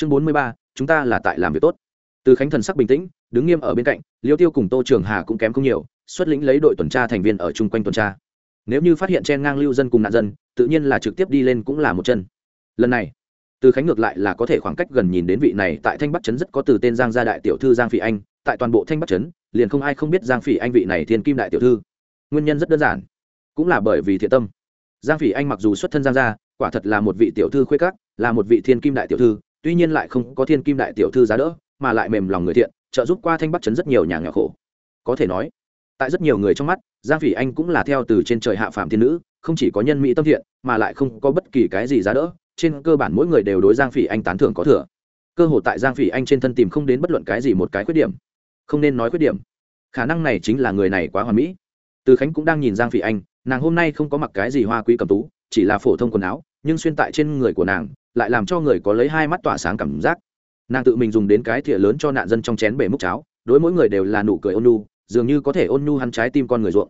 chương bốn mươi ba, chúng ta là tại làm việc tốt. Từ khánh thần sắc bình tĩnh, đứng nghiêm ở bên cạnh, liêu tiêu cùng tô trường hà cũng kém không nhiều, xuất lĩnh lấy đội tuần tra thành viên ở chung quanh tuần tra. Nếu như phát hiện chen ngang lưu dân cùng nạn dân, tự nhiên là trực tiếp đi lên cũng là một chân. Lần này, từ khánh ngược lại là có thể khoảng cách gần nhìn đến vị này tại thanh bắc trấn rất có từ tên giang gia đại tiểu thư giang phỉ anh, tại toàn bộ thanh bắc trấn, liền không ai không biết giang phỉ anh vị này thiên kim đại tiểu thư. Nguyên nhân rất đơn giản, cũng là bởi vì thiện tâm. Giang phỉ anh mặc dù xuất thân giang gia, quả thật là một vị tiểu thư khuê các, là một vị thiên kim đại tiểu thư tuy nhiên lại không có thiên kim đại tiểu thư giá đỡ, mà lại mềm lòng người thiện, trợ giúp qua thanh bắc chấn rất nhiều nhà nghèo khổ. Có thể nói, tại rất nhiều người trong mắt, giang phỉ anh cũng là theo từ trên trời hạ phạm thiên nữ, không chỉ có nhân mỹ tâm thiện, mà lại không có bất kỳ cái gì giá đỡ, trên cơ bản mỗi người đều đối giang phỉ anh tán thưởng có thừa. Cơ hội tại giang phỉ anh trên thân tìm không đến bất luận cái gì một cái khuyết điểm. Không nên nói khuyết điểm. Khả năng này chính là người này quá hoàn mỹ. Từ khánh cũng đang nhìn giang phỉ anh, nàng hôm nay không có mặc cái gì hoa quý cầm tú, chỉ là phổ thông quần áo, nhưng xuyên tại trên người của nàng lại làm cho người có lấy hai mắt tỏa sáng cảm giác. Nàng tự mình dùng đến cái thìa lớn cho nạn dân trong chén bể múc cháo, đối mỗi người đều là nụ cười ôn nhu, dường như có thể ôn nhu hắn trái tim con người ruộng.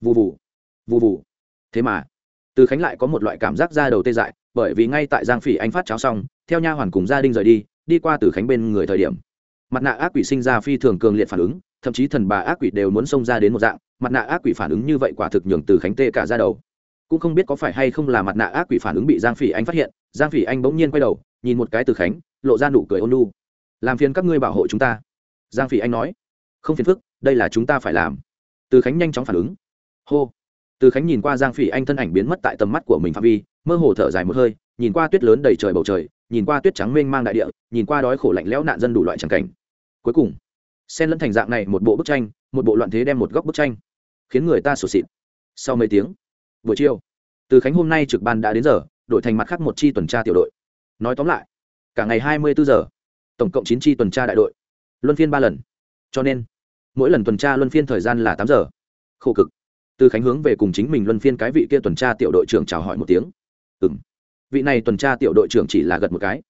Vù vù vù vù. Thế mà, từ khánh lại có một loại cảm giác ra đầu tê dại, bởi vì ngay tại giang phỉ anh phát cháo xong, theo nha hoàn cùng gia đình rời đi đi qua từ khánh bên người thời điểm. Mặt nạ ác quỷ sinh ra phi thường cường liệt phản ứng, thậm chí thần bà ác quỷ đều muốn xông ra đến một dạng, mặt nạ ác quỷ phản ứng như vậy quả thực nhường từ khánh tê cả ra đầu cũng không biết có phải hay không là mặt nạ ác quỷ phản ứng bị giang phỉ anh phát hiện, giang phỉ anh bỗng nhiên quay đầu, nhìn một cái từ khánh, lộ ra nụ cười ôn lu làm phiền các ngươi bảo hộ chúng ta. Giang phỉ anh nói. Không phiền phức, đây là chúng ta phải làm. Từ khánh nhanh chóng phản ứng. Hô. Từ khánh nhìn qua giang phỉ anh thân ảnh biến mất tại tầm mắt của mình phạm vi, mơ hồ thở dài một hơi, nhìn qua tuyết lớn đầy trời bầu trời, nhìn qua tuyết trắng mênh mang đại địa, nhìn qua đói khổ lạnh lẽo nạn dân đủ loại tràng cảnh. Cuối cùng, xen lẫn thành dạng này một bộ bức tranh, một bộ loạn thế đem một góc bức tranh, khiến người ta sụt xịt. Sau mấy tiếng buổi chiều, từ khánh hôm nay trực ban đã đến giờ, đổi thành mặt khác một chi tuần tra tiểu đội. Nói tóm lại, cả ngày hai mươi bốn giờ, tổng cộng chín chi tuần tra đại đội, luân phiên ba lần. Cho nên, mỗi lần tuần tra luân phiên thời gian là tám giờ. Khổ cực. Từ khánh hướng về cùng chính mình luân phiên cái vị kia tuần tra tiểu đội trưởng chào hỏi một tiếng. Ừ m vị này tuần tra tiểu đội trưởng chỉ là gật một cái.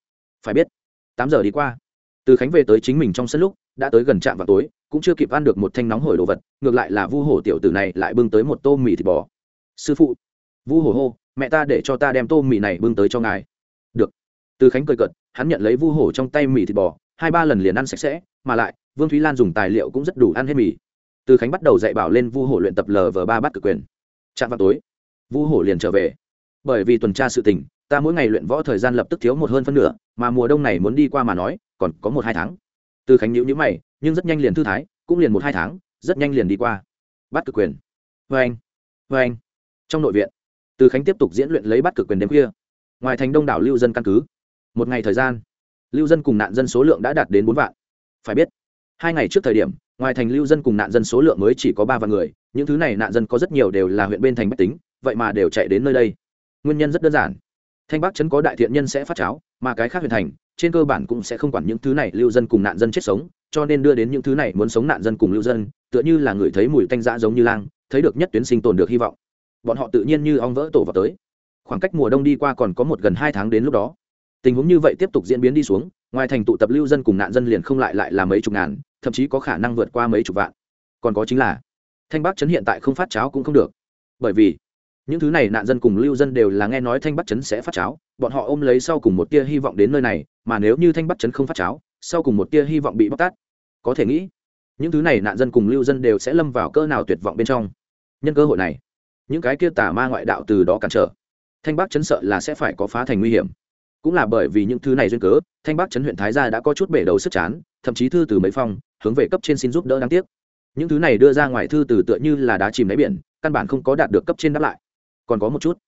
Phải biết, tám giờ đi qua, từ khánh về tới chính mình trong sân lúc, đã tới gần trạm vào tối, cũng chưa kịp ăn được một thanh nóng hổi đồ vật, ngược lại là vu hổ tiểu tử này lại bưng tới một tô mì thịt bò sư phụ, vu hổ hô, mẹ ta để cho ta đem tô mì này bưng tới cho ngài. Được. Từ khánh cười cợt, hắn nhận lấy vu hổ trong tay mì thịt bò, hai ba lần liền ăn sạch sẽ, mà lại, vương thúy lan dùng tài liệu cũng rất đủ ăn hết mì. Từ khánh bắt đầu dạy bảo lên vu hổ luyện tập lờ vờ ba bắt cực quyền. Chạm vào tối, vu hổ liền trở về. Bởi vì tuần tra sự tình, ta mỗi ngày luyện võ thời gian lập tức thiếu một hơn phân nửa, mà mùa đông này muốn đi qua mà nói, còn có một hai tháng. Từ khánh nhữ nhữ mày, nhưng rất nhanh liền thư thái, cũng liền một hai tháng, rất nhanh liền đi qua. Bắt cực quyền. Vê anh. Vê anh trong nội viện, từ khánh tiếp tục diễn luyện lấy bắt cực quyền đêm khuya. Ngoài thành đông đảo lưu dân căn cứ, một ngày thời gian, lưu dân cùng nạn dân số lượng đã đạt đến bốn vạn. Phải biết, hai ngày trước thời điểm, ngoài thành lưu dân cùng nạn dân số lượng mới chỉ có ba vạn người, những thứ này nạn dân có rất nhiều đều là huyện bên thành bách tính, vậy mà đều chạy đến nơi đây. Nguyên nhân rất đơn giản. Thanh bắc chấn có đại thiện nhân sẽ phát cháo, mà cái khác huyện thành, trên cơ bản cũng sẽ không quản những thứ này lưu dân cùng nạn dân chết sống, cho nên đưa đến những thứ này muốn sống nạn dân cùng lưu dân, tựa như là người thấy mùi tanh dã giống như lang, thấy được nhất tuyến sinh tồn được hy vọng bọn họ tự nhiên như ong vỡ tổ vào tới. Khoảng cách mùa đông đi qua còn có một gần hai tháng đến lúc đó. Tình huống như vậy tiếp tục diễn biến đi xuống, ngoài thành tụ tập lưu dân cùng nạn dân liền không lại lại là mấy chục ngàn, thậm chí có khả năng vượt qua mấy chục vạn. Còn có chính là, thanh bắc trấn hiện tại không phát cháo cũng không được. Bởi vì, những thứ này nạn dân cùng lưu dân đều là nghe nói thanh bắc trấn sẽ phát cháo, bọn họ ôm lấy sau cùng một tia hy vọng đến nơi này, mà nếu như thanh bắc trấn không phát cháo, sau cùng một tia hy vọng bị bóc tát, có thể nghĩ, những thứ này nạn dân cùng lưu dân đều sẽ lâm vào cỡ nào tuyệt vọng bên trong. Nhân cơ hội này những cái kia tà ma ngoại đạo từ đó cản trở. Thanh bắc chấn sợ là sẽ phải có phá thành nguy hiểm. Cũng là bởi vì những thứ này duyên cớ, thanh bắc chấn huyện thái gia đã có chút bể đầu sức chán, thậm chí thư từ mấy phong, hướng về cấp trên xin giúp đỡ đáng tiếc. Những thứ này đưa ra ngoài thư từ tựa như là đá chìm đáy biển, căn bản không có đạt được cấp trên đáp lại. Còn có một chút.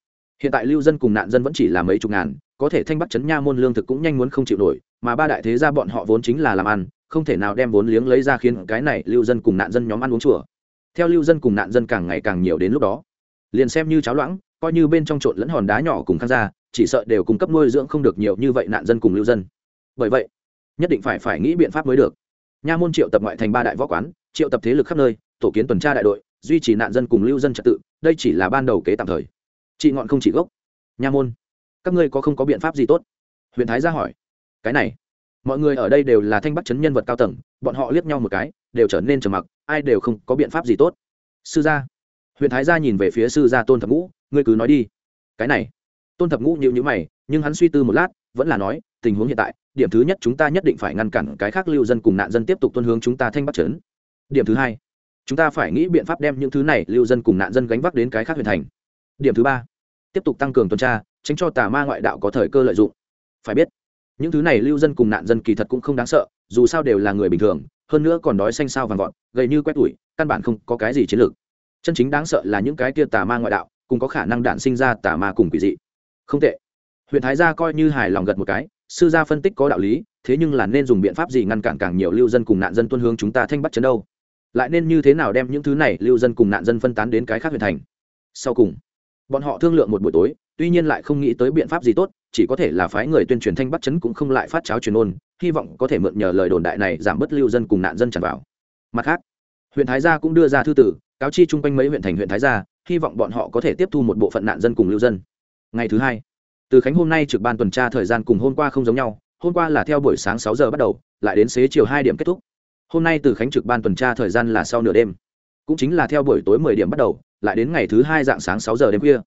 Hiện tại lưu dân cùng nạn dân vẫn chỉ là mấy chục ngàn, có thể thanh bắc chấn nha môn lương thực cũng nhanh muốn không chịu nổi, mà ba đại thế gia bọn họ vốn chính là làm ăn, không thể nào đem vốn liếng lấy ra khiến cái này lưu dân cùng nạn dân nhóm ăn uống chùa. Theo lưu dân cùng nạn dân càng ngày càng nhiều đến lúc đó liền xem như cháo loãng, coi như bên trong trộn lẫn hòn đá nhỏ cùng khang ra chỉ sợ đều cung cấp nuôi dưỡng không được nhiều như vậy nạn dân cùng lưu dân. Bởi vậy, nhất định phải phải nghĩ biện pháp mới được. Nha môn triệu tập ngoại thành ba đại võ quán, triệu tập thế lực khắp nơi, tổ kiến tuần tra đại đội, duy trì nạn dân cùng lưu dân trật tự, đây chỉ là ban đầu kế tạm thời. Chị ngọn không chỉ gốc. Nha môn, các ngươi có không có biện pháp gì tốt? Huyện thái ra hỏi. Cái này, mọi người ở đây đều là thanh bắc chấn nhân vật cao tầng, bọn họ liếc nhau một cái, đều trở nên trầm mặc, ai đều không có biện pháp gì tốt. Sư gia huyện thái gia nhìn về phía sư gia tôn thập ngũ, ngươi cứ nói đi. Cái này, tôn thập ngũ nhịu nhữ mày, nhưng hắn suy tư một lát, vẫn là nói, tình huống hiện tại, điểm thứ nhất chúng ta nhất định phải ngăn cản cái khác lưu dân cùng nạn dân tiếp tục tuân hướng chúng ta thanh bắc trấn. Điểm thứ hai, chúng ta phải nghĩ biện pháp đem những thứ này lưu dân cùng nạn dân gánh vác đến cái khác huyện thành. Điểm thứ ba, tiếp tục tăng cường tuần tra, tránh cho tà ma ngoại đạo có thời cơ lợi dụng. Phải biết, những thứ này lưu dân cùng nạn dân kỳ thật cũng không đáng sợ, dù sao đều là người bình thường, hơn nữa còn đói xanh sao vàng vọt, gầy như quét tủi, căn bản không có cái gì chiến lược chân chính đáng sợ là những cái kia tà ma ngoại đạo, cùng có khả năng đạn sinh ra tà ma cùng quỷ dị. Không tệ. Huyện thái gia coi như hài lòng gật một cái, sư gia phân tích có đạo lý, thế nhưng là nên dùng biện pháp gì ngăn cản càng nhiều lưu dân cùng nạn dân tuân hướng chúng ta thanh bắt chấn đâu? Lại nên như thế nào đem những thứ này lưu dân cùng nạn dân phân tán đến cái khác huyện thành? Sau cùng, bọn họ thương lượng một buổi tối, tuy nhiên lại không nghĩ tới biện pháp gì tốt, chỉ có thể là phái người tuyên truyền thanh bắt chấn cũng không lại phát cháo truyền ôn, hy vọng có thể mượn nhờ lời đồn đại này giảm bớt lưu dân cùng nạn dân tràn vào. Mặt khác huyện thái gia cũng đưa ra thư tử cáo chi chung quanh mấy huyện thành huyện thái gia, hy vọng bọn họ có thể tiếp thu một bộ phận nạn dân cùng lưu dân. Ngày thứ hai, từ khánh hôm nay trực ban tuần tra thời gian cùng hôm qua không giống nhau, hôm qua là theo buổi sáng sáu giờ bắt đầu, lại đến xế chiều hai điểm kết thúc. Hôm nay từ khánh trực ban tuần tra thời gian là sau nửa đêm, cũng chính là theo buổi tối mười điểm bắt đầu, lại đến ngày thứ hai dạng sáng sáu giờ đêm khuya.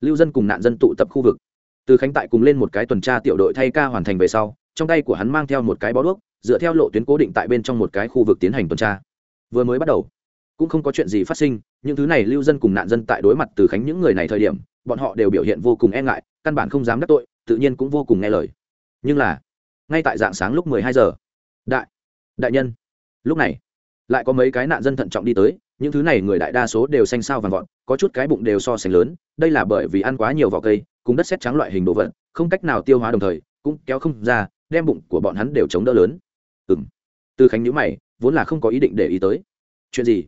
Lưu dân cùng nạn dân tụ tập khu vực. Từ khánh tại cùng lên một cái tuần tra tiểu đội thay ca hoàn thành về sau, trong tay của hắn mang theo một cái bó đuốc, dựa theo lộ tuyến cố định tại bên trong một cái khu vực tiến hành tuần tra. Vừa mới bắt đầu cũng không có chuyện gì phát sinh, những thứ này lưu dân cùng nạn dân tại đối mặt từ khánh những người này thời điểm, bọn họ đều biểu hiện vô cùng e ngại, căn bản không dám đắc tội, tự nhiên cũng vô cùng nghe lời. Nhưng là, ngay tại dạng sáng lúc mười hai giờ, đại đại nhân, lúc này, lại có mấy cái nạn dân thận trọng đi tới, những thứ này người đại đa số đều xanh sao vàng vọt, có chút cái bụng đều so sánh lớn, đây là bởi vì ăn quá nhiều vỏ cây, cùng đất xét trắng loại hình đồ vật, không cách nào tiêu hóa đồng thời, cũng kéo không ra, đem bụng của bọn hắn đều chống đỡ lớn. Ừ m từ khánh nhữ mày, vốn là không có ý định để ý tới. Chuyện gì?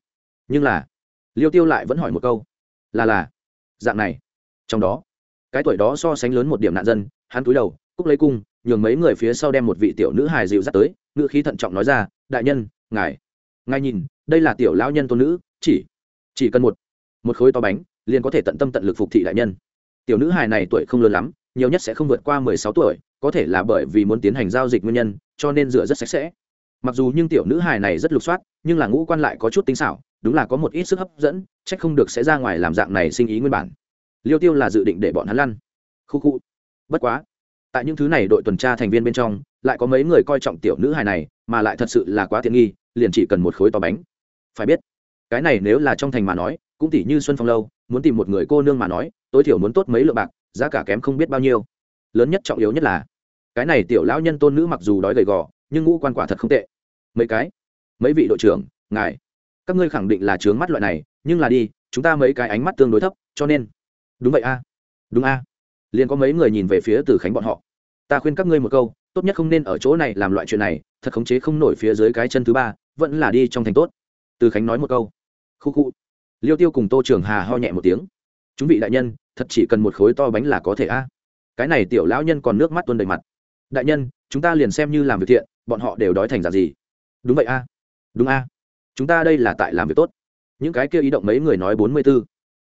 Nhưng là, liêu tiêu lại vẫn hỏi một câu, là là, dạng này, trong đó, cái tuổi đó so sánh lớn một điểm nạn dân, hắn túi đầu, cúc lấy cung, nhường mấy người phía sau đem một vị tiểu nữ hài dịu dắt tới, ngữ khí thận trọng nói ra, đại nhân, ngài ngài nhìn, đây là tiểu lão nhân tôn nữ, chỉ chỉ cần một một khối to bánh, liền có thể tận tâm tận lực phục thị đại nhân. Tiểu nữ hài này tuổi không lớn lắm, nhiều nhất sẽ không vượt qua mười sáu tuổi, có thể là bởi vì muốn tiến hành giao dịch nguyên nhân, cho nên rửa rất sạch sẽ mặc dù nhưng tiểu nữ hài này rất lục soát, nhưng là ngũ quan lại có chút tính xảo, đúng là có một ít sức hấp dẫn trách không được sẽ ra ngoài làm dạng này sinh ý nguyên bản. Liêu tiêu là dự định để bọn hắn lăn. Khu khu. Bất quá, tại những thứ này đội tuần tra thành viên bên trong, lại có mấy người coi trọng tiểu nữ hài này, mà lại thật sự là quá tiện nghi, liền chỉ cần một khối to bánh. Phải biết, cái này nếu là trong thành mà nói, cũng tỷ như xuân phong lâu, muốn tìm một người cô nương mà nói, tối thiểu muốn tốt mấy lượng bạc, giá cả kém không biết bao nhiêu. Lớn nhất trọng yếu nhất là, cái này tiểu lão nhân tôn nữ mặc dù đói gầy gò nhưng ngũ quan quả thật không tệ. Mấy cái? Mấy vị đội trưởng, ngài. Các ngươi khẳng định là trướng mắt loại này, nhưng là đi, chúng ta mấy cái ánh mắt tương đối thấp, cho nên. Đúng vậy a. Đúng a. Liền có mấy người nhìn về phía từ khánh bọn họ. Ta khuyên các ngươi một câu, tốt nhất không nên ở chỗ này làm loại chuyện này, thật khống chế không nổi phía dưới cái chân thứ ba, vẫn là đi trong thành tốt. Từ khánh nói một câu. Khu khu. Liêu tiêu cùng tô trường hà ho nhẹ một tiếng. Chúng vị đại nhân, thật chỉ cần một khối to bánh là có thể a. Cái này tiểu lão nhân còn nước mắt tuôn đầy mặt. Đại nhân, chúng ta liền xem như làm việc thiện bọn họ đều đói thành dạng gì? Đúng vậy a. Đúng a. Chúng ta đây là tại làm việc tốt. Những cái kia ý động mấy người nói bốn mươi b ố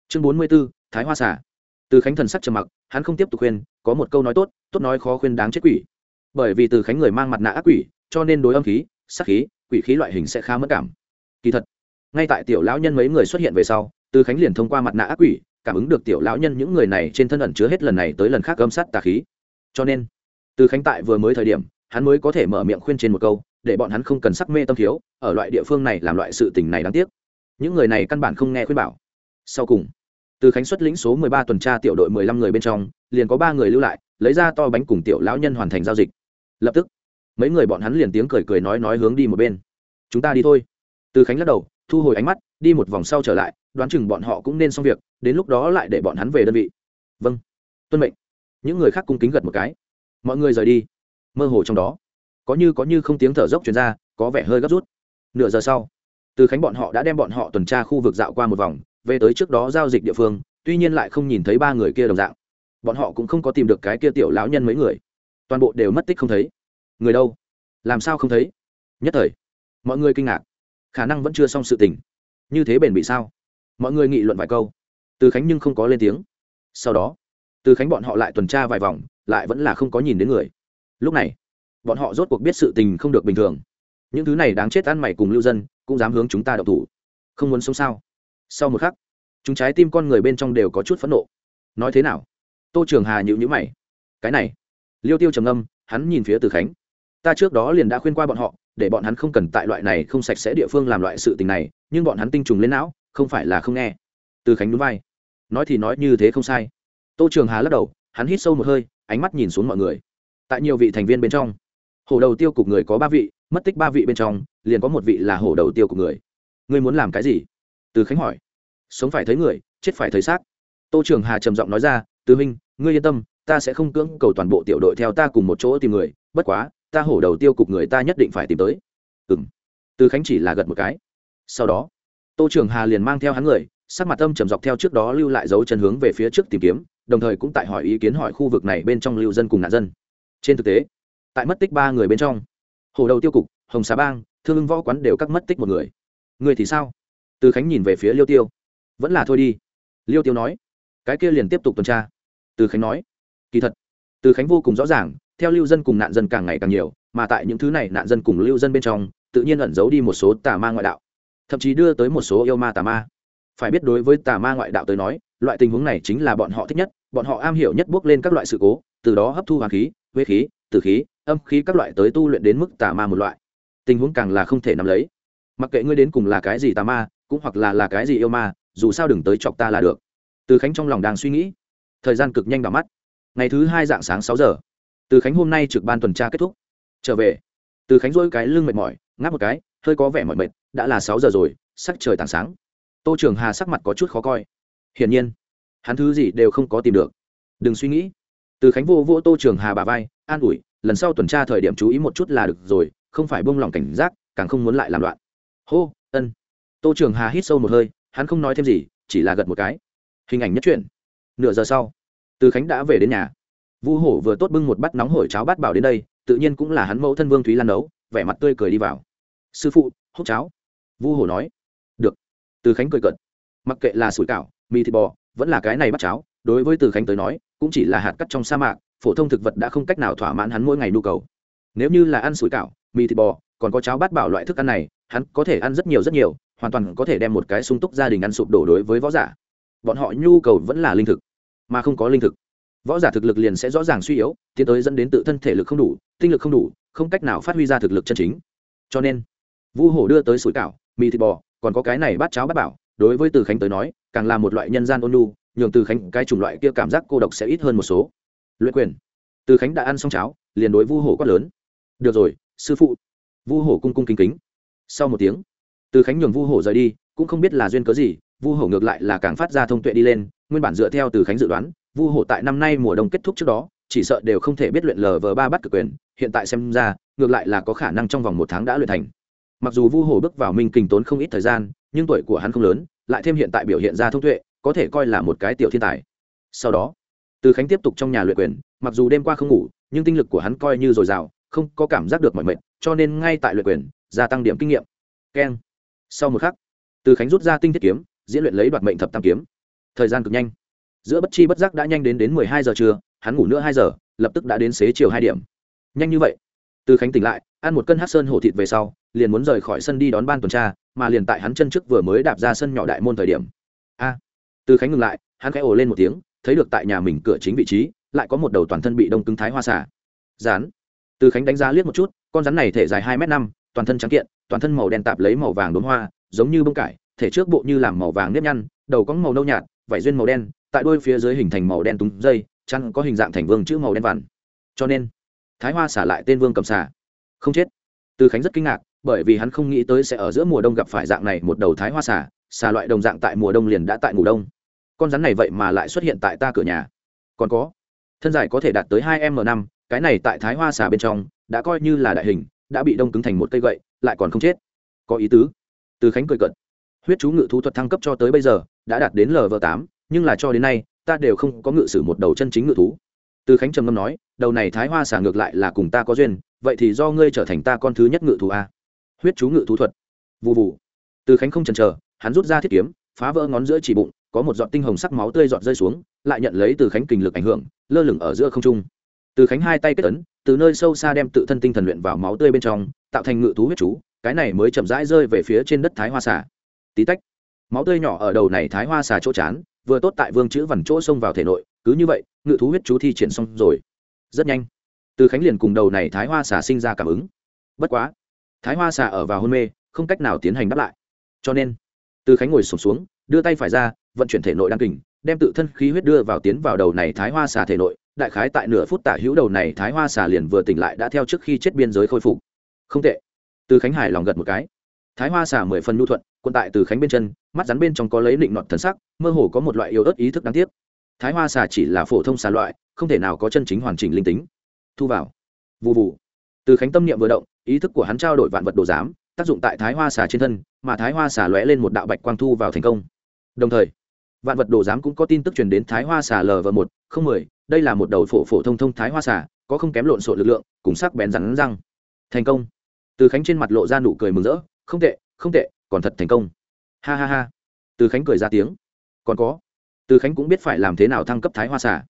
chương bốn mươi b ố thái hoa xả từ khánh thần sắc trầm mặc, hắn không tiếp tục khuyên, có một câu nói tốt tốt nói khó khuyên đáng chết quỷ. Bởi vì từ khánh người mang mặt nạ ác quỷ, cho nên đối âm khí sắc khí, quỷ khí loại hình sẽ khá mất cảm. Kỳ thật, ngay tại tiểu lão nhân mấy người xuất hiện về sau, từ khánh liền thông qua mặt nạ ác quỷ, cảm ứng được tiểu lão nhân những người này trên thân ẩn chứa hết lần này tới lần khác âm sát tà khí. Cho nên, từ khánh tại vừa mới thời điểm hắn mới có thể mở miệng khuyên trên một câu, để bọn hắn không cần sắc mê tâm thiếu, ở loại địa phương này làm loại sự tình này đáng tiếc. Những người này căn bản không nghe khuyên bảo. Sau cùng, từ khánh xuất lĩnh số mười ba tuần tra tiểu đội mười lăm người bên trong, liền có ba người lưu lại, lấy ra to bánh cùng tiểu lão nhân hoàn thành giao dịch. Lập tức, mấy người bọn hắn liền tiếng cười cười nói nói hướng đi một bên. Chúng ta đi thôi. Từ khánh lắc đầu, thu hồi ánh mắt, đi một vòng sau trở lại, đoán chừng bọn họ cũng nên xong việc, đến lúc đó lại để bọn hắn về đơn vị. Vâng tuân mệnh. Những người khác cung kính gật một cái. Mọi người rời đi mơ hồ trong đó. Có như có như không tiếng thở dốc chuyển ra, có vẻ hơi gấp rút. Nửa giờ sau, từ khánh bọn họ đã đem bọn họ tuần tra khu vực dạo qua một vòng, về tới trước đó giao dịch địa phương, tuy nhiên lại không nhìn thấy ba người kia đồng dạng. Bọn họ cũng không có tìm được cái kia tiểu lão nhân mấy người. Toàn bộ đều mất tích không thấy. Người đâu? Làm sao không thấy? Nhất thời, mọi người kinh ngạc. Khả năng vẫn chưa xong sự tình. Như thế bền bị sao? Mọi người nghị luận vài câu. Từ khánh nhưng không có lên tiếng. Sau đó, từ khánh bọn họ lại tuần tra vài vòng, lại vẫn là không có nhìn đến người lúc này, bọn họ rốt cuộc biết sự tình không được bình thường. Những thứ này đáng chết ăn mày cùng lưu dân, cũng dám hướng chúng ta đậu thủ. Không muốn sống sao? Sau một khắc, chúng trái tim con người bên trong đều có chút phẫn nộ. Nói thế nào? Tô trường hà nhịu nhữ mày. Cái này, liêu tiêu trầm âm hắn nhìn phía từ khánh. Ta trước đó liền đã khuyên qua bọn họ, để bọn hắn không cần tại loại này không sạch sẽ địa phương làm loại sự tình này, nhưng bọn hắn tinh trùng lên não, không phải là không nghe. Từ khánh núi vai. Nói thì nói như thế không sai. Tô trường hà lắc đầu, hắn hít sâu một hơi, ánh mắt nhìn xuống mọi người tại nhiều vị thành viên bên trong. Hổ đầu tiêu cục người có ba vị, mất tích ba vị bên trong, liền có một vị là hổ đầu tiêu cục người. Ngươi muốn làm cái gì? Từ khánh hỏi. Sống phải thấy người, chết phải thấy xác. Tô trường hà trầm giọng nói ra tứ minh ngươi yên tâm, ta sẽ không cưỡng cầu toàn bộ tiểu đội theo ta cùng một chỗ tìm người, bất quá, ta hổ đầu tiêu cục người ta nhất định phải tìm tới. Ừ m từ khánh chỉ là gật một cái. Sau đó, tô trường hà liền mang theo hắn người, sắc mặt tâm trầm dọc theo trước đó lưu lại dấu chân hướng về phía trước tìm kiếm, đồng thời cũng tại hỏi ý kiến hỏi khu vực này bên trong lưu dân cùng nạn dân trên thực tế, tại mất tích ba người bên trong, hồ đầu tiêu cục, hồng xà bang, thương ưng võ quán đều cắt mất tích một người. Người thì sao? Từ khánh nhìn về phía liêu tiêu. Vẫn là thôi đi. Liêu tiêu nói. Cái kia liền tiếp tục tuần tra. Từ khánh nói. Kỳ thật, từ khánh vô cùng rõ ràng, theo lưu dân cùng nạn dân càng ngày càng nhiều, mà tại những thứ này nạn dân cùng lưu dân bên trong, tự nhiên ẩn giấu đi một số tà ma ngoại đạo. Thậm chí đưa tới một số yêu ma tà ma. Phải biết đối với tà ma ngoại đạo tới nói, loại tình huống này chính là bọn họ thích nhất, bọn họ am hiểu nhất bước lên các loại sự cố, từ đó hấp thu hoàng khí huế khí, tử khí, âm khí các loại tới tu luyện đến mức tà ma một loại. Tình huống càng là không thể nắm lấy. Mặc kệ ngươi đến cùng là cái gì tà ma, cũng hoặc là là cái gì yêu ma, dù sao đừng tới chọc ta là được. Từ khánh trong lòng đang suy nghĩ. Thời gian cực nhanh vào mắt. Ngày thứ hai dạng sáng sáu giờ. Từ khánh hôm nay trực ban tuần tra kết thúc. Trở về. Từ khánh dỗi cái lưng mệt mỏi, ngáp một cái, hơi có vẻ mỏi mệt, đã là sáu giờ rồi, sắc trời tảng sáng. Tô trường hà sắc mặt có chút khó coi. Hiển nhiên, hắn thứ gì đều không có tìm được. Đừng suy nghĩ từ khánh vô vô tô trường hà bà vai, an ủi, lần sau tuần tra thời điểm chú ý một chút là được rồi, không phải bông lòng cảnh giác, càng không muốn lại làm loạn. Hô, ân. Tô trường hà hít sâu một hơi, hắn không nói thêm gì, chỉ là gật một cái. Hình ảnh nhất truyện. Nửa giờ sau, từ khánh đã về đến nhà. Vu hổ vừa tốt bưng một bát nóng hổi cháo bát bảo đến đây, tự nhiên cũng là hắn mẫu thân vương thúy lan nấu, vẻ mặt tươi cười đi vào. Sư phụ hốt cháo. Vu hổ nói. Được. Từ khánh cười cợt. Mặc kệ là sủi cảo, mì thịt bò, vẫn là cái này bắt cháo, đối với từ khánh tới nói cũng chỉ là hạt cắt trong sa mạc, phổ thông thực vật đã không cách nào thỏa mãn hắn mỗi ngày nhu cầu. Nếu như là ăn sủi cảo, mì thịt bò, còn có cháo bát bảo loại thức ăn này, hắn có thể ăn rất nhiều rất nhiều, hoàn toàn có thể đem một cái sung túc gia đình ăn sụp đổ đối với võ giả. Bọn họ nhu cầu vẫn là linh thực, mà không có linh thực. Võ giả thực lực liền sẽ rõ ràng suy yếu, tiến tới dẫn đến tự thân thể lực không đủ, tinh lực không đủ, không cách nào phát huy ra thực lực chân chính. Cho nên, vu hổ đưa tới sủi cảo, mì thịt bò, còn có cái này bát cháo bát bảo, đối với từ khánh tới nói, càng là một loại nhân gian ôn nhu nhường từ khánh cái chủng loại kia cảm giác cô độc sẽ ít hơn một số. Luyện quyền. Từ khánh đã ăn xong cháo, liền đối vu hổ quát lớn. Được rồi, sư phụ. Vu hổ cung cung kính kính. Sau một tiếng, từ khánh nhường vu hổ rời đi, cũng không biết là duyên cớ gì, vu hổ ngược lại là càng phát ra thông tuệ đi lên, nguyên bản dựa theo từ khánh dự đoán, vu hổ tại năm nay mùa đông kết thúc trước đó, chỉ sợ đều không thể biết luyện lờ vờ ba bắt cực quyền, hiện tại xem ra, ngược lại là có khả năng trong vòng một tháng đã luyện thành. Mặc dù vu hổ bước vào minh kình tốn không ít thời gian, nhưng tuổi của hắn không lớn, lại thêm hiện tại biểu hiện ra thông tuệ có thể coi là một cái tiểu thiên tài. Sau đó, từ khánh tiếp tục trong nhà luyện quyền, mặc dù đêm qua không ngủ, nhưng tinh lực của hắn coi như dồi dào, không có cảm giác được mọi mệnh cho nên ngay tại luyện quyền, gia tăng điểm kinh nghiệm. Keng. Sau một khắc, từ khánh rút ra tinh thiết kiếm, diễn luyện lấy đoạt mệnh thập tam kiếm. Thời gian cực nhanh. Giữa bất chi bất giác đã nhanh đến đến mười hai giờ trưa, hắn ngủ nữa hai giờ, lập tức đã đến xế chiều hai điểm. Nhanh như vậy, từ khánh tỉnh lại, ăn một cân hát sơn hổ thịt về sau, liền muốn rời khỏi sân đi đón ban tuần tra, mà liền tại hắn chân trước vừa mới đạp ra sân nhỏ đại môn thời điểm từ khánh ngừng lại, hắn khẽ ồ lên một tiếng, thấy được tại nhà mình cửa chính vị trí, lại có một đầu toàn thân bị đông cứng thái hoa xả. Rán. Từ khánh đánh giá liếc một chút, con rắn này thể dài hai m năm, toàn thân trắng kiện, toàn thân màu đen tạp lấy màu vàng đốm hoa, giống như bông cải, thể trước bộ như làm màu vàng nếp nhăn, đầu có màu nâu nhạt vải duyên màu đen, tại đôi phía dưới hình thành màu đen túng dây chăn có hình dạng thành vương chữ màu đen vằn. Cho nên, thái hoa xả lại tên vương cầm xả. Không chết. Từ khánh rất kinh ngạc, bởi vì hắn không nghĩ tới sẽ ở giữa mùa đông gặp phải dạng này một đầu thái hoa xả xà loại đồng dạng tại mùa đông liền đã tại ngủ đông con rắn này vậy mà lại xuất hiện tại ta cửa nhà. Còn có, thân dài có thể đạt tới hai m năm, cái này tại thái hoa xà bên trong, đã coi như là đại hình, đã bị đông cứng thành một cây gậy, lại còn không chết. Có ý tứ. Từ khánh cười cận huyết chú ngự thú thuật thăng cấp cho tới bây giờ, đã đạt đến lv tám, nhưng là cho đến nay, ta đều không có ngự sử một đầu chân chính ngự thú. Từ khánh trầm ngâm nói, đầu này thái hoa xả ngược lại là cùng ta có duyên, vậy thì do ngươi trở thành ta con thứ nhất ngự thú a. Huyết chú ngự thú thuật. Vụ vụ từ khánh không chần chờ, hắn rút ra thiết kiếm, phá vỡ ngón giữa chỉ bụng có một giọt tinh hồng sắc máu tươi giọt rơi xuống, lại nhận lấy từ khánh kình lực ảnh hưởng, lơ lửng ở giữa không trung. Từ khánh hai tay kết ấn, từ nơi sâu xa đem tự thân tinh thần luyện vào máu tươi bên trong, tạo thành ngự thú huyết chú, cái này mới chậm rãi rơi về phía trên đất thái hoa xà. tí tách, máu tươi nhỏ ở đầu này thái hoa xà chỗ chán, vừa tốt tại vương chữ vằn chỗ xông vào thể nội, cứ như vậy, ngự thú huyết chú thi triển xong rồi. Rất nhanh, từ khánh liền cùng đầu này thái hoa xà sinh ra cảm ứng. Bất quá, thái hoa xà ở vào hôn mê, không cách nào tiến hành đáp lại. Cho nên, từ khánh ngồi sổm xuống đưa tay phải ra, vận chuyển thể nội đăng kình, đem tự thân khí huyết đưa vào tiến vào đầu này thái hoa xà thể nội, đại khái tại nửa phút tả hữu đầu này thái hoa xà liền vừa tỉnh lại đã theo trước khi chết biên giới khôi phục. Không tệ. Từ khánh hải lòng gật một cái. Thái hoa xà mười phần nhu thuận quân tại từ khánh bên chân, mắt rắn bên trong có lấy định nọt thần sắc, mơ hồ có một loại yếu ớt ý thức đáng tiếc. Thái hoa xà chỉ là phổ thông xà loại, không thể nào có chân chính hoàn chỉnh linh tính. Thu vào. Vụ vụ từ khánh tâm niệm vừa động, ý thức của hắn trao đổi vạn vật đồ giám, tác dụng tại thái hoa xà trên thân, mà thái hoa xà lóe lên một đạo bạch quang thu vào thành công đồng thời, vạn vật đồ giám cũng có tin tức truyền đến thái hoa xà lv một, không mười, đây là một đầu phổ phổ thông thông thái hoa xà, có không kém lộn xộn lực lượng, cùng sắc bén rắn răng. Thành công. Từ khánh trên mặt lộ ra nụ cười mừng rỡ, không tệ không tệ, còn thật thành công. Ha ha ha. Từ khánh cười ra tiếng. Còn có. Từ khánh cũng biết phải làm thế nào thăng cấp thái hoa xà.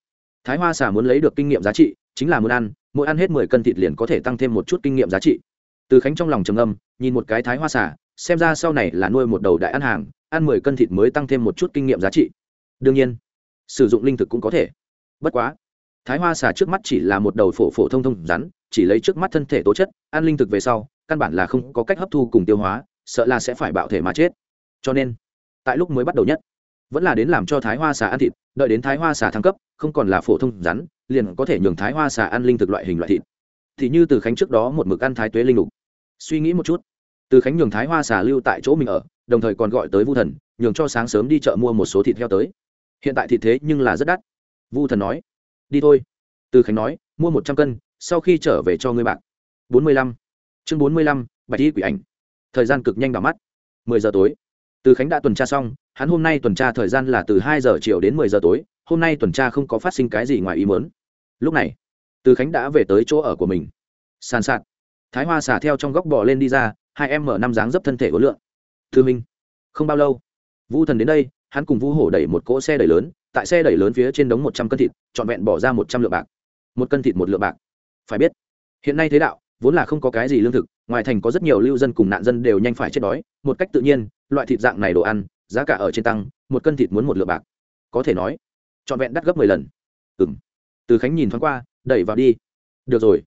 Thái hoa xà muốn lấy được kinh nghiệm giá trị, chính là muốn ăn, mỗi ăn hết mười cân thịt liền có thể tăng thêm một chút kinh nghiệm giá trị. Từ khánh trong lòng trầm âm nhìn một cái thái hoa xà, xem ra sau này là nuôi một đầu đại ăn hàng ăn mười cân thịt mới tăng thêm một chút kinh nghiệm giá trị. Đương nhiên, sử dụng linh thực cũng có thể. Bất quá, thái hoa xà trước mắt chỉ là một đầu phổ phổ thông thông rắn, chỉ lấy trước mắt thân thể tố chất, ăn linh thực về sau, căn bản là không có cách hấp thu cùng tiêu hóa, sợ là sẽ phải bạo thể mà chết. Cho nên, tại lúc mới bắt đầu nhất, vẫn là đến làm cho thái hoa xà ăn thịt, đợi đến thái hoa xà thăng cấp, không còn là phổ thông rắn, liền có thể nhường thái hoa xà ăn linh thực loại hình loại thịt. Thì như từ khánh trước đó một mực ăn thái tuế linh lục. Suy nghĩ một chút, từ khánh nhường thái hoa xà lưu tại chỗ mình ở đồng thời còn gọi tới vu thần, nhường cho sáng sớm đi chợ mua một số thịt heo tới. Hiện tại thịt thế nhưng là rất đắt. Vu thần nói, đi thôi. Từ khánh nói, mua một trăm cân, sau khi trở về cho ngươi bạn bốn mươi lăm. Chương bốn mươi lăm, bạch y quỷ ảnh. Thời gian cực nhanh đỏ mắt. mười giờ tối. Từ khánh đã tuần tra xong, hắn hôm nay tuần tra thời gian là từ hai giờ chiều đến mười giờ tối, hôm nay tuần tra không có phát sinh cái gì ngoài ý mớn lúc này, từ khánh đã về tới chỗ ở của mình. Sàn sạt. Thái hoa xả theo trong góc bò lên đi ra, hai em mở năm dáng dấp thân thể của lượng thư minh. Không bao lâu, vu thần đến đây, hắn cùng vu hổ đẩy một cỗ xe đẩy lớn, tại xe đẩy lớn phía trên đống một trăm cân thịt, trọn vẹn bỏ ra một trăm lượng bạc. Một cân thịt một lượng bạc. Phải biết, hiện nay thế đạo vốn là không có cái gì lương thực, ngoài thành có rất nhiều lưu dân cùng nạn dân đều nhanh phải chết đói, một cách tự nhiên, loại thịt dạng này đồ ăn, giá cả ở trên tăng, một cân thịt muốn một lượng bạc. Có thể nói, trọn vẹn đắt gấp mười lần. Ừ m từ khánh nhìn thoáng qua, đẩy vào đi. Được rồi.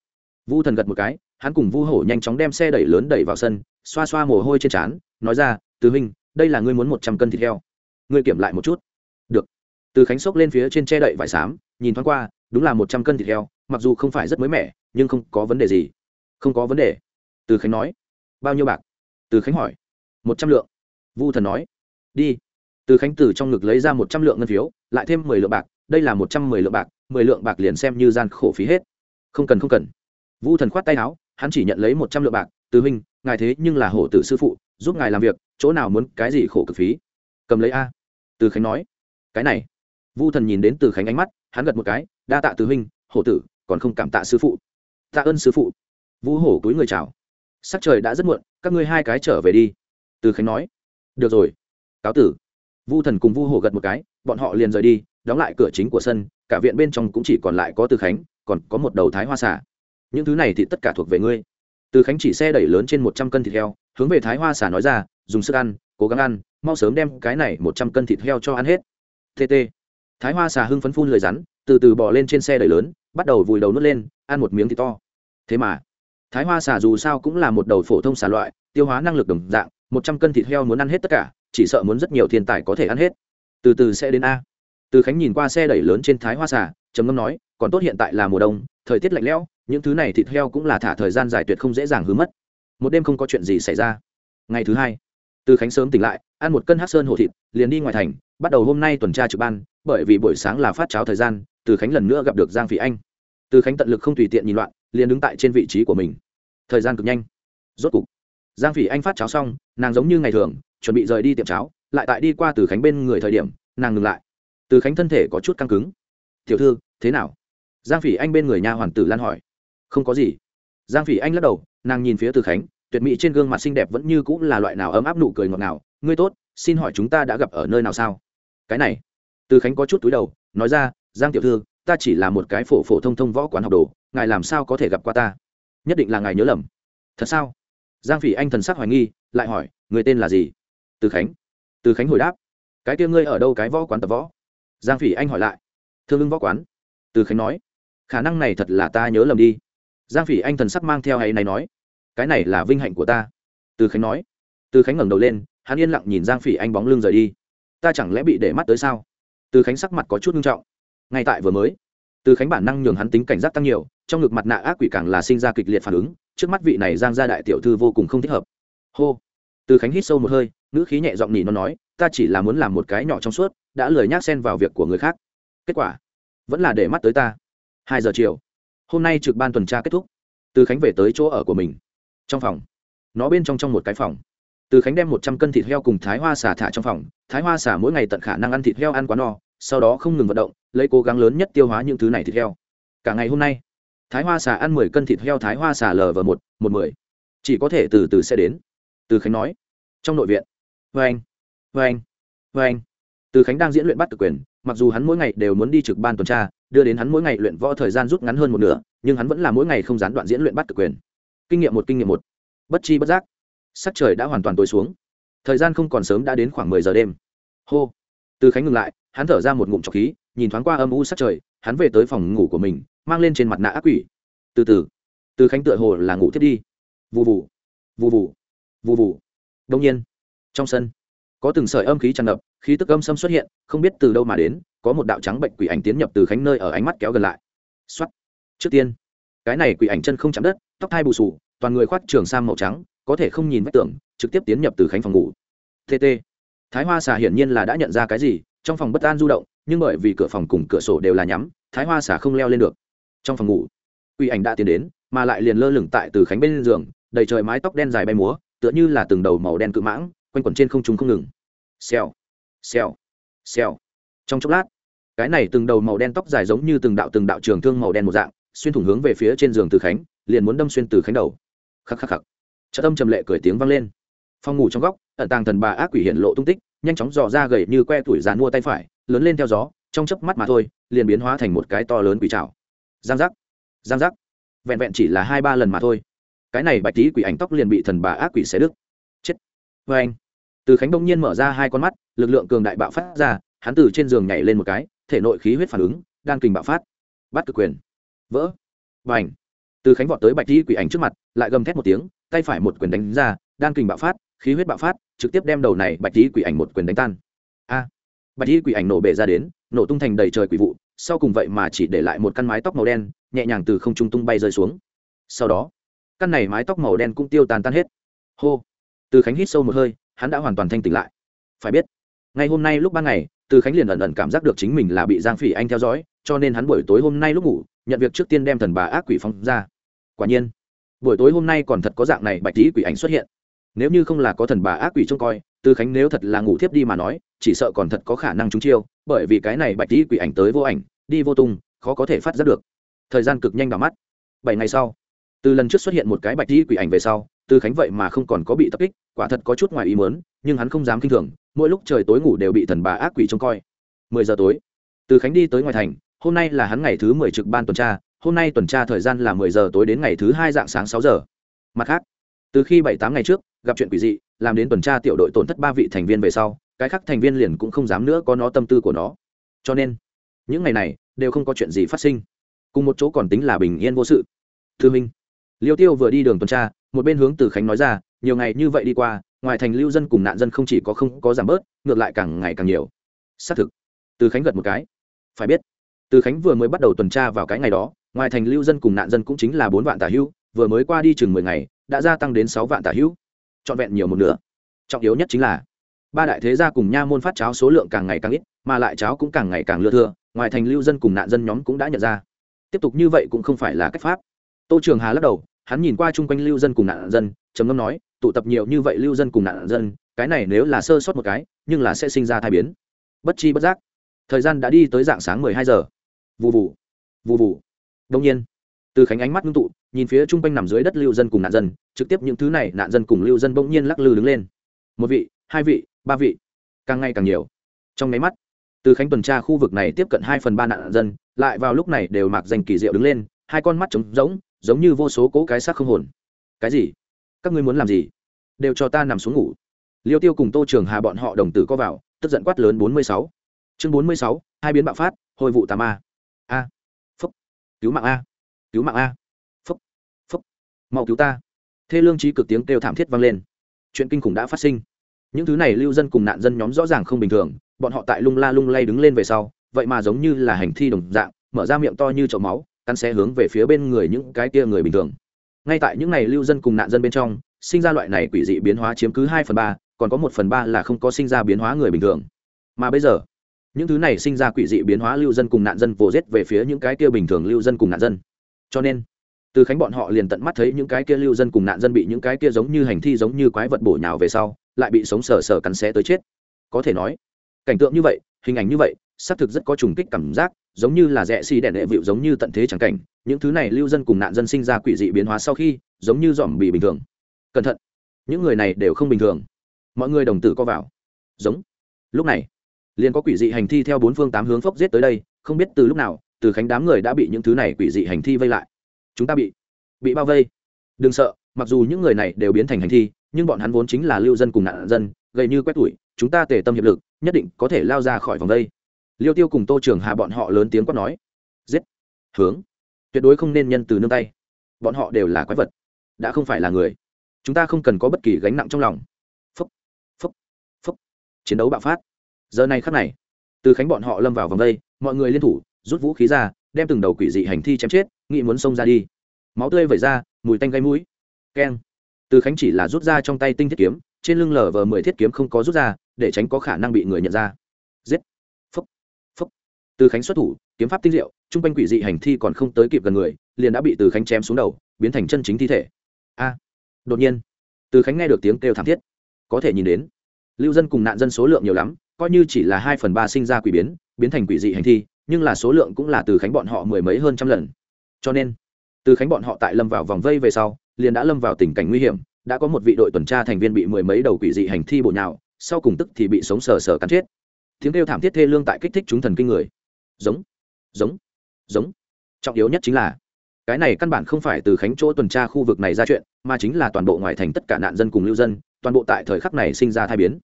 Vu thần gật một cái, hắn cùng vu hổ nhanh chóng đem xe đẩy lớn đẩy vào sân, xoa xoa mồ hôi trên trán, nói ra từ huynh, đây là ngươi muốn một trăm cân thịt heo. Ngươi kiểm lại một chút. Được. Từ khánh xốc lên phía trên che đậy vải xám, nhìn thoáng qua, đúng là một trăm cân thịt heo, mặc dù không phải rất mới mẻ, nhưng không có vấn đề gì. Không có vấn đề. Từ khánh nói. Bao nhiêu bạc? Từ khánh hỏi. Một trăm lượng. Vu thần nói. Đi. Từ khánh từ trong ngực lấy ra một trăm lượng ngân phiếu, lại thêm mười lượng bạc, đây là một trăm mười lượng bạc, mười lượng bạc liền xem như gian khổ phí hết. Không cần không cần. Vu thần khoát tay áo, hắn chỉ nhận lấy một trăm lượng bạc, từ huynh ngài thế nhưng là hổ tử sư phụ, giúp ngài làm việc, chỗ nào muốn cái gì khổ cực phí? Cầm lấy a. Từ khánh nói. Cái này. Vu thần nhìn đến từ khánh ánh mắt, hắn gật một cái, đa tạ từ huynh, hổ tử, còn không cảm tạ sư phụ. Tạ ơn sư phụ. Vu hổ túi người chào. Sắc trời đã rất muộn, các ngươi hai cái trở về đi. Từ khánh nói. Được rồi. Cáo tử. Vu thần cùng vu hổ gật một cái, bọn họ liền rời đi, đóng lại cửa chính của sân, cả viện bên trong cũng chỉ còn lại có từ khánh, còn có một đầu thái hoa xả những thứ này thì tất cả thuộc về ngươi từ khánh chỉ xe đẩy lớn trên một trăm cân thịt heo, hướng về thái hoa xả nói ra, dùng sức ăn, cố gắng ăn, mau sớm đem cái này một trăm cân thịt heo cho ăn hết. Tt thái hoa xà hưng phấn phun lời rắn, từ từ bỏ lên trên xe đẩy lớn, bắt đầu vùi đầu nuốt lên, ăn một miếng thịt to. Thế mà, thái hoa xà dù sao cũng là một đầu phổ thông xà loại, tiêu hóa năng lực đồng dạng, một trăm cân thịt heo muốn ăn hết tất cả, chỉ sợ muốn rất nhiều thiên tài có thể ăn hết. Từ từ sẽ đến a. Từ khánh nhìn qua xe đẩy lớn trên thái hoa xà, trầm ngâm nói, còn tốt hiện tại là mùa đông, thời tiết lạnh lẽo những thứ này thịt heo cũng là thả thời gian dài tuyệt không dễ dàng hứa mất. Một đêm không có chuyện gì xảy ra. Ngày thứ hai, từ khánh sớm tỉnh lại, ăn một cân hát sơn hổ thịt, liền đi ngoài thành, bắt đầu hôm nay tuần tra trực ban, bởi vì buổi sáng là phát cháo thời gian, từ khánh lần nữa gặp được giang phỉ anh. Từ khánh tận lực không tùy tiện nhìn loạn, liền đứng tại trên vị trí của mình. Thời gian cực nhanh. Rốt cục, giang phỉ anh phát cháo xong, nàng giống như ngày thường, chuẩn bị rời đi tiệm cháo, lại tại đi qua từ khánh bên người thời điểm, nàng ngừng lại. Từ khánh thân thể có chút căng cứng. Tiểu thư, thế nào? Giang phỉ anh bên người nhà hoàn tử lan hỏi không có gì. Giang phỉ anh lắc đầu, nàng nhìn phía từ khánh, tuyệt mỹ trên gương mặt xinh đẹp vẫn như cũng là loại nào ấm áp nụ cười ngọt ngào. Ngươi tốt, xin hỏi chúng ta đã gặp ở nơi nào sao? Cái này. Từ khánh có chút túi đầu, nói ra, giang tiểu thư, ta chỉ là một cái phổ phổ thông thông võ quán học đồ, ngài làm sao có thể gặp qua ta? Nhất định là ngài nhớ lầm. Thật sao? Giang phỉ anh thần sắc hoài nghi, lại hỏi, người tên là gì? Từ khánh. Từ khánh hồi đáp, cái kia ngươi ở đâu cái võ quán tập võ? Giang phỉ anh hỏi lại, thương ưng võ quán. Từ khánh nói, khả năng này thật là ta nhớ lầm đi giang phỉ anh thần sắc mang theo hay này nói, cái này là vinh hạnh của ta. Từ khánh nói. Từ khánh ngẩng đầu lên, hắn yên lặng nhìn giang phỉ anh bóng lưng rời đi. Ta chẳng lẽ bị để mắt tới sao? Từ khánh sắc mặt có chút nghiêm trọng. Ngay tại vừa mới. Từ khánh bản năng nhường hắn tính cảnh giác tăng nhiều, trong ngực mặt nạ ác quỷ càng là sinh ra kịch liệt phản ứng, trước mắt vị này giang gia đại tiểu thư vô cùng không thích hợp. Hô. Từ khánh hít sâu một hơi, ngữ khí nhẹ giọng nhỉ nó nói, ta chỉ là muốn làm một cái nhỏ trong suốt, đã lười nhác xen vào việc của người khác. Kết quả, vẫn là để mắt tới ta. Hai giờ chiều hôm nay trực ban tuần tra kết thúc. Từ khánh về tới chỗ ở của mình. Trong phòng. Nó bên trong trong một cái phòng. Từ khánh đem một trăm cân thịt heo cùng thái hoa xả thả trong phòng. Thái hoa xả mỗi ngày tận khả năng ăn thịt heo ăn quá no, sau đó không ngừng vận động, lấy cố gắng lớn nhất tiêu hóa những thứ này thịt heo. Cả ngày hôm nay, thái hoa xả ăn mười cân thịt heo thái hoa xả lv một một mười. Chỉ có thể từ từ sẽ đến. Từ khánh nói. Trong nội viện. Vê anh. Vê anh. Vê anh. Từ khánh đang diễn luyện bắt cực quyền, mặc dù hắn mỗi ngày đều muốn đi trực ban tuần tra đưa đến hắn mỗi ngày luyện võ thời gian rút ngắn hơn một nửa, nhưng hắn vẫn là mỗi ngày không gián đoạn diễn luyện bắt cực quyền. Kinh nghiệm một, kinh nghiệm một. Bất chi bất giác, sắc trời đã hoàn toàn tối xuống. Thời gian không còn sớm đã đến khoảng mười giờ đêm. Hô. Từ khánh ngừng lại, hắn thở ra một ngụm trọc khí, nhìn thoáng qua âm u sắc trời, hắn về tới phòng ngủ của mình, mang lên trên mặt nạ ác quỷ. Từ từ. Từ khánh tựa hồ là ngủ thiết đi. Vụ vụ vụ vụ vụ vụ đông nhiên, trong sân, có từng sợi âm khí tràn ngập, khí tức âm xâm xuất hiện, không biết từ đâu mà đến có một đạo trắng bệnh quỷ ảnh tiến nhập từ khánh nơi ở ánh mắt kéo gần lại. Xuất trước tiên, cái này quỷ ảnh chân không chạm đất, tóc thai bù sù toàn người khoác trường sam màu trắng, có thể không nhìn vách tường, trực tiếp tiến nhập từ khánh phòng ngủ. Tt thái hoa xà hiển nhiên là đã nhận ra cái gì, trong phòng bất an du động, nhưng bởi vì cửa phòng cùng cửa sổ đều là nhắm, thái hoa xà không leo lên được. Trong phòng ngủ, quỷ ảnh đã tiến đến, mà lại liền lơ lửng tại từ khánh bên giường, đầy trời mái tóc đen dài bay múa, tựa như là từng đầu màu đen cự mãng, quanh quẩn trên không trung không ngừng. Xèo xèo xèo. Trong chốc lát cái này từng đầu màu đen tóc dài giống như từng đạo từng đạo trường thương màu đen một dạng, xuyên thủng hướng về phía trên giường từ khánh, liền muốn đâm xuyên từ khánh đầu. Khắc khắc khắc. Trợ tâm trầm lệ cười tiếng vang lên. Phòng ngủ trong góc, ẩn tàng thần bà ác quỷ hiện lộ tung tích, nhanh chóng dò ra gầy như que tuổi dàn mua tay phải, lớn lên theo gió, trong chớp mắt mà thôi, liền biến hóa thành một cái to lớn quỷ trào giang giác giang giác. Vẹn vẹn chỉ là hai ba lần mà thôi. Cái này bạch tí quỷ ảnh tóc liền bị thần bà ác quỷ xé đứt. Chết. Vê anh. Từ khánh đông nhiên mở ra hai con mắt, lực lượng cường đại bạo phát ra, hắn từ trên giường nhảy lên một cái thể nội khí huyết phản ứng, đan kình bạo phát. Bắt cực quyền. Vỡ. Và ảnh từ khánh vọt tới bạch tí quỷ ảnh trước mặt, lại gầm thét một tiếng, tay phải một quyền đánh ra, đan kình bạo phát, khí huyết bạo phát, trực tiếp đem đầu này bạch tí quỷ ảnh một quyền đánh tan. A. Bạch tí quỷ ảnh nổ bể ra đến, nổ tung thành đầy trời quỷ vụ, sau cùng vậy mà chỉ để lại một căn mái tóc màu đen, nhẹ nhàng từ không trung tung bay rơi xuống. Sau đó, căn này mái tóc màu đen cũng tiêu tàn tan hết. Hô. Từ khánh hít sâu một hơi, hắn đã hoàn toàn thanh tỉnh lại. Phải biết ngày hôm nay lúc ban ngày từ khánh liền ẩn ẩn cảm giác được chính mình là bị giang phỉ anh theo dõi, cho nên hắn buổi tối hôm nay lúc ngủ, nhận việc trước tiên đem thần bà ác quỷ phong ra. Quả nhiên, buổi tối hôm nay còn thật có dạng này bạch tí quỷ ảnh xuất hiện. Nếu như không là có thần bà ác quỷ trông coi, từ khánh nếu thật là ngủ thiếp đi mà nói, chỉ sợ còn thật có khả năng trúng chiêu, bởi vì cái này bạch tí quỷ ảnh tới vô ảnh, đi vô tung, khó có thể phát giác được. Thời gian cực nhanh vào mắt. Bảy ngày sau, từ lần trước xuất hiện một cái bạch tí quỷ ảnh về sau, từ khánh vậy mà không còn có bị tập kích, quả thật có chút ngoài ý mớn nhưng hắn không dám kinh thường mỗi lúc trời tối ngủ đều bị thần bà ác quỷ trông coi. Mười giờ tối, từ khánh đi tới ngoài thành, hôm nay là hắn ngày thứ mười trực ban tuần tra, hôm nay tuần tra thời gian là mười giờ tối đến ngày thứ hai dạng sáng sáu giờ. Mặt khác, từ khi bảy tám ngày trước, gặp chuyện quỷ dị, làm đến tuần tra tiểu đội tổn thất ba vị thành viên về sau, cái khác thành viên liền cũng không dám nữa có nó tâm tư của nó. Cho nên, những ngày này, đều không có chuyện gì phát sinh. Cùng một chỗ còn tính là bình yên vô sự. Thư minh, liêu tiêu vừa đi đường tuần tra, một bên hướng từ khánh nói ra, nhiều ngày như vậy đi qua ngoài thành lưu dân cùng nạn dân không chỉ có không có giảm bớt, ngược lại càng ngày càng nhiều. Xác thực, từ khánh gật một cái. Phải biết, từ khánh vừa mới bắt đầu tuần tra vào cái ngày đó, ngoài thành lưu dân cùng nạn dân cũng chính là bốn vạn tả hữu vừa mới qua đi chừng mười ngày, đã gia tăng đến sáu vạn tả hữu trọn vẹn nhiều một nửa. Trọng yếu nhất chính là, ba đại thế gia cùng nha môn phát cháo số lượng càng ngày càng ít, mà lại cháo cũng càng ngày càng lưa thưa, ngoài thành lưu dân cùng nạn dân nhóm cũng đã nhận ra. Tiếp tục như vậy cũng không phải là cách pháp. Tô trường hà lắc đầu, hắn nhìn qua chung quanh lưu dân cùng nạn dân, trầm ngâm nói tụ tập nhiều như vậy lưu dân cùng nạn dân, cái này nếu là sơ sót một cái, nhưng là sẽ sinh ra thai biến. Bất chi bất giác. Thời gian đã đi tới dạng sáng mười hai giờ. Vụ vụ vụ vụ đông nhiên, từ khánh ánh mắt ngưng tụ, nhìn phía chung quanh nằm dưới đất lưu dân cùng nạn dân, trực tiếp những thứ này, nạn dân cùng lưu dân bỗng nhiên lắc lư đứng lên. Một vị, hai vị, ba vị. Càng ngày càng nhiều. Trong nháy mắt, từ khánh tuần tra khu vực này tiếp cận hai phần ba nạn dân, lại vào lúc này đều mặc danh kỳ diệu đứng lên, hai con mắt trống rỗng, giống như vô số cỗ cái xác không hồn. Cái gì? Các ngươi muốn làm gì? Đều cho ta nằm xuống ngủ. Liêu tiêu cùng tô trường hà bọn họ đồng tử có vào, tức giận quát lớn bốn mươi sáu. Chương bốn mươi sáu, hai biến bạo phát, hồi vụ tà ma. A. Phúc. Cứu mạng a. Cứu mạng a. Phúc. Phúc. Mau cứu ta. Thê lương trí cực tiếng kêu thảm thiết vang lên. Chuyện kinh khủng đã phát sinh. Những thứ này lưu dân cùng nạn dân nhóm rõ ràng không bình thường, bọn họ tại lung la lung lay đứng lên về sau, vậy mà giống như là hành thi đồng dạng, mở ra miệng to như chậu máu, cắn xe hướng về phía bên người những cái kia người bình thường ngay tại những n à y lưu dân cùng nạn dân bên trong, sinh ra loại này quỷ dị biến hóa chiếm cứ hai phần ba, còn có một phần ba là không có sinh ra biến hóa người bình thường. Mà bây giờ, những thứ này sinh ra quỷ dị biến hóa lưu dân cùng nạn dân vồ rết về phía những cái kia bình thường lưu dân cùng nạn dân. Cho nên, từ khánh bọn họ liền tận mắt thấy những cái kia lưu dân cùng nạn dân bị những cái kia giống như hành thi giống như quái vật bổ nhào về sau, lại bị sống sờ sờ cắn xé tới chết. Có thể nói, cảnh tượng như vậy, hình ảnh như vậy xác thực rất có trùng kích cảm giác, giống như là rẽ xì đèn đệ vịu giống như tận thế chẳng cảnh. Những thứ này lưu dân cùng nạn dân sinh ra quỷ dị biến hóa sau khi, giống như dòm bị bình thường. Cẩn thận. Những người này đều không bình thường. Mọi người đồng tử co vào. Giống. Lúc này, liền có quỷ dị hành thi theo bốn phương tám hướng phốc giết tới đây, không biết từ lúc nào, từ khánh đám người đã bị những thứ này quỷ dị hành thi vây lại. Chúng ta bị bị bao vây. Đừng sợ, mặc dù những người này đều biến thành hành thi, nhưng bọn hắn vốn chính là lưu dân cùng nạn dân gây như quét tuổi chúng ta tề tâm hiệp lực, nhất định có thể lao ra khỏi vòng vây liêu tiêu cùng tô trường hà bọn họ lớn tiếng quát nói, giết! Hướng! Tuyệt đối không nên nhân từ nương tay. Bọn họ đều là quái vật, đã không phải là người. Chúng ta không cần có bất kỳ gánh nặng trong lòng. Phúc! Phúc! Phúc! Chiến đấu bạo phát. Giờ này khắc này, từ khánh bọn họ lâm vào vòng đây. mọi người liên thủ, rút vũ khí ra, đem từng đầu quỷ dị hành thi chém chết nghĩ muốn xông ra đi. Máu tươi vẩy ra, mùi tanh gây mũi. Keng! Từ khánh chỉ là rút ra trong tay tinh thiết kiếm, trên lưng lở vờ mười thiết kiếm không có rút ra, để tránh có khả năng bị người nhận ra. Giết! Từ khánh xuất thủ, kiếm pháp tinh diệu, chung quanh quỷ dị hành thi còn không tới kịp gần người, liền đã bị từ khánh chém xuống đầu, biến thành chân chính thi thể. A! Đột nhiên, từ khánh nghe được tiếng kêu thảm thiết. Có thể nhìn đến, lưu dân cùng nạn dân số lượng nhiều lắm, coi như chỉ là hai phần ba sinh ra quỷ biến biến thành quỷ dị hành thi, nhưng là số lượng cũng là từ khánh bọn họ mười mấy hơn trăm lần. Cho nên, từ khánh bọn họ tại lâm vào vòng vây về sau, liền đã lâm vào tình cảnh nguy hiểm, đã có một vị đội tuần tra thành viên bị mười mấy đầu quỷ dị hành thi bổ nhào, sau cùng tức thì bị sống sờ sờ cắn chết. Tiếng kêu thảm thiết thê lương tại kích thích chúng thần kinh người giống. Giống. Giống. Trọng yếu nhất chính là, cái này căn bản không phải từ khánh chỗ tuần tra khu vực này ra chuyện, mà chính là toàn bộ ngoài thành tất cả nạn dân cùng lưu dân, toàn bộ tại thời khắc này sinh ra thai biến.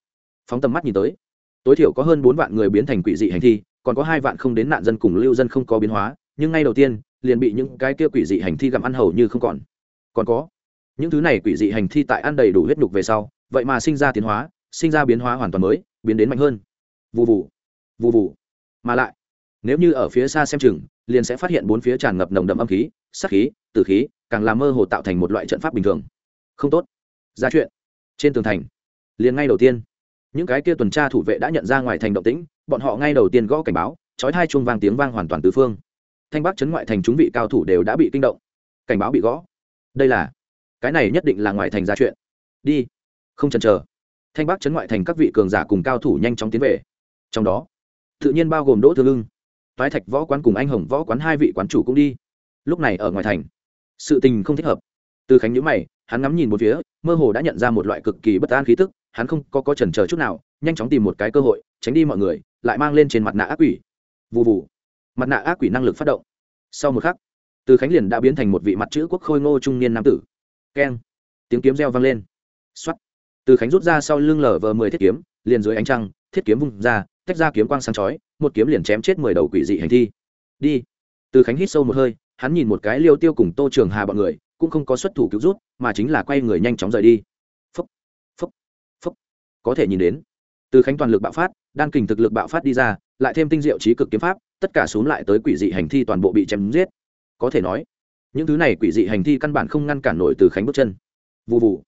Phóng tầm mắt nhìn tới, tối thiểu có hơn bốn vạn người biến thành quỷ dị hành thi, còn có hai vạn không đến nạn dân cùng lưu dân không có biến hóa, nhưng ngay đầu tiên, liền bị những cái kia quỷ dị hành thi gặm ăn hầu như không còn. Còn có, những thứ này quỷ dị hành thi tại ăn đầy đủ huyết nhục về sau, vậy mà sinh ra tiến hóa, sinh ra biến hóa hoàn toàn mới, biến đến mạnh hơn. Vụ vụ vụ vụ mà lại nếu như ở phía xa xem chừng, liền sẽ phát hiện bốn phía tràn ngập nồng đậm âm khí sắc khí, tử khí, càng làm mơ hồ tạo thành một loại trận pháp bình thường. Không tốt. Ra chuyện. Trên tường thành. Liền ngay đầu tiên. Những cái kia tuần tra thủ vệ đã nhận ra ngoài thành động tĩnh, bọn họ ngay đầu tiên gõ cảnh báo trói hai chuông vang tiếng vang hoàn toàn tứ phương. Thanh bắc chấn ngoại thành chúng vị cao thủ đều đã bị kinh động. Cảnh báo bị gõ. Đây là, cái này nhất định là ngoại thành ra chuyện. Đi. Không chần chờ. Thanh bắc chấn ngoại thành các vị cường giả cùng cao thủ nhanh chóng tiến về. Trong đó, tự nhiên bao gồm đỗ thương ưng phái thạch võ quán cùng anh hồng võ quán hai vị quán chủ cũng đi. Lúc này ở ngoài thành, sự tình không thích hợp. Từ khánh nhữ mày, hắn ngắm nhìn một phía, mơ hồ đã nhận ra một loại cực kỳ bất an khí tức, hắn không có có chần chờ chút nào, nhanh chóng tìm một cái cơ hội, tránh đi mọi người, lại mang lên trên mặt nạ ác quỷ. Vụ vụ mặt nạ ác quỷ năng lực phát động. Sau một khắc, từ khánh liền đã biến thành một vị mặt chữ quốc khôi ngô trung niên nam tử. Keng. Tiếng kiếm reo vang lên. X o á t từ khánh rút ra sau lưng lở vờ mười thiết kiếm, liền dưới ánh trăng, thiết kiếm vung ra tách ra kiếm quang sáng chói, một kiếm liền chém chết mười đầu quỷ dị hành thi. Đi. Từ khánh hít sâu một hơi, hắn nhìn một cái liêu tiêu cùng tô trường hà bọn người, cũng không có xuất thủ cứu rút, mà chính là quay người nhanh chóng rời đi. Phúc phúc phúc. Có thể nhìn đến. Từ khánh toàn lực bạo phát, đan kình thực lực bạo phát đi ra, lại thêm tinh diệu trí cực kiếm pháp, tất cả xuống lại tới quỷ dị hành thi toàn bộ bị chém giết. Có thể nói, những thứ này quỷ dị hành thi căn bản không ngăn cản nổi từ khánh bước chân. Vụ vụ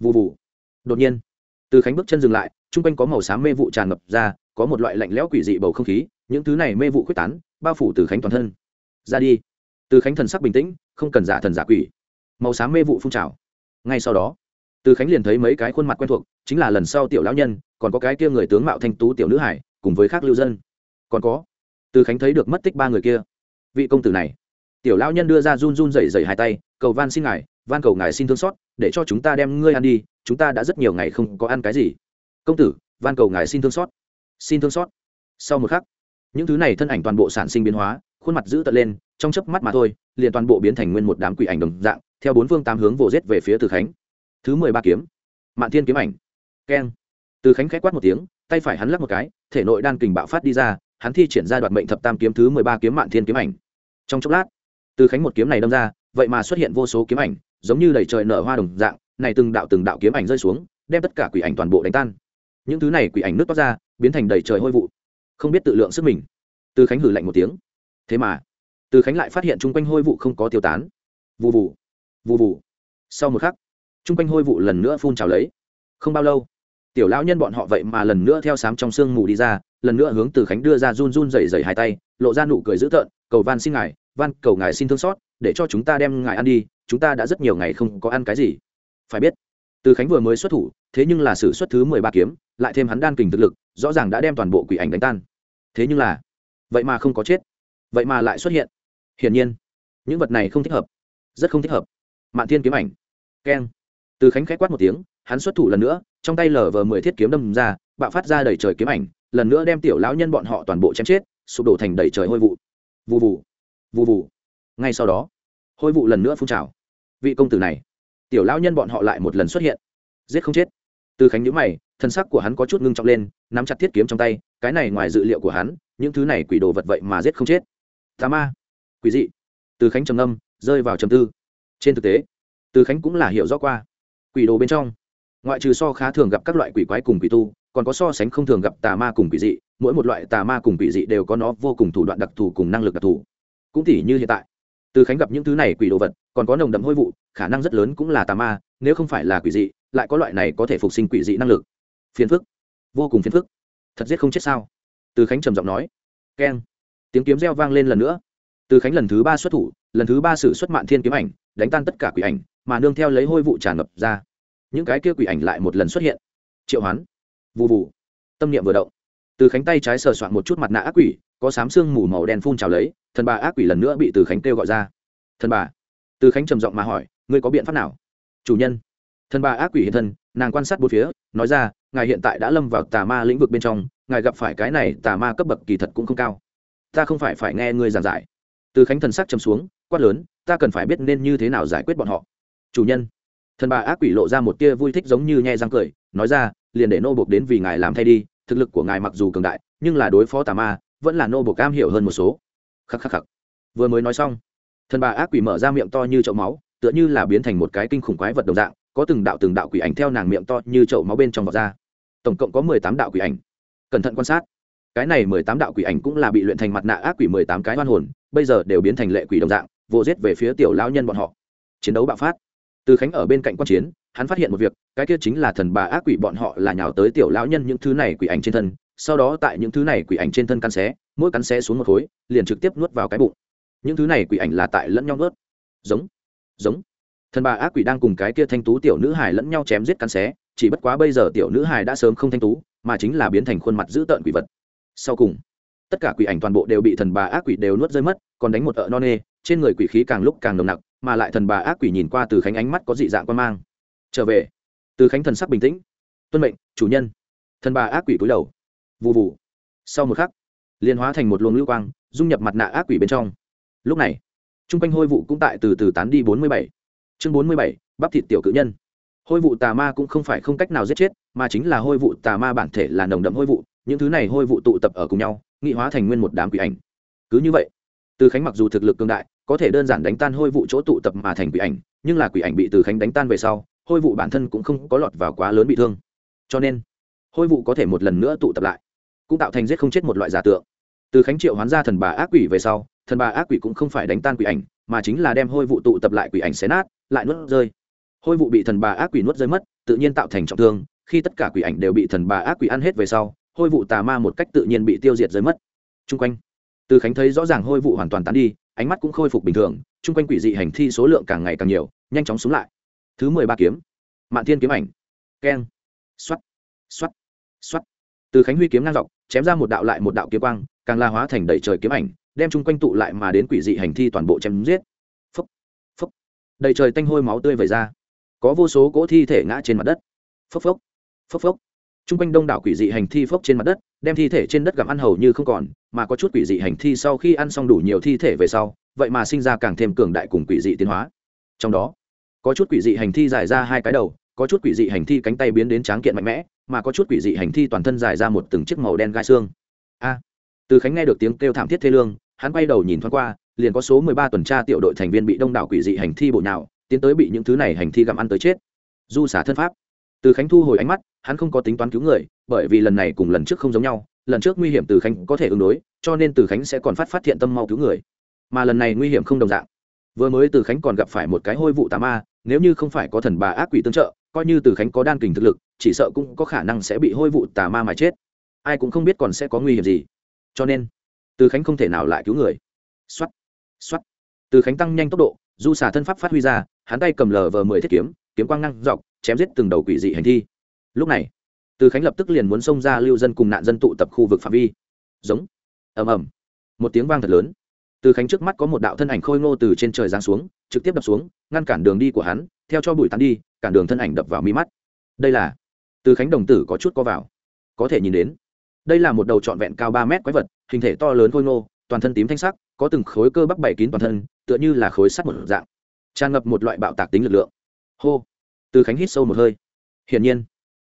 vụ vụ đột nhiên, từ khánh bước chân dừng lại trung quanh có màu xám mê vụ tràn ngập ra có một loại lạnh lẽo quỷ dị bầu không khí, những thứ này mê vụ quyết tán, bao phủ từ khánh toàn thân. Ra đi. Từ khánh thần sắc bình tĩnh, không cần giả thần giả quỷ. Màu xám mê vụ phun trào. Ngay sau đó, từ khánh liền thấy mấy cái khuôn mặt quen thuộc, chính là lần sau tiểu lão nhân, còn có cái kia người tướng mạo thanh tú tiểu nữ hải, cùng với khác lưu dân. Còn có, từ khánh thấy được mất tích ba người kia. Vị công tử này. Tiểu lão nhân đưa ra run run rẩy rẩy hai tay, cầu van xin ngài, van cầu ngài xin thương xót, để cho chúng ta đem ngươi ăn đi, chúng ta đã rất nhiều ngày không có ăn cái gì. Công tử, van cầu ngài xin thương xót xin thương xót. Sau một khắc, những thứ này thân ảnh toàn bộ sản sinh biến hóa, khuôn mặt giữ tận lên, trong chớp mắt mà thôi, liền toàn bộ biến thành nguyên một đám quỷ ảnh đồng dạng, theo bốn phương tám hướng vồ rết về phía từ khánh. Thứ mười ba kiếm, mạn thiên kiếm ảnh. Keng. Từ khánh k h á quát một tiếng, tay phải hắn lắc một cái, thể nội đan kình bạo phát đi ra, hắn thi triển ra đoạt mệnh thập tam kiếm thứ mười ba kiếm mạn thiên kiếm ảnh. Trong chốc lát, từ khánh một kiếm này đâm ra, vậy mà xuất hiện vô số kiếm ảnh, giống như đầy trời nở hoa đồng dạng, này từng đạo từng đạo kiếm ảnh rơi xuống, đem tất cả quỷ ảnh toàn bộ đánh tan. Những thứ này quỷ ảnh nước toát ra biến thành đầy trời hôi vụ. Không biết tự lượng sức mình. Từ khánh hử lạnh một tiếng. Thế mà, từ khánh lại phát hiện chung quanh hôi vụ không có tiêu tán. Vụ vụ vụ vụ sau một khắc, chung quanh hôi vụ lần nữa phun trào lấy. Không bao lâu, tiểu lão nhân bọn họ vậy mà lần nữa theo sám trong sương mù đi ra, lần nữa hướng từ khánh đưa ra run run rẩy rẩy hai tay, lộ ra nụ cười dữ tợn, cầu van xin ngài, van, cầu ngài xin thương xót, để cho chúng ta đem ngài ăn đi, chúng ta đã rất nhiều ngày không có ăn cái gì. Phải biết, từ khánh vừa mới xuất thủ thế nhưng là sử xuất thứ mười ba kiếm, lại thêm hắn đan kình thực lực, rõ ràng đã đem toàn bộ quỷ ảnh đánh tan. Thế nhưng là, vậy mà không có chết, vậy mà lại xuất hiện. Hiển nhiên, những vật này không thích hợp, rất không thích hợp. Mạn thiên kiếm ảnh. Keng. Từ khánh khẽ quát một tiếng, hắn xuất thủ lần nữa, trong tay lờ vờ mười thiết kiếm đâm ra, bạo phát ra đầy trời kiếm ảnh, lần nữa đem tiểu lão nhân bọn họ toàn bộ chém chết, sụp đổ thành đầy trời hôi vụ. Vụ vụ vụ vụ ngay sau đó, hôi vụ lần nữa phun trào. Vị công tử này, tiểu lão nhân bọn họ lại một lần xuất hiện. Giết không chết từ khánh nhữ mày, thân sắc của hắn có chút ngưng trọng lên, nắm chặt thiết kiếm trong tay, cái này ngoài dự liệu của hắn, những thứ này quỷ đồ vật vậy mà giết không chết. Tà ma, quỷ dị. Từ khánh trầm âm rơi vào trầm tư. Trên thực tế, từ khánh cũng là hiểu rõ qua, quỷ đồ bên trong, ngoại trừ so khá thường gặp các loại quỷ quái cùng quỷ tu, còn có so sánh không thường gặp tà ma cùng quỷ dị, mỗi một loại tà ma cùng quỷ dị đều có nó vô cùng thủ đoạn đặc thù cùng năng lực đặc thù. Cũng tỉ như hiện tại, từ khánh gặp những thứ này quỷ đồ vật còn có nồng đậm hôi vụ, khả năng rất lớn cũng là tà ma, nếu không phải là quỷ dị, lại có loại này có thể phục sinh quỷ dị năng lực. Phiền phức. Vô cùng phiền phức. Thật giết không chết sao? Từ khánh trầm giọng nói. Keng. Tiếng kiếm reo vang lên lần nữa. Từ khánh lần thứ ba xuất thủ, lần thứ ba sử xuất mạng thiên kiếm ảnh, đánh tan tất cả quỷ ảnh, mà nương theo lấy hôi vụ tràn ngập ra. Những cái kia quỷ ảnh lại một lần xuất hiện. Triệu hoán. Vụ vụ tâm niệm vừa động. Từ khánh tay trái sờ soạn một chút mặt nạ ác quỷ, có sám xương mù màu đen phun trào lấy, thần bà ác quỷ lần nữa bị từ khánh kêu gọi ra. Thần bà từ khánh trầm giọng mà hỏi, ngươi có biện pháp nào? Chủ nhân. Thần bà ác quỷ hiện thân, nàng quan sát bốn phía, nói ra, ngài hiện tại đã lâm vào tà ma lĩnh vực bên trong, ngài gặp phải cái này tà ma cấp bậc kỳ thật cũng không cao. Ta không phải phải nghe ngươi giảng giải. Từ khánh thần sắc trầm xuống, quát lớn, ta cần phải biết nên như thế nào giải quyết bọn họ. Chủ nhân. Thần bà ác quỷ lộ ra một tia vui thích giống như nhe răng cười, nói ra, liền để nô buộc đến vì ngài làm thay đi, thực lực của ngài mặc dù cường đại, nhưng là đối phó tà ma, vẫn là nô buộc cam hiểu hơn một số. Khắc khắc khắc. Vừa mới nói xong thần bà ác quỷ mở ra miệng to như chậu máu, tựa như là biến thành một cái kinh khủng quái vật đồng dạng, có từng đạo từng đạo quỷ ảnh theo nàng miệng to như chậu máu bên trong vọt ra. Tổng cộng có mười tám đạo quỷ ảnh. Cẩn thận quan sát. Cái này mười tám đạo quỷ ảnh cũng là bị luyện thành mặt nạ ác quỷ mười tám cái hoan hồn, bây giờ đều biến thành lệ quỷ đồng dạng, vô giết về phía tiểu lão nhân bọn họ. Chiến đấu bạo phát. Từ khánh ở bên cạnh quan chiến, hắn phát hiện một việc, cái kia chính là thần bà ác quỷ bọn họ là nhào tới tiểu lão nhân những thứ này quỷ ảnh trên thân, sau đó tại những thứ này quỷ ảnh trên thân cắn xé, mỗi cắn xé xuống một khối, liền trực tiếp nuốt vào cái bụng những thứ này quỷ ảnh là tại lẫn nhau nuốt. Giống giống. Thần bà ác quỷ đang cùng cái kia thanh tú tiểu nữ hài lẫn nhau chém giết cắn xé, chỉ bất quá bây giờ tiểu nữ hài đã sớm không thanh tú, mà chính là biến thành khuôn mặt dữ tợn quỷ vật. Sau cùng, tất cả quỷ ảnh toàn bộ đều bị thần bà ác quỷ đều nuốt rơi mất, còn đánh một ợ non nê, trên người quỷ khí càng lúc càng nồng nặc, mà lại thần bà ác quỷ nhìn qua từ khánh ánh mắt có dị dạng quan mang. Trở về. Từ khánh thần sắc bình tĩnh. Tuân mệnh, chủ nhân. Thần bà ác quỷ cúi đầu. Vụ vụ sau một khắc liên hóa thành một luồng lưu quang, dung nhập mặt nạ ác quỷ bên trong lúc này t r u n g quanh hôi vụ cũng tại từ từ tán đi bốn mươi bảy. Chương bốn mươi bảy, bắp thịt tiểu cự nhân. Hôi vụ tà ma cũng không phải không cách nào giết chết, mà chính là hôi vụ tà ma bản thể là nồng đậm hôi vụ, những thứ này hôi vụ tụ tập ở cùng nhau, nghị hóa thành nguyên một đám quỷ ảnh. Cứ như vậy, từ khánh mặc dù thực lực cương đại, có thể đơn giản đánh tan hôi vụ chỗ tụ tập mà thành quỷ ảnh, nhưng là quỷ ảnh bị từ khánh đánh tan về sau, hôi vụ bản thân cũng không có lọt vào quá lớn bị thương. Cho nên, hôi vụ có thể một lần nữa tụ tập lại, cũng tạo thành giết không chết một loại giả tượng. Từ khánh triệu hoán ra thần bà ác quỷ về sau thần bà ác quỷ cũng không phải đánh tan quỷ ảnh, mà chính là đem hôi vụ tụ tập lại quỷ ảnh xé nát, lại nuốt rơi. Hôi vụ bị thần bà ác quỷ nuốt rơi mất, tự nhiên tạo thành trọng thương, khi tất cả quỷ ảnh đều bị thần bà ác quỷ ăn hết về sau, hôi vụ tà ma một cách tự nhiên bị tiêu diệt rơi mất. T r u n g quanh, từ khánh thấy rõ ràng hôi vụ hoàn toàn tán đi, ánh mắt cũng khôi phục bình thường t r u n g quanh quỷ dị hành thi số lượng càng ngày càng nhiều, nhanh chóng xuống lại. Thứ mười ba kiếm, mạn thiên kiếm ảnh. Keng. X o á t x o á t x o á t từ khánh huy kiếm ngang dọc, chém ra một đạo lại một đạo kiếm quang, càng la hóa thành đầy trời kiếm ảnh đem chung quanh tụ lại mà đến quỷ dị hành thi toàn bộ chém giết. Phấp phấp đầy trời tanh hôi máu tươi vẩy ra. Có vô số cỗ thi thể ngã trên mặt đất. Phấp phốc phấp phốc. Chung quanh đông đảo quỷ dị hành thi phốc trên mặt đất, đem thi thể trên đất gặm ăn hầu như không còn, mà có chút quỷ dị hành thi sau khi ăn xong đủ nhiều thi thể về sau, vậy mà sinh ra càng thêm cường đại cùng quỷ dị tiến hóa. Trong đó, có chút quỷ dị hành thi dài ra hai cái đầu, có chút quỷ dị hành thi cánh tay biến đến tráng kiện mạnh mẽ, mà có chút quỷ dị hành thi toàn thân dài ra một từng chiếc màu đen gai xương. A từ khánh nghe được tiếng kêu thảm thiết thê lương, hắn quay đầu nhìn thoáng qua, liền có số mười ba tuần tra tiểu đội thành viên bị đông đảo quỷ dị hành thi bộ nhào, tiến tới bị những thứ này hành thi gặm ăn tới chết. Du xả thân pháp. Từ khánh thu hồi ánh mắt, hắn không có tính toán cứu người, bởi vì lần này cùng lần trước không giống nhau, lần trước nguy hiểm từ khánh có thể ứng đối, cho nên từ khánh sẽ còn phát phát hiện tâm mau cứu người. Mà lần này nguy hiểm không đồng dạng. Vừa mới từ khánh còn gặp phải một cái hôi vụ tà ma, nếu như không phải có thần bà ác quỷ tương trợ, coi như từ khánh có đan kình thực lực, chỉ sợ cũng có khả năng sẽ bị hôi vụ tà ma mà chết. Ai cũng không biết còn sẽ có nguy hiểm gì cho nên, từ khánh không thể nào lại cứu người. X o á t x o á t từ khánh tăng nhanh tốc độ, du xả thân pháp phát huy ra, hắn tay cầm lờ vờ mười thiết kiếm kiếm quang năng dọc, chém giết từng đầu quỷ dị hành thi. Lúc này, từ khánh lập tức liền muốn xông ra lưu dân cùng nạn dân tụ tập khu vực phạm vi. Giống, ầm ầm. Một tiếng vang thật lớn. Từ khánh trước mắt có một đạo thân ảnh khôi ngô từ trên trời giáng xuống, trực tiếp đập xuống, ngăn cản đường đi của hắn, theo cho bụi tắn đi, cản đường thân ảnh đập vào mi mắt. Đây là, từ khánh đồng tử có chút co vào. Có thể nhìn đến đây là một đầu trọn vẹn cao ba mét quái vật, hình thể to lớn khôi ngô, toàn thân tím thanh sắc, có từng khối cơ bắp bảy kín toàn thân, tựa như là khối sắt một dạng. Tràn ngập một loại bạo tạc tính lực lượng. Hô. Từ khánh hít sâu một hơi. Hiển nhiên,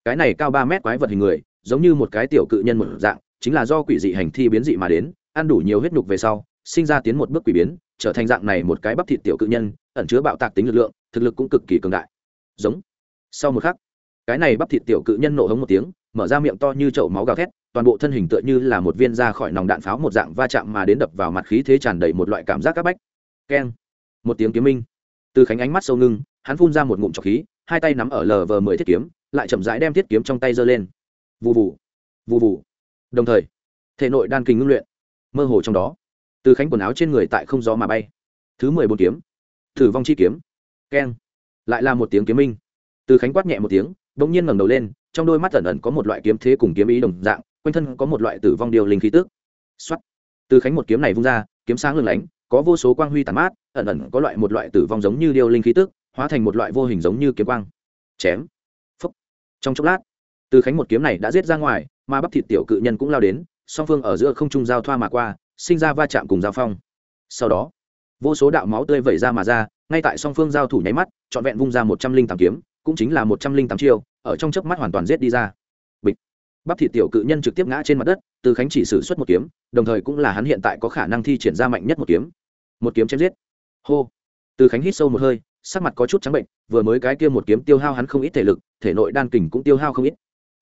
cái này cao ba mét quái vật hình người, giống như một cái tiểu cự nhân một dạng, chính là do quỷ dị hành thi biến dị mà đến, ăn đủ nhiều huyết nhục về sau, sinh ra tiến một bước quỷ biến, trở thành dạng này một cái bắp thịt tiểu cự nhân, ẩn chứa bạo tạc tính lực lượng, thực lực cũng cực kỳ cường đại. Giống. Sau một khắc, cái này bắp thịt tiểu cự nhân nổ hống một tiếng mở ra miệng to như chậu máu gào thét, toàn bộ thân hình tựa như là một viên ra khỏi nòng đạn pháo một dạng va chạm mà đến đập vào mặt khí thế tràn đầy một loại cảm giác c áp bách. Keng. Một tiếng kiếm minh. Từ khánh ánh mắt sâu ngưng, hắn phun ra một ngụm trọc khí, hai tay nắm ở lờ vờ mười thiết kiếm, lại chậm rãi đem thiết kiếm trong tay giơ lên. Vụ vụ vụ vụ đồng thời, thể nội đan kình ngưng luyện. Mơ hồ trong đó, từ khánh quần áo trên người tại không gió mà bay. Thứ mười bốn kiếm. Thử vong chi kiếm. Keng. Lại là một tiếng kiếm minh. Từ khánh quát nhẹ một tiếng đ ỗ n g nhiên ngẩng đầu lên trong đôi mắt ẩn ẩn có một loại kiếm thế cùng kiếm ý đồng dạng, quanh thân có một loại tử vong điều linh khí tức. X từ khánh một kiếm này vung ra, kiếm sáng lừng lánh, có vô số quang huy tàn mát, ẩn ẩn có loại một loại tử vong giống như điều linh khí tức, hóa thành một loại vô hình giống như kiếm quang. Chém. Phúc. Trong chốc lát, từ khánh một kiếm này đã giết ra ngoài, mà bắp thịt tiểu cự nhân cũng lao đến, song phương ở giữa không trung giao thoa mà qua, sinh ra va chạm cùng giao phong. Sau đó, vô số đạo máu tươi vẩy ra mà ra, ngay tại song phương giao thủ nháy mắt, trọn vẹn vung ra một trăm linh tám kiếm, cũng chính là một trăm linh tám chiêu ở trong chớp mắt hoàn toàn giết đi ra. Bịch. Bắp thịt tiểu cự nhân trực tiếp ngã trên mặt đất, từ khánh chỉ sử xuất một kiếm, đồng thời cũng là hắn hiện tại có khả năng thi triển ra mạnh nhất một kiếm. Một kiếm chém giết. Hô. Từ khánh hít sâu một hơi, sắc mặt có chút trắng bệnh, vừa mới cái kia một kiếm tiêu hao hắn không ít thể lực, thể nội đan kình cũng tiêu hao không ít.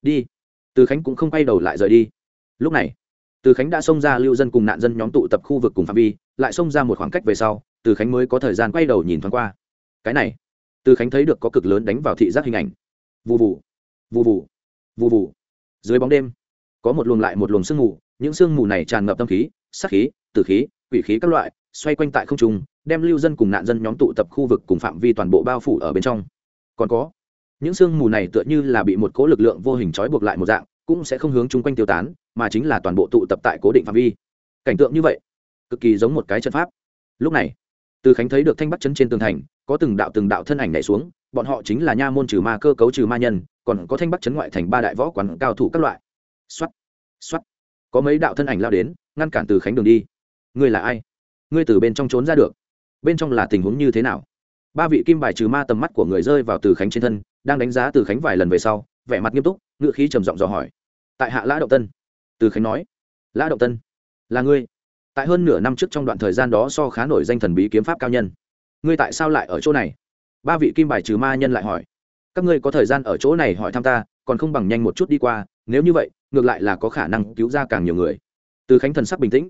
Đi. Từ khánh cũng không quay đầu lại rời đi. Lúc này, từ khánh đã xông ra lưu dân cùng nạn dân nhóm tụ tập khu vực cùng phạm vi, lại xông ra một khoảng cách về sau, từ khánh mới có thời gian quay đầu nhìn thoáng qua. Cái này, từ khánh thấy được có cực lớn đánh vào thị giác hình ảnh vụ vụ vụ vụ vụ vụ dưới bóng đêm, có một luồng lại một luồng sương mù, những sương mù này tràn ngập tâm khí sắc khí, tử khí, quỷ khí các loại, xoay quanh tại không trung, đem lưu dân cùng nạn dân nhóm tụ tập khu vực cùng phạm vi toàn bộ bao phủ ở bên trong. Còn có, những sương mù này tựa như là bị một cố lực lượng vô hình trói buộc lại một dạng, cũng sẽ không hướng chung quanh tiêu tán, mà chính là toàn bộ tụ tập tại cố định phạm vi. Cảnh tượng như vậy, cực kỳ giống một cái trận pháp. Lúc này, từ khánh thấy được thanh bắt chấn trên tường thành, có từng đạo từng đạo thân ảnh nhảy xuống bọn họ chính là nha môn trừ ma cơ cấu trừ ma nhân, còn có thanh bắc chấn ngoại thành ba đại võ quán cao thủ các loại. Xuất xuất có mấy đạo thân ảnh lao đến, ngăn cản từ khánh đường đi. Ngươi là ai? Ngươi từ bên trong trốn ra được. Bên trong là tình huống như thế nào? Ba vị kim bài trừ ma tầm mắt của người rơi vào từ khánh trên thân, đang đánh giá từ khánh vài lần về sau, vẻ mặt nghiêm túc ngựa khí trầm giọng dò hỏi. Tại hạ lã động tân. Từ khánh nói. Lã động tân, là ngươi. Tại hơn nửa năm trước trong đoạn thời gian đó so khá nổi danh thần bí kiếm pháp cao nhân. Ngươi tại sao lại ở chỗ này? Ba vị kim bài trừ ma nhân lại hỏi, các ngươi có thời gian ở chỗ này hỏi thăm ta, còn không bằng nhanh một chút đi qua, nếu như vậy, ngược lại là có khả năng cứu ra càng nhiều người. Từ khánh thần sắc bình tĩnh,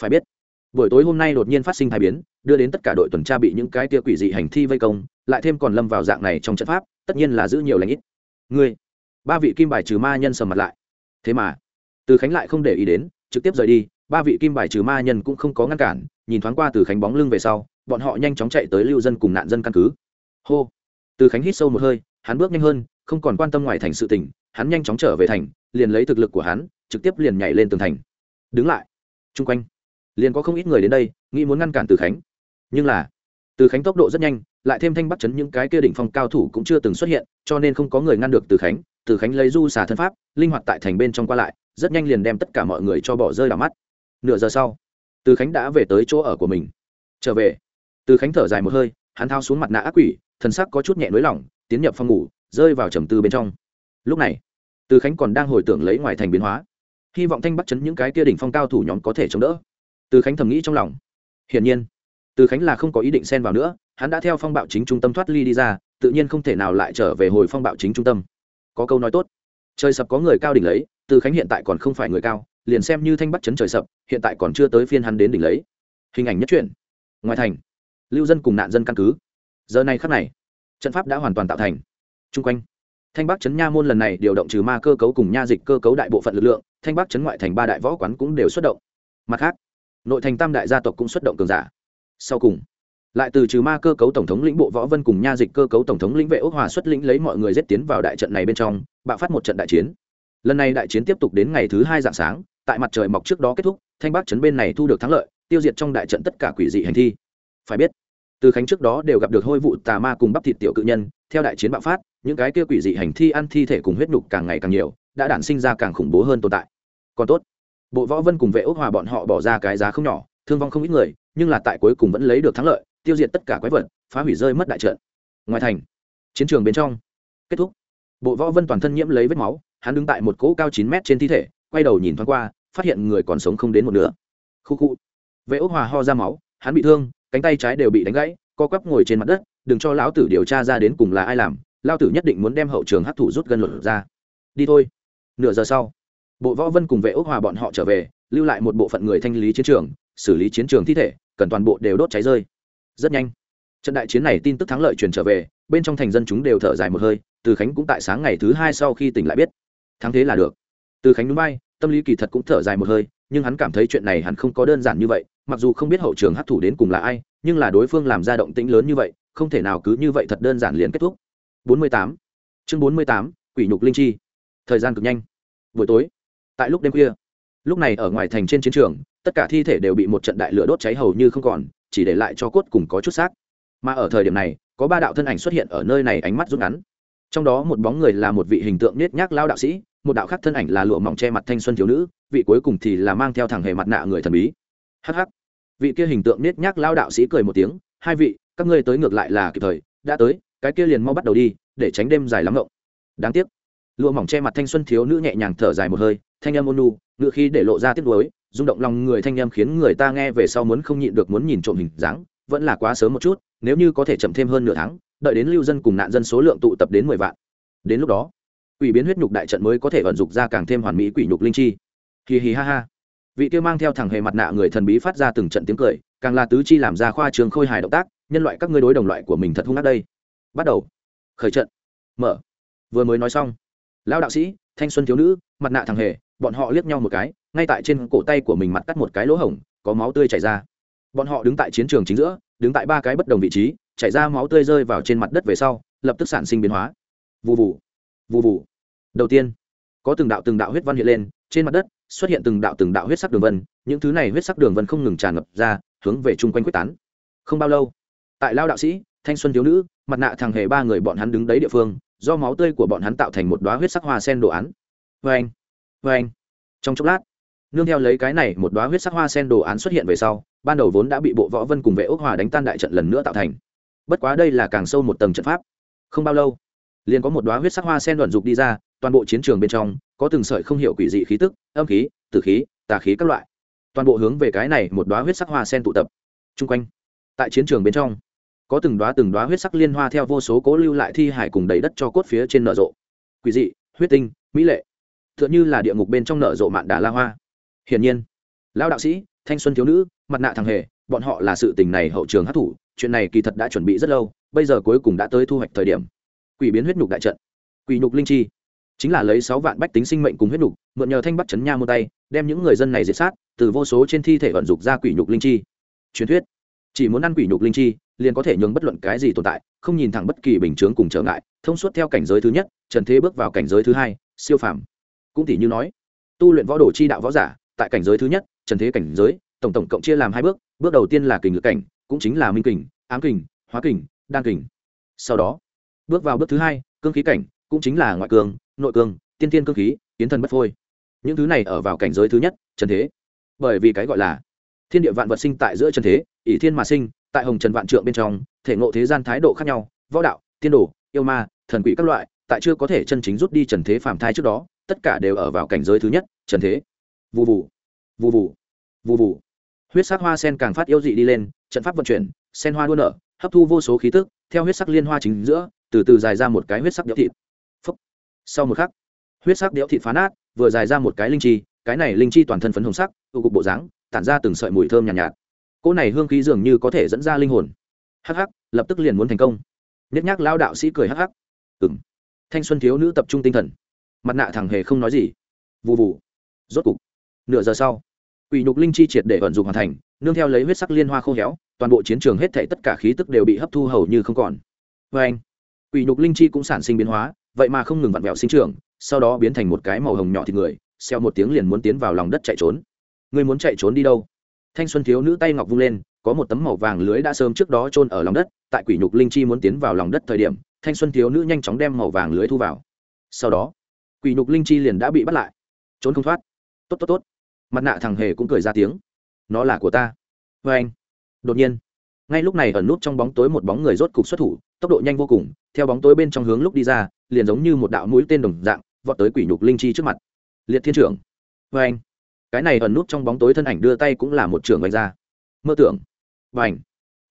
phải biết, buổi tối hôm nay đột nhiên phát sinh thái biến, đưa đến tất cả đội tuần tra bị những cái tia quỷ dị hành thi vây công, lại thêm còn lâm vào dạng này trong trận pháp, tất nhiên là giữ nhiều lãnh ít. Ngươi? Ba vị kim bài trừ ma nhân sầm mặt lại. Thế mà. Từ khánh lại không để ý đến, trực tiếp rời đi, ba vị kim bài trừ ma nhân cũng không có ngăn cản, nhìn thoáng qua từ khánh bóng lưng về sau, bọn họ nhanh chóng chạy tới lưu dân cùng nạn dân căn cứ hô. Từ khánh hít sâu một hơi hắn bước nhanh hơn không còn quan tâm ngoài thành sự tình, hắn nhanh chóng trở về thành liền lấy thực lực của hắn trực tiếp liền nhảy lên tường thành. Đứng lại. Chung quanh. Liền có không ít người đến đây nghĩ muốn ngăn cản từ khánh. Nhưng là từ khánh tốc độ rất nhanh lại thêm thanh bắt chấn những cái kia đỉnh phong cao thủ cũng chưa từng xuất hiện cho nên không có người ngăn được từ khánh. Từ khánh lấy du xả thân pháp linh hoạt tại thành bên trong qua lại rất nhanh liền đem tất cả mọi người cho bỏ rơi đảo mắt. Nửa giờ sau từ khánh đã về tới chỗ ở của mình. Trở về. Từ khánh thở dài một hơi hắn thao xuống mặt nạ ác quỷ thần sắc có chút nhẹ nới lỏng, tiến nhập phòng ngủ, rơi vào trầm tư bên trong. Lúc này, từ khánh còn đang hồi tưởng lấy ngoài thành biến hóa. Hy vọng thanh bắt chấn những cái kia đỉnh phong cao thủ nhóm có thể chống đỡ. Từ khánh thầm nghĩ trong lòng. Hiển nhiên, từ khánh là không có ý định xen vào nữa, hắn đã theo phong bạo chính trung tâm thoát ly đi ra, tự nhiên không thể nào lại trở về hồi phong bạo chính trung tâm. Có câu nói tốt, trời sập có người cao đỉnh lấy, từ khánh hiện tại còn không phải người cao, liền xem như thanh bắt chấn trời sập, hiện tại còn chưa tới phiên hắn đến đỉnh lấy. Hình ảnh nhất truyện. Ngoài thành, lưu dân cùng nạn dân căn cứ giờ này khắc này, trận pháp đã hoàn toàn tạo thành. Chung quanh, thanh bắc chấn nha môn lần này điều động trừ ma cơ cấu cùng nha dịch cơ cấu đại bộ phận lực lượng, thanh bắc chấn ngoại thành ba đại võ quán cũng đều xuất động. Mặt khác, nội thành tam đại gia tộc cũng xuất động cường giả. Sau cùng, lại từ trừ ma cơ cấu tổng thống lĩnh bộ võ vân cùng nha dịch cơ cấu tổng thống lĩnh vệ ốc hòa xuất lĩnh lấy mọi người giết tiến vào đại trận này bên trong, bạo phát một trận đại chiến. Lần này đại chiến tiếp tục đến ngày thứ hai dạng sáng, tại mặt trời mọc trước đó kết thúc, thanh bắc chấn bên này thu được thắng lợi, tiêu diệt trong đại trận tất cả quỷ dị hành thi. Phải biết từ khánh trước đó đều gặp được hôi vụ tà ma cùng bắp thịt tiểu cự nhân, theo đại chiến bạo phát, những cái kia quỷ dị hành thi ăn thi thể cùng huyết nhục càng ngày càng nhiều, đã đản sinh ra càng khủng bố hơn tồn tại. Còn tốt, bộ võ vân cùng vệ ốc hòa bọn họ bỏ ra cái giá không nhỏ, thương vong không ít người, nhưng là tại cuối cùng vẫn lấy được thắng lợi, tiêu diệt tất cả quái vật, phá hủy rơi mất đại trận. Ngoài thành, chiến trường bên trong, kết thúc. Bộ võ vân toàn thân nhiễm lấy vết máu, hắn đứng tại một cỗ cao chín mét trên thi thể, quay đầu nhìn thoáng qua, phát hiện người còn sống không đến một nửa. Khu khu, vệ ốc hòa ho ra máu, hắn bị thương cánh tay trái đều bị đánh gãy, co quắp ngồi trên mặt đất, đừng cho lão tử điều tra ra đến cùng là ai làm lao tử nhất định muốn đem hậu trường hấp thụ rút gân luật ra. Đi thôi. Nửa giờ sau, bộ võ vân cùng vệ ốc hòa bọn họ trở về, lưu lại một bộ phận người thanh lý chiến trường, xử lý chiến trường thi thể, cần toàn bộ đều đốt cháy rơi. Rất nhanh, trận đại chiến này tin tức thắng lợi truyền trở về, bên trong thành dân chúng đều thở dài một hơi, từ khánh cũng tại sáng ngày thứ hai sau khi tỉnh lại biết. Thắng thế là được. Từ khánh núi bay, tâm lý kỳ thật cũng thở dài một hơi, nhưng hắn cảm thấy chuyện này hẳn không có đơn giản như vậy mặc dù không biết hậu trường hấp thủ đến cùng là ai nhưng là đối phương làm ra động tĩnh lớn như vậy không thể nào cứ như vậy thật đơn giản liền kết thúc. 48. chương 48, quỷ nhục linh chi. Thời gian cực nhanh. Buổi tối tại lúc đêm khuya lúc này ở ngoài thành trên chiến trường tất cả thi thể đều bị một trận đại lửa đốt cháy hầu như không còn chỉ để lại cho cốt cùng có chút xác. Mà ở thời điểm này có ba đạo thân ảnh xuất hiện ở nơi này ánh mắt rút ngắn. Trong đó một bóng người là một vị hình tượng nết nhác lao đạo sĩ một đạo khác thân ảnh là lụa mỏng che mặt thanh xuân thiếu nữ vị cuối cùng thì là mang theo thằng hề mặt nạ người thần bí hh vị kia hình tượng nết nhác lao đạo sĩ cười một tiếng, hai vị, các ngươi tới ngược lại là kịp thời, đã tới, cái kia liền mau bắt đầu đi, để tránh đêm dài lắm ngộng. Đáng tiếc. Lụa mỏng che mặt thanh xuân thiếu nữ nhẹ nhàng thở dài một hơi, thanh âm ôn nu ngự khi để lộ ra tiếc nuối, rung động lòng người thanh âm khiến người ta nghe về sau muốn không nhịn được muốn nhìn trộm hình dáng, vẫn là quá sớm một chút, nếu như có thể chậm thêm hơn nửa tháng, đợi đến lưu dân cùng nạn dân số lượng tụ tập đến mười vạn. Đến lúc đó, quỷ biến huyết nhục đại trận mới có thể vận dụng ra càng thêm hoàn mỹ quỷ nhục linh chi. Hì hì ha ha vị kia mang theo thằng hề mặt nạ người thần bí phát ra từng trận tiếng cười, càng là tứ chi làm ra khoa trường khôi hài động tác, nhân loại các ngươi đối đồng loại của mình thật hung ác đây. Bắt đầu. Khởi trận. Mở. Vừa mới nói xong, lão đạo sĩ, thanh xuân thiếu nữ, mặt nạ thằng hề, bọn họ liếc nhau một cái, ngay tại trên cổ tay của mình mặt cắt một cái lỗ hổng, có máu tươi chảy ra. Bọn họ đứng tại chiến trường chính giữa, đứng tại ba cái bất đồng vị trí, chảy ra máu tươi rơi vào trên mặt đất về sau, lập tức sản sinh biến hóa. Vụ vụ vụ vụ đầu tiên, có từng đạo từng đạo huyết văn hiện lên, trên mặt đất xuất hiện từng đạo từng đạo huyết sắc đường vân, những thứ này huyết sắc đường vân không ngừng tràn ngập ra, hướng về chung quanh quyết tán. Không bao lâu, tại lao đạo sĩ, thanh xuân thiếu nữ, mặt nạ thằng hề ba người bọn hắn đứng đấy địa phương, do máu tươi của bọn hắn tạo thành một đoá huyết sắc hoa sen đồ án. Vê anh vê anh trong chốc lát, nương theo lấy cái này một đoá huyết sắc hoa sen đồ án xuất hiện về sau, ban đầu vốn đã bị bộ võ vân cùng vệ ốc hòa đánh tan đại trận lần nữa tạo thành. Bất quá đây là càng sâu một tầng trận pháp. Không bao lâu, liền có một đoá huyết sắc hoa sen đoạn dục đi ra toàn bộ chiến trường bên trong có từng sợi không hiểu quỷ dị khí tức, âm khí, tử khí, tà khí các loại. Toàn bộ hướng về cái này một đoá huyết sắc hoa sen tụ tập. Chung quanh, tại chiến trường bên trong, có từng đoá từng đoá huyết sắc liên hoa theo vô số cố lưu lại thi hải cùng đầy đất cho cốt phía trên nở rộ. Quỷ dị, huyết tinh, mỹ lệ. T h ư ợ n h ư là địa ngục bên trong nở rộ mạn đà la hoa. Hiển nhiên, lão đạo sĩ, thanh xuân thiếu nữ, mặt nạ thằng hề, bọn họ là sự tình này hậu trường hát thủ, chuyện này kỳ thật đã chuẩn bị rất lâu, bây giờ cuối cùng đã tới thu hoạch thời điểm. Quỷ biến huyết nhục đại trận. Quỷ nhục linh chi chính là lấy sáu vạn bách tính sinh mệnh cùng huyết nhục, mượn nhờ thanh bắt chấn nha một tay, đem những người dân này diệt sát, từ vô số trên thi thể vận dục ra quỷ nhục linh chi truyền thuyết, chỉ muốn ăn quỷ nhục linh chi, liền có thể nhường bất luận cái gì tồn tại, không nhìn thẳng bất kỳ bình chướng cùng trở ngại, thông suốt theo cảnh giới thứ nhất, trần thế bước vào cảnh giới thứ hai, siêu phàm cũng tỷ như nói, tu luyện võ đồ chi đạo võ giả, tại cảnh giới thứ nhất, trần thế cảnh giới, tổng tổng cộng chia làm hai bước bước đầu tiên là kình lực cảnh, cũng chính là minh kình, ám kình, hóa kình, đan kình sau đó, bước vào bước thứ hai, cương khí cảnh, cũng chính là ngoại cường nội cương, tiên tiên cương khí, kiến thân bất phôi. Những thứ này ở vào cảnh giới thứ nhất, trần thế. Bởi vì cái gọi là thiên địa vạn vật sinh tại giữa trần thế, ỷ thiên mà sinh, tại hồng trần vạn trượng bên trong, thể ngộ thế gian thái độ khác nhau, võ đạo, tiên đồ, yêu ma, thần quỷ các loại, tại chưa có thể chân chính rút đi trần thế phàm thai trước đó, tất cả đều ở vào cảnh giới thứ nhất, trần thế. Vụ vụ vụ vụ vụ vụ huyết sắc hoa sen càng phát yêu dị đi lên, trận pháp vận chuyển, sen hoa đua nở, hấp thu vô số khí tức, theo huyết sắc liên hoa chính giữa, từ từ dài ra một cái huyết sắc nhỡ thịt sau một khắc huyết sắc đẽo thịt phá nát vừa dài ra một cái linh chi cái này linh chi toàn thân phấn hồng sắc tụ cục bộ dáng tản ra từng sợi mùi thơm nhàn nhạt, nhạt. Cỗ này hương khí dường như có thể dẫn ra linh hồn. Hắc hắc lập tức liền muốn thành công. Nhất nhắc lao đạo sĩ cười hắc hắc. Ừng thanh xuân thiếu nữ tập trung tinh thần. Mặt nạ thẳng hề không nói gì. Vụ vụ rốt cục nửa giờ sau quỷ nhục linh chi triệt để vận dụng hoàn thành nương theo lấy huyết sắc liên hoa khô héo toàn bộ chiến trường hết thảy tất cả khí tức đều bị hấp thu hầu như không còn. Vê anh quỷ nhục linh chi cũng sản sinh biến hóa vậy mà không ngừng vặn vẹo sinh trưởng, sau đó biến thành một cái màu hồng nhỏ thịt người xeo một tiếng liền muốn tiến vào lòng đất chạy trốn. Người muốn chạy trốn đi đâu? Thanh xuân thiếu nữ tay ngọc vung lên, có một tấm màu vàng lưới đã sớm trước đó trôn ở lòng đất, tại quỷ nhục linh chi muốn tiến vào lòng đất thời điểm, thanh xuân thiếu nữ nhanh chóng đem màu vàng lưới thu vào. Sau đó, quỷ nhục linh chi liền đã bị bắt lại. Trốn không thoát. Tốt tốt tốt. Mặt nạ thằng hề cũng cười ra tiếng. Nó là của ta. Vê anh. Đột nhiên ngay lúc này ẩn nút trong bóng tối một bóng người rốt cục xuất thủ, tốc độ nhanh vô cùng, theo bóng tối bên trong hướng lúc đi ra, liền giống như một đạo mũi tên đồng dạng, vọt tới quỷ nhục linh chi trước mặt. Liệt thiên trưởng. Vê anh. Cái này ẩn nút trong bóng tối thân ảnh đưa tay cũng là một trưởng vạch ra. Mơ tưởng. Và ảnh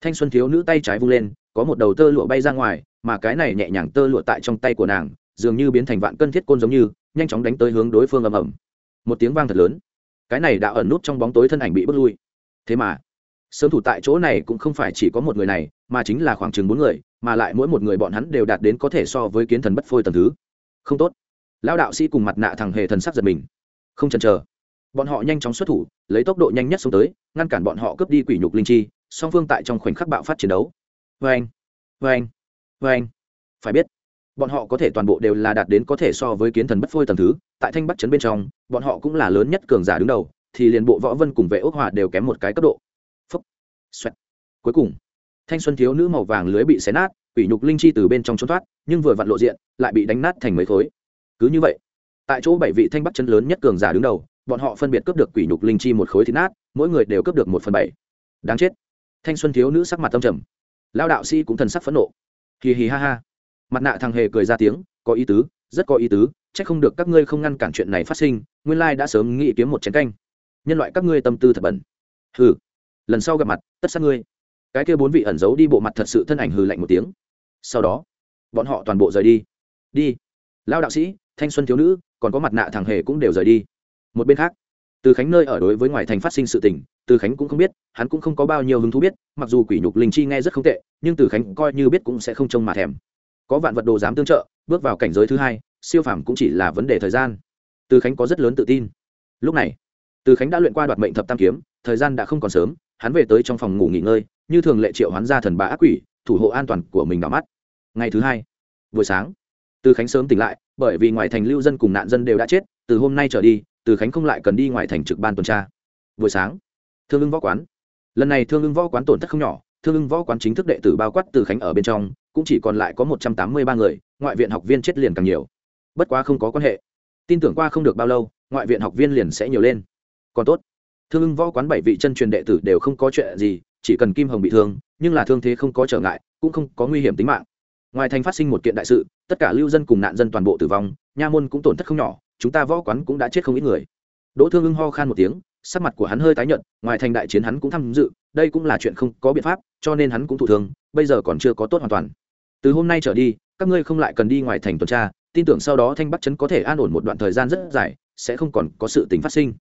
thanh xuân thiếu nữ tay trái vung lên, có một đầu tơ lụa bay ra ngoài, mà cái này nhẹ nhàng tơ lụa tại trong tay của nàng, dường như biến thành vạn cân thiết côn giống như, nhanh chóng đánh tới hướng đối phương ầm ầm. Một tiếng vang thật lớn. Cái này đã ẩn nút trong bóng tối thân ảnh bị bước lui. Thế mà sớm thủ tại chỗ này cũng không phải chỉ có một người này, mà chính là khoảng chừng bốn người, mà lại mỗi một người bọn hắn đều đạt đến có thể so với kiến thần bất phôi tầm thứ. Không tốt. Lão đạo sĩ cùng mặt nạ thằng hề thần sắc giật mình. Không chần chờ. Bọn họ nhanh chóng xuất thủ, lấy tốc độ nhanh nhất xuống tới, ngăn cản bọn họ cướp đi quỷ nhục linh chi, song phương tại trong khoảnh khắc bạo phát chiến đấu. Vê anh vê anh vê anh phải biết, bọn họ có thể toàn bộ đều là đạt đến có thể so với kiến thần bất phôi tầm thứ. Tại thanh bắc trấn bên trong, bọn họ cũng là lớn nhất cường giả đứng đầu, thì liền bộ võ vân cùng vệ ước hòa đều kém một cái cấp độ xoẹt. Cuối cùng, thanh xuân thiếu nữ màu vàng lưới bị xé nát, quỷ nhục linh chi từ bên trong trốn thoát, nhưng vừa vặn lộ diện, lại bị đánh nát thành mấy khối. Cứ như vậy, tại chỗ bảy vị thanh bắc chân lớn nhất cường giả đứng đầu, bọn họ phân biệt cướp được quỷ nhục linh chi một khối thịt nát, mỗi người đều cướp được một phần bảy. Đáng chết. Thanh xuân thiếu nữ sắc mặt tâm trầm. Lão đạo sĩ cũng thần sắc phẫn nộ. Hì hì ha ha. Mặt nạ thằng hề cười ra tiếng, có ý tứ, rất có ý tứ, chắc không được các ngươi không ngăn cản chuyện này phát sinh, nguyên lai đã sớm nghĩ kiếm một chén canh. Nhân loại các ngươi tâm tư thật bẩn. Hừ lần sau gặp mặt, tất sát ngươi. Cái kia bốn vị ẩn giấu đi bộ mặt thật sự thân ảnh hừ lạnh một tiếng. Sau đó, bọn họ toàn bộ rời đi. Đi. Lao đạo sĩ, thanh xuân thiếu nữ, còn có mặt nạ thằng hề cũng đều rời đi. Một bên khác, từ khánh nơi ở đối với ngoài thành phát sinh sự tình, từ khánh cũng không biết, hắn cũng không có bao nhiêu hứng thú biết, mặc dù quỷ nhục linh chi nghe rất không tệ, nhưng từ khánh coi như biết cũng sẽ không trông mà thèm. Có vạn vật đồ dám tương trợ, bước vào cảnh giới thứ hai, siêu phàm cũng chỉ là vấn đề thời gian. Từ khánh có rất lớn tự tin. Lúc này, từ khánh đã luyện qua đoạt mệnh thập tam kiếm, thời gian đã không còn sớm hắn về tới trong phòng ngủ nghỉ ngơi, như thường lệ triệu hoán ra thần bà ác quỷ, thủ hộ an toàn của mình đỏ mắt. Ngày thứ hai, buổi sáng, từ khánh sớm tỉnh lại, bởi vì ngoài thành lưu dân cùng nạn dân đều đã chết, từ hôm nay trở đi, từ khánh không lại cần đi ngoài thành trực ban tuần tra. Buổi sáng, thương ưng võ quán. Lần này thương ưng võ quán tổn thất không nhỏ, thương ưng võ quán chính thức đệ tử bao quát từ khánh ở bên trong, cũng chỉ còn lại có một trăm tám mươi ba người, ngoại viện học viên chết liền càng nhiều. Bất quá không có quan hệ. Tin tưởng qua không được bao lâu, ngoại viện học viên liền sẽ nhiều lên. Còn tốt thương ưng võ quán bảy vị chân truyền đệ tử đều không có chuyện gì, chỉ cần kim hồng bị thương, nhưng là thương thế không có trở ngại, cũng không có nguy hiểm tính mạng. Ngoài thành phát sinh một kiện đại sự, tất cả lưu dân cùng nạn dân toàn bộ tử vong, nha môn cũng tổn thất không nhỏ, chúng ta võ quán cũng đã chết không ít người. Đỗ thương ưng ho khan một tiếng, sắc mặt của hắn hơi tái nhợt, ngoài thành đại chiến hắn cũng tham dự, đây cũng là chuyện không có biện pháp, cho nên hắn cũng thụ thương, bây giờ còn chưa có tốt hoàn toàn. Từ hôm nay trở đi, các ngươi không lại cần đi ngoài thành tuần tra, tin tưởng sau đó thanh bắc trấn có thể an ổn một đoạn thời gian rất dài, sẽ không còn có sự tình phát sinh.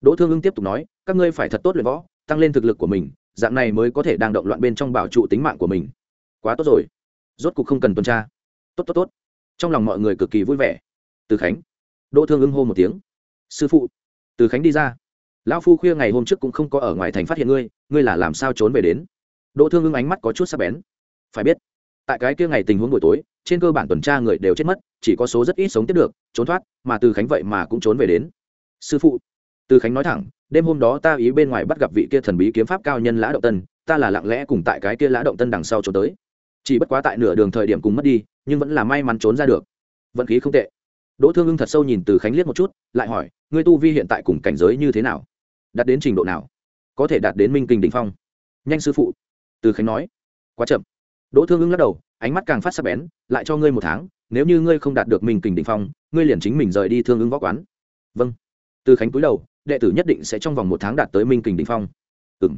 Đỗ thương ưng tiếp tục nói các ngươi phải thật tốt luyện võ, tăng lên thực lực của mình, dạng này mới có thể đang động loạn bên trong bảo trụ tính mạng của mình. Quá tốt rồi. Rốt cuộc không cần tuần tra. Tốt tốt tốt. Trong lòng mọi người cực kỳ vui vẻ. Từ khánh. Đỗ thương ưng hô một tiếng. Sư phụ. Từ khánh đi ra. Lão phu khuya ngày hôm trước cũng không có ở ngoài thành phát hiện ngươi ngươi là làm sao trốn về đến? Đỗ thương ưng ánh mắt có chút sắc bén. Phải biết, tại cái kia ngày tình huống buổi tối, trên cơ bản tuần tra người đều chết mất, chỉ có số rất ít sống tiếp được, trốn thoát, mà từ khánh vậy mà cũng trốn về đến. Sư phụ. Từ khánh nói thẳng đêm hôm đó ta ý bên ngoài bắt gặp vị kia thần bí kiếm pháp cao nhân lã động tân, ta là lặng lẽ cùng tại cái kia lã động tân đằng sau trốn tới. Chỉ bất quá tại nửa đường thời điểm cùng mất đi, nhưng vẫn là may mắn trốn ra được. Vận khí không tệ. Đỗ thương ưng thật sâu nhìn từ khánh liếc một chút, lại hỏi, ngươi tu vi hiện tại cùng cảnh giới như thế nào? Đạt đến trình độ nào? Có thể đạt đến minh kinh đ ỉ n h phong? Nhanh sư phụ, từ khánh nói. Quá chậm. Đỗ thương ưng lắc đầu, ánh mắt càng phát sắc bén, lại cho ngươi một tháng, nếu như ngươi không đạt được minh kình đ ỉ n h phong, ngươi liền chính mình rời đi thương ưng võ quán. Vâng. Từ khánh cúi đầu đệ tử nhất định sẽ trong vòng một tháng đạt tới minh kình đ ỉ n h phong. Ừ m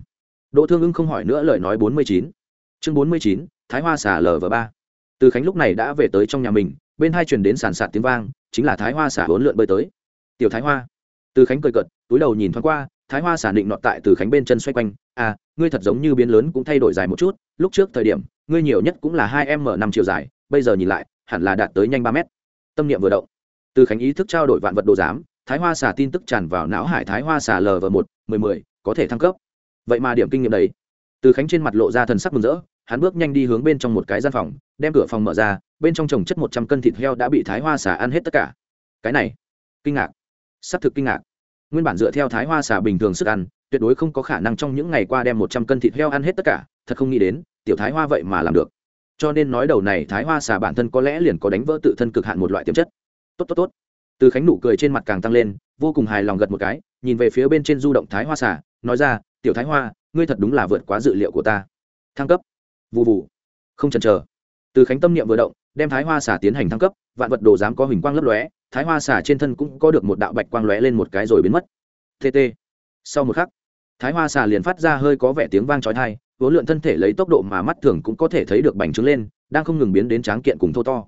đỗ thương ưng không hỏi nữa lời nói bốn mươi chín. Chương bốn mươi chín, thái hoa xả lv ba. Từ khánh lúc này đã về tới trong nhà mình, bên hai truyền đến sàn sạt tiếng vang, chính là thái hoa xả hốn lượn bơi tới. Tiểu thái hoa. Từ khánh cười cợt, túi đầu nhìn thoáng qua, thái hoa xả định nọt tại từ khánh bên chân xoay quanh à ngươi thật giống như biến lớn cũng thay đổi dài một chút, lúc trước thời điểm, ngươi nhiều nhất cũng là hai m năm chiều dài, bây giờ nhìn lại, hẳn là đạt tới nhanh ba mét. Tâm niệm vừa động, từ khánh ý thức trao đổi vạn vật đồ giám thái hoa xả tin tức tràn vào não hải thái hoa xả lv một, mười mười, có thể thăng cấp. Vậy mà điểm kinh nghiệm đấy từ khánh trên mặt lộ ra thần sắc mừng rỡ, hắn bước nhanh đi hướng bên trong một cái gian phòng, đem cửa phòng mở ra, bên trong trồng chất một trăm cân thịt heo đã bị thái hoa xả ăn hết tất cả. Cái này, kinh ngạc. S ắ c thực kinh ngạc. Nguyên bản dựa theo thái hoa xả bình thường sức ăn, tuyệt đối không có khả năng trong những ngày qua đem một trăm cân thịt heo ăn hết tất cả, thật không nghĩ đến, tiểu thái hoa vậy mà làm được. Cho nên nói đầu này thái hoa xả bản thân có lẽ liền có đánh vỡ tự thân cực hạn một loại tiềm chất. Tốt tốt tốt từ khánh nụ cười trên mặt càng tăng lên, vô cùng hài lòng gật một cái, nhìn về phía bên trên du động thái hoa xả nói ra, tiểu thái hoa, ngươi thật đúng là vượt quá dự liệu của ta. Thăng cấp. Vụ vụ không chần chờ. Từ khánh tâm niệm vừa động, đem thái hoa xả tiến hành thăng cấp, vạn vật đồ dám có hình quang lấp lóe, thái hoa xả trên thân cũng có được một đạo bạch quang lóe lên một cái rồi biến mất. Tt sau một khắc, thái hoa xả liền phát ra hơi có vẻ tiếng vang trói thai vốn lượn thân thể lấy tốc độ mà mắt thường cũng có thể thấy được bành trướng lên, đang không ngừng biến đến tráng kiện cùng thô to.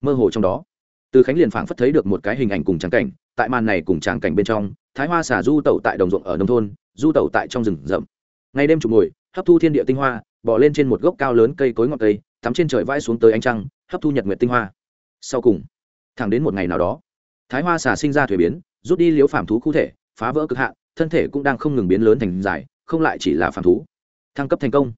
Mơ hồ trong đó từ khánh liền phảng phất thấy được một cái hình ảnh cùng tràng cảnh, tại màn này cùng tràng cảnh bên trong, thái hoa xả du tẩu tại đồng ruộng ở nông thôn, du tẩu tại trong rừng rậm. Ngày đêm chụp ngồi hấp thu thiên địa tinh hoa bỏ lên trên một gốc cao lớn cây cối ngọn cây tắm trên trời vãi xuống tới ánh trăng, hấp thu nhật nguyệt tinh hoa. Sau cùng, thẳng đến một ngày nào đó, thái hoa xà sinh ra thuế biến, rút đi liếu phàm thú cụ thể, phá vỡ cực hạn, thân thể cũng đang không ngừng biến lớn thành dài, không lại chỉ là phàm thú. Thăng cấp thành công.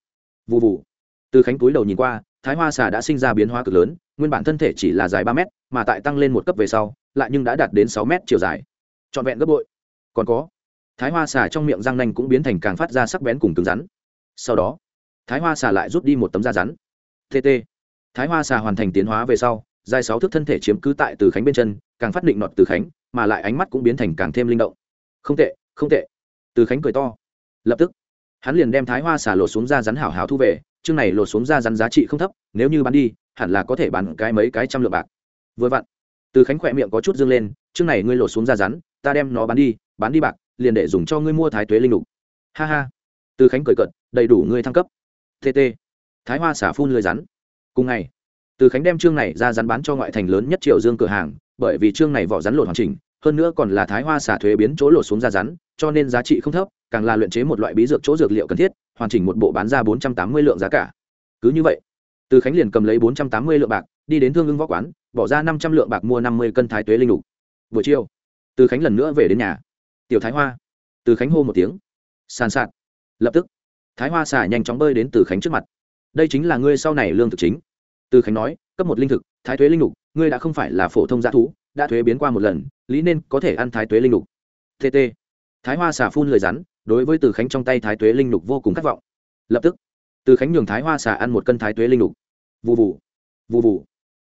Vụ vụ từ khánh túi đầu nhìn qua thái hoa xà đã sinh ra biến hóa cực lớn, nguyên bản thân thể chỉ là dài ba m mà tại tăng lên một cấp về sau, lại nhưng đã đạt đến sáu m chiều dài. Trọn vẹn gấp bội. Còn có, thái hoa xà trong miệng răng nanh cũng biến thành càng phát ra sắc bén cùng cứng rắn. Sau đó, thái hoa xà lại rút đi một tấm da rắn. Tt thái hoa xà hoàn thành tiến hóa về sau, dài sáu thước thân thể chiếm cứ tại từ khánh bên chân, càng phát định nọt từ khánh, mà lại ánh mắt cũng biến thành càng thêm linh động. Không tệ không tệ. Từ khánh cười to. Lập tức, hắn liền đem thái hoa xà lột xuống da rắn hảo hảo thu về chương này lột xuống ra rắn giá trị không thấp, nếu như bán đi, hẳn là có thể bán cái mấy cái trăm lượng bạc. Vừa vặn, từ khánh khỏe miệng có chút dương lên, chương này ngươi lột xuống ra rắn, ta đem nó bán đi bán đi bạc, liền để dùng cho ngươi mua thái tuế linh lục. Ha ha. Từ khánh cười cận đầy đủ ngươi thăng cấp. Tt thái hoa xả phun lười rắn. Cùng ngày, từ khánh đem chương này ra rắn bán cho ngoại thành lớn nhất triệu dương cửa hàng, bởi vì chương này vỏ rắn lột hoàn chỉnh hơn nữa còn là thái hoa xả thuế biến chỗ lột xuống ra rắn, cho nên giá trị không thấp, càng là luyện chế một loại bí dược chỗ dược liệu cần thiết, hoàn chỉnh một bộ bán ra bốn trăm tám mươi lượng giá cả. Cứ như vậy, từ khánh liền cầm lấy bốn trăm tám mươi lượng bạc, đi đến thương ưng võ quán, bỏ ra năm trăm lượng bạc mua năm mươi cân thái tuế linh lục. Buổi chiều, từ khánh lần nữa về đến nhà. Tiểu thái hoa, từ khánh hô một tiếng. Sàn sạt. Lập tức, thái hoa xả nhanh chóng bơi đến từ khánh trước mặt. Đây chính là ngươi sau này lương thực chính. Từ khánh nói, cấp một linh thực, thái thuế linh lục, ngươi đã không phải là phổ thông g thú đã thuế biến qua một lần, lý nên có thể ăn thái tuế linh lục. Tt thái hoa xà phun lời rắn, đối với từ khánh trong tay thái tuế linh lục vô cùng khát vọng. Lập tức, từ khánh nhường thái hoa xà ăn một cân thái tuế linh lục. Vụ vụ vụ vụ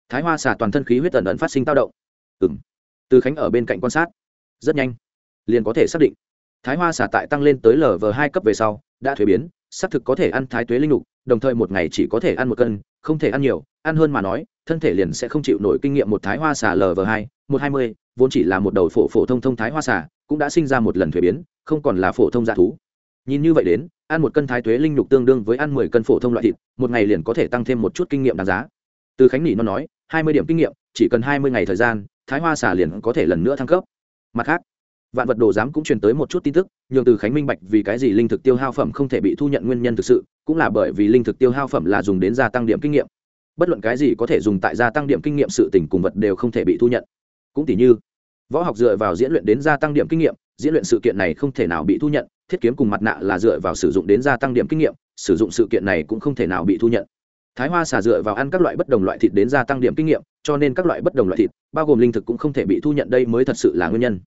thái hoa xà toàn thân khí huyết tần ẩn phát sinh tao động. Ừng từ khánh ở bên cạnh quan sát. Rất nhanh, liền có thể xác định. Thái hoa xà tại tăng lên tới lv hai cấp về sau, đã thuế biến, xác thực có thể ăn thái tuế linh lục, đồng thời một ngày chỉ có thể ăn một cân, không thể ăn nhiều, ăn hơn mà nói thân thể liền sẽ không chịu nổi kinh nghiệm một thái hoa xà lv hai, một hai mươi, vốn chỉ là một đầu phổ phổ thông thông thái hoa xà, cũng đã sinh ra một lần thuế biến, không còn là phổ thông dạ thú. Nhìn như vậy đến, ăn một cân thái thuế linh lục tương đương với ăn mười cân phổ thông loại thịt, một ngày liền có thể tăng thêm một chút kinh nghiệm đáng giá. Từ khánh nỉ nó nói, hai mươi điểm kinh nghiệm, chỉ cần hai mươi ngày thời gian, thái hoa xà liền có thể lần nữa thăng cấp. Mặt khác, vạn vật đồ giám cũng truyền tới một chút tin tức, nhường từ khánh minh bạch vì cái gì linh thực tiêu hao phẩm không thể bị thu nhận nguyên nhân thực sự, cũng là bởi vì linh thực tiêu hao phẩm là dùng đến gia tăng điểm kinh nghiệm bất luận cái gì có thể dùng tại gia tăng điểm kinh nghiệm sự tình cùng vật đều không thể bị thu nhận. Cũng tỷ như, võ học dựa vào diễn luyện đến gia tăng điểm kinh nghiệm, diễn luyện sự kiện này không thể nào bị thu nhận, thiết kiếm cùng mặt nạ là dựa vào sử dụng đến gia tăng điểm kinh nghiệm, sử dụng sự kiện này cũng không thể nào bị thu nhận. Thái hoa xà dựa vào ăn các loại bất đồng loại thịt đến gia tăng điểm kinh nghiệm, cho nên các loại bất đồng loại thịt, bao gồm linh thực cũng không thể bị thu nhận, đây mới thật sự là nguyên nhân.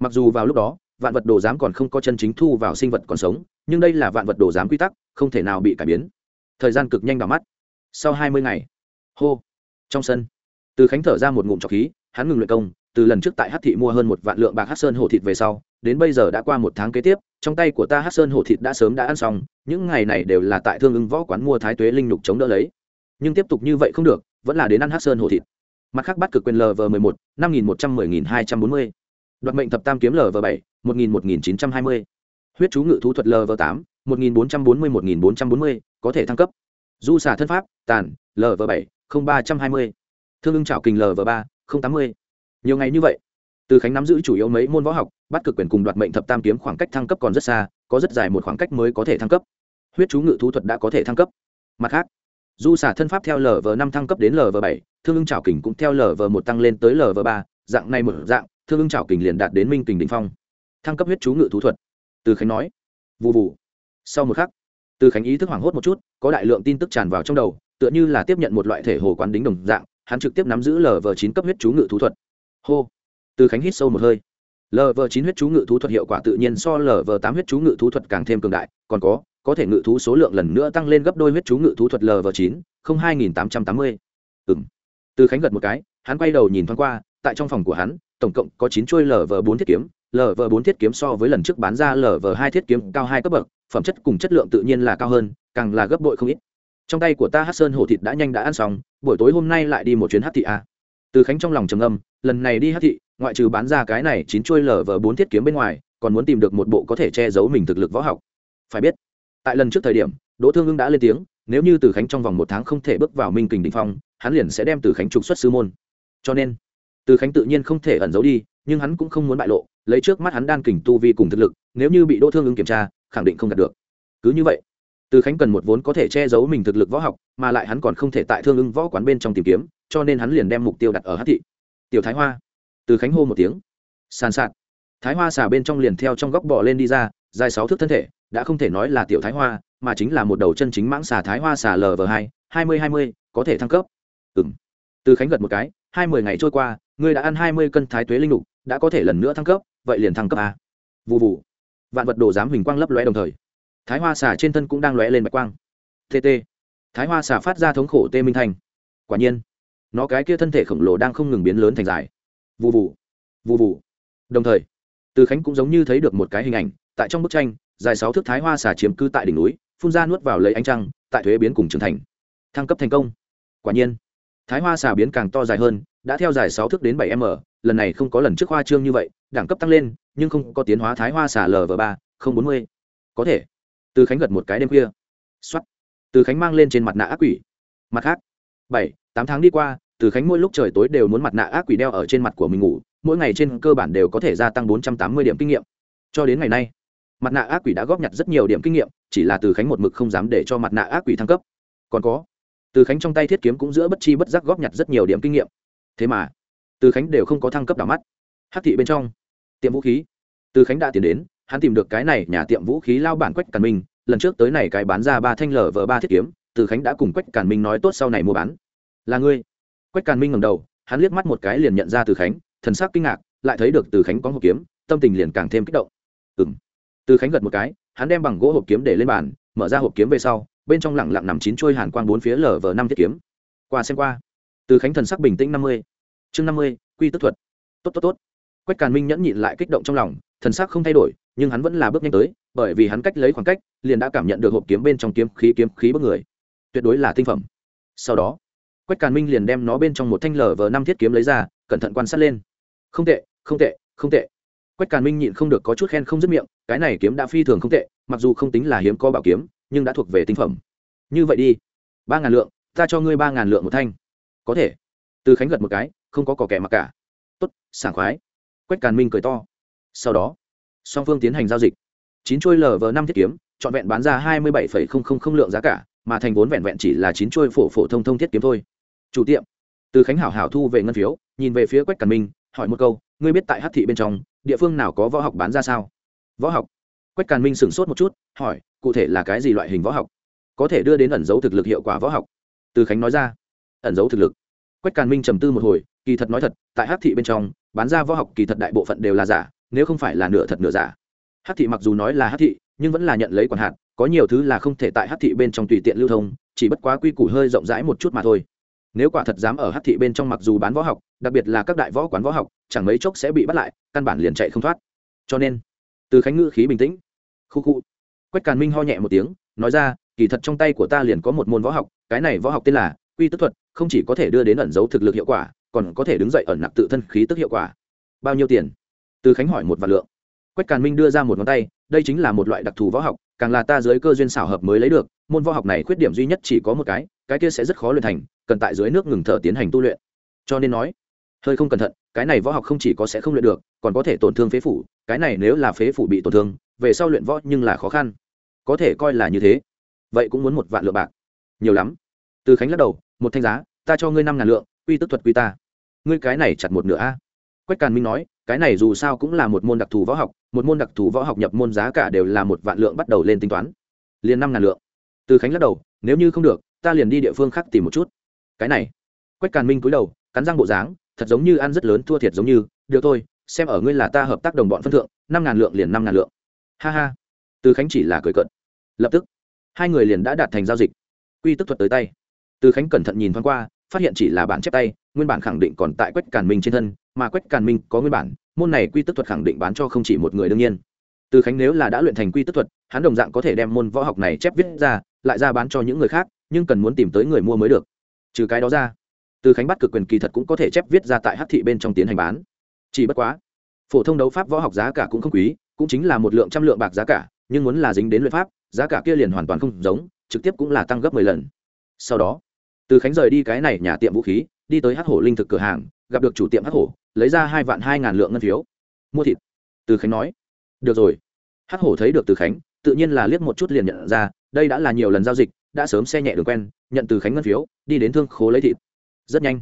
Mặc dù vào lúc đó, vạn vật đồ giám còn không có chân chính thu vào sinh vật còn sống, nhưng đây là vạn vật đồ giám quy tắc, không thể nào bị cải biến. Thời gian cực nhanh vào mắt sau hai mươi ngày, hô, trong sân, từ khánh thở ra một ngụm trọc khí, hắn ngừng luyện công, từ lần trước tại hát thị mua hơn một vạn lượng bạc hát sơn hổ thịt về sau, đến bây giờ đã qua một tháng kế tiếp, trong tay của ta hát sơn hổ thịt đã sớm đã ăn xong, những ngày này đều là tại thương ưng võ quán mua thái tuế linh nhục chống đỡ lấy. Nhưng tiếp tục như vậy không được, vẫn là đến ăn hát sơn hổ thịt. Mặt khác bắt cực quyền lv mười một, năm nghìn một trăm mười nghìn hai trăm bốn mươi. Đoạt mệnh thập tam kiếm lv bảy, một nghìn một nghìn chín trăm hai mươi. Huyết chú ngự thú thuật lv tám, một nghìn bốn trăm bốn mươi, một nghìn bốn trăm bốn mươi, có thể thăng cấp du xả thân pháp, tàn lv bảy, không ba trăm hai mươi. Thương ưng trảo kình lv ba, không tám mươi. Nhiều ngày như vậy, từ khánh nắm giữ chủ yếu mấy môn võ học, bắt cực quyền cùng đoạt mệnh thập tam kiếm khoảng cách thăng cấp còn rất xa, có rất dài một khoảng cách mới có thể thăng cấp. Huyết chú ngự thú thuật đã có thể thăng cấp. Mặt khác du xả thân pháp theo lv năm thăng cấp đến lv bảy, thương ưng trảo kình cũng theo lv một tăng lên tới lv ba. Dạng này một dạng, thương ưng trảo kình liền đạt đến minh kình đỉnh phong. Thăng cấp huyết chú ngự thú thuật, từ khánh nói. Vụ vụ sau một khắc từ khánh ý thức hoảng hốt một chút, có đại lượng tin tức tràn vào trong đầu, tựa như là tiếp nhận một loại thể hồ quán đính đồng dạng, hắn trực tiếp nắm giữ lv chín cấp huyết chú ngự thú thuật. Hô! Từ khánh hít sâu một hơi. Lv chín huyết chú ngự thú thuật hiệu quả tự nhiên so lv tám huyết chú ngự thú thuật càng thêm cường đại, còn có có thể ngự thú số lượng lần nữa tăng lên gấp đôi huyết chú ngự thú thuật lv chín, không hai nghìn tám trăm tám mươi. Ừng từ khánh gật một cái, hắn quay đầu nhìn thoáng qua, tại trong phòng của hắn, tổng cộng có chín chuôi lv bốn thiết kiếm lv bốn thiết kiếm so với lần trước bán ra lv hai thiết kiếm cao hai cấp bậc, phẩm chất cùng chất lượng tự nhiên là cao hơn, càng là gấp bội không ít. Trong tay của ta hát sơn hổ thịt đã nhanh đã ăn xong, buổi tối hôm nay lại đi một chuyến hát thị a từ khánh trong lòng trầm âm lần này đi hát thị, ngoại trừ bán ra cái này chín chuôi lv bốn thiết kiếm bên ngoài, còn muốn tìm được một bộ có thể che giấu mình thực lực võ học. Phải biết, tại lần trước thời điểm, đỗ thương ưng đã lên tiếng, nếu như từ khánh trong vòng một tháng không thể bước vào minh kình đình phong, hắn liền sẽ đem từ khánh trục xuất sư môn. Cho nên, từ khánh tự nhiên không thể ẩn giấu đi, nhưng hắn cũng không muốn bại lộ lấy trước mắt hắn đan kình tu vi cùng thực lực, nếu như bị đỗ thương ứng kiểm tra, khẳng định không đạt được. Cứ như vậy, từ khánh cần một vốn có thể che giấu mình thực lực võ học, mà lại hắn còn không thể tại thương ứng võ quán bên trong tìm kiếm, cho nên hắn liền đem mục tiêu đặt ở hát thị. Tiểu thái hoa, từ khánh hô một tiếng. Sàn sạt. Thái hoa xà bên trong liền theo trong góc bò lên đi ra, dài sáu thước thân thể, đã không thể nói là tiểu thái hoa, mà chính là một đầu chân chính mãng xà thái hoa xà lv hai hai mươi hai mươi, có thể thăng cấp. Ừ m từ khánh gật một cái. Hai mươi ngày trôi qua, ngươi đã ăn hai mươi cân thái tuế linh lục, đã có thể lần nữa thăng cấp vậy liền thăng cấp a. Vụ vụ vạn vật đồ giám hình quang lấp lóe đồng thời. Thái hoa xà trên thân cũng đang lóe lên bạch quang. Tt thái hoa xà phát ra thống khổ tê minh thành quả nhiên, nó cái kia thân thể khổng lồ đang không ngừng biến lớn thành dài. Vụ vụ vụ vụ đồng thời, từ khánh cũng giống như thấy được một cái hình ảnh, tại trong bức tranh, dài sáu thước thái hoa xà chiếm cư tại đỉnh núi, phun ra nuốt vào lấy ánh trăng, tại thuế biến cùng trưởng thành. Thăng cấp thành công. Quả nhiên, thái hoa xà biến càng to dài hơn đã theo dài sáu thước đến bảy m, lần này không có lần trước hoa trương như vậy, đẳng cấp tăng lên, nhưng không có tiến hóa thái hoa xả lv ba, không bốn mươi. Có thể. Từ khánh gật một cái đêm khuya. X từ khánh mang lên trên mặt nạ ác quỷ. Mặt khác. Bảy, tám tháng đi qua, từ khánh mỗi lúc trời tối đều muốn mặt nạ ác quỷ đeo ở trên mặt của mình ngủ, mỗi ngày trên cơ bản đều có thể gia tăng bốn trăm tám mươi điểm kinh nghiệm. Cho đến ngày nay, mặt nạ ác quỷ đã góp nhặt rất nhiều điểm kinh nghiệm, chỉ là từ khánh một mực không dám để cho mặt nạ ác quỷ thăng cấp. Còn có. Từ khánh trong tay thiết kiếm cũng giữa bất chi bất giác góp nhặt rất nhiều điểm kinh nghiệm thế mà, từ khánh đều không có thăng cấp đảo mắt. Hát thị bên trong, tiệm vũ khí. Từ khánh đã tiến đến, hắn tìm được cái này nhà tiệm vũ khí lao bản quách càn minh. Lần trước tới này cái bán ra ba thanh lở vợ ba thiết kiếm, từ khánh đã cùng quách càn minh nói tốt sau này mua bán. Là ngươi? Quách càn minh ngầm đầu, hắn liếc mắt một cái liền nhận ra từ khánh, thần sắc kinh ngạc, lại thấy được từ khánh có hộp kiếm, tâm tình liền càng thêm kích động. Ừ m từ khánh gật một cái, hắn đem bằng gỗ hộp kiếm để lên bàn, mở ra hộp kiếm về sau, bên trong lẳng lặng nằm chín trôi hàn quang bốn phía lở vờ năm thiết kiếm. Qua xem qua từ khánh thần sắc bình tĩnh năm mươi. Chương năm mươi, quy tức thuật. Tốt tốt tốt. Quách càn minh nhẫn nhịn lại kích động trong lòng, thần sắc không thay đổi, nhưng hắn vẫn là bước nhanh tới, bởi vì hắn cách lấy khoảng cách, liền đã cảm nhận được hộp kiếm bên trong kiếm khí kiếm khí bất người. Tuyệt đối là tinh phẩm. Sau đó, quách càn minh liền đem nó bên trong một thanh lở vờ năm thiết kiếm lấy ra, cẩn thận quan sát lên. Không tệ không tệ không tệ. Quách càn minh nhịn không được có chút khen không dứt miệng, cái này kiếm đã phi thường không tệ, mặc dù không tính là hiếm có bảo kiếm, nhưng đã thuộc về tinh phẩm. Như vậy đi. ba ngàn lượng, ta cho ngươi ba ngàn lượng một thanh có thể. Từ khánh gật một cái, không có cỏ kẻ mặc cả. Tốt, sảng khoái. Quách càn minh cười to. Sau đó, song phương tiến hành giao dịch. Chín chuôi lv năm thiết kiếm, trọn vẹn bán ra hai mươi bảy lượng giá cả, mà thành vốn vẹn vẹn chỉ là chín chuôi phổ phổ thông thông thiết kiếm thôi. Chủ tiệm, từ khánh hảo hảo thu về ngân phiếu, nhìn về phía quách càn minh, hỏi một câu, ngươi biết tại hát thị bên trong, địa phương nào có võ học bán ra sao? Võ học? Quách càn minh sửng sốt một chút, hỏi, cụ thể là cái gì loại hình võ học? Có thể đưa đến ẩn dấu thực lực hiệu quả võ học? Từ khánh nói ra ẩn giấu thực lực. Quách càn minh trầm tư một hồi, kỳ thật nói thật, tại hát thị bên trong, bán ra võ học kỳ thật đại bộ phận đều là giả, nếu không phải là nửa thật nửa giả. Hát thị mặc dù nói là hát thị, nhưng vẫn là nhận lấy quản hạt, có nhiều thứ là không thể tại hát thị bên trong tùy tiện lưu thông, chỉ bất quá quy củ hơi rộng rãi một chút mà thôi. Nếu quả thật dám ở hát thị bên trong mặc dù bán võ học, đặc biệt là các đại võ quán võ học, chẳng mấy chốc sẽ bị bắt lại, căn bản liền chạy không thoát. Cho nên, từ khánh ngữ khí bình tĩnh, khu khu. Quách càn minh ho nhẹ một tiếng, nói ra, kỳ thật trong tay của ta liền có một môn võ học, cái này võ học tên là quy tức thuật, không chỉ có thể đưa đến ẩn dấu thực lực hiệu quả, còn có thể đứng dậy ẩn nặc tự thân khí tức hiệu quả. Bao nhiêu tiền? Từ khánh hỏi một vạn lượng. Quách càn minh đưa ra một ngón tay, đây chính là một loại đặc thù võ học, càng là ta dưới cơ duyên xảo hợp mới lấy được, môn võ học này khuyết điểm duy nhất chỉ có một cái cái kia sẽ rất khó luyện thành, cần tại dưới nước ngừng thở tiến hành tu luyện. Cho nên nói, hơi không cẩn thận, cái này võ học không chỉ có sẽ không luyện được, còn có thể tổn thương phế phủ, cái này nếu là phế phủ bị tổn thương, về sau luyện võ nhưng là khó khăn. Có thể coi là như thế. Vậy cũng muốn một vạn lượng bạc. Nhiều lắm. Từ khánh lắc đầu một thanh giá, ta cho ngươi năm ngàn lượng, quy tức thuật quy ta. Ngươi cái này chặt một nửa a. Quách càn minh nói, cái này dù sao cũng là một môn đặc thù võ học, một môn đặc thù võ học nhập môn giá cả đều là một vạn lượng bắt đầu lên tính toán. Liền năm ngàn lượng. Từ khánh lắc đầu, nếu như không được, ta liền đi địa phương khác tìm một chút. Cái này. Quách càn minh cúi đầu, cắn răng bộ dáng, thật giống như ăn rất lớn, thua thiệt giống như, được thôi, xem ở ngươi là ta hợp tác đồng bọn phân thượng, năm ngàn lượng liền năm ngàn lượng. Ha ha. Từ khánh chỉ là cười cợt. Lập tức, hai người liền đã đạt thành giao dịch. Quy tức thuật tới tay từ khánh cẩn thận nhìn thoáng qua, phát hiện chỉ là bản chép tay, nguyên bản khẳng định còn tại quách càn minh trên thân, mà quách càn minh có nguyên bản, môn này quy tức thuật khẳng định bán cho không chỉ một người đương nhiên. Từ khánh nếu là đã luyện thành quy tức thuật, hắn đồng dạng có thể đem môn võ học này chép viết ra, lại ra bán cho những người khác, nhưng cần muốn tìm tới người mua mới được. Trừ cái đó ra, từ khánh bắt cực quyền kỳ thật cũng có thể chép viết ra tại hát thị bên trong tiến hành bán. Chỉ bất quá, phổ thông đấu pháp võ học giá cả cũng không quý, cũng chính là một lượng trăm lượng bạc giá cả, nhưng muốn là dính đến luyện pháp, giá cả kia liền hoàn toàn không giống, trực tiếp cũng là tăng gấp mười lần. Sau đó từ khánh rời đi cái này nhà tiệm vũ khí, đi tới hát hổ linh thực cửa hàng, gặp được chủ tiệm hát hổ, lấy ra hai vạn hai ngàn lượng ngân phiếu. Mua thịt. Từ khánh nói. Được rồi. Hát hổ thấy được từ khánh, tự nhiên là liếc một chút liền nhận ra, đây đã là nhiều lần giao dịch, đã sớm xe nhẹ đường quen, nhận từ khánh ngân phiếu, đi đến thương khố lấy thịt. Rất nhanh,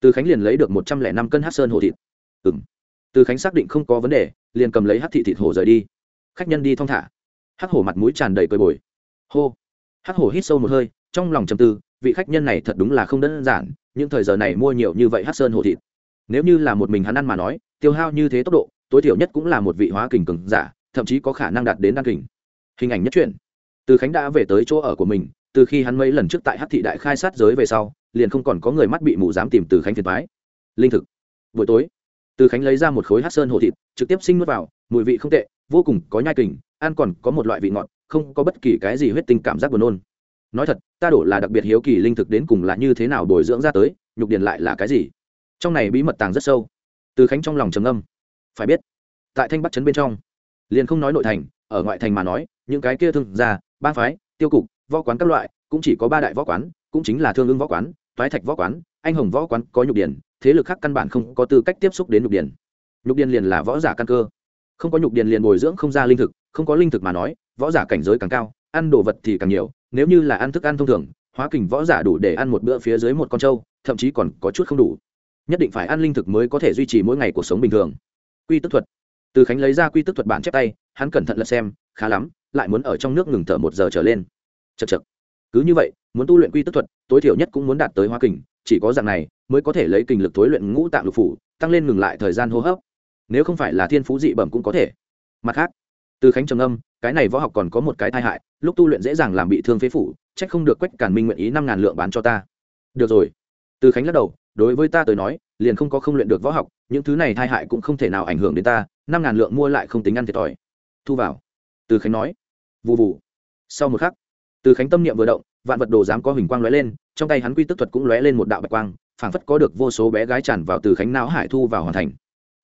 từ khánh liền lấy được một trăm lẻ năm cân hát sơn hổ thịt. Ừ m từ khánh xác định không có vấn đề, liền cầm lấy hát thị thịt hổ rời đi. Khách nhân đi thong thả. Hắc hổ mặt mũi tràn đầy cơi bồi. Hô. Hắc hổ hít sâu một hơi, trong lòng trầm tư vị khách nhân này thật đúng là không đơn giản, những thời giờ này mua nhiều như vậy hát sơn hồ thịt. Nếu như là một mình hắn ăn mà nói, tiêu hao như thế tốc độ, tối thiểu nhất cũng là một vị hóa kình cường giả, thậm chí có khả năng đạt đến đan kình. Hình ảnh nhất truyện. Từ khánh đã về tới chỗ ở của mình, từ khi hắn mấy lần trước tại hát thị đại khai sát giới về sau, liền không còn có người mắt bị mù dám tìm từ khánh thiệt thoái linh thực. Buổi tối, từ khánh lấy ra một khối hát sơn hồ thịt, trực tiếp sinh nuốt vào, mùi vị không tệ, vô cùng có nhai kình, ăn còn có một loại vị ngọt, không có bất kỳ cái gì huyết tinh cảm giác buồn nôn nói thật, ta đổ là đặc biệt hiếu kỳ linh thực đến cùng là như thế nào bồi dưỡng ra tới, nhục điền lại là cái gì? Trong này bí mật tàng rất sâu. Từ khánh trong lòng trầm âm phải biết, tại thanh bắc trấn bên trong, liền không nói nội thành, ở ngoại thành mà nói, những cái kia thương gia ba phái, tiêu cục, võ quán các loại, cũng chỉ có ba đại võ quán, cũng chính là thương ưng võ quán, toái thạch võ quán, anh hồng võ quán có nhục điền, thế lực khác căn bản không có tư cách tiếp xúc đến nhục điền. Nhục điền liền là võ giả căn cơ. Không có nhục điền liền bồi dưỡng không ra linh thực, không có linh thực mà nói, võ giả cảnh giới càng cao ăn đồ vật thì càng nhiều, nếu như là ăn thức ăn thông thường, hóa kình võ giả đủ để ăn một bữa phía dưới một con trâu, thậm chí còn có chút không đủ. Nhất định phải ăn linh thực mới có thể duy trì mỗi ngày cuộc sống bình thường. Quy tức thuật. Từ khánh lấy ra quy tức thuật bản chép tay, hắn cẩn thận lật xem, khá lắm, lại muốn ở trong nước ngừng thở một giờ trở lên. Chật chật cứ như vậy, muốn tu luyện quy tức thuật, tối thiểu nhất cũng muốn đạt tới hóa kình, chỉ có dạng này mới có thể lấy kình lực thối luyện ngũ tạng lục phủ, tăng lên ngừng lại thời gian hô hấp. Nếu không phải là thiên phú dị bẩm cũng có thể. Mặt khác từ khánh trầm âm cái này võ học còn có một cái tai hại, lúc tu luyện dễ dàng làm bị thương phế phủ trách không được quách cản minh nguyện ý năm ngàn lượng bán cho ta. Được rồi. Từ khánh lắc đầu, đối với ta tới nói, liền không có không luyện được võ học, những thứ này tai hại cũng không thể nào ảnh hưởng đến ta, năm ngàn lượng mua lại không tính ăn thiệt thòi. Thu vào. Từ khánh nói. Vụ vụ sau một khắc, từ khánh tâm niệm vừa động, vạn vật đồ dám có hình quang lóe lên, trong tay hắn quy tức thuật cũng lóe lên một đạo bạch quang, phảng phất có được vô số bé gái tràn vào từ khánh não hải thu vào hoàn thành.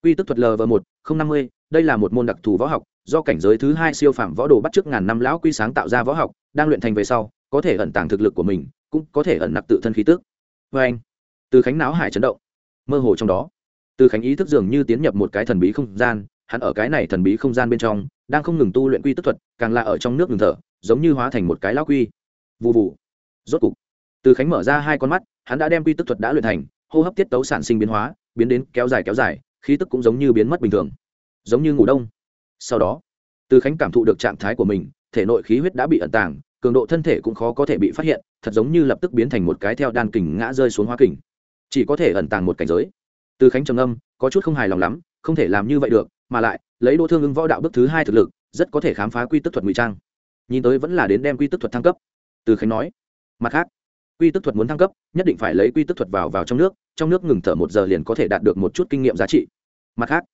Quy tức thuật lv một không năm mươi, đây là một môn đặc thù võ học do cảnh giới thứ hai siêu phạm võ đồ bắt trước ngàn năm lão quy sáng tạo ra võ học, đang luyện thành về sau, có thể ẩn tàng thực lực của mình, cũng có thể ẩn nặc tự thân khí tức. Vê anh, từ khánh não hải chấn động. Mơ hồ trong đó, từ khánh ý thức dường như tiến nhập một cái thần bí không gian, hắn ở cái này thần bí không gian bên trong, đang không ngừng tu luyện quy tức thuật, càng là ở trong nước ngừng thở, giống như hóa thành một cái lão quy. Vụ vụ rốt cục, từ khánh mở ra hai con mắt, hắn đã đem quy tức thuật đã luyện thành, hô hấp tiết tấu sản sinh biến hóa, biến đến kéo dài kéo dài, khí tức cũng giống như biến mất bình thường. Giống như ngủ đông sau đó, từ khánh cảm thụ được trạng thái của mình, thể nội khí huyết đã bị ẩn tàng, cường độ thân thể cũng khó có thể bị phát hiện, thật giống như lập tức biến thành một cái theo đan kình ngã rơi xuống hoa kình. Chỉ có thể ẩn tàng một cảnh giới. Từ khánh trầm âm có chút không hài lòng lắm, không thể làm như vậy được, mà lại, lấy đỗ thương ứng võ đạo bước thứ hai thực lực, rất có thể khám phá quy tức thuật ngụy trang. Nhìn tới vẫn là đến đem quy tức thuật thăng cấp. Từ khánh nói. Mặt khác, quy tức thuật muốn thăng cấp, nhất định phải lấy quy tức thuật vào vào trong nước trong nước ngừng thở một giờ liền có thể đạt được một chút kinh nghiệm giá trị. Mặt khác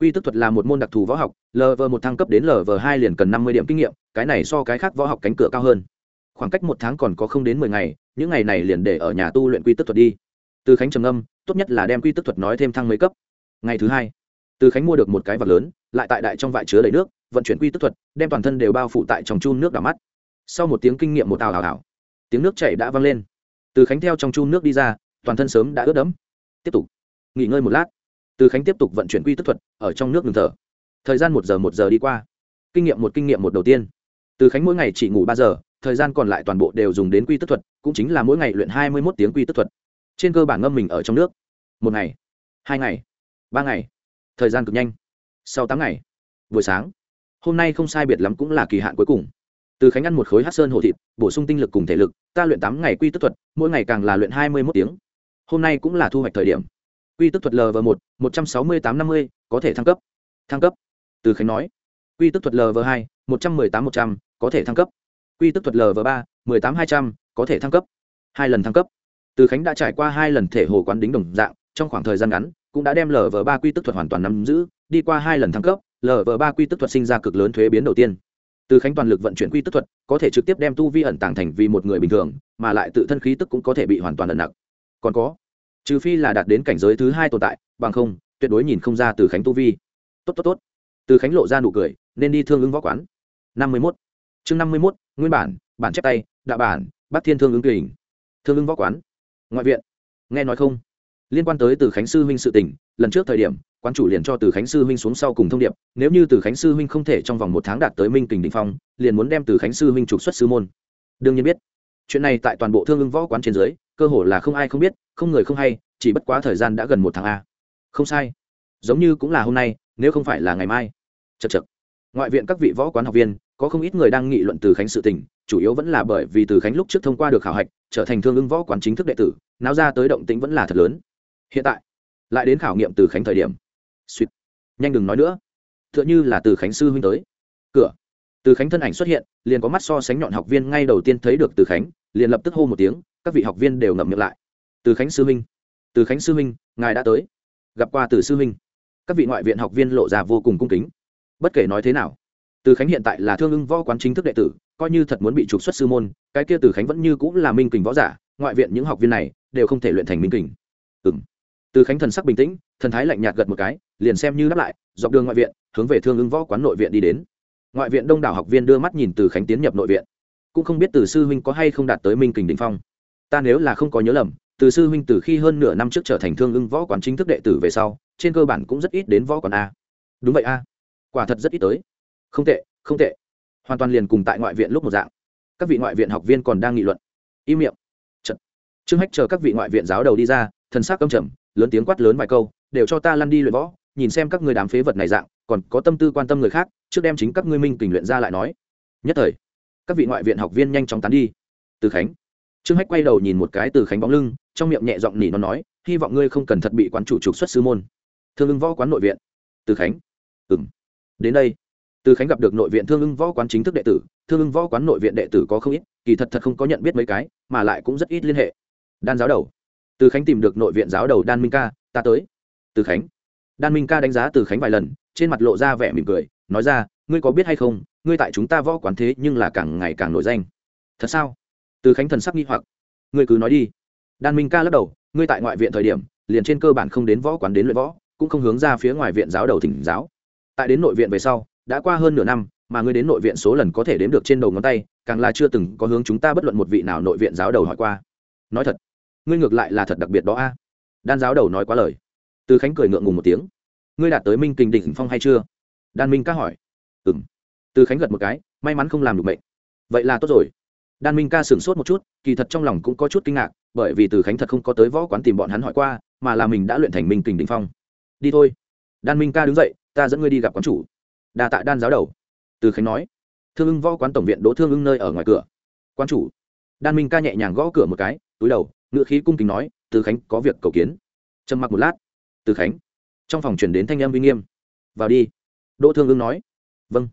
quy tức thuật là một môn đặc thù võ học lv một thăng cấp đến lv hai liền cần năm mươi điểm kinh nghiệm, cái này so cái khác võ học cánh cửa cao hơn. Khoảng cách một tháng còn có không đến mười ngày, những ngày này liền để ở nhà tu luyện quy tức thuật đi. Từ khánh trầm âm tốt nhất là đem quy tức thuật nói thêm thăng mấy cấp. Ngày thứ hai, từ khánh mua được một cái vật lớn, lại tại đại trong vại chứa đầy nước, vận chuyển quy tức thuật, đem toàn thân đều bao phủ tại trong chun nước đảo mắt. Sau một tiếng kinh nghiệm một tào ào ào, tiếng nước chảy đã văng lên. Từ khánh theo trong chum nước đi ra, toàn thân sớm đã ướt đẫm. Tiếp tục, nghỉ ngơi một lát từ khánh tiếp tục vận chuyển quy tức thuật ở trong nước ngừng thở. Thời gian một giờ một giờ đi qua. Kinh nghiệm một kinh nghiệm một đầu tiên. Từ khánh mỗi ngày chỉ ngủ ba giờ, thời gian còn lại toàn bộ đều dùng đến quy tức thuật, cũng chính là mỗi ngày luyện hai mươi một tiếng quy tức thuật. Trên cơ bản ngâm mình ở trong nước. Một ngày, hai ngày, ba ngày. Thời gian cực nhanh. Sau tám ngày, buổi sáng, hôm nay không sai biệt lắm cũng là kỳ hạn cuối cùng. Từ khánh ăn một khối hát sơn hồ thịt, bổ sung tinh lực cùng thể lực, ta luyện tám ngày quy tức thuật, mỗi ngày càng là luyện hai mươi mốt tiếng. Hôm nay cũng là thu hoạch thời điểm quy tức thuật l v một một trăm sáu mươi tám năm mươi, có thể thăng cấp. Thăng cấp. Từ khánh nói. Quy tức thuật l v hai, một trăm m ư ơ i tám một trăm, có thể thăng cấp. Quy tức thuật l v ba, mười tám hai trăm, có thể thăng cấp. Hai lần thăng cấp. Từ khánh đã trải qua hai lần thể hồ quán đính đồng dạng, trong khoảng thời gian ngắn, cũng đã đem lv ba quy tức thuật hoàn toàn nắm giữ, đi qua hai lần thăng cấp lv ba quy tức thuật sinh ra cực lớn thuế biến đầu tiên. Từ khánh toàn lực vận chuyển quy tức thuật, có thể trực tiếp đem tu vi ẩn tàng thành vì một người bình thường, mà lại tự thân khí tức cũng có thể bị hoàn toàn ẩn nặng còn có trừ phi là đạt đến cảnh giới thứ hai tồn tại, bằng không, tuyệt đối nhìn không ra từ khánh tu vi. Tốt tốt tốt. Từ khánh lộ ra nụ cười, nên đi thương ứng võ quán. Năm mươi mốt. Chương năm mươi mốt, nguyên bản bản chép tay đạo bản bắc thiên thương ứng kỳ thương ứng võ quán. Ngoại viện. Nghe nói không? Liên quan tới từ khánh sư huynh sự tình, lần trước thời điểm quan chủ liền cho từ khánh sư huynh xuống sau cùng thông điệp, nếu như từ khánh sư huynh không thể trong vòng một tháng đạt tới minh kình đình phong, liền muốn đem từ khánh sư huynh trục xuất sư môn. Đương nhiên biết. Chuyện này tại toàn bộ thương ưng võ quán trên dưới, cơ hồ là không ai không biết không người không hay, chỉ bất quá thời gian đã gần một tháng a. Không sai. Giống như cũng là hôm nay, nếu không phải là ngày mai. Chật chật ngoại viện các vị võ quán học viên, có không ít người đang nghị luận từ khánh sự tình, chủ yếu vẫn là bởi vì từ khánh lúc trước thông qua được khảo hạch, trở thành thương ưng võ quán chính thức đệ tử, náo ra tới động tĩnh vẫn là thật lớn. Hiện tại, lại đến khảo nghiệm từ khánh thời điểm. Suýt. Nhanh đừng nói nữa. T h ư ợ n h ư là từ khánh sư huynh tới. Cửa. Từ khánh thân ảnh xuất hiện, liền có mắt so sánh nhọn học viên ngay đầu tiên thấy được từ khánh, liền lập tức hô một tiếng, các vị học viên đều ngậm miệng lại từ khánh sư Minh, từ khánh sư Minh, ngài đã tới. Gặp qua từ sư Minh, các vị ngoại viện học viên lộ ra vô cùng cung kính. Bất kể nói thế nào từ khánh hiện tại là thương ưng võ quán chính thức đệ tử coi như thật muốn bị trục xuất sư môn cái kia từ khánh vẫn như cũng là minh kình võ giả ngoại viện những học viên này đều không thể luyện thành minh kình. Ừng từ khánh thần sắc bình tĩnh thần thái lạnh nhạt gật một cái liền xem như đáp lại dọc đường ngoại viện hướng về thương ứng võ quán nội viện đi đến. Ngoại viện đông đảo học viên đưa mắt nhìn từ khánh tiến nhập nội viện. Cũng không biết từ sư huynh có hay không đạt tới minh kình đình phong. Ta nếu là không có nhớ lầm từ sư huynh từ khi hơn nửa năm trước trở thành thương ưng võ quán chính thức đệ tử về sau, trên cơ bản cũng rất ít đến võ quán a. Đúng vậy a. Quả thật rất ít tới. Không tệ không tệ. Hoàn toàn liền cùng tại ngoại viện lúc một dạng. Các vị ngoại viện học viên còn đang nghị luận. Im miệng. Chật. trương hách chờ các vị ngoại viện giáo đầu đi ra, thần sắc âm trầm, lớn tiếng quát lớn vài câu, đều cho ta lăn đi luyện võ, nhìn xem các người đám phế vật này dạng, còn có tâm tư quan tâm người khác, trước đem chính các ngươi minh tình luyện ra lại nói. Nhất thời, các vị ngoại viện học viên nhanh chóng tán đi. Từ khánh trương hách quay đầu nhìn một cái từ khánh bóng lưng, trong miệng nhẹ giọng nỉ nó nói, hy vọng ngươi không cần thật bị quán chủ trục xuất sư môn. Thương ưng võ quán nội viện. Từ khánh. Ừng đến đây. Từ khánh gặp được nội viện thương ưng võ quán chính thức đệ tử, thương ưng võ quán nội viện đệ tử có không ít, kỳ thật thật không có nhận biết mấy cái, mà lại cũng rất ít liên hệ. Đan giáo đầu. Từ khánh tìm được nội viện giáo đầu đan minh ca, ta tới. Từ khánh. Đan minh ca đánh giá từ khánh vài lần, trên mặt lộ ra vẻ mỉm cười, nói ra, ngươi có biết hay không, ngươi tại chúng ta võ quán thế nhưng là càng ngày càng nổi danh. Thật sao? Từ khánh thần sắc nghi hoặc. Ngươi cứ nói đi. Đan minh ca lắc đầu, ngươi tại ngoại viện thời điểm, liền trên cơ bản không đến võ quán đến luyện võ, cũng không hướng ra phía ngoài viện giáo đầu thỉnh giáo. Tại đến nội viện về sau, đã qua hơn nửa năm, mà ngươi đến nội viện số lần có thể đếm được trên đầu ngón tay, càng là chưa từng có hướng chúng ta bất luận một vị nào nội viện giáo đầu hỏi qua. Nói thật, ngươi ngược lại là thật đặc biệt đó a. Đan giáo đầu nói quá lời. Từ khánh cười ngượng ngùng một tiếng. Ngươi đạt tới minh kình đỉnh phong hay chưa? Đan minh ca hỏi. Ừ m từ khánh gật một cái, may mắn không làm được bệnh vậy là tốt rồi đan minh ca sửng sốt một chút, kỳ thật trong lòng cũng có chút kinh ngạc, bởi vì từ khánh thật không có tới võ quán tìm bọn hắn hỏi qua, mà là mình đã luyện thành minh kình đỉnh phong. Đi thôi. Đan minh ca đứng dậy, ta dẫn ngươi đi gặp quán chủ. Đa tạ đan giáo đầu. Từ khánh nói, thương ưng võ quán tổng viện đỗ thương ưng nơi ở ngoài cửa. Quán chủ. Đan minh ca nhẹ nhàng gõ cửa một cái, túi đầu ngựa khí cung kính nói, từ khánh, có việc cầu kiến. Trầm mặc một lát, từ khánh. Trong phòng chuyển đến thanh âm uy nghiêm. Vào đi. Đỗ thương ưng nói vâng.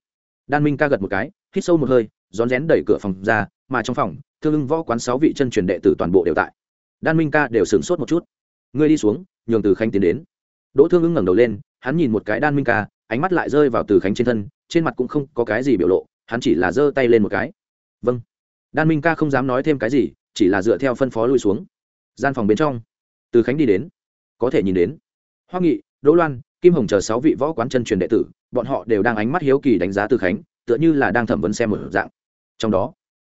Đan minh ca gật một cái, hít sâu một hơi, rón rén đẩy cửa phòng ra mà trong phòng, thương ưng võ quán sáu vị chân truyền đệ tử toàn bộ đều tại. Đan minh ca đều sửng sốt một chút. Ngươi đi xuống, nhường từ khánh tiến đến. Đỗ thương ưng ngẩng đầu lên, hắn nhìn một cái đan minh ca, ánh mắt lại rơi vào từ khánh trên thân, trên mặt cũng không có cái gì biểu lộ, hắn chỉ là giơ tay lên một cái. Vâng. Đan minh ca không dám nói thêm cái gì, chỉ là dựa theo phân phó lui xuống. Gian phòng bên trong, từ khánh đi đến. Có thể nhìn đến. Hoa nghị, đỗ loan, kim hồng chờ sáu vị võ quán chân truyền đệ tử, bọn họ đều đang ánh mắt hiếu kỳ đánh giá từ khánh, tựa như là đang thẩm vấn xem một dạng. Trong đó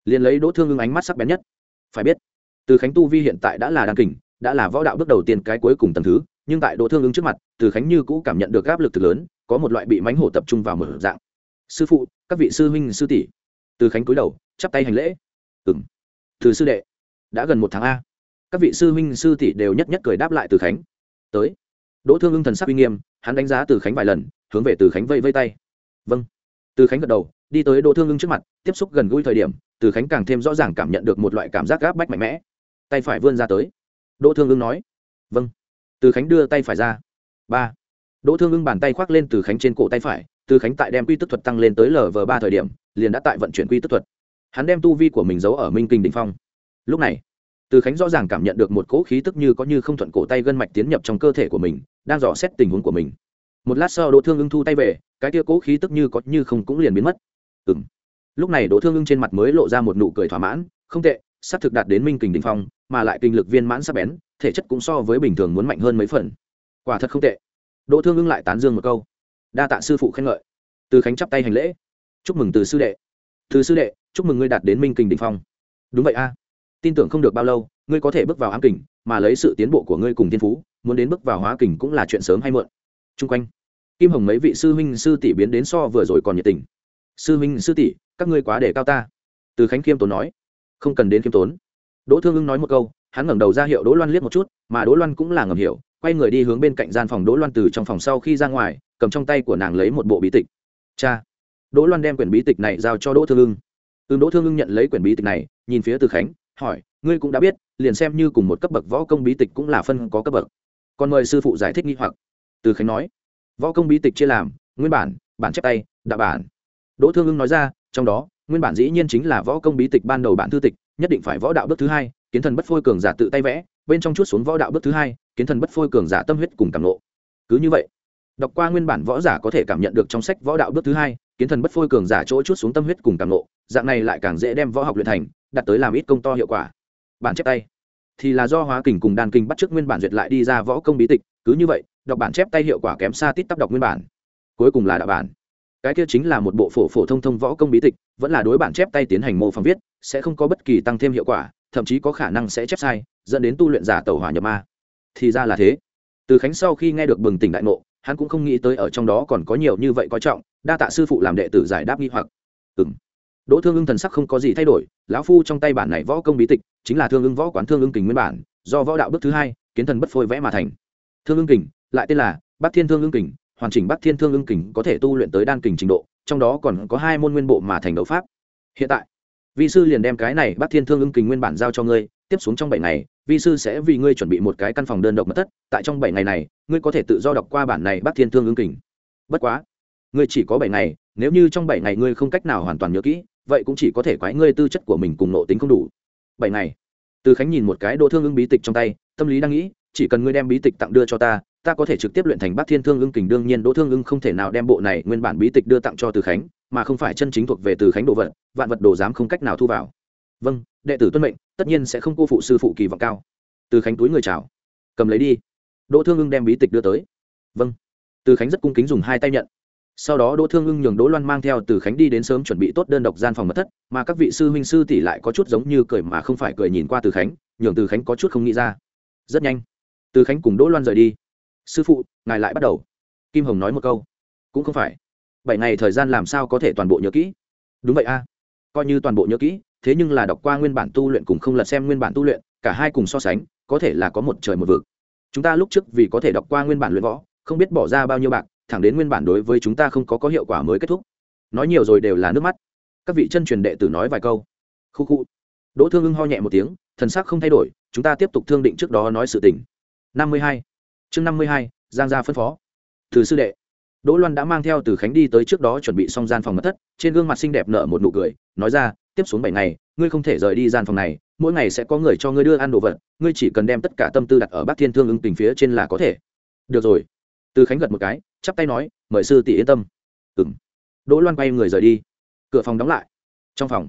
liền lấy đỗ thương ưng ánh mắt sắc bén nhất. Phải biết, từ khánh tu vi hiện tại đã là đan kình, đã là võ đạo bước đầu tiên cái cuối cùng tầm thứ, nhưng tại đỗ thương ưng trước mặt, từ khánh như cũ cảm nhận được áp lực thực lớn, có một loại bị mánh hổ tập trung vào mở dạng. Sư phụ, các vị sư huynh, sư tỷ. Từ khánh cúi đầu, chắp tay hành lễ. Ừng từ sư đệ, đã gần một tháng a. Các vị sư huynh, sư tỷ đều nhất nhất cười đáp lại từ khánh. Tới. Đỗ thương ưng thần sắc uy nghiêm, hắn đánh giá từ khánh vài lần, hướng về từ khánh vây vây tay. Vâng. Từ khánh gật đầu, đi tới đỗ thương ưng trước mặt, tiếp xúc gần gũi thời điểm từ khánh càng thêm rõ ràng cảm nhận được một loại cảm giác gáp bách mạnh mẽ. Tay phải vươn ra tới. Đỗ thương ưng nói. Vâng. Từ khánh đưa tay phải ra. Ba. Đỗ thương ưng bàn tay khoác lên từ khánh trên cổ tay phải, từ khánh tại đem quy tức thuật tăng lên tới lv ba thời điểm, liền đã tại vận chuyển quy tức thuật. Hắn đem tu vi của mình giấu ở minh kinh đ ỉ n h phong. Lúc này, từ khánh rõ ràng cảm nhận được một cỗ khí tức như có như không thuận cổ tay gân mạch tiến nhập trong cơ thể của mình, đang dò xét tình huống của mình. Một lát sau, đỗ thương ưng thu tay về, cái tia cỗ khí tức như có như không cũng liền biến mất. Ừ m lúc này đỗ thương ưng trên mặt mới lộ ra một nụ cười thỏa mãn, không tệ s á c thực đạt đến minh kình đình phong, mà lại kinh lực viên mãn sắp bén, thể chất cũng so với bình thường muốn mạnh hơn mấy phần. Quả thật không tệ. Đỗ thương ưng lại tán dương một câu. Đa tạ sư phụ khen ngợi. Từ khánh chắp tay hành lễ. Chúc mừng từ sư đệ. Từ sư đệ, chúc mừng ngươi đạt đến minh kình đình phong. Đúng vậy a. Tin tưởng không được bao lâu, ngươi có thể bước vào ám kình, mà lấy sự tiến bộ của ngươi cùng tiên phú, muốn đến bước vào hóa kình cũng là chuyện sớm hay muộn. Chung quanh, kim hồng mấy vị sư huynh sư tỷ biến đến so vừa rồi còn nhiệt tình sư Minh, sư tỷ các ngươi quá để cao ta. Từ khánh khiêm tốn nói. Không cần đến khiêm tốn. Đỗ thương ưng nói một câu hắn ngẩng đầu ra hiệu đỗ loan liếc một chút mà đỗ loan cũng là ngầm hiểu quay người đi hướng bên cạnh gian phòng đỗ loan từ trong phòng sau khi ra ngoài cầm trong tay của nàng lấy một bộ bí tịch. Cha. Đỗ loan đem quyển bí tịch này giao cho đỗ thương ưng. Ưng đỗ thương ưng nhận lấy quyển bí tịch này nhìn phía từ khánh hỏi ngươi cũng đã biết liền xem như cùng một cấp bậc võ công bí tịch cũng là phân có cấp bậc. Còn mời sư phụ giải thích nghi hoặc. Từ khánh nói. Võ công bí tịch chia làm nguyên bản bản chép tay đạo bản đỗ thương ưng nói ra, trong đó, nguyên bản dĩ nhiên chính là võ công bí tịch ban đầu bản thư tịch, nhất định phải võ đạo bước thứ hai, kiến thần bất phôi cường giả tự tay vẽ, bên trong chút xuống võ đạo bước thứ hai, kiến thần bất phôi cường giả tâm huyết cùng cảm ngộ. cứ như vậy, đọc qua nguyên bản võ giả có thể cảm nhận được trong sách võ đạo bước thứ hai, kiến thần bất phôi cường giả chỗ chút xuống tâm huyết cùng cảm ngộ. dạng này lại càng dễ đem võ học luyện thành, đặt tới làm ít công to hiệu quả bản chép tay thì là do hóa kình cùng đàn kình bắt chước nguyên bản duyệt lại đi ra võ công bí tịch, cứ như vậy, đọc bản chép tay hiệu quả kém xa tít tắp đọc nguyên bản cuối cùng là đạo bản cái kia chính là một bộ phổ phổ thông thông võ công bí tịch, vẫn là đối bản chép tay tiến hành mô phỏng viết, sẽ không có bất kỳ tăng thêm hiệu quả, thậm chí có khả năng sẽ chép sai, dẫn đến tu luyện giả tẩu hỏa nhập ma. Thì ra là thế. Từ khánh sau khi nghe được bừng tỉnh đại ngộ, hắn cũng không nghĩ tới ở trong đó còn có nhiều như vậy coi trọng, đa tạ sư phụ làm đệ tử giải đáp nghi hoặc. Ừng đỗ thương ưng thần sắc không có gì thay đổi, lão phu trong tay bản này võ công bí tịch, chính là thương ưng võ quán thương ưng kình nguyên bản, do võ đạo bước thứ hai, kiến thần bất phôi vẽ mà thành. Thương ưng kình, lại tên là bắc thiên thương ưng kình hoàn chỉnh bắc thiên thương ưng kình có thể tu luyện tới đan kình trình độ, trong đó còn có hai môn nguyên bộ mà thành đấu pháp. Hiện tại vị sư liền đem cái này bắc thiên thương ưng kình nguyên bản giao cho ngươi, tiếp xuống trong bảy ngày, vi sư sẽ vì ngươi chuẩn bị một cái căn phòng đơn độc mật thất, tại trong bảy ngày này, ngươi có thể tự do đọc qua bản này bắc thiên thương ưng kình. Bất quá, ngươi chỉ có bảy ngày, nếu như trong bảy ngày ngươi không cách nào hoàn toàn nhớ kỹ, vậy cũng chỉ có thể quái ngươi tư chất của mình cùng nộ tính không đủ. Bảy ngày. Từ khánh nhìn một cái đỗ thương ưng bí tịch trong tay, tâm lý đang nghĩ chỉ cần ngươi đem bí tịch tặng đưa cho ta ta có thể trực tiếp luyện thành bát thiên thương ưng kình, đương nhiên đỗ thương ưng không thể nào đem bộ này nguyên bản bí tịch đưa tặng cho từ khánh, mà không phải chân chính thuộc về từ khánh đồ vật, vạn vật đồ dám không cách nào thu vào. Vâng đệ tử tuân mệnh, tất nhiên sẽ không cô phụ sư phụ kỳ vọng cao. Từ khánh túi người chào. Cầm lấy đi. Đỗ thương ưng đem bí tịch đưa tới. Vâng. Từ khánh rất cung kính dùng hai tay nhận. Sau đó đỗ thương ưng nhường đỗ loan mang theo từ khánh đi đến sớm chuẩn bị tốt đơn độc gian phòng mật thất, mà các vị sư huynh sư tỷ lại có chút giống như cười mà không phải cười nhìn qua từ khánh, nhường từ khánh có chút không nghĩ ra. Rất nhanh từ khánh cùng đỗ loan rời đi sư phụ ngài lại bắt đầu kim hồng nói một câu cũng không phải bảy ngày thời gian làm sao có thể toàn bộ nhớ kỹ đúng vậy a à. coi như toàn bộ nhớ kỹ thế nhưng là đọc qua nguyên bản tu luyện cùng không lật xem nguyên bản tu luyện cả hai cùng so sánh có thể là có một trời một vực chúng ta lúc trước vì có thể đọc qua nguyên bản luyện võ không biết bỏ ra bao nhiêu bạc thẳng đến nguyên bản đối với chúng ta không có có hiệu quả mới kết thúc nói nhiều rồi đều là nước mắt các vị chân truyền đệ tử nói vài câu khu khu đỗ thương ưng ho nhẹ một tiếng thần sắc không thay đổi chúng ta tiếp tục thương định trước đó nói sự tình năm mươi hai. Chương năm mươi hai, giang gia phân phó. Từ sư đệ, đỗ loan đã mang theo từ khánh đi tới trước đó chuẩn bị xong gian phòng mật thất, trên gương mặt xinh đẹp nở một nụ cười, nói ra, tiếp xuống bảy ngày, ngươi không thể rời đi gian phòng này, mỗi ngày sẽ có người cho ngươi đưa ăn đồ vật, ngươi chỉ cần đem tất cả tâm tư đặt ở bác thiên thương ứng tình phía trên là có thể. Được rồi. Từ khánh gật một cái, chắp tay nói, mời sư tỷ yên tâm. Ừng đỗ loan quay người rời đi. Cửa phòng đóng lại. Trong phòng.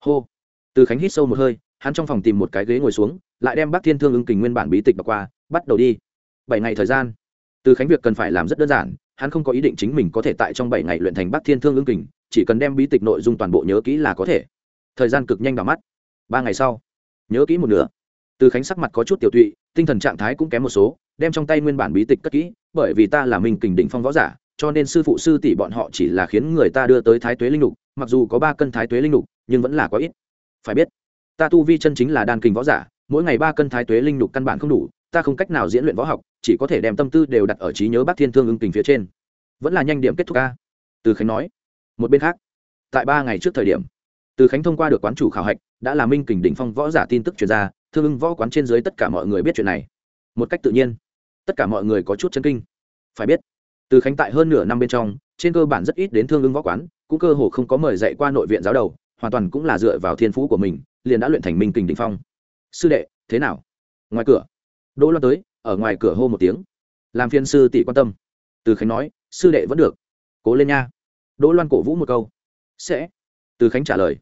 Hô. Từ khánh hít sâu một hơi, hắn trong phòng tìm một cái ghế ngồi xuống lại đem bác thiên thương ứng kình nguyên bản bí tịch đọc qua, bắt đầu đi. Bảy ngày thời gian. Từ khánh việc cần phải làm rất đơn giản, hắn không có ý định chính mình có thể tại trong bảy ngày luyện thành bác thiên thương ứng kình, chỉ cần đem bí tịch nội dung toàn bộ nhớ kỹ là có thể. Thời gian cực nhanh vào mắt. Ba ngày sau, nhớ kỹ một nửa. Từ khánh sắc mặt có chút tiểu tụy, tinh thần trạng thái cũng kém một số, đem trong tay nguyên bản bí tịch cất kỹ, bởi vì ta là mình kình đỉnh phong võ giả, cho nên sư phụ sư tỷ bọn họ chỉ là khiến người ta đưa tới thái tuế linh lục, mặc dù có ba cân thái tuế linh lục, nhưng vẫn là có ít. Phải biết, ta tu vi chân chính là đan kình võ giả mỗi ngày ba cân thái tuế linh lục căn bản không đủ, ta không cách nào diễn luyện võ học, chỉ có thể đem tâm tư đều đặt ở trí nhớ bác thiên thương ưng tình phía trên. Vẫn là nhanh điểm kết thúc ca từ khánh nói. Một bên khác, tại ba ngày trước thời điểm, từ khánh thông qua được quán chủ khảo hạch, đã là minh kình đỉnh phong võ giả tin tức truyền ra thương ưng võ quán trên dưới tất cả mọi người biết chuyện này. Một cách tự nhiên, tất cả mọi người có chút chân kinh. Phải biết, từ khánh tại hơn nửa năm bên trong, trên cơ bản rất ít đến thương ưng võ quán, cũng cơ hồ không có mời dạy qua nội viện giáo đầu, hoàn toàn cũng là dựa vào thiên phú của mình, liền đã luyện thành minh kình đỉnh phong sư đệ, thế nào? Ngoài cửa. Đỗ loan tới, ở ngoài cửa hô một tiếng. Làm phiên sư tỷ quan tâm. Từ khánh nói, sư đệ vẫn được. Cố lên nha. Đỗ loan cổ vũ một câu. Sẽ. Từ khánh trả lời.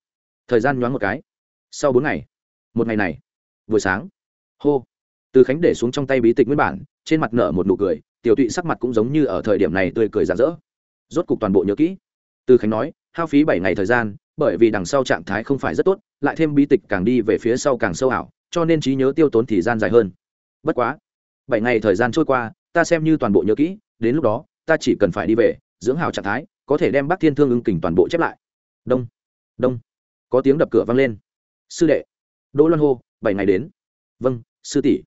Thời gian nhoáng một cái. Sau bốn ngày. Một ngày này. Buổi sáng. Hô. Từ khánh để xuống trong tay bí tịch nguyên bản, trên mặt nở một nụ cười, tiểu tụy sắc mặt cũng giống như ở thời điểm này tươi cười rạng rỡ. Rốt cục toàn bộ nhớ kỹ. Từ khánh nói, hao phí bảy ngày thời gian, bởi vì đằng sau trạng thái không phải rất tốt, lại thêm bí tịch càng đi về phía sau càng sâu ảo cho nên trí nhớ tiêu tốn thời gian dài hơn. Bất quá, bảy ngày thời gian trôi qua, ta xem như toàn bộ nhớ kỹ, đến lúc đó, ta chỉ cần phải đi về, dưỡng hào trạng thái, có thể đem bác thiên thương ứng kình toàn bộ chép lại. Đông đông. Có tiếng đập cửa vang lên. Sư đệ. Đỗ loan hô, bảy ngày đến. Vâng sư tỷ.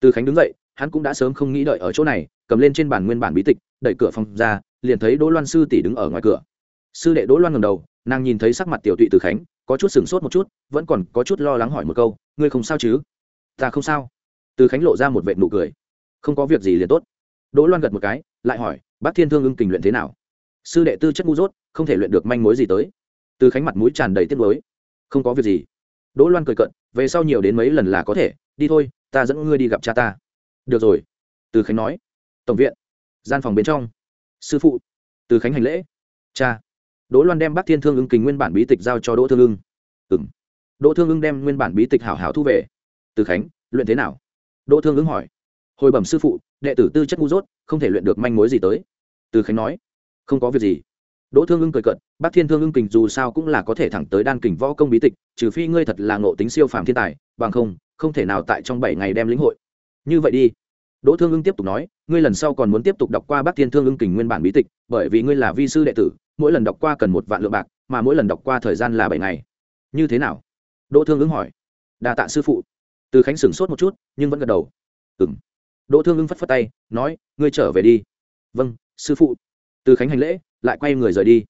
Từ khánh đứng dậy, hắn cũng đã sớm không nghĩ đợi ở chỗ này, cầm lên trên bàn nguyên bản bí tịch, đẩy cửa phòng ra, liền thấy đỗ loan sư tỷ đứng ở ngoài cửa. Sư đệ đỗ loan ngầm đầu, nàng nhìn thấy sắc mặt tiểu tụy từ khánh có chút sửng sốt một chút, vẫn còn có chút lo lắng hỏi một câu, ngươi không sao chứ? Ta không sao. Từ khánh lộ ra một vệ nụ cười. Không có việc gì liền tốt. Đỗ loan gật một cái, lại hỏi, bác thiên thương ưng kình luyện thế nào? Sư đệ tư chất ngu dốt, không thể luyện được manh mối gì tới. Từ khánh mặt mũi tràn đầy tiếc nuối. Không có việc gì. Đỗ loan cười cận về sau nhiều đến mấy lần là có thể, đi thôi, ta dẫn ngươi đi gặp cha ta. Được rồi. Từ khánh nói. Tổng viện, gian phòng bên trong. Sư phụ. Từ khánh hành lễ. Cha đỗ loan đem bác thiên thương ưng kình nguyên bản bí tịch giao cho đỗ thương ưng. Ừng đỗ thương ưng đem nguyên bản bí tịch hảo hảo thu về. Từ khánh, luyện thế nào? Đỗ thương ưng hỏi. Hồi bẩm sư phụ, đệ tử tư chất ngu dốt, không thể luyện được manh mối gì tới. Từ khánh nói. Không có việc gì. Đỗ thương ưng cười cận bác thiên thương ưng kình dù sao cũng là có thể thẳng tới đan kình võ công bí tịch, trừ phi ngươi thật là ngộ tính siêu phàm thiên tài, bằng không không thể nào tại trong bảy ngày đem lĩnh hội. Như vậy đi. Đỗ thương ưng tiếp tục nói, ngươi lần sau còn muốn tiếp tục đọc qua bác thiên thương ưng kình nguyên bản bí tịch, bởi vì ngươi là vi sư đệ tử mỗi lần đọc qua cần một vạn lượng bạc, mà mỗi lần đọc qua thời gian là bảy ngày. Như thế nào? Đỗ thương ứng hỏi. Đa tạ sư phụ. Từ khánh sửng sốt một chút, nhưng vẫn gật đầu. Ừng đỗ thương ứng phất phất tay, nói, ngươi trở về đi. Vâng sư phụ. Từ khánh hành lễ, lại quay người rời đi.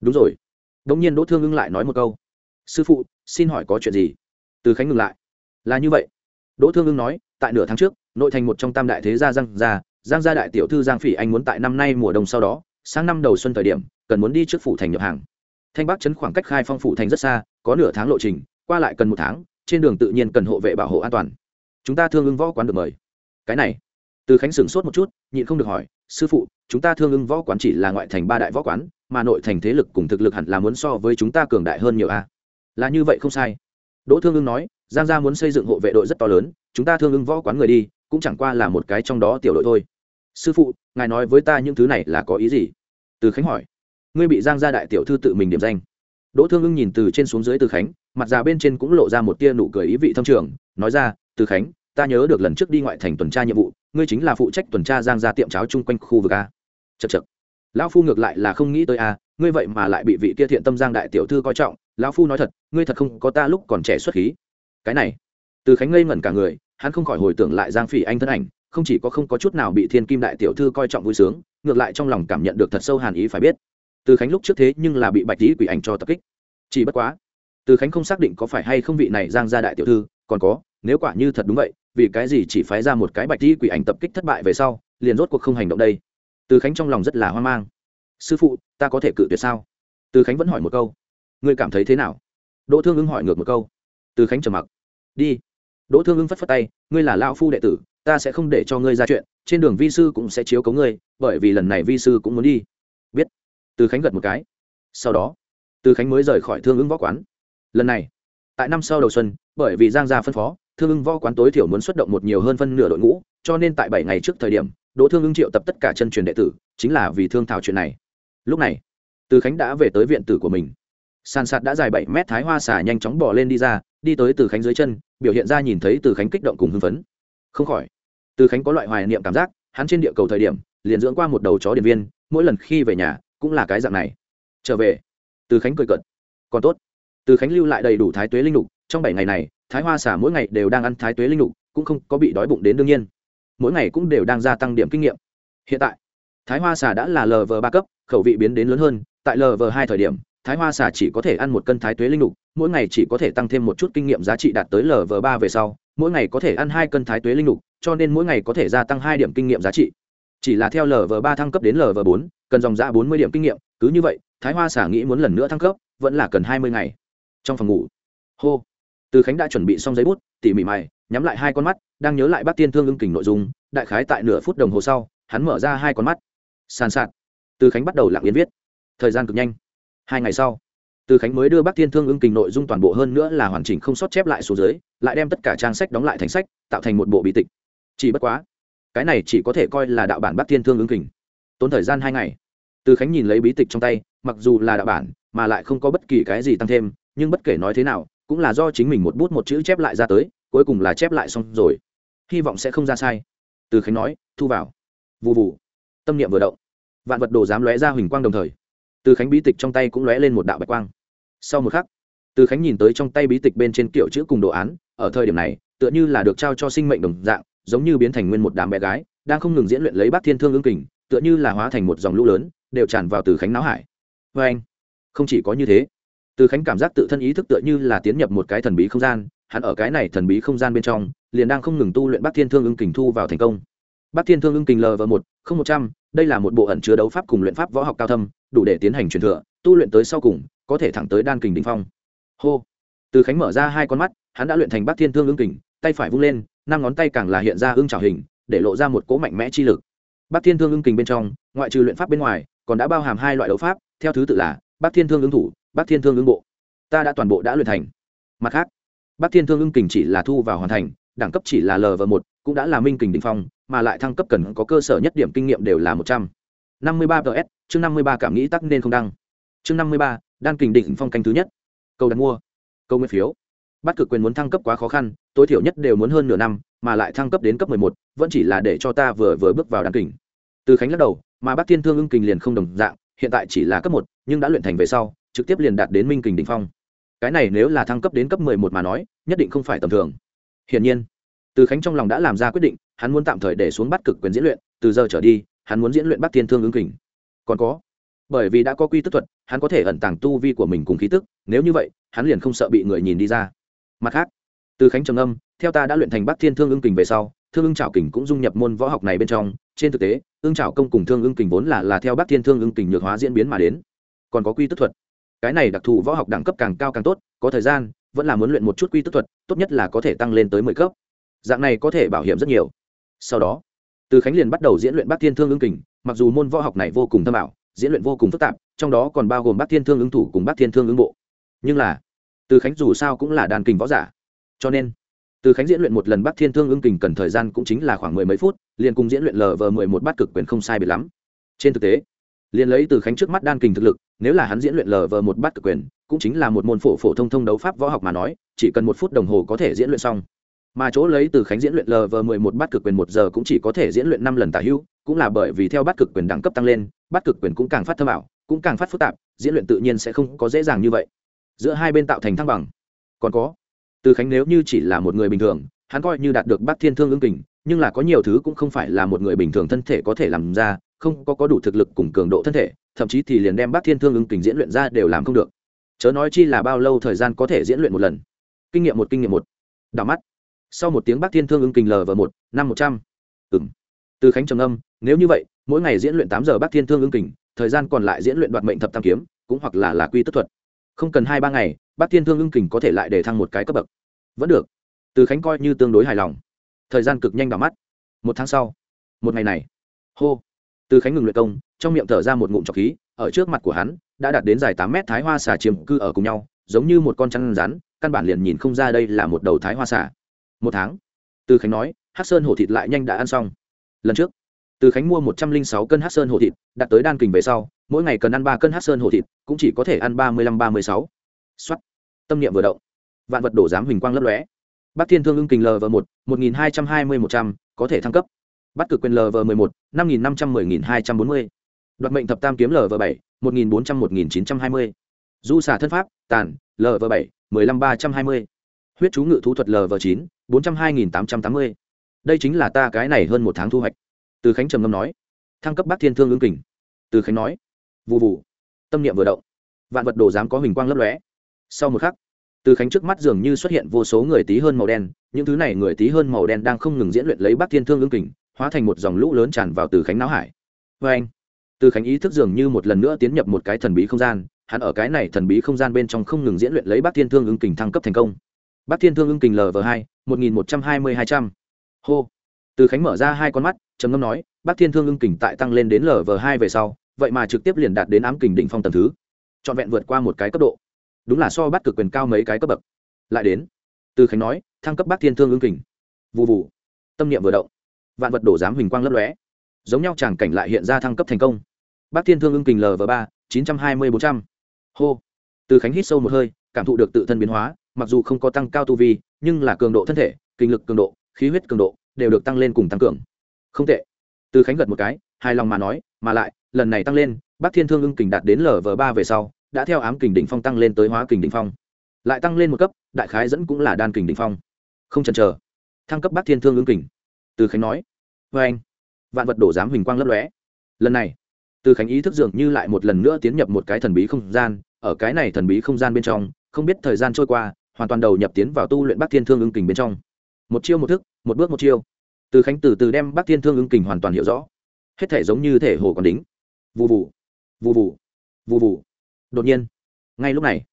Đúng rồi. Đ ỗ n g nhiên đỗ thương ứng lại nói một câu. Sư phụ, xin hỏi có chuyện gì? Từ khánh ngừng lại. Là như vậy. Đỗ thương ứng nói, tại nửa tháng trước, nội thành một trong tam đại thế gia giang gia giang gia đại tiểu thư giang phỉ anh muốn tại năm nay mùa đông sau đó, sang năm đầu xuân thời điểm cần muốn đi trước phủ thành nhập hàng. Thanh bắc chấn khoảng cách khai phong phủ thành rất xa, có nửa tháng lộ trình, qua lại cần một tháng, trên đường tự nhiên cần hộ vệ bảo hộ an toàn. Chúng ta thương ưng võ quán được mời. Cái này, từ khánh sửng sốt một chút, nhịn không được hỏi, sư phụ, chúng ta thương ưng võ quán chỉ là ngoại thành ba đại võ quán, mà nội thành thế lực cùng thực lực hẳn là muốn so với chúng ta cường đại hơn nhiều a là như vậy không sai. Đỗ thương ưng nói, giang gia muốn xây dựng hộ vệ đội rất to lớn, chúng ta thương ưng võ quán người đi, cũng chẳng qua là một cái trong đó tiểu đội thôi. Sư phụ, ngài nói với ta những thứ này là có ý gì? Từ khánh hỏi ngươi bị giang gia đại tiểu thư tự mình điểm danh. Đỗ thương ưng nhìn từ trên xuống dưới từ khánh, mặt già bên trên cũng lộ ra một tia nụ cười ý vị thâm trường, nói ra, từ khánh, ta nhớ được lần trước đi ngoại thành tuần tra nhiệm vụ, ngươi chính là phụ trách tuần tra giang ra tiệm cháo chung quanh khu vực a. Chật chật lão phu ngược lại là không nghĩ tới a, ngươi vậy mà lại bị vị kia thiện tâm giang đại tiểu thư coi trọng. Lão phu nói thật, ngươi thật không có ta lúc còn trẻ xuất khí. Cái này. Từ khánh ngây ngẩn cả người, hắn không khỏi hồi tưởng lại giang phỉ anh thân ảnh, không chỉ có không có chút nào bị thiên kim đại tiểu thư coi trọng vui sướng, ngược lại trong lòng cảm nhận được thật sâu hàn ý phải biết từ khánh lúc trước thế nhưng là bị bạch tý quỷ ảnh cho tập kích. Chỉ bất quá, từ khánh không xác định có phải hay không vị này giang gia đại tiểu thư, còn có, nếu quả như thật đúng vậy, vì cái gì chỉ phái ra một cái bạch tý quỷ ảnh tập kích thất bại về sau, liền rốt cuộc không hành động đây? Từ khánh trong lòng rất là hoang mang. Sư phụ, ta có thể cự tuyệt sao? Từ khánh vẫn hỏi một câu. Ngươi cảm thấy thế nào? Đỗ thương ưng hỏi ngược một câu. Từ khánh trầm mặc. Đi. Đỗ thương ưng phất phất tay. Ngươi là lao phu đệ tử, ta sẽ không để cho ngươi ra chuyện. Trên đường vi sư cũng sẽ chiếu cấu ngươi, bởi vì lần này vi sư cũng muốn đi. Biết từ khánh gật một cái. Sau đó, từ khánh mới rời khỏi thương ứng võ quán. Lần này, tại năm sau đầu xuân, bởi vì giang gia phân phó, thương ưng võ quán tối thiểu muốn xuất động một nhiều hơn phân nửa đội ngũ, cho nên tại bảy ngày trước thời điểm, đỗ thương ưng triệu tập tất cả chân truyền đệ tử, chính là vì thương thảo chuyện này. Lúc này, từ khánh đã về tới viện tử của mình. Sàn sạt đã dài bảy mét thái hoa xả nhanh chóng bỏ lên đi ra, đi tới từ khánh dưới chân, biểu hiện ra nhìn thấy từ khánh kích động cùng hưng phấn. Không khỏi, từ khánh có loại hoài niệm cảm giác, hắn trên địa cầu thời điểm, liền dưỡng qua một đầu chó điện viên, mỗi lần khi về nhà cũng là cái dạng này. Trở về. Từ khánh cười cận còn tốt. Từ khánh lưu lại đầy đủ thái tuế linh lục, trong bảy ngày này, thái hoa xả mỗi ngày đều đang ăn thái tuế linh lục, cũng không có bị đói bụng đến đương nhiên. Mỗi ngày cũng đều đang gia tăng điểm kinh nghiệm. Hiện tại, thái hoa xả đã là lv ba cấp, khẩu vị biến đến lớn hơn. Tại lv hai thời điểm, thái hoa xả chỉ có thể ăn một cân thái tuế linh lục, mỗi ngày chỉ có thể tăng thêm một chút kinh nghiệm giá trị đạt tới lv ba về sau, mỗi ngày có thể ăn hai cân thái tuế linh lục, cho nên mỗi ngày có thể gia tăng hai điểm kinh nghiệm giá trị. Chỉ là theo lv ba thăng cấp đến lv bốn cần dòng ra bốn mươi điểm kinh nghiệm, cứ như vậy, thái hoa xả nghĩ muốn lần nữa thăng cấp, vẫn là cần hai mươi ngày. Trong phòng ngủ, hô, từ khánh đã chuẩn bị xong giấy bút, tỉ mỉ mày nhắm lại hai con mắt, đang nhớ lại bác tiên thương ưng kình nội dung, đại khái tại nửa phút đồng hồ sau, hắn mở ra hai con mắt. Sàn sạt, từ khánh bắt đầu lặng yên viết. Thời gian cực nhanh. Hai ngày sau, từ khánh mới đưa bác tiên thương ưng kình nội dung toàn bộ hơn nữa là hoàn chỉnh không sót chép lại số dưới, lại đem tất cả trang sách đóng lại thành sách, tạo thành một bộ bí tịch. Chỉ bất quá, cái này chỉ có thể coi là đạo bản bác tiên thương ưng kình tốn thời gian hai ngày. Từ khánh nhìn lấy bí tịch trong tay, mặc dù là đạo bản, mà lại không có bất kỳ cái gì tăng thêm, nhưng bất kể nói thế nào, cũng là do chính mình một bút một chữ chép lại ra tới, cuối cùng là chép lại xong rồi. Hy vọng sẽ không ra sai. Từ khánh nói, thu vào. Vụ vụ tâm niệm vừa động. Vạn vật đồ dám lóe ra huỳnh quang đồng thời. Từ khánh bí tịch trong tay cũng lóe lên một đạo bạch quang. Sau một khắc, từ khánh nhìn tới trong tay bí tịch bên trên kiểu chữ cùng đồ án, ở thời điểm này, tựa như là được trao cho sinh mệnh đồng dạng, giống như biến thành nguyên một đám bé gái, đang không ngừng diễn luyện lấy bác thiên thương ương kình tựa như là hóa thành một dòng lũ lớn, đều tràn vào từ khánh não hải. Vê anh, không chỉ có như thế, từ khánh cảm giác tự thân ý thức tựa như là tiến nhập một cái thần bí không gian, hắn ở cái này thần bí không gian bên trong, liền đang không ngừng tu luyện bác thiên thương ưng kình thu vào thành công. Bác thiên thương ưng kình lv một không một trăm đây là một bộ ẩn chứa đấu pháp cùng luyện pháp võ học cao thâm, đủ để tiến hành truyền thừa, tu luyện tới sau cùng, có thể thẳng tới đan kình đình phong. Hô. Từ khánh mở ra hai con mắt, hắn đã luyện thành bác thiên thương ưng kình, tay phải vung lên, năm ngón tay càng là hiện ra ưng trào hình, để lộ ra một cỗ mạnh mẽ chi lực bác thiên thương ưng kình bên trong, ngoại trừ luyện pháp bên ngoài, còn đã bao hàm hai loại đấu pháp, theo thứ tự là, bác thiên thương ứng thủ, bác thiên thương ứng bộ. Ta đã toàn bộ đã luyện thành. Mặt khác, bác thiên thương ứng kình chỉ là thu vào hoàn thành, đẳng cấp chỉ là lv một, cũng đã là minh kình đỉnh phong, mà lại thăng cấp cần có cơ sở nhất điểm kinh nghiệm đều là một trăm. năm mươi ba ts chương năm mươi ba cảm nghĩ tắc nên không đăng. Chương năm mươi ba, đan kình đỉnh phong canh thứ nhất. Cầu đặt mua. Câu nguyên phiếu. Bắt cực quyền muốn thăng cấp quá khó khăn, tối thiểu nhất đều muốn hơn nửa năm mà lại thăng cấp đến cấp mười một, vẫn chỉ là để cho ta vừa vừa bước vào đan kình. Từ khánh lắc đầu, mà bác thiên thương ưng kình liền không đồng dạng, hiện tại chỉ là cấp một, nhưng đã luyện thành về sau, trực tiếp liền đạt đến minh kình đ ỉ n h phong. Cái này nếu là thăng cấp đến cấp mười một mà nói, nhất định không phải tầm thường. Hiển nhiên, từ khánh trong lòng đã làm ra quyết định, hắn muốn tạm thời để xuống bắt cực quyền diễn luyện, từ giờ trở đi, hắn muốn diễn luyện bắt thiên thương ứng kình. Còn có, bởi vì đã có quy tức thuật, hắn có thể ẩn tàng tu vi của mình cùng khí tức, nếu như vậy, hắn liền không sợ bị người nhìn đi ra. Mặt khác từ khánh trầm âm theo ta đã luyện thành bắc thiên thương ưng kình về sau, thương ưng trảo kình cũng dung nhập môn võ học này bên trong. Trên thực tế, ưng trảo công cùng thương ưng kình vốn là là theo bắc thiên thương ưng kình nhược hóa diễn biến mà đến. Còn có quy tức thuật. Cái này đặc thù võ học đẳng cấp càng cao càng tốt, có thời gian, vẫn là muốn luyện một chút quy tức thuật, tốt nhất là có thể tăng lên tới mười cấp. Dạng này có thể bảo hiểm rất nhiều. Sau đó, từ khánh liền bắt đầu diễn luyện bắc thiên thương ưng kình, mặc dù môn võ học này vô cùng thâm ảo, diễn luyện vô cùng phức tạp, trong đó còn bao gồm bắc thiên thương ứng thủ cùng bắc thiên thương ứng bộ. Nhưng là, từ khánh dù sao cũng là đàn kình võ giả cho nên, từ khánh diễn luyện một lần bắc thiên thương ưng kình cần thời gian cũng chính là khoảng mười mấy phút, liền cùng diễn luyện lờ vờ mười một bát cực quyền không sai biệt lắm. Trên thực tế, liền lấy từ khánh trước mắt đan kình thực lực, nếu là hắn diễn luyện lờ vờ một bát cực quyền, cũng chính là một môn phổ phổ thông thông đấu pháp võ học mà nói, chỉ cần một phút đồng hồ có thể diễn luyện xong. Mà chỗ lấy từ khánh diễn luyện lờ vờ mười một bát cực quyền một giờ cũng chỉ có thể diễn luyện năm lần tả hữu cũng là bởi vì theo bát cực quyền đẳng cấp tăng lên bát cực quyền cũng càng phát thâm ảo, cũng càng phát phức tạp, diễn luyện tự nhiên sẽ không có dễ dàng như vậy. Giữa hai bên tạo thành thăng bằng. Còn có từ khánh nếu như chỉ là một người bình thường, hắn coi như đạt được bác thiên thương ưng kình, nhưng là có nhiều thứ cũng không phải là một người bình thường thân thể có thể làm ra, không có có đủ thực lực cùng cường độ thân thể, thậm chí thì liền đem bác thiên thương ưng kình diễn luyện ra đều làm không được. Chớ nói chi là bao lâu thời gian có thể diễn luyện một lần. Kinh nghiệm một, kinh nghiệm một. Đảo mắt. Sau một tiếng bác thiên thương ưng kình lv một, năm một trăm. Ừ m từ khánh trầm âm nếu như vậy, mỗi ngày diễn luyện tám giờ bác thiên thương ưng kình, thời gian còn lại diễn luyện đoạt mệnh thập tam kiếm, cũng hoặc là là quy tất thuật. Không cần hai ba ngày bác thiên thương ưng kình có thể lại để thăng một cái cấp bậc. Vẫn được. Từ khánh coi như tương đối hài lòng. Thời gian cực nhanh đỏ mắt. Một tháng sau. Một ngày này. Hô. Từ khánh ngừng luyện công, trong miệng thở ra một ngụm trọc khí, ở trước mặt của hắn, đã đạt đến dài tám mét thái hoa xà chiếm cư ở cùng nhau, giống như một con chăn rắn, căn bản liền nhìn không ra đây là một đầu thái hoa xà. Một tháng. Từ khánh nói hát sơn hổ thịt lại nhanh đã ăn xong. Lần trước, từ khánh mua một trăm linh sáu cân hát sơn hổ thịt, đặt tới đan kình về sau, mỗi ngày cần ăn ba cân hát sơn hổ thịt, cũng chỉ có thể ăn ba mươi lăm ba mươi sáu xuất tâm niệm vừa động, vạn vật đổ giám huỳnh quang lấp lóe. Bắc thiên thương ưng kình lv một một nghìn hai trăm hai mươi một trăm, có thể thăng cấp. Bắt cực quyền lv mười một, năm nghìn năm trăm mười nghìn hai trăm bốn mươi. Đoạt mệnh thập tam kiếm lv bảy, một nghìn bốn trăm một nghìn chín trăm hai mươi. Du xả thân pháp, tàn lv bảy, mười lăm ba trăm hai mươi. Huyết chú ngự thú thuật lv chín, bốn trăm hai nghìn tám trăm tám mươi. Đây chính là ta cái này hơn một tháng thu hoạch. Từ khánh trầm ngâm nói. Thăng cấp bắc thiên thương ưng kình. Từ khánh nói. Vụ vụ tâm niệm vừa động. Vạn vật đồ dám có hình quang lấp lóe sau một khắc, từ khánh trước mắt dường như xuất hiện vô số người tí hơn màu đen, những thứ này người tí hơn màu đen đang không ngừng diễn luyện lấy bác thiên thương ương kình, hóa thành một dòng lũ lớn tràn vào từ khánh não hải. Vê anh, từ khánh ý thức dường như một lần nữa tiến nhập một cái thần bí không gian, hắn ở cái này thần bí không gian bên trong không ngừng diễn luyện lấy bác thiên thương ưng kình thăng cấp thành công. Bác thiên thương ưng kình lv hai, một nghìn một trăm hai mươi hai trăm. Hô. Từ khánh mở ra hai con mắt, trầm ngâm nói bác thiên thương ưng kình tại tăng lên đến lv hai về sau, vậy mà trực tiếp liền đạt đến ám kình định phong tầm thứ. Trọn vẹn vượt qua một cái cấp độ đúng là so bắt cực quyền cao mấy cái cấp bậc. Lại đến, từ khánh nói, thăng cấp bác thiên thương ưng kình. Vụ vụ tâm niệm vừa động, vạn vật đổ giám huỳnh quang lấp lóe. Giống nhau tràng cảnh lại hiện ra thăng cấp thành công. Bác thiên thương ưng kình lv ba, chín trăm hai mươi bốn trăm. Hô. Từ khánh hít sâu một hơi, cảm thụ được tự thân biến hóa, mặc dù không có tăng cao tu vi, nhưng là cường độ thân thể, kinh lực cường độ, khí huyết cường độ đều được tăng lên cùng tăng cường. Không tệ. Từ khánh gật một cái, hài lòng mà nói, mà lại, lần này tăng lên bác thiên thương ưng kình đạt đến lv ba về sau đã theo ám kình đỉnh phong tăng lên tới hóa kình đỉnh phong. Lại tăng lên một cấp, đại khái dẫn cũng là đan kình đỉnh phong. Không chần chờ. Thăng cấp bắc thiên thương ứng kình. Từ khánh nói. Vê anh, vạn vật đổ giám huỳnh quang lấp lóe. Lần này, từ khánh ý thức dường như lại một lần nữa tiến nhập một cái thần bí không gian. Ở cái này thần bí không gian bên trong, không biết thời gian trôi qua, hoàn toàn đầu nhập tiến vào tu luyện bắc thiên thương ứng kình bên trong. Một chiêu một thức, một bước một chiêu. Từ khánh từ từ đem bắc thiên thương ứng kình hoàn toàn hiểu rõ. Hết thể giống như thể hồ còn đính. Vụ vụ vụ vụ vụ vụ đột nhiên, ngay lúc này,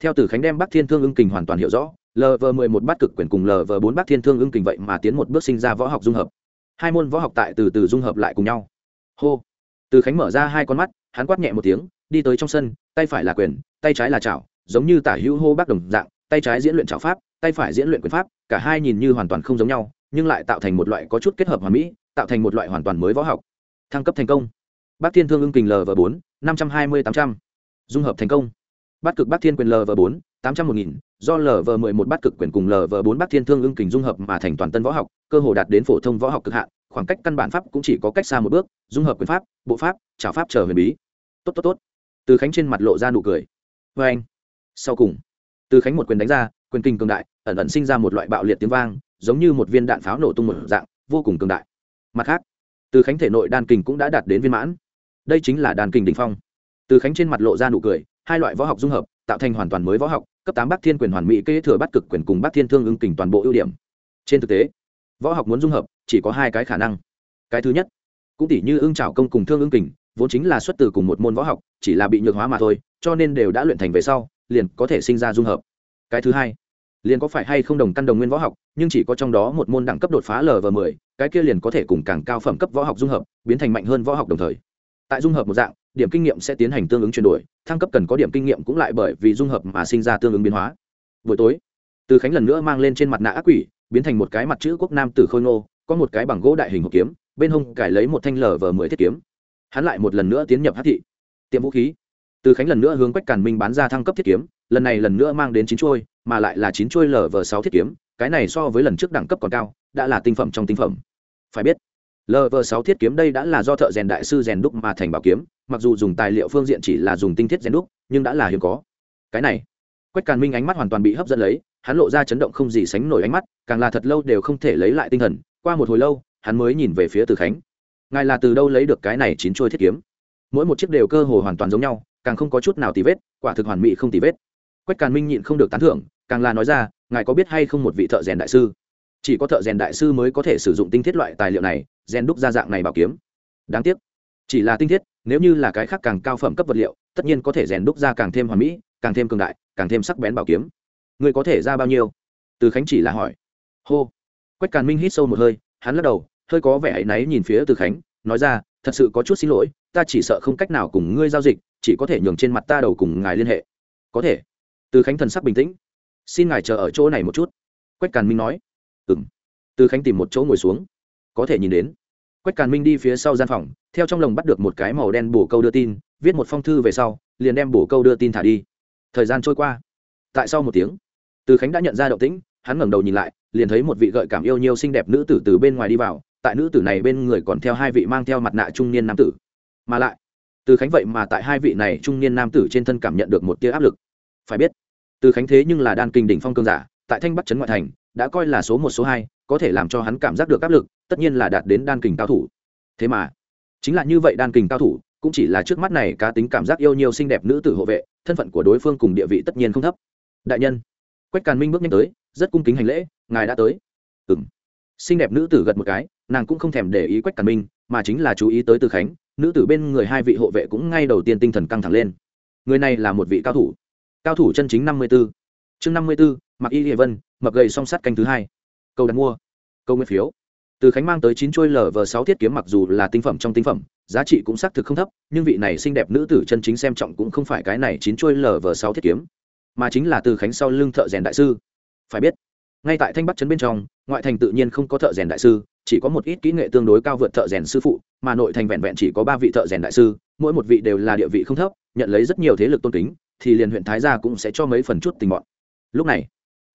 theo tử khánh đem bắc thiên thương ưng kình hoàn toàn hiểu rõ lv mười một bát cực quyền cùng lv bốn bát thiên thương ưng kình vậy mà tiến một bước sinh ra võ học dung hợp. Hai môn võ học tại từ từ dung hợp lại cùng nhau. Hô! Từ khánh mở ra hai con mắt, hắn quát nhẹ một tiếng, đi tới trong sân, tay phải là quyền, tay trái là chảo, giống như tả hữu hô bác đồng dạng, tay trái diễn luyện chảo pháp, tay phải diễn luyện quyền pháp, cả hai nhìn như hoàn toàn không giống nhau, nhưng lại tạo thành một loại có chút kết hợp hoàn mỹ, tạo thành một loại hoàn toàn mới võ học. Thăng cấp thành công. Bác thiên thương ưng kình lv bốn, năm trăm hai mươi tám trăm dung hợp thành công. Bát cực bát thiên quyền lv bốn, tám trăm một nghìn, do lv mười một bát cực quyền cùng lv bốn bát thiên thương ưng kình dung hợp mà thành toàn tân võ học, cơ hồ đạt đến phổ thông võ học cực hạn, khoảng cách căn bản pháp cũng chỉ có cách xa một bước, dung hợp quyền pháp, bộ pháp trả pháp chờ huyền bí. Tốt tốt tốt. Từ khánh trên mặt lộ ra nụ cười. Vê anh, sau cùng, từ khánh một quyền đánh ra, quyền kinh cường đại, ẩn ẩn sinh ra một loại bạo liệt tiếng vang, giống như một viên đạn pháo nổ tung một dạng, vô cùng cường đại. Mặt khác, từ khánh thể nội đan kình cũng đã đạt đến viên mãn. Đây chính là đan kình đ ỉ n h phong từ khánh trên mặt lộ ra nụ cười, hai loại võ học dung hợp, tạo thành hoàn toàn mới võ học, cấp tám bắc thiên quyền hoàn mỹ kế thừa bắt cực quyền cùng bắc thiên thương ưng kình toàn bộ ưu điểm. Trên thực tế, võ học muốn dung hợp, chỉ có hai cái khả năng. Cái thứ nhất, cũng tỷ như ưng trảo công cùng thương ưng kình, vốn chính là xuất từ cùng một môn võ học, chỉ là bị nhược hóa mà thôi, cho nên đều đã luyện thành về sau, liền có thể sinh ra dung hợp. Cái thứ hai, liền có phải hay không đồng căn đồng nguyên võ học, nhưng chỉ có trong đó một môn đẳng cấp đột phá lv m mười, cái kia liền có thể cùng càng cao phẩm cấp võ học dung hợp, biến thành mạnh hơn võ học đồng thời. Tại dung hợp một dạng điểm kinh nghiệm sẽ tiến hành tương ứng chuyển đổi, thăng cấp cần có điểm kinh nghiệm cũng lại bởi vì dung hợp mà sinh ra tương ứng biến hóa. Buổi tối, từ khánh lần nữa mang lên trên mặt nạ ác quỷ, biến thành một cái mặt chữ quốc nam tử khôi ngô, có một cái bằng gỗ đại hình hộp kiếm, bên hông cải lấy một thanh lờ vờ mười thiết kiếm. Hắn lại một lần nữa tiến nhập hát thị. Tiệm vũ khí. Từ khánh lần nữa hướng quách càn minh bán ra thăng cấp thiết kiếm, lần này lần nữa mang đến chín chuôi, mà lại là chín chuôi vờ sáu thiết kiếm, cái này so với lần trước đẳng cấp còn cao, đã là tinh phẩm trong tinh phẩm. Phải biết lv sáu thiết kiếm đây đã là do thợ rèn đại sư rèn đúc mà thành bảo kiếm, mặc dù dùng tài liệu phương diện chỉ là dùng tinh thiết rèn đúc, nhưng đã là hiếm có. Cái này, quách càn minh ánh mắt hoàn toàn bị hấp dẫn lấy, hắn lộ ra chấn động không gì sánh nổi ánh mắt, càng là thật lâu đều không thể lấy lại tinh thần, qua một hồi lâu, hắn mới nhìn về phía từ khánh. Ngài là từ đâu lấy được cái này chín chôi thiết kiếm? Mỗi một chiếc đều cơ hồ hoàn toàn giống nhau, càng không có chút nào tì vết, quả thực hoàn mỹ không tì vết. Quách càn minh nhịn không được tán thưởng, càng là nói ra, ngài có biết hay không một vị thợ rèn đại sư? Chỉ có thợ rèn đại sư mới có thể sử dụng tinh thiết loại tài liệu này, rèn đúc ra dạng này bảo kiếm. Đáng tiếc, chỉ là tinh thiết, nếu như là cái khác càng cao phẩm cấp vật liệu, tất nhiên có thể rèn đúc ra càng thêm hoàn mỹ, càng thêm cường đại, càng thêm sắc bén bảo kiếm. Người có thể ra bao nhiêu? Từ khánh chỉ là hỏi. Hô. Quách càn minh hít sâu một hơi, hắn lắc đầu, hơi có vẻ áy náy nhìn phía từ khánh, nói ra, thật sự có chút xin lỗi, ta chỉ sợ không cách nào cùng ngươi giao dịch, chỉ có thể nhường trên mặt ta đầu cùng ngài liên hệ. Có thể. Từ khánh thần sắc bình tĩnh. Xin ngài chờ ở chỗ này một chút. Quách càn minh nói ừ m từ khánh tìm một chỗ ngồi xuống. Có thể nhìn đến. Quách càn minh đi phía sau gian phòng, theo trong lồng bắt được một cái màu đen bổ câu đưa tin, viết một phong thư về sau, liền đem bổ câu đưa tin thả đi. Thời gian trôi qua. Tại sau một tiếng, từ khánh đã nhận ra động tĩnh, hắn ngẩng đầu nhìn lại, liền thấy một vị gợi cảm yêu nhiều xinh đẹp nữ tử từ bên ngoài đi vào, tại nữ tử này bên người còn theo hai vị mang theo mặt nạ trung niên nam tử. Mà lại, từ khánh vậy mà tại hai vị này trung niên nam tử trên thân cảm nhận được một tia áp lực. Phải biết, từ khánh thế nhưng là đan kinh đỉnh phong cương giả, tại thanh bắc trấn ngoại thành đã coi là số một, số hai, có thể làm cho hắn cảm giác được áp lực, tất nhiên là đạt đến đan kình cao thủ. Thế mà, chính là như vậy đan kình cao thủ, cũng chỉ là trước mắt này cá tính cảm giác yêu nhiều xinh đẹp nữ tử hộ vệ, thân phận của đối phương cùng địa vị tất nhiên không thấp. Đại nhân, quách càn minh bước nhanh tới, rất cung kính hành lễ, ngài đã tới. Ừ m xinh đẹp nữ tử gật một cái, nàng cũng không thèm để ý quách càn minh, mà chính là chú ý tới từ khánh, nữ tử bên người hai vị hộ vệ cũng ngay đầu tiên tinh thần căng thẳng lên. Người này là một vị cao thủ. Cao thủ chân chính năm mươi b ố chương năm mươi b ố mặc y hiệ vân mập gầy song sắt canh thứ hai. Câu đặt mua. Câu nguyên phiếu. Từ khánh mang tới chín chuôi lv sáu thiết kiếm mặc dù là tinh phẩm trong tinh phẩm, giá trị cũng xác thực không thấp, nhưng vị này xinh đẹp nữ tử chân chính xem trọng cũng không phải cái này chín chuôi lv sáu thiết kiếm, mà chính là từ khánh sau lưng thợ rèn đại sư. Phải biết, ngay tại thanh bắc trấn bên trong, ngoại thành tự nhiên không có thợ rèn đại sư, chỉ có một ít kỹ nghệ tương đối cao vượt thợ rèn sư phụ, mà nội thành vẹn vẹn chỉ có ba vị thợ rèn đại sư, mỗi một vị đều là địa vị không thấp, nhận lấy rất nhiều thế lực tôn kính, thì liền huyện thái gia cũng sẽ cho mấy phần chút tình bọn. Lúc này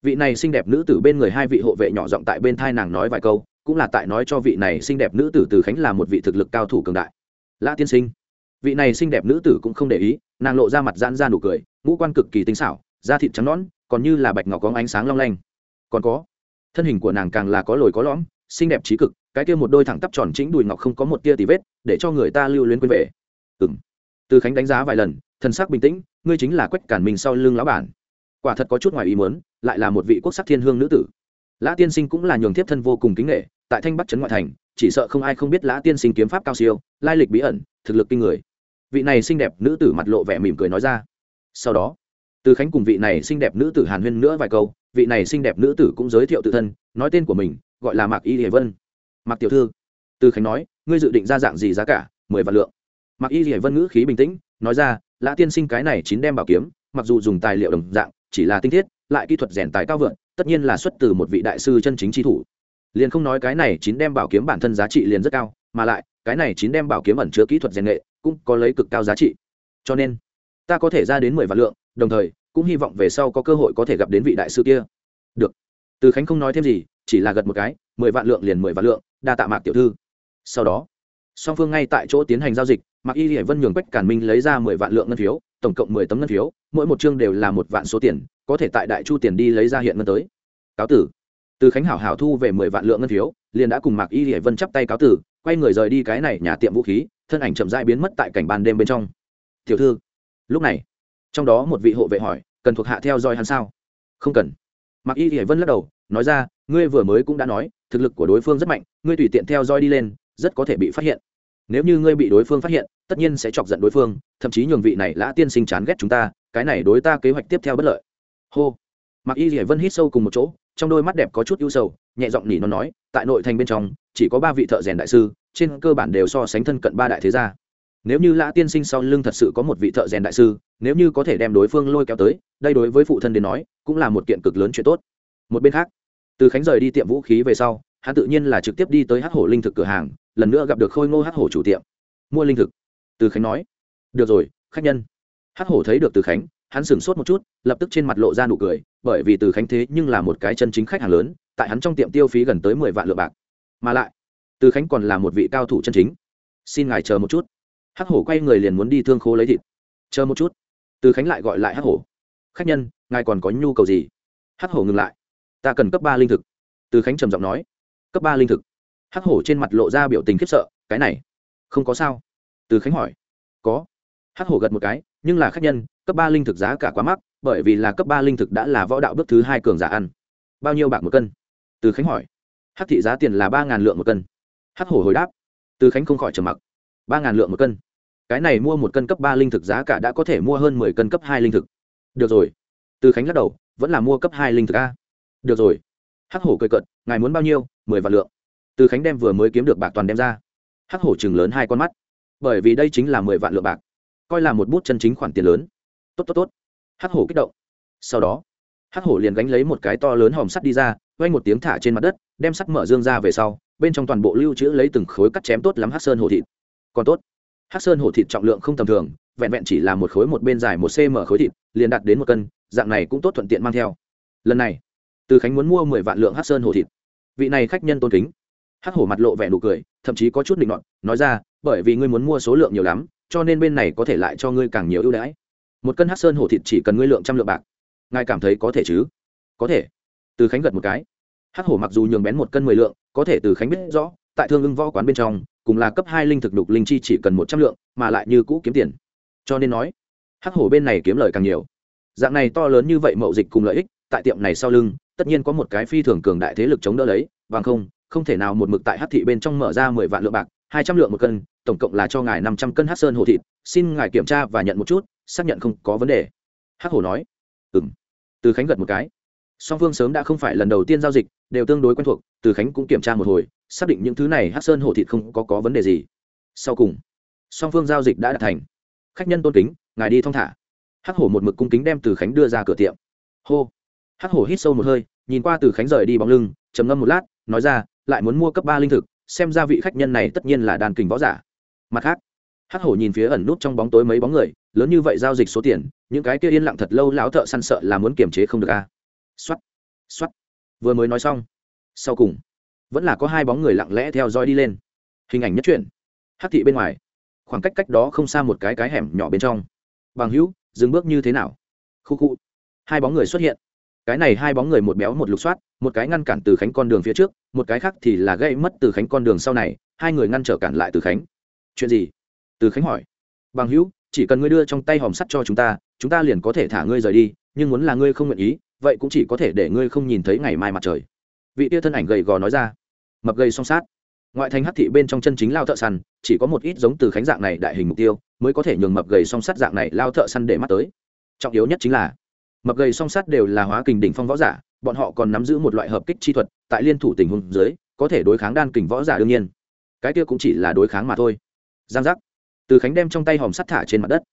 vị này xinh đẹp nữ tử bên người hai vị hộ vệ nhỏ giọng tại bên thai nàng nói vài câu, cũng là tại nói cho vị này xinh đẹp nữ tử từ khánh là một vị thực lực cao thủ cường đại. Lã tiên sinh. Vị này xinh đẹp nữ tử cũng không để ý, nàng lộ ra mặt giãn ra nụ cười, ngũ quan cực kỳ tinh xảo, da thịt trắng nõn, còn như là bạch ngọc có ánh sáng long lanh. Còn có, thân hình của nàng càng là có lồi có lõm, xinh đẹp trí cực, cái kia một đôi thẳng tắp tròn chính đùi ngọc không có một tia tì vết, để cho người ta lưu luyến quên về. Ừng từ khánh đánh giá vài lần, thần sắc bình tĩnh, ngươi chính là quách cản mình sau lưng lão bản quả thật có chút ngoài ý muốn, lại là một vị quốc sắc thiên hương nữ tử. Lã tiên sinh cũng là nhường thiếp thân vô cùng kính nghệ tại thanh bắc trấn ngoại thành, chỉ sợ không ai không biết lã tiên sinh kiếm pháp cao siêu, lai lịch bí ẩn, thực lực kinh người. Vị này xinh đẹp nữ tử mặt lộ vẻ mỉm cười nói ra. Sau đó, từ khánh cùng vị này xinh đẹp nữ tử hàn huyên nữa vài câu, vị này xinh đẹp nữ tử cũng giới thiệu tự thân, nói tên của mình, gọi là mạc y hiệp vân. Mạc tiểu thư, từ khánh nói, ngươi dự định ra dạng gì giá cả? Mười vạn lượng. Mạc y hiệp vân ngữ khí bình tĩnh, nói ra, lã tiên sinh cái này chín đem bảo kiếm, mặc dù dùng tài liệu đồng dạng chỉ là tinh thiết, lại kỹ thuật rèn tài cao vượn tất nhiên là xuất từ một vị đại sư chân chính tri thủ. Liền không nói cái này chín đem bảo kiếm bản thân giá trị liền rất cao, mà lại, cái này chín đem bảo kiếm ẩn chứa kỹ thuật rèn nghệ, cũng có lấy cực cao giá trị. Cho nên, ta có thể ra đến mười vạn lượng, đồng thời, cũng hy vọng về sau có cơ hội có thể gặp đến vị đại sư kia. Được. Từ khánh không nói thêm gì, chỉ là gật một cái, mười vạn lượng liền mười vạn lượng, đa tạ mạc tiểu thư. Sau đó, song phương ngay tại chỗ tiến hành giao dịch, mạc y hải vân nhường quách cản minh lấy ra mười vạn lượng ngân phiếu tổng cộng mười tấm ngân phiếu, mỗi một chương đều là một vạn số tiền, có thể tại đại chu tiền đi lấy ra hiện ngân tới. Cáo tử. Từ khánh hảo hảo thu về mười vạn lượng ngân phiếu, liền đã cùng mạc y hải vân chắp tay cáo tử, quay người rời đi cái này nhà tiệm vũ khí, thân ảnh chậm rãi biến mất tại cảnh ban đêm bên trong. Tiểu thư. Lúc này, trong đó một vị hộ vệ hỏi, cần thuộc hạ theo dõi hắn sao? Không cần. Mạc y hải vân lắc đầu, nói ra, ngươi vừa mới cũng đã nói, thực lực của đối phương rất mạnh, ngươi tùy tiện theo dõi đi lên, rất có thể bị phát hiện nếu như ngươi bị đối phương phát hiện, tất nhiên sẽ chọc giận đối phương, thậm chí nhường vị này lã tiên sinh chán ghét chúng ta, cái này đối ta kế hoạch tiếp theo bất lợi. Hô. Mặc y dỉa vân hít sâu cùng một chỗ, trong đôi mắt đẹp có chút ưu sầu, nhẹ giọng nỉ nó nói, tại nội thành bên trong, chỉ có ba vị thợ rèn đại sư, trên cơ bản đều so sánh thân cận ba đại thế gia. Nếu như lã tiên sinh sau lưng thật sự có một vị thợ rèn đại sư, nếu như có thể đem đối phương lôi kéo tới, đây đối với phụ thân đến nói, cũng là một kiện cực lớn chuyện tốt. Một bên khác, từ khánh rời đi tiệm vũ khí về sau, hắn tự nhiên là trực tiếp đi tới hát hổ linh thực cửa hàng lần nữa gặp được khôi ngô hát hổ chủ tiệm. Mua linh thực. Từ khánh nói. Được rồi, khách nhân. Hát hổ thấy được từ khánh, hắn sửng sốt một chút, lập tức trên mặt lộ ra nụ cười, bởi vì từ khánh thế nhưng là một cái chân chính khách hàng lớn, tại hắn trong tiệm tiêu phí gần tới mười vạn lượng bạc. Mà lại, từ khánh còn là một vị cao thủ chân chính. Xin ngài chờ một chút. Hắc hổ quay người liền muốn đi thương khố lấy thịt. Chờ một chút. Từ khánh lại gọi lại hắc hổ. Khách nhân, ngài còn có nhu cầu gì? Hắc hổ ngừng lại. Ta cần cấp ba linh thực. Từ khánh trầm giọng nói. Cấp ba linh thực hắc hổ trên mặt lộ ra biểu tình khiếp sợ, cái này, không có sao. Từ khánh hỏi, có. Hắc hổ gật một cái, nhưng là khách nhân, cấp ba linh thực giá cả quá mắc, bởi vì là cấp ba linh thực đã là võ đạo bước thứ hai cường giả ăn. Bao nhiêu bạc một cân? Từ khánh hỏi. Hắc thị giá tiền là ba ngàn lượng một cân. Hắc hổ hồi đáp. Từ khánh không khỏi trầm mặc. Ba ngàn lượng một cân? Cái này mua một cân cấp ba linh thực giá cả đã có thể mua hơn mười cân cấp hai linh thực. Được rồi. Từ khánh lắc đầu, vẫn là mua cấp hai linh thực a. Được rồi. Hắc hổ cười cận ngài muốn bao nhiêu? Mười vạn lượng từ khánh đem vừa mới kiếm được bạc toàn đem ra. Hắc hổ chừng lớn hai con mắt. Bởi vì đây chính là mười vạn lượng bạc. Coi là một bút chân chính khoản tiền lớn. Tốt tốt tốt. Hắc hổ kích động. Sau đó, hắc hổ liền gánh lấy một cái to lớn hòm sắt đi ra, quay một tiếng thả trên mặt đất, đem sắt mở dương ra về sau, bên trong toàn bộ lưu trữ lấy từng khối cắt chém tốt lắm hắc sơn hổ thịt. Còn tốt, hắc sơn hổ thịt trọng lượng không tầm thường, vẹn vẹn chỉ là một khối một bên dài một cm khối thịt, liền đạt đến một cân, dạng này cũng tốt thuận tiện mang theo. Lần này, từ khánh muốn mua mười vạn lượng hát sơn hổ thịt. Vị này khách nhân tôn kính hắc hổ mặt lộ vẻ nụ cười, thậm chí có chút định luận nói ra, bởi vì ngươi muốn mua số lượng nhiều lắm, cho nên bên này có thể lại cho ngươi càng nhiều ưu đãi. Một cân hắc sơn hổ thịt chỉ cần ngươi lượng trăm lượng bạc, ngài cảm thấy có thể chứ? Có thể. Từ khánh gật một cái. Hắc hổ mặc dù nhường bén một cân mười lượng, có thể từ khánh biết rõ, tại thương ưng võ quán bên trong, cùng là cấp hai linh thực đục linh chi chỉ cần một trăm lượng, mà lại như cũ kiếm tiền. Cho nên nói, hắc hổ bên này kiếm lời càng nhiều. Dạng này to lớn như vậy mậu dịch cùng lợi ích, tại tiệm này sau lưng, tất nhiên có một cái phi thường cường đại thế lực chống đỡ lấy, bằng không không thể nào một mực tại hát thị bên trong mở ra mười vạn lượng bạc hai trăm lượng một cân tổng cộng là cho ngài năm trăm cân hát sơn hồ thịt. Xin ngài kiểm tra và nhận một chút xác nhận không có vấn đề. Hắc hổ nói. Ừ m từ khánh gật một cái. Song phương sớm đã không phải lần đầu tiên giao dịch đều tương đối quen thuộc từ khánh cũng kiểm tra một hồi xác định những thứ này hát sơn hổ thịt không có, có vấn đề gì. Sau cùng song phương giao dịch đã đạt thành. Khách nhân tôn kính ngài đi thong thả. Hắc hổ một mực cung kính đem từ khánh đưa ra cửa tiệm. Hô. Hắc hổ hít sâu một hơi nhìn qua từ khánh rời đi bóng lưng trầm ngâm một lát nói ra lại muốn mua cấp ba linh thực xem ra vị khách nhân này tất nhiên là đàn kình võ giả. Mặt khác hắc hổ nhìn phía ẩn nút trong bóng tối mấy bóng người lớn như vậy giao dịch số tiền những cái kia yên lặng thật lâu lão thợ săn sợ là muốn kiềm chế không được a. À. xuất, vừa mới nói xong sau cùng vẫn là có hai bóng người lặng lẽ theo dõi đi lên. Hình ảnh nhất truyện hắc thị bên ngoài khoảng cách cách đó không xa một cái cái hẻm nhỏ bên trong. Bằng hữu dừng bước như thế nào? Khu khu hai bóng người xuất hiện cái này hai bóng người một béo một lục soát, một cái ngăn cản từ khánh con đường phía trước, một cái khác thì là gây mất từ khánh con đường sau này, hai người ngăn trở cản lại từ khánh. Chuyện gì? Từ khánh hỏi. Bằng hữu, chỉ cần ngươi đưa trong tay hòm sắt cho chúng ta chúng ta liền có thể thả ngươi rời đi, nhưng muốn là ngươi không nguyện ý, vậy cũng chỉ có thể để ngươi không nhìn thấy ngày mai mặt trời. Vị tia thân ảnh gầy gò nói ra. Mập gầy song sát. Ngoại thành hắc thị bên trong chân chính lao thợ săn, chỉ có một ít giống từ khánh dạng này đại hình mục tiêu, mới có thể nhường mập gầy song sát dạng này lao thợ săn để mắt tới. Trọng yếu nhất chính là mập gầy song sát đều là hóa kình đỉnh phong võ giả, bọn họ còn nắm giữ một loại hợp kích chi thuật, tại liên thủ tình huống dưới, có thể đối kháng đan kình võ giả đương nhiên. Cái kia cũng chỉ là đối kháng mà thôi. Giang giác. Từ khánh đem trong tay hòm sắt thả trên mặt đất.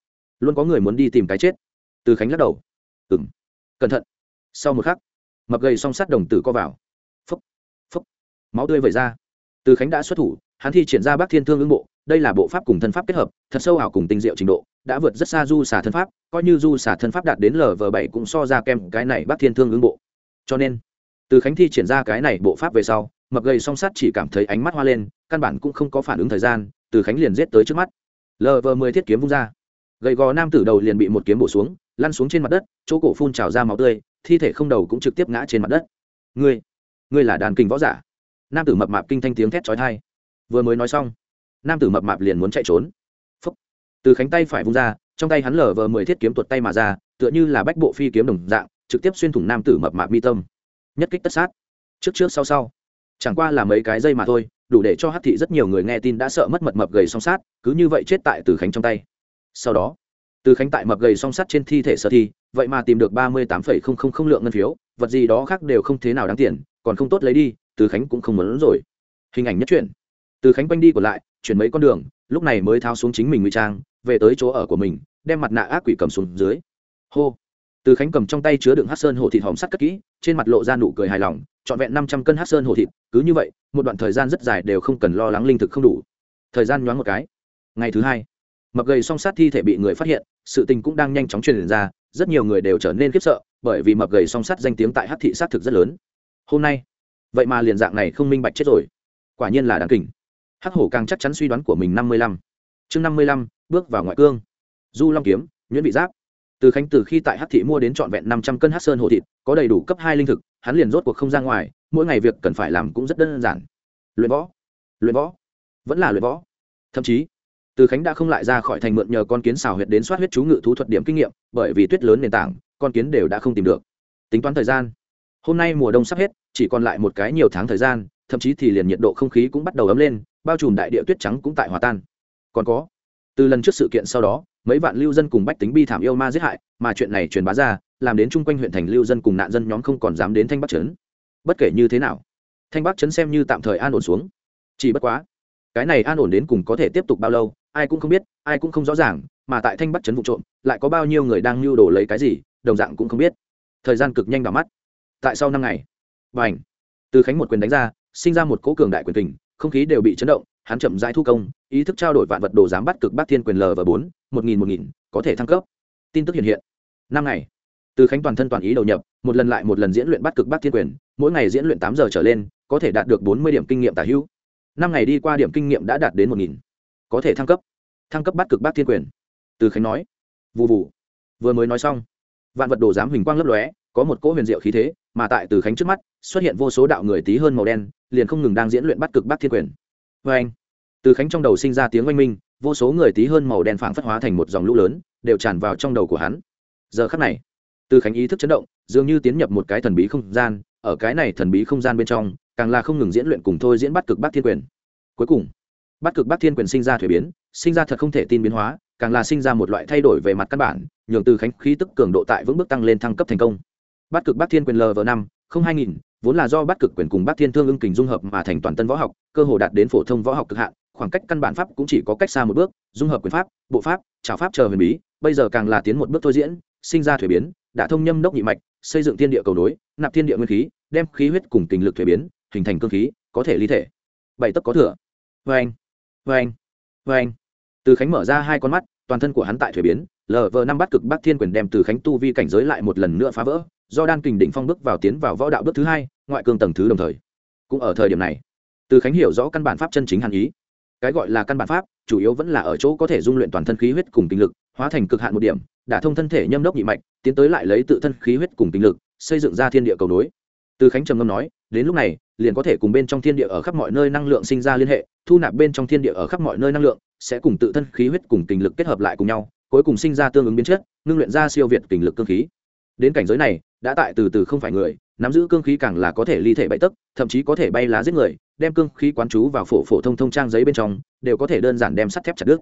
Luôn có người muốn đi tìm cái chết. Từ khánh lắc đầu. Ừ m cẩn thận. Sau một khắc, mập gầy song sắt đồng tử co vào. Phúc. Phúc. Máu tươi vẩy ra. Từ khánh đã xuất thủ, hắn thi triển ra bác thiên thương ứng bộ đây là bộ pháp cùng thân pháp kết hợp, thật sâu ảo cùng tinh diệu trình độ, đã vượt rất xa du xả thân pháp, coi như du xả thân pháp đạt đến lv bảy cũng so ra kem cái này bác thiên thương ứng bộ. Cho nên, từ khánh thi triển ra cái này bộ pháp về sau, mập gầy song sắt chỉ cảm thấy ánh mắt hoa lên, căn bản cũng không có phản ứng thời gian, từ khánh liền giết tới trước mắt. Lv mười thiết kiếm vung ra. Gầy gò nam tử đầu liền bị một kiếm bổ xuống, lăn xuống trên mặt đất, chỗ cổ phun trào ra máu tươi, thi thể không đầu cũng trực tiếp ngã trên mặt đất. Ngươi ngươi là đàn kinh võ giả? Nam tử mập mạp kinh thanh tiếng thét trói thai vừa mới nói xong nam tử mập mạp liền muốn chạy trốn. Phúc. từ khánh tay phải vung ra, trong tay hắn lở vờ mười thiết kiếm tuột tay mà ra, tựa như là bách bộ phi kiếm đồng dạng, trực tiếp xuyên thủng nam tử mập mạp mi tâm. Nhất kích tất sát. Trước trước sau sau. Chẳng qua là mấy cái dây mà thôi, đủ để cho hát thị rất nhiều người nghe tin đã sợ mất mật mập gầy song sát, cứ như vậy chết tại từ khánh trong tay. Sau đó, từ khánh tại mập gầy song sát trên thi thể sở thi, vậy mà tìm được ba mươi tám phẩy không không không lượng ngân phiếu, vật gì đó khác đều không thế nào đáng tiền, còn không tốt lấy đi, từ khánh cũng không muốn rồi. Hình ảnh nhất truyện. Từ khánh quanh đi còn lại chuyển mấy con đường, lúc này mới tháo xuống chính mình ngụy trang, về tới chỗ ở của mình, đem mặt nạ ác quỷ cầm xuống dưới. Hô. Từ khánh cầm trong tay chứa đựng hát sơn hồ thịt hòm sắt cất kỹ, trên mặt lộ ra nụ cười hài lòng, trọn vẹn năm trăm cân hát sơn hồ thịt, cứ như vậy, một đoạn thời gian rất dài đều không cần lo lắng linh thực không đủ. Thời gian nhoáng một cái. Ngày thứ hai, mập gầy song sát thi thể bị người phát hiện, sự tình cũng đang nhanh chóng truyền ra, rất nhiều người đều trở nên khiếp sợ, bởi vì mập gầy song sát danh tiếng tại hát thị sát thực rất lớn. Hôm nay, vậy mà liền dạng này không minh bạch chết rồi. Quả nhiên là đáng kỉnh hắc hổ càng chắc chắn suy đoán của mình năm mươi lăm. Chương năm mươi lăm, bước vào ngoại cương. Du long kiếm, nhuyễn bị giáp. Từ khánh từ khi tại hắc thị mua đến trọn vẹn năm trăm cân hát sơn hồ thịt, có đầy đủ cấp hai linh thực, hắn liền rốt cuộc không ra ngoài, mỗi ngày việc cần phải làm cũng rất đơn giản. Luyện võ. Luyện võ. Vẫn là luyện võ. Thậm chí, từ khánh đã không lại ra khỏi thành mượn nhờ con kiến xào huyệt đến soát huyết chú ngự thú thuật điểm kinh nghiệm, bởi vì tuyết lớn nền tảng, con kiến đều đã không tìm được. Tính toán thời gian. Hôm nay mùa đông sắp hết, chỉ còn lại một cái nhiều tháng thời gian, thậm chí thì liền nhiệt độ không khí cũng bắt đầu ấm lên bao trùm đại địa tuyết trắng cũng tại hòa tan. Còn có, từ lần trước sự kiện sau đó, mấy vạn lưu dân cùng bách tính bi thảm yêu ma giết hại, mà chuyện này truyền bá ra, làm đến chung quanh huyện thành lưu dân cùng nạn dân nhóm không còn dám đến thanh bắc trấn. Bất kể như thế nào, thanh bắc trấn xem như tạm thời an ổn xuống. Chỉ bất quá, cái này an ổn đến cùng có thể tiếp tục bao lâu, ai cũng không biết, ai cũng không rõ ràng, mà tại thanh bắc trấn vụ trộm, lại có bao nhiêu người đang lưu đồ lấy cái gì, đồng dạng cũng không biết. Thời gian cực nhanh vào mắt. Tại sau năm ngày và n h từ khánh một quyền đánh ra, sinh ra một cố cường đại quyền tình không khí đều bị chấn động, hắn chậm rãi thu công, ý thức trao đổi vạn vật đồ giám bắt cực bát thiên quyền l và bốn, một nghìn một nghìn, có thể thăng cấp. Tin tức hiện hiện. Năm ngày, từ khánh toàn thân toàn ý đầu nhập, một lần lại một lần diễn luyện bắt cực bát thiên quyền, mỗi ngày diễn luyện tám giờ trở lên, có thể đạt được bốn mươi điểm kinh nghiệm tả hữu. Năm ngày đi qua điểm kinh nghiệm đã đạt đến một nghìn, có thể thăng cấp. Thăng cấp bắt cực bát thiên quyền. Từ khánh nói. Vụ vụ vừa mới nói xong, vạn vật đồ giám huỳnh quang lấp lóe có một cỗ huyền diệu khí thế, mà tại từ khánh trước mắt, xuất hiện vô số đạo người tí hơn màu đen, liền không ngừng đang diễn luyện bắt cực bát thiên quyền. Vê anh, từ khánh trong đầu sinh ra tiếng oanh minh, vô số người tí hơn màu đen phảng phất hóa thành một dòng lũ lớn, đều tràn vào trong đầu của hắn. Giờ khắc này, từ khánh ý thức chấn động, dường như tiến nhập một cái thần bí không gian, ở cái này thần bí không gian bên trong, càng là không ngừng diễn luyện cùng thôi diễn bắt cực bát thiên quyền. Cuối cùng, bắt cực bát thiên quyền sinh ra thuế biến, sinh ra thật không thể tin biến hóa, càng là sinh ra một loại thay đổi về mặt căn bản, nhường từ khánh khí tức cường độ tại vững bước tăng lên thăng cấp thành công bắt cực bát thiên quyền lv năm, không hai nghìn, vốn là do bắt cực quyền cùng bát thiên thương ưng kình dung hợp mà thành toàn tân võ học, cơ hồ đạt đến phổ thông võ học cực hạn, khoảng cách căn bản pháp cũng chỉ có cách xa một bước, dung hợp quyền pháp, bộ pháp trào pháp chờ huyền bí, bây giờ càng là tiến một bước thôi diễn, sinh ra thuế biến, đã thông nhâm đốc nhị mạch, xây dựng thiên địa cầu nối, nạp thiên địa nguyên khí, đem khí huyết cùng tình lực thuế biến, hình thành cơ khí, có thể ly thể. Bảy tấc có thừa. Vê anh vê anh vê anh từ khánh mở ra hai con mắt, toàn thân của hắn tại thuế biến lờ vờ năm bắt cực bắc thiên quyền đem từ khánh tu vi cảnh giới lại một lần nữa phá vỡ do đan kình đỉnh phong bước vào tiến vào võ đạo bước thứ hai, ngoại cương tầng thứ đồng thời. Cũng ở thời điểm này, từ khánh hiểu rõ căn bản pháp chân chính hàn ý. Cái gọi là căn bản pháp, chủ yếu vẫn là ở chỗ có thể dung luyện toàn thân khí huyết cùng kinh lực, hóa thành cực hạn một điểm, đả thông thân thể nhâm đốc nhị mạch, tiến tới lại lấy tự thân khí huyết cùng kinh lực, xây dựng ra thiên địa cầu nối. Từ khánh trầm ngâm nói, đến lúc này, liền có thể cùng bên trong thiên địa ở khắp mọi nơi năng lượng sinh ra liên hệ, thu nạp bên trong thiên địa ở khắp mọi nơi năng lượng, sẽ cùng tự thân khí huyết cùng kinh lực kết hợp lại cùng nhau, cuối cùng sinh ra tương ứng biến chất, ngưng luyện ra siêu việt kinh lực cơ khí đến cảnh giới này, đã tại từ từ không phải người, nắm giữ cương khí càng là có thể ly thể bậy tấc, thậm chí có thể bay lá giết người, đem cương khí quán chú vào phổ phổ thông thông trang giấy bên trong, đều có thể đơn giản đem sắt thép chặt đứt.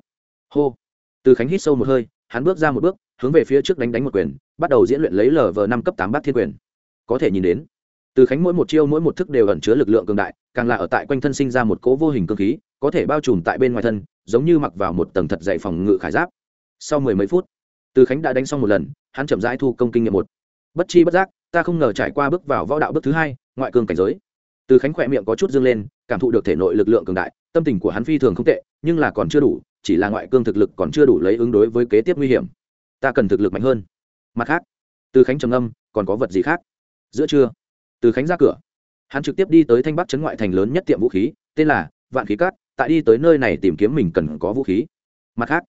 Hô. Từ khánh hít sâu một hơi, hắn bước ra một bước, hướng về phía trước đánh đánh một quyền, bắt đầu diễn luyện lấy lv năm cấp tám bát thiên quyền. Có thể nhìn đến, từ khánh mỗi một chiêu mỗi một thức đều ẩn chứa lực lượng cường đại, càng là ở tại quanh thân sinh ra một cố vô hình cương khí, có thể bao trùm tại bên ngoài thân, giống như mặc vào một tầng thật dày phòng ngự khải giáp. Sau mười mấy phút, từ khánh đã đánh xong một lần hắn chậm rãi thu công kinh nghiệm một. Bất chi bất giác, ta không ngờ trải qua bước vào võ đạo bước thứ hai, ngoại cường cảnh giới. Từ khánh khỏe miệng có chút dương lên, cảm thụ được thể nội lực lượng cường đại, tâm tình của hắn phi thường không tệ, nhưng là còn chưa đủ, chỉ là ngoại cương thực lực còn chưa đủ lấy ứng đối với kế tiếp nguy hiểm. Ta cần thực lực mạnh hơn. Mặt khác, từ khánh trầm âm còn có vật gì khác? Giữa trưa, từ khánh ra cửa. Hắn trực tiếp đi tới thanh bắc chấn ngoại thành lớn nhất tiệm vũ khí, tên là vạn khí cát, tại đi tới nơi này tìm kiếm mình cần có vũ khí. Mặt khác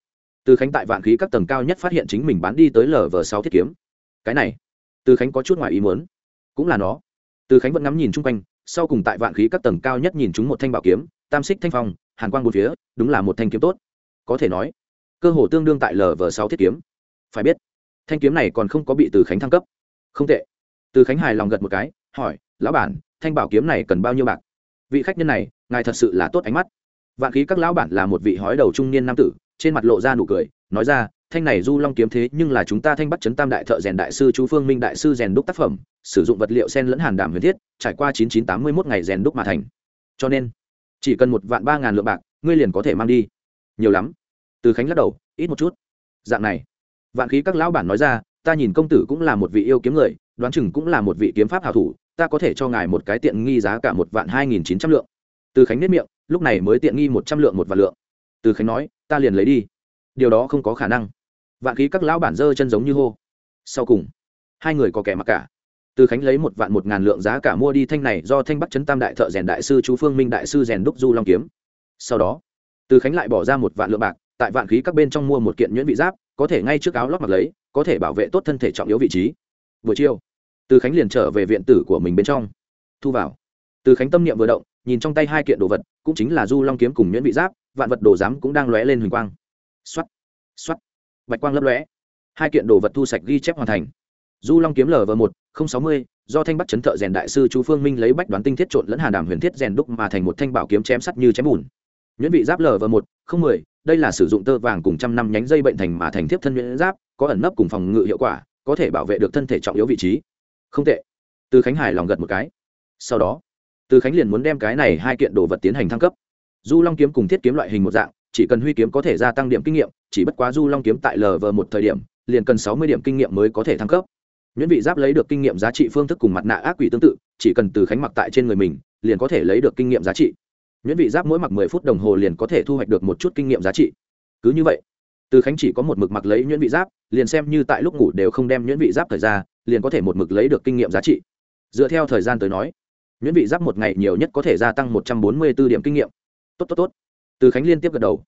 từ khánh tại vạn khí các tầng cao nhất phát hiện chính mình bán đi tới lv sáu thiết kiếm. Cái này, từ khánh có chút ngoài ý muốn. Cũng là nó. Từ khánh vẫn ngắm nhìn chung quanh, sau cùng tại vạn khí các tầng cao nhất nhìn chúng một thanh bảo kiếm, tam xích thanh phong, hàn quang một phía, đúng là một thanh kiếm tốt. Có thể nói, cơ hồ tương đương tại lv sáu thiết kiếm. Phải biết, thanh kiếm này còn không có bị từ khánh thăng cấp. Không tệ. Từ khánh hài lòng gật một cái, hỏi, lão bản, thanh bảo kiếm này cần bao nhiêu bạc? Vị khách nhân này, ngài thật sự là tốt ánh mắt. Vạn khí các lão bản là một vị hói đầu trung niên nam tử trên mặt lộ ra nụ cười, nói ra, thanh này du long kiếm thế nhưng là chúng ta thanh bắt chấn tam đại thợ rèn đại sư chú phương minh đại sư rèn đúc tác phẩm, sử dụng vật liệu sen lẫn hàn đảm huyền thiết, trải qua chín chín tám mươi mốt ngày rèn đúc mà thành. Cho nên, chỉ cần một vạn ba ngàn lượng bạc, ngươi liền có thể mang đi. Nhiều lắm. Từ khánh lắc đầu, ít một chút. Dạng này, vạn khí các lão bản nói ra, ta nhìn công tử cũng là một vị yêu kiếm người, đoán chừng cũng là một vị kiếm pháp hảo thủ, ta có thể cho ngài một cái tiện nghi giá cả một vạn hai nghìn chín trăm lượng. Từ khánh nếp miệng, lúc này mới tiện nghi một trăm lượng một vạn lượng. Từ khánh nói ta liền lấy đi. Điều đó không có khả năng. Vạn khí các lão bản dơ chân giống như hô. Sau cùng, hai người có kẻ mặc cả. Từ khánh lấy một vạn một ngàn lượng giá cả mua đi thanh này do thanh bắc trấn tam đại thợ rèn đại sư chú phương minh đại sư rèn đúc du long kiếm. Sau đó, từ khánh lại bỏ ra một vạn lượng bạc, tại vạn khí các bên trong mua một kiện nhuyễn vị giáp, có thể ngay trước áo lót mặc lấy, có thể bảo vệ tốt thân thể trọng yếu vị trí. Buổi chiều, từ khánh liền trở về viện tử của mình bên trong. Thu vào. Từ khánh tâm niệm vừa động, nhìn trong tay hai kiện đồ vật, cũng chính là du long kiếm cùng nhuyễn vị giáp vạn vật đồ giám cũng đang lóe lên huỳnh quang. Xoắt xoắt bạch quang lấp lóe. Hai kiện đồ vật thu sạch ghi chép hoàn thành. Du long kiếm lv một, không sáu mươi, do thanh bắc chấn thợ rèn đại sư chú phương minh lấy bách đoán tinh thiết trộn lẫn hà đàm huyền thiết rèn đúc mà thành một thanh bảo kiếm chém sắt như chém bùn. Nhuyễn vị giáp lv một, không mười, đây là sử dụng tơ vàng cùng trăm năm nhánh dây bệnh thành mà thành thiếp thân nhuyễn giáp, có ẩn nấp cùng phòng ngự hiệu quả, có thể bảo vệ được thân thể trọng yếu vị trí. Không tệ. Từ khánh hải lòng gật một cái. Sau đó, từ khánh liền muốn đem cái này hai kiện đồ vật tiến hành thăng cấp du long kiếm cùng thiết kiếm loại hình một dạng, chỉ cần huy kiếm có thể gia tăng điểm kinh nghiệm, chỉ bất quá du long kiếm tại lv một thời điểm, liền cần sáu mươi điểm kinh nghiệm mới có thể thăng cấp. Nhuyễn vị giáp lấy được kinh nghiệm giá trị phương thức cùng mặt nạ ác quỷ tương tự, chỉ cần từ khánh mặc tại trên người mình, liền có thể lấy được kinh nghiệm giá trị. Nhuyễn vị giáp mỗi mặc mười phút đồng hồ liền có thể thu hoạch được một chút kinh nghiệm giá trị. Cứ như vậy, từ khánh chỉ có một mực mặc lấy nhuyễn vị giáp, liền xem như tại lúc ngủ đều không đem nhuyễn vị giáp thời ra, liền có thể một mực lấy được kinh nghiệm giá trị. Dựa theo thời gian tới nói, nhuyễn vị giáp một ngày nhiều nhất có thể gia tăng một trăm bốn mươi b ố điểm kinh nghiệm tốt tốt tốt. Từ khánh liên tiếp gật đầu.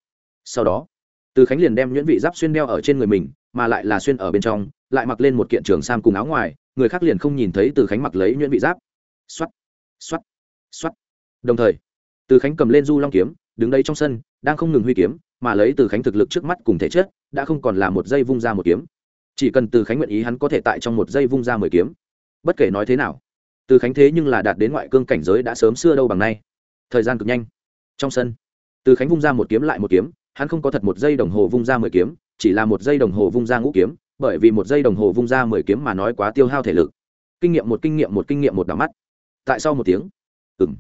Sau đó, từ khánh liền đem nhuyễn vị giáp xuyên đeo ở trên người mình, mà lại là xuyên ở bên trong, lại mặc lên một kiện trường sam cùng áo ngoài, người khác liền không nhìn thấy từ khánh mặc lấy nhuyễn vị giáp. X o á t x o á t x o á t đồng thời, từ khánh cầm lên du long kiếm, đứng đây trong sân, đang không ngừng huy kiếm, mà lấy từ khánh thực lực trước mắt cùng thể chất, đã không còn là một giây vung ra một kiếm. Chỉ cần từ khánh nguyện ý hắn có thể tại trong một giây vung ra mười kiếm. Bất kể nói thế nào, từ khánh thế nhưng là đạt đến ngoại cương cảnh giới đã sớm xưa đâu bằng nay. Thời gian cực nhanh trong sân, từ khánh vung ra một kiếm lại một kiếm, hắn không có thật một giây đồng hồ vung ra mười kiếm, chỉ là một giây đồng hồ vung ra ngũ kiếm, bởi vì một giây đồng hồ vung ra mười kiếm mà nói quá tiêu hao thể lực. Kinh nghiệm một, kinh nghiệm một, kinh nghiệm một đảo mắt. Tại sau một tiếng ừng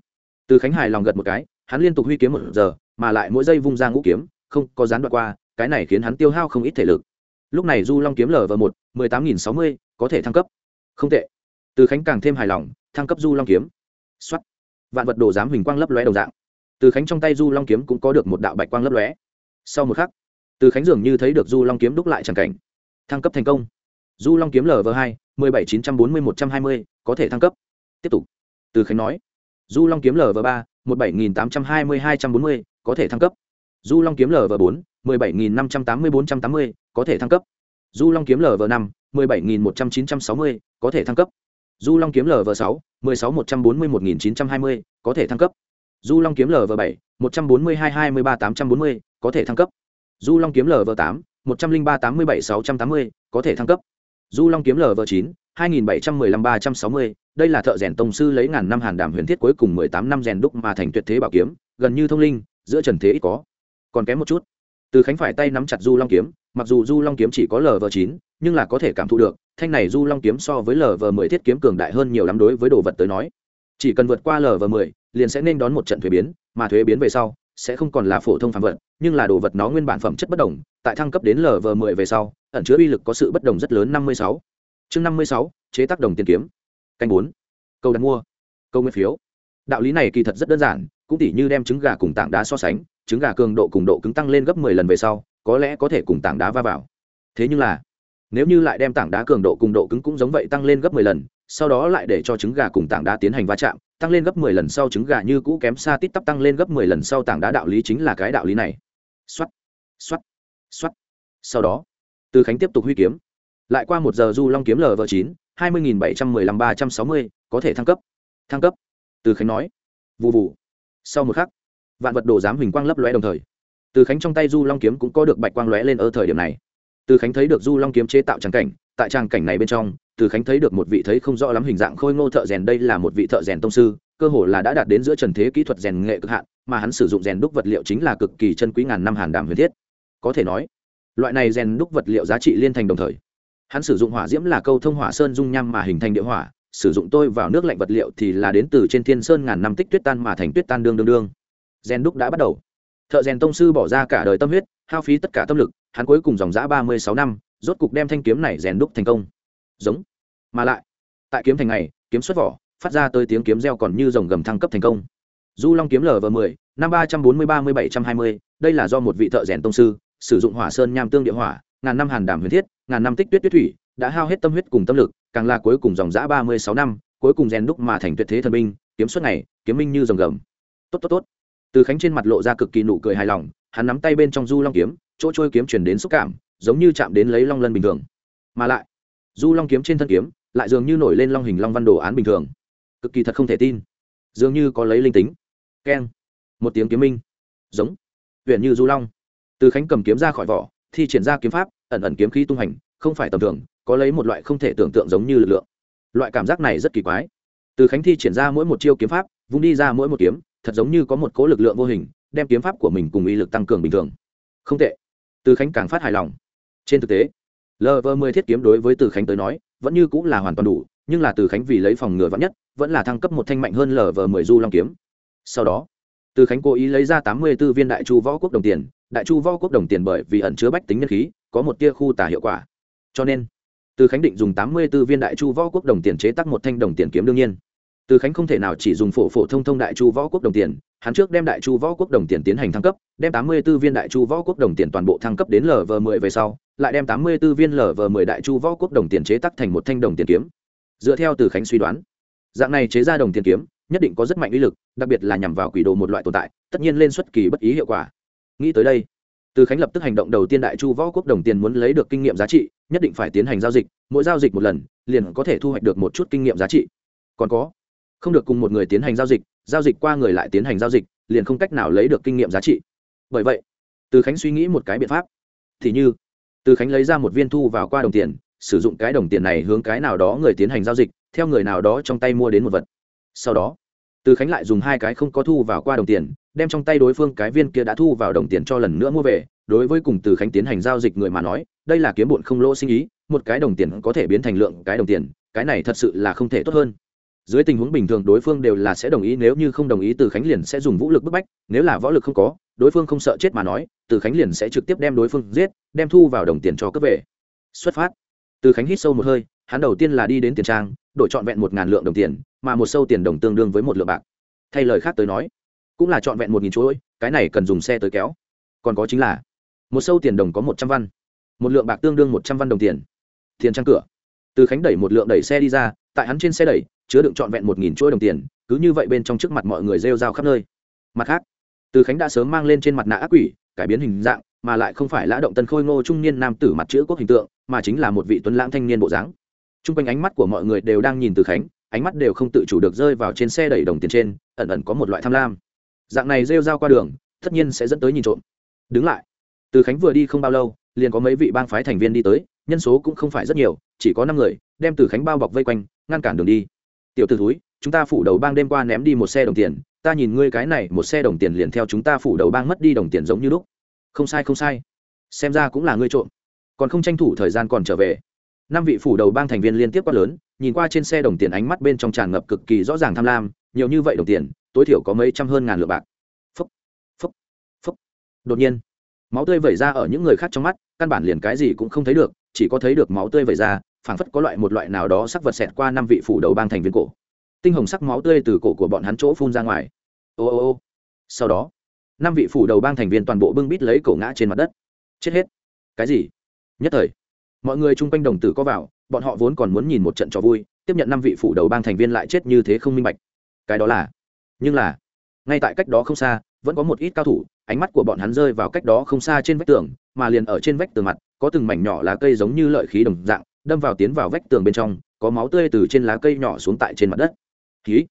từ khánh hài lòng gật một cái, hắn liên tục huy kiếm một giờ, mà lại mỗi giây vung ra ngũ kiếm, không có gián đoạn qua, cái này khiến hắn tiêu hao không ít thể lực. Lúc này du long kiếm lv một, mười tám nghìn sáu mươi, có thể thăng cấp. Không tệ. Từ khánh càng thêm hài lòng, thăng cấp du long kiếm. Xuất vạn vật đồ giám hình quang lấp lóe đầu dạng từ khánh trong tay du long kiếm cũng có được một đạo bạch quang lấp lóe. Sau một khắc, từ khánh dường như thấy được du long kiếm đúc lại tràng cảnh. Thăng cấp thành công. Du long kiếm lv hai, mười bảy chín trăm bốn mươi một trăm hai mươi, có thể thăng cấp. Tiếp tục. Từ khánh nói, du long kiếm lv ba, một bảy nghìn tám trăm hai mươi, hai trăm bốn mươi, có thể thăng cấp. Du long kiếm lv bốn, mười bảy nghìn năm trăm tám mươi, bốn trăm tám mươi, có thể thăng cấp. Du long kiếm lv năm, mười bảy nghìn một trăm chín trăm sáu mươi, có thể thăng cấp. Du long kiếm lv sáu, mười sáu một trăm bốn mươi một nghìn chín trăm hai mươi, có thể thăng cấp du long kiếm lv bảy, một trăm bốn mươi hai hai mươi ba tám trăm bốn mươi, có thể thăng cấp. Du long kiếm lv tám, một trăm linh ba tám mươi bảy sáu trăm tám mươi, có thể thăng cấp. Du long kiếm lv chín, hai nghìn bảy trăm mười lăm ba trăm sáu mươi, đây là thợ rèn tông sư lấy ngàn năm hàn đảm huyền thiết cuối cùng mười tám năm rèn đúc mà thành tuyệt thế bảo kiếm, gần như thông linh, giữa trần thế ít có. Còn kém một chút. Từ khánh phải tay nắm chặt du long kiếm, mặc dù du long kiếm chỉ có lv chín, nhưng là có thể cảm thụ được, thanh này du long kiếm so với lv mười thiết kiếm cường đại hơn nhiều lắm đối với đồ vật tới nói. Chỉ cần vượt qua lv mười liền sẽ nên đón một trận thuế biến, mà thuế biến về sau sẽ không còn là phổ thông phạm vật, nhưng là đồ vật nó nguyên bản phẩm chất bất đồng, tại thăng cấp đến lv mười về sau, ẩn chứa uy lực có sự bất đồng rất lớn năm mươi sáu. Chương năm mươi sáu, chế tác đồng tiền kiếm. Canh bốn. Câu đặt mua. Câu nguyên phiếu. Đạo lý này kỳ thật rất đơn giản, cũng tỉ như đem trứng gà cùng tảng đá so sánh, trứng gà cường độ cùng độ cứng tăng lên gấp mười lần về sau, có lẽ có thể cùng tảng đá va vào. Thế nhưng là, nếu như lại đem tảng đá cường độ cùng độ cứng cũng giống vậy tăng lên gấp mười lần sau đó lại để cho trứng gà cùng tảng đá tiến hành va chạm, tăng lên gấp mười lần sau trứng gà như cũ kém xa tít tắp tăng lên gấp mười lần sau tảng đá đạo lý chính là cái đạo lý này. Xoắt xoắt xoắt sau đó, từ khánh tiếp tục huy kiếm. Lại qua một giờ du long kiếm lv chín, hai mươi nghìn bảy trăm mười lăm ba trăm sáu mươi, có thể thăng cấp. Thăng cấp. Từ khánh nói. Vụ vụ sau một khắc, vạn vật đồ giám huỳnh quang lấp lóe đồng thời. Từ khánh trong tay du long kiếm cũng có được bạch quang lóe lên ở thời điểm này. Từ khánh thấy được du long kiếm chế tạo tràng cảnh, tại tràng cảnh này bên trong từ khánh thấy được một vị thấy không rõ lắm hình dạng khôi ngô thợ rèn, đây là một vị thợ rèn tông sư, cơ hồ là đã đạt đến giữa trần thế kỹ thuật rèn nghệ cực hạn, mà hắn sử dụng rèn đúc vật liệu chính là cực kỳ chân quý ngàn năm hàn đàm huyền thiết. Có thể nói, loại này rèn đúc vật liệu giá trị liên thành đồng thời. Hắn sử dụng hỏa diễm là câu thông hỏa sơn dung nham mà hình thành địa hỏa, sử dụng tôi vào nước lạnh vật liệu thì là đến từ trên thiên sơn ngàn năm tích tuyết tan mà thành tuyết tan đương đương đương. Rèn đúc đã bắt đầu. Thợ rèn tông sư bỏ ra cả đời tâm huyết, hao phí tất cả tâm lực, hắn cuối cùng dòng giã ba mươi sáu năm, rốt cục đem thanh kiếm này rèn đúc thành công giống. Mà lại, tại kiếm thành này kiếm xuất vỏ, phát ra tới tiếng kiếm reo còn như dòng gầm thăng cấp thành công. Du long kiếm lv mười, năm ba trăm bốn mươi ba mươi bảy trăm hai mươi đây là do một vị thợ rèn tông sư, sử dụng hỏa sơn nham tương địa hỏa, ngàn năm hàn đàm huyền thiết, ngàn năm tích tuyết tuyết thủy, đã hao hết tâm huyết cùng tâm lực, càng là cuối cùng dòng giã ba mươi sáu năm, cuối cùng rèn đúc mà thành tuyệt thế thần binh, kiếm xuất này kiếm minh như dòng gầm. Tốt tốt tốt. Từ khánh trên mặt lộ ra cực kỳ nụ cười hài lòng, hắn nắm tay bên trong du long kiếm, chỗ trôi kiếm chuyển đến xúc cảm, giống như chạm đến lấy long lân bình thường. Mà lại du long kiếm trên thân kiếm, lại dường như nổi lên long hình long văn đồ án bình thường. Cực kỳ thật không thể tin. Dường như có lấy linh tính. Keng. Một tiếng kiếm minh. Giống. Huyện như du long. Từ khánh cầm kiếm ra khỏi vỏ, thi triển ra kiếm pháp, ẩn ẩn kiếm khí tung hành, không phải tầm thường, có lấy một loại không thể tưởng tượng giống như lực lượng. Loại cảm giác này rất kỳ quái. Từ khánh thi triển ra mỗi một chiêu kiếm pháp, vung đi ra mỗi một kiếm, thật giống như có một cố lực lượng vô hình, đem kiếm pháp của mình cùng uy lực tăng cường bình thường. Không tệ. Từ khánh càng phát hài lòng. Trên thực tế lv mười thiết kiếm đối với từ khánh tới nói, vẫn như cũng là hoàn toàn đủ, nhưng là từ khánh vì lấy phòng ngừa vắn nhất, vẫn là thăng cấp một thanh mạnh hơn lv mười du long kiếm. Sau đó, từ khánh cố ý lấy ra tám mươi b ố viên đại chu võ quốc đồng tiền, đại chu võ quốc đồng tiền bởi vì ẩn chứa bách tính nhân khí, có một tia khu tả hiệu quả. Cho nên, từ khánh định dùng tám mươi b ố viên đại chu võ quốc đồng tiền chế tác một thanh đồng tiền kiếm đương nhiên. Từ khánh không thể nào chỉ dùng phổ phổ thông thông đại chu võ quốc đồng tiền, hắn trước đem đại chu võ quốc đồng tiền tiến hành thăng cấp, đem tám mươi b ố viên đại chu võ quốc đồng tiền toàn bộ thăng cấp đến lv mười về sau lại đem tám mươi b ố viên lở vờ mười đại chu võ quốc đồng tiền chế tác thành một thanh đồng tiền kiếm. Dựa theo từ khánh suy đoán, dạng này chế ra đồng tiền kiếm, nhất định có rất mạnh uy lực, đặc biệt là nhằm vào quỷ đồ một loại tồn tại, tất nhiên lên xuất kỳ bất ý hiệu quả. Nghĩ tới đây, từ khánh lập tức hành động đầu tiên đại chu võ quốc đồng tiền muốn lấy được kinh nghiệm giá trị, nhất định phải tiến hành giao dịch, mỗi giao dịch một lần, liền có thể thu hoạch được một chút kinh nghiệm giá trị. Còn có, không được cùng một người tiến hành giao dịch giao dịch qua người lại tiến hành giao dịch, liền không cách nào lấy được kinh nghiệm giá trị. Bởi vậy, từ khánh suy nghĩ một cái biện pháp. Thì như từ khánh lấy ra một viên thu vào qua đồng tiền, sử dụng cái đồng tiền này hướng cái nào đó người tiến hành giao dịch, theo người nào đó trong tay mua đến một vật. Sau đó, từ khánh lại dùng hai cái không có thu vào qua đồng tiền, đem trong tay đối phương cái viên kia đã thu vào đồng tiền cho lần nữa mua về. Đối với cùng từ khánh tiến hành giao dịch người mà nói, đây là kiếm bụn không lỗ sinh ý, một cái đồng tiền có thể biến thành lượng cái đồng tiền, cái này thật sự là không thể tốt hơn. Dưới tình huống bình thường đối phương đều là sẽ đồng ý, nếu như không đồng ý từ khánh liền sẽ dùng vũ lực bức bách, nếu là võ lực không có đối phương không sợ chết mà nói, từ khánh liền sẽ trực tiếp đem đối phương giết, đem thu vào đồng tiền cho cấp về. Xuất phát. Từ khánh hít sâu một hơi, hắn đầu tiên là đi đến tiền trang, đổi trọn vẹn một ngàn lượng đồng tiền, mà một sâu tiền đồng tương đương với một lượng bạc. Thay lời khác tới nói, cũng là trọn vẹn một nghìn chuỗi, cái này cần dùng xe tới kéo. Còn có chính là, một sâu tiền đồng có một trăm văn. Một lượng bạc tương đương một trăm văn đồng tiền. Tiền trang cửa. Từ khánh đẩy một lượng đẩy xe đi ra, tại hắn trên xe đẩy, chứa đựng trọn vẹn một nghìn chuỗi đồng tiền, cứ như vậy bên trong trước mặt mọi người rêu rao khắp nơi. Mặt khác từ khánh đã sớm mang lên trên mặt nạ ác quỷ, cải biến hình dạng, mà lại không phải lã động tân khôi ngô trung niên nam tử mặt chữ quốc hình tượng, mà chính là một vị tuấn lãng thanh niên bộ dáng. T r u n g quanh ánh mắt của mọi người đều đang nhìn từ khánh, ánh mắt đều không tự chủ được rơi vào trên xe đẩy đồng tiền trên, ẩn ẩn có một loại tham lam. Dạng này rêu rao qua đường, tất nhiên sẽ dẫn tới nhìn trộm. Đứng lại. Từ khánh vừa đi không bao lâu, liền có mấy vị bang phái thành viên đi tới, nhân số cũng không phải rất nhiều, chỉ có năm người, đem từ khánh bao bọc vây quanh, ngăn cản đường đi. Tiểu t ử thúi, chúng ta phủ đầu bang đêm qua ném đi một xe đồng tiền ta nhìn ngươi cái này, một xe đồng tiền liền theo chúng ta phủ đầu bang mất đi đồng tiền giống như lúc. Không sai không sai. Xem ra cũng là ngươi trộm. Còn không tranh thủ thời gian còn trở về. Năm vị phủ đầu bang thành viên liên tiếp quát lớn, nhìn qua trên xe đồng tiền ánh mắt bên trong tràn ngập cực kỳ rõ ràng tham lam, nhiều như vậy đồng tiền, tối thiểu có mấy trăm hơn ngàn lượng bạc. Phúc phúc phúc. Đột nhiên, máu tươi vẩy ra ở những người khác trong mắt, căn bản liền cái gì cũng không thấy được, chỉ có thấy được máu tươi vẩy ra, phảng phất có loại một loại nào đó sắc vật xẹt qua năm vị phủ đầu bang thành viên cổ. Tinh hồng sắc máu tươi từ cổ của bọn hắn chỗ phun ra ngoài ô ô ô. Sau đó, năm vị phủ đầu bang thành viên toàn bộ bưng bít lấy cổ ngã trên mặt đất. Chết hết. Cái gì? Nhất thời, mọi người chung quanh đồng tử có vào, bọn họ vốn còn muốn nhìn một trận trò vui, tiếp nhận năm vị phủ đầu bang thành viên lại chết như thế không minh bạch. Cái đó là, nhưng là, ngay tại cách đó không xa, vẫn có một ít cao thủ, ánh mắt của bọn hắn rơi vào cách đó không xa trên vách tường, mà liền ở trên vách tường mặt, có từng mảnh nhỏ lá cây giống như lợi khí đồng dạng, đâm vào tiến vào vách tường bên trong, có máu tươi từ trên lá cây nhỏ xuống tại trên mặt đất. Khí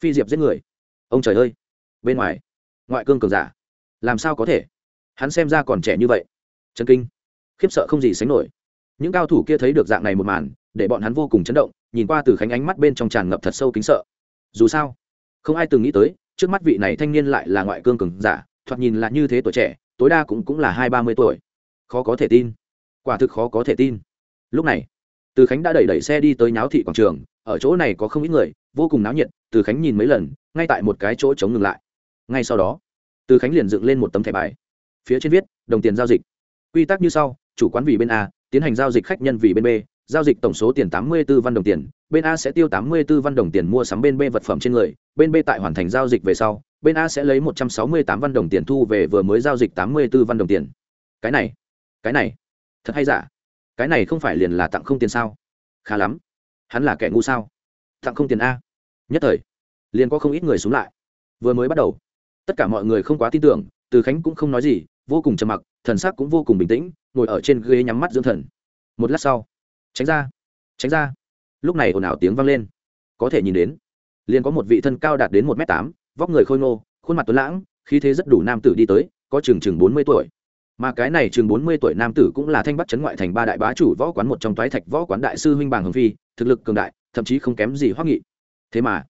phi diệp giết người. Ông trời ơi! Bên ngoài, ngoại cương cường giả. Làm sao có thể? Hắn xem ra còn trẻ như vậy. Chân kinh. Khiếp sợ không gì sánh nổi. Những cao thủ kia thấy được dạng này một màn, để bọn hắn vô cùng chấn động, nhìn qua từ khánh ánh mắt bên trong tràn ngập thật sâu kính sợ. Dù sao, không ai từng nghĩ tới, trước mắt vị này thanh niên lại là ngoại cương cường giả, thoạt nhìn là như thế tuổi trẻ, tối đa cũng cũng là hai ba mươi tuổi. Khó có thể tin. Quả thực khó có thể tin. Lúc này, từ khánh đã đẩy đẩy xe đi tới nháo thị quảng trường, ở chỗ này có không ít người, vô cùng náo nhiệt, từ khánh nhìn mấy lần, ngay tại một cái chỗ chống ngừng lại ngay sau đó, từ khánh liền dựng lên một tấm thẻ bài. Phía trên viết, đồng tiền giao dịch. Quy tắc như sau, chủ quán vì bên a, tiến hành giao dịch khách nhân vì bên b, giao dịch tổng số tiền tám mươi 84 văn đồng tiền, bên a sẽ tiêu tám mươi 84 văn đồng tiền mua sắm bên b vật phẩm trên người, bên b tại hoàn thành giao dịch về sau, bên a sẽ lấy một trăm sáu mươi tám văn đồng tiền thu về vừa mới giao dịch tám mươi 84 văn đồng tiền. Cái này cái này, thật hay giả? Cái này không phải liền là tặng không tiền sao? Khá lắm. Hắn là kẻ ngu sao? Tặng không tiền a. Nhất thời, liền có không ít người xuống lại. Vừa mới bắt đầu tất cả mọi người không quá tin tưởng, từ khánh cũng không nói gì, vô cùng trầm mặc, thần sắc cũng vô cùng bình tĩnh, ngồi ở trên ghế nhắm mắt dưỡng thần. Một lát sau, tránh ra tránh ra. Lúc này ồn ào tiếng vang lên. Có thể nhìn đến, liền có một vị thân cao đạt đến một m tám, vóc người khôi ngô, khuôn mặt tuấn lãng, khí thế rất đủ nam tử đi tới, có chừng chừng bốn mươi tuổi. Mà cái này chừng bốn mươi tuổi nam tử cũng là thanh bắc chấn ngoại thành ba đại bá chủ võ quán một trong toái thạch võ quán đại sư huynh bàng hồng phi, thực lực cường đại, thậm chí không kém gì hoắc nghị. Thế mà,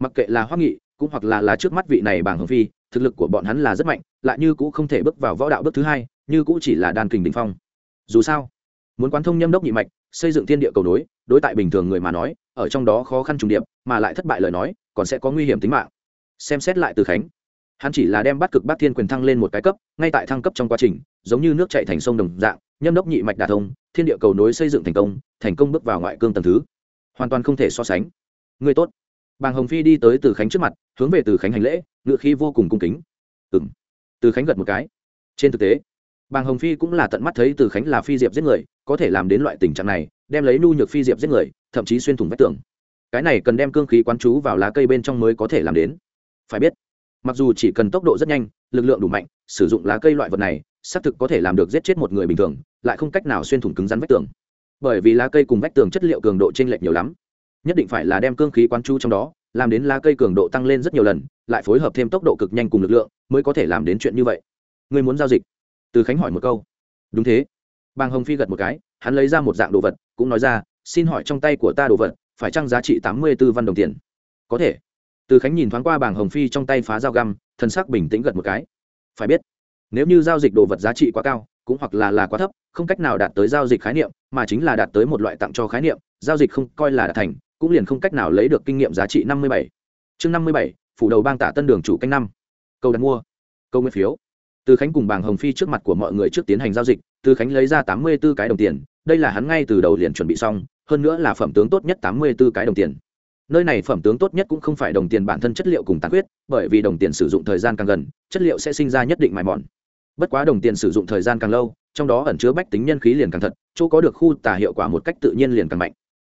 mặc kệ là hoắc nghị cũng hoặc là là trước mắt vị này bàng hồng phi thực lực của bọn hắn là rất mạnh, lại như cũ không thể bước vào võ đạo bước thứ hai, như cũ chỉ là đan kình đình phong. Dù sao, muốn quán thông nhâm đốc nhị mạch, xây dựng thiên địa cầu nối, đối tại bình thường người mà nói, ở trong đó khó khăn trùng điệp, mà lại thất bại lời nói, còn sẽ có nguy hiểm tính mạng. Xem xét lại từ khánh, hắn chỉ là đem bắt cực bát thiên quyền thăng lên một cái cấp, ngay tại thăng cấp trong quá trình, giống như nước chạy thành sông đồng dạng, nhâm đốc nhị mạch đà thông, thiên địa cầu nối xây dựng thành công thành công bước vào ngoại cương tầng thứ. Hoàn toàn không thể so sánh. Người tốt bàng hồng phi đi tới từ khánh trước mặt, hướng về từ khánh hành lễ, ngựa khi vô cùng cung kính. Ừng từ khánh gật một cái. Trên thực tế, bàng hồng phi cũng là tận mắt thấy từ khánh là phi diệp giết người, có thể làm đến loại tình trạng này, đem lấy nhu nhược phi diệp giết người, thậm chí xuyên thủng vách tường. Cái này cần đem cương khí quán chú vào lá cây bên trong mới có thể làm đến. Phải biết, mặc dù chỉ cần tốc độ rất nhanh, lực lượng đủ mạnh, sử dụng lá cây loại vật này, xác thực có thể làm được giết chết một người bình thường, lại không cách nào xuyên thủng cứng rắn vách tường. Bởi vì lá cây cùng vách tường chất liệu cường độ t r ê n lệch nhiều lắm nhất định phải là đem cương khí quán chú trong đó, làm đến lá cây cường độ tăng lên rất nhiều lần, lại phối hợp thêm tốc độ cực nhanh cùng lực lượng, mới có thể làm đến chuyện như vậy. Người muốn giao dịch? Từ khánh hỏi một câu. Đúng thế. Bàng hồng phi gật một cái, hắn lấy ra một dạng đồ vật, cũng nói ra, xin hỏi trong tay của ta đồ vật, phải chăng giá trị tám mươi b ố văn đồng tiền? Có thể. Từ khánh nhìn thoáng qua Bàng hồng phi trong tay phá dao găm thân sắc bình tĩnh gật một cái. Phải biết, nếu như giao dịch đồ vật giá trị quá cao, cũng hoặc là là quá thấp, không cách nào đạt tới giao dịch khái niệm, mà chính là đạt tới một loại tặng cho khái niệm, giao dịch không coi là đạt thành cũng liền không cách nào lấy được kinh nghiệm giá trị năm mươi bảy. Chương năm mươi bảy, phủ đầu bang tả tân đường chủ canh năm. Câu đặt mua. Câu nguyên phiếu. Từ khánh cùng bảng hồng phi trước mặt của mọi người trước tiến hành giao dịch, từ khánh lấy ra tám mươi b ố cái đồng tiền, đây là hắn ngay từ đầu liền chuẩn bị xong, hơn nữa là phẩm tướng tốt nhất tám mươi b ố cái đồng tiền. Nơi này phẩm tướng tốt nhất cũng không phải đồng tiền bản thân chất liệu cùng tàn huyết bởi vì đồng tiền sử dụng thời gian càng gần, chất liệu sẽ sinh ra nhất định mài mòn. Bất quá đồng tiền sử dụng thời gian càng lâu, trong đó ẩn chứa bách tính nhân khí liền càng thật, chỗ có được khu tà hiệu quả một cách tự nhiên liền càng mạnh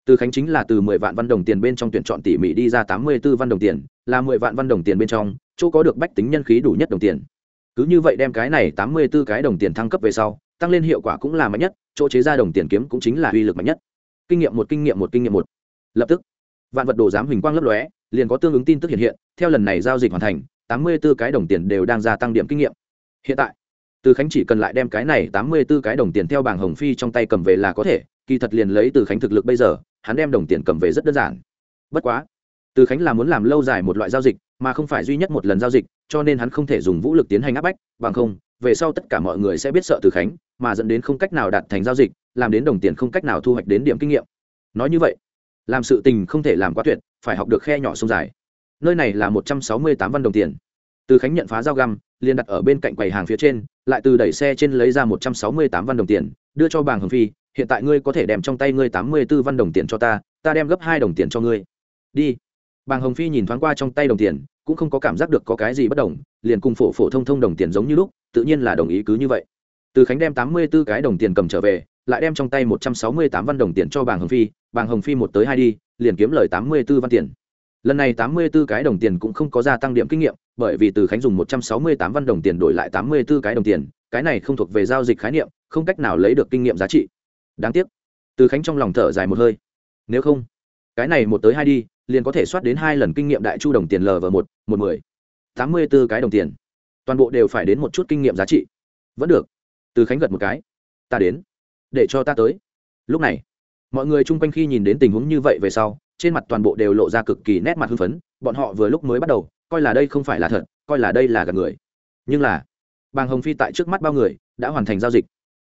từ khánh chính là từ mười vạn văn đồng tiền bên trong tuyển chọn tỉ mỉ đi ra tám mươi b ố văn đồng tiền, là mười vạn văn đồng tiền bên trong, chỗ có được bách tính nhân khí đủ nhất đồng tiền. Cứ như vậy đem cái này tám mươi b ố cái đồng tiền thăng cấp về sau, tăng lên hiệu quả cũng là mạnh nhất, chỗ chế ra đồng tiền kiếm cũng chính là uy lực mạnh nhất. Kinh nghiệm một, kinh nghiệm một, kinh nghiệm một. Lập tức, vạn vật đồ giám hình quang lấp lóe, liền có tương ứng tin tức hiện hiện, theo lần này giao dịch hoàn thành, tám mươi b ố cái đồng tiền đều đang gia tăng điểm kinh nghiệm. Hiện tại, từ khánh chỉ cần lại đem cái này tám mươi b ố cái đồng tiền theo bảng hồng phi trong tay cầm về là có thể, kỳ thật liền lấy từ khánh thực lực bây giờ hắn đem đồng tiền cầm về rất đơn giản. Bất quá, từ khánh là muốn làm lâu dài một loại giao dịch, mà không phải duy nhất một lần giao dịch, cho nên hắn không thể dùng vũ lực tiến hành áp bách, bằng không, về sau tất cả mọi người sẽ biết sợ từ khánh, mà dẫn đến không cách nào đạt thành giao dịch, làm đến đồng tiền không cách nào thu hoạch đến điểm kinh nghiệm. Nói như vậy, làm sự tình không thể làm quá tuyệt, phải học được khe nhỏ sông dài. Nơi này là một trăm sáu mươi tám văn đồng tiền. Từ khánh nhận phá dao găm, liền đặt ở bên cạnh quầy hàng phía trên, lại từ đẩy xe trên lấy ra một trăm sáu mươi tám văn đồng tiền, đưa cho bàng hồng phi hiện tại ngươi có thể đem trong tay ngươi tám mươi b ố văn đồng tiền cho ta ta đem gấp hai đồng tiền cho ngươi. Đi. Bàng hồng phi nhìn thoáng qua trong tay đồng tiền, cũng không có cảm giác được có cái gì bất đồng, liền cùng phổ phổ thông thông đồng tiền giống như lúc, tự nhiên là đồng ý cứ như vậy. Từ khánh đem tám mươi b ố cái đồng tiền cầm trở về, lại đem trong tay một trăm sáu mươi tám văn đồng tiền cho bàng hồng phi, bàng hồng phi một tới hai đi, liền kiếm lời tám mươi b ố văn tiền. Lần này tám mươi b ố cái đồng tiền cũng không có gia tăng điểm kinh nghiệm, bởi vì từ khánh dùng một trăm sáu mươi tám văn đồng tiền đổi lại tám mươi b ố cái đồng tiền, cái này không thuộc về giao dịch khái niệm, không cách nào lấy được kinh nghiệm giá trị đáng tiếc. Từ khánh trong lòng thở dài một hơi. Nếu không, cái này một tới hai đi, liền có thể soát đến hai lần kinh nghiệm đại chu đồng tiền lv một một mười, tám mươi b ố cái đồng tiền. Toàn bộ đều phải đến một chút kinh nghiệm giá trị. Vẫn được. Từ khánh gật một cái. Ta đến. Để cho ta tới. Lúc này, mọi người chung quanh khi nhìn đến tình huống như vậy về sau, trên mặt toàn bộ đều lộ ra cực kỳ nét mặt hưng phấn. Bọn họ vừa lúc mới bắt đầu, coi là đây không phải là thật, coi là đây là gạt người. Nhưng là, bàng hồng phi tại trước mắt bao người, đã hoàn thành giao dịch.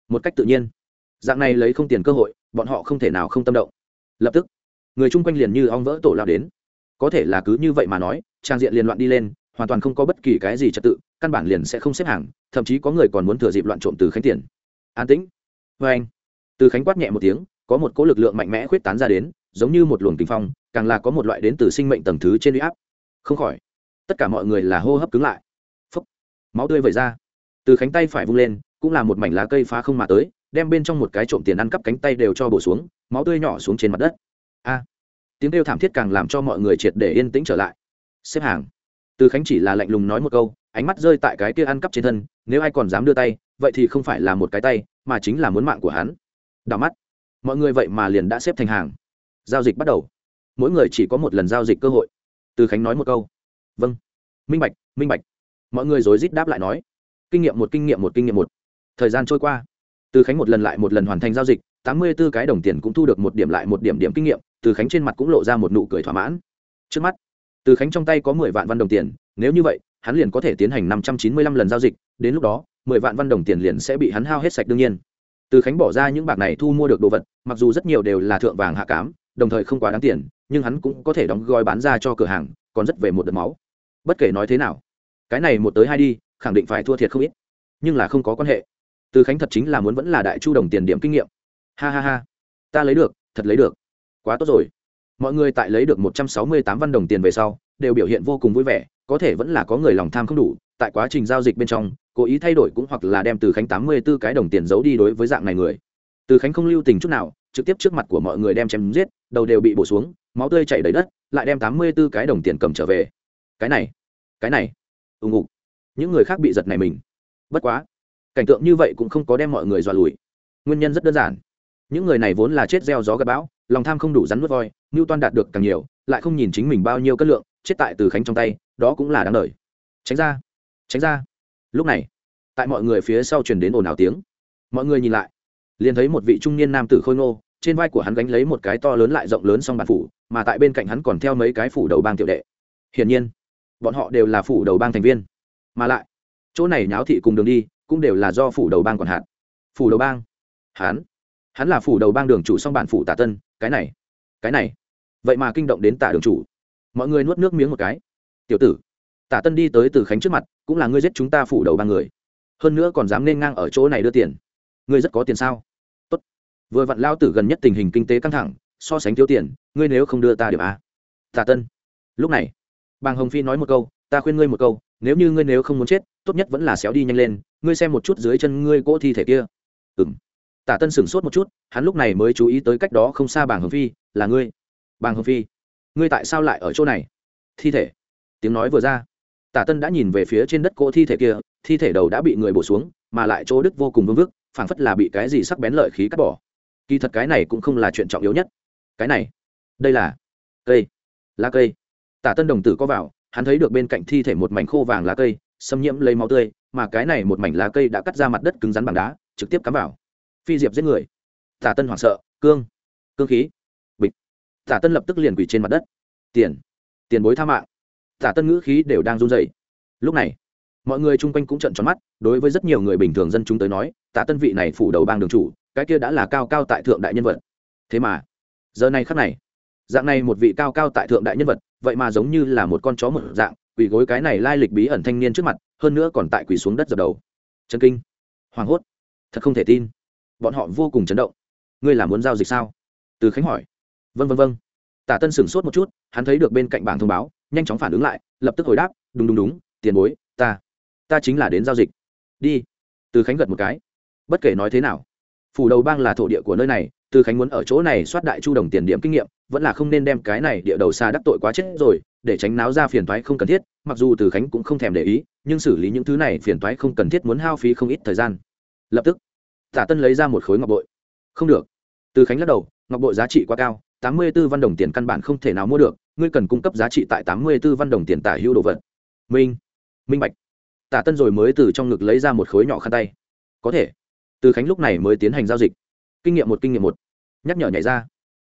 Một cách tự nhiên dạng này lấy không tiền cơ hội, bọn họ không thể nào không tâm động. Lập tức, người chung quanh liền như ong vỡ tổ lao đến. Có thể là cứ như vậy mà nói, trang diện liền loạn đi lên, hoàn toàn không có bất kỳ cái gì trật tự, căn bản liền sẽ không xếp hàng, thậm chí có người còn muốn thừa dịp loạn trộm từ khánh tiền. An tĩnh. Vê anh. Từ khánh quát nhẹ một tiếng, có một cỗ lực lượng mạnh mẽ khuyết tán ra đến, giống như một luồng kinh phong, càng là có một loại đến từ sinh mệnh tầng thứ trên huy áp. Không khỏi, tất cả mọi người là hô hấp cứng lại. Phấp máu tươi vẩy ra. Từ khánh tay phải vung lên, cũng là một mảnh lá cây phá không mà tới đem bên trong một cái trộm tiền ăn cắp cánh tay đều cho bổ xuống, máu tươi nhỏ xuống trên mặt đất. A! Tiếng kêu thảm thiết càng làm cho mọi người triệt để yên tĩnh trở lại. Xếp hàng. Từ khánh chỉ là lạnh lùng nói một câu, ánh mắt rơi tại cái kia ăn cắp trên thân, nếu ai còn dám đưa tay, vậy thì không phải là một cái tay, mà chính là muốn mạng của hắn. Đảo mắt. Mọi người vậy mà liền đã xếp thành hàng. Giao dịch bắt đầu. Mỗi người chỉ có một lần giao dịch cơ hội. Từ khánh nói một câu. Vâng. Minh bạch minh bạch. Mọi người rối rít đáp lại nói. Kinh nghiệm một, kinh nghiệm một, kinh nghiệm một. Thời gian trôi qua từ khánh một lần lại một lần hoàn thành giao dịch, tám mươi b ố cái đồng tiền cũng thu được một điểm lại một điểm điểm kinh nghiệm, từ khánh trên mặt cũng lộ ra một nụ cười thỏa mãn. Trước mắt, từ khánh trong tay có mười vạn văn đồng tiền, nếu như vậy, hắn liền có thể tiến hành năm trăm chín mươi lăm lần giao dịch, đến lúc đó, mười vạn văn đồng tiền liền sẽ bị hắn hao hết sạch đương nhiên. Từ khánh bỏ ra những bạc này thu mua được đồ vật, mặc dù rất nhiều đều là thượng vàng hạ cám, đồng thời không quá đáng tiền, nhưng hắn cũng có thể đóng gói bán ra cho cửa hàng, còn rất về một đợt máu. Bất kể nói thế nào, cái này một tới hai đi, khẳng định phải thua thiệt không ít, nhưng là không có quan hệ từ khánh thật chính là muốn vẫn là đại chu đồng tiền điểm kinh nghiệm. Ha ha ha. Ta lấy được, thật lấy được. Quá tốt rồi. Mọi người tại lấy được một trăm sáu mươi tám văn đồng tiền về sau, đều biểu hiện vô cùng vui vẻ, có thể vẫn là có người lòng tham không đủ, tại quá trình giao dịch bên trong, cố ý thay đổi cũng hoặc là đem từ khánh tám mươi b ố cái đồng tiền giấu đi đối với dạng này người. Từ khánh không lưu tình chút nào, trực tiếp trước mặt của mọi người đem chém giết, đầu đều bị bổ xuống, máu tươi chảy đầy đất, lại đem tám mươi b ố cái đồng tiền cầm trở về. Cái này cái này. Ưng ục những người khác bị giật này mình. Bất quá cảnh tượng như vậy cũng không có đem mọi người dọa lùi. Nguyên nhân rất đơn giản. Những người này vốn là chết gieo gió gặp bão, lòng tham không đủ rắn nuốt voi ngưu toan đạt được càng nhiều, lại không nhìn chính mình bao nhiêu cân lượng, chết tại từ khánh trong tay, đó cũng là đáng lời tránh ra. Tránh ra. Lúc này, tại mọi người phía sau truyền đến ồn ào tiếng. Mọi người nhìn lại, liền thấy một vị trung niên nam tử khôi ngô, trên vai của hắn gánh lấy một cái to lớn lại rộng lớn song bàn phủ, mà tại bên cạnh hắn còn theo mấy cái phủ đầu bang tiểu đệ. Hiển nhiên, bọn họ đều là phủ đầu bang thành viên. Mà lại, chỗ này nháo thị cùng đường đi cũng đều là do phủ đầu bang còn hạn phủ đầu bang? Hắn hắn là phủ đầu bang đường chủ song bản phủ tả tân, cái này. Cái này. Vậy mà kinh động đến tả đường chủ. Mọi người nuốt nước miếng một cái. Tiểu tử, tả tân đi tới từ khánh trước mặt, cũng là ngươi giết chúng ta phủ đầu ba người. Hơn nữa còn dám nên ngang ở chỗ này đưa tiền. Ngươi rất có tiền sao? Tốt. vừa vặn lao tử gần nhất tình hình kinh tế căng thẳng, so sánh thiếu tiền, ngươi nếu không đưa ta điểm a. Tả tân. Lúc này, bàng hồng phi nói một câu, ta khuyên ngươi một câu, nếu như ngươi nếu không muốn chết, tốt nhất vẫn là xéo đi nhanh lên ngươi xem một chút dưới chân ngươi cỗ thi thể kia. Ừng tả tân sửng sốt một chút, hắn lúc này mới chú ý tới cách đó không xa bàng hồng phi, là ngươi. Bàng hồng phi, ngươi tại sao lại ở chỗ này? Thi thể. Tiếng nói vừa ra, tả tân đã nhìn về phía trên đất cỗ thi thể kia, thi thể đầu đã bị người bổ xuống, mà lại chỗ đức vô cùng vương vức, phảng phất là bị cái gì sắc bén lợi khí cắt bỏ. Kỳ thật cái này cũng không là chuyện trọng yếu nhất. Cái này, đây là cây. Lá cây. Tả tân đồng tử có vào, hắn thấy được bên cạnh thi thể một mảnh khô vàng lá cây xâm nhiễm lấy máu tươi, mà cái này một mảnh lá cây đã cắt ra mặt đất cứng rắn bằng đá, trực tiếp cắm vào. Phi diệp giết người. Tả tân hoảng sợ. Cương. Cương khí. Bịch. Tả tân lập tức liền quỳ trên mặt đất. Tiền. Tiền bối tha mạng. Tả tân ngữ khí đều đang run dày lúc này, mọi người chung quanh cũng trận tròn mắt, đối với rất nhiều người bình thường dân chúng tới nói, tả tân vị này phủ đầu bang đường chủ, cái kia đã là cao cao tại thượng đại nhân vật. Thế mà, giờ này khắc này, dạng này một vị cao cao tại thượng đại nhân vật, vậy mà giống như là một con chó một dạng quỳ gối cái này lai lịch bí ẩn thanh niên trước mặt, hơn nữa còn tại quỳ xuống đất dập đầu. Chân kinh. Hoảng hốt. Thật không thể tin. Bọn họ vô cùng chấn động. Ngươi là muốn giao dịch sao? Từ khánh hỏi. Vân vân vân tả tân sửng sốt một chút, hắn thấy được bên cạnh bảng thông báo, nhanh chóng phản ứng lại, lập tức hồi đáp, đúng đúng đúng, tiền bối, ta ta chính là đến giao dịch. Đi. Từ khánh gật một cái. Bất kể nói thế nào, phủ đầu bang là thổ địa của nơi này, từ khánh muốn ở chỗ này soát đại chu đồng tiền điểm kinh nghiệm, vẫn là không nên đem cái này địa đầu xa đắc tội quá chết rồi để tránh náo ra phiền toái không cần thiết, mặc dù từ khánh cũng không thèm để ý, nhưng xử lý những thứ này phiền toái không cần thiết muốn hao phí không ít thời gian. Lập tức tả tân lấy ra một khối ngọc bội. Không được. Từ khánh lắc đầu, ngọc bội giá trị quá cao, tám mươi b ố văn đồng tiền căn bản không thể nào mua được, ngươi cần cung cấp giá trị tại tám mươi b ố văn đồng tiền tả hữu đồ vật. Minh minh bạch. Tả tân rồi mới từ trong ngực lấy ra một khối nhỏ khăn tay. Có thể. Từ khánh lúc này mới tiến hành giao dịch. Kinh nghiệm một, kinh nghiệm một. Nhắc nhở nhảy ra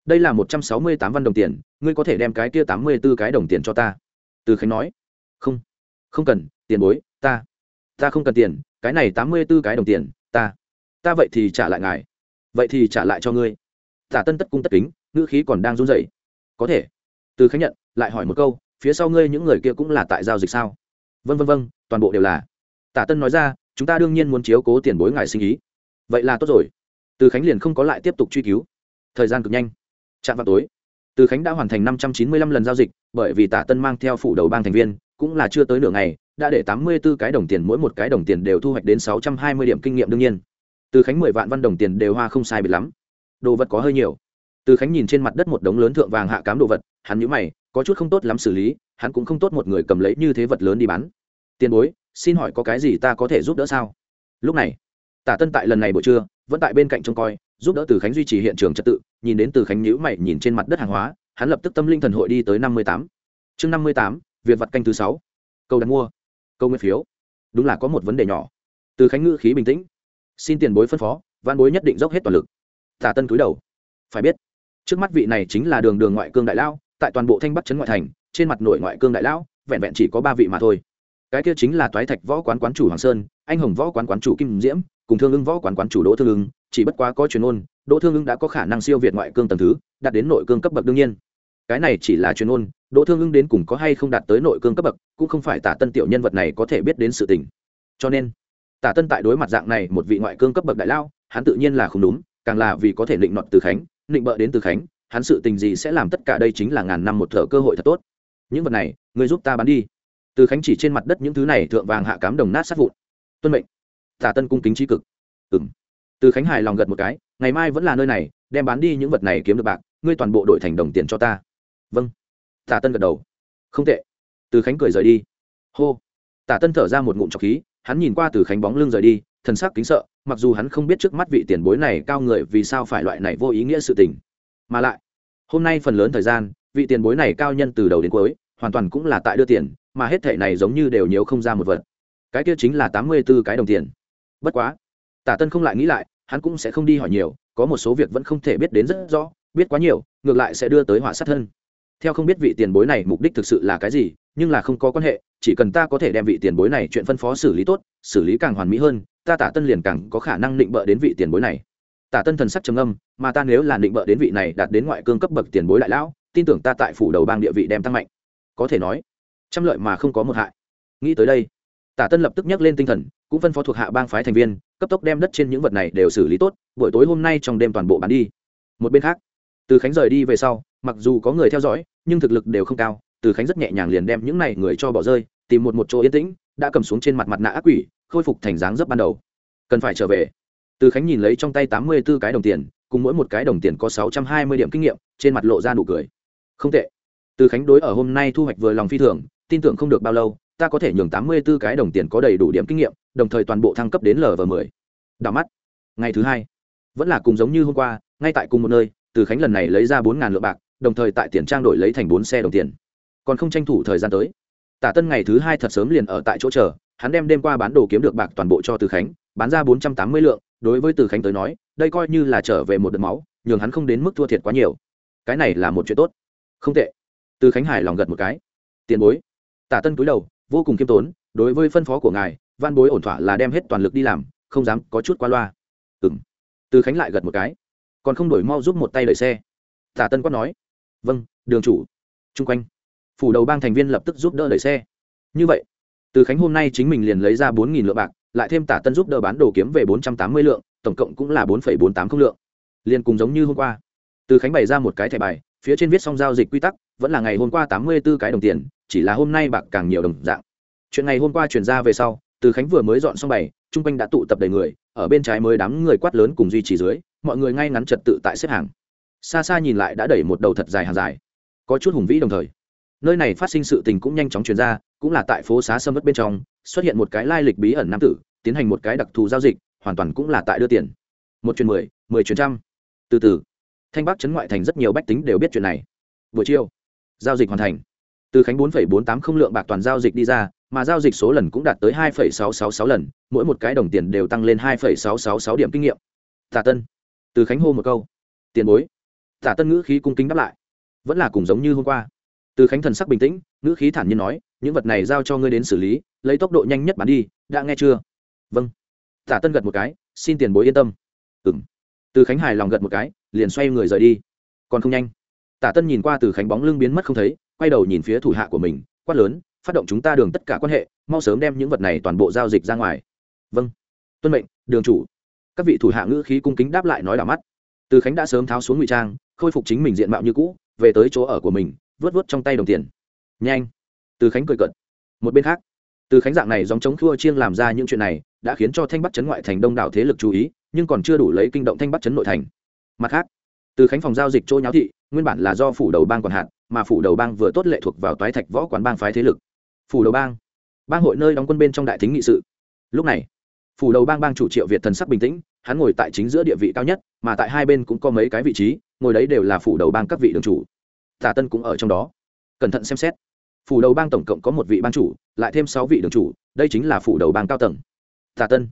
đây là một trăm sáu mươi tám văn đồng tiền, ngươi có thể đem cái kia tám mươi b ố cái đồng tiền cho ta. Từ khánh nói. Không. Không cần, tiền bối, ta. Ta không cần tiền, cái này tám mươi b ố cái đồng tiền, ta. Ta vậy thì trả lại ngài. Vậy thì trả lại cho ngươi. Tả tân tất cung tất kính, ngữ khí còn đang run rẩy. Có thể. Từ khánh nhận, lại hỏi một câu, phía sau ngươi những người kia cũng là tại giao dịch sao? Vân vân vân toàn bộ đều là. Tả tân nói ra, chúng ta đương nhiên muốn chiếu cố tiền bối ngài sinh ý. Vậy là tốt rồi. Từ khánh liền không có lại tiếp tục truy cứu. Thời gian cực nhanh chạm vào tối, từ khánh đã hoàn thành năm trăm chín mươi lăm lần giao dịch, bởi vì Tạ tân mang theo phủ đầu bang thành viên, cũng là chưa tới nửa ngày, đã để tám mươi b ố cái đồng tiền, mỗi một cái đồng tiền đều thu hoạch đến sáu trăm hai mươi điểm kinh nghiệm đương nhiên. Từ khánh mười vạn văn đồng tiền đều hoa không sai biệt lắm. Đồ vật có hơi nhiều. Từ khánh nhìn trên mặt đất một đống lớn thượng vàng hạ cám đồ vật, hắn nhíu mày, có chút không tốt lắm xử lý, hắn cũng không tốt một người cầm lấy như thế vật lớn đi bán. Tiền bối, xin hỏi có cái gì ta có thể giúp đỡ sao? Lúc này tả tân tại lần này buổi trưa vẫn tại bên cạnh trông coi giúp đỡ từ khánh duy trì hiện trường trật tự nhìn đến từ khánh nhữ mày nhìn trên mặt đất hàng hóa hắn lập tức tâm linh thần hội đi tới năm mươi tám. Chương năm mươi tám việc vặt canh thứ sáu. Câu đặt mua câu nguyên phiếu. Đúng là có một vấn đề nhỏ. Từ khánh ngữ khí bình tĩnh. Xin tiền bối phân phó văn bối nhất định dốc hết toàn lực. Tả tân cúi đầu. Phải biết trước mắt vị này chính là đường đường ngoại cương đại lao, tại toàn bộ thanh bắc trấn ngoại thành trên mặt nội ngoại cương đại lão vẹn vẹn chỉ có ba vị mà thôi. Cái kia chính là toái thạch võ quán quán chủ hoàng sơn anh hồng võ quán quán chủ kim diễm cùng thương ưng võ quán quán chủ đỗ thương ưng, chỉ bất quá có truyền môn đỗ thương ưng đã có khả năng siêu việt ngoại cương tầng thứ, đạt đến nội cương cấp bậc đương nhiên. Cái này chỉ là truyền môn đỗ thương ưng đến cùng có hay không đạt tới nội cương cấp bậc, cũng không phải tả tân tiểu nhân vật này có thể biết đến sự tình. Cho nên, tả tân tại đối mặt dạng này một vị ngoại cương cấp bậc đại lao, hắn tự nhiên là không đúng, càng là vì có thể định nọt từ khánh, định bợ đến từ khánh, hắn sự tình gì sẽ làm tất cả đây chính là ngàn năm một thở cơ hội thật tốt. Những vật này, người giúp ta bán đi. Từ khánh chỉ trên mặt đất những thứ này thượng vàng hạ cám đồng nát sát vụn. Tuân mệnh tả tân cung kính trí cực. Ừng từ khánh hải lòng gật một cái, ngày mai vẫn là nơi này, đem bán đi những vật này kiếm được bạc, ngươi toàn bộ đổi thành đồng tiền cho ta. Vâng. Tả tân gật đầu. Không tệ. Từ khánh cười rời đi. Hô. Tả tân thở ra một ngụm trọc khí, hắn nhìn qua từ khánh bóng lưng rời đi, thần sắc kính sợ, mặc dù hắn không biết trước mắt vị tiền bối này cao người vì sao phải loại này vô ý nghĩa sự tình. Mà lại, hôm nay phần lớn thời gian, vị tiền bối này cao nhân từ đầu đến cuối, hoàn toàn cũng là tại đưa tiền, mà hết thể này giống như đều nhớ không ra một vật. Cái kia chính là tám mươi b ố cái đồng tiền bất quá, tả tân không lại nghĩ lại, hắn cũng sẽ không đi hỏi nhiều, có một số việc vẫn không thể biết đến rất rõ, biết quá nhiều, ngược lại sẽ đưa tới họa sát thân. Theo không biết vị tiền bối này mục đích thực sự là cái gì, nhưng là không có quan hệ, chỉ cần ta có thể đem vị tiền bối này chuyện phân phó xử lý tốt, xử lý càng hoàn mỹ hơn, ta tả tân liền càng có khả năng định bợ đến vị tiền bối này. Tả tân thần sắc trầm âm mà ta nếu là định bợ đến vị này đạt đến ngoại cương cấp bậc tiền bối đại lão, tin tưởng ta tại phủ đầu bang địa vị đem tăng mạnh. Có thể nói, trăm lợi mà không có một hại. Nghĩ tới đây tả tân lập tức nhắc lên tinh thần, cũng phân phó thuộc hạ bang phái thành viên, cấp tốc đem đất trên những vật này đều xử lý tốt, buổi tối hôm nay trong đêm toàn bộ bán đi. Một bên khác, từ khánh rời đi về sau, mặc dù có người theo dõi, nhưng thực lực đều không cao, từ khánh rất nhẹ nhàng liền đem những này người cho bỏ rơi, tìm một một chỗ yên tĩnh, đã cầm xuống trên mặt mặt nạ ác quỷ, khôi phục thành dáng dấp ban đầu. Cần phải trở về. Từ khánh nhìn lấy trong tay tám mươi b ố cái đồng tiền, cùng mỗi một cái đồng tiền có sáu trăm hai mươi điểm kinh nghiệm, trên mặt lộ ra nụ cười. Không tệ. Từ khánh đối ở hôm nay thu hoạch vừa lòng phi thường, tin tưởng không được bao lâu ta có thể nhường tám mươi b ố cái đồng tiền có đầy đủ điểm kinh nghiệm, đồng thời toàn bộ thăng cấp đến lv m ộ ư ơ i đảo mắt. Ngày thứ hai. Vẫn là cùng giống như hôm qua, ngay tại cùng một nơi, từ khánh lần này lấy ra bốn ngàn lượng bạc, đồng thời tại tiền trang đổi lấy thành bốn xe đồng tiền. Còn không tranh thủ thời gian tới. Tả tân ngày thứ hai thật sớm liền ở tại chỗ chờ, hắn đem đêm qua bán đồ kiếm được bạc toàn bộ cho từ khánh, bán ra bốn trăm tám mươi lượng. Đối với từ khánh tới nói, đây coi như là trở về một đợt máu, nhường hắn không đến mức thua thiệt quá nhiều. Cái này là một chuyện tốt. Không tệ. Từ khánh hải lòng gật một cái. Tiền bối. Tả tân cúi đầu vô cùng kiêm tốn, đối với phân phó của ngài, văn bối ổn thỏa là đem hết toàn lực đi làm, không dám có chút qua loa. Ừng từ khánh lại gật một cái. Còn không đổi mau giúp một tay đẩy xe. Tả tân quát nói. Vâng đường chủ. Chung quanh. Phủ đầu bang thành viên lập tức giúp đỡ đẩy xe. Như vậy, từ khánh hôm nay chính mình liền lấy ra bốn nghìn lượng bạc, lại thêm tả tân giúp đỡ bán đồ kiếm về bốn trăm tám mươi lượng, tổng cộng cũng là bốn bốn tám không lượng. Liền cùng giống như hôm qua. Từ khánh bày ra một cái thẻ bài, phía trên viết xong giao dịch quy tắc, vẫn là ngày hôm qua tám mươi b ố cái đồng tiền chỉ là hôm nay bạc càng nhiều đồng dạng. Chuyện ngày hôm qua chuyển ra về sau, từ khánh vừa mới dọn xong bày, chung quanh đã tụ tập đầy người, ở bên trái mới đám người quát lớn cùng duy trì dưới, mọi người ngay ngắn trật tự tại xếp hàng. Xa xa nhìn lại đã đẩy một đầu thật dài hàng dài. Có chút hùng vĩ đồng thời. Nơi này phát sinh sự tình cũng nhanh chóng chuyển ra, cũng là tại phố xá sâm mất bên trong, xuất hiện một cái lai lịch bí ẩn nam tử, tiến hành một cái đặc thù giao dịch, hoàn toàn cũng là tại đưa tiền. Một chuyến mười mười chuyến trăm. Từ từ. Thanh bắc chấn ngoại thành rất nhiều bách tính đều biết chuyện này. Buổi chiều, giao dịch hoàn thành từ khánh bốn bốn tám không lượng bạc toàn giao dịch đi ra, mà giao dịch số lần cũng đạt tới hai sáu sáu sáu lần, mỗi một cái đồng tiền đều tăng lên hai sáu sáu sáu điểm kinh nghiệm. Tả tân. Từ khánh hô một câu. Tiền bối. Tả tân ngữ khí cung kính đáp lại. Vẫn là cùng giống như hôm qua. Từ khánh thần sắc bình tĩnh, ngữ khí thản nhiên nói, những vật này giao cho ngươi đến xử lý, lấy tốc độ nhanh nhất bán đi, đã nghe chưa? Vâng. Tả tân gật một cái, xin tiền bối yên tâm. Ừ m từ khánh hài lòng gật một cái, liền xoay người rời đi. Còn không nhanh. Tả tân nhìn qua từ khánh bóng lưng biến mất không thấy quay đầu nhìn phía thủ hạ của mình, quát lớn, phát động chúng ta đường tất cả quan hệ, mau sớm đem những vật này toàn bộ giao dịch ra ngoài. Vâng tuân mệnh, đường chủ. Các vị thủ hạ ngữ khí cung kính đáp lại nói đỏ mắt. Từ khánh đã sớm tháo xuống ngụy trang, khôi phục chính mình diện mạo như cũ, về tới chỗ ở của mình, vớt vớt trong tay đồng tiền. Nhanh. Từ khánh cười cận một bên khác. Từ khánh dạng này dòng chống khua chiêng làm ra những chuyện này, đã khiến cho thanh bắc chấn ngoại thành đông đảo thế lực chú ý, nhưng còn chưa đủ lấy kinh động thanh bắc chấn nội thành. Mặt khác, từ khánh phòng giao dịch chỗ nháo thị, nguyên bản là do phủ đầu bang quản hạt mà phủ đầu bang vừa tốt lệ thuộc vào toái thạch võ quán bang phái thế lực. Phủ đầu bang. Bang hội nơi đóng quân bên trong đại thính nghị sự. Lúc này, phủ đầu bang bang chủ triệu việt thần sắc bình tĩnh, hắn ngồi tại chính giữa địa vị cao nhất, mà tại hai bên cũng có mấy cái vị trí, ngồi đấy đều là phủ đầu bang các vị đường chủ. Tả tân cũng ở trong đó. Cẩn thận xem xét. Phủ đầu bang tổng cộng có một vị bang chủ, lại thêm sáu vị đường chủ, đây chính là phủ đầu bang cao tầng. Tả tân.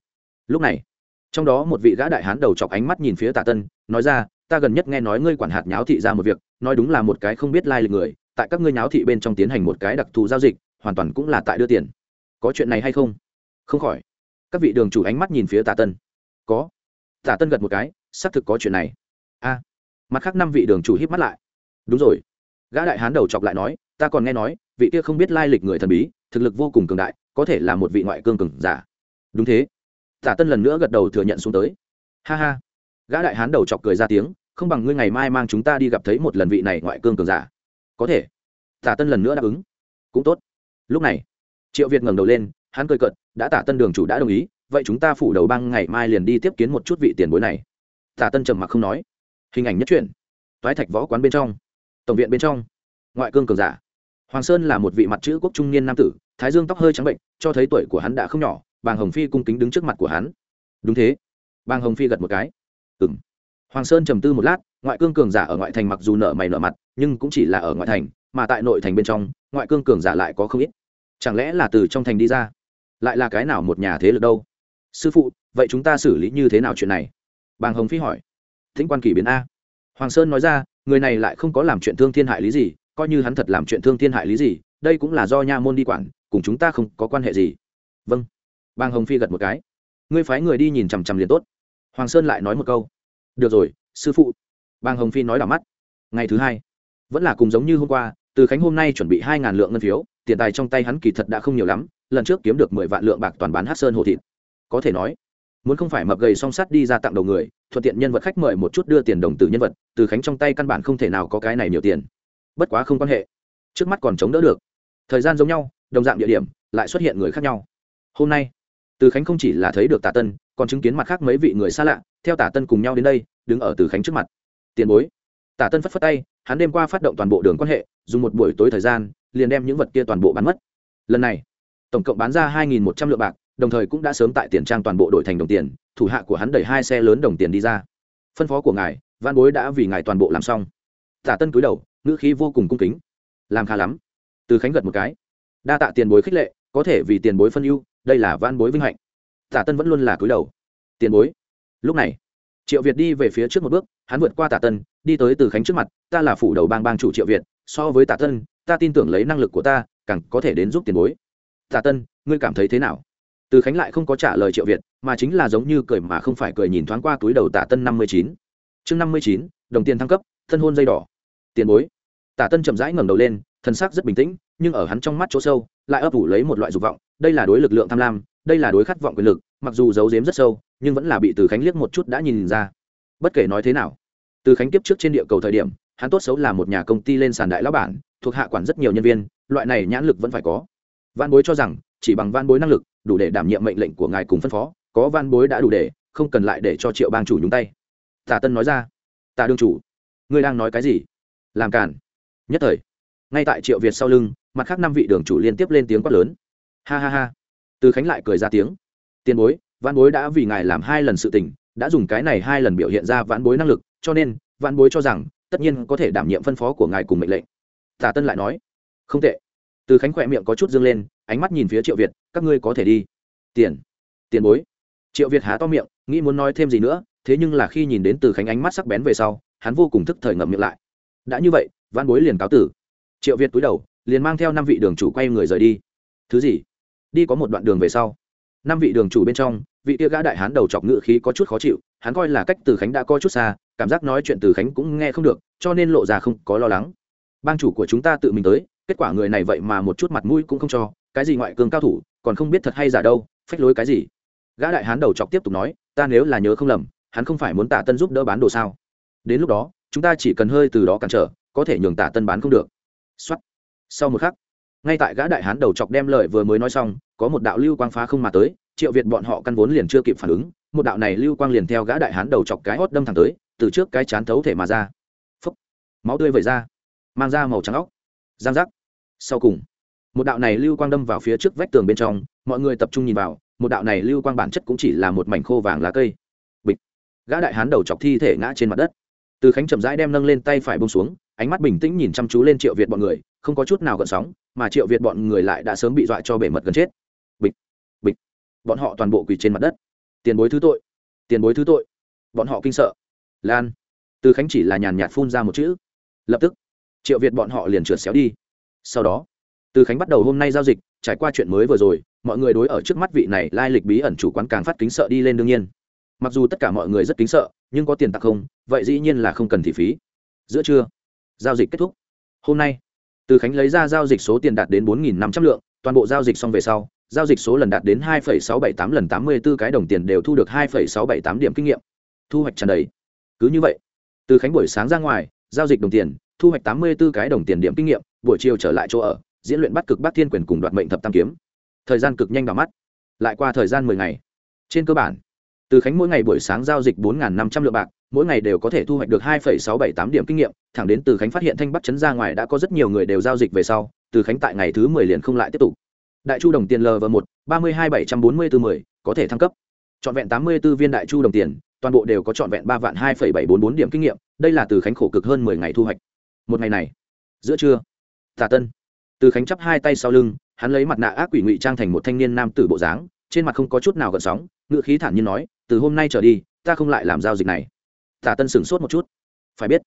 Lúc này, trong đó một vị gã đại hán đầu chọc ánh mắt nhìn phía tả tân, nói ra ta gần nhất nghe nói ngươi quản hạt nháo thị ra một việc, nói đúng là một cái không biết lai lịch người, tại các ngươi nháo thị bên trong tiến hành một cái đặc thù giao dịch, hoàn toàn cũng là tại đưa tiền. Có chuyện này hay không? Không khỏi. Các vị đường chủ ánh mắt nhìn phía tả tân. Có. Tả tân gật một cái, xác thực có chuyện này. A. Mặt khác năm vị đường chủ híp mắt lại. Đúng rồi. Gã đại hán đầu chọc lại nói, ta còn nghe nói, vị kia không biết lai lịch người thần bí, thực lực vô cùng cường đại, có thể là một vị ngoại cương cường giả. Đúng thế. Tả tân lần nữa gật đầu thừa nhận xuống tới. Ha ha gã đại hán đầu chọc cười ra tiếng, không bằng ngươi ngày mai mang chúng ta đi gặp thấy một lần vị này ngoại cương cường giả. Có thể. Tả tân lần nữa đáp ứng. Cũng tốt. Lúc này, triệu việt ngẩng đầu lên, hắn cười cợt, đã tả tân đường chủ đã đồng ý, vậy chúng ta phủ đầu băng ngày mai liền đi tiếp kiến một chút vị tiền bối này. Tả tân trầm mặc không nói. Hình ảnh nhất truyện. Toái thạch võ quán bên trong. Tổng viện bên trong. Ngoại cương cường giả. Hoàng sơn là một vị mặt chữ quốc trung niên nam tử, thái dương tóc hơi trắng bệnh, cho thấy tuổi của hắn đã không nhỏ, bàng hồng phi cung kính đứng trước mặt của hắn. Đúng thế. Bàng hồng phi gật một cái ừng hoàng sơn trầm tư một lát, ngoại cương cường giả ở ngoại thành mặc dù nợ mày nợ mặt, nhưng cũng chỉ là ở ngoại thành, mà tại nội thành bên trong, ngoại cương cường giả lại có không ít. Chẳng lẽ là từ trong thành đi ra? Lại là cái nào một nhà thế lực đâu? Sư phụ, vậy chúng ta xử lý như thế nào chuyện này? Bàng hồng phi hỏi. Thính quan kỳ biến a. Hoàng sơn nói ra, người này lại không có làm chuyện thương thiên hại lý gì, coi như hắn thật làm chuyện thương thiên hại lý gì, đây cũng là do nha môn đi quản, cùng chúng ta không có quan hệ gì. Vâng. Bàng hồng phi gật một cái. Ngươi phái người đi nhìn chằm chằm liền tốt hoàng sơn lại nói một câu. Được rồi, sư phụ. Bàng hồng phi nói đỏ mắt. Ngày thứ hai, vẫn là cùng giống như hôm qua, từ khánh hôm nay chuẩn bị hai ngàn lượng ngân phiếu, tiền tài trong tay hắn kỳ thật đã không nhiều lắm, lần trước kiếm được mười vạn lượng bạc toàn bán hát sơn hồ thịt. Có thể nói, muốn không phải mập gầy song sắt đi ra tặng đầu người, thuận tiện nhân vật khách mời một chút đưa tiền đồng từ nhân vật, từ khánh trong tay căn bản không thể nào có cái này nhiều tiền. Bất quá không quan hệ. Trước mắt còn chống đỡ được. Thời gian giống nhau, đồng dạng địa điểm, lại xuất hiện người khác nhau. Hôm nay, từ khánh không chỉ là thấy được tà tân còn chứng kiến mặt khác mấy vị người xa lạ, theo tả tân cùng nhau đến đây, đứng ở từ khánh trước mặt. Tiền bối. Tả tân phất phất tay, hắn đêm qua phát động toàn bộ đường quan hệ, dùng một buổi tối thời gian, liền đem những vật kia toàn bộ bán mất. Lần này, tổng cộng bán ra hai một trăm lượng bạc, đồng thời cũng đã sớm tại tiền trang toàn bộ đổi thành đồng tiền, thủ hạ của hắn đẩy hai xe lớn đồng tiền đi ra. Phân phó của ngài văn bối đã vì ngài toàn bộ làm xong. Tả tân cúi đầu, ngữ khí vô cùng cung kính. Làm khá lắm. Từ khánh gật một cái. Đa tạ tiền bối khích lệ, có thể vì tiền bối phân ưu, đây là van bối vinh hạnh tả tân vẫn luôn là cúi đầu. Tiền bối. Lúc này, triệu việt đi về phía trước một bước, hắn vượt qua tả tân, đi tới từ khánh trước mặt, ta là phủ đầu bang bang chủ triệu việt, so với tả tân, ta tin tưởng lấy năng lực của ta, càng có thể đến giúp tiền bối. Tả tân, ngươi cảm thấy thế nào? Từ khánh lại không có trả lời triệu việt, mà chính là giống như cười mà không phải cười nhìn thoáng qua túi đầu tả tân năm mươi chín. Chương năm mươi chín, đồng tiền thăng cấp, thân hôn dây đỏ. Tiền bối. Tả tân chậm rãi ngẩng đầu lên thân xác rất bình tĩnh, nhưng ở hắn trong mắt chỗ sâu, lại ấp ủ lấy một loại dục vọng, đây là đối lực lượng tham lam đây là đối khát vọng quyền lực, mặc dù giấu giếm rất sâu, nhưng vẫn là bị từ khánh liếc một chút đã nhìn ra. Bất kể nói thế nào, từ khánh tiếp trước trên địa cầu thời điểm, hắn tốt xấu là một nhà công ty lên sàn đại lão bản, thuộc hạ quản rất nhiều nhân viên, loại này nhãn lực vẫn phải có. Văn bối cho rằng, chỉ bằng văn bối năng lực, đủ để đảm nhiệm mệnh lệnh của ngài cùng phân phó, có văn bối đã đủ để, không cần lại để cho triệu bang chủ nhúng tay. Tả tân nói ra. Tả đương chủ, ngươi đang nói cái gì? Làm cản nhất thời, ngay tại triệu việt sau lưng, mặt khác năm vị đường chủ liên tiếp lên tiếng quát lớn. Ha ha ha từ khánh lại cười ra tiếng. Tiền bối văn bối đã vì ngài làm hai lần sự tình, đã dùng cái này hai lần biểu hiện ra vãn bối năng lực, cho nên vãn bối cho rằng tất nhiên có thể đảm nhiệm phân phó của ngài cùng mệnh lệnh. Tả tân lại nói. Không tệ. Từ khánh khỏe miệng có chút dương lên, ánh mắt nhìn phía triệu việt. Các ngươi có thể đi. Tiền tiền bối. Triệu việt há to miệng, nghĩ muốn nói thêm gì nữa, thế nhưng là khi nhìn đến từ khánh ánh mắt sắc bén về sau, hắn vô cùng thức thời ngậm miệng lại. Đã như vậy văn bối liền cáo tử. Triệu việt cúi đầu, liền mang theo năm vị đường chủ quay người rời đi. Thứ gì? Đi có một đoạn đường về sau. Năm vị đường chủ bên trong, vị kia gã đại hán đầu chọc ngự khí có chút khó chịu, hắn coi là cách từ khánh đã coi chút xa, cảm giác nói chuyện từ khánh cũng nghe không được, cho nên lộ ra không có lo lắng. Bang chủ của chúng ta tự mình tới, kết quả người này vậy mà một chút mặt mũi cũng không cho, cái gì ngoại cường cao thủ, còn không biết thật hay giả đâu, phách lối cái gì? Gã đại hán đầu chọc tiếp tục nói, ta nếu là nhớ không lầm, hắn không phải muốn tả tân giúp đỡ bán đồ sao? Đến lúc đó, chúng ta chỉ cần hơi từ đó cản trở, có thể nhường tả tân bán không được. Xuất sau một khắc ngay tại gã đại hán đầu chọc đem lời vừa mới nói xong, có một đạo lưu quang phá không mà tới, triệu việt bọn họ căn vốn liền chưa kịp phản ứng, một đạo này lưu quang liền theo gã đại hán đầu chọc cái hót đâm thẳng tới, từ trước cái chán thấu thể mà ra. Phấp máu tươi vẩy ra, mang ra màu trắng óc. Giang giác. Sau cùng, một đạo này lưu quang đâm vào phía trước vách tường bên trong, mọi người tập trung nhìn vào, một đạo này lưu quang bản chất cũng chỉ là một mảnh khô vàng lá cây. Bịch. Gã đại hán đầu chọc thi thể ngã trên mặt đất. Từ khánh chậm rãi đem nâng lên tay phải bông xuống, ánh mắt bình tĩnh nhìn chăm chú lên triệu việt bọn người không có chút nào gợn sóng, mà triệu việt bọn người lại đã sớm bị dọa cho bể mật gần chết. Bịch bịch. Bọn họ toàn bộ quỳ trên mặt đất. Tiền bối thứ tội, tiền bối thứ tội. Bọn họ kinh sợ. Lan. Từ khánh chỉ là nhàn nhạt phun ra một chữ. Lập tức, triệu việt bọn họ liền trượt xéo đi. Sau đó, từ khánh bắt đầu hôm nay giao dịch, trải qua chuyện mới vừa rồi, mọi người đối ở trước mắt vị này lai lịch bí ẩn chủ quán càng phát kính sợ đi lên đương nhiên. Mặc dù tất cả mọi người rất kính sợ, nhưng có tiền tặng không, vậy dĩ nhiên là không cần thị phí. Giữa trưa, giao dịch kết thúc. Hôm nay từ khánh lấy ra giao dịch số tiền đạt đến bốn năm trăm lượng, toàn bộ giao dịch xong về sau, giao dịch số lần đạt đến hai sáu bảy tám lần tám mươi 84 cái đồng tiền đều thu được hai sáu bảy tám điểm kinh nghiệm. Thu hoạch tràn đầy. Cứ như vậy, từ khánh buổi sáng ra ngoài, giao dịch đồng tiền, thu hoạch tám mươi 84 cái đồng tiền điểm kinh nghiệm, buổi chiều trở lại chỗ ở, diễn luyện bắt cực bắt thiên quyền cùng đoạt mệnh thập tam kiếm. Thời gian cực nhanh vào mắt, lại qua thời gian mười ngày. Trên cơ bản từ khánh mỗi ngày buổi sáng giao dịch bốn năm trăm lượng bạc, mỗi ngày đều có thể thu hoạch được hai sáu bảy tám điểm kinh nghiệm. Thẳng đến từ khánh phát hiện thanh bắc chấn ra ngoài đã có rất nhiều người đều giao dịch về sau, từ khánh tại ngày thứ mười liền không lại tiếp tục. Đại chu đồng tiền lv một, ba mươi hai bảy trăm bốn mươi bốn mười, có thể thăng cấp. Trọn vẹn tám mươi b ố viên đại chu đồng tiền, toàn bộ đều có trọn vẹn ba vạn hai phẩy bảy bốn bốn điểm kinh nghiệm. Đây là từ khánh khổ cực hơn mười ngày thu hoạch. Một ngày này, giữa trưa, tà tân, từ khánh chắp hai tay sau lưng, hắn lấy mặt nạ ác quỷ ngụy trang thành một thanh niên nam tử bộ dáng, trên mặt không có chút nào gợn sóng ngựa khí thản nhiên nói từ hôm nay trở đi, ta không lại làm giao dịch này. Tả tân sửng sốt một chút. Phải biết,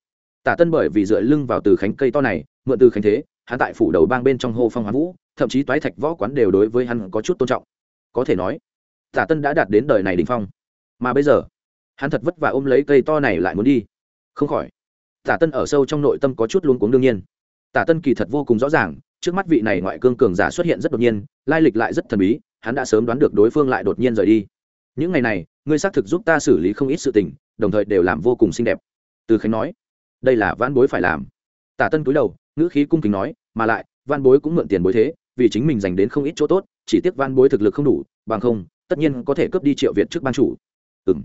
tả tân bởi vì dựa lưng vào từ khánh cây to này, mượn từ khánh thế, hắn tại phủ đầu bang bên trong hô phong hoán vũ, thậm chí toái thạch võ quán đều đối với hắn có chút tôn trọng. Có thể nói, tả tân đã đạt đến đời này đ ỉ n h phong. Mà bây giờ, hắn thật vất vả ôm lấy cây to này lại muốn đi. Không khỏi, tả tân ở sâu trong nội tâm có chút luôn cuống đương nhiên. Tả tân kỳ thật vô cùng rõ ràng, trước mắt vị này ngoại cương cường giả xuất hiện rất đột nhiên, lai lịch lại rất thần bí, hắn đã sớm đoán được đối phương lại đột nhiên rời đi. Những ngày này ngươi xác thực giúp ta xử lý không ít sự tình, đồng thời đều làm vô cùng xinh đẹp. Từ khánh nói. Đây là văn bối phải làm. Tả tân cúi đầu, ngữ khí cung kính nói, mà lại văn bối cũng mượn tiền bối thế, vì chính mình dành đến không ít chỗ tốt, chỉ tiếc văn bối thực lực không đủ, bằng không, tất nhiên có thể cướp đi triệu việt trước ban chủ. Ừ m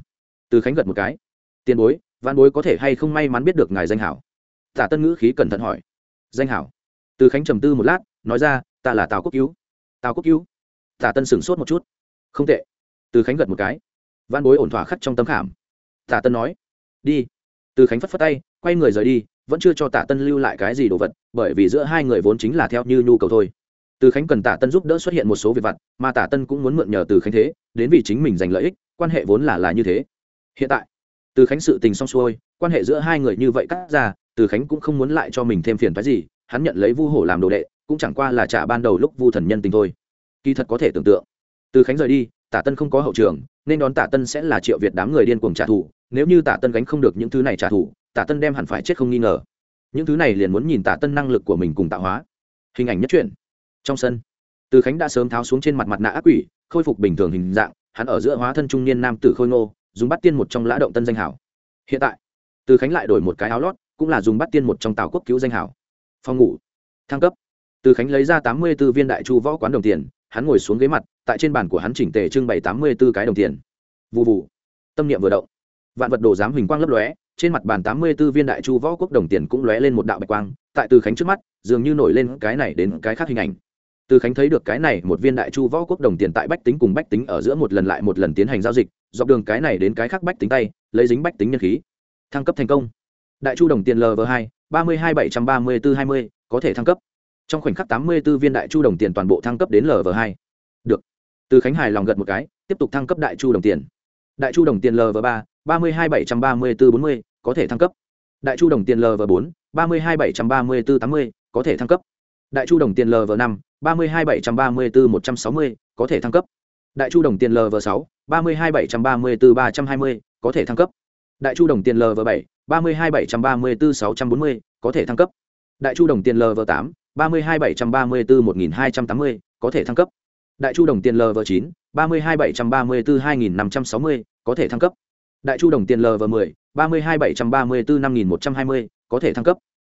từ khánh gật một cái. Tiền bối văn bối có thể hay không may mắn biết được ngài danh hảo? Tả tân ngữ khí cẩn thận hỏi. Danh hảo? Từ khánh trầm tư một lát, nói ra, ta là tào quốc cứu. Tào quốc cứu? Tả tân sửng sốt một chút. Không tệ. Từ khánh gật một cái van bối ổn thỏa khắc trong tâm khảm. Tả tân nói, đi. Từ khánh phất phất tay, quay người rời đi, vẫn chưa cho tạ tân lưu lại cái gì đồ vật, bởi vì giữa hai người vốn chính là theo như nhu cầu thôi. Từ khánh cần tạ tân giúp đỡ xuất hiện một số việc vặt, mà tạ tân cũng muốn mượn nhờ từ khánh thế, đến vì chính mình giành lợi ích, quan hệ vốn là là như thế. Hiện tại, từ khánh sự tình xong xuôi, quan hệ giữa hai người như vậy cắt ra, từ khánh cũng không muốn lại cho mình thêm phiền phái gì, hắn nhận lấy vu hổ làm đồ đệ, cũng chẳng qua là trả ban đầu lúc vu thần nhân tình thôi. Kỳ thật có thể tưởng tượng. Từ khánh rời đi tả tân không có hậu trường, nên đón tả tân sẽ là triệu việt đám người điên cuồng trả thù. Nếu như tả tân gánh không được những thứ này trả thù, tả tân đem hẳn phải chết không nghi ngờ. Những thứ này liền muốn nhìn tả tân năng lực của mình cùng tạo hóa. Hình ảnh nhất truyện. Trong sân, từ khánh đã sớm tháo xuống trên mặt mặt nạ ác quỷ, khôi phục bình thường hình dạng, hắn ở giữa hóa thân trung niên nam tử khôi ngô, dùng bắt tiên một trong lã động tân danh hảo. Hiện tại, từ khánh lại đổi một cái áo lót, cũng là dùng bắt tiên một trong tàu quốc cứu danh hảo. Phòng ngủ, thăng cấp. Từ khánh lấy ra tám mươi b ố viên đại chu võ quán đồng tiền, hắn ngồi xuống ghế mặt tại trên bàn của hắn chỉnh tề trưng bày tám mươi b ố cái đồng tiền vụ vụ tâm niệm vừa động vạn vật đồ giám hình quang lấp lóe trên mặt bàn tám mươi 84 viên đại chu võ quốc đồng tiền cũng lóe lên một đạo bạch quang, tại Từ Khánh trước mắt, dường như nổi lên cái này đến cái khác hình ảnh. Từ Khánh thấy được cái này một viên đại chu võ quốc đồng tiền tại bách tính cùng bách tính ở giữa một lần lại một lần tiến hành giao dịch, dọc đường cái này đến cái khác bách tính tay, lấy dính bách tính nhân khí. Thăng cấp thành công. Đại chu đồng tiền LV2, 3273420, có thể thăng cấp. Trong khoảnh khắc tám mươi 84 viên đại chu đồng tiền toàn bộ thăng cấp đến LV2. Từ Khánh hài lòng gật một cái, tiếp tục thăng cấp đại chu đồng tiền. Đại chu đồng tiền LV3, ba mươi hai bảy trăm ba mươi bốn bốn mươi có thể thăng cấp đại chu đồng tiền lv bốn ba mươi hai bảy trăm ba mươi bốn tám mươi có thể thăng cấp đại chu đồng tiền lv năm ba mươi hai bảy trăm ba mươi bốn một trăm sáu mươi có thể thăng cấp đại chu đồng tiền lv sáu ba mươi hai bảy trăm ba mươi bốn ba trăm hai mươi có thể thăng cấp đại chu đồng tiền lv bảy ba mươi hai bảy trăm ba mươi bốn sáu trăm bốn mươi có thể thăng cấp đại chu đồng tiền lv tám ba mươi hai bảy trăm ba mươi bốn một nghìn hai trăm tám mươi có thể thăng cấp đại chu đồng tiền lv chín, ba mươi hai bảy trăm ba mươi bốn hai nghìn năm trăm sáu mươi, có thể thăng cấp. Đại chu đồng tiền lv 10 ba mươi hai bảy trăm ba mươi bốn năm nghìn một trăm hai mươi, có thể thăng cấp.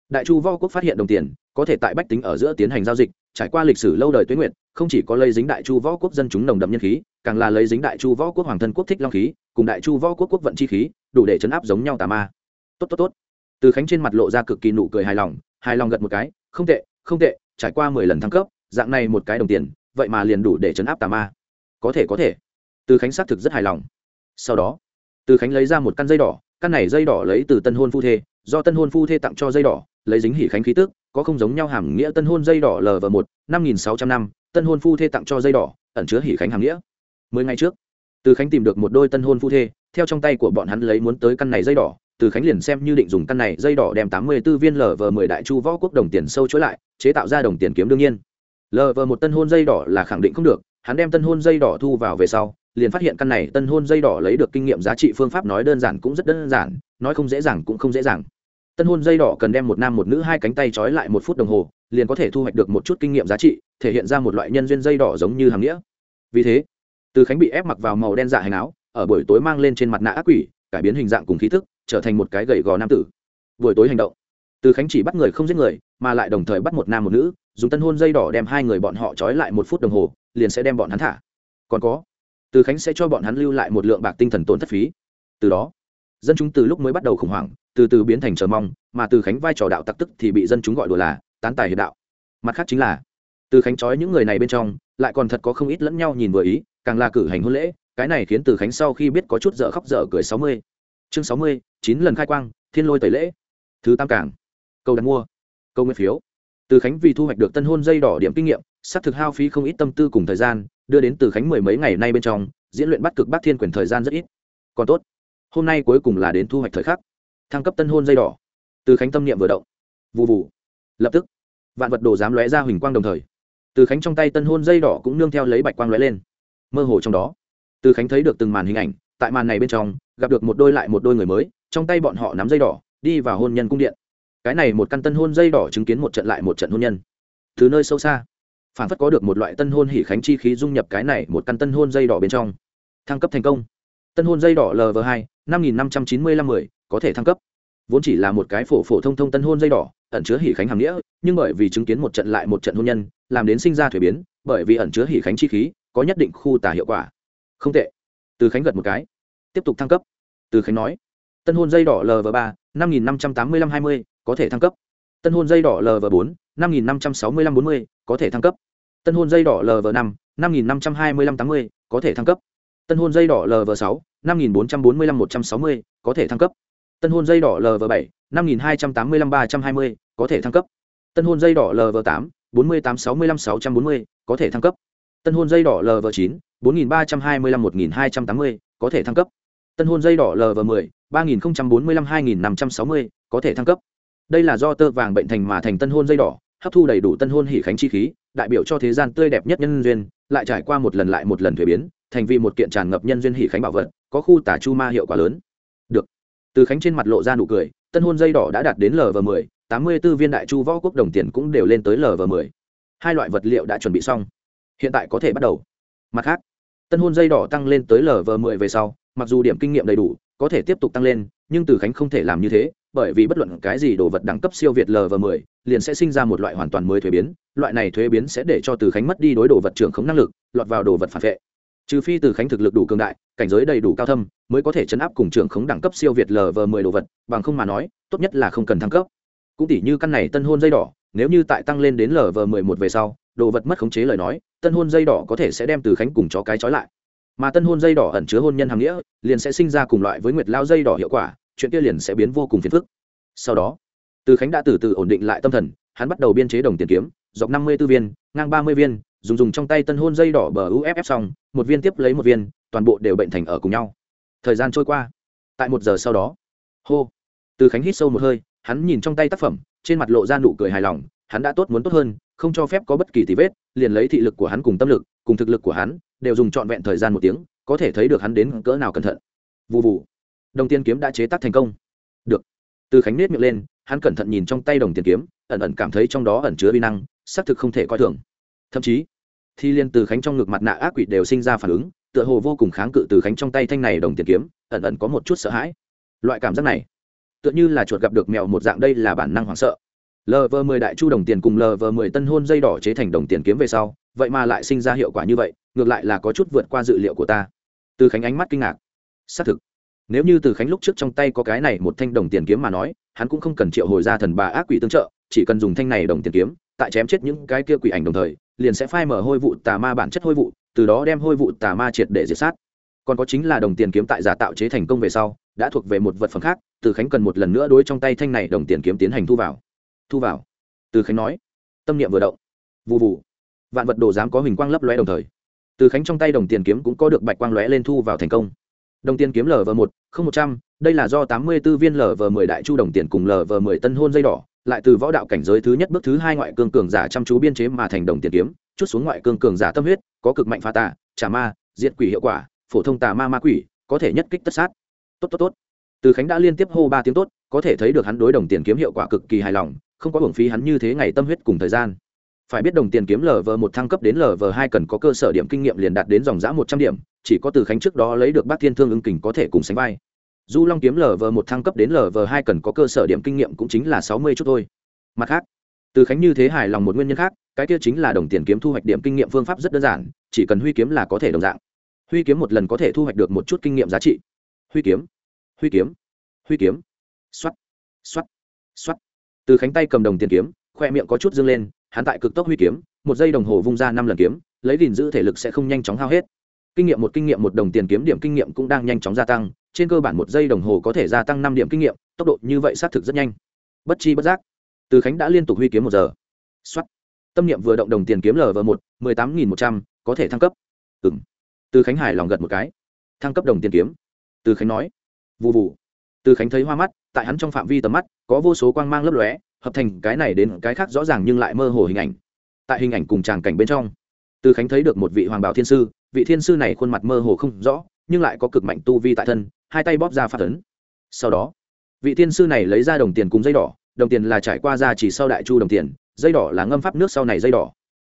Đại chu vo quốc phát hiện đồng tiền, có thể tại bách tính ở giữa tiến hành giao dịch, trải qua lịch sử lâu đời tuyến nguyện, không chỉ có lấy dính đại chu võ quốc dân chúng nồng đậm nhân khí, càng là lấy dính đại chu võ quốc hoàng thân quốc thích long khí, cùng đại chu võ quốc quốc vận chi khí, đủ để chấn áp giống nhau tà ma. Tốt tốt tốt. Từ khánh trên mặt lộ ra cực kỳ nụ cười hài lòng hài lòng gật một cái, không tệ không tệ, trải qua mười lần thăng cấp, dạng này một cái đồng tiền vậy mà liền đủ để chấn áp tà ma. Có thể có thể. Từ khánh xác thực rất hài lòng. Sau đó, từ khánh lấy ra một căn dây đỏ, căn này dây đỏ lấy từ tân hôn phu thê, do tân hôn phu thê tặng cho dây đỏ, lấy dính hỉ khánh khí tức, có không giống nhau hàm nghĩa tân hôn dây đỏ lv một, năm nghìn sáu trăm năm, tân hôn phu thê tặng cho dây đỏ, ẩn chứa hỉ khánh hàm nghĩa. Mười ngày trước, từ khánh tìm được một đôi tân hôn phu thê, theo trong tay của bọn hắn lấy muốn tới căn này dây đỏ, từ khánh liền xem như định dùng căn này dây đỏ đem tám mươi b ố viên lv mười đại chu võ quốc đồng tiền sâu chối lại, chế tạo ra đồng tiền kiếm đương nhiên lv một tân hôn dây đỏ là khẳng định không được, hắn đem tân hôn dây đỏ thu vào về sau, liền phát hiện căn này tân hôn dây đỏ lấy được kinh nghiệm giá trị phương pháp nói đơn giản cũng rất đơn giản, nói không dễ dàng cũng không dễ dàng. Tân hôn dây đỏ cần đem một nam một nữ hai cánh tay trói lại một phút đồng hồ, liền có thể thu hoạch được một chút kinh nghiệm giá trị, thể hiện ra một loại nhân duyên dây đỏ giống như hàng nghĩa. Vì thế, từ khánh bị ép mặc vào màu đen dạ hành áo, ở buổi tối mang lên trên mặt nạ ác quỷ, cải biến hình dạng cùng khí thức, trở thành một cái gầy gò nam tử. Buổi tối hành động từ khánh chỉ bắt người không giết người, mà lại đồng thời bắt một nam một nữ, dùng tân hôn dây đỏ đem hai người bọn họ trói lại một phút đồng hồ, liền sẽ đem bọn hắn thả. Còn có, từ khánh sẽ cho bọn hắn lưu lại một lượng bạc tinh thần tổn thất phí. Từ đó, dân chúng từ lúc mới bắt đầu khủng hoảng, từ từ biến thành chờ mong, mà từ khánh vai trò đạo tặc tức thì bị dân chúng gọi đùa là tán tài hiệp đạo. Mặt khác chính là, từ khánh trói những người này bên trong, lại còn thật có không ít lẫn nhau nhìn vừa ý, càng là cử hành hôn lễ, cái này khiến từ khánh sau khi biết có chút dở khóc dở cười sáu mươi. Chương sáu mươi, chín lần khai quang, thiên lôi tẩy lễ. Thứ tam cảng câu đặt mua. Câu nguyên phiếu. Từ khánh vì thu hoạch được tân hôn dây đỏ điểm kinh nghiệm, xác thực hao phí không ít tâm tư cùng thời gian, đưa đến từ khánh mười mấy ngày nay bên trong, diễn luyện bắt cực bác thiên quyền thời gian rất ít. Còn tốt, hôm nay cuối cùng là đến thu hoạch thời khắc. Thăng cấp tân hôn dây đỏ. Từ khánh tâm niệm vừa động. Vụ vụ lập tức, vạn vật đồ dám lóe ra huỳnh quang đồng thời. Từ khánh trong tay tân hôn dây đỏ cũng nương theo lấy bạch quang lóe lên. Mơ hồ trong đó, từ khánh thấy được từng màn hình ảnh, tại màn này bên trong, gặp được một đôi lại một đôi người mới, trong tay bọn họ nắm dây đỏ, đi vào hôn nhân cung điện cái này một căn tân hôn dây đỏ chứng kiến một trận lại một trận hôn nhân. Từ nơi sâu xa, phản phất có được một loại tân hôn hỉ khánh chi khí dung nhập cái này một căn tân hôn dây đỏ bên trong. Thăng cấp thành công. Tân hôn dây đỏ lv hai, năm nghìn năm trăm chín mươi lăm mười, có thể thăng cấp. Vốn chỉ là một cái phổ phổ thông thông tân hôn dây đỏ, ẩn chứa hỉ khánh hàm nghĩa, nhưng bởi vì chứng kiến một trận lại một trận hôn nhân, làm đến sinh ra thuế biến, bởi vì ẩn chứa hỉ khánh chi khí, có nhất định khu tả hiệu quả. Không tệ. Từ khánh gật một cái. Tiếp tục thăng cấp. Từ khánh nói. Tân hôn dây đỏ lv ba, năm nghìn năm trăm tám mươi lăm hai mươi có thể thăng cấp. Tân hôn dây đỏ lv bốn, năm nghìn năm trăm sáu mươi lăm bốn mươi, có thể thăng cấp. Tân hôn dây đỏ lv năm năm nghìn năm trăm hai mươi lăm tám mươi, có thể thăng cấp. Tân hôn dây đỏ lv sáu, năm nghìn bốn trăm bốn mươi lăm một trăm sáu mươi, có thể thăng cấp. Tân hôn dây đỏ lv bảy, năm nghìn hai trăm tám mươi lăm ba trăm hai mươi, có thể thăng cấp. Tân hôn dây đỏ lv tám, bốn mươi tám sáu mươi lăm sáu trăm bốn mươi, có thể thăng cấp. Tân hôn dây đỏ lv chín, bốn nghìn ba trăm hai mươi lăm một nghìn hai trăm tám mươi, có thể thăng cấp. Tân hôn dây đỏ lv mười, ba nghìn bốn mươi lăm hai nghìn năm trăm sáu mươi, có thể thăng cấp đây là do tơ vàng bệnh thành mà thành tân hôn dây đỏ, hấp thu đầy đủ tân hôn hỉ khánh chi khí, đại biểu cho thế gian tươi đẹp nhất nhân duyên, lại trải qua một lần lại một lần thuế biến, thành vì một kiện tràn ngập nhân duyên hỉ khánh bảo vật, có khu tả chu ma hiệu quả lớn. Được. Từ khánh trên mặt lộ ra nụ cười, tân hôn dây đỏ đã đạt đến lv mười, tám mươi b ố viên đại chu võ quốc đồng tiền cũng đều lên tới lv mười. Hai loại vật liệu đã chuẩn bị xong. Hiện tại có thể bắt đầu. Mặt khác, tân hôn dây đỏ tăng lên tới lv mười về sau, mặc dù điểm kinh nghiệm đầy đủ, có thể tiếp tục tăng lên, nhưng từ khánh không thể làm như thế bởi vì bất luận cái gì đồ vật đẳng cấp siêu việt lv mười liền sẽ sinh ra một loại hoàn toàn mới thuế biến, loại này thuế biến sẽ để cho từ khánh mất đi đối đồ vật trưởng khống năng lực, lọt vào đồ vật phản vệ. Trừ phi từ khánh thực lực đủ cường đại, cảnh giới đầy đủ cao thâm, mới có thể chấn áp cùng trưởng khống đẳng cấp siêu việt lv mười đồ vật, bằng không mà nói, tốt nhất là không cần thăng cấp. Cũng tỷ như căn này tân hôn dây đỏ, nếu như tại tăng lên đến lv mười một về sau, đồ vật mất khống chế lời nói, tân hôn dây đỏ có thể sẽ đem từ khánh cùng chó cái trói lại. Mà tân hôn dây đỏ ẩn chứa hôn nhân hàng nghĩa, liền sẽ sinh ra cùng loại với nguyệt lao dây đỏ hiệu quả chuyện kia liền sẽ biến vô cùng phiền phức. Sau đó, từ khánh đã từ từ ổn định lại tâm thần, hắn bắt đầu biên chế đồng tiền kiếm, dọc năm mươi b ố viên, ngang ba mươi viên, dùng dùng trong tay tân hôn dây đỏ bờ uff xong, một viên tiếp lấy một viên, toàn bộ đều bệnh thành ở cùng nhau. Thời gian trôi qua. Tại một giờ sau đó, hô, từ khánh hít sâu một hơi, hắn nhìn trong tay tác phẩm, trên mặt lộ ra nụ cười hài lòng, hắn đã tốt muốn tốt hơn, không cho phép có bất kỳ tí vết, liền lấy thị lực của hắn cùng tâm lực, cùng thực lực của hắn, đều dùng trọn vẹn thời gian một tiếng, có thể thấy được hắn đến cỡ nào cẩn thận. Vụ vụ đồng tiền kiếm đã chế tác thành công. Được. Từ khánh nết miệng lên, hắn cẩn thận nhìn trong tay đồng tiền kiếm, ẩn ẩn cảm thấy trong đó ẩn chứa vi năng, xác thực không thể coi thường. Thậm chí thi liên từ khánh trong ngực mặt nạ ác quỷ đều sinh ra phản ứng, tựa hồ vô cùng kháng cự từ khánh trong tay thanh này đồng tiền kiếm, ẩn ẩn có một chút sợ hãi. Loại cảm giác này, tựa như là chuột gặp được mèo một dạng đây là bản năng hoảng sợ. Lv mười đại chu đồng tiền cùng lv mười tân hôn dây đỏ chế thành đồng tiền kiếm về sau, vậy mà lại sinh ra hiệu quả như vậy, ngược lại là có chút vượt qua dự liệu của ta. Từ khánh ánh mắt kinh ngạc. Xác thực nếu như từ khánh lúc trước trong tay có cái này một thanh đồng tiền kiếm mà nói, hắn cũng không cần triệu hồi ra thần bà ác quỷ tương trợ, chỉ cần dùng thanh này đồng tiền kiếm, tại chém chết những cái kia quỷ ảnh đồng thời, liền sẽ phai mở hôi vụ tà ma bản chất hôi vụ, từ đó đem hôi vụ tà ma triệt để diệt sát. Còn có chính là đồng tiền kiếm tại giả tạo chế thành công về sau, đã thuộc về một vật phẩm khác, từ khánh cần một lần nữa đối trong tay thanh này đồng tiền kiếm tiến hành thu vào. Thu vào? Từ khánh nói. Tâm niệm vừa động. Vụ vụ vạn vật đồ dám có hình quang lấp lóe đồng thời. Từ khánh trong tay đồng tiền kiếm cũng có được bạch quang lóe lên thu vào thành công đồng tiền kiếm lv một, không một trăm, đây là do tám mươi b ố viên lv mười đại chu đồng tiền cùng lv mười tân hôn dây đỏ, lại từ võ đạo cảnh giới thứ nhất bước thứ hai ngoại cương cường giả chăm chú biên chế mà thành đồng tiền kiếm, chút xuống ngoại cương cường giả tâm huyết, có cực mạnh pha tà, trả ma, diệt quỷ hiệu quả, phổ thông tà ma ma quỷ, có thể nhất kích tất sát. Tốt tốt tốt. Từ khánh đã liên tiếp hô ba tiếng tốt, có thể thấy được hắn đối đồng tiền kiếm hiệu quả cực kỳ hài lòng, không có hưởng phí hắn như thế ngày tâm huyết cùng thời gian. Phải biết đồng tiền kiếm lv một thăng cấp đến lv hai cần có cơ sở điểm kinh nghiệm liền đạt đến dòng giã một trăm điểm chỉ có từ khánh trước đó lấy được bác thiên thương ưng kình có thể cùng sánh vai. Du long kiếm lv một thăng cấp đến lv hai cần có cơ sở điểm kinh nghiệm cũng chính là sáu mươi chút thôi. Mặt khác, từ khánh như thế hài lòng một nguyên nhân khác, cái kia chính là đồng tiền kiếm thu hoạch điểm kinh nghiệm phương pháp rất đơn giản, chỉ cần huy kiếm là có thể đồng dạng. Huy kiếm một lần có thể thu hoạch được một chút kinh nghiệm giá trị. Huy kiếm huy kiếm huy kiếm. X o á t x o á t x o á t từ khánh tay cầm đồng tiền kiếm, khoe miệng có chút dâng lên, hắn tại cực tốc huy kiếm, một giây đồng hồ vung ra năm lần kiếm, lấy gìn giữ thể lực sẽ không nhanh chóng hao hết kinh nghiệm một kinh nghiệm một đồng tiền kiếm điểm kinh nghiệm cũng đang nhanh chóng gia tăng, trên cơ bản một giây đồng hồ có thể gia tăng năm điểm kinh nghiệm, tốc độ như vậy xác thực rất nhanh. Bất chi bất giác, từ khánh đã liên tục huy kiếm một giờ. X tâm niệm vừa động đồng tiền kiếm lv một, mười tám nghìn một trăm, có thể thăng cấp. Ừ m từ khánh hải lòng gật một cái. Thăng cấp đồng tiền kiếm. Từ khánh nói. Vụ vụ từ khánh thấy hoa mắt, tại hắn trong phạm vi tầm mắt, có vô số quang mang lấp lóe, hợp thành cái này đến cái khác rõ ràng nhưng lại mơ hồ hình ảnh. Tại hình ảnh cùng tràng cảnh bên trong, từ khánh thấy được một vị hoàng bảo thiên sư vị thiên sư này khuôn mặt mơ hồ không rõ, nhưng lại có cực mạnh tu vi tại thân, hai tay bóp ra phát ấn. Sau đó, vị thiên sư này lấy ra đồng tiền cùng dây đỏ, đồng tiền là trải qua ra chỉ sau đại chu đồng tiền, dây đỏ là ngâm pháp nước sau này dây đỏ.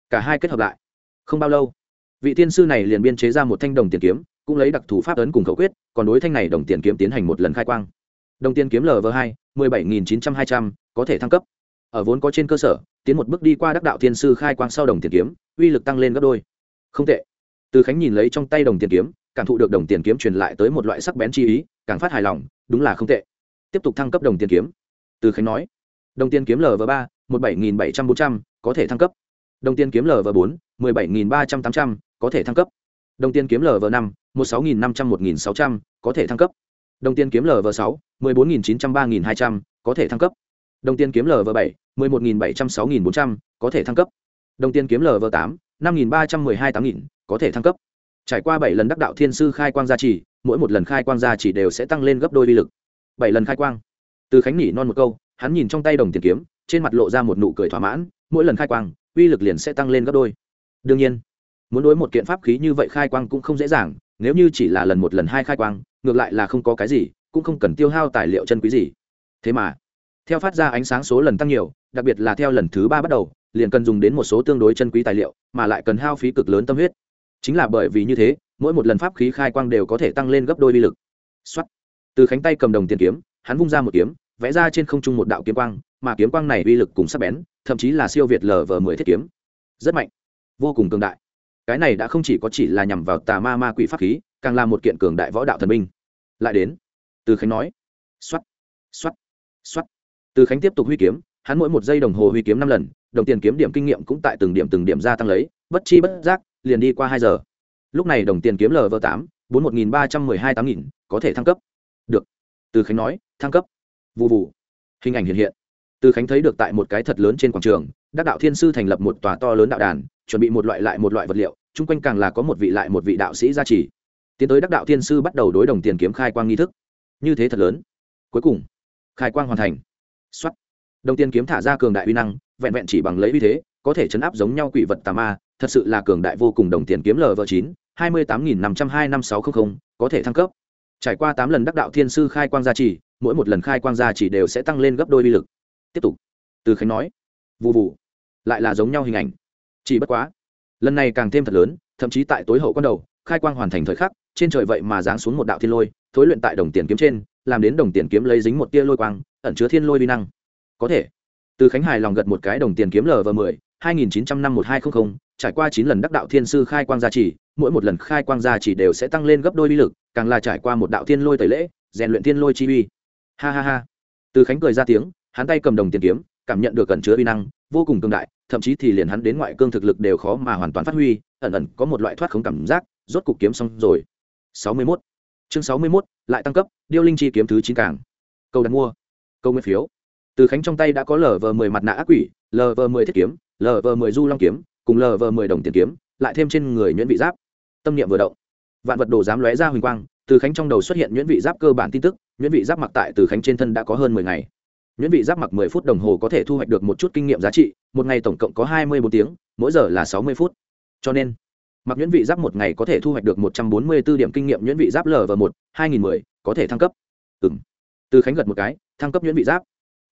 Cả hai kết hợp lại. Không bao lâu, vị thiên sư này liền biên chế ra một thanh đồng tiền kiếm, cũng lấy đặc thù pháp ấn cùng khẩu quyết, còn đối thanh này đồng tiền kiếm tiến hành một lần khai quang. Đồng tiền kiếm lv hai, mười bảy nghìn chín trăm hai trăm, có thể thăng cấp. Ở vốn có trên cơ sở, tiến một bước đi qua đắc đạo thiên sư khai quang sau đồng tiền kiếm, uy lực tăng lên gấp đôi. Không tệ từ khánh nhìn lấy trong tay đồng tiền kiếm, cảm thụ được đồng tiền kiếm truyền lại tới một loại sắc bén chi ý, càng phát hài lòng, đúng là không tệ. Tiếp tục thăng cấp đồng tiền kiếm. Từ khánh nói, đồng tiền kiếm lv ba, một bảy nghìn bảy trăm bốn trăm có thể thăng cấp. Đồng tiền kiếm lv bốn, mười bảy nghìn ba trăm tám trăm có thể thăng cấp. Đồng tiền kiếm lv năm, một sáu nghìn năm trăm một nghìn sáu trăm có thể thăng cấp. Đồng tiền kiếm lv sáu, mười bốn nghìn chín trăm ba nghìn hai trăm có thể thăng cấp. Đồng tiền kiếm lv bảy, mười một nghìn bảy trăm sáu nghìn bốn trăm có thể thăng cấp. Đồng tiền kiếm lv tám năm nghìn ba trăm mười hai tám nghìn, có thể thăng cấp. Trải qua bảy lần đắc đạo thiên sư khai quang gia trì, mỗi một lần khai quang gia trì đều sẽ tăng lên gấp đôi vi lực. Bảy lần khai quang. Từ khánh nhỉ non một câu, hắn nhìn trong tay đồng tiền kiếm, trên mặt lộ ra một nụ cười thỏa mãn, mỗi lần khai quang, uy lực liền sẽ tăng lên gấp đôi. Đương nhiên, muốn đối một kiện pháp khí như vậy khai quang cũng không dễ dàng, nếu như chỉ là lần một lần hai khai quang, ngược lại là không có cái gì, cũng không cần tiêu hao tài liệu chân quý gì. Thế mà, theo phát ra ánh sáng số lần tăng nhiều, đặc biệt là theo lần thứ ba bắt đầu liền cần dùng đến một số tương đối chân quý tài liệu, mà lại cần hao phí cực lớn tâm huyết. Chính là bởi vì như thế, mỗi một lần pháp khí khai quang đều có thể tăng lên gấp đôi vi lực. Xuất từ khánh tay cầm đồng tiền kiếm, hắn vung ra một kiếm, vẽ ra trên không trung một đạo kiếm quang, mà kiếm quang này uy lực cùng sắc bén, thậm chí là siêu việt lờ vờ mười thiết kiếm. Rất mạnh. Vô cùng cường đại. Cái này đã không chỉ có chỉ là nhằm vào tà ma ma quỷ pháp khí, càng là một kiện cường đại võ đạo thần minh lại đến. Từ khánh nói. X o á t x o á t x o á t từ khánh tiếp tục huy kiếm hắn mỗi một giây đồng hồ huy kiếm năm lần, đồng tiền kiếm điểm kinh nghiệm cũng tại từng điểm từng điểm gia tăng lấy, bất chi bất giác, liền đi qua hai giờ. Lúc này đồng tiền kiếm lv tám, bốn một nghìn ba trăm mười hai tám nghìn, có thể thăng cấp. Được. Từ khánh nói, thăng cấp. Vụ vụ hình ảnh hiện hiện. Từ khánh thấy được tại một cái thật lớn trên quảng trường, đắc đạo thiên sư thành lập một tòa to lớn đạo đàn, chuẩn bị một loại lại một loại vật liệu, chung quanh càng là có một vị lại một vị đạo sĩ gia trì. Tiến tới đắc đạo thiên sư bắt đầu đối đồng tiền kiếm khai quang nghi thức. Như thế thật lớn. Cuối cùng, khai quang hoàn thành. Xuất đồng tiền kiếm thả ra cường đại uy năng, vẹn vẹn chỉ bằng lấy uy thế, có thể chấn áp giống nhau quỷ vật tà ma, thật sự là cường đại vô cùng đồng tiền kiếm lv chín, hai mươi tám nghìn năm trăm hai năm sáu trăm linh có thể thăng cấp. Trải qua tám lần đắc đạo thiên sư khai quang gia trì, mỗi một lần khai quang gia trì đều sẽ tăng lên gấp đôi uy lực. Tiếp tục. Từ khánh nói. Vụ vụ lại là giống nhau hình ảnh. Chỉ bất quá, lần này càng thêm thật lớn, thậm chí tại tối hậu quan đầu, khai quang hoàn thành thời khắc, trên trời vậy mà giáng xuống một đạo thiên lôi, thối luyện tại đồng tiền kiếm trên, làm đến đồng tiền kiếm lấy dính một tia lôi quang, ẩn chứa thiên lôi vi năng có thể. Từ khánh hài lòng gật một cái đồng tiền kiếm lv mười hai nghìn chín trăm năm một hai trăm linh trải qua chín lần đắc đạo thiên sư khai quang gia trì mỗi một lần khai quang gia trì đều sẽ tăng lên gấp đôi uy lực càng là trải qua một đạo thiên lôi tẩy lễ rèn luyện thiên lôi chi uy. Ha ha ha. Từ khánh cười ra tiếng hắn tay cầm đồng tiền kiếm cảm nhận được cẩn chứa uy năng vô cùng cường đại thậm chí thì liền hắn đến ngoại cương thực lực đều khó mà hoàn toàn phát huy ẩn ẩn có một loại thoát không cảm giác rốt cục kiếm xong rồi. Sáu mươi 61. chương sáu mươi 61, lại tăng cấp điêu linh chi kiếm thứ chín cảng câu đặt mua. Câu nguyên phiếu từ khánh trong tay đã có lv mười mặt nạ ác quỷ lv mười thiết kiếm lv mười du long kiếm, cùng lv mười đồng tiền kiếm, lại thêm trên người nhuyễn vị giáp. Tâm niệm vừa động, vạn vật đồ dám lóe ra huỳnh quang, từ khánh trong đầu xuất hiện nhuyễn vị giáp cơ bản tin tức, nhuyễn vị giáp mặc tại từ khánh trên thân đã có hơn mười ngày. Nhuyễn vị giáp mặc mười phút đồng hồ có thể thu hoạch được một chút kinh nghiệm giá trị, một ngày tổng cộng có hai mươi bốn tiếng, mỗi giờ là sáu mươi phút. Cho nên, mặc nhuyễn vị giáp một ngày có thể thu hoạch được một trăm bốn mươi b ố điểm kinh nghiệm nhuyễn vị giáp lv một hai nghìn mười, có thể thăng cấp. Ừ từ khánh gật một cái, thăng cấp nhuyễn vị giáp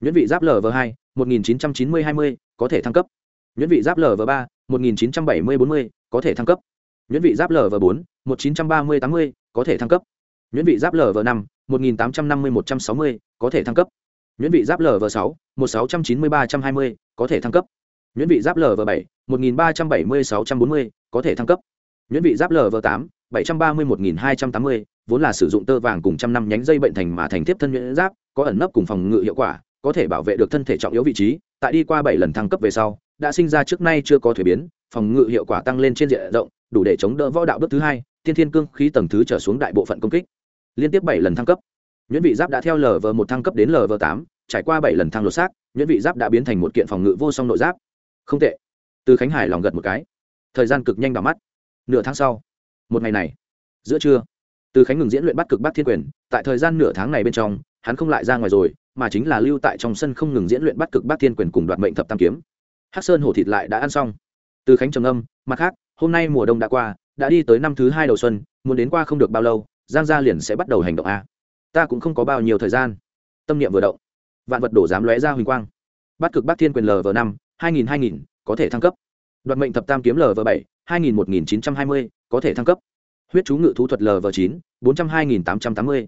nhuyễn vị giáp lv hai, một nghìn chín trăm chín mươi hai mươi, có thể thăng cấp. Nhuyễn vị giáp lv ba, một nghìn chín trăm bảy mươi bốn mươi, có thể thăng cấp. Nhuyễn vị giáp lv bốn, một chín trăm ba mươi tám mươi, có thể thăng cấp. Nhuyễn vị giáp lv năm, một nghìn tám trăm năm mươi một trăm sáu mươi, có thể thăng cấp. Nhuyễn vị giáp lv sáu, một sáu trăm chín mươi ba trăm hai mươi, có thể thăng cấp. Nhuyễn vị giáp lv bảy, một nghìn ba trăm bảy mươi sáu trăm bốn mươi, có thể thăng cấp. Nhuyễn vị giáp lv tám, bảy trăm ba mươi một nghìn hai trăm tám mươi, vốn là sử dụng tơ vàng cùng trăm năm nhánh dây bệnh thành mà thành tiếp thân nhuyễn giáp, có ẩn nấp cùng phòng ngự hiệu quả có thể bảo vệ được thân thể trọng yếu vị trí, tại đi qua bảy lần thăng cấp về sau, đã sinh ra trước nay chưa có thuế biến, phòng ngự hiệu quả tăng lên trên diện rộng, đủ để chống đỡ võ đạo bước thứ hai thiên thiên cương khí tầng thứ trở xuống đại bộ phận công kích. Liên tiếp bảy lần thăng cấp. Nhuyễn vị giáp đã theo lv một thăng cấp đến lv tám, trải qua bảy lần thăng lột xác, nhuyễn vị giáp đã biến thành một kiện phòng ngự vô song nội giáp. Không tệ. Từ khánh hải lòng gật một cái. Thời gian cực nhanh vào mắt. Nửa tháng sau. Một ngày này. Giữa trưa. Từ khánh ngừng diễn luyện bắt cực bắc thiên quyền, tại thời gian nửa tháng này bên trong, hắn không lại ra ngoài rồi mà chính là lưu tại trong sân không ngừng diễn luyện bắt cực bát thiên quyền cùng đoạt mệnh thập tam kiếm. Hắc sơn hổ thịt lại đã ăn xong. Từ khánh trầm âm, mặt khác, hôm nay mùa đông đã qua, đã đi tới năm thứ hai đầu xuân, muốn đến qua không được bao lâu, giang gia liền sẽ bắt đầu hành động a. Ta cũng không có bao nhiêu thời gian. Tâm niệm vừa động, vạn vật đổ dám lóe ra huỳnh quang. Bắt cực bát thiên quyền lv năm, hai nghìn hai nghìn, có thể thăng cấp. Đoạt mệnh thập tam kiếm lv bảy, hai nghìn, một nghìn chín trăm hai mươi, có thể thăng cấp. Huyết chú ngự thú thuật lv chín, bốn trăm hai nghìn tám trăm tám mươi.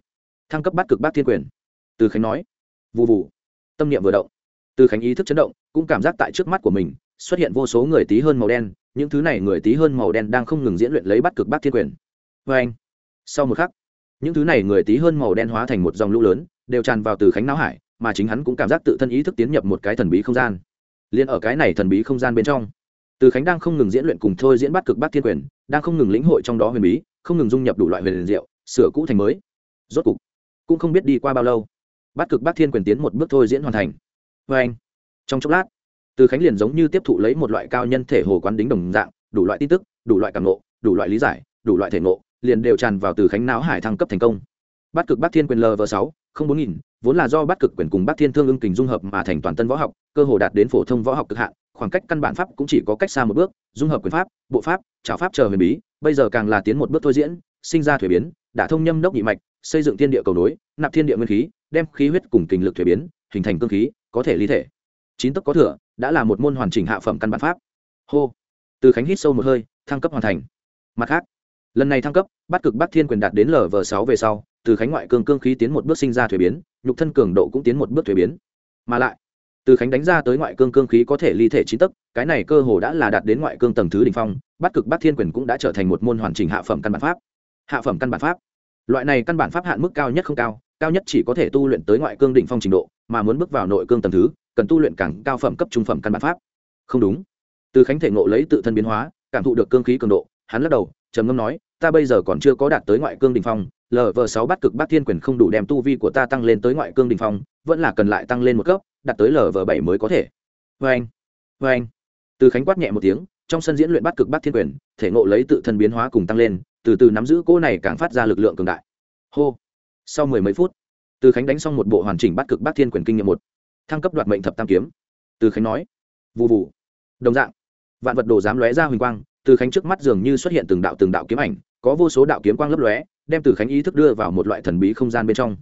Thăng cấp bắt cực bát thiên quyền. Từ khánh nói vụ vụ tâm niệm vừa động. Từ khánh ý thức chấn động, cũng cảm giác tại trước mắt của mình, xuất hiện vô số người tí hơn màu đen, những thứ này người tí hơn màu đen đang không ngừng diễn luyện lấy bắt cực bát thiên quyền. Vê anh. Sau một khắc, những thứ này người tí hơn màu đen hóa thành một dòng lũ lớn, đều tràn vào từ khánh não hải, mà chính hắn cũng cảm giác tự thân ý thức tiến nhập một cái thần bí không gian. Liền ở cái này thần bí không gian bên trong, từ khánh đang không ngừng diễn luyện cùng thôi diễn bắt cực bát thiên quyền, đang không ngừng lĩnh hội trong đó huyền bí, không ngừng dung nhập đủ loại huyền diệu, sửa cũ thành mới. Rốt cục, cũng không biết đi qua bao lâu bắt cực bát thiên quyền tiến một bước thôi diễn hoàn thành. Vê anh, trong chốc lát, từ khánh liền giống như tiếp thụ lấy một loại cao nhân thể hồ quán đính đồng dạng, đủ loại tin tức, đủ loại cảm nộ đủ loại lý giải, đủ loại thể nộ liền đều tràn vào từ khánh não hải thăng cấp thành công. Bắt cực bát thiên quyền lv sáu, không bốn nghìn, vốn là do bắt cực quyền cùng bát thiên thương ưng kình dung hợp mà thành toàn tân võ học, cơ hồ đạt đến phổ thông võ học cực hạn, khoảng cách căn bản pháp cũng chỉ có cách xa một bước, dung hợp quyền pháp, bộ pháp trào pháp chờ huyền bí, bây giờ càng là tiến một bước thôi diễn, sinh ra thuế biến đã thông nhâm đốc nhị mạch, xây dựng thiên địa cầu nối, nạp thiên địa nguyên khí đem khí huyết cùng kinh lực thuế biến, hình thành cương khí, có thể ly thể. Chín tấc có thừa, đã là một môn hoàn chỉnh hạ phẩm căn bản pháp. Hô. Từ khánh hít sâu một hơi, thăng cấp hoàn thành. Mặt khác, lần này thăng cấp, bắt cực bắc thiên quyền đạt đến lv sáu về sau, từ khánh ngoại cương cương khí tiến một bước sinh ra thuế biến, nhục thân cường độ cũng tiến một bước thuế biến. Mà lại, từ khánh đánh ra tới ngoại cương cương khí có thể ly thể chín tấc, cái này cơ hồ đã là đạt đến ngoại cương tầng thứ đ ỉ n h phong, bắt cực bắc thiên quyền cũng đã trở thành một môn hoàn chỉnh hạ phẩm căn bản pháp. Hạ phẩm căn bản pháp. Loại này căn bản pháp hạn mức cao nhất không cao cao nhất chỉ có thể tu luyện tới ngoại cương đỉnh phong trình độ, mà muốn bước vào nội cương tầng thứ, cần tu luyện càng cao phẩm cấp trung phẩm căn bản pháp. Không đúng. Từ khánh thể ngộ lấy tự thân biến hóa, cảm thụ được cương khí cường độ, hắn lắc đầu, trầm ngâm nói, ta bây giờ còn chưa có đạt tới ngoại cương đỉnh phong lv sáu bắt cực bát thiên quyền không đủ đem tu vi của ta tăng lên tới ngoại cương đỉnh phong, vẫn là cần lại tăng lên một cấp, đạt tới lv bảy mới có thể. Vê anh anh từ khánh quát nhẹ một tiếng, trong sân diễn luyện bắt cực bát thiên quyền, thể ngộ lấy tự thân biến hóa cùng tăng lên, từ từ nắm giữ cô này càng phát ra lực lượng cường đại. Hô sau mười mấy phút, từ khánh đánh xong một bộ hoàn chỉnh bắt cực bát thiên quyền kinh nghiệm một, thăng cấp đoạt mệnh thập tam kiếm. Từ khánh nói vụ vụ đồng dạng, vạn vật đồ dám lóe ra huỳnh quang, từ khánh trước mắt dường như xuất hiện từng đạo từng đạo kiếm ảnh, có vô số đạo kiếm quang lấp lóe, đem từ khánh ý thức đưa vào một loại thần bí không gian bên trong.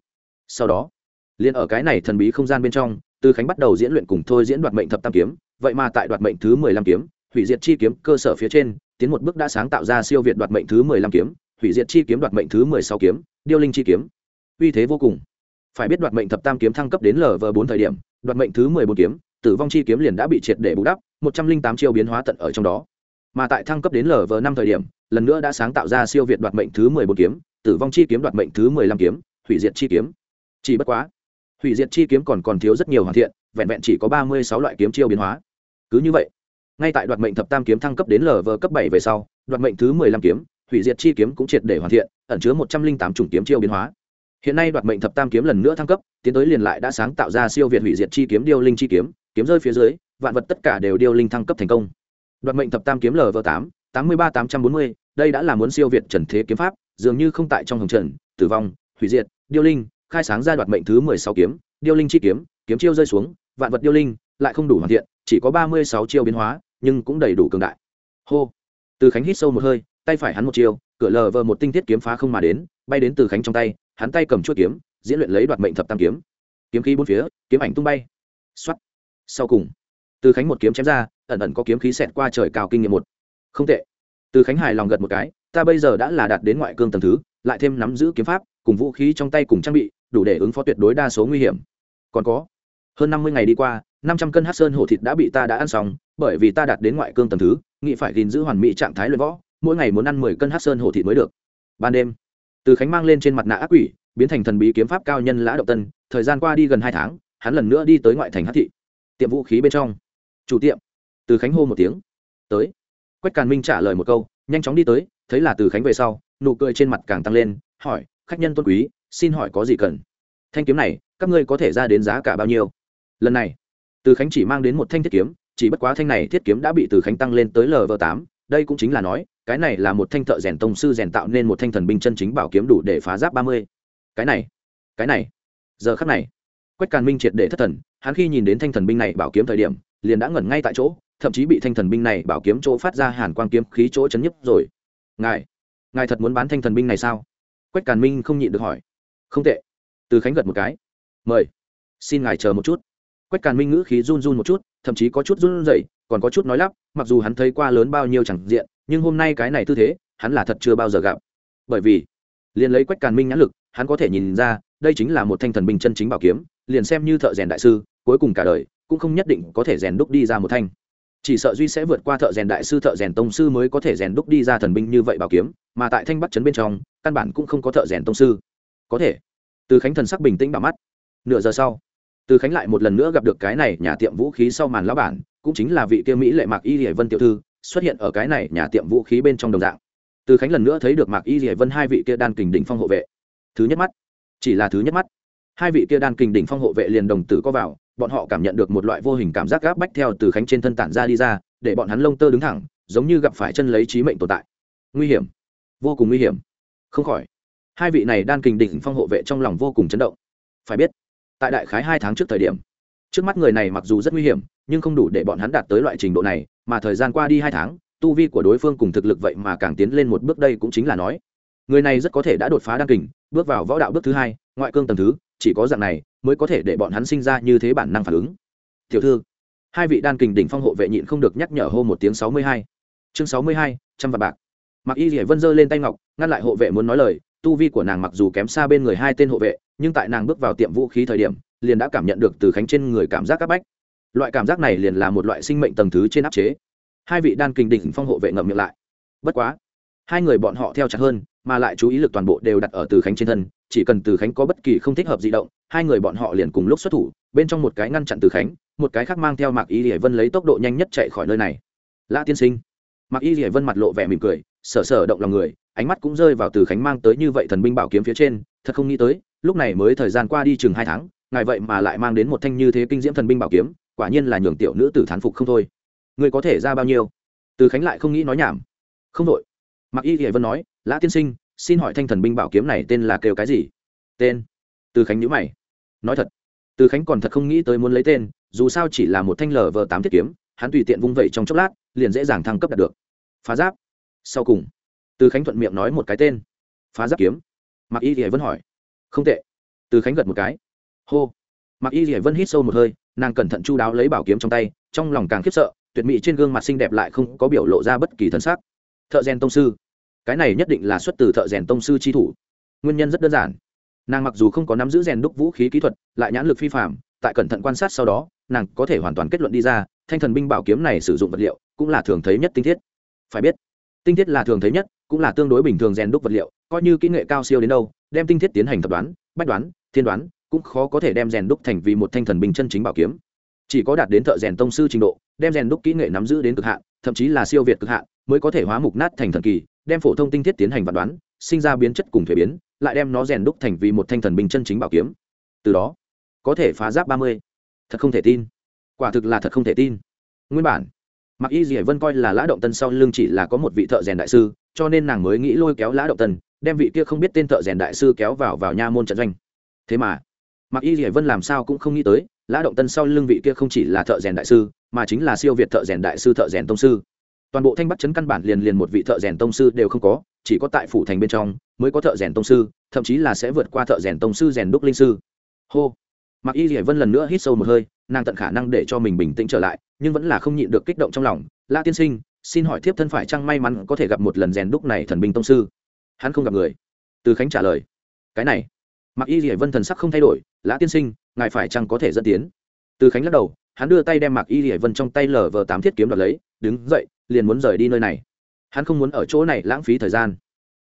Sau đó, liền ở cái này thần bí không gian bên trong, từ khánh bắt đầu diễn luyện cùng thôi diễn đoạt mệnh thập tam kiếm, vậy mà tại đoạt mệnh thứ mười lăm kiếm, hủy diệt chi kiếm cơ sở phía trên, tiến một bước đã sáng tạo ra siêu việt đoạt mệnh thứ mười lăm kiếm, hủy diệt chi kiếm đoạt mệnh thứ mười sáu kiếm, điêu linh chi kiếm uy thế vô cùng. Phải biết đoạt mệnh thập tam kiếm thăng cấp đến lv bốn thời điểm, đoạt mệnh thứ mười bốn kiếm, tử vong chi kiếm liền đã bị triệt để bù đắp, một trăm linh tám chiêu biến hóa tận ở trong đó. Mà tại thăng cấp đến lv năm thời điểm, lần nữa đã sáng tạo ra siêu việt đoạt mệnh thứ mười bốn kiếm, tử vong chi kiếm đoạt mệnh thứ mười lăm kiếm, hủy diệt chi kiếm. Chỉ bất quá, hủy diệt chi kiếm còn còn thiếu rất nhiều hoàn thiện, vẹn vẹn chỉ có ba mươi sáu loại kiếm chiêu biến hóa. Cứ như vậy, ngay tại đoạt mệnh thập tam kiếm thăng cấp đến lv cấp bảy về sau, đoạt mệnh thứ mười lăm kiếm, hủy diệt chi kiếm cũng triệt để hoàn thiện, ẩn chứa một trăm linh tám chủng kiếm chiêu biến hóa hiện nay đoạt mệnh thập tam kiếm lần nữa thăng cấp, tiến tới liền lại đã sáng tạo ra siêu việt hủy diệt chi kiếm, điêu linh chi kiếm kiếm rơi phía dưới, vạn vật tất cả đều điêu linh thăng cấp thành công. Đoạt mệnh thập tam kiếm lv tám tám mươi ba, tám trăm bốn mươi, đây đã là muốn siêu việt trần thế kiếm pháp, dường như không tại trong hồng trần, tử vong, hủy diệt, điêu linh, khai sáng ra đoạt mệnh thứ mười sáu kiếm, điêu linh chi kiếm kiếm chiêu rơi xuống, vạn vật điêu linh, lại không đủ hoàn thiện, chỉ có ba mươi sáu chiêu biến hóa, nhưng cũng đầy đủ cường đại. Hô. Từ khánh hít sâu một hơi, tay phải hắn một chiêu, cửa lờ vờ một tinh thiết kiếm phá không mà đến, bay đến từ khánh trong tay hắn tay cầm chuôi kiếm, diễn luyện lấy đoạt mệnh thập tam kiếm. Kiếm khí bốn phía, kiếm ảnh tung bay. Xuất sau cùng, từ khánh một kiếm chém ra, ẩn ẩn có kiếm khí xẹt qua trời cao kinh nghiệm một. Không tệ. Từ khánh hài lòng gật một cái, ta bây giờ đã là đạt đến ngoại cương tầng thứ, lại thêm nắm giữ kiếm pháp, cùng vũ khí trong tay cùng trang bị, đủ để ứng phó tuyệt đối đa số nguy hiểm. Còn có, hơn năm mươi ngày đi qua, năm trăm cân hát sơn hổ thịt đã bị ta đã ăn xong, bởi vì ta đạt đến ngoại cương tầng thứ nghị phải gìn giữ hoàn mỹ trạng thái luyện võ, mỗi ngày muốn ăn mười cân hát sơn hổ thịt mới được. Ban đêm từ khánh mang lên trên mặt nạ ác quỷ, biến thành thần bí kiếm pháp cao nhân lã động tân, thời gian qua đi gần hai tháng, hắn lần nữa đi tới ngoại thành hát thị. Tiệm vũ khí bên trong. Chủ tiệm. Từ khánh hô một tiếng. Tới. Quách càn minh trả lời một câu, nhanh chóng đi tới, thấy là từ khánh về sau, nụ cười trên mặt càng tăng lên, hỏi, khách nhân tôn quý, xin hỏi có gì cần? Thanh kiếm này, các ngươi có thể ra đến giá cả bao nhiêu? Lần này, từ khánh chỉ mang đến một thanh thiết kiếm, chỉ bất quá thanh này thiết kiếm đã bị từ khánh tăng lên tới lv tám đây cũng chính là nói, cái này là một thanh thợ rèn tông sư rèn tạo nên một thanh thần binh chân chính bảo kiếm đủ để phá giáp ba mươi. Cái này cái này, giờ khắc này, quách càn minh triệt để thất thần, hắn khi nhìn đến thanh thần binh này bảo kiếm thời điểm, liền đã ngẩn ngay tại chỗ, thậm chí bị thanh thần binh này bảo kiếm chỗ phát ra hàn quang kiếm khí chỗ chấn nhấp rồi. Ngài ngài thật muốn bán thanh thần binh này sao? Quách càn minh không nhịn được hỏi. Không tệ. Từ khánh gật một cái. Mời. Xin ngài chờ một chút quách càn minh ngữ khí run run một chút, thậm chí có chút run rẩy, còn có chút nói lắp, mặc dù hắn thấy qua lớn bao nhiêu chẳng diện, nhưng hôm nay cái này tư thế, hắn là thật chưa bao giờ gặp. Bởi vì, liền lấy quách càn minh nhãn lực, hắn có thể nhìn ra, đây chính là một thanh thần binh chân chính bảo kiếm, liền xem như thợ rèn đại sư, cuối cùng cả đời, cũng không nhất định có thể rèn đúc đi ra một thanh. Chỉ sợ duy sẽ vượt qua thợ rèn đại sư, thợ rèn tông sư mới có thể rèn đúc đi ra thần binh như vậy bảo kiếm, mà tại thanh bắc trấn bên trong, căn bản cũng không có thợ rèn tông sư. Có thể. Từ khánh thần sắc bình tĩnh bảo mắt. Nửa giờ sau từ khánh lại một lần nữa gặp được cái này nhà tiệm vũ khí sau màn lão bản, cũng chính là vị kia mỹ lệ mạc y hải vân tiểu thư, xuất hiện ở cái này nhà tiệm vũ khí bên trong đồng dạng. Từ khánh lần nữa thấy được mạc y hải vân hai vị kia đan kình đỉnh phong hộ vệ. Thứ nhất mắt, chỉ là thứ nhất mắt. Hai vị kia đan kình đỉnh phong hộ vệ liền đồng tử có vào, bọn họ cảm nhận được một loại vô hình cảm giác gáp bách theo từ khánh trên thân tản ra đi ra, để bọn hắn lông tơ đứng thẳng, giống như gặp phải chân lấy trí mệnh tồn tại. Nguy hiểm. Vô cùng nguy hiểm. Không khỏi. Hai vị này đan kình đỉnh phong hộ vệ trong lòng vô cùng chấn động. Phải biết tại đại khái hai tháng trước thời điểm. Trước mắt người này mặc dù rất nguy hiểm, nhưng không đủ để bọn hắn đạt tới loại trình độ này, mà thời gian qua đi hai tháng, tu vi của đối phương cùng thực lực vậy mà càng tiến lên một bước đây cũng chính là nói. Người này rất có thể đã đột phá đan kình, bước vào võ đạo bước thứ hai, ngoại cương tầng thứ, chỉ có dạng này mới có thể để bọn hắn sinh ra như thế bản năng phản ứng. Tiểu thư, hai vị đan kình đỉnh phong hộ vệ nhịn không được nhắc nhở hô một tiếng sáu mươi hai. Chương sáu mươi hai, trăm vạn bạc. Mặc y rỉa vân giơ lên tay ngọc, ngăn lại hộ vệ muốn nói lời, tu vi của nàng mặc dù kém xa bên người hai tên hộ vệ nhưng tại nàng bước vào tiệm vũ khí thời điểm, liền đã cảm nhận được từ khánh trên người cảm giác áp bách. Loại cảm giác này liền là một loại sinh mệnh tầng thứ trên áp chế. Hai vị đan kình đỉnh phong hộ vệ ngậm miệng lại. Bất quá, hai người bọn họ theo chặt hơn, mà lại chú ý lực toàn bộ đều đặt ở từ khánh trên thân, chỉ cần từ khánh có bất kỳ không thích hợp di động, hai người bọn họ liền cùng lúc xuất thủ, bên trong một cái ngăn chặn từ khánh, một cái khác mang theo mạc y hải vân lấy tốc độ nhanh nhất chạy khỏi nơi này. Lã tiên sinh. Mạc y hải vân mặt lộ vẻ mỉm cười sở sở động lòng người, ánh mắt cũng rơi vào từ khánh mang tới như vậy thần binh bảo kiếm phía trên, thật không nghĩ tới lúc này mới thời gian qua đi chừng hai tháng, ngài vậy mà lại mang đến một thanh như thế kinh diễm thần binh bảo kiếm, quả nhiên là nhường tiểu nữ tử thán phục không thôi. Người có thể ra bao nhiêu? Từ khánh lại không nghĩ nói nhảm. Không đội. Mặc y thì vân nói, lã tiên sinh, xin hỏi thanh thần binh bảo kiếm này tên là kêu cái gì? Tên? Từ khánh nhữ mày. Nói thật. Từ khánh còn thật không nghĩ tới muốn lấy tên, dù sao chỉ là một thanh lờ vờ tám thiết kiếm, hắn tùy tiện vung vẩy trong chốc lát, liền dễ dàng thăng cấp đạt được. Phá giáp. Sau cùng, từ khánh thuận miệng nói một cái tên. Phá giáp kiếm? Mặc y thì vân hỏi không tệ. Từ khánh gật một cái. Hô. Mặc y thì vân hít sâu một hơi, nàng cẩn thận chu đáo lấy bảo kiếm trong tay, trong lòng càng khiếp sợ, tuyệt mỹ trên gương mặt xinh đẹp lại không có biểu lộ ra bất kỳ thân sắc. Thợ rèn tông sư. Cái này nhất định là xuất từ thợ rèn tông sư chi thủ. Nguyên nhân rất đơn giản. Nàng mặc dù không có nắm giữ rèn đúc vũ khí kỹ thuật, lại nhãn lực phi phạm tại cẩn thận quan sát sau đó, nàng có thể hoàn toàn kết luận đi ra, thanh thần binh bảo kiếm này sử dụng vật liệu cũng là thường thấy nhất tinh thiết. Phải biết, tinh thiết là thường thấy nhất, cũng là tương đối bình thường rèn đúc vật liệu, coi như kỹ nghệ cao siêu đến đâu đem tinh thiết tiến hành tập đoán, bách đoán, thiên đoán, cũng khó có thể đem rèn đúc thành vì một thanh thần bình chân chính bảo kiếm. Chỉ có đạt đến thợ rèn tông sư trình độ, đem rèn đúc kỹ nghệ nắm giữ đến cực hạn, thậm chí là siêu việt cực hạn, mới có thể hóa mục nát thành thần kỳ, đem phổ thông tinh thiết tiến hành vạn đoán, sinh ra biến chất cùng thể biến, lại đem nó rèn đúc thành vì một thanh thần bình chân chính bảo kiếm. Từ đó, có thể phá giáp ba mươi. Thật không thể tin. Quả thực là thật không thể tin. Nguyên bản mặc y dì vân coi là lã động tân sau lưng chỉ là có một vị thợ rèn đại sư, cho nên nàng mới nghĩ lôi kéo lã động tân đem vị kia không biết tên thợ rèn đại sư kéo vào vào nha môn trận doanh. Thế mà mặc y hải vân làm sao cũng không nghĩ tới, lã động tân sau lưng vị kia không chỉ là thợ rèn đại sư, mà chính là siêu việt thợ rèn đại sư thợ rèn tông sư. Toàn bộ thanh bắc chấn căn bản liền liền một vị thợ rèn tông sư đều không có, chỉ có tại phủ thành bên trong mới có thợ rèn tông sư, thậm chí là sẽ vượt qua thợ rèn tông sư rèn đúc linh sư. Hô! Mặc y hải vân lần nữa hít sâu một hơi, nàng tận khả năng để cho mình bình tĩnh trở lại, nhưng vẫn là không nhịn được kích động trong lòng. La tiên sinh, xin hỏi thiếp thân phải chăng may mắn có thể gặp một lần rèn đúc này thần binh tông sư? Hắn không gặp người. Từ khánh trả lời, cái này mặc y hải vân thần sắc không thay đổi, lã tiên sinh, ngài phải chăng có thể dẫn tiến? Từ khánh lắc đầu, hắn đưa tay đem mặc y hải vân trong tay lờ vờ tám thiết kiếm đoạt lấy, đứng dậy, liền muốn rời đi nơi này. Hắn không muốn ở chỗ này lãng phí thời gian.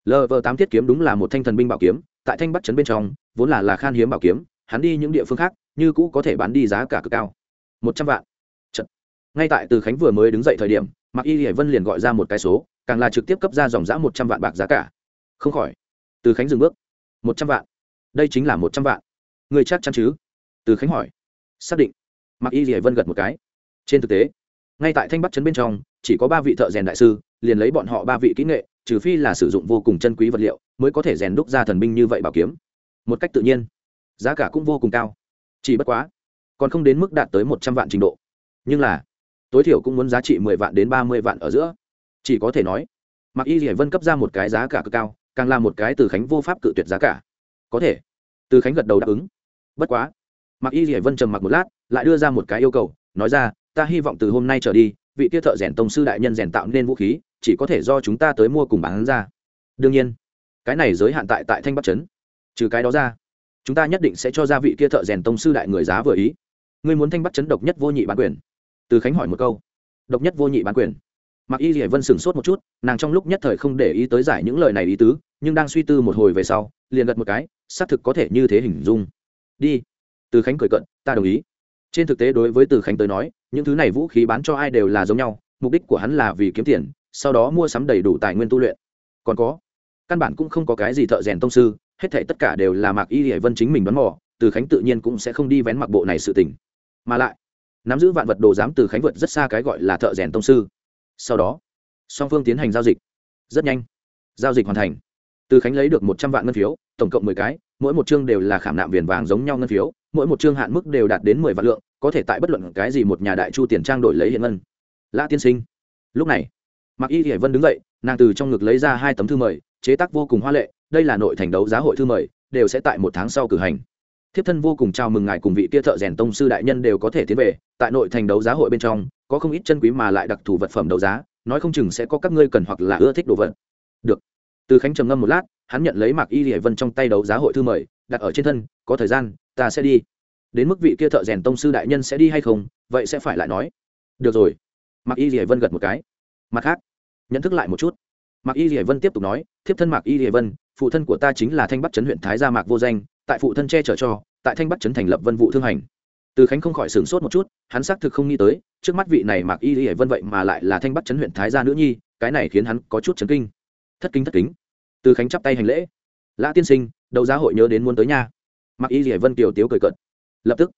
Lờ vờ tám thiết kiếm đúng là một thanh thần binh bảo kiếm, tại thanh bắc trấn bên trong, vốn là là khan hiếm bảo kiếm, hắn đi những địa phương khác, như cũ có thể bán đi giá cả cực cao. Một trăm vạn. Chật. ngay tại từ khánh vừa mới đứng dậy thời điểm mặc y hải vân liền gọi ra một cái số, càng là trực tiếp cấp ra dòng giã một trăm vạn bạc giá cả không khỏi. Từ khánh dừng bước. Một trăm vạn. Đây chính là một trăm vạn. Người chắc chắn chứ? Từ khánh hỏi. Xác định. Mặc y hải vân gật một cái. Trên thực tế, ngay tại thanh bắc trấn bên trong, chỉ có ba vị thợ rèn đại sư, liền lấy bọn họ ba vị kỹ nghệ, trừ phi là sử dụng vô cùng chân quý vật liệu, mới có thể rèn đúc ra thần binh như vậy bảo kiếm. Một cách tự nhiên, giá cả cũng vô cùng cao. Chỉ bất quá, còn không đến mức đạt tới một trăm vạn trình độ. Nhưng là, tối thiểu cũng muốn giá trị mười vạn đến ba mươi vạn ở giữa. Chỉ có thể nói mặc y hải vân cấp ra một cái giá cả cực cao càng là một cái từ khánh vô pháp cự tuyệt giá cả. Có thể. Từ khánh gật đầu đáp ứng. Bất quá. Mặc y hải vân trầm mặc một lát, lại đưa ra một cái yêu cầu, nói ra, ta hy vọng từ hôm nay trở đi, vị tiết thợ rèn tông sư đại nhân rèn tạo nên vũ khí, chỉ có thể do chúng ta tới mua cùng bán ra. Đương nhiên, cái này giới hạn tại tại thanh bắc trấn. Trừ cái đó ra, chúng ta nhất định sẽ cho ra vị kia thợ rèn tông sư đại người giá vừa ý. Ngươi muốn thanh bắc chấn độc nhất vô nhị bán quyền? Từ khánh hỏi một câu. Độc nhất vô nhị bán quyền? Mặc y dỉa vân sửng sốt một chút, nàng trong lúc nhất thời không để ý tới giải những lời này ý tứ, nhưng đang suy tư một hồi về sau, liền gật một cái, xác thực có thể như thế hình dung. Đi. Từ khánh cười cận, ta đồng ý. Trên thực tế đối với từ khánh tới nói, những thứ này vũ khí bán cho ai đều là giống nhau, mục đích của hắn là vì kiếm tiền, sau đó mua sắm đầy đủ tài nguyên tu luyện. Còn có, căn bản cũng không có cái gì thợ rèn tông sư, hết thể tất cả đều là mạc y hải vân chính mình đoán mò, từ khánh tự nhiên cũng sẽ không đi vén mặc bộ này sự tình. Mà lại, nắm giữ vạn vật đồ giám từ khánh vượt rất xa cái gọi là thợ rèn tông sư sau đó, song phương tiến hành giao dịch. Rất nhanh, giao dịch hoàn thành. Từ khánh lấy được một trăm vạn ngân phiếu, tổng cộng mười cái, mỗi một chương đều là khảm nạm viền vàng giống nhau ngân phiếu, mỗi một chương hạn mức đều đạt đến mười vạn lượng, có thể tại bất luận cái gì một nhà đại chu tiền trang đổi lấy hiện ngân. Lã tiên sinh. Lúc này mặc y hải vân đứng dậy, nàng từ trong ngực lấy ra hai tấm thư mời, chế tác vô cùng hoa lệ, đây là nội thành đấu giá hội thư mời, đều sẽ tại một tháng sau cử hành. Thiếp thân vô cùng chào mừng ngài cùng vị kia thợ rèn tông sư đại nhân đều có thể tiến về, tại nội thành đấu giá hội bên trong có không ít chân quý mà lại đặc thù vật phẩm đấu giá, nói không chừng sẽ có các ngươi cần hoặc là ưa thích đồ vật. Được. Từ khánh trầm ngâm một lát, hắn nhận lấy mạc y hải vân trong tay đấu giá hội thư mời, đặt ở trên thân, có thời gian, ta sẽ đi. Đến mức vị kia thợ rèn tông sư đại nhân sẽ đi hay không, vậy sẽ phải lại nói. Được rồi. Mạc y hải vân gật một cái. Mặt khác, nhận thức lại một chút. Mạc y hải vân tiếp tục nói, thiếp thân mạc y hải vân, phụ thân của ta chính là thanh bắc trấn huyện thái gia mạc vô danh, tại phụ thân che chở cho, tại thanh bắc trấn thành lập vân vụ thương hành từ khánh không khỏi sửng sốt một chút, hắn xác thực không nghĩ tới, trước mắt vị này Mặc y hải vân vậy mà lại là thanh bắc trấn huyện thái gia nữ nhi, cái này khiến hắn có chút chấn kinh. Thất kính thất kính. Từ khánh chắp tay hành lễ. Lã tiên sinh đầu giá hội nhớ đến muốn tới nhà Mặc y hải vân kiều tiếu cười cợt. Lập tức,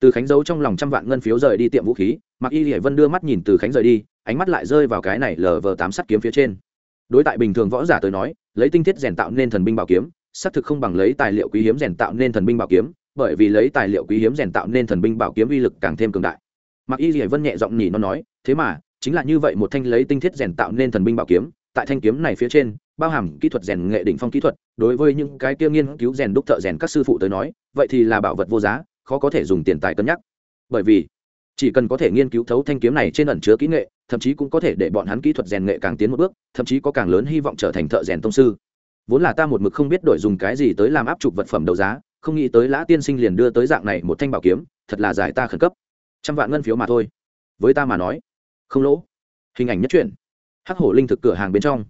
từ khánh giấu trong lòng trăm vạn ngân phiếu rời đi tiệm vũ khí, mạc y hải vân đưa mắt nhìn từ khánh rời đi, ánh mắt lại rơi vào cái này lờ vờ tám sắt kiếm phía trên. Đối tại bình thường võ giả tới nói, lấy tinh thiết rèn tạo nên thần binh bảo kiếm, xác thực không bằng lấy tài liệu quý hiếm rèn tạo nên thần binh bảo kiếm bởi vì lấy tài liệu quý hiếm rèn tạo nên thần binh bảo kiếm uy lực càng thêm cường đại. Mặc y dỉa vân nhẹ giọng nhỉ nó nói, thế mà, chính là như vậy một thanh lấy tinh thiết rèn tạo nên thần binh bảo kiếm, tại thanh kiếm này phía trên, bao hàm kỹ thuật rèn nghệ đỉnh phong kỹ thuật, đối với những cái kia nghiên cứu rèn đúc thợ rèn các sư phụ tới nói, vậy thì là bảo vật vô giá, khó có thể dùng tiền tài cân nhắc. Bởi vì, chỉ cần có thể nghiên cứu thấu thanh kiếm này trên ẩn chứa kỹ nghệ, thậm chí cũng có thể để bọn hắn kỹ thuật rèn nghệ càng tiến một bước, thậm chí có càng lớn hy vọng trở thành thợ rèn tông sư. Vốn là ta một mực không biết đổi dùng cái gì tới làm áp trục vật phẩm đấu giá không nghĩ tới lã tiên sinh liền đưa tới dạng này một thanh bảo kiếm, thật là giải ta khẩn cấp. Trăm vạn ngân phiếu mà thôi. Với ta mà nói, không lỗ. Hình ảnh nhất truyện. Hắc hổ linh thực cửa hàng bên trong.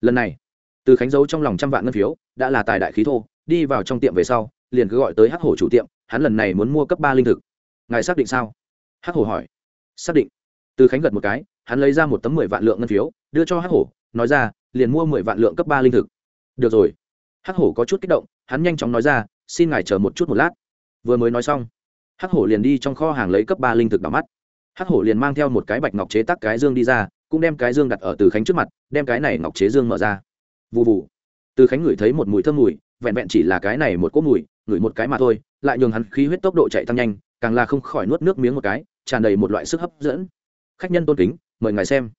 Lần này, từ khánh dấu trong lòng trăm vạn ngân phiếu, đã là tài đại khí thô, đi vào trong tiệm về sau, liền cứ gọi tới hắc hổ chủ tiệm, hắn lần này muốn mua cấp ba linh thực. Ngài xác định sao? Hắc hổ hỏi. Xác định. Từ khánh gật một cái, hắn lấy ra một tấm mười vạn lượng ngân phiếu, đưa cho hắc hổ, nói ra, liền mua mười vạn lượng cấp ba linh thực. Được rồi. Hắc hổ có chút kích động, hắn nhanh chóng nói ra xin ngài chờ một chút một lát. Vừa mới nói xong, hắc hổ liền đi trong kho hàng lấy cấp ba linh thực đỏ mắt. Hắc hổ liền mang theo một cái bạch ngọc chế tắc cái dương đi ra, cũng đem cái dương đặt ở từ khánh trước mặt, đem cái này ngọc chế dương mở ra. Vụ vụ từ khánh ngửi thấy một mùi thơm mùi, vẹn vẹn chỉ là cái này một cỗ mùi, ngửi một cái mà thôi, lại nhường hắn khí huyết tốc độ chạy tăng nhanh, càng là không khỏi nuốt nước miếng một cái, tràn đầy một loại sức hấp dẫn. Khách nhân tôn kính, mời ngài xem.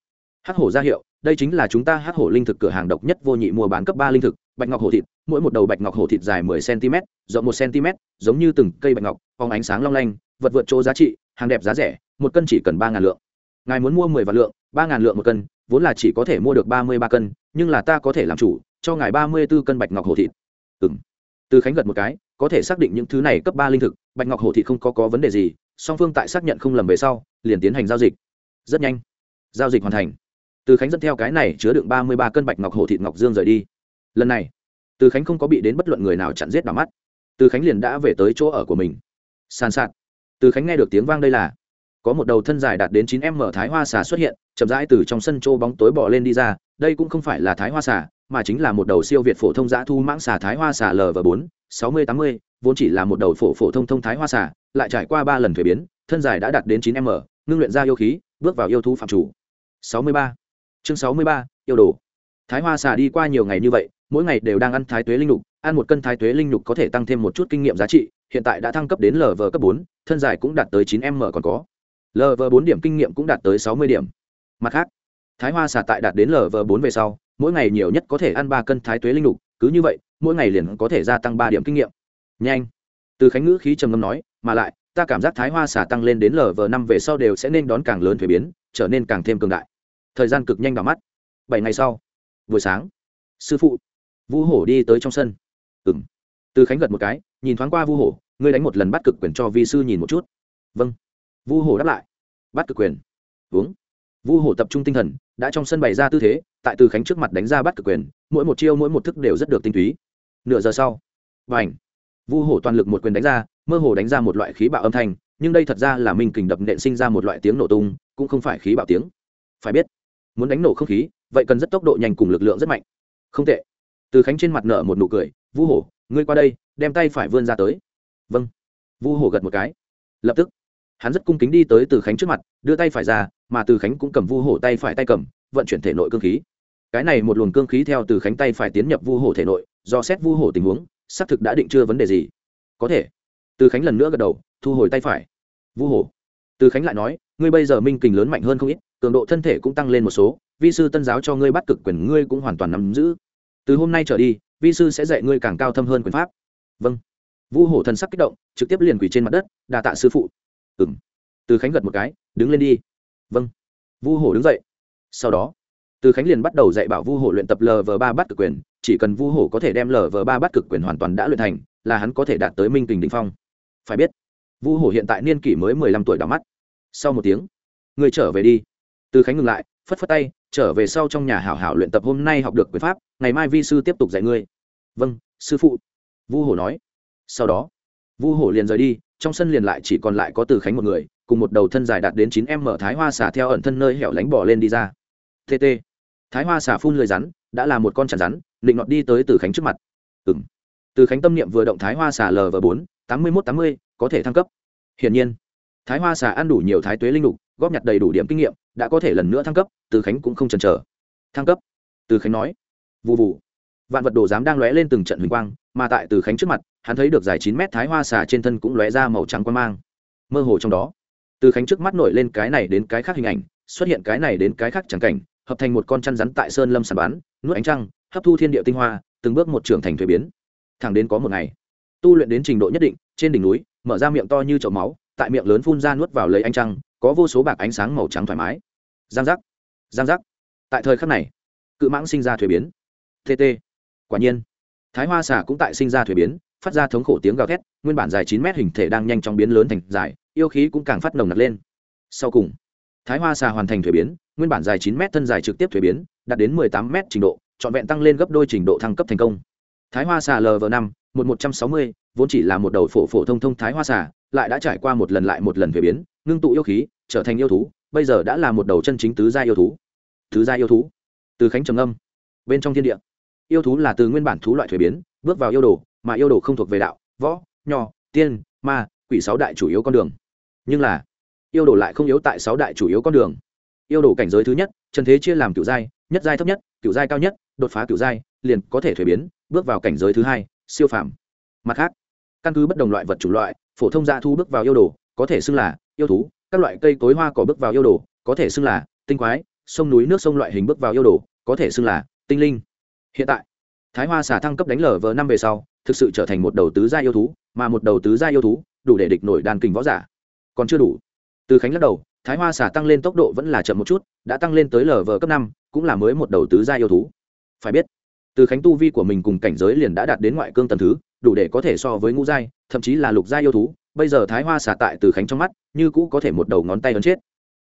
Hắc hổ ra hiệu, đây chính là chúng ta hắc hổ linh thực cửa hàng độc nhất vô nhị mua bán cấp ba linh thực bạch ngọc hổ thịt mỗi một đầu bạch ngọc hổ thịt dài mười cm rộng một cm giống như từng cây bạch ngọc phóng ánh sáng long lanh vật vượt chỗ giá trị hàng đẹp giá rẻ một cân chỉ cần ba ngàn lượng. Ngài muốn mua mười vạn lượng ba ngàn lượng một cân vốn là chỉ có thể mua được ba mươi ba cân nhưng là ta có thể làm chủ cho ngài ba mươi b ố cân bạch ngọc hổ thịt. Ừ m từ khánh gật một cái có thể xác định những thứ này cấp ba linh thực bạch ngọc hổ thịt không có, có vấn đề gì song phương tại xác nhận không lầm về sau liền tiến hành giao dịch. Rất nhanh. Giao dịch hoàn thành. Từ khánh dẫn theo cái này chứa đựng ba mươi ba cân bạch ngọc hổ thịt ngọc dương rời đi lần này, từ khánh không có bị đến bất luận người nào chặn giết đỏ mắt. Từ khánh liền đã về tới chỗ ở của mình. Sàn sạt. Từ khánh nghe được tiếng vang đây là, có một đầu thân dài đạt đến chín m thái hoa xà xuất hiện, chậm rãi từ trong sân chỗ bóng tối bỏ lên đi ra. Đây cũng không phải là thái hoa xà, mà chính là một đầu siêu việt phổ thông giã thu mãng xà thái hoa xà l và bốn, sáu mươi, tám mươi, vốn chỉ là một đầu phổ phổ thông thông thái hoa xà, lại trải qua ba lần thuế biến, thân dài đã đạt đến chín m ngưng luyện ra yêu khí, bước vào yêu thú phạm chủ. Sáu mươi ba. Chương sáu mươi ba, yêu đồ. Thái hoa xà đi qua nhiều ngày như vậy mỗi ngày đều đang ăn thái tuế linh lục ăn một cân thái tuế linh lục có thể tăng thêm một chút kinh nghiệm giá trị, hiện tại đã thăng cấp đến lv cấp bốn, thân dài cũng đạt tới chín m còn có. Lv bốn điểm kinh nghiệm cũng đạt tới sáu mươi điểm. Mặt khác, thái hoa xà tại đạt đến lv bốn về sau, mỗi ngày nhiều nhất có thể ăn ba cân thái tuế linh lục cứ như vậy, mỗi ngày liền có thể gia tăng ba điểm kinh nghiệm. Nhanh. Từ khánh ngữ khí trầm ngâm nói, mà lại, ta cảm giác thái hoa xà tăng lên đến lv năm về sau đều sẽ nên đón càng lớn thuế biến, trở nên càng thêm cường đại. Thời gian cực nhanh vào mắt. Bảy ngày sau, buổi sáng, sư phụ vu hổ đi tới trong sân. Ừng từ khánh gật một cái, nhìn thoáng qua vu hổ, ngươi đánh một lần bắt cực quyền cho vi sư nhìn một chút. Vâng. Vu hổ đáp lại. Bắt cực quyền. Uống. Vu hổ tập trung tinh thần, đã trong sân bày ra tư thế, tại từ khánh trước mặt đánh ra bắt cực quyền, mỗi một chiêu mỗi một thức đều rất được tinh túy. Nửa giờ sau. Và ảnh vu hổ toàn lực một quyền đánh ra, mơ hồ đánh ra một loại khí bạo âm thanh, nhưng đây thật ra là minh kình đập nện sinh ra một loại tiếng nổ tung, cũng không phải khí bạo tiếng. Phải biết, muốn đánh nổ không khí, vậy cần rất tốc độ nhanh cùng lực lượng rất mạnh. Không tệ từ khánh trên mặt nở một nụ cười, vu hổ, ngươi qua đây, đem tay phải vươn ra tới. Vâng. Vu hổ gật một cái. Lập tức, hắn rất cung kính đi tới từ khánh trước mặt, đưa tay phải ra, mà từ khánh cũng cầm vu hổ tay phải tay cầm, vận chuyển thể nội cương khí. Cái này một luồng cương khí theo từ khánh tay phải tiến nhập vu hổ thể nội, do xét vu hổ tình huống, xác thực đã định chưa vấn đề gì. Có thể, từ khánh lần nữa gật đầu, thu hồi tay phải. Vu hổ. Từ khánh lại nói, ngươi bây giờ minh kình lớn mạnh hơn không ít, cường độ thân thể cũng tăng lên một số, vi sư tân giáo cho ngươi bắt cực quyền ngươi cũng hoàn toàn nắm giữ từ hôm nay trở đi, vi sư sẽ dạy ngươi càng cao thâm hơn quyền pháp. Vâng. Vu hổ thần sắc kích động, trực tiếp liền quỳ trên mặt đất đà tạ sư phụ. Ừng từ khánh gật một cái, đứng lên đi. Vâng. Vu hổ đứng dậy. Sau đó, từ khánh liền bắt đầu dạy bảo vu hổ luyện tập lv ba bắt cực quyền, chỉ cần vu hổ có thể đem lv ba bắt cực quyền hoàn toàn đã luyện thành, là hắn có thể đạt tới minh kình đình phong. Phải biết, vu hổ hiện tại niên kỷ mới mười lăm tuổi đỏ mắt. Sau một tiếng, người trở về đi. Từ khánh ngừng lại phất phất tay, trở về sau trong nhà hảo hảo luyện tập hôm nay học được quyền pháp, ngày mai vi sư tiếp tục dạy ngươi. Vâng sư phụ. Vu hổ nói. Sau đó, vu hổ liền rời đi, trong sân liền lại chỉ còn lại có từ khánh một người, cùng một đầu thân dài đạt đến chín m thái hoa xả theo ẩn thân nơi hẻo lánh bỏ lên đi ra. Tt thái hoa xả phun lười rắn, đã là một con chằn rắn, định ngọt đi tới từ khánh trước mặt. Ừng từ khánh tâm niệm vừa động thái hoa xả lv bốn, tám mươi mốt tám mươi, có thể thăng cấp. Hiển nhiên, thái hoa xả ăn đủ nhiều thái tuế linh lục, góp nhặt đầy đủ điểm kinh nghiệm đã có thể lần nữa thăng cấp, từ khánh cũng không chần chờ. Thăng cấp? Từ khánh nói. Vụ vụ vạn vật đồ giám đang lóe lên từng trận huỳnh quang, mà tại từ khánh trước mặt, hắn thấy được dài chín mét thái hoa xà trên thân cũng lóe ra màu trắng quang mang. Mơ hồ trong đó, từ khánh trước mắt nổi lên cái này đến cái khác hình ảnh, xuất hiện cái này đến cái khác chẳng cảnh, hợp thành một con chăn rắn tại sơn lâm sàn bán, nuốt ánh trăng, hấp thu thiên địa tinh hoa, từng bước một trưởng thành thuế biến. Thẳng đến có một ngày, tu luyện đến trình độ nhất định, trên đỉnh núi, mở ra miệng to như chậu máu, tại miệng lớn phun ra nuốt vào lấy ánh trăng, có vô số bạc ánh sáng màu trắng thoải mái giang giác. Giang giác. Tại thời khắc này, cự mãng sinh ra thuế biến. Tt quả nhiên, thái hoa xà cũng tại sinh ra thuế biến, phát ra thống khổ tiếng gào thét, nguyên bản dài chín mét hình thể đang nhanh chóng biến lớn thành dài, yêu khí cũng càng phát nồng nặc lên. Sau cùng, thái hoa xà hoàn thành thuế biến, nguyên bản dài chín mét thân dài trực tiếp thuế biến, đạt đến mười tám mét trình độ, trọn vẹn tăng lên gấp đôi trình độ thăng cấp thành công. Thái hoa xà lv năm, một một trăm sáu mươi, vốn chỉ là một đầu phổ phổ thông thông thái hoa xà, lại đã trải qua một lần lại một lần thuế biến, ngưng tụ yêu khí, trở thành yêu thú bây giờ đã là một đầu chân chính tứ gia yêu thú. Tứ gia yêu thú? Từ khánh trầm âm bên trong thiên địa. Yêu thú là từ nguyên bản thú loại thuế biến, bước vào yêu đồ, mà yêu đồ không thuộc về đạo, võ, nho, tiên, ma, quỷ sáu đại chủ yếu con đường. Nhưng là, yêu đồ lại không yếu tại sáu đại chủ yếu con đường. Yêu đồ cảnh giới thứ nhất trần thế chia làm kiểu giai, nhất giai thấp nhất kiểu giai cao nhất, đột phá kiểu giai, liền có thể thuế biến, bước vào cảnh giới thứ hai, siêu phàm. Mặt khác, căn cứ bất đồng loại vật chủ loại, phổ thông gia thu bước vào yêu đồ, có thể xưng là yêu thú các loại cây cối hoa cỏ bước vào yêu đồ, có thể xưng là tinh quái, sông núi nước sông loại hình bước vào yêu đồ, có thể xưng là tinh linh. Hiện tại, thái hoa xả thăng cấp đánh lở vờ năm về sau, thực sự trở thành một đầu tứ gia yêu thú, mà một đầu tứ gia yêu thú, đủ để địch nổi đàn kình võ giả. Còn chưa đủ. Từ khánh lắc đầu, thái hoa xả tăng lên tốc độ vẫn là chậm một chút, đã tăng lên tới lở vờ cấp năm, cũng là mới một đầu tứ gia yêu thú. Phải biết, từ khánh tu vi của mình cùng cảnh giới liền đã đạt đến ngoại cương tầm thứ đủ để có thể so với ngũ giai, thậm chí là lục gia yêu thú, bây giờ thái hoa xả tại từ khánh trong mắt, như cũ có thể một đầu ngón tay ấn chết.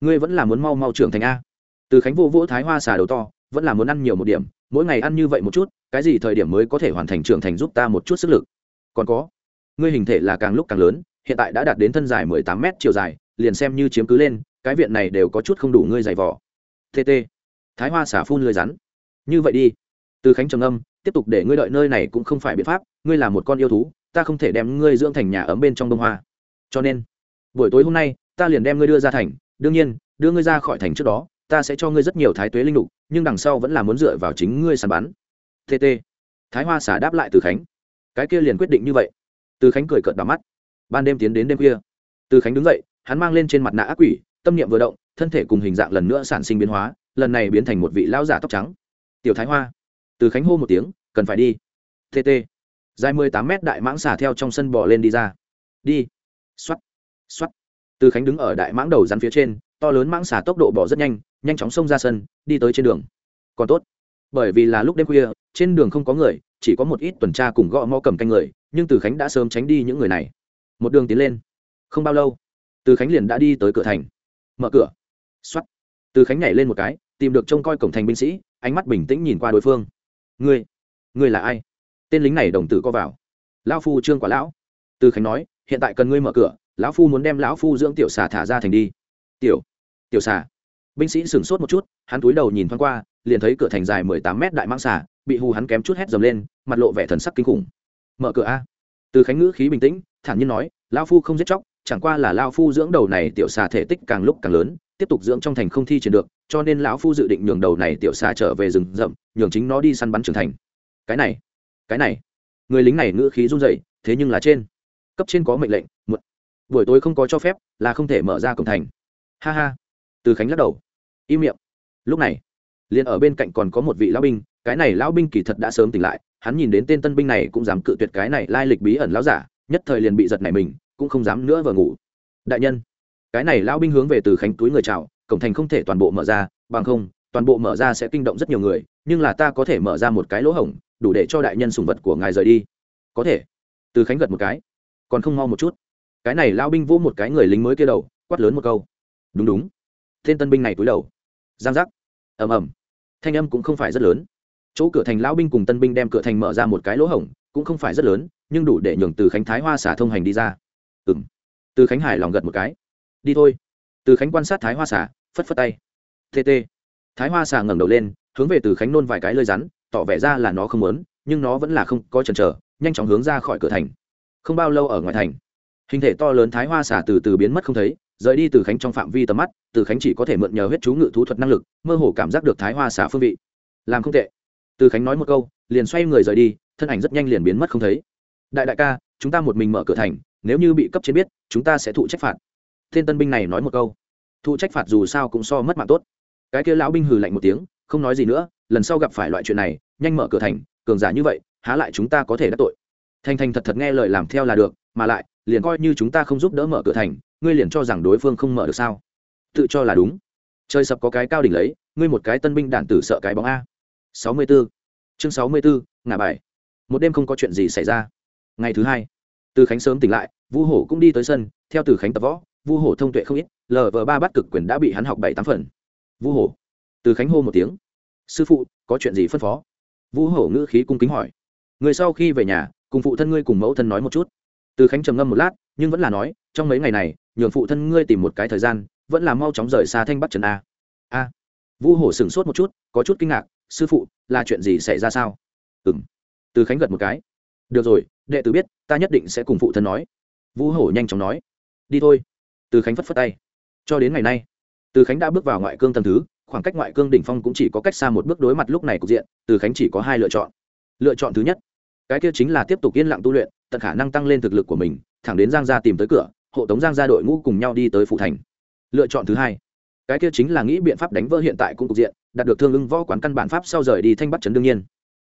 Ngươi vẫn là muốn mau mau trưởng thành a. Từ khánh vô vỗ thái hoa xả đầu to, vẫn là muốn ăn nhiều một điểm, mỗi ngày ăn như vậy một chút, cái gì thời điểm mới có thể hoàn thành trưởng thành giúp ta một chút sức lực? Còn có, ngươi hình thể là càng lúc càng lớn, hiện tại đã đạt đến thân dài mười tám mét chiều dài, liền xem như chiếm cứ lên, cái viện này đều có chút không đủ ngươi dày vỏ tt thái hoa xả phun lười rắn. Như vậy đi. Từ khánh trầm âm tiếp tục để ngươi đợi nơi này cũng không phải biện pháp ngươi là một con yêu thú, ta không thể đem ngươi dưỡng thành nhà ấm bên trong đông hoa. Cho nên, buổi tối hôm nay, ta liền đem ngươi đưa ra thành, đương nhiên, đưa ngươi ra khỏi thành trước đó, ta sẽ cho ngươi rất nhiều thái tuế linh lục, nhưng đằng sau vẫn là muốn dựa vào chính ngươi săn bắn. Tt thái hoa xả đáp lại từ khánh. Cái kia liền quyết định như vậy. Từ khánh cười cợt đỏ mắt. Ban đêm tiến đến đêm khuya. Từ khánh đứng dậy, hắn mang lên trên mặt nạ ác quỷ, tâm niệm vừa động, thân thể cùng hình dạng lần nữa sản sinh biến hóa, lần này biến thành một vị lão giả tóc trắng. Tiểu thái hoa. Từ khánh hô một tiếng, cần phải đi. Tt dài mười tám mét đại mãng xả theo trong sân bò lên đi ra. Đi. X o á t x o á t từ khánh đứng ở đại mãng đầu rắn phía trên, to lớn mãng xả tốc độ bò rất nhanh nhanh chóng xông ra sân, đi tới trên đường. Còn tốt. Bởi vì là lúc đêm khuya, trên đường không có người, chỉ có một ít tuần tra cùng gõ mò cầm canh người, nhưng từ khánh đã sớm tránh đi những người này. Một đường tiến lên. Không bao lâu, từ khánh liền đã đi tới cửa thành. Mở cửa. X o á t từ khánh nhảy lên một cái, tìm được trông coi cổng thành binh sĩ, ánh mắt bình tĩnh nhìn qua đối phương. Ngươi. Ngươi là ai? Tên lính này đồng tử co vào. Lão phu trương quả lão. Từ khánh nói, hiện tại cần ngươi mở cửa, lão phu muốn đem lão phu dưỡng tiểu xà thả ra thành đi. Tiểu tiểu xà. Binh sĩ sửng sốt một chút, hắn túi đầu nhìn thoáng qua, liền thấy cửa thành dài mười tám mét đại mang xà, bị hù hắn kém chút hét dầm lên, mặt lộ vẻ thần sắc kinh khủng. Mở cửa a. Từ khánh ngữ khí bình tĩnh, thản nhiên nói, lão phu không giết chóc, chẳng qua là lão phu dưỡng đầu này tiểu xà thể tích càng lúc càng lớn, tiếp tục dưỡng trong thành không thi triển được, cho nên lão phu dự định nhường đầu này tiểu xà trở về rừng rậm, nhường chính nó đi săn bắn trưởng thành. Cái này cái này. Người lính này ngữ khí run rẩy, thế nhưng là trên, cấp trên có mệnh lệnh một buổi tối không có cho phép, là không thể mở ra cổng thành. Ha ha. Từ khánh lắc đầu. Im miệng. Lúc này, liền ở bên cạnh còn có một vị lão binh, cái này lão binh kỳ thật đã sớm tỉnh lại, hắn nhìn đến tên tân binh này cũng dám cự tuyệt cái này lai lịch bí ẩn lão giả, nhất thời liền bị giật này mình, cũng không dám nữa vừa ngủ. Đại nhân, cái này lão binh hướng về từ khánh túi người chào, cổng thành không thể toàn bộ mở ra, bằng không toàn bộ mở ra sẽ kinh động rất nhiều người, nhưng là ta có thể mở ra một cái lỗ hổng, đủ để cho đại nhân sùng vật của ngài rời đi. Có thể. Từ khánh gật một cái. Còn không mau một chút. Cái này lao binh vỗ một cái người lính mới kia đầu, quát lớn một câu. Đúng đúng. Tên tân binh này túi đầu. Giang giác. Ầm ầm. Thanh âm cũng không phải rất lớn. Chỗ cửa thành lão binh cùng tân binh đem cửa thành mở ra một cái lỗ hổng, cũng không phải rất lớn, nhưng đủ để nhường từ khánh thái hoa xả thông hành đi ra. Ừ m từ khánh hải lòng gật một cái. Đi thôi. Từ khánh quan sát thái hoa xả, phất phất tay. Tt thái hoa xà ngẩng đầu lên, hướng về từ khánh nôn vài cái lơi rắn, tỏ vẻ ra là nó không muốn, nhưng nó vẫn là không có chần chờ, nhanh chóng hướng ra khỏi cửa thành. Không bao lâu ở ngoài thành, hình thể to lớn thái hoa xà từ từ biến mất không thấy, rời đi từ khánh trong phạm vi tầm mắt, từ khánh chỉ có thể mượn nhờ huyết chú ngự thú thuật năng lực, mơ hồ cảm giác được thái hoa xà phương vị. Làm không tệ. Từ khánh nói một câu, liền xoay người rời đi, thân ảnh rất nhanh liền biến mất không thấy. Đại đại ca, chúng ta một mình mở cửa thành, nếu như bị cấp trên biết, chúng ta sẽ thụ trách phạt. Thiên tân binh này nói một câu. Thụ trách phạt dù sao cũng so mất mạng tốt cái kia lão binh hừ lạnh một tiếng không nói gì nữa lần sau gặp phải loại chuyện này nhanh mở cửa thành cường giả như vậy há lại chúng ta có thể đắc tội. Thành thành thật thật nghe lời làm theo là được mà lại liền coi như chúng ta không giúp đỡ mở cửa thành ngươi liền cho rằng đối phương không mở được sao? Tự cho là đúng. Chơi sập có cái cao đỉnh lấy ngươi một cái tân binh đản tử sợ cái bóng a. Sáu mươi 64. chương sáu mươi 64, ngả bài. Một đêm không có chuyện gì xảy ra. Ngày thứ hai từ khánh sớm tỉnh lại vu hổ cũng đi tới sân theo từ khánh tập võ vu hổ thông tuệ không ít lờ vờ ba bắt cực quyền đã bị hắn học bảy tám phần vu hổ. Từ khánh hô một tiếng. Sư phụ, có chuyện gì phân phó? Vu hổ ngữ khí cung kính hỏi. Người sau khi về nhà, cùng phụ thân ngươi cùng mẫu thân nói một chút. Từ khánh trầm ngâm một lát, nhưng vẫn là nói, trong mấy ngày này, nhường phụ thân ngươi tìm một cái thời gian, vẫn là mau chóng rời xa thanh bắc trần a. A. Vu hổ sửng sốt một chút, có chút kinh ngạc, sư phụ, là chuyện gì xảy ra sao? Ừ m từ khánh gật một cái. Được rồi, đệ tử biết, ta nhất định sẽ cùng phụ thân nói. Vu hổ nhanh chóng nói. Đi thôi. Từ khánh phất phất tay. Cho đến ngày nay từ khánh đã bước vào ngoại cương tầm thứ, khoảng cách ngoại cương đỉnh phong cũng chỉ có cách xa một bước đối mặt lúc này cục diện, từ khánh chỉ có hai lựa chọn. Lựa chọn thứ nhất, cái kia chính là tiếp tục yên lặng tu luyện, tận khả năng tăng lên thực lực của mình, thẳng đến giang gia tìm tới cửa, hộ tống giang gia đội ngũ cùng nhau đi tới phụ thành. Lựa chọn thứ hai, cái kia chính là nghĩ biện pháp đánh vỡ hiện tại cũng cục diện, đạt được thương ưng võ quán căn bản pháp sau rời đi thanh bắt chấn đương nhiên.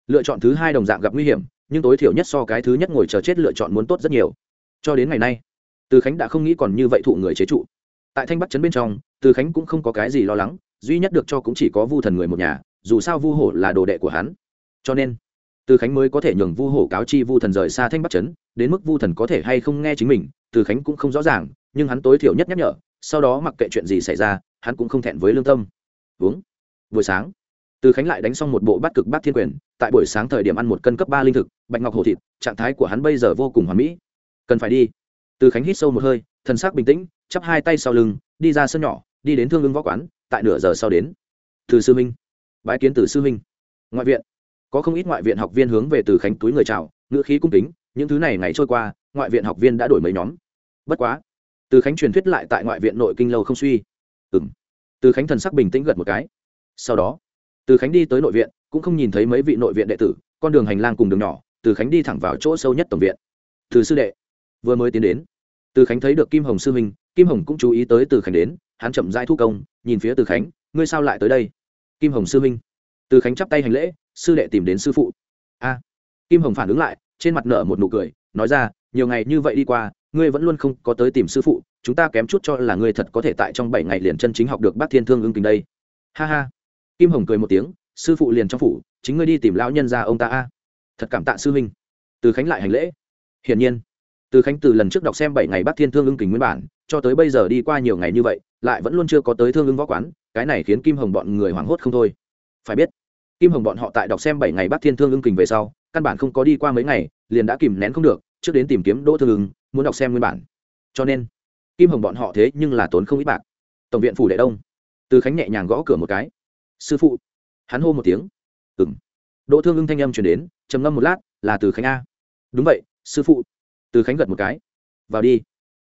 Lựa chọn thứ hai đồng dạng gặp nguy hiểm, nhưng tối thiểu nhất so cái thứ nhất ngồi chờ chết lựa chọn muốn tốt rất nhiều. Cho đến ngày nay, từ khánh đã không nghĩ còn như vậy thụ người chế trụ tại thanh bắc Chấn bên trong, từ khánh cũng không có cái gì lo lắng, duy nhất được cho cũng chỉ có vu thần người một nhà, dù sao vu hổ là đồ đệ của hắn. Cho nên, từ khánh mới có thể nhường vu hổ cáo chi vu thần rời xa thanh bắc Chấn. đến mức vu thần có thể hay không nghe chính mình, từ khánh cũng không rõ ràng, nhưng hắn tối thiểu nhất nhắc nhở, sau đó mặc kệ chuyện gì xảy ra, hắn cũng không thẹn với lương tâm. Uống. Buổi sáng, từ khánh lại đánh xong một bộ bát cực bát thiên quyền, tại buổi sáng thời điểm ăn một cân cấp ba linh thực, bạch ngọc hổ thịt, trạng thái của hắn bây giờ vô cùng hoàn mỹ. Cần phải đi. Từ khánh hít sâu một hơi, thần sắc bình tĩnh chắp hai tay sau lưng, đi ra sân nhỏ, đi đến thương ưng võ quán, tại nửa giờ sau đến. Từ sư minh, bái kiến từ sư minh. Ngoại viện, có không ít ngoại viện học viên hướng về từ khánh túi người chào, ngữ khí cung kính, những thứ này ngày trôi qua, ngoại viện học viên đã đổi mấy nhóm. Bất quá, từ khánh truyền thuyết lại tại ngoại viện nội kinh lâu không suy. Ừng từ khánh thần sắc bình tĩnh gật một cái. Sau đó, từ khánh đi tới nội viện, cũng không nhìn thấy mấy vị nội viện đệ tử, con đường hành lang cùng đường nhỏ, từ khánh đi thẳng vào chỗ sâu nhất tổng viện. Từ sư đệ, vừa mới tiến đến, từ khánh thấy được kim hồng sư huynh kim hồng cũng chú ý tới từ khánh đến, hắn chậm dai thu công, nhìn phía từ khánh, ngươi sao lại tới đây? Kim hồng sư huynh. Từ khánh chắp tay hành lễ, sư đệ tìm đến sư phụ. A. Kim hồng phản ứng lại, trên mặt nở một nụ cười, nói ra, nhiều ngày như vậy đi qua, ngươi vẫn luôn không có tới tìm sư phụ, chúng ta kém chút cho là ngươi thật có thể tại trong bảy ngày liền chân chính học được bác thiên thương ưng kính đây. Ha ha. Kim hồng cười một tiếng, sư phụ liền trong phủ, chính ngươi đi tìm lão nhân ra ông ta a. Thật cảm tạ sư huynh. Từ khánh lại hành lễ. Hiển nhiên. Từ khánh từ lần trước đọc xem bảy ngày bác thiên thương ưng kính nguyên bản cho tới bây giờ đi qua nhiều ngày như vậy, lại vẫn luôn chưa có tới thương ưng võ quán, cái này khiến kim hồng bọn người hoảng hốt không thôi. Phải biết, kim hồng bọn họ tại đọc xem bảy ngày bắc thiên thương ưng kình về sau, căn bản không có đi qua mấy ngày, liền đã kìm nén không được, trước đến tìm kiếm đỗ thương ưng, muốn đọc xem nguyên bản. Cho nên, kim hồng bọn họ thế nhưng là tốn không ít bạc. Tổng viện phủ đệ đông. Từ khánh nhẹ nhàng gõ cửa một cái. Sư phụ. Hắn hô một tiếng. Ừng đỗ thương ưng thanh âm chuyển đến, trầm ngâm một lát, là từ khánh a. Đúng vậy, sư phụ. Từ khánh gật một cái. Vào đi.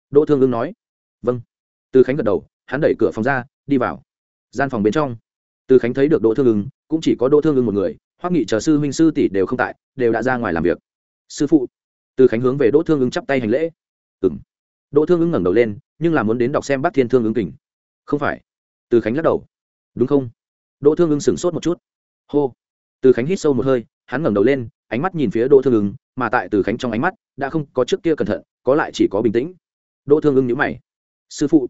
Đỗ thương ưng nói vâng. Từ khánh gật đầu, hắn đẩy cửa phòng ra, đi vào. Gian phòng bên trong, từ khánh thấy được đỗ thương ưng, cũng chỉ có đỗ thương ưng một người, hoắc nghị chờ sư huynh sư tỷ đều không tại, đều đã ra ngoài làm việc. Sư phụ. Từ khánh hướng về đỗ thương ưng chắp tay hành lễ. Ừng đỗ thương ưng ngẩng đầu lên, nhưng là muốn đến đọc xem bác thiên thương ứng kình. Không phải. Từ khánh lắc đầu. Đúng không? Đỗ thương ưng sửng sốt một chút. Hô. Từ khánh hít sâu một hơi, hắn ngẩng đầu lên, ánh mắt nhìn phía đỗ thương ưng, mà tại từ khánh trong ánh mắt, đã không có trước kia cẩn thận, có lại chỉ có bình tĩnh. Đỗ thương ưng nhữ mày sư phụ.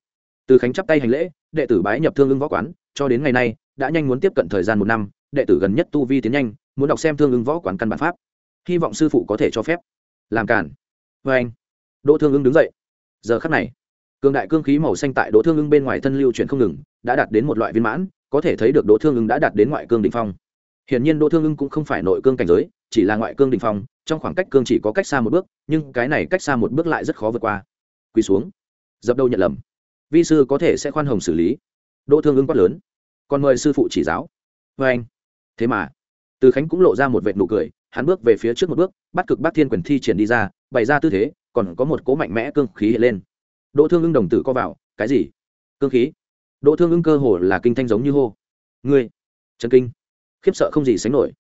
Từ khánh chắp tay hành lễ, đệ tử bái nhập thương ưng võ quán, cho đến ngày nay, đã nhanh muốn tiếp cận thời gian một năm, đệ tử gần nhất tu vi tiến nhanh, muốn đọc xem thương ưng võ quán căn bản pháp. Hy vọng sư phụ có thể cho phép. Làm cản vê anh, đỗ thương ưng đứng dậy. Giờ khắc này, cường đại cương khí màu xanh tại đỗ thương ưng bên ngoài thân lưu chuyển không ngừng, đã đạt đến một loại viên mãn, có thể thấy được đỗ thương ưng đã đạt đến ngoại cương đình phong. Hiển nhiên đỗ thương ưng cũng không phải nội cương cảnh giới, chỉ là ngoại cương đình phong, trong khoảng cách cương chỉ có cách xa một bước, nhưng cái này cách xa một bước lại rất khó vượt qua. Quỳ xuống dập đầu nhận lầm. Vi sư có thể sẽ khoan hồng xử lý. Đỗ thương ưng quát lớn. Còn mời sư phụ chỉ giáo. Vê anh. Thế mà, từ khánh cũng lộ ra một vệt nụ cười, hắn bước về phía trước một bước, bắt cực bác thiên quyền thi triển đi ra, bày ra tư thế, còn có một cỗ mạnh mẽ cương khí hiện lên. Đỗ thương ưng đồng tử co vào, cái gì? Cương khí? Đỗ thương ưng cơ hồ là kinh thanh giống như hô. Ngươi chân kinh. Khiếp sợ không gì sánh nổi.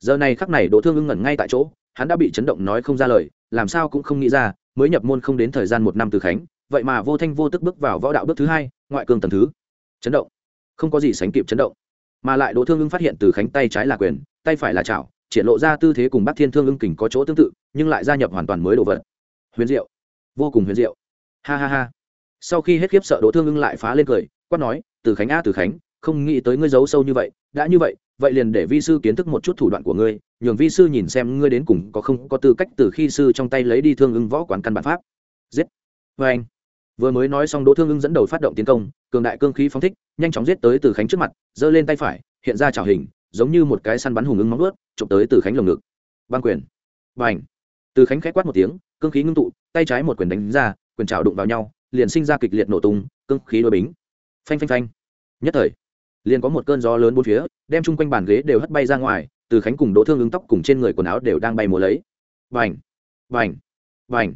Giờ này khắc này đỗ thương ưng ngẩn ngay tại chỗ, hắn đã bị chấn động nói không ra lời, làm sao cũng không nghĩ ra, mới nhập môn không đến thời gian một năm từ khánh vậy mà vô thanh vô tức bước vào võ đạo bước thứ hai, ngoại cương tầng thứ. Chấn động. Không có gì sánh kịp chấn động. Mà lại đỗ thương ưng phát hiện từ khánh tay trái là quyền, tay phải là chảo, triển lộ ra tư thế cùng bác thiên thương ưng kình có chỗ tương tự, nhưng lại gia nhập hoàn toàn mới đồ vật. Huyền diệu. Vô cùng huyền diệu. Ha ha ha. Sau khi hết khiếp sợ đỗ thương ưng lại phá lên cười, quát nói, từ khánh a, từ khánh, không nghĩ tới ngươi giấu sâu như vậy, đã như vậy vậy liền để vi sư kiến thức một chút thủ đoạn của ngươi, nhường vi sư nhìn xem ngươi đến cùng có không có tư cách từ khi sư trong tay lấy đi thương ưng võ quán căn bản pháp. Giết. Vê anh vừa mới nói xong đỗ thương ưng dẫn đầu phát động tiến công, cường đại cương khí phóng thích, nhanh chóng giết tới từ khánh trước mặt, giơ lên tay phải, hiện ra trào hình, giống như một cái săn bắn hùng ưng móng ướt trộm tới từ khánh lồng ngực. Băng quyền. B à n h từ khánh k h á quát một tiếng, cương khí ngưng tụ, tay trái một quyền đánh ra, quyền trào đụng vào nhau, liền sinh ra kịch liệt nổ tung, cương khí đôi bính. Phanh phanh phanh. Nhất thời, liền có một cơn gió lớn bốn phía, đem chung quanh bàn ghế đều hất bay ra ngoài, từ khánh cùng đỗ thương ứng tóc cùng trên người quần áo đều đang bay múa lấy. Vành vành vành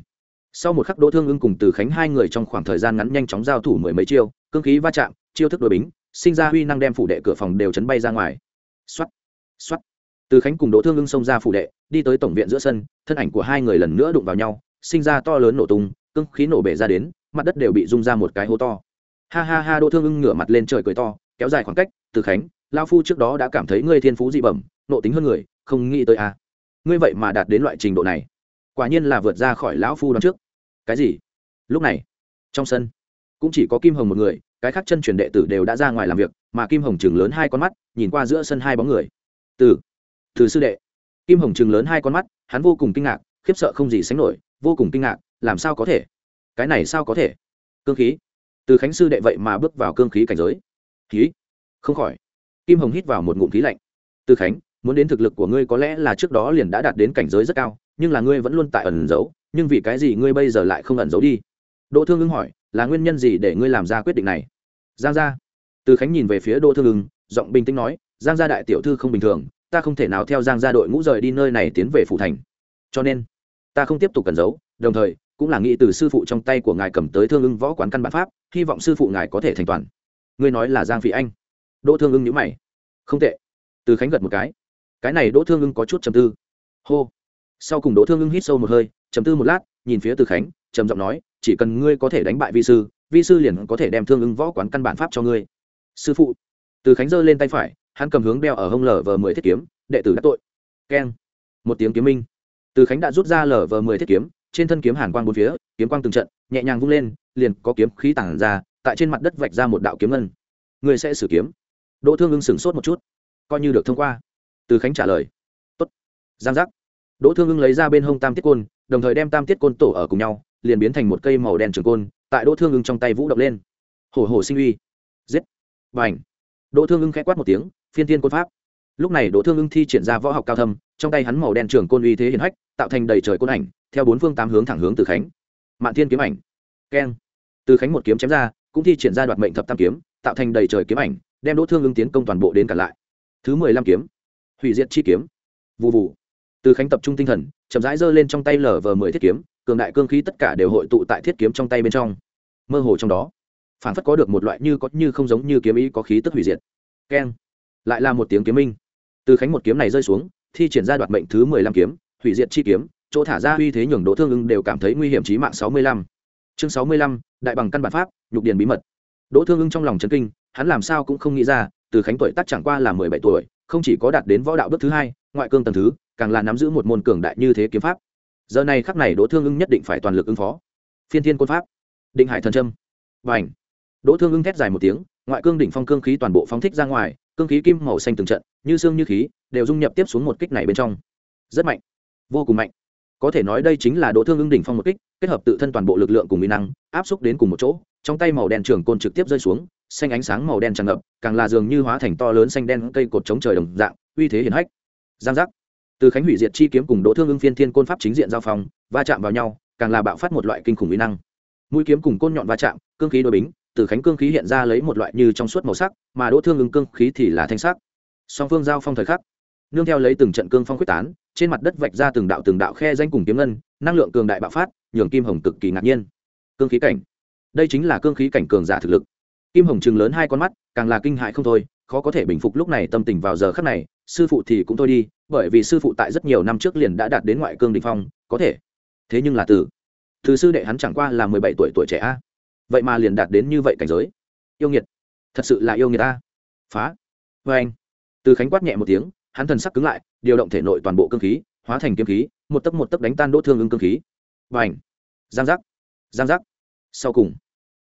sau một khắc đỗ thương ưng cùng từ khánh hai người trong khoảng thời gian ngắn nhanh chóng giao thủ mười mấy chiêu, cương khí va chạm, chiêu thức đội bính, sinh ra huy năng đem phủ đệ cửa phòng đều chấn bay ra ngoài. X o á t x o á t từ khánh cùng đỗ thương ưng xông ra phủ đệ, đi tới tổng viện giữa sân, thân ảnh của hai người lần nữa đụng vào nhau, sinh ra to lớn nổ tung, cương khí nổ bể ra đến, mặt đất đều bị rung ra một cái hố to. Ha ha ha, đỗ thương ưng ngửa mặt lên trời cười to, kéo dài khoảng cách, từ khánh lao phu trước đó đã cảm thấy ngươi thiên phú dị bẩm, nộ tính hơn người, không nghĩ tới a. À. ngươi vậy mà đạt đến loại trình độ này quả nhiên là vượt ra khỏi lão phu đón trước. Cái gì? Lúc này, trong sân, cũng chỉ có kim hồng một người, cái khác chân truyền đệ tử đều đã ra ngoài làm việc, mà kim hồng chừng lớn hai con mắt, nhìn qua giữa sân hai bóng người. Từ từ sư đệ. Kim hồng chừng lớn hai con mắt, hắn vô cùng kinh ngạc, khiếp sợ không gì sánh nổi, vô cùng kinh ngạc, làm sao có thể? Cái này sao có thể? Cương khí. Từ khánh sư đệ vậy mà bước vào cương khí cảnh giới. Khí không khỏi. Kim hồng hít vào một ngụm khí lạnh. Từ khánh, muốn đến thực lực của ngươi có lẽ là trước đó liền đã đạt đến cảnh giới rất cao nhưng là ngươi vẫn luôn tại ẩn giấu, nhưng vì cái gì ngươi bây giờ lại không ẩn giấu đi? Đỗ thương ưng hỏi, là nguyên nhân gì để ngươi làm ra quyết định này? Giang gia. Từ khánh nhìn về phía đỗ thương ưng, giọng bình tĩnh nói, giang gia đại tiểu thư không bình thường, ta không thể nào theo giang gia đội ngũ rời đi nơi này tiến về phủ thành. Cho nên, ta không tiếp tục cẩn giấu, đồng thời, cũng là nghĩ từ sư phụ trong tay của ngài cầm tới thương ưng võ quán căn bản pháp, hy vọng sư phụ ngài có thể thành toàn. Ngươi nói là giang phỉ anh. Đỗ thương ưng nhữ mày. Không tệ. Từ khánh gật một cái. Cái này đỗ thương ưng có chút trầm tư. Hô sau cùng đỗ thương ưng hít sâu một hơi, trầm tư một lát, nhìn phía từ khánh, trầm giọng nói, chỉ cần ngươi có thể đánh bại vi sư vi sư liền có thể đem thương ưng võ quán căn bản pháp cho ngươi. Sư phụ. Từ khánh giơ lên tay phải, hắn cầm hướng đeo ở hông lở vờ mười thiết kiếm, đệ tử đã tội. Keng. Một tiếng kiếm minh. Từ khánh đã rút ra lở vờ mười thiết kiếm, trên thân kiếm hàn quang bốn phía, kiếm quang từng trận, nhẹ nhàng vung lên, liền có kiếm khí tản ra, tại trên mặt đất vạch ra một đạo kiếm ngân. Người sẽ sử kiếm. Đỗ thương ưng sửng sốt một chút. Coi như được thông qua. Từ khánh trả lời. Tốt. Giang giác đỗ thương ưng lấy ra bên hông tam tiết côn, đồng thời đem tam tiết côn tổ ở cùng nhau, liền biến thành một cây màu đen trường côn, tại đỗ thương ưng trong tay vũ động lên. Hổ hổ sinh uy. Giết. Bành. ảnh đỗ thương ưng k h ẽ quát một tiếng, phiên tiên côn pháp. Lúc này đỗ thương ưng thi triển ra võ học cao thâm, trong tay hắn màu đen trường côn uy thế hiển hách, tạo thành đầy trời côn ảnh, theo bốn phương tám hướng thẳng hướng từ khánh. Mạn thiên kiếm ảnh. Keng. Từ khánh một kiếm chém ra, cũng thi triển ra đoạt mệnh thập tam kiếm, tạo thành đầy trời kiếm ảnh, đem đỗ thương ưng tiến công toàn bộ đến cả lại. Thứ mười lăm kiếm. Hủy diệt chi kiếm. Vụ vụ từ khánh tập trung tinh thần, chậm rãi giơ lên trong tay lở vờ mười thiết kiếm, cường đại cương khí tất cả đều hội tụ tại thiết kiếm trong tay bên trong. Mơ hồ trong đó phản phất có được một loại như có như không giống như kiếm ý có khí tức hủy diệt. Keng! Lại là một tiếng kiếm minh. Từ khánh một kiếm này rơi xuống, thi triển ra đoạt mệnh thứ mười lăm kiếm, hủy diệt chi kiếm, chỗ thả ra uy thế nhường đỗ thương ưng đều cảm thấy nguy hiểm chí mạng sáu mươi lăm. Chương sáu mươi lăm, đại bằng căn bản pháp, nhục điền bí mật. Đỗ thương ưng trong lòng chấn kinh, hắn làm sao cũng không nghĩ ra, từ khánh tuổi tác chẳng qua là mười bảy tuổi, không chỉ có đạt đến võ đạo bước thứ hai, ngoại cương tầng thứ càng là nắm giữ một môn cường đại như thế kiếm pháp. Giờ này khắc này đỗ thương ưng nhất định phải toàn lực ứng phó. Phiên thiên côn pháp, định hải thần trâm và ảnh đỗ thương ưng thét dài một tiếng, ngoại cương đỉnh phong cương khí toàn bộ phóng thích ra ngoài, cương khí kim màu xanh từng trận, như xương như khí, đều dung nhập tiếp xuống một kích này bên trong. Rất mạnh. Vô cùng mạnh. Có thể nói đây chính là đỗ thương ưng đỉnh phong một kích, kết hợp tự thân toàn bộ lực lượng cùng mỹ năng, áp xúc đến cùng một chỗ, trong tay màu đen trường côn trực tiếp rơi xuống, xanh ánh sáng màu đen tràn ngập, càng là dường như hóa thành to lớn xanh đen cây cột chống trời đồng dạng, uy thế hiển hách. Giang giác từ khánh hủy diệt chi kiếm cùng đỗ thương ưng phiên thiên côn pháp chính diện giao phong, va chạm vào nhau, càng là bạo phát một loại kinh khủng mỹ năng. Mũi kiếm cùng côn nhọn va chạm, cương khí đôi bính, từ khánh cương khí hiện ra lấy một loại như trong suốt màu sắc, mà đỗ thương ưng cương khí thì là thanh sắc. Song phương giao phong thời khắc, nương theo lấy từng trận cương phong quyết tán, trên mặt đất vạch ra từng đạo từng đạo khe danh cùng kiếm ngân, năng lượng cường đại bạo phát, nhường kim hồng cực kỳ ngạc nhiên. Cương khí cảnh. Đây chính là cương khí cảnh cường giả thực lực. Kim hồng chừng lớn hai con mắt, càng là kinh hại không thôi khó có thể bình phục lúc này tâm tình vào giờ khắc này, sư phụ thì cũng thôi đi, bởi vì sư phụ tại rất nhiều năm trước liền đã đạt đến ngoại cương đình phong, có thể. Thế nhưng là từ từ sư đệ hắn chẳng qua là mười bảy tuổi tuổi trẻ a. Vậy mà liền đạt đến như vậy cảnh giới. Yêu nghiệt. Thật sự là yêu nghiệt a. Phá. Vê anh, từ khánh quát nhẹ một tiếng, hắn thần sắc cứng lại, điều động thể nội toàn bộ cương khí, hóa thành kiếm khí, một tấc một tấc đánh tan đỗ thương ưng cương khí. Và ảnh giang giác giang giác. Sau cùng,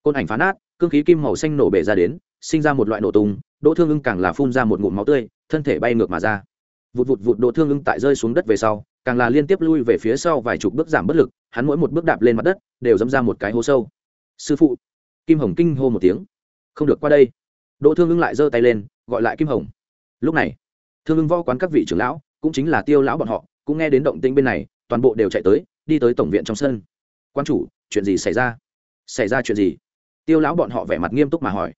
côn ảnh phá nát, cương khí kim màu xanh nổ bể ra đến, sinh ra một loại nổ tung đỗ thương ưng càng là phun ra một ngụm máu tươi, thân thể bay ngược mà ra. Vụt vụt vụt đỗ thương ưng tại rơi xuống đất về sau, càng là liên tiếp lui về phía sau vài chục bước giảm bất lực, hắn mỗi một bước đạp lên mặt đất, đều dẫm ra một cái hố sâu. Sư phụ! Kim hồng kinh hô một tiếng. Không được qua đây. Đỗ thương ưng lại giơ tay lên, gọi lại kim hồng. Lúc này, thương ưng võ quán các vị trưởng lão, cũng chính là tiêu lão bọn họ, cũng nghe đến động tĩnh bên này, toàn bộ đều chạy tới, đi tới tổng viện trong sân. Quan chủ, chuyện gì xảy ra? Xảy ra chuyện gì? Tiêu lão bọn họ vẻ mặt nghiêm túc mà hỏi.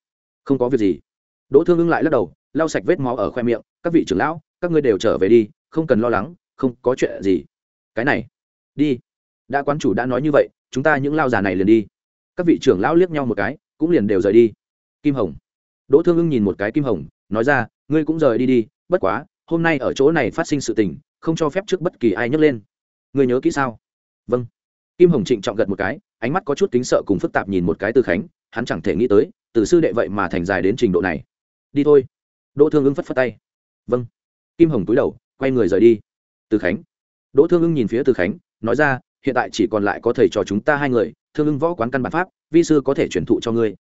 Không có việc gì đỗ thương ưng lại lắc đầu, lau sạch vết máu ở khoe miệng, các vị trưởng lão, các ngươi đều trở về đi, không cần lo lắng, không có chuyện gì. Cái này, đi. Đã quán chủ đã nói như vậy, chúng ta những lao già này liền đi. Các vị trưởng lão liếc nhau một cái, cũng liền đều rời đi. Kim hồng. Đỗ thương ưng nhìn một cái kim hồng, nói ra, ngươi cũng rời đi đi, bất quá, hôm nay ở chỗ này phát sinh sự tình, không cho phép trước bất kỳ ai nhấc lên. Ngươi nhớ kỹ sao? Vâng. Kim hồng trịnh trọng gật một cái, ánh mắt có chút kính sợ cùng phức tạp nhìn một cái từ khánh, hắn chẳng thể nghĩ tới, từ sư đệ vậy mà thành dài đến trình độ này đi thôi. Đỗ thương ưng phất phất tay. Vâng. Kim hồng túi đầu, quay người rời đi. Từ khánh. Đỗ thương ưng nhìn phía từ khánh, nói ra, hiện tại chỉ còn lại có thầy trò chúng ta hai người, thương ưng võ quán căn bản pháp, vi sư có thể truyền thụ cho ngươi.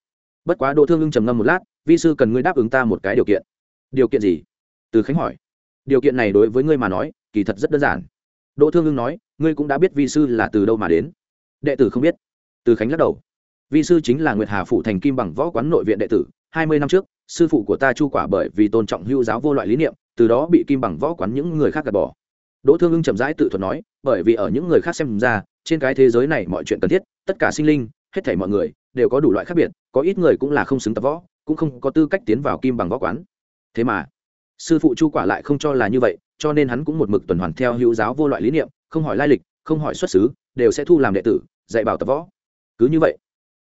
Bất quá đỗ thương ưng trầm ngâm một lát, vi sư cần ngươi đáp ứng ta một cái điều kiện. Điều kiện gì? Từ khánh hỏi. Điều kiện này đối với ngươi mà nói, kỳ thật rất đơn giản. Đỗ thương ưng nói, ngươi cũng đã biết vi sư là từ đâu mà đến. Đệ tử không biết. Từ khánh lắc đầu. Vi sư chính là nguyệt hà phủ thành kim bằng võ quán nội viện đệ tử hai mươi năm trước, sư phụ của ta chu quả bởi vì tôn trọng hưu giáo vô loại lý niệm, từ đó bị kim bằng võ quán những người khác gạt bỏ. Đỗ thương ưng chậm rãi tự thuật nói, bởi vì ở những người khác xem ra, trên cái thế giới này mọi chuyện cần thiết, tất cả sinh linh, hết thảy mọi người, đều có đủ loại khác biệt, có ít người cũng là không xứng tập võ, cũng không có tư cách tiến vào kim bằng võ quán. Thế mà, sư phụ chu quả lại không cho là như vậy, cho nên hắn cũng một mực tuần hoàn theo hữu giáo vô loại lý niệm, không hỏi lai lịch, không hỏi xuất xứ, đều sẽ thu làm đệ tử, dạy bảo tập võ. Cứ như vậy,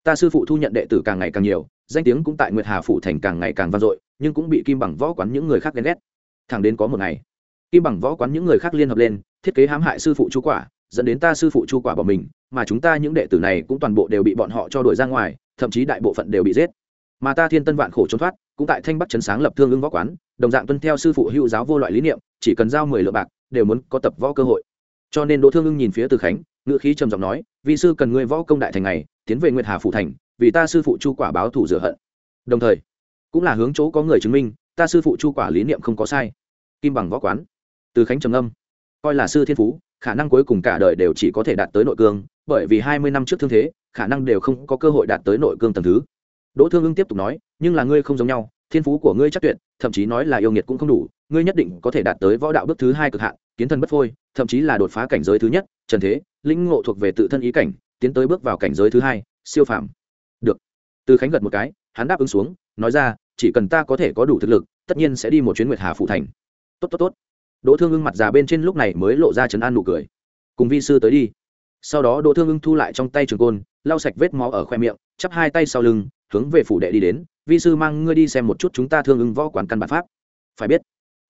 ta sư phụ thu nhận đệ tử càng ngày càng nhiều danh tiếng cũng tại nguyệt hà phủ thành càng ngày càng vang dội, nhưng cũng bị kim bằng võ quán những người khác ghen ghét. Thẳng đến có một ngày, kim bằng võ quán những người khác liên hợp lên, thiết kế hãm hại sư phụ chu quả, dẫn đến ta sư phụ chu quả bỏ mình, mà chúng ta những đệ tử này cũng toàn bộ đều bị bọn họ cho đuổi ra ngoài, thậm chí đại bộ phận đều bị giết. Mà ta thiên tân vạn khổ trốn thoát, cũng tại thanh bắc trấn sáng lập thương ưng võ quán, đồng dạng tuân theo sư phụ hữu giáo vô loại lý niệm, chỉ cần giao mười lượng bạc, đều muốn có tập võ cơ hội. Cho nên đỗ thương ưng nhìn phía từ khánh, ngữ khí trầm giọng nói vị sư cần ngươi võ công đại thành này, tiến về nguyệt hà phụ thành, vì ta sư phụ chu quả báo thủ rửa hận. Đồng thời, cũng là hướng chỗ có người chứng minh, ta sư phụ chu quả lý niệm không có sai. Kim bằng võ quán. Từ khánh trầm âm coi là sư thiên phú, khả năng cuối cùng cả đời đều chỉ có thể đạt tới nội cương, bởi vì hai mươi năm trước thương thế, khả năng đều không có cơ hội đạt tới nội cương tầng thứ. Đỗ thương ưng tiếp tục nói, nhưng là ngươi không giống nhau, thiên phú của ngươi chắc tuyệt, thậm chí nói là yêu nghiệt cũng không đủ, ngươi nhất định có thể đạt tới võ đạo bước thứ hai cực hạn, kiến thân bất phôi, thậm chí là đột phá cảnh giới thứ nhất, trần thế lĩnh ngộ thuộc về tự thân ý cảnh, tiến tới bước vào cảnh giới thứ hai, siêu phàm. Được. Từ khánh gật một cái, hắn đáp ứng xuống, nói ra, chỉ cần ta có thể có đủ thực lực, tất nhiên sẽ đi một chuyến nguyệt hà phụ thành. Tốt tốt tốt. Đỗ thương ưng mặt già bên trên lúc này mới lộ ra trấn an nụ cười. Cùng vi sư tới đi. Sau đó đỗ thương ưng thu lại trong tay trường côn, lau sạch vết máu ở khoe miệng, chắp hai tay sau lưng, hướng về phủ đệ đi đến. Vi sư mang ngươi đi xem một chút chúng ta thương ưng võ quán căn bản pháp. Phải biết,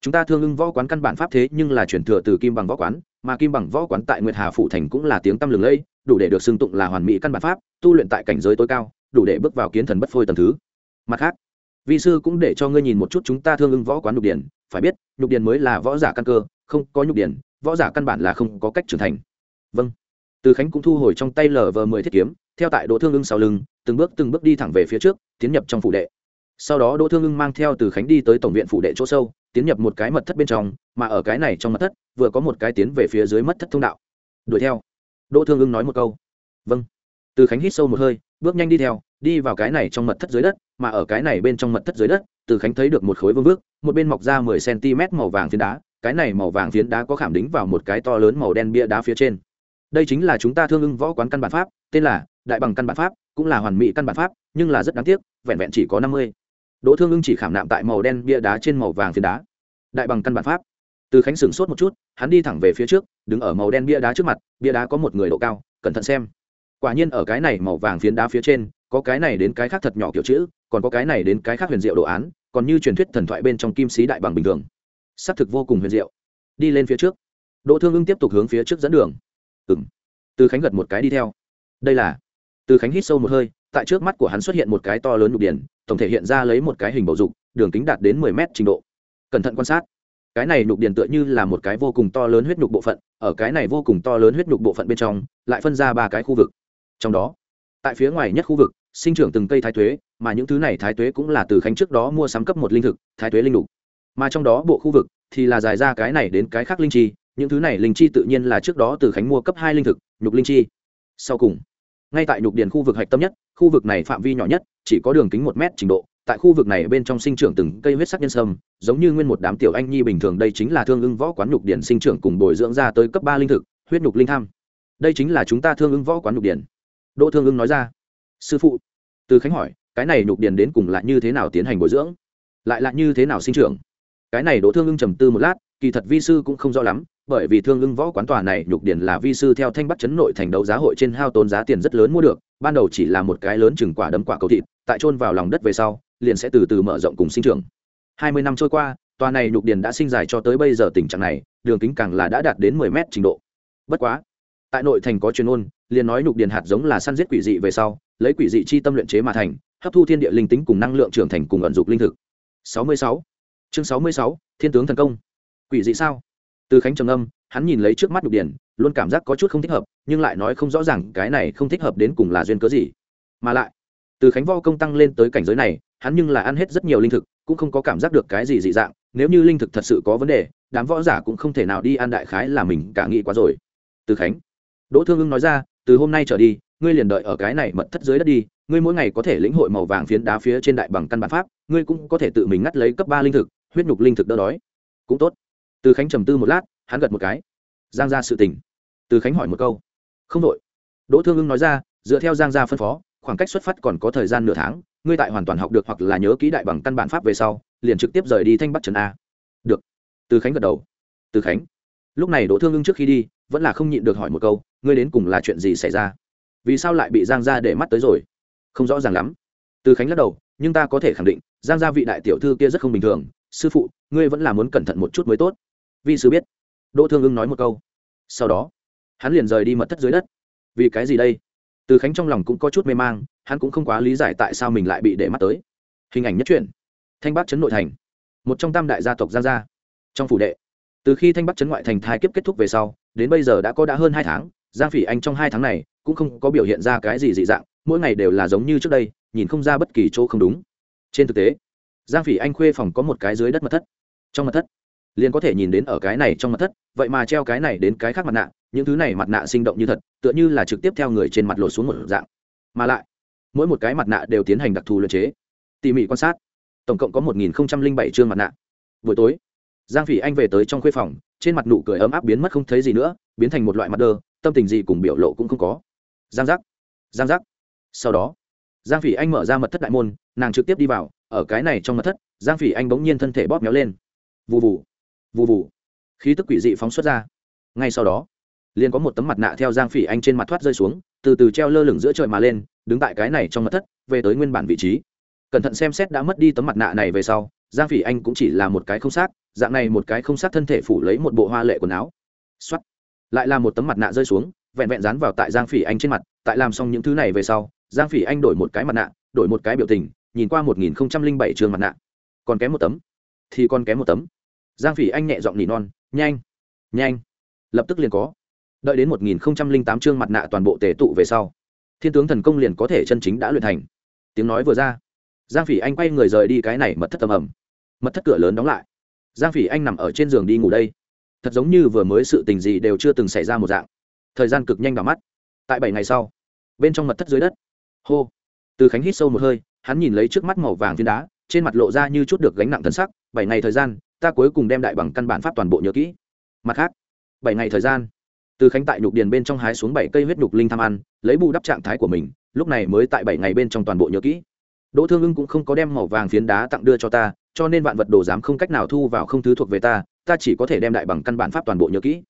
chúng ta thương ưng võ quán căn bản pháp thế nhưng là chuyển thừa từ kim bằng võ quán mà kim bằng võ quán tại nguyệt hà phủ thành cũng là tiếng tăm lừng lẫy, đủ để được xưng tụng là hoàn mỹ căn bản pháp, tu luyện tại cảnh giới tối cao, đủ để bước vào kiến thần bất phôi tầm thứ. Mặt khác vị sư cũng để cho ngươi nhìn một chút chúng ta thương ưng võ quán nhục điển, phải biết, nhục điển mới là võ giả căn cơ, không có nhục điển, võ giả căn bản là không có cách trưởng thành. Vâng. Từ khánh cũng thu hồi trong tay lờ vờ mười thiết kiếm, theo tại đỗ thương ưng sau lưng, từng bước từng bước đi thẳng về phía trước, tiến nhập trong phủ đệ. Sau đó đỗ thương ưng mang theo từ khánh đi tới tổng viện phủ đệ chỗ sâu tiến nhập một cái mật thất bên trong, mà ở cái này trong mật thất, vừa có một cái tiến về phía dưới mất thất thông đạo. Đuổi theo. Đỗ thương ưng nói một câu. Vâng. Từ khánh hít sâu một hơi, bước nhanh đi theo, đi vào cái này trong mật thất dưới đất, mà ở cái này bên trong mật thất dưới đất, từ khánh thấy được một khối vương vước một bên mọc ra mười cm màu vàng phiến đá, cái này màu vàng phiến đá có khảm đính vào một cái to lớn màu đen bia đá phía trên. Đây chính là chúng ta thương ưng võ quán căn bản pháp, tên là đại bằng căn bản pháp, cũng là hoàn mỹ căn bản pháp, nhưng là rất đáng tiếc, vẹn vẹn chỉ có năm mươi. Đỗ thương ưng chỉ khảm nạm tại màu đen bia đá trên màu vàng phiến đá đại bằng căn bản pháp. Từ khánh sửng sốt một chút, hắn đi thẳng về phía trước, đứng ở màu đen bia đá trước mặt, bia đá có một người độ cao, cẩn thận xem. Quả nhiên ở cái này màu vàng phiến đá phía trên, có cái này đến cái khác thật nhỏ kiểu chữ, còn có cái này đến cái khác huyền diệu đồ án, còn như truyền thuyết thần thoại bên trong kim sĩ đại bằng bình thường. Xác thực vô cùng huyền diệu. Đi lên phía trước. Đỗ thương ưng tiếp tục hướng phía trước dẫn đường. Ừng từ khánh gật một cái đi theo. Đây là. Từ khánh hít sâu một hơi, tại trước mắt của hắn xuất hiện một cái to lớn nhục điển tổng thể hiện ra lấy một cái hình bầu dục, đường kính đạt đến mười mét trình độ cẩn thận quan sát. Cái này nhục điền tựa như là một cái vô cùng to lớn huyết nhục bộ phận, ở cái này vô cùng to lớn huyết nhục bộ phận bên trong, lại phân ra ba cái khu vực. Trong đó, tại phía ngoài nhất khu vực, sinh trưởng từng cây thái tuế, mà những thứ này thái tuế cũng là từ khánh trước đó mua sắm cấp một linh thực, thái tuế linh đục mà trong đó bộ khu vực thì là dài ra cái này đến cái khác linh chi, những thứ này linh chi tự nhiên là trước đó từ khánh mua cấp hai linh thực, nhục linh chi. Sau cùng, ngay tại nhục điền khu vực hạch tâm nhất, khu vực này phạm vi nhỏ nhất, chỉ có đường kính một mét trình độ tại khu vực này bên trong sinh trưởng từng cây huyết sắc nhân sâm, giống như nguyên một đám tiểu anh nhi bình thường, đây chính là thương ưng võ quán nhục điển sinh trưởng cùng bồi dưỡng ra tới cấp ba linh thực, huyết nhục linh tham. Đây chính là chúng ta thương ưng võ quán nhục điển. Đỗ thương ưng nói ra. Sư phụ. Từ khánh hỏi, cái này nhục điển đến cùng là như thế nào tiến hành bồi dưỡng? Lại là như thế nào sinh trưởng? Cái này đỗ thương ưng trầm tư một lát, kỳ thật vi sư cũng không rõ lắm, bởi vì thương ưng võ quán tòa này nhục điển là vi sư theo thanh bắt chấn nội thành đấu giá hội trên hao tốn giá tiền rất lớn mua được, ban đầu chỉ là một cái lớn chừng quả đấm quả cầu thịt tại trôn vào lòng đất về sau liền sẽ từ từ mở rộng cùng sinh trưởng. Hai mươi năm trôi qua tòa này nhục điền đã sinh dài cho tới bây giờ tình trạng này đường kính càng là đã đạt đến mười mét trình độ. Bất quá tại nội thành có chuyên ôn liền nói nhục điền hạt giống là săn giết quỷ dị về sau lấy quỷ dị chi tâm luyện chế mà thành hấp thu thiên địa linh tính cùng năng lượng trưởng thành cùng ẩn dục linh thực. Sáu mươi sáu. Chương sáu mươi sáu thiên tướng thần công. Quỷ dị sao? Từ khánh trầm âm hắn nhìn lấy trước mắt nhục điền, luôn cảm giác có chút không thích hợp nhưng lại nói không rõ ràng cái này không thích hợp đến cùng là duyên cớ gì. Mà lại từ khánh vo công tăng lên tới cảnh giới này, hắn nhưng là ăn hết rất nhiều linh thực, cũng không có cảm giác được cái gì dị dạng, nếu như linh thực thật sự có vấn đề, đám võ giả cũng không thể nào đi ăn đại khái là mình cả nghĩ quá rồi. Từ khánh, đỗ thương ưng nói ra, từ hôm nay trở đi, ngươi liền đợi ở cái này mật thất dưới đất đi, ngươi mỗi ngày có thể lĩnh hội màu vàng phiến đá phía trên đại bằng căn bản pháp, ngươi cũng có thể tự mình ngắt lấy cấp ba linh thực, huyết nhục linh thực đỡ đói. Cũng tốt. Từ khánh trầm tư một lát, hắn gật một cái. Giang ra sự tình. Từ khánh hỏi một câu. Không đội đỗ thương ưng nói ra, dựa theo giang gia phân phó khoảng cách xuất phát còn có thời gian nửa tháng, ngươi tại hoàn toàn học được hoặc là nhớ kỹ đại bằng căn bản pháp về sau, liền trực tiếp rời đi thanh bắc trần a. Được. Từ khánh gật đầu. Từ khánh. Lúc này đỗ thương ưng trước khi đi, vẫn là không nhịn được hỏi một câu, ngươi đến cùng là chuyện gì xảy ra? Vì sao lại bị giang gia để mắt tới rồi? Không rõ ràng lắm. Từ khánh lắc đầu, nhưng ta có thể khẳng định, giang gia vị đại tiểu thư kia rất không bình thường. Sư phụ, ngươi vẫn là muốn cẩn thận một chút mới tốt. Vi sư biết. Đỗ thương ưng nói một câu. Sau đó, hắn liền rời đi mật thất dưới đất. Vì cái gì đây? Từ khánh trong lòng cũng có chút mê mang, hắn cũng không quá lý giải tại sao mình lại bị để mắt tới. Hình ảnh nhất truyện. Thanh bắc chấn nội thành. Một trong tam đại gia tộc giang gia. Trong phủ đệ. Từ khi thanh bắc chấn ngoại thành thai kiếp kết thúc về sau, đến bây giờ đã có đã hơn hai tháng, giang phỉ anh trong hai tháng này cũng không có biểu hiện ra cái gì dị dạng, mỗi ngày đều là giống như trước đây, nhìn không ra bất kỳ chỗ không đúng. Trên thực tế, giang phỉ anh khuê phòng có một cái dưới đất mật thất. Trong mật thất, liền có thể nhìn đến ở cái này trong mật thất, vậy mà treo cái này đến cái khác mặt nạ những thứ này mặt nạ sinh động như thật tựa như là trực tiếp theo người trên mặt lột xuống một dạng. Mà lại mỗi một cái mặt nạ đều tiến hành đặc thù luyện chế. Tỉ mỉ quan sát tổng cộng có một nghìn bảy chương mặt nạ. Buổi tối giang phỉ anh về tới trong khuê phòng trên mặt nụ cười ấm áp biến mất không thấy gì nữa biến thành một loại mặt đơ tâm tình gì cùng biểu lộ cũng không có. Giang giác giang giác. Sau đó giang phỉ anh mở ra mật thất đại môn nàng trực tiếp đi vào ở cái này trong mật thất giang phỉ anh bỗng nhiên thân thể bóp méo lên. Vù vù, vù vù, khí tức quỷ dị phóng xuất ra. Ngay sau đó liền có một tấm mặt nạ theo giang phỉ anh trên mặt thoát rơi xuống, từ từ treo lơ lửng giữa trời mà lên, đứng tại cái này trong mặt thất, về tới nguyên bản vị trí. Cẩn thận xem xét đã mất đi tấm mặt nạ này về sau, giang phỉ anh cũng chỉ là một cái không xác, dạng này một cái không xác thân thể phủ lấy một bộ hoa lệ quần áo. X lại là một tấm mặt nạ rơi xuống, vẹn vẹn dán vào tại giang phỉ anh trên mặt, tại làm xong những thứ này về sau, giang phỉ anh đổi một cái mặt nạ, đổi một cái biểu tình, nhìn qua một nghìn không trăm linh bảy trường mặt nạ. Còn kém một tấm. Thì còn kém một tấm. Giang phỉ anh nhẹ giọng nỉ non, nhanh nhanh. Lập tức liền có đợi đến một nghìn tám chương mặt nạ toàn bộ tề tụ về sau, thiên tướng thần công liền có thể chân chính đã luyện thành. Tiếng nói vừa ra, giang phỉ anh quay người rời đi cái này mật thất tầm ẩm. Mật thất cửa lớn đóng lại. Giang phỉ anh nằm ở trên giường đi ngủ đây. Thật giống như vừa mới sự tình gì đều chưa từng xảy ra một dạng. Thời gian cực nhanh vào mắt. Tại bảy ngày sau, bên trong mật thất dưới đất, hô. Từ khánh hít sâu một hơi, hắn nhìn lấy trước mắt màu vàng viên đá, trên mặt lộ ra như chút được gánh nặng thân sắc. Bảy ngày thời gian, ta cuối cùng đem đại bằng căn bản pháp toàn bộ nhớ kỹ. Mặt khác, bảy ngày thời gian từ khánh tại nhục điền bên trong hái xuống bảy cây huyết nhục linh tham ăn, lấy bù đắp trạng thái của mình, lúc này mới tại bảy ngày bên trong toàn bộ nhớ kỹ. Đỗ thương ưng cũng không có đem màu vàng phiến đá tặng đưa cho ta, cho nên vạn vật đồ giám không cách nào thu vào không thứ thuộc về ta ta chỉ có thể đem đại bằng căn bản pháp toàn bộ nhớ kỹ.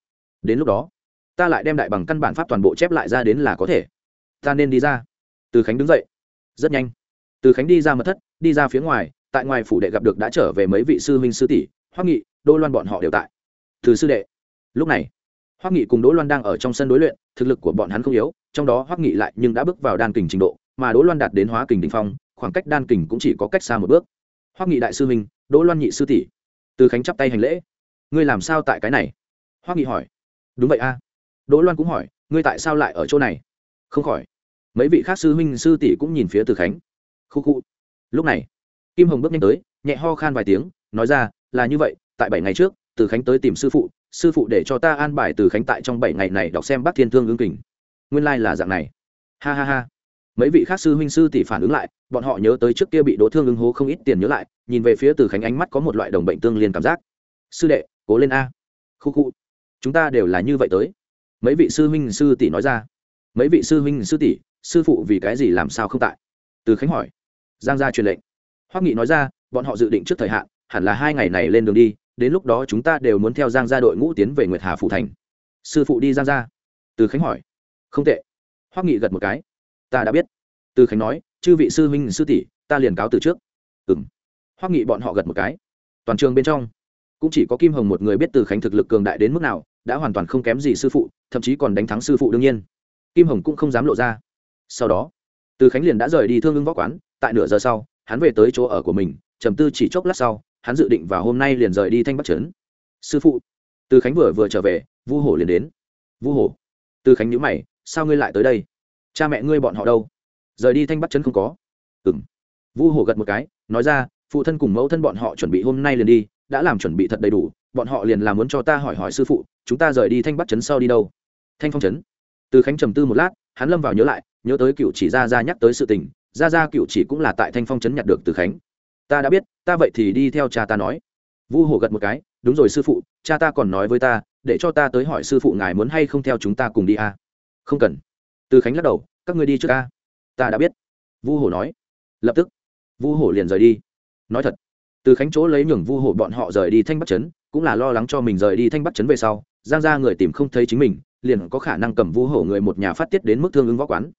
Đến lúc đó, ta lại đem đại bằng căn bản pháp toàn bộ chép lại ra đến là có thể. Ta nên đi ra. Từ khánh đứng dậy. Rất nhanh. Từ khánh đi ra mật thất, đi ra phía ngoài, tại ngoài phủ đệ gặp được đã trở về mấy vị sư huynh sư tỷ, hoắc nghị, đô loan bọn họ đều tại. Từ sư đệ. Lúc này hoắc nghị cùng đỗ loan đang ở trong sân đối luyện, thực lực của bọn hắn không yếu, trong đó hoắc nghị lại nhưng đã bước vào đan kình trình độ, mà đỗ loan đạt đến hóa kình đỉnh phong, khoảng cách đan kình cũng chỉ có cách xa một bước. Hoắc nghị đại sư huynh, đỗ loan nhị sư tỷ. Từ khánh chắp tay hành lễ. Ngươi làm sao tại cái này? Hoắc nghị hỏi. Đúng vậy a. Đỗ loan cũng hỏi, ngươi tại sao lại ở chỗ này? Không khỏi. Mấy vị khác sư huynh, sư tỷ cũng nhìn phía từ khánh. Khu khu. Lúc này, kim hồng bước nhanh tới, nhẹ ho khan vài tiếng, nói ra, là như vậy, tại bảy ngày trước từ khánh tới tìm sư phụ sư phụ để cho ta an bài từ khánh tại trong bảy ngày này đọc xem bác thiên thương ứng kình. Nguyên lai、like、là dạng này. Ha ha ha. Mấy vị khác sư huynh sư tỷ phản ứng lại, bọn họ nhớ tới trước kia bị đỗ thương ứng hố không ít tiền nhớ lại, nhìn về phía từ khánh ánh mắt có một loại đồng bệnh tương liên cảm giác. Sư đệ, cố lên a. Khu khu. Chúng ta đều là như vậy tới. Mấy vị sư huynh sư tỷ nói ra. Mấy vị sư huynh sư tỷ, sư phụ vì cái gì làm sao không tại? Từ khánh hỏi. Giang gia truyền lệnh. Hoắc nghị nói ra, bọn họ dự định trước thời hạn, hẳn là hai ngày này lên đường đi đến lúc đó chúng ta đều muốn theo giang gia đội ngũ tiến về nguyệt hà phủ thành. Sư phụ đi giang gia. Từ khánh hỏi. Không tệ. Hoắc nghị gật một cái. Ta đã biết. Từ khánh nói, chư vị sư huynh, sư tỷ, ta liền cáo từ trước. Ừng hoắc nghị bọn họ gật một cái. Toàn trường bên trong, cũng chỉ có kim hồng một người biết từ khánh thực lực cường đại đến mức nào, đã hoàn toàn không kém gì sư phụ, thậm chí còn đánh thắng sư phụ đương nhiên. Kim hồng cũng không dám lộ ra. Sau đó, từ khánh liền đã rời đi thương ưng võ quán, tại nửa giờ sau, hắn về tới chỗ ở của mình, trầm tư chỉ chốc lát sau hắn dự định vào hôm nay liền rời đi thanh bắc trấn. Sư phụ, từ khánh vừa vừa trở về, vu hổ liền đến. Vu hổ, từ khánh nhữ mày, sao ngươi lại tới đây? Cha mẹ ngươi bọn họ đâu? Rời đi thanh bắc trấn không có. Ừ m vu hổ gật một cái, nói ra, phụ thân cùng mẫu thân bọn họ chuẩn bị hôm nay liền đi, đã làm chuẩn bị thật đầy đủ, bọn họ liền làm muốn cho ta hỏi hỏi sư phụ, chúng ta rời đi thanh bắc trấn sau đi đâu? Thanh phong trấn. Từ khánh trầm tư một lát, hắn lâm vào nhớ lại, nhớ tới cựu chỉ ra ra nhắc tới sự tình ra ra cựu chỉ cũng là tại thanh phong trấn nhặt được từ khánh ta đã biết, ta vậy thì đi theo cha ta nói. Vu Hổ gật một cái, đúng rồi sư phụ, cha ta còn nói với ta, để cho ta tới hỏi sư phụ ngài muốn hay không theo chúng ta cùng đi à? không cần. Từ khánh lắc đầu, các ngươi đi trước ca. Ta đã biết. Vu hổ nói. Lập tức. Vu hổ liền rời đi. Nói thật, từ khánh chỗ lấy nhường vu hổ bọn họ rời đi thanh bắc trấn, cũng là lo lắng cho mình rời đi thanh bắc trấn về sau, giang ra người tìm không thấy chính mình, liền có khả năng cầm vu hổ người một nhà phát tiết đến mức thương ứng võ quán.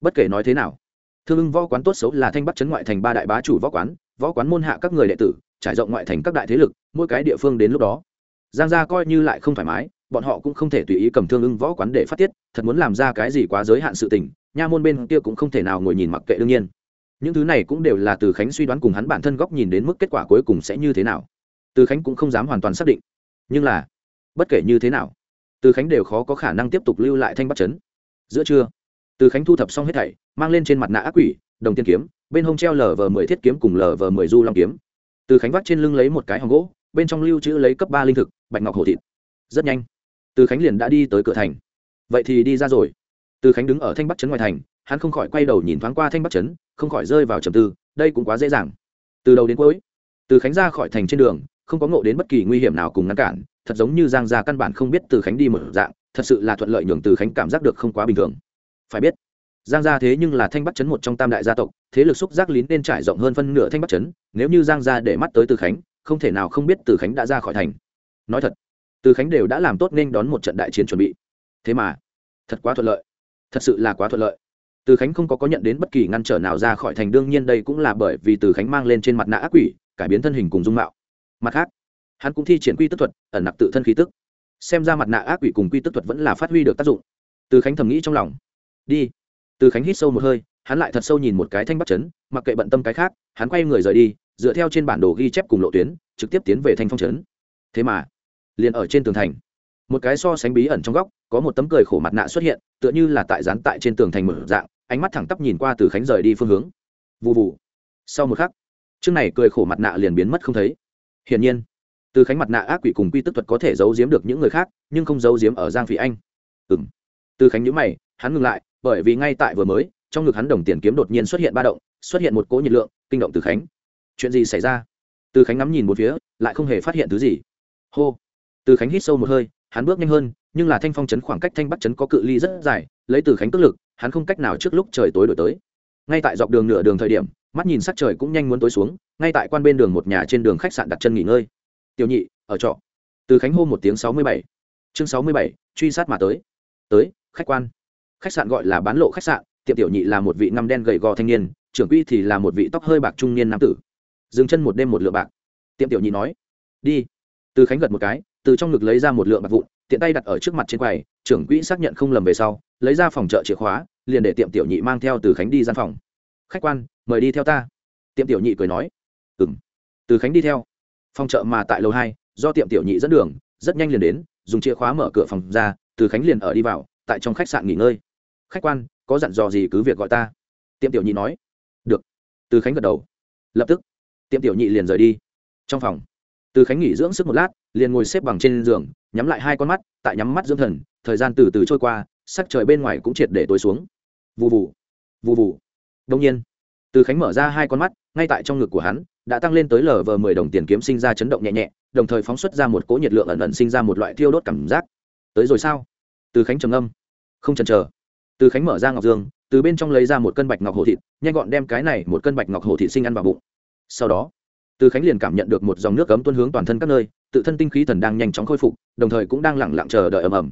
Bất kể nói thế nào, thương ứng võ quán tốt xấu là thanh bắc trấn ngoại thành ba đại bá chủ võ quán võ quán môn hạ các người đệ tử, trải rộng ngoại thành các đại thế lực, mỗi cái địa phương đến lúc đó. Giang gia coi như lại không thoải mái, bọn họ cũng không thể tùy ý cầm thương ưng võ quán để phát tiết, thật muốn làm ra cái gì quá giới hạn sự tình, nha môn bên kia cũng không thể nào ngồi nhìn mặc kệ đương nhiên. Những thứ này cũng đều là từ khánh suy đoán cùng hắn bản thân góc nhìn đến mức kết quả cuối cùng sẽ như thế nào. Từ khánh cũng không dám hoàn toàn xác định. Nhưng là, bất kể như thế nào, từ khánh đều khó có khả năng tiếp tục lưu lại thanh bắt chấn giữa trưa, từ khánh thu thập xong hết thảy, mang lên trên mặt nạ ác quỷ đồng tiên kiếm, bên hông treo lờ vờ mười thiết kiếm cùng lờ vờ mười du long kiếm. Từ khánh vắt trên lưng lấy một cái hòm gỗ, bên trong lưu trữ lấy cấp ba linh thực, bạch ngọc hổ thịt. Rất nhanh, từ khánh liền đã đi tới cửa thành. Vậy thì đi ra rồi. Từ khánh đứng ở thanh bắc trấn ngoài thành, hắn không khỏi quay đầu nhìn thoáng qua thanh bắc trấn, không khỏi rơi vào trầm tư, đây cũng quá dễ dàng. Từ đầu đến cuối, từ khánh ra khỏi thành trên đường, không có ngộ đến bất kỳ nguy hiểm nào cùng ngăn cản, thật giống như giang gia căn bản không biết từ khánh đi một dạng, thật sự là thuận lợi nhường từ khánh cảm giác được không quá bình thường. Phải biết giang gia thế nhưng là thanh bắc Chấn một trong tam đại gia tộc, thế lực xúc giác lín nên trải rộng hơn phân nửa thanh bắc Chấn. nếu như giang gia để mắt tới từ khánh, không thể nào không biết từ khánh đã ra khỏi thành. Nói thật, từ khánh đều đã làm tốt nên đón một trận đại chiến chuẩn bị. Thế mà, thật quá thuận lợi. Thật sự là quá thuận lợi. Từ khánh không có có nhận đến bất kỳ ngăn trở nào ra khỏi thành, đương nhiên đây cũng là bởi vì từ khánh mang lên trên mặt nạ ác quỷ, cải biến thân hình cùng dung mạo. Mặt khác, hắn cũng thi triển quy tức thuật, ẩn nặc tự thân khí tức. Xem ra mặt nạ ác quỷ cùng quy tức thuật vẫn là phát huy được tác dụng. Từ khánh thầm nghĩ trong lòng. Đi từ khánh hít sâu một hơi, hắn lại thật sâu nhìn một cái thanh bắt chấn, mặc kệ bận tâm cái khác, hắn quay người rời đi, dựa theo trên bản đồ ghi chép cùng lộ tuyến, trực tiếp tiến về thanh phong trấn thế mà, liền ở trên tường thành, một cái so sánh bí ẩn trong góc, có một tấm cười khổ mặt nạ xuất hiện, tựa như là tại dán tại trên tường thành mở dạng, ánh mắt thẳng tắp nhìn qua từ khánh rời đi phương hướng. Vụ vụ sau một khắc, chương này cười khổ mặt nạ liền biến mất không thấy. Hiển nhiên, từ khánh mặt nạ ác quỷ cùng quy tức thuật có thể giấu giếm được những người khác, nhưng không giấu giếm ở giang phỉ anh. Ừ m từ khánh nhữ mày, hắn ngừng lại bởi vì ngay tại vừa mới, trong ngực hắn đồng tiền kiếm đột nhiên xuất hiện ba động, xuất hiện một cỗ nhiệt lượng, kinh động từ khánh. Chuyện gì xảy ra? Từ khánh ngắm nhìn một phía, lại không hề phát hiện thứ gì. Hô. Từ khánh hít sâu một hơi, hắn bước nhanh hơn, nhưng là thanh phong chấn khoảng cách thanh bắc chấn có cự ly rất dài, lấy từ khánh tức lực, hắn không cách nào trước lúc trời tối đổi tới. Ngay tại dọc đường nửa đường thời điểm, mắt nhìn sắc trời cũng nhanh muốn tối xuống, ngay tại quan bên đường một nhà trên đường khách sạn đặt chân nghỉ ngơi. Tiểu nhị, ở trọ. Từ khánh hô một tiếng sáu mươi bảy. Chương sáu mươi bảy, truy sát mà tới. Tới, khách quan khách sạn gọi là bán lộ khách sạn, tiệm tiểu nhị là một vị ngăm đen gầy gò thanh niên, trưởng quy thì là một vị tóc hơi bạc trung niên nam tử. Dừng chân một đêm một lượng bạc. Tiệm tiểu nhị nói, đi. Từ khánh gật một cái, từ trong ngực lấy ra một lượng bạc vụn, tiện tay đặt ở trước mặt trên quầy, trưởng quỹ xác nhận không lầm về sau, lấy ra phòng chợ chìa khóa, liền để tiệm tiểu nhị mang theo từ khánh đi gian phòng. Khách quan, mời đi theo ta. Tiệm tiểu nhị cười nói ừng từ khánh đi theo. Phòng chợ mà tại lầu hai, do tiệm tiểu nhị dẫn đường, rất nhanh liền đến, dùng chìa khóa mở cửa phòng ra, từ khánh liền ở đi vào, tại trong khách sạn nghỉ ngơi khách quan có dặn dò gì cứ việc gọi ta. Tiệm tiểu nhị nói. Được. Từ khánh gật đầu. Lập tức tiệm tiểu nhị liền rời đi. Trong phòng từ khánh nghỉ dưỡng sức một lát liền ngồi xếp bằng trên giường nhắm lại hai con mắt tại nhắm mắt dưỡng thần thời gian từ từ trôi qua sắc trời bên ngoài cũng triệt để tối xuống. Vù vù, vù vù. đông nhiên từ khánh mở ra hai con mắt ngay tại trong ngực của hắn đã tăng lên tới lờ vờ mười đồng tiền kiếm sinh ra chấn động nhẹ nhẹ đồng thời phóng xuất ra một cỗ nhiệt lượng ẩn ẩn sinh ra một loại thiêu đốt cảm giác. Tới rồi sao? Từ khánh trầm âm không chần chờ từ khánh mở ra ngọc dương, từ bên trong lấy ra một cân bạch ngọc hồ thịt, nhanh gọn đem cái này một cân bạch ngọc hồ thịt sinh ăn vào bụng. Sau đó, từ khánh liền cảm nhận được một dòng nước cấm tuôn hướng toàn thân các nơi, tự thân tinh khí thần đang nhanh chóng khôi phục, đồng thời cũng đang lẳng lặng chờ đợi ầm ầm.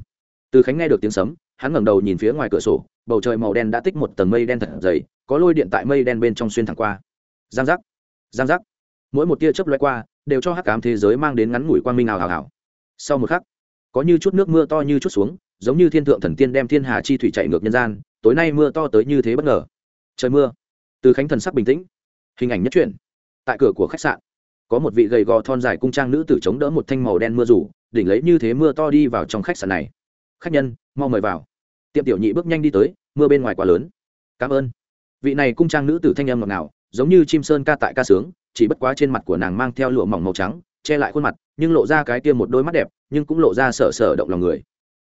Từ khánh nghe được tiếng sấm, hắn ngẩng đầu nhìn phía ngoài cửa sổ, bầu trời màu đen đã tích một tầng mây đen thật dày, có lôi điện tại mây đen bên trong xuyên thẳng qua. Giang giác giang giác. Mỗi một tia chớp loay qua, đều cho hắc cám thế giới mang đến ngắn ngủi quang minh ảo ảo ảo. Sau một khắc, có như chút nước mưa to như chút xuống giống như thiên thượng thần tiên đem thiên hà chi thủy chạy ngược nhân gian, tối nay mưa to tới như thế bất ngờ. Trời mưa. Từ khánh thần sắc bình tĩnh. Hình ảnh nhất truyện. Tại cửa của khách sạn, có một vị gầy gò thon dài cung trang nữ tử chống đỡ một thanh màu đen mưa rủ, đỉnh lấy như thế mưa to đi vào trong khách sạn này. Khách nhân, mau mời vào. Tiệm tiểu nhị bước nhanh đi tới, mưa bên ngoài quá lớn. Cảm ơn. Vị này cung trang nữ tử thanh âm ngọt ngào, giống như chim sơn ca tại ca sướng, chỉ bất quá trên mặt của nàng mang theo lụa mỏng màu trắng, che lại khuôn mặt, nhưng lộ ra cái kia một đôi mắt đẹp, nhưng cũng lộ ra sợ sợ động lòng người.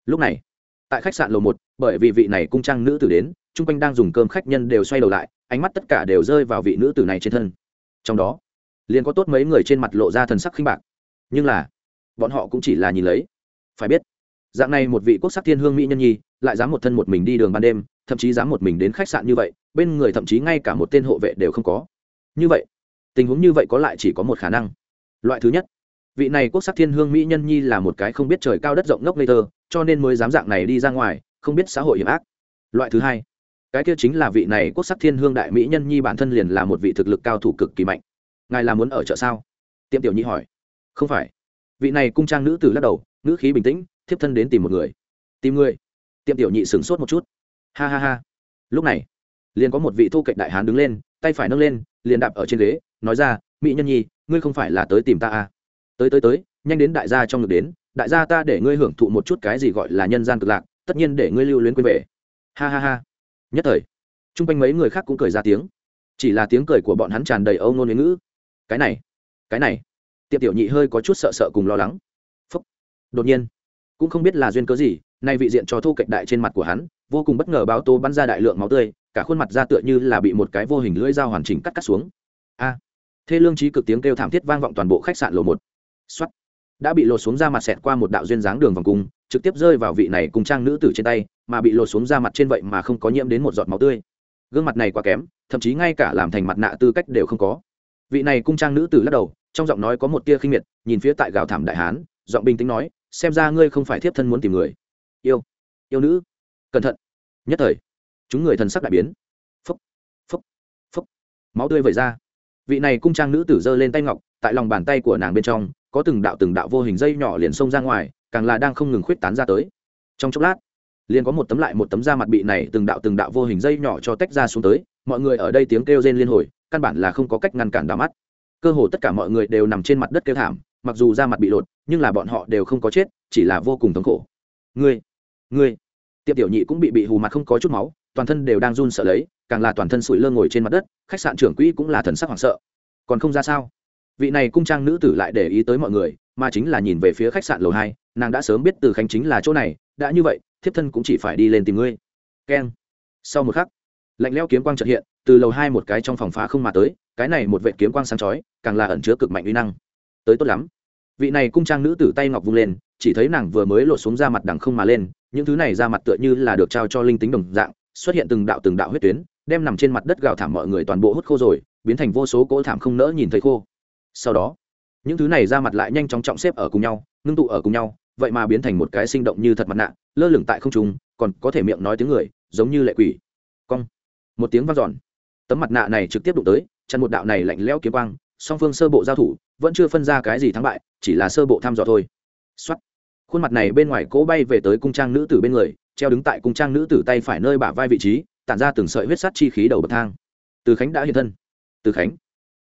Lúc này tại khách sạn lầu một, bởi vì vị này cung trang nữ tử đến, chung quanh đang dùng cơm khách nhân đều xoay đầu lại, ánh mắt tất cả đều rơi vào vị nữ tử này trên thân. Trong đó, liền có tốt mấy người trên mặt lộ ra thần sắc khinh bạc. Nhưng là, bọn họ cũng chỉ là nhìn lấy. Phải biết, dạng này một vị quốc sắc thiên hương mỹ nhân nhi, lại dám một thân một mình đi đường ban đêm, thậm chí dám một mình đến khách sạn như vậy, bên người thậm chí ngay cả một tên hộ vệ đều không có. Như vậy, tình huống như vậy có lại chỉ có một khả năng. Loại thứ nhất vị này quốc sắc thiên hương mỹ nhân nhi là một cái không biết trời cao đất rộng ngốc ngây thơ, cho nên mới dám dạng này đi ra ngoài, không biết xã hội hiểm ác. Loại thứ hai, cái kia chính là vị này quốc sắc thiên hương đại mỹ nhân nhi bản thân liền là một vị thực lực cao thủ cực kỳ mạnh. Ngài là muốn ở chợ sao? Tiệm tiểu nhi hỏi. Không phải. Vị này cung trang nữ tử lắc đầu nữ khí bình tĩnh, thiếp thân đến tìm một người. Tìm người? Tiệm tiểu nhị sửng sốt một chút. Ha ha ha. Lúc này, liền có một vị thu cạnh đại hán đứng lên, tay phải nâng lên, liền đạp ở trên ghế, nói ra, mỹ nhân nhi, ngươi không phải là tới tìm ta à? Tới tới tới, nhanh đến đại gia trong ngực đến, đại gia ta để ngươi hưởng thụ một chút cái gì gọi là nhân gian cực lạc, tất nhiên để ngươi lưu luyến quên về. Ha ha ha. Nhất thời, chung quanh mấy người khác cũng cười ra tiếng. Chỉ là tiếng cười của bọn hắn tràn đầy âu ngôn ngữ. Cái này cái này. Tiệp tiểu nhị hơi có chút sợ sợ cùng lo lắng. Phúc. đột nhiên, cũng không biết là duyên cớ gì, nay vị diện cho thu cạnh đại trên mặt của hắn, vô cùng bất ngờ báo tố bắn ra đại lượng máu tươi, cả khuôn mặt ra tựa như là bị một cái vô hình lưỡi dao hoàn chỉnh cắt cắt xuống. A. Thê lương trí cực tiếng kêu thảm thiết vang vọng toàn bộ khách sạn lầu một xuất đã bị lột xuống ra mặt xẹt qua một đạo duyên dáng đường vòng cung, trực tiếp rơi vào vị này cùng trang nữ tử trên tay, mà bị lột xuống ra mặt trên vậy mà không có nhiễm đến một giọt máu tươi. Gương mặt này quá kém, thậm chí ngay cả làm thành mặt nạ tư cách đều không có. Vị này cung trang nữ tử lắc đầu, trong giọng nói có một tia khinh miệt, nhìn phía tại gào thảm đại hán, giọng bình tĩnh nói, xem ra ngươi không phải thiếp thân muốn tìm người. Yêu yêu nữ. Cẩn thận. Nhất thời. Chúng người thần sắc đại biến. Phúc phúc phúc. Máu tươi vẩy ra. Vị này cung trang nữ tử giơ lên tay ngọc, tại lòng bàn tay của nàng bên trong có từng đạo từng đạo vô hình dây nhỏ liền xông ra ngoài, càng là đang không ngừng khuyết tán ra tới. Trong chốc lát, liền có một tấm lại một tấm da mặt bị này từng đạo từng đạo vô hình dây nhỏ cho tách ra xuống tới, mọi người ở đây tiếng kêu rên liên hồi, căn bản là không có cách ngăn cản đỏ mắt. Cơ hồ tất cả mọi người đều nằm trên mặt đất kêu thảm, mặc dù da mặt bị lột, nhưng là bọn họ đều không có chết, chỉ là vô cùng thống khổ. Ngươi ngươi. Tiệp tiểu nhị cũng bị bị hù mặt không có chút máu, toàn thân đều đang run sợ lấy, càng là toàn thân sủi lơ ngồi trên mặt đất, khách sạn trưởng quỹ cũng là thần sắc hoảng sợ. Còn không ra sao? Vị này cung trang nữ tử lại để ý tới mọi người, mà chính là nhìn về phía khách sạn lầu hai, nàng đã sớm biết từ khánh chính là chỗ này, đã như vậy, thiếp thân cũng chỉ phải đi lên tìm ngươi. Keng. Sau một khắc, lạnh leo kiếm quang trợ hiện, từ lầu hai một cái trong phòng phá không mà tới, cái này một vệ kiếm quang sáng chói, càng là ẩn chứa cực mạnh uy năng. Tới tốt lắm. Vị này cung trang nữ tử tay ngọc vung lên, chỉ thấy nàng vừa mới lột xuống ra mặt đằng không mà lên, những thứ này ra mặt tựa như là được trao cho linh tính đồng dạng, xuất hiện từng đạo từng đạo huyết tuyến, đem nằm trên mặt đất gào thảm mọi người toàn bộ hút khô rồi, biến thành vô số cỗ thảm không nỡ nhìn thấy khô sau đó, những thứ này ra mặt lại nhanh chóng trọng xếp ở cùng nhau, ngưng tụ ở cùng nhau, vậy mà biến thành một cái sinh động như thật mặt nạ, lơ lửng tại không trung, còn có thể miệng nói tiếng người, giống như lệ quỷ. Cong. Một tiếng vang giòn tấm mặt nạ này trực tiếp đụng tới, chặn một đạo này lạnh lẽo kiếm quang, song phương sơ bộ giao thủ, vẫn chưa phân ra cái gì thắng bại, chỉ là sơ bộ thăm dò thôi. Xuất khuôn mặt này bên ngoài cỗ bay về tới cung trang nữ tử bên người, treo đứng tại cung trang nữ tử tay phải nơi bả vai vị trí, tản ra từng sợi huyết sắt chi khí đầu bậc thang. Từ khánh đã hiện thân. Từ khánh.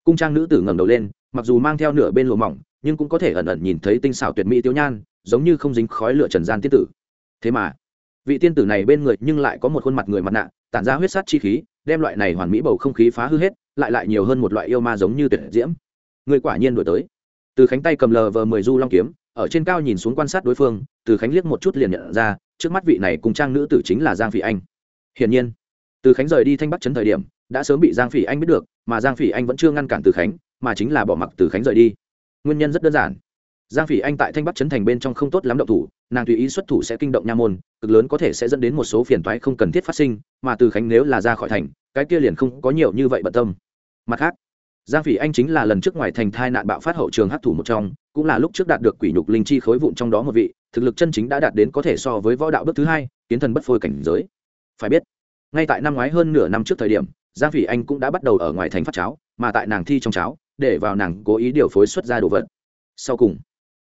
Cung trang nữ tử ngẩng đầu lên mặc dù mang theo nửa bên lụa mỏng, nhưng cũng có thể ẩn ẩn nhìn thấy tinh xảo tuyệt mỹ tiêu nhan, giống như không dính khói lửa trần gian tiên tử. Thế mà, vị tiên tử này bên người nhưng lại có một khuôn mặt người mặt nạ, tản ra huyết sát chi khí, đem loại này hoàn mỹ bầu không khí phá hư hết, lại lại nhiều hơn một loại yêu ma giống như tuyệt diễm. Người quả nhiên đổi tới. Từ khánh tay cầm lờ vờ mười du long kiếm, ở trên cao nhìn xuống quan sát đối phương, từ khánh liếc một chút liền nhận ra, trước mắt vị này cùng trang nữ tử chính là giang phỉ anh. Hiển nhiên, từ khánh rời đi thanh bắc trấn thời điểm, đã sớm bị giang phỉ anh biết được, mà giang phỉ anh vẫn chưa ngăn cản từ khánh mà chính là bỏ mặc từ khánh rời đi. Nguyên nhân rất đơn giản. Giang phỉ anh tại thanh bắc Chấn thành bên trong không tốt lắm động thủ, nàng tùy ý xuất thủ sẽ kinh động nha môn, cực lớn có thể sẽ dẫn đến một số phiền toái không cần thiết phát sinh, mà từ khánh nếu là ra khỏi thành, cái kia liền không có nhiều như vậy bận tâm. Mặt khác, giang phỉ anh chính là lần trước ngoài thành thai nạn bạo phát hậu trường hấp thủ một trong, cũng là lúc trước đạt được quỷ nhục linh chi khối vụn trong đó một vị, thực lực chân chính đã đạt đến có thể so với võ đạo bước thứ hai, kiến thần bất phôi cảnh giới. Phải biết, ngay tại năm ngoái hơn nửa năm trước thời điểm, giang phỉ anh cũng đã bắt đầu ở ngoài thành phát cháo, mà tại nàng thi trong cháo để vào nàng cố ý điều phối xuất ra đồ vật. Sau cùng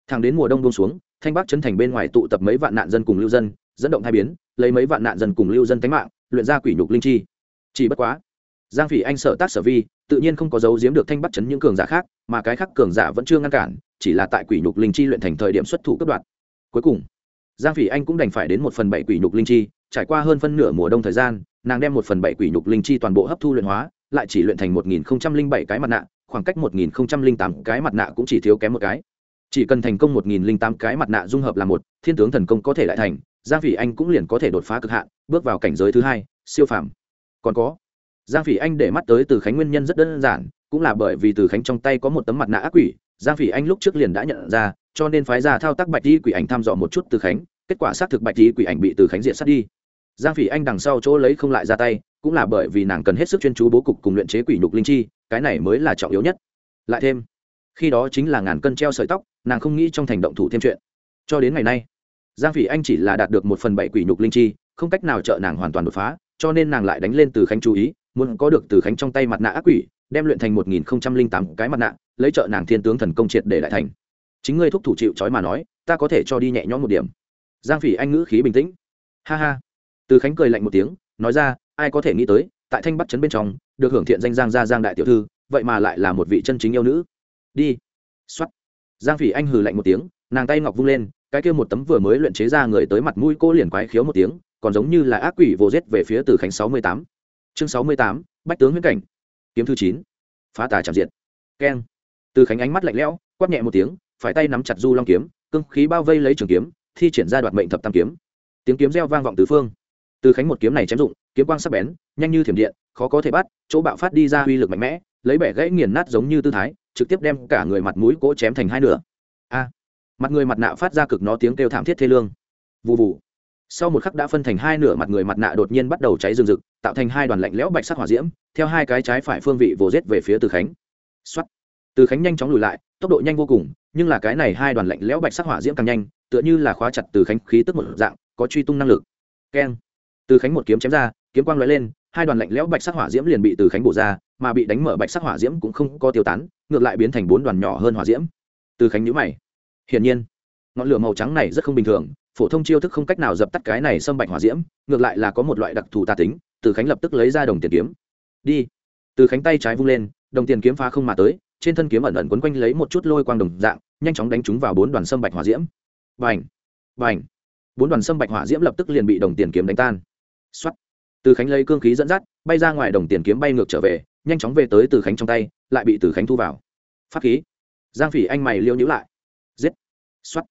thẳng đến mùa đông buông xuống, thanh bắc chấn thành bên ngoài tụ tập mấy vạn nạn dân cùng lưu dân, dẫn động hai biến, lấy mấy vạn nạn dân cùng lưu dân tánh mạng, luyện ra quỷ nhục linh chi. Chỉ bất quá, giang phỉ anh sợ tác sở vi, tự nhiên không có dấu giếm được thanh bắc chấn những cường giả khác, mà cái khác cường giả vẫn chưa ngăn cản, chỉ là tại quỷ nhục linh chi luyện thành thời điểm xuất thủ cấp đoạn cuối cùng, giang phỉ anh cũng đành phải đến một phần bảy quỷ nhục linh chi, trải qua hơn phân nửa mùa đông thời gian, nàng đem một phần bảy quỷ nhục linh chi toàn bộ hấp thu luyện hóa, lại chỉ luyện thành một nghìn bảy cái mặt nạ khoảng cách một nghìn tám cái mặt nạ cũng chỉ thiếu kém một cái. Chỉ cần thành công một nghìn tám cái mặt nạ dung hợp là một, thiên tướng thần công có thể lại thành, giang phỉ anh cũng liền có thể đột phá cực hạn, bước vào cảnh giới thứ hai, siêu phàm. Còn có, giang phỉ anh để mắt tới từ khánh nguyên nhân rất đơn giản, cũng là bởi vì từ khánh trong tay có một tấm mặt nạ ác quỷ, giang phỉ anh lúc trước liền đã nhận ra, cho nên phái ra thao tác bạch Tỷ quỷ ảnh thăm dò một chút từ khánh, kết quả xác thực bạch Tỷ quỷ ảnh bị từ khánh diện sát đi. Giang phỉ anh đằng sau chỗ lấy không lại ra tay, cũng là bởi vì nàng cần hết sức chuyên chú bố cục cùng luyện chế quỷ nhục linh chi cái này mới là trọng yếu nhất. Lại thêm, khi đó chính là ngàn cân treo sợi tóc, nàng không nghĩ trong thành động thủ thêm chuyện. Cho đến ngày nay, giang phỉ anh chỉ là đạt được một phần bảy quỷ nhục linh chi, không cách nào trợ nàng hoàn toàn đột phá, cho nên nàng lại đánh lên từ khánh chú ý, muốn có được từ khánh trong tay mặt nạ ác quỷ, đem luyện thành một nghìn không trăm linh tám cái mặt nạ, lấy trợ nàng thiên tướng thần công triệt để lại thành. Chính ngươi thúc thủ chịu trói mà nói, ta có thể cho đi nhẹ nhõm một điểm. Giang phỉ anh ngữ khí bình tĩnh. Ha ha. Từ khánh cười lạnh một tiếng, nói ra, ai có thể nghĩ tới tại thanh bắc trấn bên trong, được hưởng thiện danh giang gia giang đại tiểu thư, vậy mà lại là một vị chân chính yêu nữ. Đi. X giang phỉ anh hừ lạnh một tiếng, nàng tay ngọc vung lên, cái kia một tấm vừa mới luyện chế ra người tới mặt mũi cô liền quái khiếu một tiếng, còn giống như là ác quỷ vô rết về phía từ khánh sáu mươi tám. Chương sáu mươi tám, bách tướng huyễn cảnh. Kiếm thứ chín. Phá tà chạm diện keng. Từ khánh ánh mắt lạnh lẽo, quát nhẹ một tiếng, phải tay nắm chặt du long kiếm cưng khí bao vây lấy trường kiếm, thi triển ra đoạt mệnh thập tam kiếm. Tiếng kiếm reo vang vọng tứ phương. Từ khánh một kiếm này chém dụng kiếm quang sắc bén, nhanh như thiểm điện, khó có thể bắt, chỗ bạo phát đi ra uy lực mạnh mẽ, lấy bẻ gãy nghiền nát giống như tư thái, trực tiếp đem cả người mặt mũi cỗ chém thành hai nửa. A, mặt người mặt nạ phát ra cực nó tiếng kêu thảm thiết thê lương. Vụ vụ sau một khắc đã phân thành hai nửa mặt người mặt nạ đột nhiên bắt đầu cháy rừng rực, tạo thành hai đoàn lạnh lẽo bạch sắc hỏa diễm, theo hai cái trái phải phương vị vồ rết về phía từ khánh. Xuất từ khánh nhanh chóng lùi lại, tốc độ nhanh vô cùng, nhưng là cái này hai đoàn lạnh lẽo bạch sắc hỏa diễm càng nhanh, tựa như là khóa chặt từ khánh khí tức một dạng, có truy tung năng lực. Keng. Từ khánh một kiếm chém ra kiếm quang lóe lên, hai đoàn lạnh lẽo bạch sắc hỏa diễm liền bị từ khánh bổ ra, mà bị đánh mở bạch sắc hỏa diễm cũng không có tiêu tán, ngược lại biến thành bốn đoàn nhỏ hơn hỏa diễm. Từ khánh nhíu mày. Hiển nhiên, ngọn lửa màu trắng này rất không bình thường, phổ thông chiêu thức không cách nào dập tắt cái này xâm bạch hỏa diễm, ngược lại là có một loại đặc thù tà tính, từ khánh lập tức lấy ra đồng tiền kiếm. Đi. Từ khánh tay trái vung lên, đồng tiền kiếm phá không mà tới, trên thân kiếm ẩn ẩn quấn quanh lấy một chút lôi quang đồng dạng, nhanh chóng đánh trúng vào bốn đoàn sâm bạch hỏa diễm. Vành vành bốn đoàn sâm bạch hỏa diễm lập tức liền bị đồng tiền kiếm đánh tan. Xuất từ khánh lấy cương khí dẫn dắt, bay ra ngoài đồng tiền kiếm bay ngược trở về, nhanh chóng về tới từ khánh trong tay, lại bị từ khánh thu vào. Phát khí. Giang phỉ anh mày liêu nhữ lại. Giết. Xuất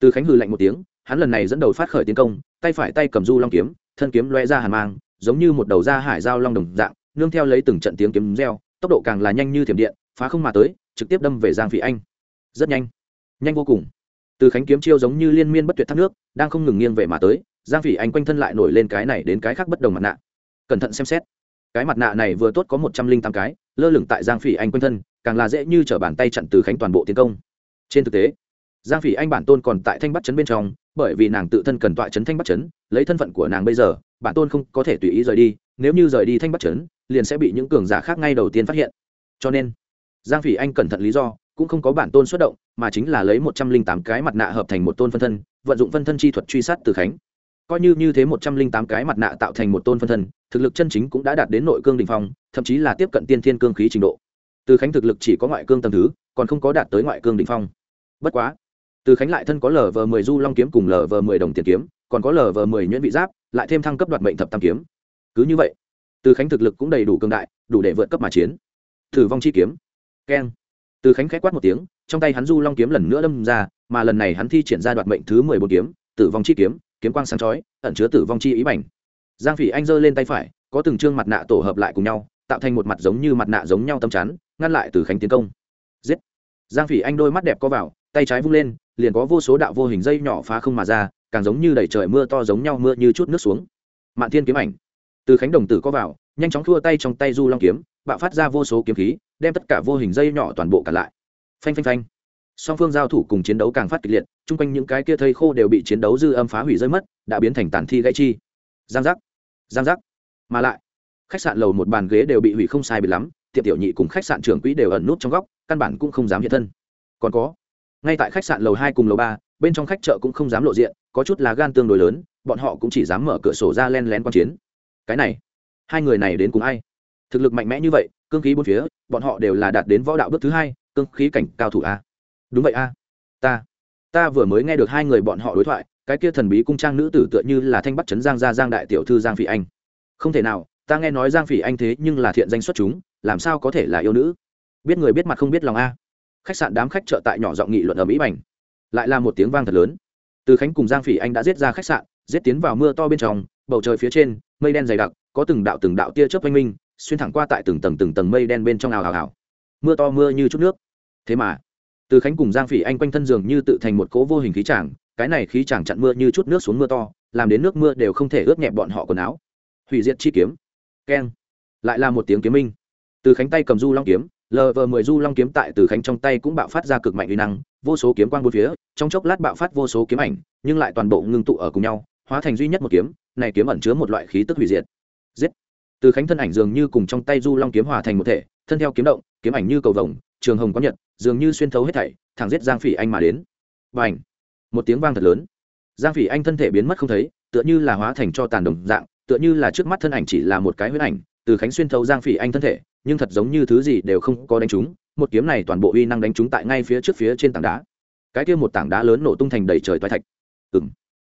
từ khánh hừ lạnh một tiếng, hắn lần này dẫn đầu phát khởi tiến công, tay phải tay cầm du long kiếm, thân kiếm loe ra hàn mang, giống như một đầu da hải dao long đồng dạng, nương theo lấy từng trận tiếng kiếm reo, tốc độ càng là nhanh như thiểm điện, phá không mà tới, trực tiếp đâm về giang phỉ anh. Rất nhanh. Nhanh vô cùng. Từ khánh kiếm chiêu giống như liên miên bất tuyệt thác nước, đang không ngừng nghiêng về mà tới giang phỉ anh quanh thân lại nổi lên cái này đến cái khác bất đồng mặt nạ. Cẩn thận xem xét. Cái mặt nạ này vừa tốt có một trăm linh tám cái, lơ lửng tại giang phỉ anh quanh thân, càng là dễ như t r ở bàn tay chặn từ khánh toàn bộ tiến công. Trên thực tế, giang phỉ anh bản tôn còn tại thanh bắt chấn bên trong, bởi vì nàng tự thân cần tọa chấn thanh bắt chấn, lấy thân phận của nàng bây giờ, bản tôn không có thể tùy ý rời đi, nếu như rời đi thanh bắt chấn, liền sẽ bị những cường giả khác ngay đầu tiên phát hiện. Cho nên, giang phỉ anh cẩn thận lý do, cũng không có bản tôn xuất động, mà chính là lấy một trăm linh tám cái mặt nạ hợp thành một tôn phân thân, vận dụng phân thân chi thuật truy sát từ khánh coi như như thế một trăm linh tám cái mặt nạ tạo thành một tôn phân thân, thực lực chân chính cũng đã đạt đến nội cương đình phong, thậm chí là tiếp cận tiên thiên cương khí trình độ. Từ khánh thực lực chỉ có ngoại cương tầm thứ, còn không có đạt tới ngoại cương đình phong. Bất quá, từ khánh lại thân có lờ vờ mười du long kiếm cùng lờ vờ mười đồng tiền kiếm, còn có lờ vờ mười nhuyễn vị giáp, lại thêm thăng cấp đoạt mệnh thập tam kiếm. Cứ như vậy, từ khánh thực lực cũng đầy đủ cương đại, đủ để vượt cấp mà chiến. Thử vong chi kiếm. Keng. Từ khánh k h á quát một tiếng, trong tay hắn du long kiếm lần nữa đâm ra, mà lần này hắn thi triển ra đoạt mệnh thứ mười bốn kiếm, tử vong chi kiếm kiếm quang sáng chói, ẩn chứa tử vong chi ý bảnh giang phỉ anh giơ lên tay phải, có từng trương mặt nạ tổ hợp lại cùng nhau, tạo thành một mặt giống như mặt nạ giống nhau tâm chắn, ngăn lại từ khánh tiến công. Giết! Giang phỉ anh đôi mắt đẹp có vào, tay trái vung lên, liền có vô số đạo vô hình dây nhỏ phá không mà ra, càng giống như đẩy trời mưa to giống nhau mưa như chút nước xuống. Mạn thiên kiếm ảnh. Từ khánh đồng tử có vào, nhanh chóng thua tay trong tay du long kiếm, bạo phát ra vô số kiếm khí, đem tất cả vô hình dây nhỏ toàn bộ cả lại. Phanh phanh phanh song phương giao thủ cùng chiến đấu càng phát kịch liệt, chung quanh những cái kia thây khô đều bị chiến đấu dư âm phá hủy rơi mất, đã biến thành tàn thi gãy chi. Giang giác giang giác. Mà lại, khách sạn lầu một bàn ghế đều bị hủy không sai bị lắm, tiệm tiểu nhị cùng khách sạn trưởng quỹ đều ẩn nút trong góc, căn bản cũng không dám hiện thân. Còn có, ngay tại khách sạn lầu hai cùng lầu ba, bên trong khách chợ cũng không dám lộ diện, có chút là gan tương đối lớn, bọn họ cũng chỉ dám mở cửa sổ ra len lén quan chiến. Cái này, hai người này đến cùng ai? Thực lực mạnh mẽ như vậy, cương khí bốn phía, bọn họ đều là đạt đến võ đạo bước thứ hai, cương khí cảnh cao thủ a đúng vậy a. Ta ta vừa mới nghe được hai người bọn họ đối thoại, cái kia thần bí cung trang nữ tử tựa như là thanh bắt trấn giang gia giang đại tiểu thư giang phỉ anh. Không thể nào, ta nghe nói giang phỉ anh thế nhưng là thiện danh xuất chúng, làm sao có thể là yêu nữ? Biết người biết mặt không biết lòng a. Khách sạn đám khách trợ tại nhỏ giọng nghị luận ở mỹ bành. Lại là một tiếng vang thật lớn. Từ khánh cùng giang phỉ anh đã giết ra khách sạn, giết tiến vào mưa to bên trong, bầu trời phía trên, mây đen dày đặc, có từng đạo từng đạo tia chớp oanh minh, xuyên thẳng qua tại từng tầng từng tầng mây đen bên trong ào ào ào. Mưa to mưa như chút nước. Thế mà từ khánh cùng giang phỉ anh quanh thân giường như tự thành một cỗ vô hình khí tràng cái này khí tràng chặn mưa như chút nước xuống mưa to, làm đến nước mưa đều không thể ướt nhẹp bọn họ quần áo. Hủy diệt chi kiếm. Keng. Lại là một tiếng kiếm minh. Từ khánh tay cầm du long kiếm lờ vờ mười du long kiếm tại từ khánh trong tay cũng bạo phát ra cực mạnh uy năng, vô số kiếm quang bốn phía, trong chốc lát bạo phát vô số kiếm ảnh, nhưng lại toàn bộ ngưng tụ ở cùng nhau, hóa thành duy nhất một kiếm, này kiếm ẩn chứa một loại khí tức hủy diệt. Giết. Từ khánh thân ảnh dường như cùng trong tay du long kiếm hòa thành một thể, thân theo kiếm động, kiếm ảnh như cầu vồng trường hồng có nhật, dường như xuyên thấu hết thảy, thẳng giết giang phỉ anh mà đến. Và ảnh một tiếng vang thật lớn. Giang phỉ anh thân thể biến mất không thấy, tựa như là hóa thành cho tàn đồng dạng, tựa như là trước mắt thân ảnh chỉ là một cái huyết ảnh, từ khánh xuyên thấu giang phỉ anh thân thể, nhưng thật giống như thứ gì đều không có đánh trúng, một kiếm này toàn bộ uy năng đánh trúng tại ngay phía trước phía trên tảng đá. Cái kia một tảng đá lớn nổ tung thành đầy trời toái thạch. Ừ m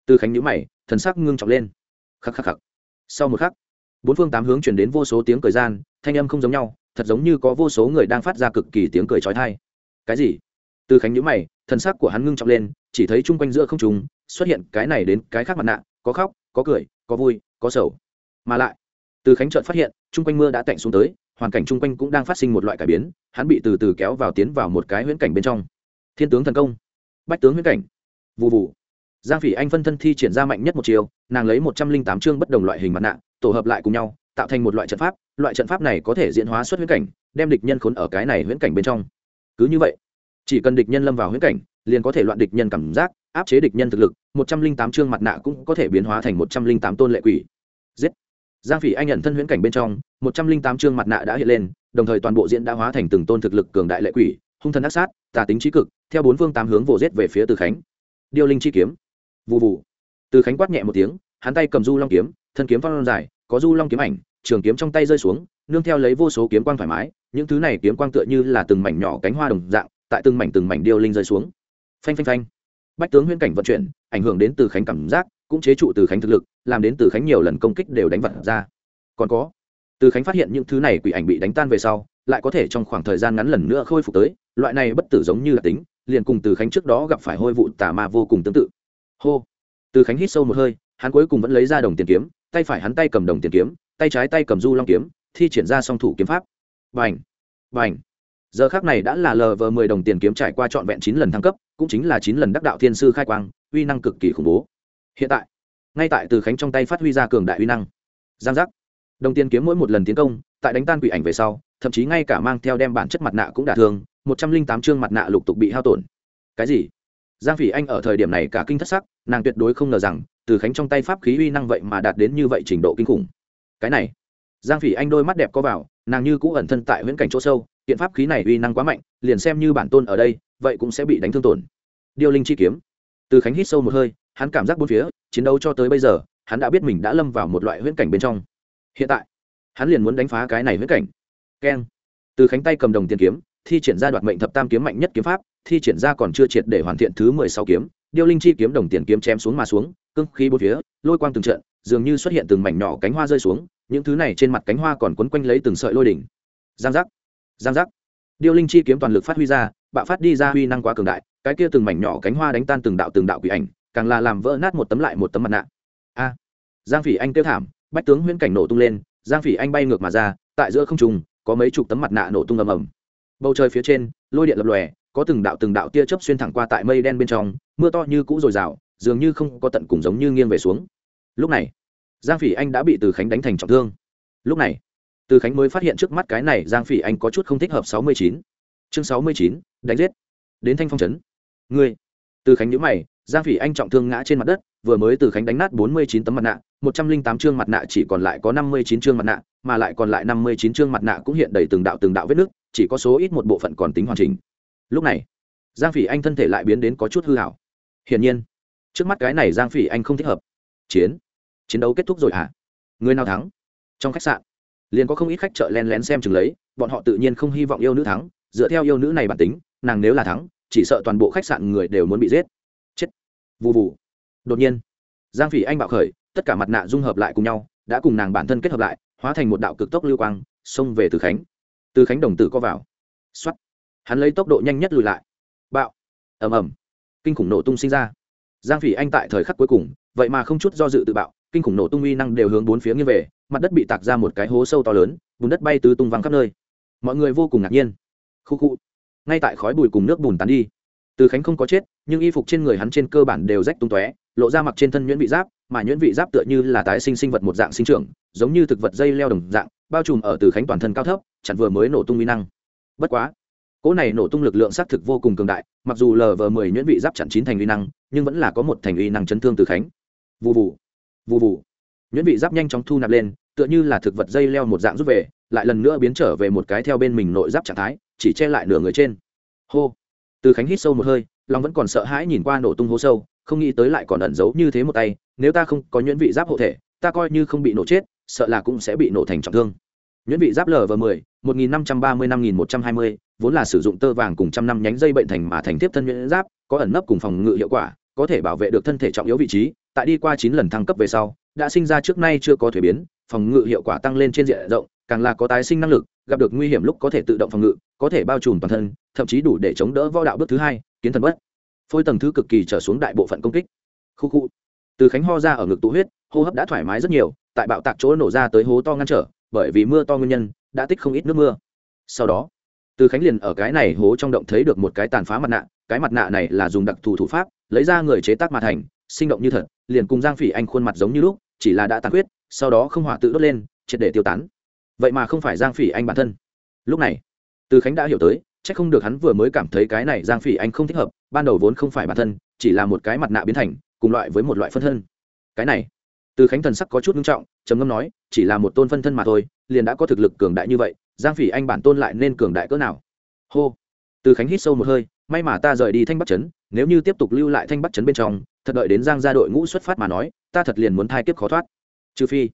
từ khánh nhữ mày, thần sắc ngưng trọng lên. Khắc khắc khắc. Sau một khắc, bốn phương tám hướng chuyển đến vô số tiếng cười gian, thanh âm không giống nhau thật giống như có vô số người đang phát ra cực kỳ tiếng cười trói thai. Cái gì? Từ khánh nhữ mày, thần sắc của hắn ngưng trọng lên, chỉ thấy chung quanh giữa không trùng xuất hiện cái này đến cái khác mặt nạ, có khóc, có cười, có vui, có sầu. Mà lại, từ khánh trợn phát hiện, chung quanh mưa đã tạnh xuống tới, hoàn cảnh chung quanh cũng đang phát sinh một loại cải biến, hắn bị từ từ kéo vào tiến vào một cái huyễn cảnh bên trong. Thiên tướng thần công, bách tướng huyễn cảnh. Vụ vụ giang phỉ anh phân thân thi triển ra mạnh nhất một chiều, nàng lấy một trăm linh tám chương bất đồng loại hình mặt nạ, tổ hợp lại cùng nhau tạo thành một loại trận pháp, loại trận pháp này có thể diễn hóa xuất huyễn cảnh, đem địch nhân khốn ở cái này huyễn cảnh bên trong. Cứ như vậy, chỉ cần địch nhân lâm vào huyễn cảnh, liền có thể loạn địch nhân cảm giác, áp chế địch nhân thực lực, một trăm linh tám chương mặt nạ cũng có thể biến hóa thành một trăm linh tám tôn lệ quỷ. Giết! Giang phỉ anh nhận thân huyễn cảnh bên trong, một trăm linh tám chương mặt nạ đã hiện lên, đồng thời toàn bộ diễn đã hóa thành từng tôn thực lực cường đại lệ quỷ, hung thần ác sát, tà tính trí cực, theo bốn phương tám hướng vồ giết về phía từ khánh. Điêu linh chi kiếm. Vụ vụ từ khánh quát nhẹ một tiếng, hắn tay cầm du long kiếm, thân kiếm phong dài có du long kiếm ảnh, trường kiếm trong tay rơi xuống, nương theo lấy vô số kiếm quang thoải mái, những thứ này kiếm quang tựa như là từng mảnh nhỏ cánh hoa đồng dạng, tại từng mảnh từng mảnh điêu linh rơi xuống. Phanh phanh phanh. Bách tướng huyễn cảnh vận chuyển, ảnh hưởng đến từ khánh cảm giác, cũng chế trụ từ khánh thực lực, làm đến từ khánh nhiều lần công kích đều đánh vật ra. Còn có, từ khánh phát hiện những thứ này quỷ ảnh bị đánh tan về sau, lại có thể trong khoảng thời gian ngắn lần nữa khôi phục tới, loại này bất tử giống như là tính, liền cùng từ khánh trước đó gặp phải hôi vụ tà ma vô cùng tương tự. Hô. Từ khánh hít sâu một hơi, hắn cuối cùng vẫn lấy ra đồng tiền kiếm tay phải hắn tay cầm đồng tiền kiếm, tay trái tay cầm du long kiếm, thi triển ra song thủ kiếm pháp. Vành vành giờ khác này đã là lờ vờ mười đồng tiền kiếm trải qua trọn vẹn chín lần thăng cấp, cũng chính là chín lần đắc đạo thiên sư khai quang, uy năng cực kỳ khủng bố. Hiện tại, ngay tại từ khánh trong tay phát huy ra cường đại uy năng. Giang giác! Đồng tiền kiếm mỗi một lần tiến công, tại đánh tan quỷ ảnh về sau, thậm chí ngay cả mang theo đem bản chất mặt nạ cũng đả thương, một trăm linh tám chương mặt nạ lục tục bị hao tổn. Cái gì? Giang phỉ anh ở thời điểm này cả kinh thất sắc, nàng tuyệt đối không ngờ rằng từ khánh trong tay pháp khí uy năng vậy mà đạt đến như vậy trình độ kinh khủng. Cái này, giang phỉ anh đôi mắt đẹp có vào, nàng như cũ ẩn thân tại huyễn cảnh chỗ sâu hiện pháp khí này uy năng quá mạnh, liền xem như bản tôn ở đây, vậy cũng sẽ bị đánh thương tổn. Điêu linh chi kiếm. Từ khánh hít sâu một hơi, hắn cảm giác bốn phía, chiến đấu cho tới bây giờ, hắn đã biết mình đã lâm vào một loại huyễn cảnh bên trong. Hiện tại, hắn liền muốn đánh phá cái này huyễn cảnh. Keng. Từ khánh tay cầm đồng tiền kiếm, thi triển ra đoạt mệnh thập tam kiếm mạnh nhất kiếm pháp, thi triển ra còn chưa triệt để hoàn thiện thứ mười sáu kiếm. Điêu linh chi kiếm đồng tiền kiếm chém xuống mà xuống cương khí bốn phía, lôi quang từng trận, dường như xuất hiện từng mảnh nhỏ cánh hoa rơi xuống, những thứ này trên mặt cánh hoa còn quấn quanh lấy từng sợi lôi đỉnh. Giang giác giang giác. Điêu linh chi kiếm toàn lực phát huy ra, bạo phát đi ra huy năng quá cường đại, cái kia từng mảnh nhỏ cánh hoa đánh tan từng đạo từng đạo quỷ ảnh, càng là làm vỡ nát một tấm lại một tấm mặt nạ. A, giang phỉ anh kêu thảm, bách tướng huyễn cảnh nổ tung lên, giang phỉ anh bay ngược mà ra, tại giữa không trùng có mấy chục tấm mặt nạ nổ tung ầm ầm. Bầu trời phía trên, lôi điện lập lòe, có từng đạo từng đạo tia chớp xuyên thẳng qua tại mây đen bên trong, mưa to như cũ dồi dào dường như không có tận cùng giống như nghiêng về xuống. Lúc này giang phỉ anh đã bị từ khánh đánh thành trọng thương. Lúc này từ khánh mới phát hiện trước mắt cái này giang phỉ anh có chút không thích hợp sáu mươi chín. Chương sáu mươi chín đánh giết. Đến thanh phong trấn. Ngươi. Từ khánh nhữ mày giang phỉ anh trọng thương ngã trên mặt đất vừa mới từ khánh đánh nát bốn mươi chín tấm mặt nạ một trăm linh tám chương mặt nạ chỉ còn lại có năm mươi chín chương mặt nạ mà lại còn lại năm mươi chín chương mặt nạ cũng hiện đầy từng đạo từng đạo vết nước, chỉ có số ít một bộ phận còn tính hoàn chỉnh. Lúc này giang phỉ anh thân thể lại biến đến có chút hư hảo. Hiển nhiên trước mắt cái này giang phỉ anh không thích hợp. Chiến. Chiến đấu kết thúc rồi hả? À? người nào thắng? Trong khách sạn. Liền có không ít khách chợ len lén xem chừng lấy, bọn họ tự nhiên không hy vọng yêu nữ thắng. Dựa theo yêu nữ này bản tính, nàng nếu là thắng, chỉ sợ toàn bộ khách sạn người đều muốn bị giết. Chết. Vụ vụ đột nhiên, giang phỉ anh bạo khởi, tất cả mặt nạ dung hợp lại cùng nhau, đã cùng nàng bản thân kết hợp lại, hóa thành một đạo cực tốc lưu quang, xông về từ khánh. Từ khánh đồng tử có vào. X hắn lấy tốc độ nhanh nhất lùi lại. Bạo. Ầm ầm. Kinh khủng nổ tung sinh ra giang phỉ anh tại thời khắc cuối cùng, vậy mà không chút do dự tự bạo, kinh khủng nổ tung uy năng đều hướng bốn phía nghiêng về, mặt đất bị tạc ra một cái hố sâu to lớn, bùn đất bay tứ tung văng khắp nơi. Mọi người vô cùng ngạc nhiên. Khu khu. Ngay tại khói bụi cùng nước bùn tán đi. Từ khánh không có chết, nhưng y phục trên người hắn trên cơ bản đều rách tung tóe, lộ ra mặc trên thân nhuyễn vị giáp, mà nhuyễn vị giáp tựa như là tái sinh sinh vật một dạng sinh trưởng, giống như thực vật dây leo đồng dạng, bao trùm ở từ khánh toàn thân cao thấp, chặn vừa mới nổ tung uy năng. Bất quá, cỗ này nổ tung lực lượng xác thực vô cùng cường đại, mặc dù lờ vờ mười nhuyễn vị giáp chặn chín thành uy năng nhưng vẫn là có một thành uy năng chấn thương từ khánh. Vụ vụ vụ vụ nhuyễn vị giáp nhanh chóng thu nạp lên, tựa như là thực vật dây leo một dạng rút về, lại lần nữa biến trở về một cái theo bên mình nội giáp trạng thái, chỉ che lại nửa người trên. Hô. Từ khánh hít sâu một hơi long vẫn còn sợ hãi nhìn qua nổ tung hố sâu, không nghĩ tới lại còn ẩn giấu như thế một tay, nếu ta không có nhuyễn vị giáp hộ thể, ta coi như không bị nổ chết, sợ là cũng sẽ bị nổ thành trọng thương. Nhuyễn vị giáp lv mười, một nghìn năm trăm ba mươi năm nghìn một trăm hai mươi, vốn là sử dụng tơ vàng cùng trăm năm nhánh dây bệnh thành mà thành tiếp thân nhuyễn giáp, có ẩn nấp cùng phòng ngự hiệu quả có thể bảo vệ được thân thể trọng yếu vị trí, tại đi qua chín lần thăng cấp về sau, đã sinh ra trước nay chưa có thuế biến, phòng ngự hiệu quả tăng lên trên diện rộng, càng là có tái sinh năng lực, gặp được nguy hiểm lúc có thể tự động phòng ngự, có thể bao trùm toàn thân, thậm chí đủ để chống đỡ võ đạo bước thứ hai, kiến thần bất. Phôi tầng thứ cực kỳ trở xuống đại bộ phận công kích. Khu khu. Từ khánh ho ra ở ngực tụ huyết, hô hấp đã thoải mái rất nhiều, tại bạo tạc chỗ nổ ra tới hố to ngăn trở, bởi vì mưa to nguyên nhân, đã tích không ít nước mưa. Sau đó, từ khánh liền ở cái này hố trong động thấy được một cái tàn phá mặt nạ, cái mặt nạ này là dùng đặc thù thủ pháp lấy ra người chế tác mà thành, sinh động như thật, liền cùng giang phỉ anh khuôn mặt giống như lúc, chỉ là đã tàn huyết sau đó không hỏa tự đốt lên, triệt để tiêu tán. Vậy mà không phải giang phỉ anh bản thân. Lúc này, từ khánh đã hiểu tới c h ắ c không được hắn vừa mới cảm thấy cái này giang phỉ anh không thích hợp, ban đầu vốn không phải bản thân, chỉ là một cái mặt nạ biến thành, cùng loại với một loại phân thân. Cái này, từ khánh thần sắc có chút nghiêm trọng, trầm ngâm nói, chỉ là một tôn phân thân mà thôi, liền đã có thực lực cường đại như vậy, giang phỉ anh bản tôn lại nên cường đại cỡ nào? Hô. Từ khánh hít sâu một hơi may mà ta rời đi thanh bắc trấn, nếu như tiếp tục lưu lại thanh bắc trấn bên trong, thật đợi đến giang gia đội ngũ xuất phát mà nói, ta thật liền muốn thai kiếp khó thoát. Trừ phi,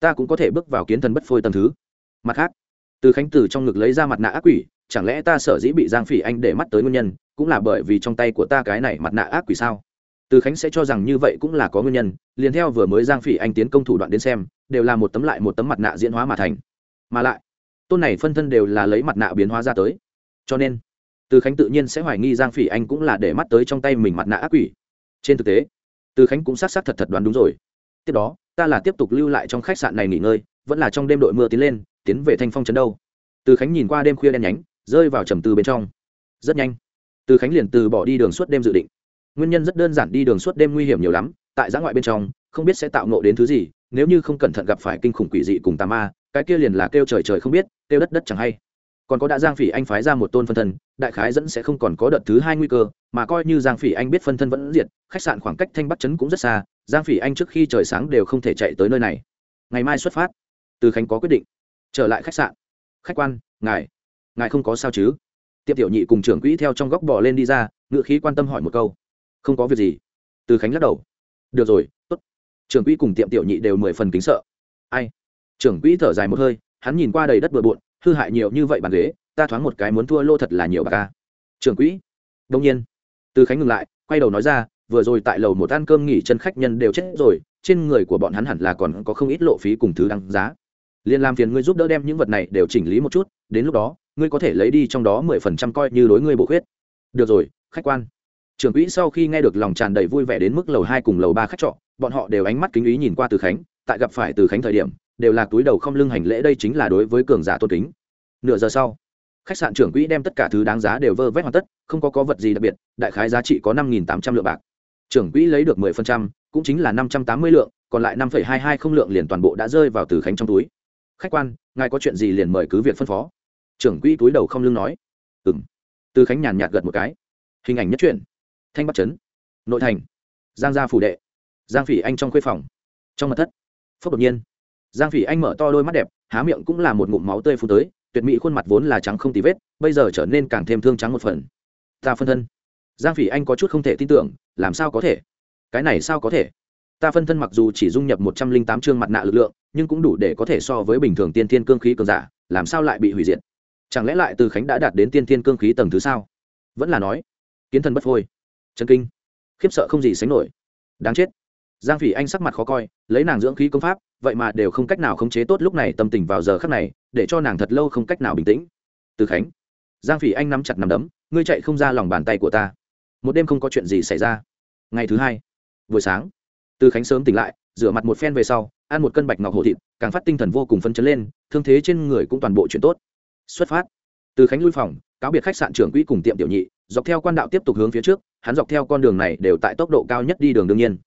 ta cũng có thể bước vào kiến thần bất phôi tầm thứ. Mặt khác, từ khánh từ trong ngực lấy ra mặt nạ ác quỷ, chẳng lẽ ta sở dĩ bị giang phỉ anh để mắt tới nguyên nhân, cũng là bởi vì trong tay của ta cái này mặt nạ ác quỷ sao? Từ khánh sẽ cho rằng như vậy cũng là có nguyên nhân, liền theo vừa mới giang phỉ anh tiến công thủ đoạn đến xem, đều là một tấm lại một tấm mặt nạ diễn hóa mà thành. Mà lại, tôn này phân thân đều là lấy mặt nạ biến hóa ra tới. Cho nên từ khánh tự nhiên sẽ hoài nghi giang phỉ anh cũng là để mắt tới trong tay mình mặt nạ ác quỷ. Trên thực tế, từ khánh cũng s á t s á t thật thật đoán đúng rồi. Tiếp đó, ta là tiếp tục lưu lại trong khách sạn này nghỉ ngơi, vẫn là trong đêm đội mưa tiến lên, tiến về thanh phong trấn đâu. Từ khánh nhìn qua đêm khuya đen nhánh, rơi vào trầm tư bên trong. Rất nhanh, từ khánh liền từ bỏ đi đường suốt đêm dự định. Nguyên nhân rất đơn giản, đi đường suốt đêm nguy hiểm nhiều lắm, tại giã ngoại bên trong, không biết sẽ tạo nộ đến thứ gì, nếu như không cẩn thận gặp phải kinh khủng quỷ dị cùng tà ma, cái kia liền là kêu trời trời không biết, kêu đất đất chẳng hay còn có đã giang phỉ anh phái ra một tôn phân thân, đại khái dẫn sẽ không còn có đợt thứ hai nguy cơ, mà coi như giang phỉ anh biết phân thân vẫn diệt, khách sạn khoảng cách thanh bắc trấn cũng rất xa, giang phỉ anh trước khi trời sáng đều không thể chạy tới nơi này. Ngày mai xuất phát. Từ khánh có quyết định. Trở lại khách sạn. Khách quan, ngài. Ngài không có sao chứ? Tiệp tiểu nhị cùng trưởng quỹ theo trong góc bỏ lên đi ra ngự khí quan tâm hỏi một câu. Không có việc gì. Từ khánh lắc đầu. Được rồi, tốt. Trưởng quỹ cùng tiệm tiểu nhị đều mười phần kính sợ. Ai? Trưởng quỹ thở dài một hơi, hắn nhìn qua đầy đất bừa bộn hư hại nhiều như vậy bàn ghế, ta thoáng một cái muốn thua lô thật là nhiều bà ca trưởng quỹ. Đông nhiên, từ khánh ngừng lại, quay đầu nói ra, vừa rồi tại lầu một ăn cơm nghỉ chân khách nhân đều chết rồi, trên người của bọn hắn hẳn là còn có không ít lộ phí cùng thứ đăng giá. Liền làm phiền ngươi giúp đỡ đem những vật này đều chỉnh lý một chút, đến lúc đó, ngươi có thể lấy đi trong đó mười phần trăm coi như đối ngươi bổ khuyết. Được rồi, khách quan. Trưởng quỹ sau khi nghe được lòng tràn đầy vui vẻ đến mức lầu hai cùng lầu ba khách trọ, bọn họ đều ánh mắt kính ý nhìn qua từ khánh tại gặp phải từ khánh thời điểm, đều là túi đầu không lưng hành lễ, đây chính là đối với cường giả tôn kính. Nửa giờ sau, khách sạn trưởng quỹ đem tất cả thứ đáng giá đều vơ vét hoàn tất, không có có vật gì đặc biệt, đại khái giá trị có năm nghìn tám trăm lượng bạc. Trưởng quỹ lấy được mười phần trăm, cũng chính là năm trăm tám mươi lượng, còn lại năm phẩy hai hai không lượng liền toàn bộ đã rơi vào từ khánh trong túi. Khách quan, ngài có chuyện gì liền mời cứ việc phân phó. Trưởng quỹ túi đầu không lưng nói. Ừ m từ khánh nhàn nhạt gật một cái. Hình ảnh nhất truyện. Thanh bắc trấn. Nội thành. Giang gia phủ đệ. Giang phỉ anh trong khuê phòng. Trong mặt thất phốc đột nhiên. Giang phỉ anh mở to đôi mắt đẹp, há miệng cũng là một ngụm máu tươi phù tới, tuyệt mỹ khuôn mặt vốn là trắng không tì vết, bây giờ trở nên càng thêm thương trắng một phần. Ta phân thân. Giang phỉ anh có chút không thể tin tưởng, làm sao có thể? Cái này sao có thể? Ta phân thân mặc dù chỉ dung nhập một trăm linh tám chương mặt nạ lực lượng, nhưng cũng đủ để có thể so với bình thường tiên thiên cương khí cường giả, làm sao lại bị hủy diệt? Chẳng lẽ lại từ khánh đã đạt đến tiên thiên cương khí tầng thứ sao? Vẫn là nói, kiến thần bất phôi. Chân kinh. Khiếp sợ không gì sánh nổi. Đáng chết giang phỉ anh sắc mặt khó coi, lấy nàng dưỡng khí công pháp, vậy mà đều không cách nào khống chế tốt lúc này tâm tình vào giờ khắc này, để cho nàng thật lâu không cách nào bình tĩnh. Từ khánh, giang phỉ anh nắm chặt nắm đấm, ngươi chạy không ra lòng bàn tay của ta. Một đêm không có chuyện gì xảy ra. Ngày thứ hai, buổi sáng, từ khánh sớm tỉnh lại, rửa mặt một phen về sau, ăn một cân bạch ngọc hổ thịt, càng phát tinh thần vô cùng phấn chấn lên, thương thế trên người cũng toàn bộ chuyện tốt. Xuất phát, từ khánh lui phòng, cáo biệt khách sạn trưởng quỹ cùng tiệm tiểu nhị, dọc theo quan đạo tiếp tục hướng phía trước, hắn dọc theo con đường này đều tại tốc độ cao nhất đi đường đương nhiên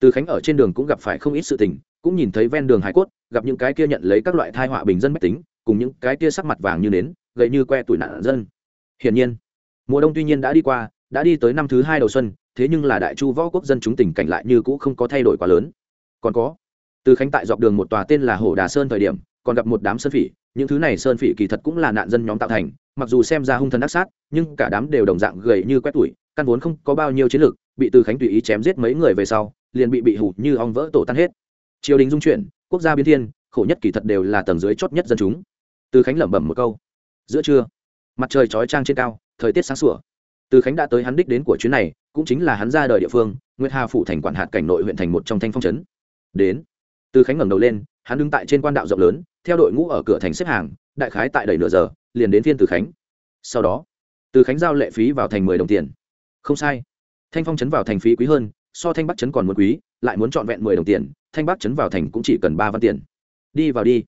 từ khánh ở trên đường cũng gặp phải không ít sự tình, cũng nhìn thấy ven đường hải cốt, gặp những cái kia nhận lấy các loại thai họa bình dân mách tính, cùng những cái kia sắc mặt vàng như nến gậy như que tuổi nạn dân. Hiển nhiên, mùa đông tuy nhiên đã đi qua, đã đi tới năm thứ hai đầu xuân, thế nhưng là đại chu võ quốc dân chúng tình cảnh lại như cũ không có thay đổi quá lớn. Còn có, từ khánh tại dọc đường một tòa tên là hồ đà sơn thời điểm, còn gặp một đám sơn phỉ, những thứ này sơn phỉ kỳ thật cũng là nạn dân nhóm tạo thành, mặc dù xem ra hung thần ác sát, nhưng cả đám đều đồng dạng gầy như quét tuổi, căn vốn không có bao nhiêu chiến lược bị từ khánh tùy ý chém giết mấy người về sau liền bị bị hủ như ong vỡ tổ tan hết. Triều đình dung chuyển, quốc gia biến thiên, khổ nhất kỳ thật đều là tầng dưới chót nhất dân chúng. Từ khánh lẩm bẩm một câu. Giữa trưa, mặt trời chói trang trên cao, thời tiết sáng sủa. Từ khánh đã tới hắn đích đến của chuyến này, cũng chính là hắn ra đời địa phương, nguyệt hà phủ thành quản hạt cảnh nội huyện thành một trong thanh phong trấn. Đến, từ khánh ngẩng đầu lên, hắn đứng tại trên quan đạo rộng lớn, theo đội ngũ ở cửa thành xếp hàng, đại khái tại đầy nửa giờ, liền đến phiên từ khánh. Sau đó, từ khánh giao lệ phí vào thành mười đồng tiền. Không sai, thanh phong trấn vào thành phí quý hơn so thanh bắc trấn còn muốn quý, lại muốn trọn vẹn mười đồng tiền, thanh bắc trấn vào thành cũng chỉ cần ba văn tiền. Đi vào đi.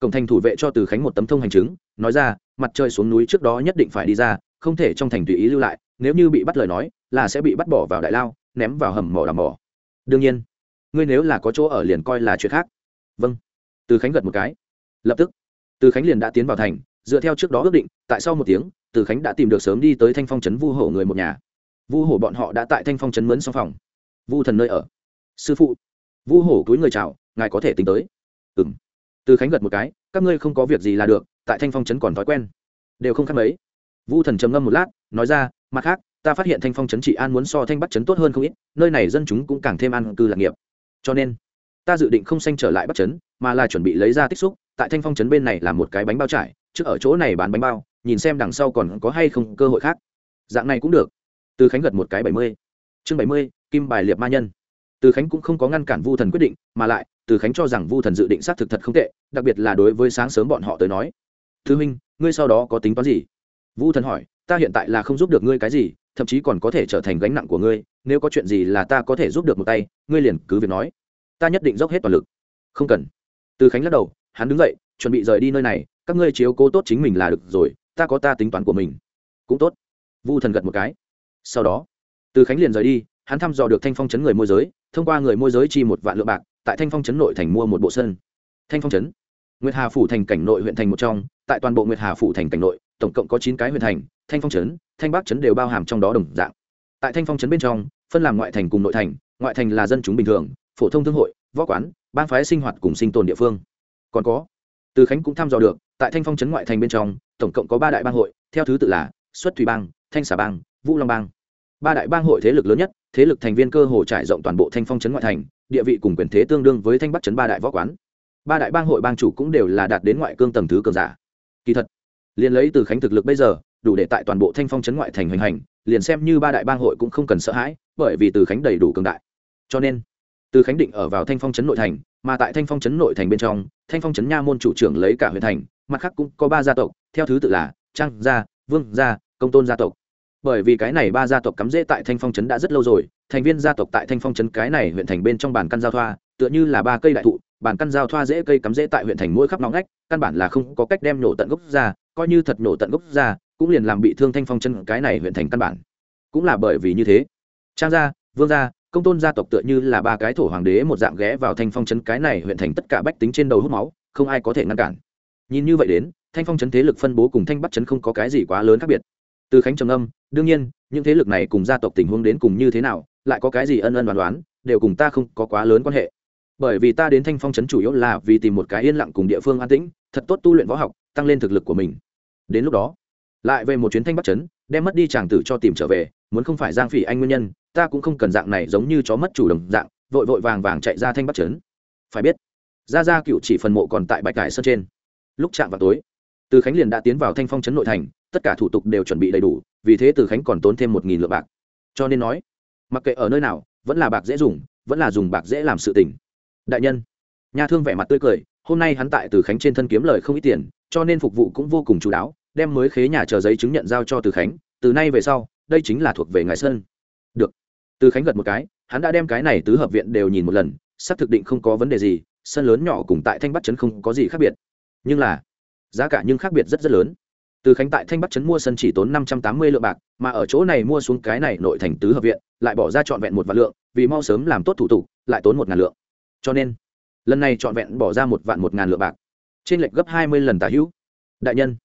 Cổng thành thủ vệ cho từ khánh một tấm thông hành chứng, nói ra, mặt trời xuống núi trước đó nhất định phải đi ra, không thể trong thành tùy ý lưu lại, nếu như bị bắt lời nói, là sẽ bị bắt bỏ vào đại lao, ném vào hầm mỏ đàm mỏ. Đương nhiên, ngươi nếu là có chỗ ở liền coi là chuyện khác. Vâng. Từ khánh gật một cái. Lập tức, từ khánh liền đã tiến vào thành, dựa theo trước đó ước định, tại sau một tiếng, từ khánh đã tìm được sớm đi tới thanh phong trấn vu hổ người một nhà. Vu hổ bọn họ đã tại thanh phong trấn mướn xong phòng vu thần nơi ở. Sư phụ, vu hổ túi người chào, ngài có thể tính tới. Ừ m từ khánh gật một cái, các ngươi không có việc gì là được, tại thanh phong trấn còn thói quen. Đều không khác mấy. Vu thần trầm ngâm một lát, nói ra, mặt khác, ta phát hiện thanh phong trấn trị an muốn so thanh bắt trấn tốt hơn không ít, nơi này dân chúng cũng càng thêm an cư lạc nghiệp. Cho nên, ta dự định không xanh trở lại bắt trấn, mà là chuẩn bị lấy ra tích xúc, tại thanh phong trấn bên này là một cái bánh bao trải, trước ở chỗ này bán bánh bao, nhìn xem đằng sau còn có hay không cơ hội khác. Dạng này cũng được. Từ khánh gật một cái bảy mươi chương bảy mươi, kim bài liệt ma nhân. Từ khánh cũng không có ngăn cản vu thần quyết định, mà lại, từ khánh cho rằng vu thần dự định xác thực thật không tệ, đặc biệt là đối với sáng sớm bọn họ tới nói. Thứ minh, ngươi sau đó có tính toán gì? Vu thần hỏi, ta hiện tại là không giúp được ngươi cái gì, thậm chí còn có thể trở thành gánh nặng của ngươi, nếu có chuyện gì là ta có thể giúp được một tay, ngươi liền cứ việc nói. Ta nhất định dốc hết toàn lực. Không cần. Từ khánh lắc đầu, hắn đứng dậy, chuẩn bị rời đi nơi này, các ngươi chiếu cố tốt chính mình là được rồi, ta có ta tính toán của mình. Cũng tốt. Vu thần gật một cái. Sau đó từ khánh liền rời đi, hắn thăm dò được thanh phong chấn người môi giới, thông qua người môi giới chi một vạn lượng bạc, tại thanh phong chấn nội thành mua một bộ sân. Thanh phong chấn nguyệt hà phủ thành cảnh nội huyện thành một trong, tại toàn bộ nguyệt hà phủ thành cảnh nội, tổng cộng có chín cái huyện thành, thanh phong chấn thanh bắc chấn đều bao hàm trong đó đồng dạng. Tại thanh phong chấn bên trong, phân làm ngoại thành cùng nội thành, ngoại thành là dân chúng bình thường, phổ thông thương hội, võ quán ban phái sinh hoạt cùng sinh tồn địa phương. Còn có, từ khánh cũng thăm dò được, tại thanh phong Chấn ngoại thành bên trong, tổng cộng có ba đại bang hội, theo thứ tự là xuất thủy bang, thanh xà bang, vũ long bang ba đại bang hội thế lực lớn nhất, thế lực thành viên cơ hồ trải rộng toàn bộ thanh phong trấn ngoại thành, địa vị cùng quyền thế tương đương với thanh bắc trấn ba đại võ quán. Ba đại bang hội bang chủ cũng đều là đạt đến ngoại cương tầng thứ cường giả. Kỳ thật, liền lấy từ khánh thực lực bây giờ, đủ để tại toàn bộ thanh phong trấn ngoại thành hoành hành, liền xem như ba đại bang hội cũng không cần sợ hãi, bởi vì từ khánh đầy đủ cường đại. Cho nên, từ khánh định ở vào thanh phong trấn nội thành, mà tại thanh phong trấn nội thành bên trong, thanh phong trấn nha môn chủ trưởng lấy cả huyện thành, mặt khác cũng có ba gia tộc, theo thứ tự là trang gia, vương gia, công tôn gia tộc bởi vì cái này ba gia tộc cắm rễ tại thanh phong trấn đã rất lâu rồi, thành viên gia tộc tại thanh phong trấn cái này huyện thành bên trong bản căn giao thoa, tựa như là ba cây đại thụ, bản căn giao thoa dễ cây cắm rễ tại huyện thành mỗi khắp nóng ngách, căn bản là không có cách đem nổ tận gốc ra, coi như thật nổ tận gốc ra, cũng liền làm bị thương thanh phong chân cái này huyện thành căn bản. Cũng là bởi vì như thế, trang gia, vương gia, công tôn gia tộc tựa như là ba cái thổ hoàng đế một dạng ghé vào thanh phong trấn cái này huyện thành tất cả bách tính trên đầu hút máu, không ai có thể ngăn cản. Nhìn như vậy đến, thanh phong trấn thế lực phân bố cùng thanh bắc trấn không có cái gì quá lớn khác biệt từ khánh trầm âm đương nhiên, những thế lực này cùng gia tộc tình huống đến cùng như thế nào, lại có cái gì ân ân đoán đoán đều cùng ta không có quá lớn quan hệ. Bởi vì ta đến thanh phong trấn chủ yếu là vì tìm một cái yên lặng cùng địa phương an tĩnh, thật tốt tu luyện võ học, tăng lên thực lực của mình. Đến lúc đó, lại về một chuyến thanh bắc trấn, đem mất đi chàng tử cho tìm trở về, muốn không phải giang phỉ anh nguyên nhân, ta cũng không cần dạng này giống như chó mất chủ đồng dạng, vội vội vàng vàng chạy ra thanh bắc trấn. Phải biết ra ra cựu chỉ phần mộ còn tại bạch cải sơn trên. Lúc chạm vào tối từ khánh liền đã tiến vào thanh phong trấn nội thành, tất cả thủ tục đều chuẩn bị đầy đủ, vì thế từ khánh còn tốn thêm một nghìn lượng bạc. Cho nên nói, mặc kệ ở nơi nào, vẫn là bạc dễ dùng, vẫn là dùng bạc dễ làm sự tình. Đại nhân nhà thương vẻ mặt tươi cười, hôm nay hắn tại từ khánh trên thân kiếm lời không ít tiền, cho nên phục vụ cũng vô cùng chú đáo, đem mới khế nhà chờ giấy chứng nhận giao cho từ khánh, từ nay về sau, đây chính là thuộc về ngài sơn. Được. Từ khánh gật một cái, hắn đã đem cái này tứ hợp viện đều nhìn một lần, xác thực định không có vấn đề gì, sân lớn nhỏ cùng tại thanh bắc trấn không có gì khác biệt. Nhưng là giá cả nhưng khác biệt rất rất lớn. Từ khánh tại thanh bắc trấn mua sân chỉ tốn năm trăm tám mươi lượng bạc, mà ở chỗ này mua xuống cái này nội thành tứ hợp viện, lại bỏ ra trọn vẹn một vạn lượng, vì mau sớm làm tốt thủ tục, lại tốn một ngàn lượng. Cho nên, lần này trọn vẹn bỏ ra một vạn một ngàn lượng bạc. Trên lệch gấp hai mươi lần tả hữu. Đại nhân,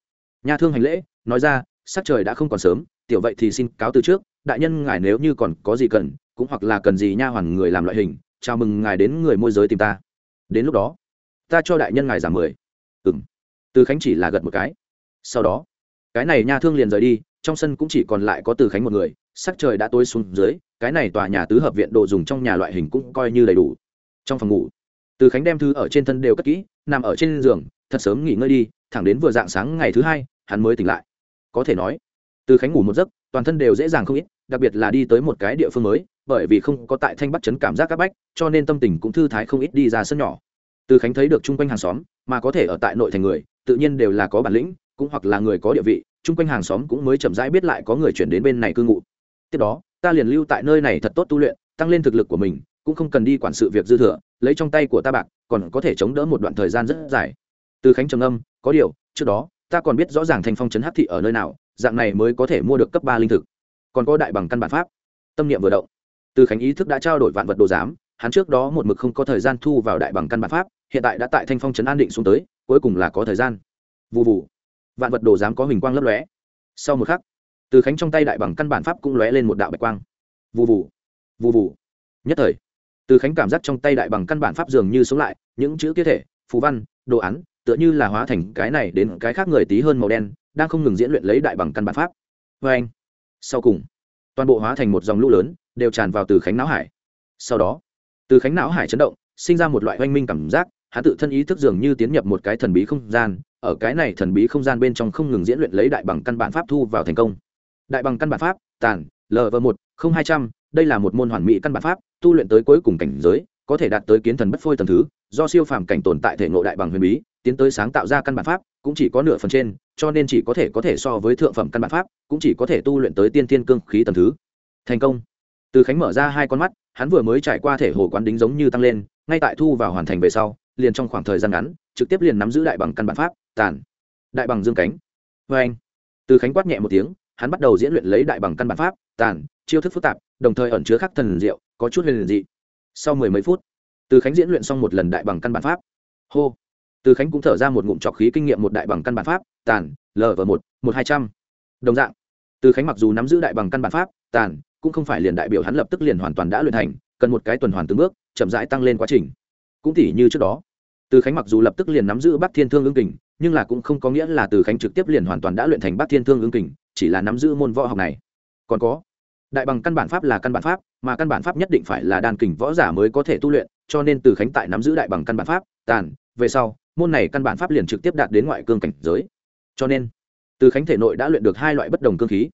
nhà thương hành lễ, nói ra, sắc trời đã không còn sớm, tiểu vậy thì xin cáo từ trước, đại nhân ngài nếu như còn có gì cần, cũng hoặc là cần gì nha hoàn người làm loại hình, chào mừng ngài đến người môi giới tìm ta. Đến lúc đó, ta cho đại nhân ngài giảm mười. Ừng từ khánh chỉ là gật một cái. Sau đó, cái này nha thương liền rời đi, trong sân cũng chỉ còn lại có từ khánh một người, sắc trời đã tối xuống dưới, cái này tòa nhà tứ hợp viện đồ dùng trong nhà loại hình cũng coi như đầy đủ. Trong phòng ngủ, từ khánh đem thư ở trên thân đều cất kỹ, nằm ở trên giường, thật sớm nghỉ ngơi đi, thẳng đến vừa dạng sáng ngày thứ hai, hắn mới tỉnh lại. Có thể nói, từ khánh ngủ một giấc, toàn thân đều dễ dàng không ít, đặc biệt là đi tới một cái địa phương mới, bởi vì không có tại thanh bắt chấn cảm giác các bách, cho nên tâm tình cũng thư thái không ít đi ra sân nhỏ. Từ khánh thấy được chung quanh hàng xóm, mà có thể ở tại nội thành người tự nhiên đều là có bản lĩnh, cũng hoặc là người có địa vị, chung quanh hàng xóm cũng mới chậm rãi biết lại có người chuyển đến bên này cư ngụ. Tiếp đó, ta liền lưu tại nơi này thật tốt tu luyện, tăng lên thực lực của mình, cũng không cần đi quản sự việc dư thừa, lấy trong tay của ta bạc, còn có thể chống đỡ một đoạn thời gian rất dài. Từ khánh trầm âm có điều, trước đó, ta còn biết rõ ràng thành phong trấn hát thị ở nơi nào, dạng này mới có thể mua được cấp ba linh thực. Còn có đại bằng căn bản pháp. Tâm niệm vừa động, từ khánh ý thức đã trao đổi vạn vật đồ giám, hắn trước đó một mực không có thời gian thu vào đại bằng căn bản pháp, hiện tại đã tại thanh phong trấn an định xuống tới cuối cùng là có thời gian. Vụ vụ vạn vật đồ dám có hình quang lấp lóe. Sau một khắc, từ khánh trong tay đại bằng căn bản pháp cũng lóe lên một đạo bạch quang. Vụ vụ vụ vụ nhất thời, từ khánh cảm giác trong tay đại bằng căn bản pháp dường như sống lại, những chữ kia thể phú văn, đồ án, tựa như là hóa thành cái này đến cái khác người tí hơn màu đen, đang không ngừng diễn luyện lấy đại bằng căn bản pháp. Vê anh, sau cùng, toàn bộ hóa thành một dòng lũ lớn, đều tràn vào từ khánh não hải. Sau đó, từ khánh não hải chấn động, sinh ra một loại oanh minh cảm giác hắn tự thân ý thức dường như tiến nhập một cái thần bí không gian, ở cái này thần bí không gian bên trong không ngừng diễn luyện lấy đại bằng căn bản pháp thu vào thành công. Đại bằng căn bản pháp, tàn lv một, không hai trăm, đây là một môn hoàn mỹ căn bản pháp, tu luyện tới cuối cùng cảnh giới, có thể đạt tới kiến thần bất phôi tầng thứ, do siêu phàm cảnh tồn tại thể ngộ đại bằng huyền bí, tiến tới sáng tạo ra căn bản pháp, cũng chỉ có nửa phần trên, cho nên chỉ có thể có thể so với thượng phẩm căn bản pháp, cũng chỉ có thể tu luyện tới tiên thiên cương khí tầng thứ. Thành công. Từ khánh mở ra hai con mắt, hắn vừa mới trải qua thể hồ quán đính giống như tăng lên, ngay tại thu vào hoàn thành về sau liền trong khoảng thời gian ngắn, trực tiếp liền nắm giữ đại bằng căn bản pháp, tàn. Đại bằng dương cánh. Vê anh, từ khánh quát nhẹ một tiếng, hắn bắt đầu diễn luyện lấy đại bằng căn bản pháp, tàn, chiêu thức phức tạp, đồng thời ẩn chứa khắc thần diệu, có chút huyền dị. Sau mười mấy phút, từ khánh diễn luyện xong một lần đại bằng căn bản pháp. Hô. Từ khánh cũng thở ra một ngụm trọc khí kinh nghiệm một đại bằng căn bản pháp, tàn lv một một hai trăm. Đồng dạng, từ khánh mặc dù nắm giữ đại bằng căn bản pháp, tàn, cũng không phải liền đại biểu hắn lập tức liền hoàn toàn đã luyện thành, cần một cái tuần hoàn từng bước, chậm rãi tăng lên quá trình. Cũng tỉ như trước đó từ khánh mặc dù lập tức liền nắm giữ bắc thiên thương ương kình, nhưng là cũng không có nghĩa là từ khánh trực tiếp liền hoàn toàn đã luyện thành bắc thiên thương ương kình, chỉ là nắm giữ môn võ học này. Còn có, đại bằng căn bản pháp là căn bản pháp, mà căn bản pháp nhất định phải là đàn kình võ giả mới có thể tu luyện, cho nên từ khánh tại nắm giữ đại bằng căn bản pháp, tàn, về sau, môn này căn bản pháp liền trực tiếp đạt đến ngoại cương cảnh giới. Cho nên, từ khánh thể nội đã luyện được hai loại bất đồng cương khí.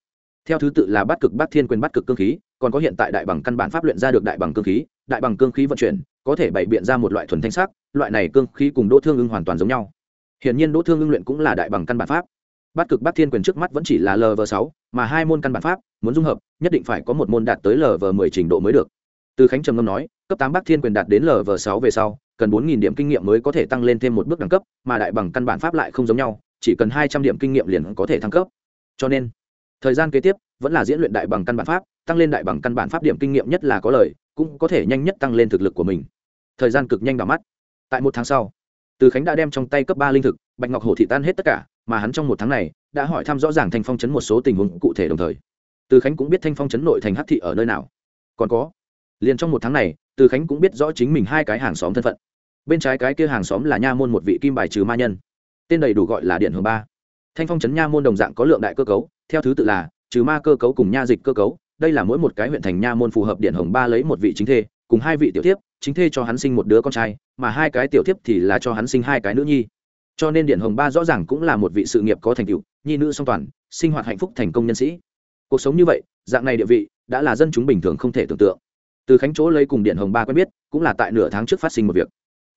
Theo thứ tự là Bát cực bát thiên quyền Bát cực cương khí, còn có hiện tại đại bằng căn bản pháp luyện ra được đại bằng cương khí, đại bằng cương khí vận chuyển có thể bày biện ra một loại thuần thanh sắc, loại này cương khí cùng đỗ thương ưng hoàn toàn giống nhau. Hiện nhiên đỗ thương ưng luyện cũng là đại bằng căn bản pháp. Bát cực bát thiên quyền trước mắt vẫn chỉ là lv sáu, mà hai môn căn bản pháp, muốn dung hợp, nhất định phải có một môn đạt tới lv mười trình độ mới được. Từ khánh trầm ngâm nói, cấp tám bát thiên quyền đạt đến lv sáu về sau, cần bốn nghìn điểm kinh nghiệm mới có thể tăng lên thêm một bước đẳng cấp, mà đại bằng căn bản pháp lại không giống nhau, chỉ cần hai trăm điểm kinh nghiệm liền có thể thăng cấp. Cho nên, thời gian kế tiếp vẫn là diễn luyện đại bằng căn bản pháp, tăng lên đại bằng căn bản pháp điểm kinh nghiệm nhất là có lời cũng có thể nhanh nhất tăng lên thực lực của mình. Thời gian cực nhanh đỏ mắt. Tại một tháng sau, từ khánh đã đem trong tay cấp ba linh thực, bạch ngọc hổ thị tan hết tất cả, mà hắn trong một tháng này đã hỏi thăm rõ ràng thanh phong chấn một số tình huống cụ thể đồng thời. Từ khánh cũng biết thanh phong chấn nội thành hắc thị ở nơi nào. Còn có, liền trong một tháng này, từ khánh cũng biết rõ chính mình hai cái hàng xóm thân phận. Bên trái cái kia hàng xóm là nha môn một vị kim bài trừ ma nhân. Tên đầy đủ gọi là điện hưởng ba. Thanh phong chấn nha môn đồng dạng có lượng đại cơ cấu, theo thứ tự là trừ ma cơ cấu cùng nha dịch cơ cấu đây là mỗi một cái huyện thành nha môn phù hợp điện hồng ba lấy một vị chính thê, cùng hai vị tiểu thiếp, chính thê cho hắn sinh một đứa con trai, mà hai cái tiểu thiếp thì là cho hắn sinh hai cái nữ nhi. Cho nên điện hồng ba rõ ràng cũng là một vị sự nghiệp có thành tựu, nhi nữ song toàn, sinh hoạt hạnh phúc thành công nhân sĩ. Cuộc sống như vậy, dạng này địa vị, đã là dân chúng bình thường không thể tưởng tượng. Từ khánh chỗ lấy cùng điện hồng ba quen biết, cũng là tại nửa tháng trước phát sinh một việc.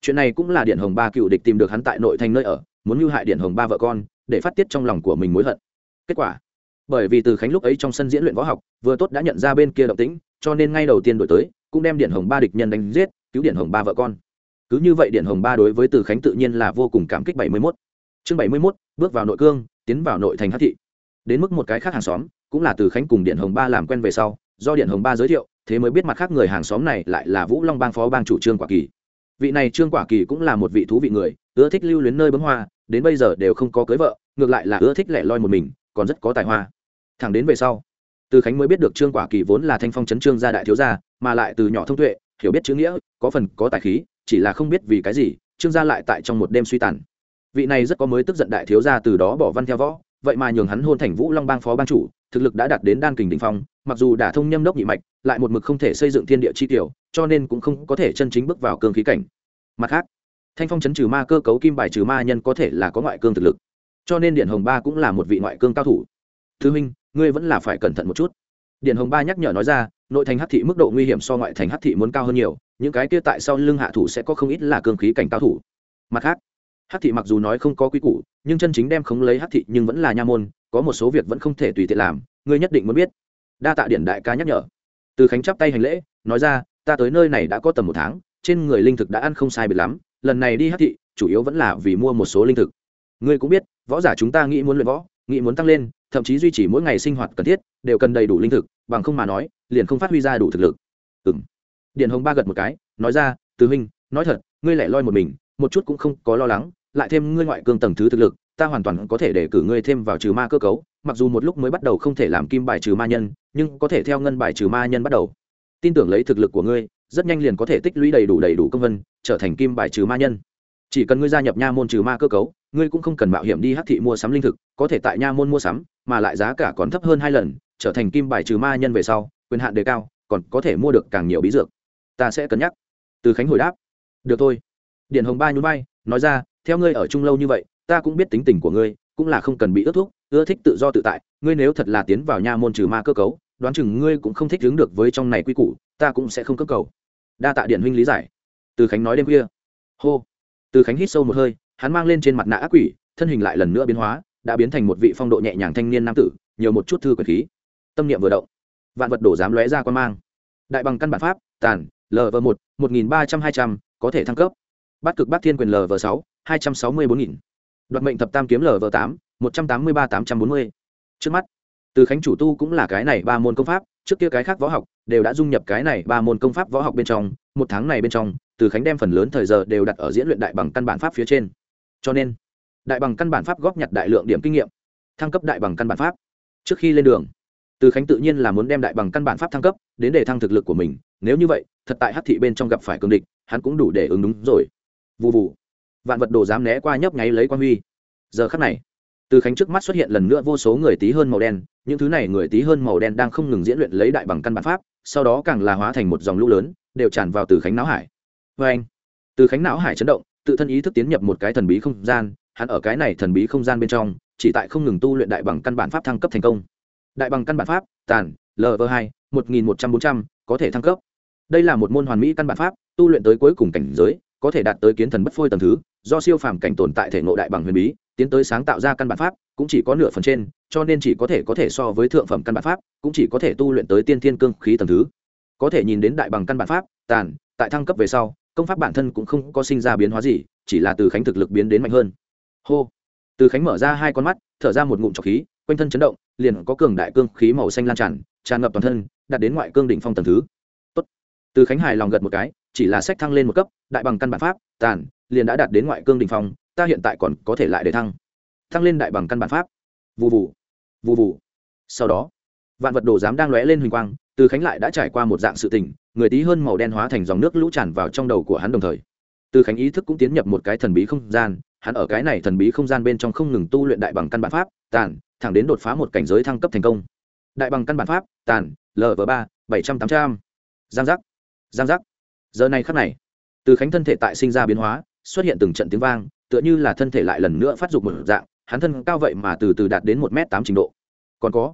Chuyện này cũng là điện hồng ba cựu địch tìm được hắn tại nội thành nơi ở, muốn mưu hại điện hồng ba vợ con, để phát tiết trong lòng của mình mối hận. Kết quả bởi vì từ khánh lúc ấy trong sân diễn luyện võ học, vừa tốt đã nhận ra bên kia động tĩnh, cho nên ngay đầu tiên đổi tới, cũng đem điện hồng ba địch nhân đánh giết, cứu điện hồng ba vợ con. Cứ như vậy điện hồng ba đối với từ khánh tự nhiên là vô cùng cảm kích bảy mươi mốt. Chương bảy mươi mốt, bước vào nội cương, tiến vào nội thành hát thị. Đến mức một cái khác hàng xóm, cũng là từ khánh cùng điện hồng ba làm quen về sau, do điện hồng ba giới thiệu, thế mới biết mặt khác người hàng xóm này lại là vũ long bang phó bang chủ trương quả kỳ. Vị này trương quả kỳ cũng là một vị thú vị người, ưa thích lưu luyến nơi bấm hoa, đến bây giờ đều không có cưới vợ, ngược lại là ưa thích lẻ loi một mình, còn rất có tài hoa thẳng đến về sau. Từ khánh mới biết được trương quả kỳ vốn là thanh phong chấn trương gia đại thiếu gia, mà lại từ nhỏ thông tuệ, hiểu biết chữ nghĩa, có phần có tài khí, chỉ là không biết vì cái gì, trương gia lại tại trong một đêm suy tàn. Vị này rất có mới tức giận đại thiếu gia từ đó bỏ văn theo võ, vậy mà nhường hắn hôn thành vũ long bang phó ban chủ, thực lực đã đạt đến đan kình đình phong, mặc dù đã thông nhâm đốc nhị mạch, lại một mực không thể xây dựng thiên địa chi tiểu, cho nên cũng không có thể chân chính bước vào cương khí cảnh. Mặt khác, thanh phong chấn trừ ma cơ cấu kim bài trừ ma nhân có thể là có ngoại cương thực lực. Cho nên điện hồng ba cũng là một vị ngoại cương cao thủ. Thứ minh ngươi vẫn là phải cẩn thận một chút. Điện hồng ba nhắc nhở nói ra, nội thành hắc thị mức độ nguy hiểm so ngoại thành hắc thị muốn cao hơn nhiều, những cái kia tại sau lưng hạ thủ sẽ có không ít là cương khí cảnh cao thủ. Mặt khác, hắc thị mặc dù nói không có quy củ, nhưng chân chính đem khống lấy hắc thị nhưng vẫn là nha môn, có một số việc vẫn không thể tùy tiện làm, ngươi nhất định muốn biết. Đa tạ điện đại ca nhắc nhở. Từ khánh chắp tay hành lễ, nói ra, ta tới nơi này đã có tầm một tháng, trên người linh thực đã ăn không sai biệt lắm, lần này đi hắc thị, chủ yếu vẫn là vì mua một số linh thực. Ngươi cũng biết, võ giả chúng ta nghĩ muốn luyện võ nghĩ muốn tăng lên, thậm chí duy trì mỗi ngày sinh hoạt cần thiết, đều cần đầy đủ linh thực, bằng không mà nói, liền không phát huy ra đủ thực lực. Ừ m điện hồng ba gật một cái, nói ra, từ huynh, nói thật, ngươi lẻ loi một mình, một chút cũng không có lo lắng, lại thêm ngươi ngoại cương tầng thứ thực lực, ta hoàn toàn có thể để cử ngươi thêm vào trừ ma cơ cấu, mặc dù một lúc mới bắt đầu không thể làm kim bài trừ ma nhân, nhưng có thể theo ngân bài trừ ma nhân bắt đầu. Tin tưởng lấy thực lực của ngươi, rất nhanh liền có thể tích lũy đầy đủ đầy đủ công vân, trở thành kim bài trừ ma nhân. Chỉ cần ngươi gia nhập nha môn trừ ma cơ cấu ngươi cũng không cần mạo hiểm đi Hắc thị mua sắm linh thực, có thể tại nha môn mua sắm, mà lại giá cả còn thấp hơn hai lần, trở thành kim bài trừ ma nhân về sau, quyền hạn đề cao, còn có thể mua được càng nhiều bí dược. Ta sẽ cân nhắc. Từ khánh hồi đáp, được thôi. Điện hồng ba nhún bay nói ra, theo ngươi ở chung lâu như vậy, ta cũng biết tính tình của ngươi, cũng là không cần bị ước thúc, ưa thích tự do tự tại, ngươi nếu thật là tiến vào nha môn trừ ma cơ cấu, đoán chừng ngươi cũng không thích đứng được với trong này quy củ, ta cũng sẽ không cấp cầu. Đa tạ điện huynh lý giải. Từ khánh nói đêm khuya. Hô. Từ khánh hít sâu một hơi hắn mang lên trên mặt nạ ác quỷ, thân hình lại lần nữa biến hóa, đã biến thành một vị phong độ nhẹ nhàng thanh niên nam tử, nhiều một chút thư quyền khí. Tâm niệm vừa động, vạn vật đổ dám lóe ra quan mang. Đại bằng căn bản pháp, tàn lv một một nghìn ba trăm hai trăm, có thể thăng cấp. Bát cực bát thiên quyền lv sáu, hai trăm sáu mươi bốn nghìn. Đoạt mệnh thập tam kiếm lv tám, một trăm tám mươi ba tám trăm bốn mươi. Trước mắt, từ khánh chủ tu cũng là cái này ba môn công pháp, trước kia cái khác võ học đều đã dung nhập cái này ba môn công pháp võ học bên trong, một tháng này bên trong, từ khánh đem phần lớn thời giờ đều đặt ở diễn luyện đại bằng căn bản pháp phía trên cho nên, đại bằng căn bản pháp góp nhặt đại lượng điểm kinh nghiệm, thăng cấp đại bằng căn bản pháp. Trước khi lên đường, từ khánh tự nhiên là muốn đem đại bằng căn bản pháp thăng cấp, đến để thăng thực lực của mình. Nếu như vậy, thật tại hát thị bên trong gặp phải cường địch, hắn cũng đủ để ứng đúng rồi. Vụ vụ vạn vật đồ dám né qua nhấp nháy lấy quan huy. Giờ khắc này, từ khánh trước mắt xuất hiện lần nữa vô số người tí hơn màu đen. Những thứ này người tí hơn màu đen đang không ngừng diễn luyện lấy đại bằng căn bản pháp, sau đó càng là hóa thành một dòng lũ lớn, đều tràn vào từ khánh não hải. Vê anh từ khánh não hải chấn động tự thân ý thức tiến nhập một cái thần bí không gian, hắn ở cái này thần bí không gian bên trong, chỉ tại không ngừng tu luyện đại bằng căn bản pháp thăng cấp thành công. Đại bằng căn bản pháp, tàn lv hai, một nghìn một trăm bốn trăm, có thể thăng cấp. Đây là một môn hoàn mỹ căn bản pháp, tu luyện tới cuối cùng cảnh giới, có thể đạt tới kiến thần bất phôi tầng thứ, do siêu phàm cảnh tồn tại thể ngộ đại bằng huyền bí, tiến tới sáng tạo ra căn bản pháp, cũng chỉ có nửa phần trên, cho nên chỉ có thể có thể so với thượng phẩm căn bản pháp, cũng chỉ có thể tu luyện tới tiên thiên cương khí tầng thứ. Có thể nhìn đến đại bằng căn bản pháp, tàn, tại thăng cấp về sau công pháp bản thân cũng không có sinh ra biến hóa gì, chỉ là từ khánh thực lực biến đến mạnh hơn. Hô. Từ khánh mở ra hai con mắt, thở ra một ngụm trọc khí, quanh thân chấn động, liền có cường đại cương khí màu xanh lan tràn tràn ngập toàn thân, đạt đến ngoại cương đỉnh phong tầng thứ. Tốt. từ khánh hài lòng gật một cái, chỉ là sách thăng lên một cấp, đại bằng căn bản pháp, tàn, liền đã đạt đến ngoại cương đỉnh phong, ta hiện tại còn có thể lại để thăng. Thăng lên đại bằng căn bản pháp. Vụ vụ vụ vụ sau đó, vạn vật đồ giám đang lóe lên huỳnh quang từ khánh lại đã trải qua một dạng sự tình, người tí hơn màu đen hóa thành dòng nước lũ tràn vào trong đầu của hắn đồng thời. Từ khánh ý thức cũng tiến nhập một cái thần bí không gian, hắn ở cái này thần bí không gian bên trong không ngừng tu luyện đại bằng căn bản pháp, tàn, thẳng đến đột phá một cảnh giới thăng cấp thành công. Đại bằng căn bản pháp, tàn lv ba, bảy trăm tám trăm giang giác giang giác. Giờ này khắc này, từ khánh thân thể tại sinh ra biến hóa, xuất hiện từng trận tiếng vang, tựa như là thân thể lại lần nữa phát dục một dạng, hắn thân cao vậy mà từ từ đạt đến một m tám trình độ. Còn có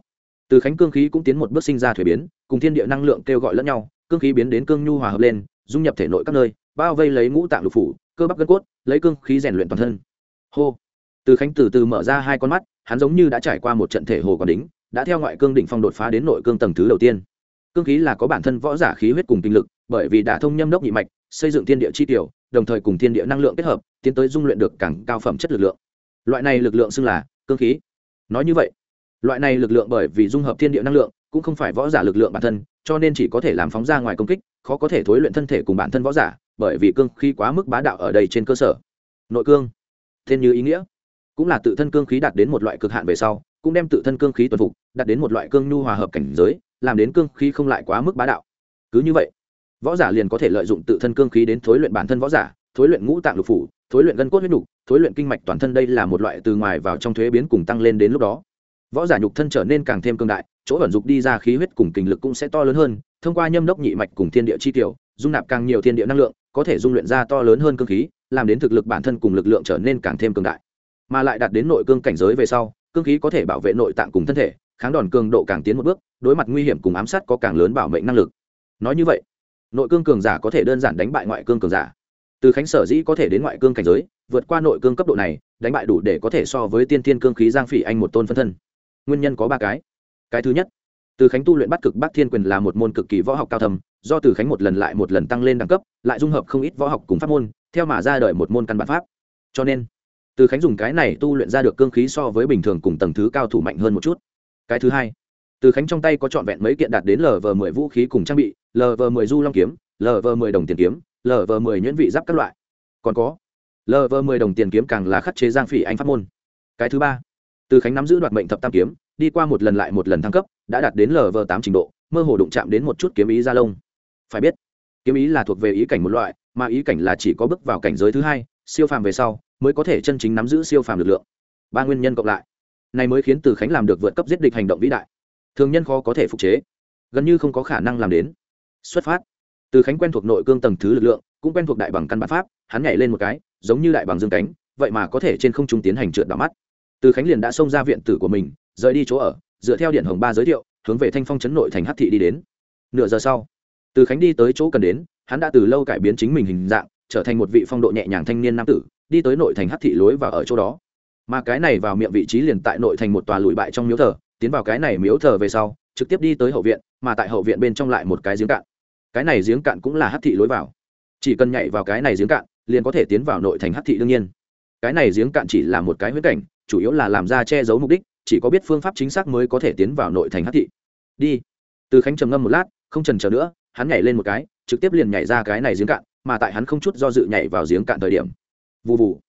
từ khánh cương khí cũng tiến một bước sinh ra thuế biến, cùng thiên địa năng lượng kêu gọi lẫn nhau, cương khí biến đến cương nhu hòa hợp lên, dung nhập thể nội các nơi, bao vây lấy ngũ tạng lục phủ, cơ bắp gân cốt, lấy cương khí rèn luyện toàn thân. Hô. Từ khánh từ từ mở ra hai con mắt, hắn giống như đã trải qua một trận thể hồ còn đính, đã theo ngoại cương đỉnh phong đột phá đến nội cương tầng thứ đầu tiên. Cương khí là có bản thân võ giả khí huyết cùng tinh lực, bởi vì đã thông nhâm đốc nhị mạch, xây dựng thiên địa chi tiểu, đồng thời cùng thiên địa năng lượng kết hợp, tiến tới dung luyện được càng cao phẩm chất lực lượng. Loại này lực lượng xưng là cương khí. Nói như vậy loại này lực lượng bởi vì dung hợp thiên địa năng lượng, cũng không phải võ giả lực lượng bản thân, cho nên chỉ có thể làm phóng ra ngoài công kích, khó có thể thối luyện thân thể cùng bản thân võ giả, bởi vì cương khí quá mức bá đạo ở đây trên cơ sở. Nội cương, thiên như ý nghĩa, cũng là tự thân cương khí đạt đến một loại cực hạn về sau, cũng đem tự thân cương khí tuần phục, đạt đến một loại cương nhu hòa hợp cảnh giới, làm đến cương khí không lại quá mức bá đạo. Cứ như vậy, võ giả liền có thể lợi dụng tự thân cương khí đến thối luyện bản thân võ giả, thối luyện ngũ tạng lục phủ, thối luyện gân cốt huyết nhục thối luyện kinh mạch toàn thân đây là một loại từ ngoài vào trong thuế biến cùng tăng lên đến lúc đó võ giả nhục thân trở nên càng thêm cương đại, chỗ ẩn dục đi ra khí huyết cùng kinh lực cũng sẽ to lớn hơn, thông qua nhâm đốc nhị mạch cùng thiên địa chi tiểu, dung nạp càng nhiều thiên địa năng lượng, có thể dung luyện ra to lớn hơn cương khí, làm đến thực lực bản thân cùng lực lượng trở nên càng thêm cường đại. Mà lại đạt đến nội cương cảnh giới về sau cương khí có thể bảo vệ nội tạng cùng thân thể, kháng đòn cường độ càng tiến một bước, đối mặt nguy hiểm cùng ám sát có càng lớn bảo mệnh năng lực. Nói như vậy, nội cương cường giả có thể đơn giản đánh bại ngoại cương cường giả. Từ khánh sở dĩ có thể đến ngoại cương cảnh giới, vượt qua nội cương cấp độ này, đánh bại đủ để có thể so với tiên tiên cương khí giang phỉ anh một tôn phân thân nguyên nhân có ba cái. Cái thứ nhất, từ khánh tu luyện bắt cực bắc thiên quyền là một môn cực kỳ võ học cao thầm do từ khánh một lần lại một lần tăng lên đẳng cấp, lại dung hợp không ít võ học cùng pháp môn, theo mà ra đời một môn căn bản pháp. Cho nên, từ khánh dùng cái này tu luyện ra được cương khí so với bình thường cùng tầng thứ cao thủ mạnh hơn một chút. Cái thứ hai, từ khánh trong tay có trọn vẹn mấy kiện đạt đến lv mười vũ khí cùng trang bị lv mười du long kiếm lv mười đồng tiền kiếm lv mười nhuyễn vị giáp các loại. Còn có lv mười đồng tiền kiếm càng là khắc chế giang phỉ anh pháp môn. Cái thứ ba từ khánh nắm giữ đoạt mệnh thập tam kiếm, đi qua một lần lại một lần thăng cấp, đã đạt đến lv tám trình độ, mơ hồ đụng chạm đến một chút kiếm ý gia lông. Phải biết, kiếm ý là thuộc về ý cảnh một loại, mà ý cảnh là chỉ có bước vào cảnh giới thứ hai, siêu phàm về sau, mới có thể chân chính nắm giữ siêu phàm lực lượng. Ba nguyên nhân cộng lại. Này mới khiến từ khánh làm được vượt cấp giết địch hành động vĩ đại. Thường nhân khó có thể phục chế, gần như không có khả năng làm đến. Xuất phát. Từ khánh quen thuộc nội cương tầng thứ lực lượng, cũng quen thuộc đại bằng căn bản pháp, hắn nhảy lên một cái, giống như đại bằng dương cánh, vậy mà có thể trên không trung tiến hành trượt đỏ mắt từ khánh liền đã xông ra viện tử của mình, rời đi chỗ ở, dựa theo điện hồng ba giới thiệu, hướng về thanh phong chấn nội thành hát thị đi đến. Nửa giờ sau, từ khánh đi tới chỗ cần đến, hắn đã từ lâu cải biến chính mình hình dạng, trở thành một vị phong độ nhẹ nhàng thanh niên nam tử, đi tới nội thành hát thị lối và ở chỗ đó. Mà cái này vào miệng vị trí liền tại nội thành một tòa lụi bại trong miếu thờ, tiến vào cái này miếu thờ về sau, trực tiếp đi tới hậu viện, mà tại hậu viện bên trong lại một cái giếng cạn. Cái này giếng cạn cũng là hát thị lối vào. Chỉ cần nhảy vào cái này giếng cạn, liền có thể tiến vào nội thành hát thị đương nhiên. Cái này giếng cạn chỉ là một cái huyết cảnh chủ yếu là làm ra che giấu mục đích, chỉ có biết phương pháp chính xác mới có thể tiến vào nội thành hát thị. Đi. Từ khánh trầm ngâm một lát, không trần chờ nữa, hắn nhảy lên một cái, trực tiếp liền nhảy ra cái này giếng cạn, mà tại hắn không chút do dự nhảy vào giếng cạn thời điểm. Vụ vụ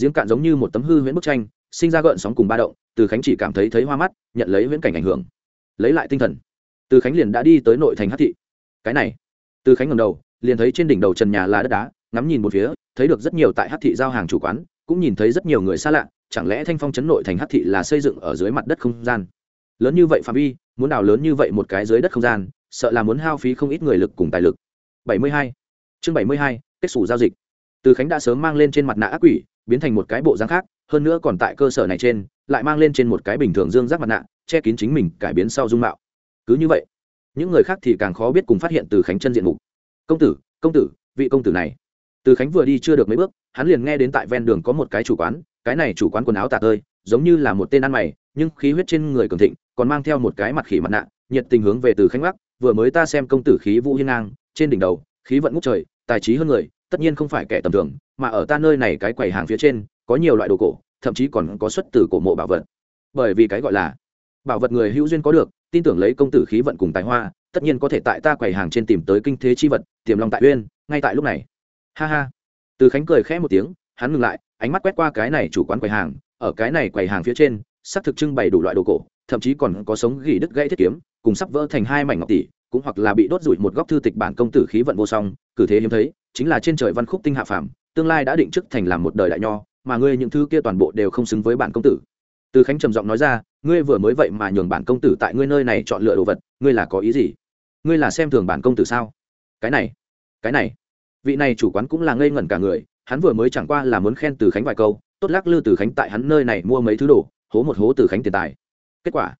giếng cạn giống như một tấm hư huyễn bức tranh, sinh ra gợn sóng cùng ba động, từ khánh chỉ cảm thấy thấy hoa mắt, nhận lấy huyễn cảnh ảnh hưởng. Lấy lại tinh thần. Từ khánh liền đã đi tới nội thành hát thị. Cái này. Từ khánh ngầm đầu, liền thấy trên đỉnh đầu trần nhà là đất đá, ngắm nhìn một phía, thấy được rất nhiều tại hát thị giao hàng chủ quán, cũng nhìn thấy rất nhiều người xa lạ chẳng lẽ thanh phong chấn nội thành hát thị là xây dựng ở dưới mặt đất không gian? Lớn như vậy phạm vi muốn đào lớn như vậy một cái dưới đất không gian sợ là muốn hao phí không ít người lực cùng tài lực. 72. chương 72, kết xù giao dịch. Từ khánh đã sớm mang lên trên mặt nạ ác quỷ biến thành một cái bộ dáng khác hơn nữa còn tại cơ sở này trên lại mang lên trên một cái bình thường dương giác mặt nạ che kín chính mình cải biến sau dung mạo. Cứ như vậy những người khác thì càng khó biết cùng phát hiện từ khánh chân diện mục. Công tử công tử vị công tử này. Từ khánh vừa đi chưa được mấy bước hắn liền nghe đến tại ven đường có một cái chủ quán cái này chủ quán quần áo tạ tơi, giống như là một tên ăn mày, nhưng khí huyết trên người cường thịnh, còn mang theo một cái mặt khỉ mặt nạ, nhiệt tình hướng về từ khánh bắc vừa mới ta xem công tử khí vũ hiên ngang, trên đỉnh đầu, khí vận ngút trời, tài trí hơn người, tất nhiên không phải kẻ tầm thường, mà ở ta nơi này cái quầy hàng phía trên, có nhiều loại đồ cổ, thậm chí còn có xuất từ cổ mộ bảo vật. Bởi vì cái gọi là bảo vật người hữu duyên có được, tin tưởng lấy công tử khí vận cùng tài hoa, tất nhiên có thể tại ta quầy hàng trên tìm tới kinh thế chi vật, tiềm lòng tại uyên, ngay tại lúc này. Ha ha. Từ khánh cười khẽ một tiếng, hắn ngừng lại ánh mắt quét qua cái này chủ quán quầy hàng, ở cái này quầy hàng phía trên, sắp thực trưng bày đủ loại đồ cổ, thậm chí còn có sống gỉ đứt gãy thiết kiếm, cùng sắp vỡ thành hai mảnh ngọc tỷ, cũng hoặc là bị đốt rủi một góc thư tịch bản công tử khí vận vô song, cử thế hiếm thấy, chính là trên trời văn khúc tinh hạ phàm, tương lai đã định chức thành làm một đời đại nho, mà ngươi những thứ kia toàn bộ đều không xứng với bản công tử. Từ khánh trầm giọng nói ra, ngươi vừa mới vậy mà nhường bản công tử tại ngươi nơi này chọn lựa đồ vật, ngươi là có ý gì? Ngươi là xem thường bản công tử sao? Cái này cái này. Vị này chủ quán cũng là ngây ngẩn cả người hắn vừa mới chẳng qua là muốn khen từ khánh vài câu, tốt lắc lư từ khánh tại hắn nơi này mua mấy thứ đồ, hố một hố từ khánh tiền tài. Kết quả,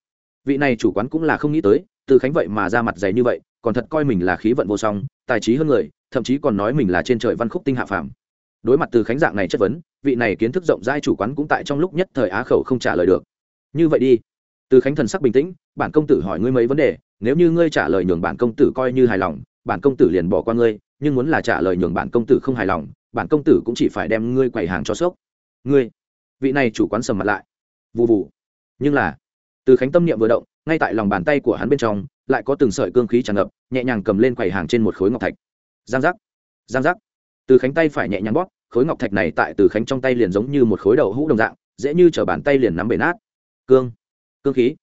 vị này chủ quán cũng là không nghĩ tới, từ khánh vậy mà ra mặt dày như vậy, còn thật coi mình là khí vận vô song, tài trí hơn người, thậm chí còn nói mình là trên trời văn khúc tinh hạ phàm. Đối mặt từ khánh dạng này chất vấn, vị này kiến thức rộng rãi chủ quán cũng tại trong lúc nhất thời á khẩu không trả lời được. Như vậy đi. Từ khánh thần sắc bình tĩnh, bản công tử hỏi ngươi mấy vấn đề, nếu như ngươi trả lời nhường bản công tử coi như hài lòng, bản công tử liền bỏ qua ngươi, nhưng muốn là trả lời nhường bản công tử không hài lòng bản công tử cũng chỉ phải đem ngươi quầy hàng cho sốc. Ngươi, vị này chủ quán sầm mặt lại. Vụ vụ nhưng là, từ khánh tâm niệm vừa động, ngay tại lòng bàn tay của hắn bên trong, lại có từng sợi cương khí tràn ngập, nhẹ nhàng cầm lên quầy hàng trên một khối ngọc thạch. Giang giác giang giác. Từ khánh tay phải nhẹ nhàng bóp, khối ngọc thạch này tại từ khánh trong tay liền giống như một khối đậu hũ đồng dạng, dễ như trở bàn tay liền nắm bể nát. Cương cương khí.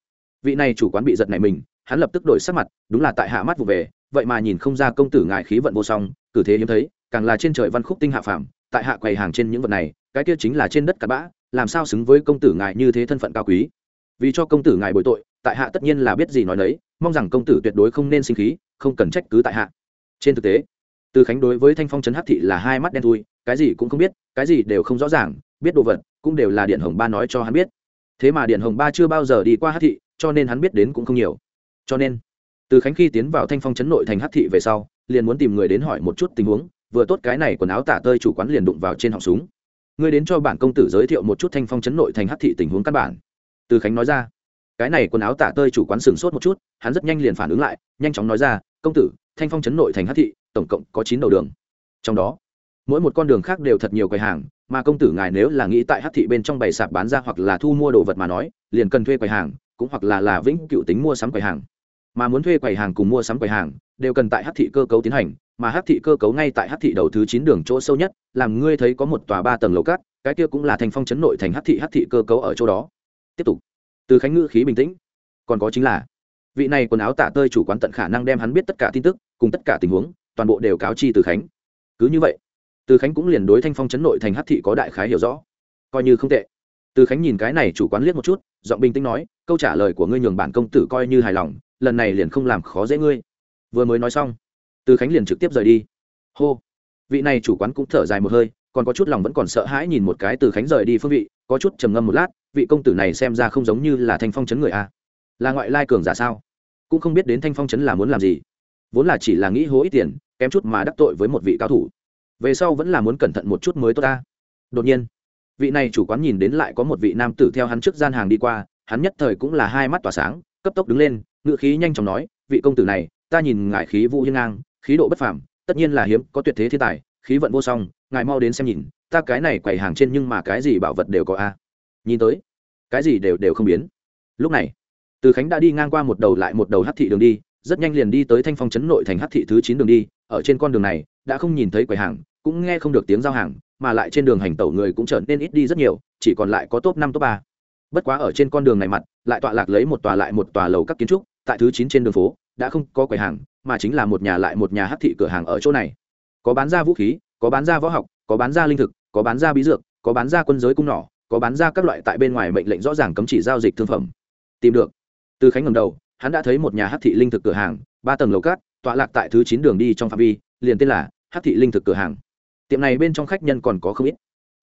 Vị này chủ quán bị giật này mình, hắn lập tức đổi sắc mặt, đúng là tại hạ mắt vụ về vậy mà nhìn không ra công tử ngài khí vận vô song, cử thế hiếm thấy, càng là trên trời văn khúc tinh hạ phàm, tại hạ quầy hàng trên những vật này, cái kia chính là trên đất cát bã, làm sao xứng với công tử ngài như thế thân phận cao quý? Vì cho công tử ngài bồi tội, tại hạ tất nhiên là biết gì nói đấy mong rằng công tử tuyệt đối không nên sinh khí, không cần trách cứ tại hạ. Trên thực tế, từ khánh đối với thanh phong trấn hắc thị là hai mắt đen thui, cái gì cũng không biết, cái gì đều không rõ ràng, biết đồ vật, cũng đều là điện hồng ba nói cho hắn biết. Thế mà điện hồng ba chưa bao giờ đi qua hắc thị, cho nên hắn biết đến cũng không nhiều. Cho nên từ khánh khi tiến vào thanh phong chấn nội thành Hát thị về sau, liền muốn tìm người đến hỏi một chút tình huống, vừa tốt cái này quần áo tả tơi chủ quán liền đụng vào trên họng súng. Ngươi đến cho bản công tử giới thiệu một chút thanh phong chấn nội thành Hát thị tình huống căn bản. Từ khánh nói ra. Cái này quần áo tả tơi chủ quán sừng sốt một chút, hắn rất nhanh liền phản ứng lại, nhanh chóng nói ra, công tử, thanh phong chấn nội thành Hát thị, tổng cộng có chín đầu đường. Trong đó, mỗi một con đường khác đều thật nhiều quầy hàng, mà công tử ngài nếu là nghĩ tại Hát thị bên trong bày sạp bán ra hoặc là thu mua đồ vật mà nói, liền cần thuê quầy hàng, cũng hoặc là là vĩnh cựu tính mua sắm quầy hàng mà muốn thuê quầy hàng cùng mua sắm quầy hàng, đều cần tại hát thị cơ cấu tiến hành, mà hát thị cơ cấu ngay tại hát thị đầu thứ chín đường chỗ sâu nhất, làm ngươi thấy có một tòa ba tầng lầu cát, cái kia cũng là thành phong chấn nội thành hát thị hát thị cơ cấu ở chỗ đó. Tiếp tục. Từ khánh ngữ khí bình tĩnh. Còn có chính là, vị này quần áo tả tơi chủ quán tận khả năng đem hắn biết tất cả tin tức, cùng tất cả tình huống, toàn bộ đều cáo chi từ khánh. Cứ như vậy, từ khánh cũng liền đối thanh phong chấn nội thành hát thị có đại khái hiểu rõ. Coi như không tệ. Từ khánh nhìn cái này chủ quán liếc một chút, giọng bình tĩnh nói, câu trả lời của ngươi nhường bản công tử coi như hài lòng lần này liền không làm khó dễ ngươi. Vừa mới nói xong, từ khánh liền trực tiếp rời đi. Hô. Vị này chủ quán cũng thở dài một hơi, còn có chút lòng vẫn còn sợ hãi nhìn một cái từ khánh rời đi phương vị, có chút trầm ngâm một lát, vị công tử này xem ra không giống như là thanh phong chấn người a. Là ngoại lai cường giả sao? Cũng không biết đến thanh phong chấn là muốn làm gì. Vốn là chỉ là nghĩ hố ít tiền, kém chút mà đắc tội với một vị cao thủ. Về sau vẫn là muốn cẩn thận một chút mới tốt ta. Đột nhiên, vị này chủ quán nhìn đến lại có một vị nam tử theo hắn trước gian hàng đi qua, hắn nhất thời cũng là hai mắt tỏa sáng, cấp tốc đứng lên ngự khí nhanh chóng nói, vị công tử này, ta nhìn ngài khí vũ hiên ngang, khí độ bất phàm, tất nhiên là hiếm, có tuyệt thế thiên tài, khí vận vô song, ngài mau đến xem nhìn, ta cái này quầy hàng trên nhưng mà cái gì bảo vật đều có a. Nhìn tới, cái gì đều đều không biến. Lúc này, từ khánh đã đi ngang qua một đầu lại một đầu hát thị đường đi, rất nhanh liền đi tới thanh phong trấn nội thành hát thị thứ chín đường đi, ở trên con đường này, đã không nhìn thấy quầy hàng, cũng nghe không được tiếng giao hàng, mà lại trên đường hành tẩu người cũng trở nên ít đi rất nhiều, chỉ còn lại có top năm, top ba. Bất quá ở trên con đường này mặt, lại tọa lạc lấy một tòa lại một tòa lầu các kiến trúc tại thứ chín trên đường phố, đã không có quầy hàng, mà chính là một nhà lại một nhà hát thị cửa hàng ở chỗ này. Có bán ra vũ khí, có bán ra võ học, có bán ra linh thực, có bán ra bí dược, có bán ra quân giới cung nỏ, có bán ra các loại tại bên ngoài mệnh lệnh rõ ràng cấm chỉ giao dịch thương phẩm. Tìm được. Từ khánh ngầm đầu, hắn đã thấy một nhà hát thị linh thực cửa hàng, ba tầng lầu cát, tọa lạc tại thứ chín đường đi trong phạm vi, liền tên là hát thị linh thực cửa hàng. Tiệm này bên trong khách nhân còn có không ít.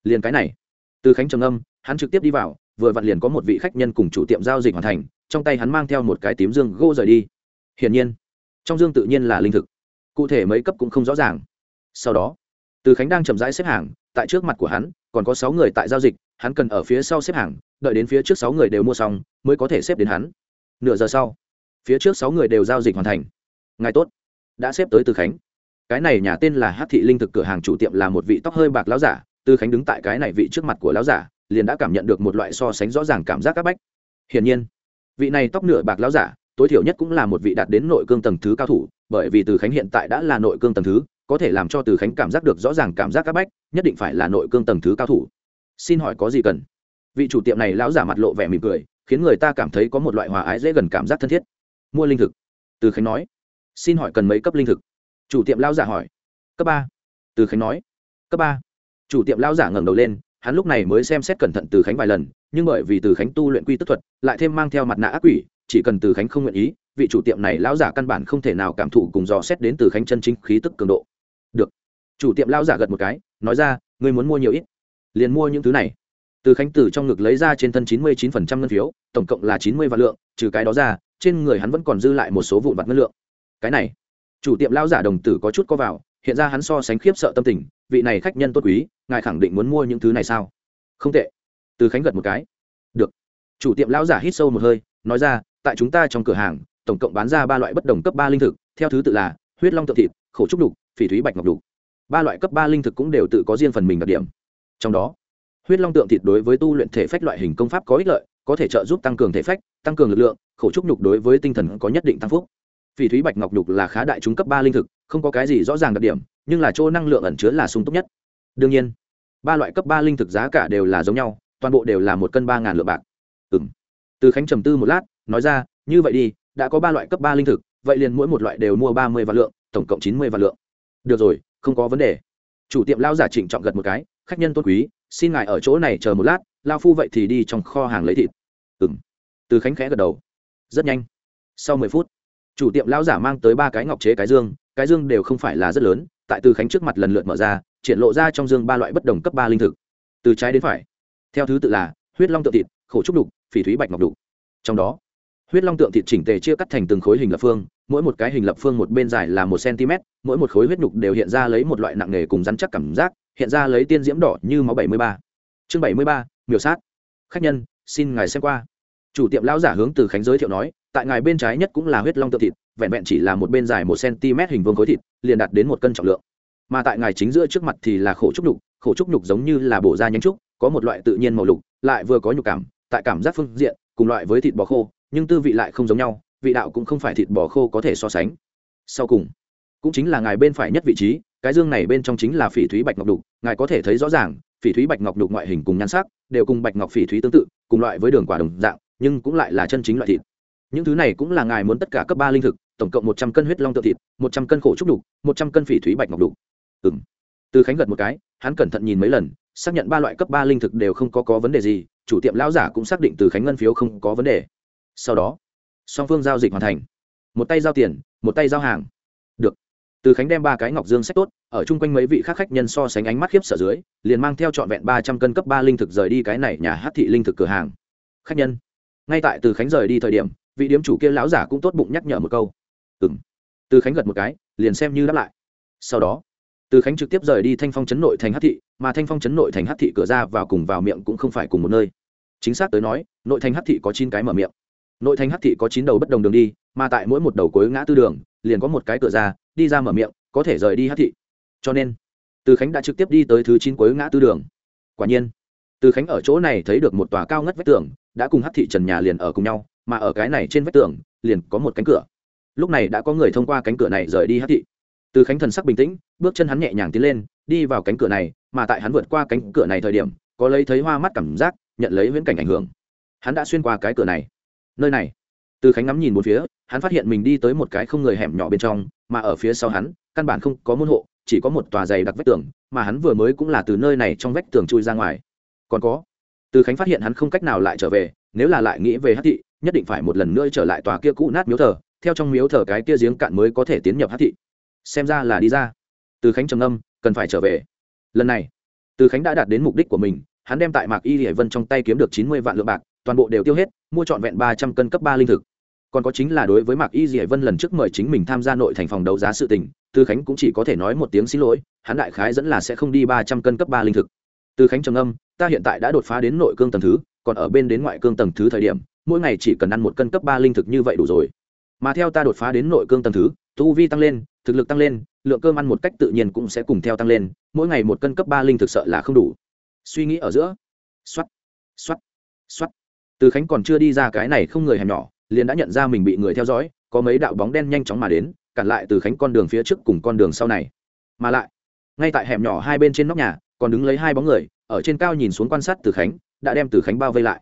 Liền cái này. Từ khánh trầm âm hắn trực tiếp đi vào, vừa vặn liền có một vị khách nhân cùng chủ tiệm giao dịch hoàn thành trong tay hắn mang theo một cái tím dương gỗ rời đi. Hiển nhiên, trong dương tự nhiên là linh thực. Cụ thể mấy cấp cũng không rõ ràng. Sau đó, từ khánh đang chậm rãi xếp hàng, tại trước mặt của hắn, còn có sáu người tại giao dịch, hắn cần ở phía sau xếp hàng, đợi đến phía trước sáu người đều mua xong, mới có thể xếp đến hắn. Nửa giờ sau, phía trước sáu người đều giao dịch hoàn thành. Ngài tốt, đã xếp tới từ khánh. Cái này nhà tên là hát thị linh thực cửa hàng chủ tiệm là một vị tóc hơi bạc láo giả, từ khánh đứng tại cái này vị trước mặt của láo giả, liền đã cảm nhận được một loại so sánh rõ ràng cảm giác áp bách. Hiển nhiên vị này tóc nửa bạc lão giả, tối thiểu nhất cũng là một vị đạt đến nội cương tầng thứ cao thủ, bởi vì từ khánh hiện tại đã là nội cương tầng thứ, có thể làm cho từ khánh cảm giác được rõ ràng cảm giác áp bách, nhất định phải là nội cương tầng thứ cao thủ. Xin hỏi có gì cần? Vị chủ tiệm này lão giả mặt lộ vẻ mỉm cười, khiến người ta cảm thấy có một loại hòa ái dễ gần cảm giác thân thiết. Mua linh thực. Từ khánh nói. Xin hỏi cần mấy cấp linh thực? Chủ tiệm lão giả hỏi. Cấp ba. Từ khánh nói. Cấp ba. Chủ tiệm lão giả ngẩng đầu lên hắn lúc này mới xem xét cẩn thận từ khánh vài lần, nhưng bởi vì từ khánh tu luyện quy tức thuật, lại thêm mang theo mặt nạ ác quỷ, chỉ cần từ khánh không nguyện ý, vị chủ tiệm này lão giả căn bản không thể nào cảm thụ cùng dò xét đến từ khánh chân chính khí tức cường độ. Được. Chủ tiệm lão giả gật một cái, nói ra, ngươi muốn mua nhiều ít? Liền mua những thứ này. Từ khánh từ trong ngực lấy ra trên thân chín mươi chín phần trăm ngân phiếu, tổng cộng là chín mươi vạn lượng, trừ cái đó ra, trên người hắn vẫn còn dư lại một số vụn vặt ngân lượng. Cái này, chủ tiệm lão giả đồng tử có chút có vào, hiện ra hắn so sánh khiếp sợ tâm tình vị này khách nhân tốt quý, ngài khẳng định muốn mua những thứ này sao? Không tệ. Từ khánh gật một cái. Được. Chủ tiệm lão giả hít sâu một hơi, nói ra, tại chúng ta trong cửa hàng, tổng cộng bán ra ba loại bất đồng cấp ba linh thực, theo thứ tự là huyết long tự thịt, khổ trúc đục, phỉ thúy bạch ngọc đục. Ba loại cấp ba linh thực cũng đều tự có riêng phần mình đặc điểm. Trong đó, huyết long tượng thịt đối với tu luyện thể phách loại hình công pháp có ích lợi, có thể trợ giúp tăng cường thể phách, tăng cường lực lượng, khổ trúc nhục đối với tinh thần có nhất định tăng phúc. Phỉ thúy bạch ngọc nhục là khá đại chúng cấp ba linh thực, không có cái gì rõ ràng đặc điểm nhưng là chỗ năng lượng ẩn chứa là sung túc nhất. Đương nhiên, ba loại cấp ba linh thực giá cả đều là giống nhau, toàn bộ đều là một cân ba ngàn lượng bạc. Ừ m từ khánh trầm tư một lát, nói ra, như vậy đi, đã có ba loại cấp ba linh thực, vậy liền mỗi một loại đều mua ba mươi vạn lượng, tổng cộng chín mươi vạn lượng. Được rồi, không có vấn đề. Chủ tiệm lao giả trịnh trọng gật một cái, khách nhân tôn quý, xin ngài ở chỗ này chờ một lát, lao phu vậy thì đi trong kho hàng lấy thịt. Ừ m từ khánh khẽ gật đầu. Rất nhanh. Sau mười phút, chủ tiệm lao giả mang tới ba cái ngọc chế cái dương cái dương đều không phải là rất lớn, tại từ khánh trước mặt lần lượt mở ra, triển lộ ra trong dương ba loại bất đồng cấp ba linh thực. Từ trái đến phải, theo thứ tự là huyết long tượng thịt, khổ trúc đục, phỉ thúy bạch ngọc đục. Trong đó, huyết long tượng thịt chỉnh tề chia cắt thành từng khối hình lập phương, mỗi một cái hình lập phương một bên dài là một cm mỗi một khối huyết nhục đều hiện ra lấy một loại nặng nề cùng rắn chắc cảm giác, hiện ra lấy tiên diễm đỏ như máu bảy mươi ba. Chương bảy mươi ba, miểu sát. Khách nhân, xin ngài xem qua. Chủ tiệm lão giả hướng từ khánh giới thiệu nói, tại ngài bên trái nhất cũng là huyết long tượng thịt vẹn vẹn chỉ là một bên dài một cm hình vuông khối thịt, liền đạt đến một cân trọng lượng. Mà tại ngài chính giữa trước mặt thì là khổ trúc nhục, khổ trúc nhục giống như là bổ da nhánh trúc, có một loại tự nhiên màu lục, lại vừa có nhục cảm, tại cảm giác phương diện, cùng loại với thịt bò khô, nhưng tư vị lại không giống nhau, vị đạo cũng không phải thịt bò khô có thể so sánh. Sau cùng, cũng chính là ngài bên phải nhất vị trí, cái dương này bên trong chính là phỉ thúy bạch ngọc đục, ngài có thể thấy rõ ràng, phỉ thúy bạch ngọc đục ngoại hình cùng nhan sắc, đều cùng bạch ngọc phỉ thúy tương tự, cùng loại với đường quả đồng dạng, nhưng cũng lại là chân chính loại thịt những thứ này cũng là ngài muốn tất cả cấp ba linh thực, tổng cộng một trăm cân huyết long tự thịt, một trăm cân khổ trúc đục, một trăm cân phỉ thúy bạch ngọc đục. Ừng từ khánh gật một cái, hắn cẩn thận nhìn mấy lần, xác nhận ba loại cấp ba linh thực đều không có có vấn đề gì, chủ tiệm lão giả cũng xác định từ khánh ngân phiếu không có vấn đề. Sau đó, song phương giao dịch hoàn thành. Một tay giao tiền, một tay giao hàng. Được. Từ khánh đem ba cái ngọc dương sách tốt, ở chung quanh mấy vị khác khách nhân so sánh ánh mắt khiếp sợ dưới, liền mang theo trọn vẹn ba trăm cân cấp ba linh thực rời đi cái này nhà hát thị linh thực cửa hàng. Khách nhân. Ngay tại từ khánh rời đi thời điểm vị điếm chủ kia lão giả cũng tốt bụng nhắc nhở một câu. Ừng từ khánh gật một cái, liền xem như đáp lại. Sau đó, từ khánh trực tiếp rời đi thanh phong chấn nội thành hát thị, mà thanh phong chấn nội thành hát thị cửa ra vào cùng vào miệng cũng không phải cùng một nơi. Chính xác tới nói, nội thành hát thị có chín cái mở miệng. Nội thành hát thị có chín đầu bất đồng đường đi, mà tại mỗi một đầu cuối ngã tư đường, liền có một cái cửa ra, đi ra mở miệng, có thể rời đi hát thị. Cho nên, từ khánh đã trực tiếp đi tới thứ chín cuối ngã tư đường. Quả nhiên, từ khánh ở chỗ này thấy được một tòa cao ngất vách tường, đã cùng hát thị trần nhà liền ở cùng nhau mà ở cái này trên vách tường, liền có một cánh cửa. Lúc này đã có người thông qua cánh cửa này rời đi hát thị. Từ khánh thần sắc bình tĩnh, bước chân hắn nhẹ nhàng tiến lên, đi vào cánh cửa này, mà tại hắn vượt qua cánh cửa này thời điểm, có lấy thấy hoa mắt cảm giác, nhận lấy viễn cảnh ảnh hưởng. Hắn đã xuyên qua cái cửa này. Nơi này. Từ khánh ngắm nhìn một phía, hắn phát hiện mình đi tới một cái không người hẻm nhỏ bên trong, mà ở phía sau hắn, căn bản không có môn hộ, chỉ có một tòa dày đặc vách tường, mà hắn vừa mới cũng là từ nơi này trong vách tường chui ra ngoài. Còn có. Từ khánh phát hiện hắn không cách nào lại trở về, nếu là lại nghĩ về hát thị nhất định phải một lần nữa trở lại tòa kia cũ nát miếu thờ, theo trong miếu thờ cái kia giếng cạn mới có thể tiến nhập hát thị. Xem ra là đi ra. Từ khánh trầm âm cần phải trở về. Lần này, từ khánh đã đạt đến mục đích của mình, hắn đem tại mạc y hải vân trong tay kiếm được chín mươi vạn lượng bạc, toàn bộ đều tiêu hết, mua trọn vẹn ba trăm cân cấp ba linh thực. Còn có chính là đối với mạc y hải vân lần trước mời chính mình tham gia nội thành phòng đấu giá sự tình, từ khánh cũng chỉ có thể nói một tiếng xin lỗi, hắn đại khái dẫn là sẽ không đi ba trăm cân cấp ba linh thực. Từ khánh trầm âm ta hiện tại đã đột phá đến nội cương tầng thứ, còn ở bên đến ngoại cương tầng thứ thời điểm mỗi ngày chỉ cần ăn một cân cấp ba linh thực như vậy đủ rồi. Mà theo ta đột phá đến nội cương tầng thứ, tu vi tăng lên, thực lực tăng lên, lượng cơm ăn một cách tự nhiên cũng sẽ cùng theo tăng lên, mỗi ngày một cân cấp ba linh thực sợ là không đủ. Suy nghĩ ở giữa. Xoắt xoắt xoắt từ khánh còn chưa đi ra cái này không người hẻm nhỏ, liền đã nhận ra mình bị người theo dõi, có mấy đạo bóng đen nhanh chóng mà đến, cản lại từ khánh con đường phía trước cùng con đường sau này. Mà lại, ngay tại hẻm nhỏ hai bên trên nóc nhà, còn đứng lấy hai bóng người, ở trên cao nhìn xuống quan sát từ khánh, đã đem từ khánh bao vây lại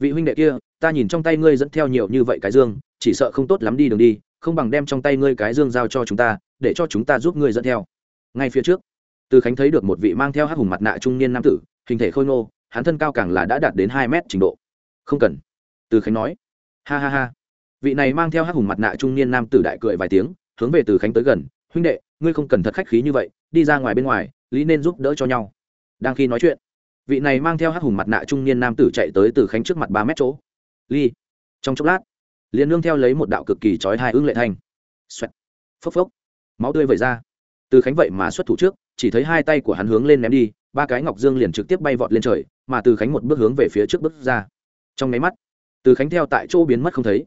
vị huynh đệ kia, ta nhìn trong tay ngươi dẫn theo nhiều như vậy cái dương, chỉ sợ không tốt lắm đi đường đi, không bằng đem trong tay ngươi cái dương giao cho chúng ta, để cho chúng ta giúp ngươi dẫn theo. Ngay phía trước, từ khánh thấy được một vị mang theo hát hùng mặt nạ trung niên nam tử, hình thể khôi ngô, hắn thân cao càng là đã đạt đến hai mét trình độ. Không cần, từ khánh nói. Ha ha ha. Vị này mang theo hắc hùng mặt nạ trung niên nam tử đại cười vài tiếng, hướng về từ khánh tới gần, huynh đệ, ngươi không cần thật khách khí như vậy, đi ra ngoài bên ngoài, lý nên giúp đỡ cho nhau. Đang khi nói chuyện vị này mang theo hắc hùng mặt nạ trung niên nam tử chạy tới từ khánh trước mặt ba mét chỗ. Ly, trong chốc lát, liền nương theo lấy một đạo cực kỳ trói hai ưng lệ thanh. Xoẹt, phốc phốc, máu tươi vẩy ra. Từ khánh vậy mà xuất thủ trước, chỉ thấy hai tay của hắn hướng lên ném đi, ba cái ngọc dương liền trực tiếp bay vọt lên trời, mà từ khánh một bước hướng về phía trước bước ra. Trong máy mắt, từ khánh theo tại chỗ biến mất không thấy.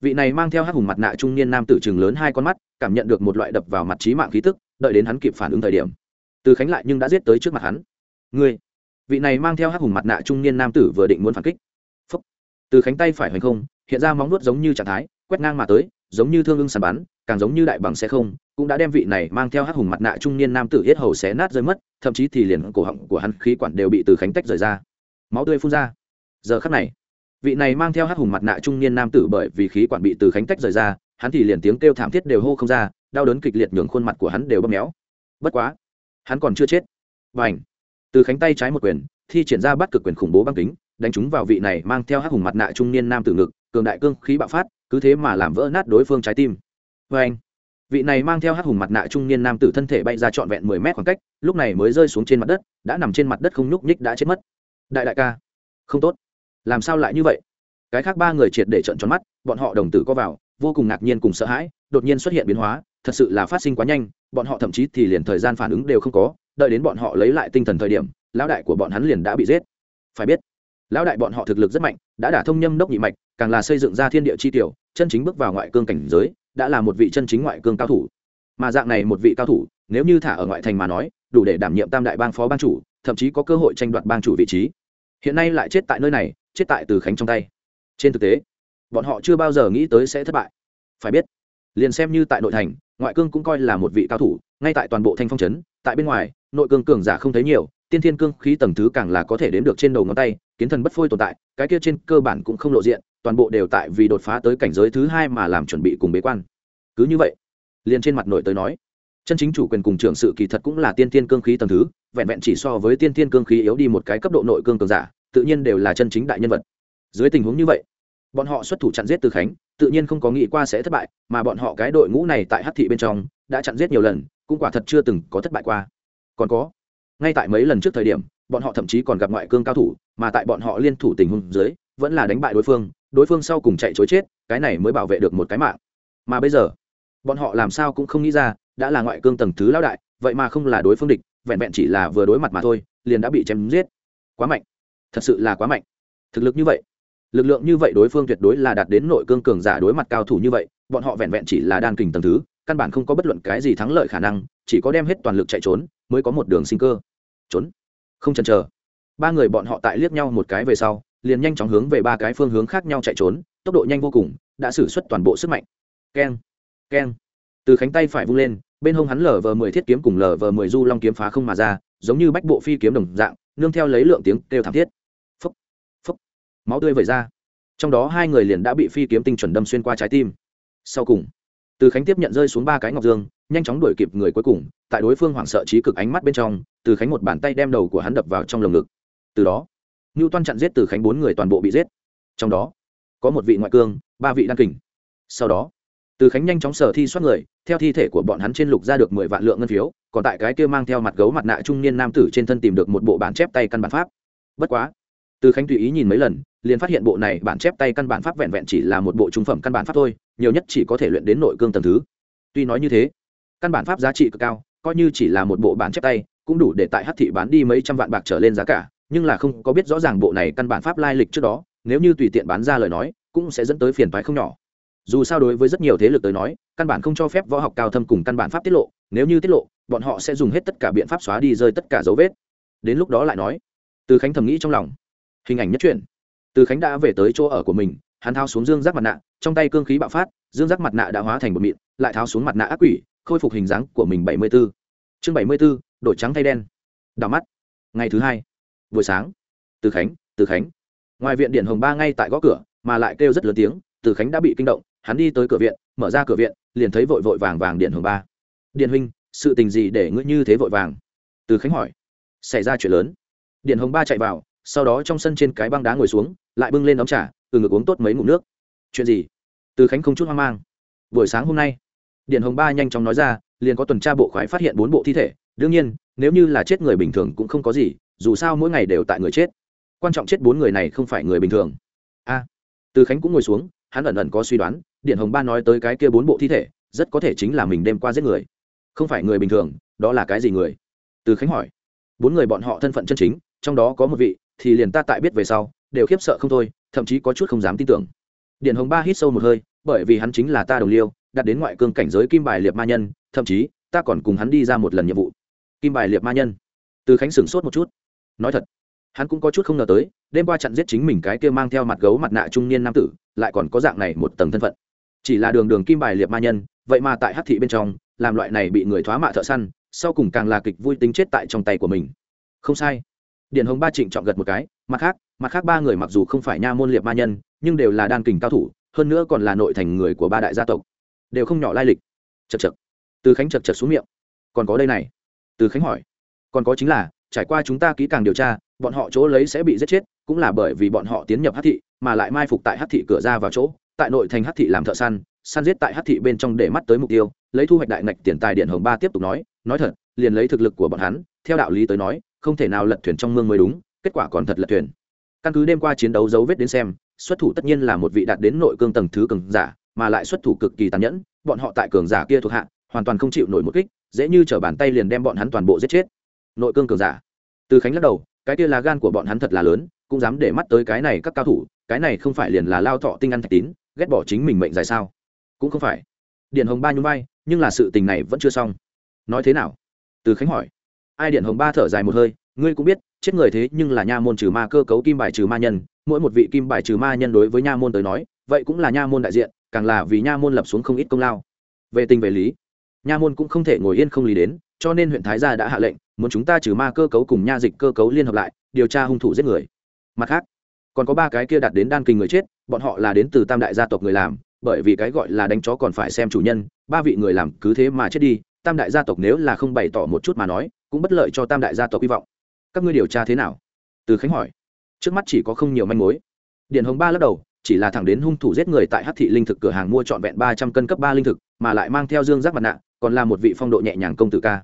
Vị này mang theo hát hùng mặt nạ trung niên nam tử chừng lớn hai con mắt, cảm nhận được một loại đập vào mặt trí mạng khí tức, đợi đến hắn kịp phản ứng thời điểm, từ khánh lại nhưng đã giết tới trước mặt hắn. Ngươi vị này mang theo hắc hùng mặt nạ trung niên nam tử vừa định muốn phản kích. Phúc. từ khánh tay phải hoành không, hiện ra móng nuốt giống như trạng thái, quét ngang mà tới, giống như thương ưng sàn bắn, càng giống như đại bằng xe không, cũng đã đem vị này mang theo hắc hùng mặt nạ trung niên nam tử yết hầu xé nát rơi mất, thậm chí thì liền cổ họng của hắn khí quản đều bị từ khánh tách rời ra. Máu tươi phun ra. Giờ khắc này, vị này mang theo hắc hùng mặt nạ trung niên nam tử bởi vì khí quản bị từ khánh tách rời ra, hắn thì liền tiếng kêu thảm thiết đều hô không ra, đau đớn kịch liệt nhường khuôn mặt của hắn đều bấm méo. Bất quá, hắn còn chưa chết. Và ảnh từ khánh tay trái một quyền, thi triển ra bắt cực quyền khủng bố băng kính, đánh trúng vào vị này mang theo hắc hùng mặt nạ trung niên nam tử ngực, cường đại cương khí bạo phát, cứ thế mà làm vỡ nát đối phương trái tim. Và anh, vị này mang theo hắc hùng mặt nạ trung niên nam tử thân thể bay ra trọn vẹn mười mét khoảng cách, lúc này mới rơi xuống trên mặt đất, đã nằm trên mặt đất không nhúc nhích đã chết mất. Đại đại ca, không tốt. Làm sao lại như vậy? Cái khác ba người triệt để trận tròn mắt, bọn họ đồng tử có vào, vô cùng ngạc nhiên cùng sợ hãi, đột nhiên xuất hiện biến hóa, thật sự là phát sinh quá nhanh, bọn họ thậm chí thì liền thời gian phản ứng đều không có đợi đến bọn họ lấy lại tinh thần thời điểm, lão đại của bọn hắn liền đã bị giết. Phải biết, lão đại bọn họ thực lực rất mạnh, đã đả thông nhâm đốc nhị mạch, càng là xây dựng ra thiên địa chi tiểu, chân chính bước vào ngoại cương cảnh giới, đã là một vị chân chính ngoại cương cao thủ. Mà dạng này một vị cao thủ, nếu như thả ở ngoại thành mà nói, đủ để đảm nhiệm tam đại bang phó bang chủ, thậm chí có cơ hội tranh đoạt bang chủ vị trí. Hiện nay lại chết tại nơi này, chết tại từ khánh trong tay. Trên thực tế, bọn họ chưa bao giờ nghĩ tới sẽ thất bại. Phải biết, liền xem như tại nội thành, ngoại cương cũng coi là một vị cao thủ ngay tại toàn bộ thanh phong trấn, tại bên ngoài, nội cương cường giả không thấy nhiều, tiên thiên cương khí tầng thứ càng là có thể đến được trên đầu ngón tay, kiến thần bất phôi tồn tại, cái kia trên cơ bản cũng không lộ diện, toàn bộ đều tại vì đột phá tới cảnh giới thứ hai mà làm chuẩn bị cùng bế quan. Cứ như vậy, liền trên mặt nội tới nói, chân chính chủ quyền cùng trưởng sự kỳ thật cũng là tiên thiên cương khí tầng thứ, vẹn vẹn chỉ so với tiên thiên cương khí yếu đi một cái cấp độ nội cương cường giả, tự nhiên đều là chân chính đại nhân vật. Dưới tình huống như vậy bọn họ xuất thủ chặn giết từ khánh, tự nhiên không có nghĩ qua sẽ thất bại, mà bọn họ cái đội ngũ này tại hát thị bên trong, đã chặn giết nhiều lần, cũng quả thật chưa từng có thất bại qua. Còn có, ngay tại mấy lần trước thời điểm, bọn họ thậm chí còn gặp ngoại cương cao thủ, mà tại bọn họ liên thủ tình huống dưới, vẫn là đánh bại đối phương đối phương sau cùng chạy chối chết, cái này mới bảo vệ được một cái mạng. Mà bây giờ, bọn họ làm sao cũng không nghĩ ra, đã là ngoại cương tầng thứ lão đại, vậy mà không là đối phương địch, vẹn vẹn chỉ là vừa đối mặt mà thôi, liền đã bị chém giết. Quá mạnh. Thật sự là quá mạnh. Thực lực như vậy lực lượng như vậy đối phương tuyệt đối là đạt đến nội cương cường giả đối mặt cao thủ như vậy, bọn họ vẹn vẹn chỉ là đan kình tầng thứ, căn bản không có bất luận cái gì thắng lợi khả năng, chỉ có đem hết toàn lực chạy trốn, mới có một đường sinh cơ. Trốn. Không chần chờ. Ba người bọn họ tại liếc nhau một cái về sau, liền nhanh chóng hướng về ba cái phương hướng khác nhau chạy trốn, tốc độ nhanh vô cùng, đã xử suất toàn bộ sức mạnh. Keng. Keng. Từ khánh tay phải vung lên, bên hông hắn lở vờ mười thiết kiếm cùng lở vờ mười du long kiếm phá không mà ra, giống như bách bộ phi kiếm đồng dạng, nương theo lấy lượng tiếng kêu thảm thiết máu tươi vẩy ra. Trong đó hai người liền đã bị phi kiếm tinh chuẩn đâm xuyên qua trái tim. Sau cùng, từ khánh tiếp nhận rơi xuống ba cái ngọc dương, nhanh chóng đuổi kịp người cuối cùng, tại đối phương hoảng sợ trí cực ánh mắt bên trong, từ khánh một bàn tay đem đầu của hắn đập vào trong lồng ngực. Từ đó ngưu toan chặn giết từ khánh bốn người toàn bộ bị giết. Trong đó, có một vị ngoại cương, ba vị đan kình. Sau đó, từ khánh nhanh chóng sở thi soát người, theo thi thể của bọn hắn trên lục ra được mười vạn lượng ngân phiếu, còn tại cái kia mang theo mặt gấu mặt nạ trung niên nam tử trên thân tìm được một bộ bản chép tay căn bản pháp. Bất quá từ khánh tùy ý nhìn mấy lần, liền phát hiện bộ này bản chép tay căn bản pháp vẹn vẹn chỉ là một bộ trung phẩm căn bản pháp thôi, nhiều nhất chỉ có thể luyện đến nội cương tầng thứ. Tuy nói như thế, căn bản pháp giá trị cực cao, coi như chỉ là một bộ bản chép tay, cũng đủ để tại hát thị bán đi mấy trăm vạn bạc trở lên giá cả, nhưng là không có biết rõ ràng bộ này căn bản pháp lai lịch trước đó, nếu như tùy tiện bán ra lời nói, cũng sẽ dẫn tới phiền phái không nhỏ. Dù sao đối với rất nhiều thế lực tới nói, căn bản không cho phép võ học cao thâm cùng căn bản pháp tiết lộ, nếu như tiết lộ, bọn họ sẽ dùng hết tất cả biện pháp xóa đi rơi tất cả dấu vết. Đến lúc đó lại nói. Từ khánh thầm nghĩ trong lòng hình ảnh nhất truyện từ khánh đã về tới chỗ ở của mình, hắn thao xuống dương giác mặt nạ, trong tay cương khí bạo phát, dương giác mặt nạ đã hóa thành một mịn, lại tháo xuống mặt nạ ác quỷ, khôi phục hình dáng của mình bảy mươi b ố chương bảy mươi b ố đổi trắng thay đen. Đào mắt. Ngày thứ hai. Buổi sáng. Từ khánh từ khánh. Ngoài viện điện hồng ba ngay tại gõ cửa, mà lại kêu rất lớn tiếng, từ khánh đã bị kinh động, hắn đi tới cửa viện, mở ra cửa viện, liền thấy vội vội vàng vàng điện hồng ba. Điện huynh, sự tình gì để ngươi như thế vội vàng? Từ khánh hỏi. Xảy ra chuyện lớn. Điện hồng ba chạy vào sau đó trong sân trên cái băng đá ngồi xuống, lại bưng lên đóng trà, từ ngực uống tốt mấy ngụm nước. Chuyện gì? Từ khánh không chút hoang mang. Buổi sáng hôm nay điện hồng ba nhanh chóng nói ra, liền có tuần tra bộ khoái phát hiện bốn bộ thi thể. Đương nhiên, nếu như là chết người bình thường cũng không có gì, dù sao mỗi ngày đều tại người chết. Quan trọng chết bốn người này không phải người bình thường. A. Từ khánh cũng ngồi xuống, hắn ẩn ẩn có suy đoán điện hồng ba nói tới cái kia bốn bộ thi thể, rất có thể chính là mình đêm qua giết người. Không phải người bình thường, đó là cái gì người? Từ khánh hỏi. Bốn người bọn họ thân phận chân chính, trong đó có một vị thì liền ta tại biết về sau, đều khiếp sợ không thôi, thậm chí có chút không dám tin tưởng. Điện hồng ba hít sâu một hơi, bởi vì hắn chính là ta đồng liêu đặt đến ngoại cương cảnh giới kim bài liệt ma nhân, thậm chí, ta còn cùng hắn đi ra một lần nhiệm vụ. Kim bài liệt ma nhân. Từ khánh sửng sốt một chút. Nói thật, hắn cũng có chút không ngờ tới, đêm qua chặn giết chính mình cái kia mang theo mặt gấu mặt nạ trung niên nam tử, lại còn có dạng này một tầng thân phận. Chỉ là đường đường kim bài liệt ma nhân, vậy mà tại hắc thị bên trong, làm loại này bị người thoá mạ thợ săn, sau cùng càng là kịch vui tính chết tại trong tay của mình. Không sai điện hồng ba trịnh chọn gật một cái, mặt khác mặt khác ba người mặc dù không phải nha môn liệt ma nhân, nhưng đều là đan kình cao thủ, hơn nữa còn là nội thành người của ba đại gia tộc, đều không nhỏ lai lịch. Chật chật từ khánh chật chật xuống miệng. Còn có đây này. Từ khánh hỏi. Còn có chính là, trải qua chúng ta kỹ càng điều tra, bọn họ chỗ lấy sẽ bị giết chết, cũng là bởi vì bọn họ tiến nhập hát thị, mà lại mai phục tại hát thị cửa ra vào chỗ, tại nội thành hát thị làm thợ săn săn giết tại hát thị bên trong để mắt tới mục tiêu, lấy thu hoạch đại ngạch tiền tài điện hồng ba tiếp tục nói nói thật, liền lấy thực lực của bọn hắn, theo đạo lý tới nói không thể nào lật thuyền trong mương mới đúng, kết quả còn thật lật thuyền. Căn cứ đêm qua chiến đấu dấu vết đến xem, xuất thủ tất nhiên là một vị đạt đến nội cương tầng thứ cường giả, mà lại xuất thủ cực kỳ tàn nhẫn, bọn họ tại cường giả kia thuộc hạ, hoàn toàn không chịu nổi một kích, dễ như t bàn tay liền đem bọn hắn toàn bộ giết chết. Nội cương cường giả. Từ khánh lắc đầu, cái kia là gan của bọn hắn thật là lớn, cũng dám để mắt tới cái này các cao thủ, cái này không phải liền là lao thọ tinh ăn thạch tín, ghét bỏ chính mình mệnh dài sao? Cũng không phải. Điện hồng ba nhún vai, nhưng là sự tình này vẫn chưa xong. Nói thế nào? Từ khánh hỏi ai điện hồng ba thở dài một hơi, ngươi cũng biết, chết người thế nhưng là nha môn trừ ma cơ cấu kim bài trừ ma nhân, mỗi một vị kim bài trừ ma nhân đối với nha môn tới nói, vậy cũng là nha môn đại diện, càng là vì nha môn lập xuống không ít công lao. Về tình về lý, nha môn cũng không thể ngồi yên không lý đến, cho nên huyện thái gia đã hạ lệnh, muốn chúng ta trừ ma cơ cấu cùng nha dịch cơ cấu liên hợp lại, điều tra hung thủ giết người. Mặt khác, còn có ba cái kia đặt đến đan kinh người chết, bọn họ là đến từ tam đại gia tộc người làm, bởi vì cái gọi là đánh chó còn phải xem chủ nhân, ba vị người làm cứ thế mà chết đi, tam đại gia tộc nếu là không bày tỏ một chút mà nói cũng bất lợi cho tam đại gia tộc hy vọng. Các ngươi điều tra thế nào? Từ khánh hỏi. Trước mắt chỉ có không nhiều manh mối. Điện hồng ba lắc đầu, chỉ là thẳng đến hung thủ giết người tại hát thị linh thực cửa hàng mua trọn vẹn ba trăm cân cấp ba linh thực, mà lại mang theo dương giác mặt nạ, còn là một vị phong độ nhẹ nhàng công tử ca.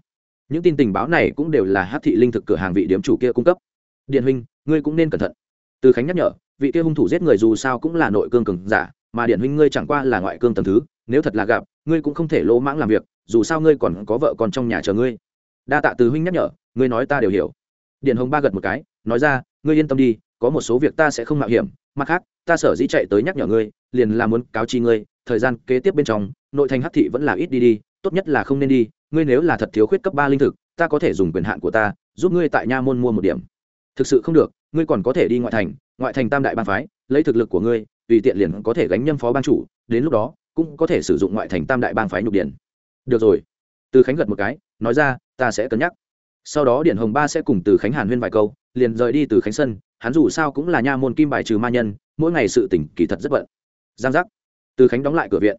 Những tin tình báo này cũng đều là hát thị linh thực cửa hàng vị điếm chủ kia cung cấp. Điện huynh, ngươi cũng nên cẩn thận. Từ khánh nhắc nhở, vị kia hung thủ giết người dù sao cũng là nội cương cường giả, mà điện huynh ngươi chẳng qua là ngoại cương tầm thứ, nếu thật là gặp, ngươi cũng không thể lỗ mãng làm việc, dù sao ngươi còn có vợ còn trong nhà chờ ngươi đa tạ từ huynh nhắc nhở, ngươi nói ta đều hiểu. Điện hồng ba gật một cái, nói ra, ngươi yên tâm đi, có một số việc ta sẽ không mạo hiểm, mặt khác, ta sở dĩ chạy tới nhắc nhở ngươi, liền là muốn cáo chi ngươi, thời gian kế tiếp bên trong, nội thành hắc thị vẫn là ít đi đi, tốt nhất là không nên đi, ngươi nếu là thật thiếu khuyết cấp ba linh thực, ta có thể dùng quyền hạn của ta, giúp ngươi tại nha môn mua một điểm. Thực sự không được, ngươi còn có thể đi ngoại thành ngoại thành tam đại ban phái, lấy thực lực của ngươi, tùy tiện liền có thể gánh nhâm phó ban chủ, đến lúc đó, cũng có thể sử dụng ngoại thành tam đại bang phái nhục điển được rồi từ khánh gật một cái, nói ra, ta sẽ cân nhắc. Sau đó điện hồng ba sẽ cùng từ khánh hàn huyên vài câu, liền rời đi từ khánh sân. Hắn dù sao cũng là nha môn kim bài trừ ma nhân, mỗi ngày sự tỉnh kỳ thật rất bận. Giang giác. Từ khánh đóng lại cửa viện.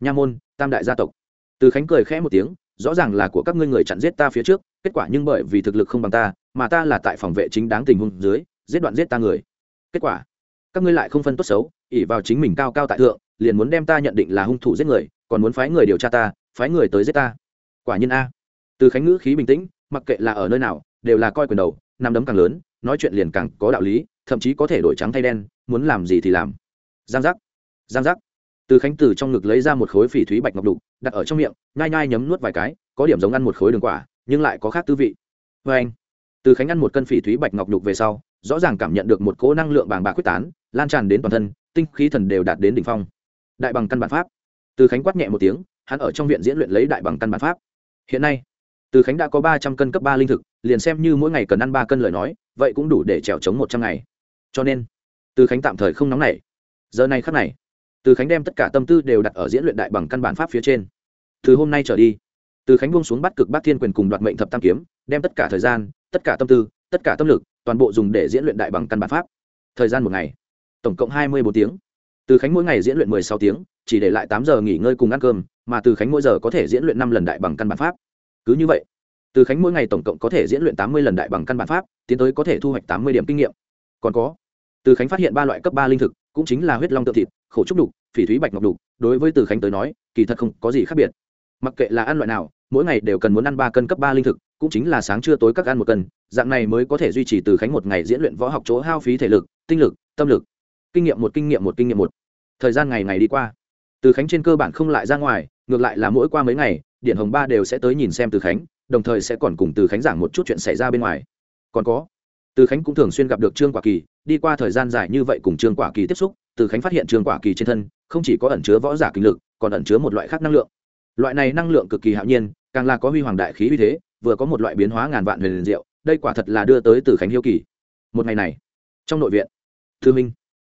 Nha môn, tam đại gia tộc. Từ khánh cười khẽ một tiếng, rõ ràng là của các ngươi người chặn giết ta phía trước, kết quả nhưng bởi vì thực lực không bằng ta, mà ta là tại phòng vệ chính đáng tình huống dưới, giết đoạn giết ta người. Kết quả, các ngươi lại không phân tốt xấu ỉ vào chính mình cao cao tại thượng, liền muốn đem ta nhận định là hung thủ giết người, còn muốn phái người điều tra ta, phái người tới giết ta quả nhiên a. Từ khánh ngữ khí bình tĩnh, mặc kệ là ở nơi nào, đều là coi quyền đầu nằm đấm càng lớn, nói chuyện liền càng có đạo lý, thậm chí có thể đổi trắng thay đen, muốn làm gì thì làm. Giang giác giang giác. Từ khánh từ trong ngực lấy ra một khối phỉ thúy bạch ngọc đục, đặt ở trong miệng, nhai nhai nhấm nuốt vài cái, có điểm giống ăn một khối đường quả, nhưng lại có khác tư vị. Vê anh, từ khánh ăn một cân phỉ thúy bạch ngọc đục về sau, rõ ràng cảm nhận được một cỗ năng lượng bàng bạc quyết tán, lan tràn đến toàn thân, tinh khí thần đều đạt đến đỉnh phong. Đại bằng căn bản pháp. Từ khánh quát nhẹ một tiếng, hắn ở trong viện diễn luyện lấy đại bằng căn bản pháp hiện nay, từ khánh đã có ba trăm cân cấp ba linh thực, liền xem như mỗi ngày cần ăn ba cân lời nói, vậy cũng đủ để trèo chống một trăm ngày. Cho nên, từ khánh tạm thời không nóng nảy. Giờ này khắc này, từ khánh đem tất cả tâm tư đều đặt ở diễn luyện đại bằng căn bản pháp phía trên. Từ hôm nay trở đi, từ khánh buông xuống bắt cực bác thiên quyền cùng đoạt mệnh thập tam kiếm, đem tất cả thời gian, tất cả tâm tư, tất cả tâm lực, toàn bộ dùng để diễn luyện đại bằng căn bản pháp. Thời gian một ngày, tổng cộng hai mươi bốn tiếng. Từ khánh mỗi ngày diễn luyện mười sáu tiếng, chỉ để lại tám giờ nghỉ ngơi cùng ăn cơm mà từ khánh mỗi giờ có thể diễn luyện năm lần đại bằng căn bản pháp. Cứ như vậy, từ khánh mỗi ngày tổng cộng có thể diễn luyện tám mươi lần đại bằng căn bản pháp, tiến tới có thể thu hoạch tám mươi điểm kinh nghiệm. Còn có, từ khánh phát hiện ba loại cấp ba linh thực, cũng chính là huyết long tự thịt, khổ trúc đục, phỉ thúy bạch ngọc đục, đối với từ khánh tới nói, kỳ thật không có gì khác biệt. Mặc kệ là ăn loại nào, mỗi ngày đều cần muốn ăn ba cân cấp ba linh thực, cũng chính là sáng trưa tối các ăn một cân, dạng này mới có thể duy trì từ khánh một ngày diễn luyện võ học chỗ hao phí thể lực, tinh lực, tâm lực. Kinh nghiệm một, kinh nghiệm một, kinh nghiệm một. Thời gian ngày ngày đi qua từ khánh trên cơ bản không lại ra ngoài, ngược lại là mỗi qua mấy ngày, điện hồng ba đều sẽ tới nhìn xem từ khánh, đồng thời sẽ còn cùng từ khánh giảng một chút chuyện xảy ra bên ngoài. Còn có, từ khánh cũng thường xuyên gặp được trương quả kỳ, đi qua thời gian dài như vậy cùng trương quả kỳ tiếp xúc, từ khánh phát hiện trương quả kỳ trên thân không chỉ có ẩn chứa võ giả kinh lực, còn ẩn chứa một loại khác năng lượng. Loại này năng lượng cực kỳ hạo nhiên, càng là có huy hoàng đại khí uy thế, vừa có một loại biến hóa ngàn vạn huyền diệu, đây quả thật là đưa tới từ khánh hiếu kỳ. Một ngày này, trong nội viện, thư minh,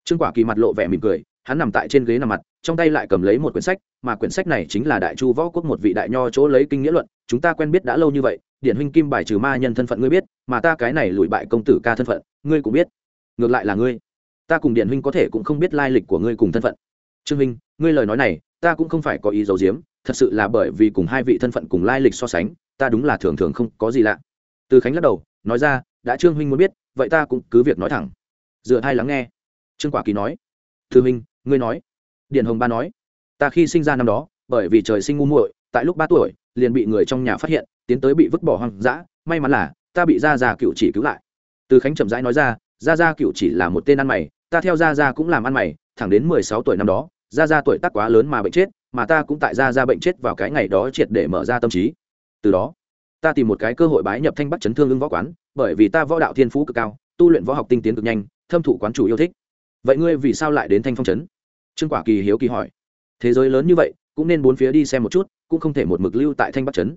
trương quả kỳ mặt lộ vẻ mỉm cười, hắn nằm tại trên ghế nằm mặt trong tay lại cầm lấy một quyển sách, mà quyển sách này chính là đại chu võ quốc một vị đại nho chỗ lấy kinh nghĩa luận, chúng ta quen biết đã lâu như vậy, điển huynh kim bài trừ ma nhân thân phận ngươi biết, mà ta cái này lùi bại công tử ca thân phận, ngươi cũng biết. Ngược lại là ngươi. Ta cùng điển huynh có thể cũng không biết lai lịch của ngươi cùng thân phận. Trương huynh, ngươi lời nói này, ta cũng không phải có ý giấu giếm, thật sự là bởi vì cùng hai vị thân phận cùng lai lịch so sánh, ta đúng là thường thường không có gì lạ. Từ khánh lắc đầu, nói ra, đã trương huynh muốn biết, vậy ta cũng cứ việc nói thẳng. Dựa hai lắng nghe. Trương quả kỳ nói, thư huynh, ngươi nói điện hồng ba nói, ta khi sinh ra năm đó, bởi vì trời sinh ngu muội, tại lúc ba tuổi, liền bị người trong nhà phát hiện, tiến tới bị vứt bỏ hoang dã, may mắn là, ta bị gia gia cựu chỉ cứu lại. Từ khánh chậm rãi nói ra, gia gia cựu chỉ là một tên ăn mày, ta theo gia gia cũng làm ăn mày, thẳng đến mười sáu tuổi năm đó, gia gia tuổi tác quá lớn mà bệnh chết, mà ta cũng tại gia gia bệnh chết vào cái ngày đó triệt để mở ra tâm trí. Từ đó, ta tìm một cái cơ hội bái nhập thanh bắc chấn thương ưng võ quán, bởi vì ta võ đạo thiên phú cực cao, tu luyện võ học tinh tiến cực nhanh, thâm thụ quán chủ yêu thích. Vậy ngươi vì sao lại đến thanh phong chấn? Trương quả kỳ hiếu kỳ hỏi. Thế giới lớn như vậy, cũng nên bốn phía đi xem một chút, cũng không thể một mực lưu tại thanh bắc trấn.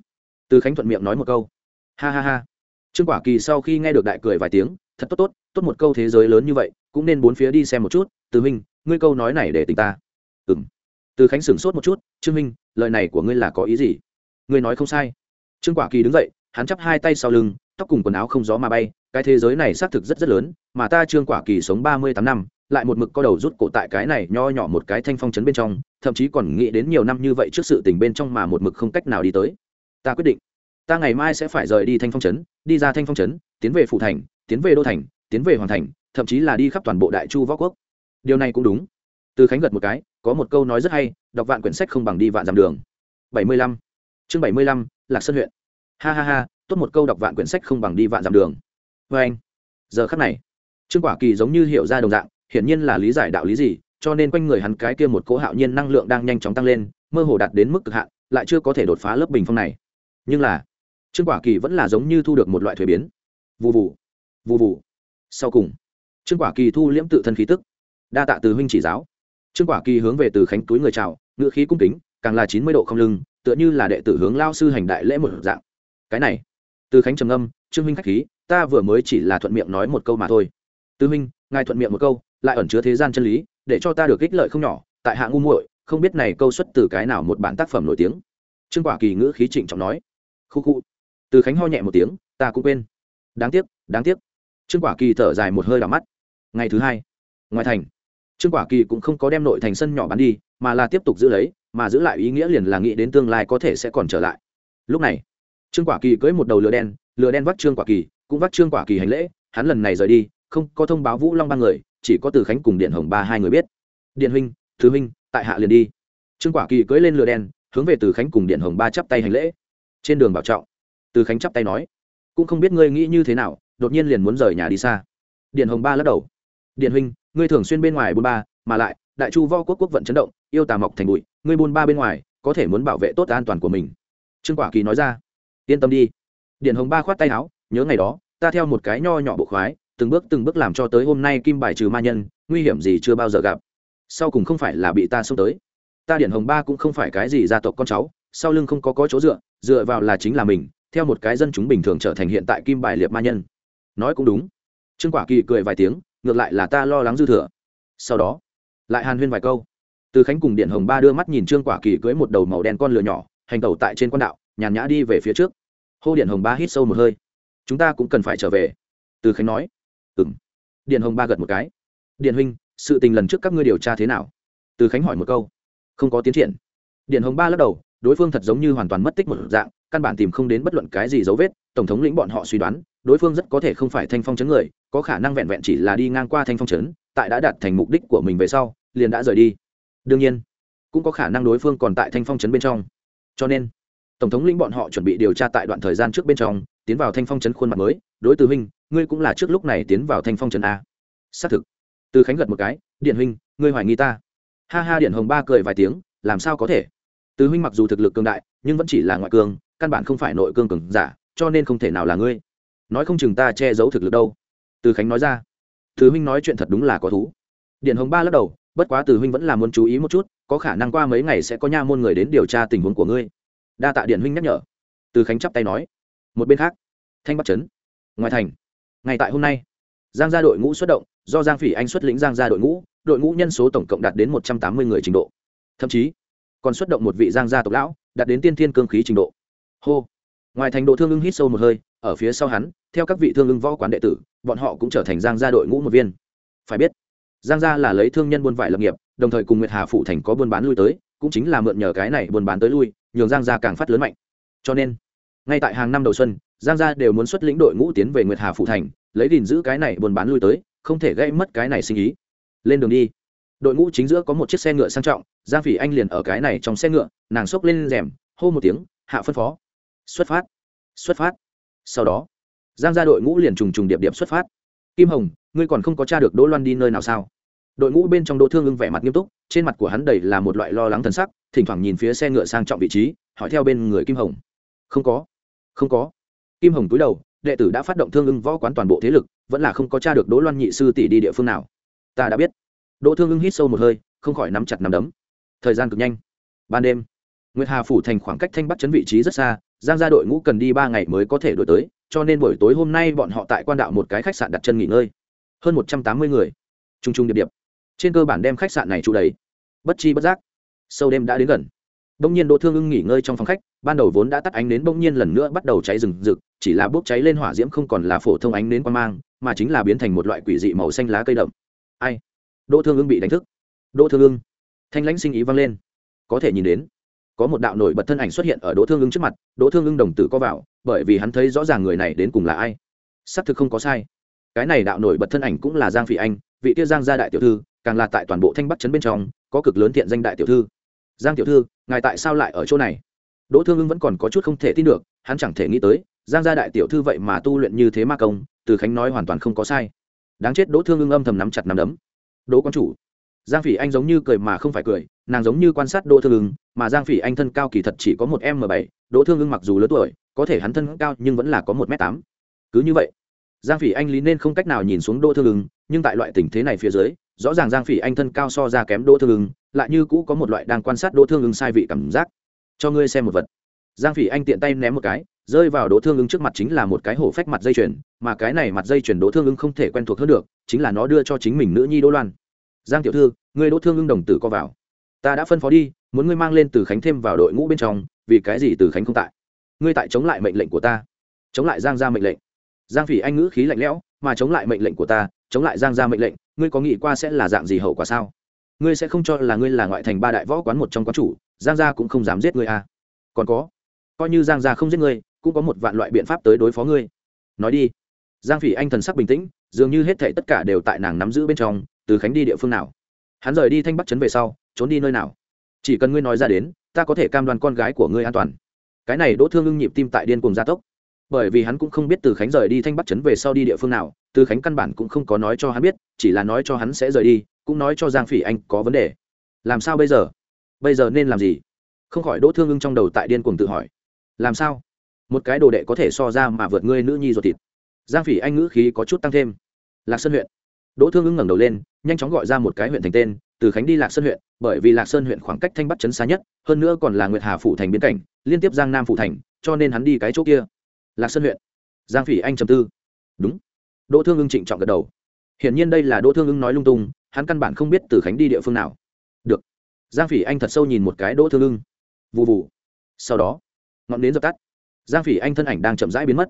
Từ khánh thuận miệng nói một câu. Ha ha ha. Trương quả kỳ sau khi nghe được đại cười vài tiếng, thật tốt tốt tốt một câu thế giới lớn như vậy, cũng nên bốn phía đi xem một chút. Từ minh, ngươi câu nói này để tình ta. Ừ m từ khánh sửng sốt một chút. Trương minh, lời này của ngươi là có ý gì? Ngươi nói không sai. Trương quả kỳ đứng dậy, hắn chắp hai tay sau lưng, tóc cùng quần áo không gió mà bay. Cái thế giới này xác thực rất rất lớn, mà ta trương quả kỳ sống ba mươi tám năm lại một mực có đầu rút cổ tại cái này nho nhỏ một cái thanh phong chấn bên trong, thậm chí còn nghĩ đến nhiều năm như vậy trước sự tình bên trong mà một mực không cách nào đi tới. Ta quyết định, ta ngày mai sẽ phải rời đi thanh phong chấn đi ra thanh phong chấn tiến về phủ thành, tiến về đô thành, tiến về hoàn thành, thậm chí là đi khắp toàn bộ đại chu võ quốc. Điều này cũng đúng. Từ khánh gật một cái, có một câu nói rất hay, đọc vạn quyển sách không bằng đi vạn dặm đường. Bảy mươi lăm. Chương bảy mươi lăm, lạc sơn huyện. Ha ha ha, tốt một câu đọc vạn quyển sách không bằng đi vạn dặm đường. Vê anh. Giờ khắc này, trương quả kỳ giống như hiểu ra đồng dạng hiển nhiên là lý giải đạo lý gì, cho nên quanh người hắn cái kia một cỗ hạo nhiên năng lượng đang nhanh chóng tăng lên, mơ hồ đạt đến mức cực hạn, lại chưa có thể đột phá lớp bình phong này. Nhưng là, trương quả kỳ vẫn là giống như thu được một loại thuế biến. Vụ vụ vụ vụ sau cùng, trương quả kỳ thu liễm tự thân khí tức. Đa tạ từ huynh chỉ giáo. Trương quả kỳ hướng về từ khánh túi người chào ngự khí cung kính, càng là chín mươi độ không lưng, tựa như là đệ tử hướng lao sư hành đại lễ một dạng. Cái này, từ khánh trầm âm trương huynh khách khí, ta vừa mới chỉ là thuận miệng nói một câu mà thôi. Tư huynh, ngài thuận miệng một câu lại ẩn chứa thế gian chân lý, để cho ta được ích lợi không nhỏ, tại hạ ngu muội, không biết này câu xuất từ cái nào một bản tác phẩm nổi tiếng. Trương quả kỳ ngữ khí trịnh trọng nói. Khu khu. Từ khánh ho nhẹ một tiếng, ta cũng quên. Đáng tiếc đáng tiếc. Trương quả kỳ thở dài một hơi đỏ mắt. Ngày thứ hai. Ngoài thành. Trương quả kỳ cũng không có đem nội thành sân nhỏ bán đi, mà là tiếp tục giữ lấy, mà giữ lại ý nghĩa liền là nghĩ đến tương lai có thể sẽ còn trở lại. Lúc này, trương quả kỳ cưới một đầu lửa đen lửa đen vắt trương quả kỳ, cũng vắt trương quả kỳ hành lễ, hắn lần này rời đi, không có thông báo vũ long ba người chỉ có từ khánh cùng điện hồng ba hai người biết điện huynh thứ huynh tại hạ liền đi trương quả kỳ cưỡi lên lửa đen hướng về từ khánh cùng điện hồng ba chắp tay hành lễ trên đường bảo trọng từ khánh chắp tay nói cũng không biết ngươi nghĩ như thế nào đột nhiên liền muốn rời nhà đi xa điện hồng ba lắc đầu điện huynh ngươi thường xuyên bên ngoài buôn ba mà lại đại chu võ quốc quốc vận chấn động yêu tà mọc thành bụi ngươi buôn ba bên ngoài có thể muốn bảo vệ tốt an toàn của mình trương quả kỳ nói ra yên tâm đi điện hồng ba khoát tay áo nhớ ngày đó ta theo một cái nho nhỏ bộ khoái từng bước từng bước làm cho tới hôm nay kim bài trừ ma nhân, nguy hiểm gì chưa bao giờ gặp. Sau cùng không phải là bị ta xông tới. Ta điện hồng ba cũng không phải cái gì gia tộc con cháu, sau lưng không có có chỗ dựa dựa vào là chính là mình, theo một cái dân chúng bình thường trở thành hiện tại kim bài liệt ma nhân. Nói cũng đúng. Trương quả kỳ cười vài tiếng, ngược lại là ta lo lắng dư thừa. Sau đó, lại hàn huyên vài câu. Từ khánh cùng điện hồng ba đưa mắt nhìn trương quả kỳ cưới một đầu màu đen con lửa nhỏ, hành tẩu tại trên quan đạo, nhàn nhã đi về phía trước. Hô điện hồng ba hít sâu một hơi. Chúng ta cũng cần phải trở về. Từ khánh nói ừ m hồng ba gật một cái. Điền huynh, sự tình lần trước các ngươi điều tra thế nào? Từ khánh hỏi một câu. Không có tiến triển. Điền hồng ba lắc đầu, đối phương thật giống như hoàn toàn mất tích một dạng, căn bản tìm không đến bất luận cái gì dấu vết, tổng thống lĩnh bọn họ suy đoán, đối phương rất có thể không phải thanh phong chấn người, có khả năng vẹn vẹn chỉ là đi ngang qua thanh phong chấn tại đã đạt thành mục đích của mình về sau, liền đã rời đi. Đương nhiên, cũng có khả năng đối phương còn tại thanh phong chấn bên trong. Cho nên, tổng thống lĩnh bọn họ chuẩn bị điều tra tại đoạn thời gian trước bên trong, tiến vào thanh phong chấn khuôn mặt mới đối từ huynh, ngươi cũng là trước lúc này tiến vào thanh phong trần a. Xác thực. Từ khánh gật một cái, điện huynh, ngươi hoài nghi ta. Ha ha, điện hồng ba cười vài tiếng, làm sao có thể? Từ huynh mặc dù thực lực cường đại, nhưng vẫn chỉ là ngoại cường, căn bản không phải nội cương cường giả, cho nên không thể nào là ngươi. Nói không chừng ta che giấu thực lực đâu. Từ khánh nói ra. Từ huynh nói chuyện thật đúng là có thú. Điện hồng ba lắc đầu, bất quá từ huynh vẫn là muốn chú ý một chút, có khả năng qua mấy ngày sẽ có nha môn người đến điều tra tình huống của ngươi. Đa tạ điện huynh nhắc nhở. Từ khánh chắp tay nói. Một bên khác, thanh bắc trấn ngoài thành. Ngày tại hôm nay, giang gia đội ngũ xuất động, do giang phỉ anh xuất lĩnh giang gia đội ngũ đội ngũ nhân số tổng cộng đạt đến một trăm tám mươi người trình độ. Thậm chí, còn xuất động một vị giang gia tộc lão, đạt đến tiên thiên cương khí trình độ. Hô! Ngoài thành độ thương ưng hít sâu một hơi, ở phía sau hắn, theo các vị thương ưng võ quán đệ tử, bọn họ cũng trở thành giang gia đội ngũ một viên. Phải biết, giang gia là lấy thương nhân buôn vải lập nghiệp, đồng thời cùng nguyệt hà phụ thành có buôn bán lui tới, cũng chính là mượn nhờ cái này buôn bán tới lui, nhường giang gia càng phát lớn mạnh. Cho nên, ngay tại hàng năm đầu xuân giang gia đều muốn xuất lĩnh đội ngũ tiến về nguyệt hà phụ thành, lấy gìn giữ cái này buôn bán lui tới, không thể gây mất cái này sinh ý. Lên đường đi. Đội ngũ chính giữa có một chiếc xe ngựa sang trọng, giang phỉ anh liền ở cái này trong xe ngựa, nàng xốc lên rèm, hô một tiếng, hạ phân phó. Xuất phát. Xuất phát. Sau đó, giang ra đội ngũ liền trùng trùng điệp điệp xuất phát. Kim hồng, ngươi còn không có t r a được đỗ loan đi nơi nào sao? Đội ngũ bên trong đỗ thương ưng vẻ mặt nghiêm túc, trên mặt của hắn đầy là một loại lo lắng thần sắc, thỉnh thoảng nhìn phía xe ngựa sang trọng vị trí, hỏi theo bên người kim hồng. Không có. Không có kim hồng túi đầu, đệ tử đã phát động thương ưng võ quán toàn bộ thế lực, vẫn là không có t r a được đỗ loan nhị sư tỷ đi địa phương nào. Ta đã biết. Đỗ thương ưng hít sâu một hơi, không khỏi nắm chặt nắm đấm. Thời gian cực nhanh. Ban đêm, nguyệt hà phủ thành khoảng cách thanh bắc chấn vị trí rất xa, giang gia đội ngũ cần đi ba ngày mới có thể đổi tới, cho nên buổi tối hôm nay bọn họ tại quan đạo một cái khách sạn đặt chân nghỉ ngơi. Hơn một trăm tám mươi người. T r u n g t r u n g điệp điệp. Trên cơ bản đem khách sạn này trụ đầy. Bất chi bất giác, sâu đêm đã đến gần bỗng nhiên đỗ thương ưng nghỉ ngơi trong phòng khách, ban đầu vốn đã tắt ánh nến bỗng nhiên lần nữa bắt đầu cháy rừng rực, chỉ là bốc cháy lên hỏa diễm không còn là phổ thông ánh nến quan mang, mà chính là biến thành một loại quỷ dị màu xanh lá cây đậm. Ai? Đỗ thương ưng bị đánh thức. Đỗ thương ưng. Thanh lãnh sinh ý vang lên. Có thể nhìn đến, có một đạo nổi bật thân ảnh xuất hiện ở đỗ thương ưng trước mặt, đỗ thương ưng đồng tử có vào, bởi vì hắn thấy rõ ràng người này đến cùng là ai. Xác thực không có sai. Cái này đạo nổi bật thân ảnh cũng là giang phỉ anh, vị kia giang gia đại tiểu thư, càng là tại toàn bộ thanh bắc trấn bên trong, có cực lớn thiện danh đại tiểu thư giang tiểu thư, ngài tại sao lại ở chỗ này? Đỗ thương ưng vẫn còn có chút không thể tin được, hắn chẳng thể nghĩ tới, giang gia đại tiểu thư vậy mà tu luyện như thế ma công, từ khánh nói hoàn toàn không có sai. Đáng chết, đỗ thương ưng âm thầm nắm chặt nắm đấm. Đỗ quan chủ, giang phỉ anh giống như cười mà không phải cười, nàng giống như quan sát đỗ thương ưng, mà giang phỉ anh thân cao kỳ thật chỉ có một m bảy, đỗ thương ưng mặc dù lớn tuổi, có thể hắn thân cao nhưng vẫn là có một m tám. Cứ như vậy, giang phỉ anh lý nên không cách nào nhìn xuống đỗ thương ưng, nhưng tại loại tình thế này phía dưới, rõ ràng giang phỉ anh thân cao so ra kém đỗ thương ưng lại như cũ có một loại đang quan sát đỗ thương ưng sai vị cảm giác. Cho ngươi xem một vật. Giang phỉ anh tiện tay ném một cái, rơi vào đỗ thương ưng trước mặt chính là một cái hổ phách mặt dây chuyền, mà cái này mặt dây chuyền đỗ thương ưng không thể quen thuộc hơn được, chính là nó đưa cho chính mình nữ nhi đỗ loan. Giang tiểu thư người đỗ thương ưng đồng tử co vào. Ta đã phân phó đi, muốn ngươi mang lên từ khánh thêm vào đội ngũ bên trong, vì cái gì từ khánh không tại? Ngươi tại chống lại mệnh lệnh của ta. Chống lại giang ra mệnh lệnh. Giang phỉ anh ngữ khí lạnh lẽo, mà chống lại mệnh lệnh của ta, chống lại giang ra mệnh lệnh, ngươi có nghĩ qua sẽ là dạng gì hậu quả sao? Ngươi sẽ không cho là ngươi là ngoại thành ba đại võ quán một trong quán chủ, giang gia cũng không dám giết ngươi à. Còn có, coi như giang gia không giết ngươi, cũng có một vạn loại biện pháp tới đối phó ngươi. Nói đi. Giang phỉ anh thần sắc bình tĩnh, dường như hết thệ tất cả đều tại nàng nắm giữ bên trong, từ khánh đi địa phương nào. Hắn rời đi thanh bắc trấn về sau, trốn đi nơi nào? Chỉ cần ngươi nói ra đến, ta có thể cam đoan con gái của ngươi an toàn. Cái này đỗ thương ưng nhịp tim tại điên cùng gia tốc. Bởi vì hắn cũng không biết từ khánh rời đi thanh bắc trấn về sau đi địa phương nào, từ khánh căn bản cũng không có nói cho hắn biết, chỉ là nói cho hắn sẽ rời đi cũng nói cho giang phỉ anh có vấn đề. Làm sao bây giờ? Bây giờ nên làm gì? Không khỏi đỗ thương ưng trong đầu tại điên cuồng tự hỏi. Làm sao? Một cái đồ đệ có thể so ra mà vượt ngươi nữ nhi ruột thịt. Giang phỉ anh ngữ khí có chút tăng thêm. Lạc sơn huyện. Đỗ thương ưng ngẩng đầu lên, nhanh chóng gọi ra một cái huyện thành tên, từ khánh đi lạc sơn huyện, bởi vì lạc sơn huyện khoảng cách thanh bắc trấn xa nhất, hơn nữa còn là nguyệt hà phủ thành biên cảnh, liên tiếp giang nam phủ thành, cho nên hắn đi cái chỗ kia. Lạc sơn huyện. Giang phỉ anh trầm tư. Đúng. Đỗ thương ưng trịnh trọng gật đầu. Hiển nhiên đây là đỗ thương ưng nói lung tung hắn căn bản không biết từ khánh đi địa phương nào. Được. Giang phỉ anh thật sâu nhìn một cái đỗ thương lưng vụ vụ sau đó, ngọn nến dập tắt. Giang phỉ anh thân ảnh đang chậm rãi biến mất.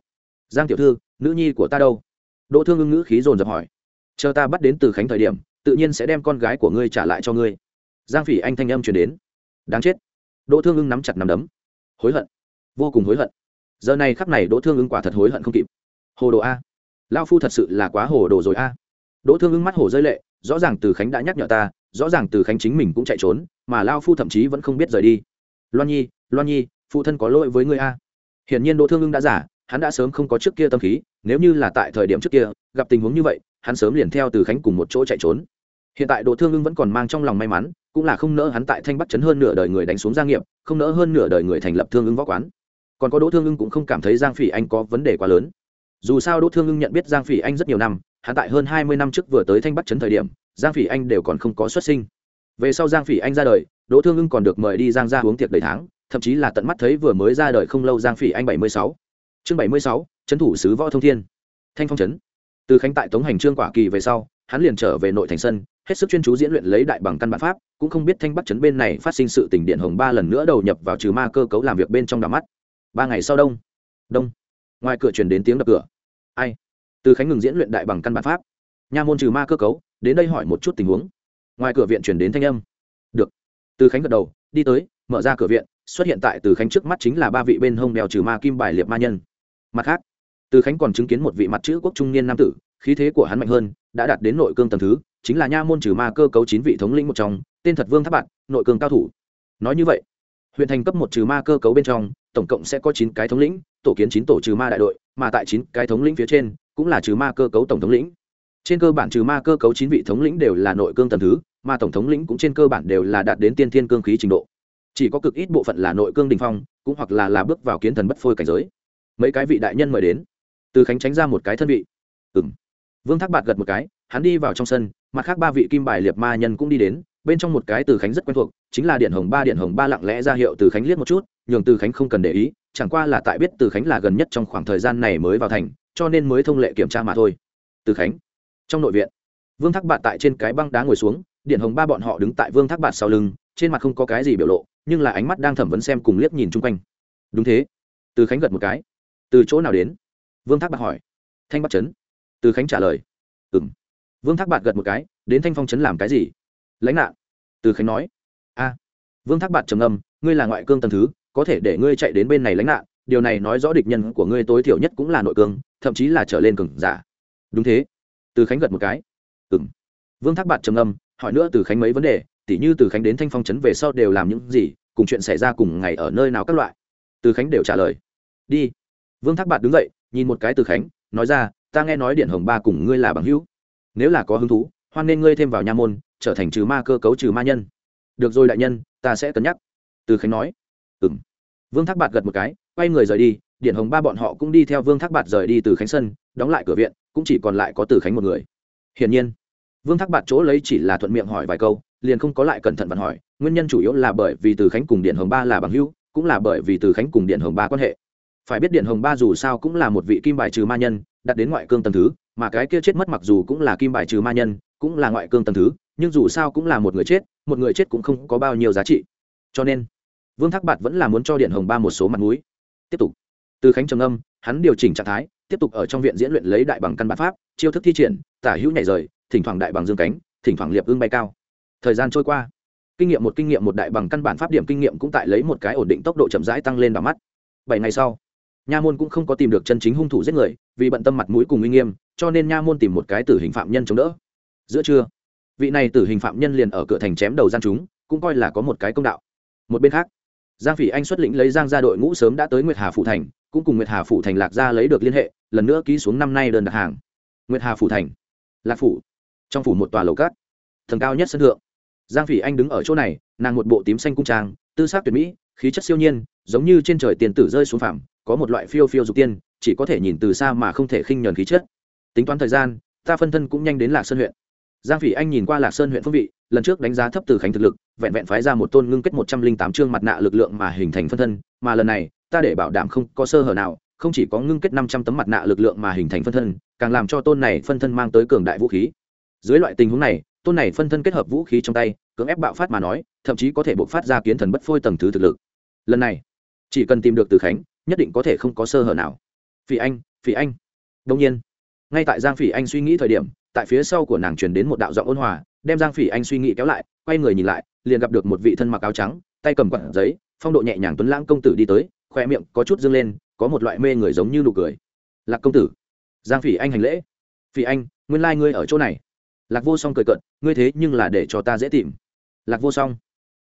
Giang tiểu thư, nữ nhi của ta đâu? Đỗ thương ưng ngữ khí dồn dập hỏi. Chờ ta bắt đến từ khánh thời điểm, tự nhiên sẽ đem con gái của ngươi trả lại cho ngươi. Giang phỉ anh thanh âm chuyển đến. Đáng chết. Đỗ thương ưng nắm chặt nắm đấm. Hối hận. Vô cùng hối hận. Giờ này khắc này đỗ thương ưng quả thật hối hận không kịp. Hồ đồ a. Lao phu thật sự là quá hồ đồ rồi a. Đỗ thương ưng mắt hồ rơi lệ rõ ràng từ khánh đã nhắc nhở ta, rõ ràng từ khánh chính mình cũng chạy trốn, mà lao phu thậm chí vẫn không biết rời đi. Loan nhi loan nhi, phụ thân có lỗi với ngươi a. Hiển nhiên đỗ thương ưng đã giả, hắn đã sớm không có trước kia tâm khí, nếu như là tại thời điểm trước kia, gặp tình huống như vậy, hắn sớm liền theo từ khánh cùng một chỗ chạy trốn. Hiện tại đỗ thương ưng vẫn còn mang trong lòng may mắn, cũng là không nỡ hắn tại thanh bắc chấn hơn nửa đời người đánh xuống gia nghiệp, không nỡ hơn nửa đời người thành lập thương ưng võ quán. Còn có đỗ thương ưng cũng không cảm thấy giang phỉ anh có vấn đề quá lớn. Dù sao đỗ thương ưng nhận biết giang phỉ anh rất nhiều năm hắn tại hơn hai mươi năm trước vừa tới thanh bắc chấn thời điểm, giang phỉ anh đều còn không có xuất sinh. Về sau giang phỉ anh ra đời, đỗ thương ưng còn được mời đi giang ra uống tiệc đầy tháng, thậm chí là tận mắt thấy vừa mới ra đời không lâu giang phỉ anh bảy mươi sáu. Chương bảy mươi sáu, trấn thủ sứ võ thông thiên. Thanh phong trấn. Từ khánh tại tống hành trương quả kỳ về sau, hắn liền trở về nội thành sân, hết sức chuyên chú diễn luyện lấy đại bằng căn bản pháp, cũng không biết thanh bắc trấn bên này phát sinh sự tình điện hồng ba lần nữa đầu nhập vào trừ ma cơ cấu làm việc bên trong đảo mắt. Ba ngày sau đông. Đông. Ngoài cửa truyền đến tiếng đập cửa. Ai? Từ khánh ngừng diễn luyện đại bằng căn bản pháp. Nha môn trừ ma cơ cấu, đến đây hỏi một chút tình huống. Ngoài cửa viện truyền đến thanh âm. Được. Từ khánh gật đầu, đi tới, mở ra cửa viện, xuất hiện tại từ khánh trước mắt chính là ba vị bên hông đèo trừ ma kim bài liệt ma nhân. Mặt khác, từ khánh còn chứng kiến một vị mặt chữ quốc trung niên nam tử, khí thế của hắn mạnh hơn, đã đạt đến nội cương tầm thứ, chính là nha môn trừ ma cơ cấu chín vị thống lĩnh một trong, tên thật vương tháp bạn nội cương cao thủ. Nói như vậy, huyện thành cấp một trừ ma cơ cấu bên trong, tổng cộng sẽ có chín cái thống lĩnh, tổ kiến chín tổ trừ ma đại đội, mà tại chín cái thống lĩnh phía trên cũng là trừ ma cơ cấu tổng thống lĩnh. Trên cơ bản trừ ma cơ cấu chín vị thống lĩnh đều là nội cương tầm thứ, mà tổng thống lĩnh cũng trên cơ bản đều là đạt đến tiên thiên cương khí trình độ. Chỉ có cực ít bộ phận là nội cương đình phong, cũng hoặc là là bước vào kiến thần bất phôi cảnh giới. Mấy cái vị đại nhân mời đến. Từ khánh tránh ra một cái thân vị. Ừ m vương thác bạt gật một cái, hắn đi vào trong sân, mặt khác ba vị kim bài liệt ma nhân cũng đi đến, bên trong một cái từ khánh rất quen thuộc, chính là điện hồng ba, điện hồng ba lặng lẽ ra hiệu từ khánh liếc một chút, nhường từ khánh không cần để ý chẳng qua là tại biết từ khánh là gần nhất trong khoảng thời gian này mới vào thành, cho nên mới thông lệ kiểm tra mà thôi. Từ khánh, trong nội viện, vương thác bạt tại trên cái băng đá ngồi xuống, điện hồng ba bọn họ đứng tại vương thác bạt sau lưng, trên mặt không có cái gì biểu lộ, nhưng là ánh mắt đang thẩm vấn xem cùng liếc nhìn chung quanh. Đúng thế. Từ khánh gật một cái. Từ chỗ nào đến? Vương thác bạt hỏi. Thanh bắc trấn. Từ khánh trả lời. Ừ m vương thác bạt gật một cái. Đến thanh phong trấn làm cái gì? Lãnh nạn. Từ khánh nói. A. Vương thác bạt trầm âm ngươi là ngoại cương tầm thứ có thể để ngươi chạy đến bên này lánh nạn, điều này nói rõ địch nhân của ngươi tối thiểu nhất cũng là nội cương thậm chí là trở lên cường giả. Đúng thế. Từ khánh gật một cái. Ừ m vương thác bạt trầm âm hỏi nữa từ khánh mấy vấn đề, tỉ như từ khánh đến thanh phong trấn về sau đều làm những gì, cùng chuyện xảy ra cùng ngày ở nơi nào các loại. Từ khánh đều trả lời. Đi. Vương thác bạt đứng dậy, nhìn một cái từ khánh, nói ra, ta nghe nói điện hồng ba cùng ngươi là bằng hữu. Nếu là có hứng thú, hoan nên ngươi thêm vào nha môn, trở thành trừ ma cơ cấu trừ ma nhân. Được rồi đại nhân, ta sẽ cân nhắc. Từ khánh nói ừ vương thác bạt gật một cái, quay người rời đi điện hồng ba bọn họ cũng đi theo vương thác bạt rời đi từ khánh sân đóng lại cửa viện, cũng chỉ còn lại có từ khánh một người. Hiển nhiên, vương thác bạt chỗ lấy chỉ là thuận miệng hỏi vài câu, liền không có lại cẩn thận vận hỏi, nguyên nhân chủ yếu là bởi vì từ khánh cùng điện hồng ba là bằng hữu, cũng là bởi vì từ khánh cùng điện hồng ba quan hệ. Phải biết điện hồng ba dù sao cũng là một vị kim bài trừ ma nhân, đặt đến ngoại cương tầm thứ, mà cái kia chết mất mặc dù cũng là kim bài trừ ma nhân, cũng là ngoại cương tầm thứ, nhưng dù sao cũng là một người chết, một người chết cũng không có bao nhiêu giá trị. Cho nên vương thác bạt vẫn là muốn cho điện hồng ba một số mặt m ũ i tiếp tục. Từ khánh trầm âm hắn điều chỉnh trạng thái, tiếp tục ở trong viện diễn luyện lấy đại bằng căn bản pháp, chiêu thức thi triển, tả hữu nhảy rời, thỉnh thoảng đại bằng dương cánh, thỉnh thoảng liệp ưng bay cao. Thời gian trôi qua. Kinh nghiệm một kinh nghiệm một đại bằng căn bản pháp điểm kinh nghiệm cũng tại lấy một cái ổn định tốc độ chậm rãi tăng lên vào mắt. Bảy ngày sau, nha môn cũng không có tìm được chân chính hung thủ giết người, vì bận tâm mặt mũi cùng uy nghiêm, cho nên nha môn tìm một cái tử hình phạm nhân chống đỡ. Giữa trưa, vị này tử hình phạm nhân liền ở cửa thành chém đầu gian chúng, cũng coi là có một cái công đạo. Một bên khác giang phỉ anh xuất lĩnh lấy giang ra đội ngũ sớm đã tới nguyệt hà phủ thành, cũng cùng nguyệt hà phủ thành lạc ra lấy được liên hệ, lần nữa ký xuống năm nay đơn đặt hàng. Nguyệt hà phủ thành, lạc phủ, trong phủ một tòa lầu cát thần cao nhất sân thượng. Giang phỉ anh đứng ở chỗ này, nàng một bộ tím xanh cung trang, tư xác tuyệt mỹ, khí chất siêu nhiên, giống như trên trời tiền tử rơi xuống phạm có một loại phiêu phiêu dục tiên, chỉ có thể nhìn từ xa mà không thể khinh nhờn khí chất. Tính toán thời gian, ta phân thân cũng nhanh đến lạc sơn huyện giang phỉ anh nhìn qua lạc sơn huyện phương vị, lần trước đánh giá thấp từ khánh thực lực, vẹn vẹn phái ra một tôn ngưng kết một trăm linh tám chương mặt nạ lực lượng mà hình thành phân thân, mà lần này, ta để bảo đảm không có sơ hở nào, không chỉ có ngưng kết năm trăm tấm mặt nạ lực lượng mà hình thành phân thân, càng làm cho tôn này phân thân mang tới cường đại vũ khí. Dưới loại tình huống này, tôn này phân thân kết hợp vũ khí trong tay, cưỡng ép bạo phát mà nói, thậm chí có thể buộc phát ra kiến thần bất phôi tầng thứ thực lực. Lần này, chỉ cần tìm được từ khánh, nhất định có thể không có sơ hở nào. Phỉ anh phỉ anh. Đông nhiên ngay tại giang phỉ anh suy nghĩ thời điểm, tại phía sau của nàng truyền đến một đạo giọng ôn hòa, đem giang phỉ anh suy nghĩ kéo lại, quay người nhìn lại, liền gặp được một vị thân mặc áo trắng, tay cầm quặn giấy, phong độ nhẹ nhàng tuấn lãng công tử đi tới khoe miệng có chút dâng lên, có một loại mê người giống như nụ cười. Lạc công tử. Giang phỉ anh hành lễ. Phỉ anh, nguyên lai、like、ngươi ở chỗ này. Lạc vô song cười cận ngươi thế nhưng là để cho ta dễ tìm. Lạc vô song.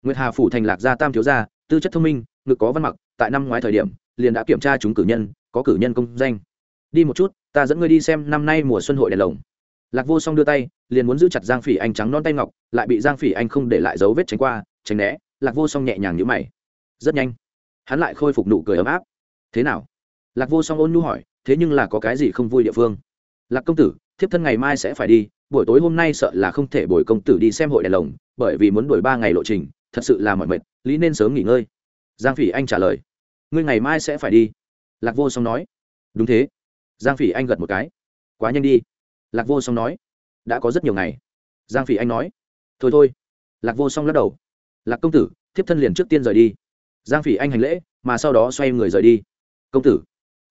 Nguyệt hà phủ thành lạc gia tam thiếu gia, tư chất thông minh, ngực có văn mặc, tại năm ngoái thời điểm, liền đã kiểm tra chúng cử nhân, có cử nhân công danh. Đi một chút ta dẫn ngươi đi xem năm nay mùa xuân hội đèn lồng. Lạc vô song đưa tay, liền muốn giữ chặt giang phỉ anh trắng non tay ngọc, lại bị giang phỉ anh không để lại dấu vết tránh qua, tránh né, lạc vô song nhẹ nhàng nhữ mày. Rất nhanh, hắn lại khôi phục nụ cười ấm áp. Thế nào? Lạc vô song ôn nhu hỏi, thế nhưng là có cái gì không vui địa phương? Lạc công tử, thiếp thân ngày mai sẽ phải đi, buổi tối hôm nay sợ là không thể bồi công tử đi xem hội đèn lồng, bởi vì muốn đổi ba ngày lộ trình, thật sự là mọi mệt, lý nên sớm nghỉ ngơi. Giang phỉ anh trả lời, ngươi ngày mai sẽ phải đi. Lạc vô song nói, đúng thế giang phỉ anh gật một cái. Quá nhanh đi. Lạc vô song nói. Đã có rất nhiều ngày. Giang phỉ anh nói. Thôi thôi. Lạc vô song lắc đầu. Lạc công tử, thiếp thân liền trước tiên rời đi. Giang phỉ anh hành lễ, mà sau đó xoay người rời đi. Công tử.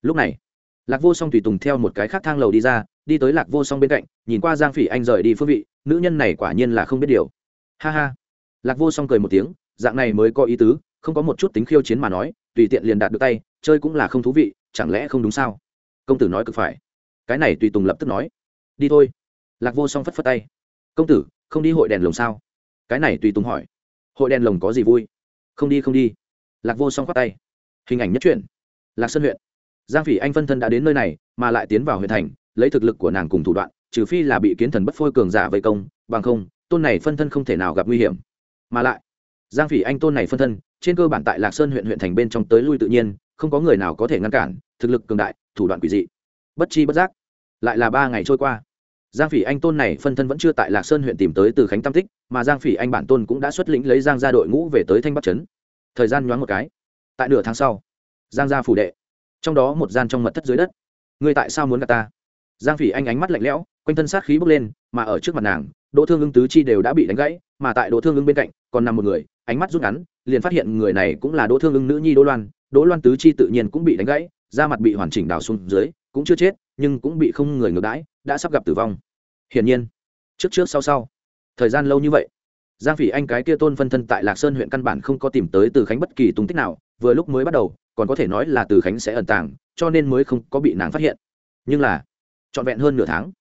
Lúc này, lạc vô song tùy tùng theo một cái khác thang lầu đi ra, đi tới lạc vô song bên cạnh, nhìn qua giang phỉ anh rời đi phương vị, nữ nhân này quả nhiên là không biết điều. Ha ha. Lạc vô song cười một tiếng, dạng này mới có ý tứ, không có một chút tính khiêu chiến mà nói, tùy tiện liền đạt được tay, chơi cũng là không thú vị, chẳng lẽ không đúng sao? Công tử nói cực phải. Cái này tùy tùng lập tức nói. Đi thôi. Lạc vô song phất phất tay. Công tử, không đi hội đèn lồng sao? Cái này tùy tùng hỏi. Hội đèn lồng có gì vui? Không đi không đi. Lạc vô song khoát tay. Hình ảnh nhất truyện. Lạc sơn huyện. Giang phỉ anh phân thân đã đến nơi này, mà lại tiến vào huyện thành, lấy thực lực của nàng cùng thủ đoạn, trừ phi là bị kiến thần bất phôi cường giả vây công, bằng không, tôn này phân thân không thể nào gặp nguy hiểm. Mà lại, giang phỉ anh tôn này phân thân, trên cơ bản tại lạc sơn huyện huyện thành bên trong tới lui tự nhiên, không có người nào có thể ngăn cản thực lực cường đại, thủ đoạn quỷ dị. Bất chi bất giác, lại là ba ngày trôi qua. Giang phỉ anh tôn này phân thân vẫn chưa tại lạc sơn huyện tìm tới từ khánh tam tích, mà giang phỉ anh bản tôn cũng đã xuất lĩnh lấy giang ra đội ngũ về tới thanh bắc trấn. Thời gian nhoáng một cái, tại nửa tháng sau, giang gia phủ đệ, trong đó một gian trong mật thất dưới đất. Ngươi tại sao muốn gặp ta? Giang phỉ anh ánh mắt lạnh lẽo, quanh thân sát khí bốc lên, mà ở trước mặt nàng, đỗ thương ưng tứ chi đều đã bị đánh gãy, mà tại đỗ thương ưng bên cạnh, còn nằm một người, ánh mắt rút ngắn, liền phát hiện người này cũng là đỗ thương ưng nữ nhi đỗ loan. Đỗ loan tứ chi tự nhiên cũng bị đánh gãy da mặt bị hoàn chỉnh đào xuống dưới, cũng chưa chết, nhưng cũng bị không người ngược đãi, đã sắp gặp tử vong. Hiển nhiên, trước trước sau sau, thời gian lâu như vậy, giang phỉ anh cái kia tôn phân thân tại lạc sơn huyện căn bản không có tìm tới từ khánh bất kỳ tung tích nào, vừa lúc mới bắt đầu, còn có thể nói là từ khánh sẽ ẩn tàng, cho nên mới không có bị nàng phát hiện. Nhưng là, trọn vẹn hơn nửa tháng,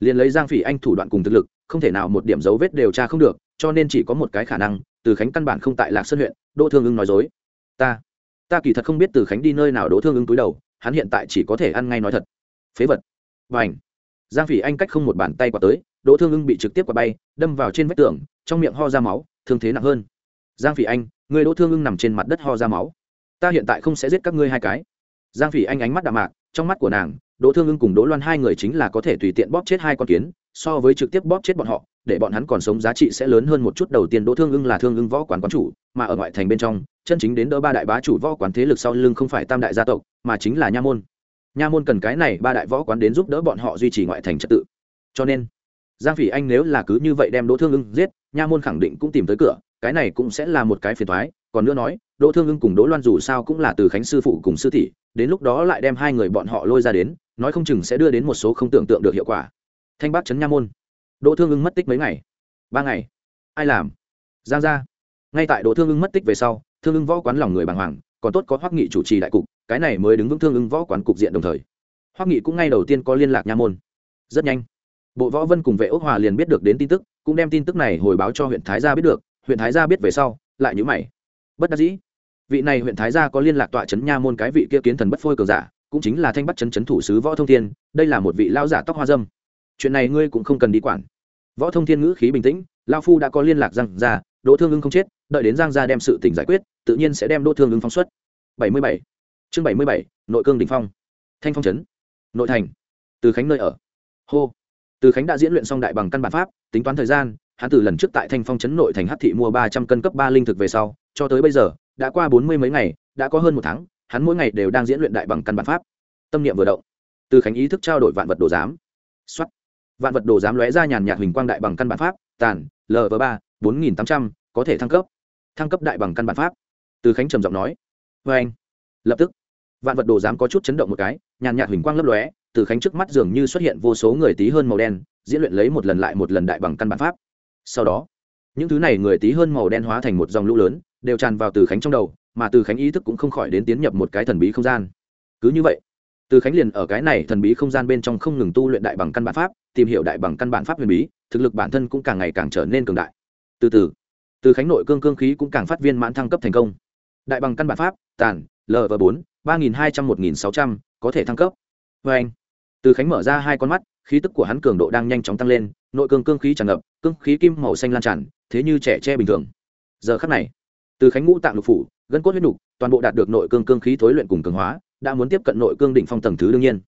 liền lấy giang phỉ anh thủ đoạn cùng thực lực, không thể nào một điểm dấu vết điều tra không được, cho nên chỉ có một cái khả năng, từ khánh căn bản không tại lạc sơn huyện, đỗ thương ưng nói dối. Ta ta kỳ thật không biết từ khánh đi nơi nào đỗ thương ứng túi đầu, hắn hiện tại chỉ có thể ăn ngay nói thật. Phế vật. Và ảnh giang phỉ anh cách không một bàn tay quả tới đỗ thương ưng bị trực tiếp quả bay, đâm vào trên vách tường, trong miệng ho ra máu, thương thế nặng hơn. Giang phỉ anh, người đỗ thương ưng nằm trên mặt đất ho ra máu. Ta hiện tại không sẽ giết các ngươi hai cái. Giang phỉ anh ánh mắt đạm mạc, trong mắt của nàng đỗ thương ưng cùng đỗ loan hai người chính là có thể tùy tiện bóp chết hai con kiến, so với trực tiếp bóp chết bọn họ, để bọn hắn còn sống giá trị sẽ lớn hơn một chút. Đầu tiên đỗ thương ưng là thương ưng võ quán quán chủ, mà ở ngoại thành bên trong chân chính đến đỡ ba đại bá chủ võ quán thế lực sau lưng không phải tam đại gia tộc, mà chính là nha môn. Nha môn cần cái này ba đại võ quán đến giúp đỡ bọn họ duy trì ngoại thành trật tự. Cho nên, giang phỉ anh nếu là cứ như vậy đem đỗ thương ưng giết, nha môn khẳng định cũng tìm tới cửa, cái này cũng sẽ là một cái phiền thoái còn nữa nói, đỗ thương ưng cùng đỗ loan dù sao cũng là từ khánh sư phụ cùng sư tỷ, đến lúc đó lại đem hai người bọn họ lôi ra đến, nói không chừng sẽ đưa đến một số không tưởng tượng được hiệu quả. Thanh bác trấn nha môn. Đỗ thương ưng mất tích mấy ngày? Ba ngày. Ai làm? Giang gia ngay tại đỗ thương ưng mất tích về sau thương ưng võ quán lòng người bàng hoàng, còn tốt có hoắc nghị chủ trì đại cục, cái này mới đứng vững thương ưng võ quán cục diện đồng thời. Hoắc nghị cũng ngay đầu tiên có liên lạc nha môn. Rất nhanh, bộ võ vân cùng vệ ốc hòa liền biết được đến tin tức, cũng đem tin tức này hồi báo cho huyện thái gia biết được, huyện thái gia biết về sau, lại nhữ mày. Bất đắc dĩ, vị này huyện thái gia có liên lạc tọa trấn nha môn cái vị kia kiến thần bất phôi cường giả, cũng chính là thanh bắt chấn chấn thủ sứ võ thông thiên, đây là một vị lao giả tóc hoa dâm. Chuyện này ngươi cũng không cần đi quản. Võ thông thiên ngữ khí bình tĩnh lao phu đã có liên lạc rằng ra, đỗ thương ưng không chết đợi đến giang gia đem sự tình giải quyết, tự nhiên sẽ đem đỗ thương ứng phóng xuất. Bảy mươi bảy. Chương bảy mươi bảy, nội cương đỉnh phong. Thanh phong trấn nội thành. Từ khánh nơi ở. Hô. Từ khánh đã diễn luyện xong đại bằng căn bản pháp, tính toán thời gian, hắn từ lần trước tại thanh phong trấn nội thành hát thị mua ba trăm cân cấp ba linh thực về sau, cho tới bây giờ, đã qua bốn mươi mấy ngày, đã có hơn một tháng, hắn mỗi ngày đều đang diễn luyện đại bằng căn bản pháp. Tâm niệm vừa động, từ khánh ý thức trao đổi vạn vật đồ giám. X vạn vật đồ giám lóe ra nhàn nhạt hình quang đại bằng căn bản pháp, tàn lv ba, bốn nghìn tám trăm, có thể thăng cấp thăng cấp đại bằng căn bản pháp. Từ khánh trầm giọng nói vê anh. Lập tức, vạn vật đồ dám có chút chấn động một cái, nhàn nhạt huỳnh quang lấp lóe, từ khánh trước mắt dường như xuất hiện vô số người tí hơn màu đen, diễn luyện lấy một lần lại một lần đại bằng căn bản pháp. Sau đó, những thứ này người tí hơn màu đen hóa thành một dòng lũ lớn, đều tràn vào từ khánh trong đầu, mà từ khánh ý thức cũng không khỏi đến tiến nhập một cái thần bí không gian. Cứ như vậy, từ khánh liền ở cái này thần bí không gian bên trong không ngừng tu luyện đại bằng căn bản pháp, tìm hiểu đại bằng căn bản pháp huyền bí, thực lực bản thân cũng càng ngày càng trở nên cường đại. Từ từ từ khánh nội cương cương khí cũng càng phát viên mãn thăng cấp thành công. Đại bằng căn bản pháp, tàn lv bốn, ba nghìn hai trăm, một nghìn sáu trăm, có thể thăng cấp. Vê anh, từ khánh mở ra hai con mắt, khí tức của hắn cường độ đang nhanh chóng tăng lên, nội cương cương khí tràn ngập, cương khí kim màu xanh lan tràn, thế như trẻ tre bình thường. Giờ khắc này, từ khánh ngũ tạng lục phủ, gân cốt huyết nục, toàn bộ đạt được nội cương cương khí thối luyện cùng cường hóa, đã muốn tiếp cận nội cương đỉnh phong tầng thứ đương nhiên.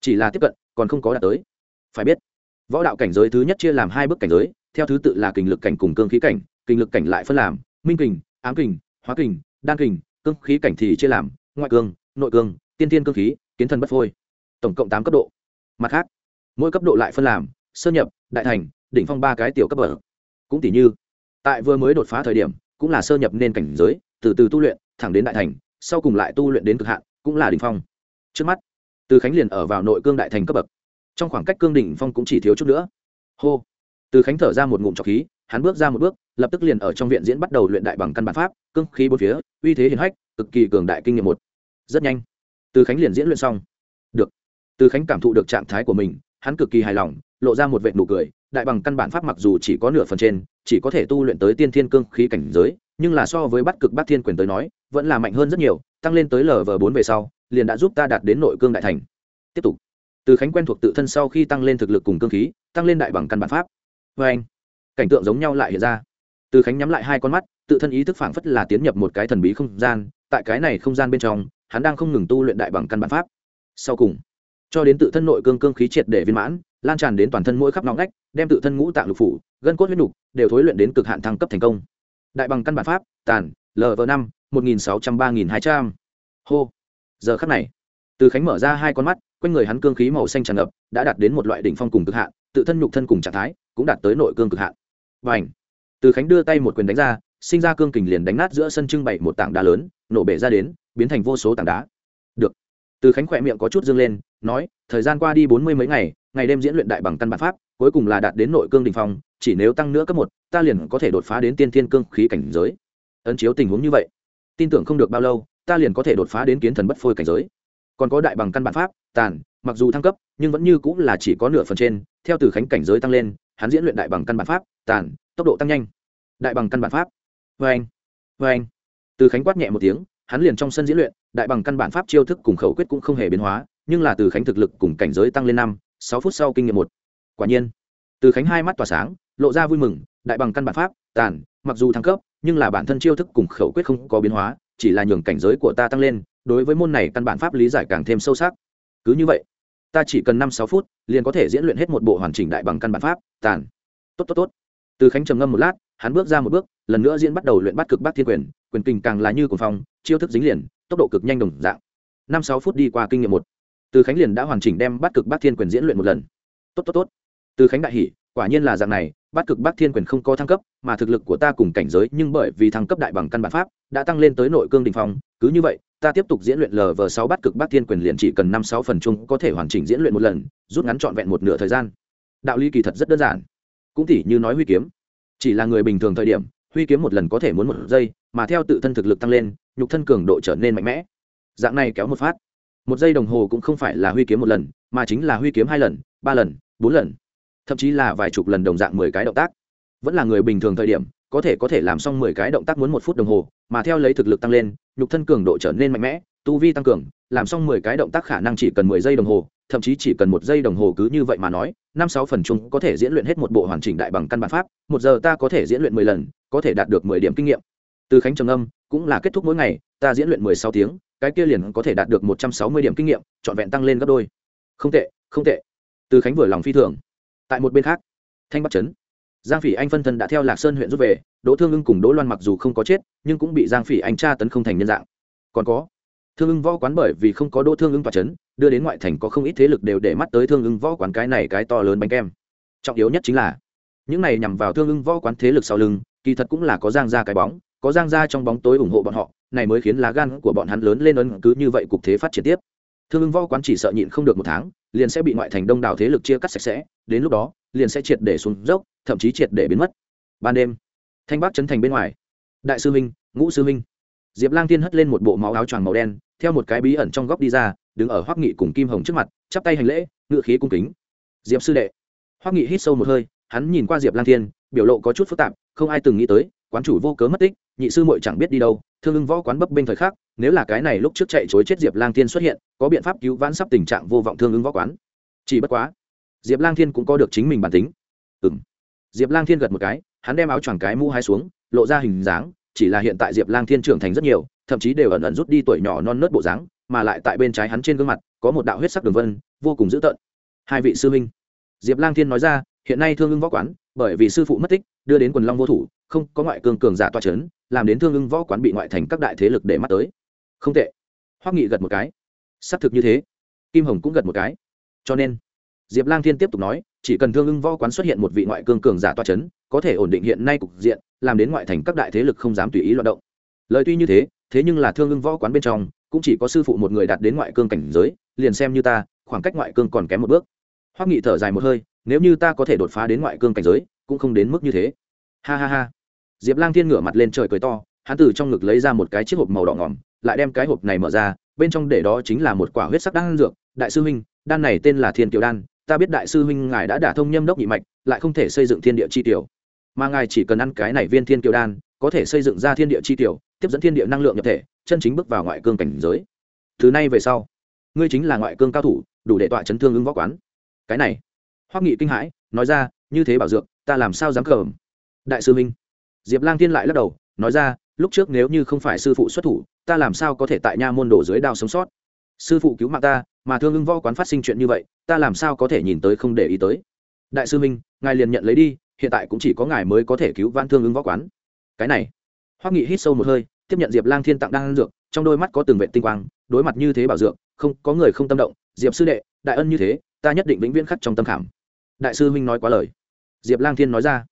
Chỉ là tiếp cận, còn không có đạt tới. Phải biết, võ đạo cảnh giới thứ nhất chia làm hai bước cảnh giới, theo thứ tự là kình lực cảnh cùng cương khí cảnh kình lực cảnh lại phân làm, minh kình, ám kình, hóa kình, đan kình, cương khí cảnh thì chia làm, ngoại cương, nội cương, tiên tiên cương khí, kiến thân bất phôi. Tổng cộng tám cấp độ. Mặt khác, mỗi cấp độ lại phân làm, sơ nhập, đại thành, đỉnh phong ba cái tiểu cấp bậc. Cũng tỷ như, tại vừa mới đột phá thời điểm, cũng là sơ nhập nên cảnh giới, từ từ tu luyện, thẳng đến đại thành, sau cùng lại tu luyện đến cực hạn, cũng là đỉnh phong. Trước mắt, từ khánh liền ở vào nội cương đại thành cấp bậc. Trong khoảng cách cương đỉnh phong cũng chỉ thiếu chút nữa. Hô. Từ khánh thở ra một ngụm trọc khí hắn bước ra một bước, lập tức liền ở trong viện diễn bắt đầu luyện đại bằng căn bản pháp, cương khí bốn phía, uy thế hiển hách, cực kỳ cường đại kinh nghiệm một. Rất nhanh, từ khánh liền diễn luyện xong. Được. Từ khánh cảm thụ được trạng thái của mình, hắn cực kỳ hài lòng, lộ ra một vệ nụ cười, đại bằng căn bản pháp mặc dù chỉ có nửa phần trên, chỉ có thể tu luyện tới tiên thiên cương khí cảnh giới, nhưng là so với bắt cực bát thiên quyền tới nói, vẫn là mạnh hơn rất nhiều, tăng lên tới lv bốn về sau, liền đã giúp ta đạt đến nội cương đại thành. Tiếp tục. Từ khánh quen thuộc tự thân sau khi tăng lên thực lực cùng cương khí, tăng lên đại bằng căn bản pháp. Vê anh cảnh tượng giống nhau lại hiện ra. Từ khánh nhắm lại hai con mắt, tự thân ý thức phảng phất là tiến nhập một cái thần bí không gian, tại cái này không gian bên trong, hắn đang không ngừng tu luyện đại bằng căn bản pháp. Sau cùng, cho đến tự thân nội cương cương khí triệt để viên mãn, lan tràn đến toàn thân mỗi khắp ngõ ngách, đem tự thân ngũ tạng lục phủ, gân cốt huyết nục đều thối luyện đến cực hạn thăng cấp thành công. Đại bằng căn bản pháp, tàn lv năm, một nghìn sáu trăm ba nghìn hai trăm. Hô. Giờ khắc này, từ khánh mở ra hai con mắt, quanh người hắn cương khí màu xanh tràn ngập, đã đạt đến một loại đỉnh phong cùng cực hạn, tự thân nhục thân cùng trạng thái cũng đạt tới nội cương cực hạn và ảnh. Từ khánh đưa tay một quyền đánh ra, sinh ra cương kình liền đánh nát giữa sân trưng bày một tảng đá lớn, nổ bể ra đến, biến thành vô số tảng đá. Được. Từ khánh khỏe miệng có chút dương lên, nói, thời gian qua đi bốn mươi mấy ngày ngày đêm diễn luyện đại bằng căn bản pháp, cuối cùng là đạt đến nội cương đình phong, chỉ nếu tăng nữa cấp một, ta liền có thể đột phá đến tiên thiên cương khí cảnh giới. Ấn chiếu tình huống như vậy, tin tưởng không được bao lâu, ta liền có thể đột phá đến kiến thần bất phôi cảnh giới. Còn có đại bằng căn bản pháp, tàn, mặc dù thăng cấp, nhưng vẫn như cũng là chỉ có nửa phần trên, theo từ khánh cảnh giới tăng lên hắn diễn luyện đại bằng căn bản pháp, tàn, tốc độ tăng nhanh. Đại bằng căn bản pháp. Vê anh vê anh. Từ khánh quát nhẹ một tiếng, hắn liền trong sân diễn luyện, đại bằng căn bản pháp chiêu thức cùng khẩu quyết cũng không hề biến hóa, nhưng là từ khánh thực lực cùng cảnh giới tăng lên năm, sáu phút sau kinh nghiệm một. Quả nhiên, từ khánh hai mắt tỏa sáng, lộ ra vui mừng, đại bằng căn bản pháp, tàn, mặc dù thăng cấp, nhưng là bản thân chiêu thức cùng khẩu quyết không có biến hóa, chỉ là nhường cảnh giới của ta tăng lên, đối với môn này căn bản pháp lý giải càng thêm sâu sắc. Cứ như vậy ta chỉ cần năm sáu phút, liền có thể diễn luyện hết một bộ hoàn chỉnh đại bằng căn bản pháp, tàn. Tốt tốt tốt. Từ khánh trầm ngâm một lát, hắn bước ra một bước, lần nữa diễn bắt đầu luyện bắt cực bắc thiên quyền quyền kinh càng là như cuồng phong, chiêu thức dính liền, tốc độ cực nhanh đồng dạng. Năm sáu phút đi qua kinh nghiệm một. Từ khánh liền đã hoàn chỉnh đem bắt cực bắc thiên quyền diễn luyện một lần. Tốt tốt tốt. Từ khánh đại hỷ quả nhiên là dạng này, bắt cực bắc thiên quyền không có thăng cấp, mà thực lực của ta cùng cảnh giới nhưng bởi vì thăng cấp đại bằng căn bản pháp, đã tăng lên tới nội cương đình phong, cứ như vậy ta tiếp tục diễn luyện lv sáu bắt cực bát thiên quyền liền chỉ cần năm sáu phần chung có thể hoàn chỉnh diễn luyện một lần, rút ngắn trọn vẹn một nửa thời gian. Đạo lý kỳ thật rất đơn giản. Cũng tỉ như nói huy kiếm. Chỉ là người bình thường thời điểm, huy kiếm một lần có thể muốn một giây, mà theo tự thân thực lực tăng lên, nhục thân cường độ trở nên mạnh mẽ. Dạng này kéo một phát. Một giây đồng hồ cũng không phải là huy kiếm một lần, mà chính là huy kiếm hai lần, ba lần, bốn lần. Thậm chí là vài chục lần đồng dạng mười cái động tác. Vẫn là người bình thường thời điểm có thể có thể làm xong mười cái động tác muốn một phút đồng hồ, mà theo lấy thực lực tăng lên, nhục thân cường độ trở nên mạnh mẽ, tu vi tăng cường, làm xong mười cái động tác khả năng chỉ cần mười giây đồng hồ, thậm chí chỉ cần một giây đồng hồ cứ như vậy mà nói, năm sáu phần chung có thể diễn luyện hết một bộ hoàn chỉnh đại bằng căn bản pháp, một giờ ta có thể diễn luyện mười lần, có thể đạt được mười điểm kinh nghiệm. Từ khánh trầm âm, cũng là kết thúc mỗi ngày, ta diễn luyện mười sáu tiếng, cái kia liền có thể đạt được một trăm sáu mươi điểm kinh nghiệm, trọn vẹn tăng lên gấp đôi. Không tệ không tệ. Từ khánh vừa lòng phi thường. Tại một bên khác, thanh bắc trấn giang phỉ anh phân thân đã theo lạc sơn huyện rút về, đỗ thương ưng cùng đỗ loan mặc dù không có chết, nhưng cũng bị giang phỉ anh tra tấn không thành nhân dạng. Còn có, thương ưng võ quán bởi vì không có đỗ thương ưng tòa c h ấ n đưa đến ngoại thành có không ít thế lực đều để mắt tới thương ưng võ quán cái này cái to lớn bánh kem. Trọng yếu nhất chính là, những này nhằm vào thương ưng võ quán thế lực sau lưng, kỳ thật cũng là có giang ra cái bóng, có giang ra trong bóng tối ủng hộ bọn họ, này mới khiến lá gan của bọn hắn lớn lên ấn cứ như vậy cục thế phát triển tiếp. Thương ưng võ quán chỉ sợ nhịn không được một tháng, liền sẽ bị ngoại thành đông đảo thế lực chia cắt sạch sẽ, đến lúc đó liền sẽ triệt để xuống dốc, thậm chí triệt để biến mất. Ban đêm, thanh bắc trấn thành bên ngoài. Đại sư minh, ngũ sư minh. Diệp lang tiên hất lên một bộ máu áo choàng màu đen, theo một cái bí ẩn trong góc đi ra, đứng ở hoắc nghị cùng kim hồng trước mặt, chắp tay hành lễ, ngự khí cung kính. Diệp sư đệ. Hoắc nghị hít sâu một hơi, hắn nhìn qua diệp lang thiên, biểu lộ có chút phức tạp, không ai từng nghĩ tới, quán chủ vô cớ mất tích, nhị sư muội chẳng biết đi đâu, thương ưng võ quán bấp bên thời khắc, nếu là cái này lúc trước chạy chối chết diệp lang thiên xuất hiện, có biện pháp cứu vãn sắp tình trạng vô vọng thương ưng võ quán. Chỉ bất quá diệp lang thiên cũng có được chính mình bản tính. Ừ m diệp lang thiên gật một cái, hắn đem áo choàng cái mũ hai xuống, lộ ra hình dáng, chỉ là hiện tại diệp lang thiên trưởng thành rất nhiều, thậm chí đều ẩn ẩn rút đi tuổi nhỏ non nớt bộ dáng, mà lại tại bên trái hắn trên gương mặt, có một đạo huyết sắc đường vân, vô cùng dữ tợn. Hai vị sư huynh. Diệp lang thiên nói ra, hiện nay thương ưng võ quán, bởi vì sư phụ mất tích, đưa đến quần long vô thủ, không có ngoại cường cường giả toa c h ấ n làm đến thương ưng võ quán bị ngoại thành các đại thế lực để mắt tới. Không tệ. Hoắc nghị gật một cái. Xác thực như thế. Kim hồng cũng gật một cái. Cho nên diệp lang thiên tiếp tục nói, chỉ cần thương ưng võ quán xuất hiện một vị ngoại cương cường giả toa c h ấ n có thể ổn định hiện nay cục diện, làm đến ngoại thành các đại thế lực không dám tùy ý loạt động. Lời tuy như thế thế nhưng là thương ưng võ quán bên trong, cũng chỉ có sư phụ một người đạt đến ngoại cương cảnh giới, liền xem như ta, khoảng cách ngoại cương còn kém một bước. Hoắc nghị thở dài một hơi, nếu như ta có thể đột phá đến ngoại cương cảnh giới, cũng không đến mức như thế. Ha ha ha. Diệp lang thiên ngửa mặt lên trời cười to, hắn từ trong ngực lấy ra một cái chiếc hộp màu đỏ ngỏm, lại đem cái hộp này mở ra, bên trong để đó chính là một quả huyết sắc đan dược. Đại sư huynh đan này tên là thiên kiều đan ta biết đại sư huynh ngài đã đả thông nhâm đốc nhị mạch, lại không thể xây dựng thiên địa chi tiểu. Mà ngài chỉ cần ăn cái này viên thiên kiều đan, có thể xây dựng ra thiên địa chi tiểu, tiếp dẫn thiên địa năng lượng nhập thể, chân chính bước vào ngoại cương cảnh giới. Thứ nay về sau, ngươi chính là ngoại cương cao thủ, đủ để tọa chấn thương ứng võ quán. Cái này, hoắc nghị kinh hãi, nói ra, như thế bảo dược, ta làm sao dám cờm? Đại sư huynh, diệp lang thiên lại lắc đầu, nói ra, lúc trước nếu như không phải sư phụ xuất thủ, ta làm sao có thể tại nha môn đổ dưới đao sống sót? Sư phụ cứu mạng ta, mà thương ứng võ quán phát sinh chuyện như vậy ta làm sao có thể nhìn tới không để ý tới? Đại sư minh, ngài liền nhận lấy đi, hiện tại cũng chỉ có ngài mới có thể cứu vãn thương ứng võ quán. Cái này. Hoắc nghị hít sâu một hơi, tiếp nhận diệp lang thiên tặng đang ăn dược, trong đôi mắt có từng vệ tinh quang, đối mặt như thế bảo dược, không, có người không tâm động, diệp sư đệ, đại ân như thế, ta nhất định vĩnh viễn khắc trong tâm khảm. Đại sư huynh nói quá lời. Diệp lang thiên nói ra.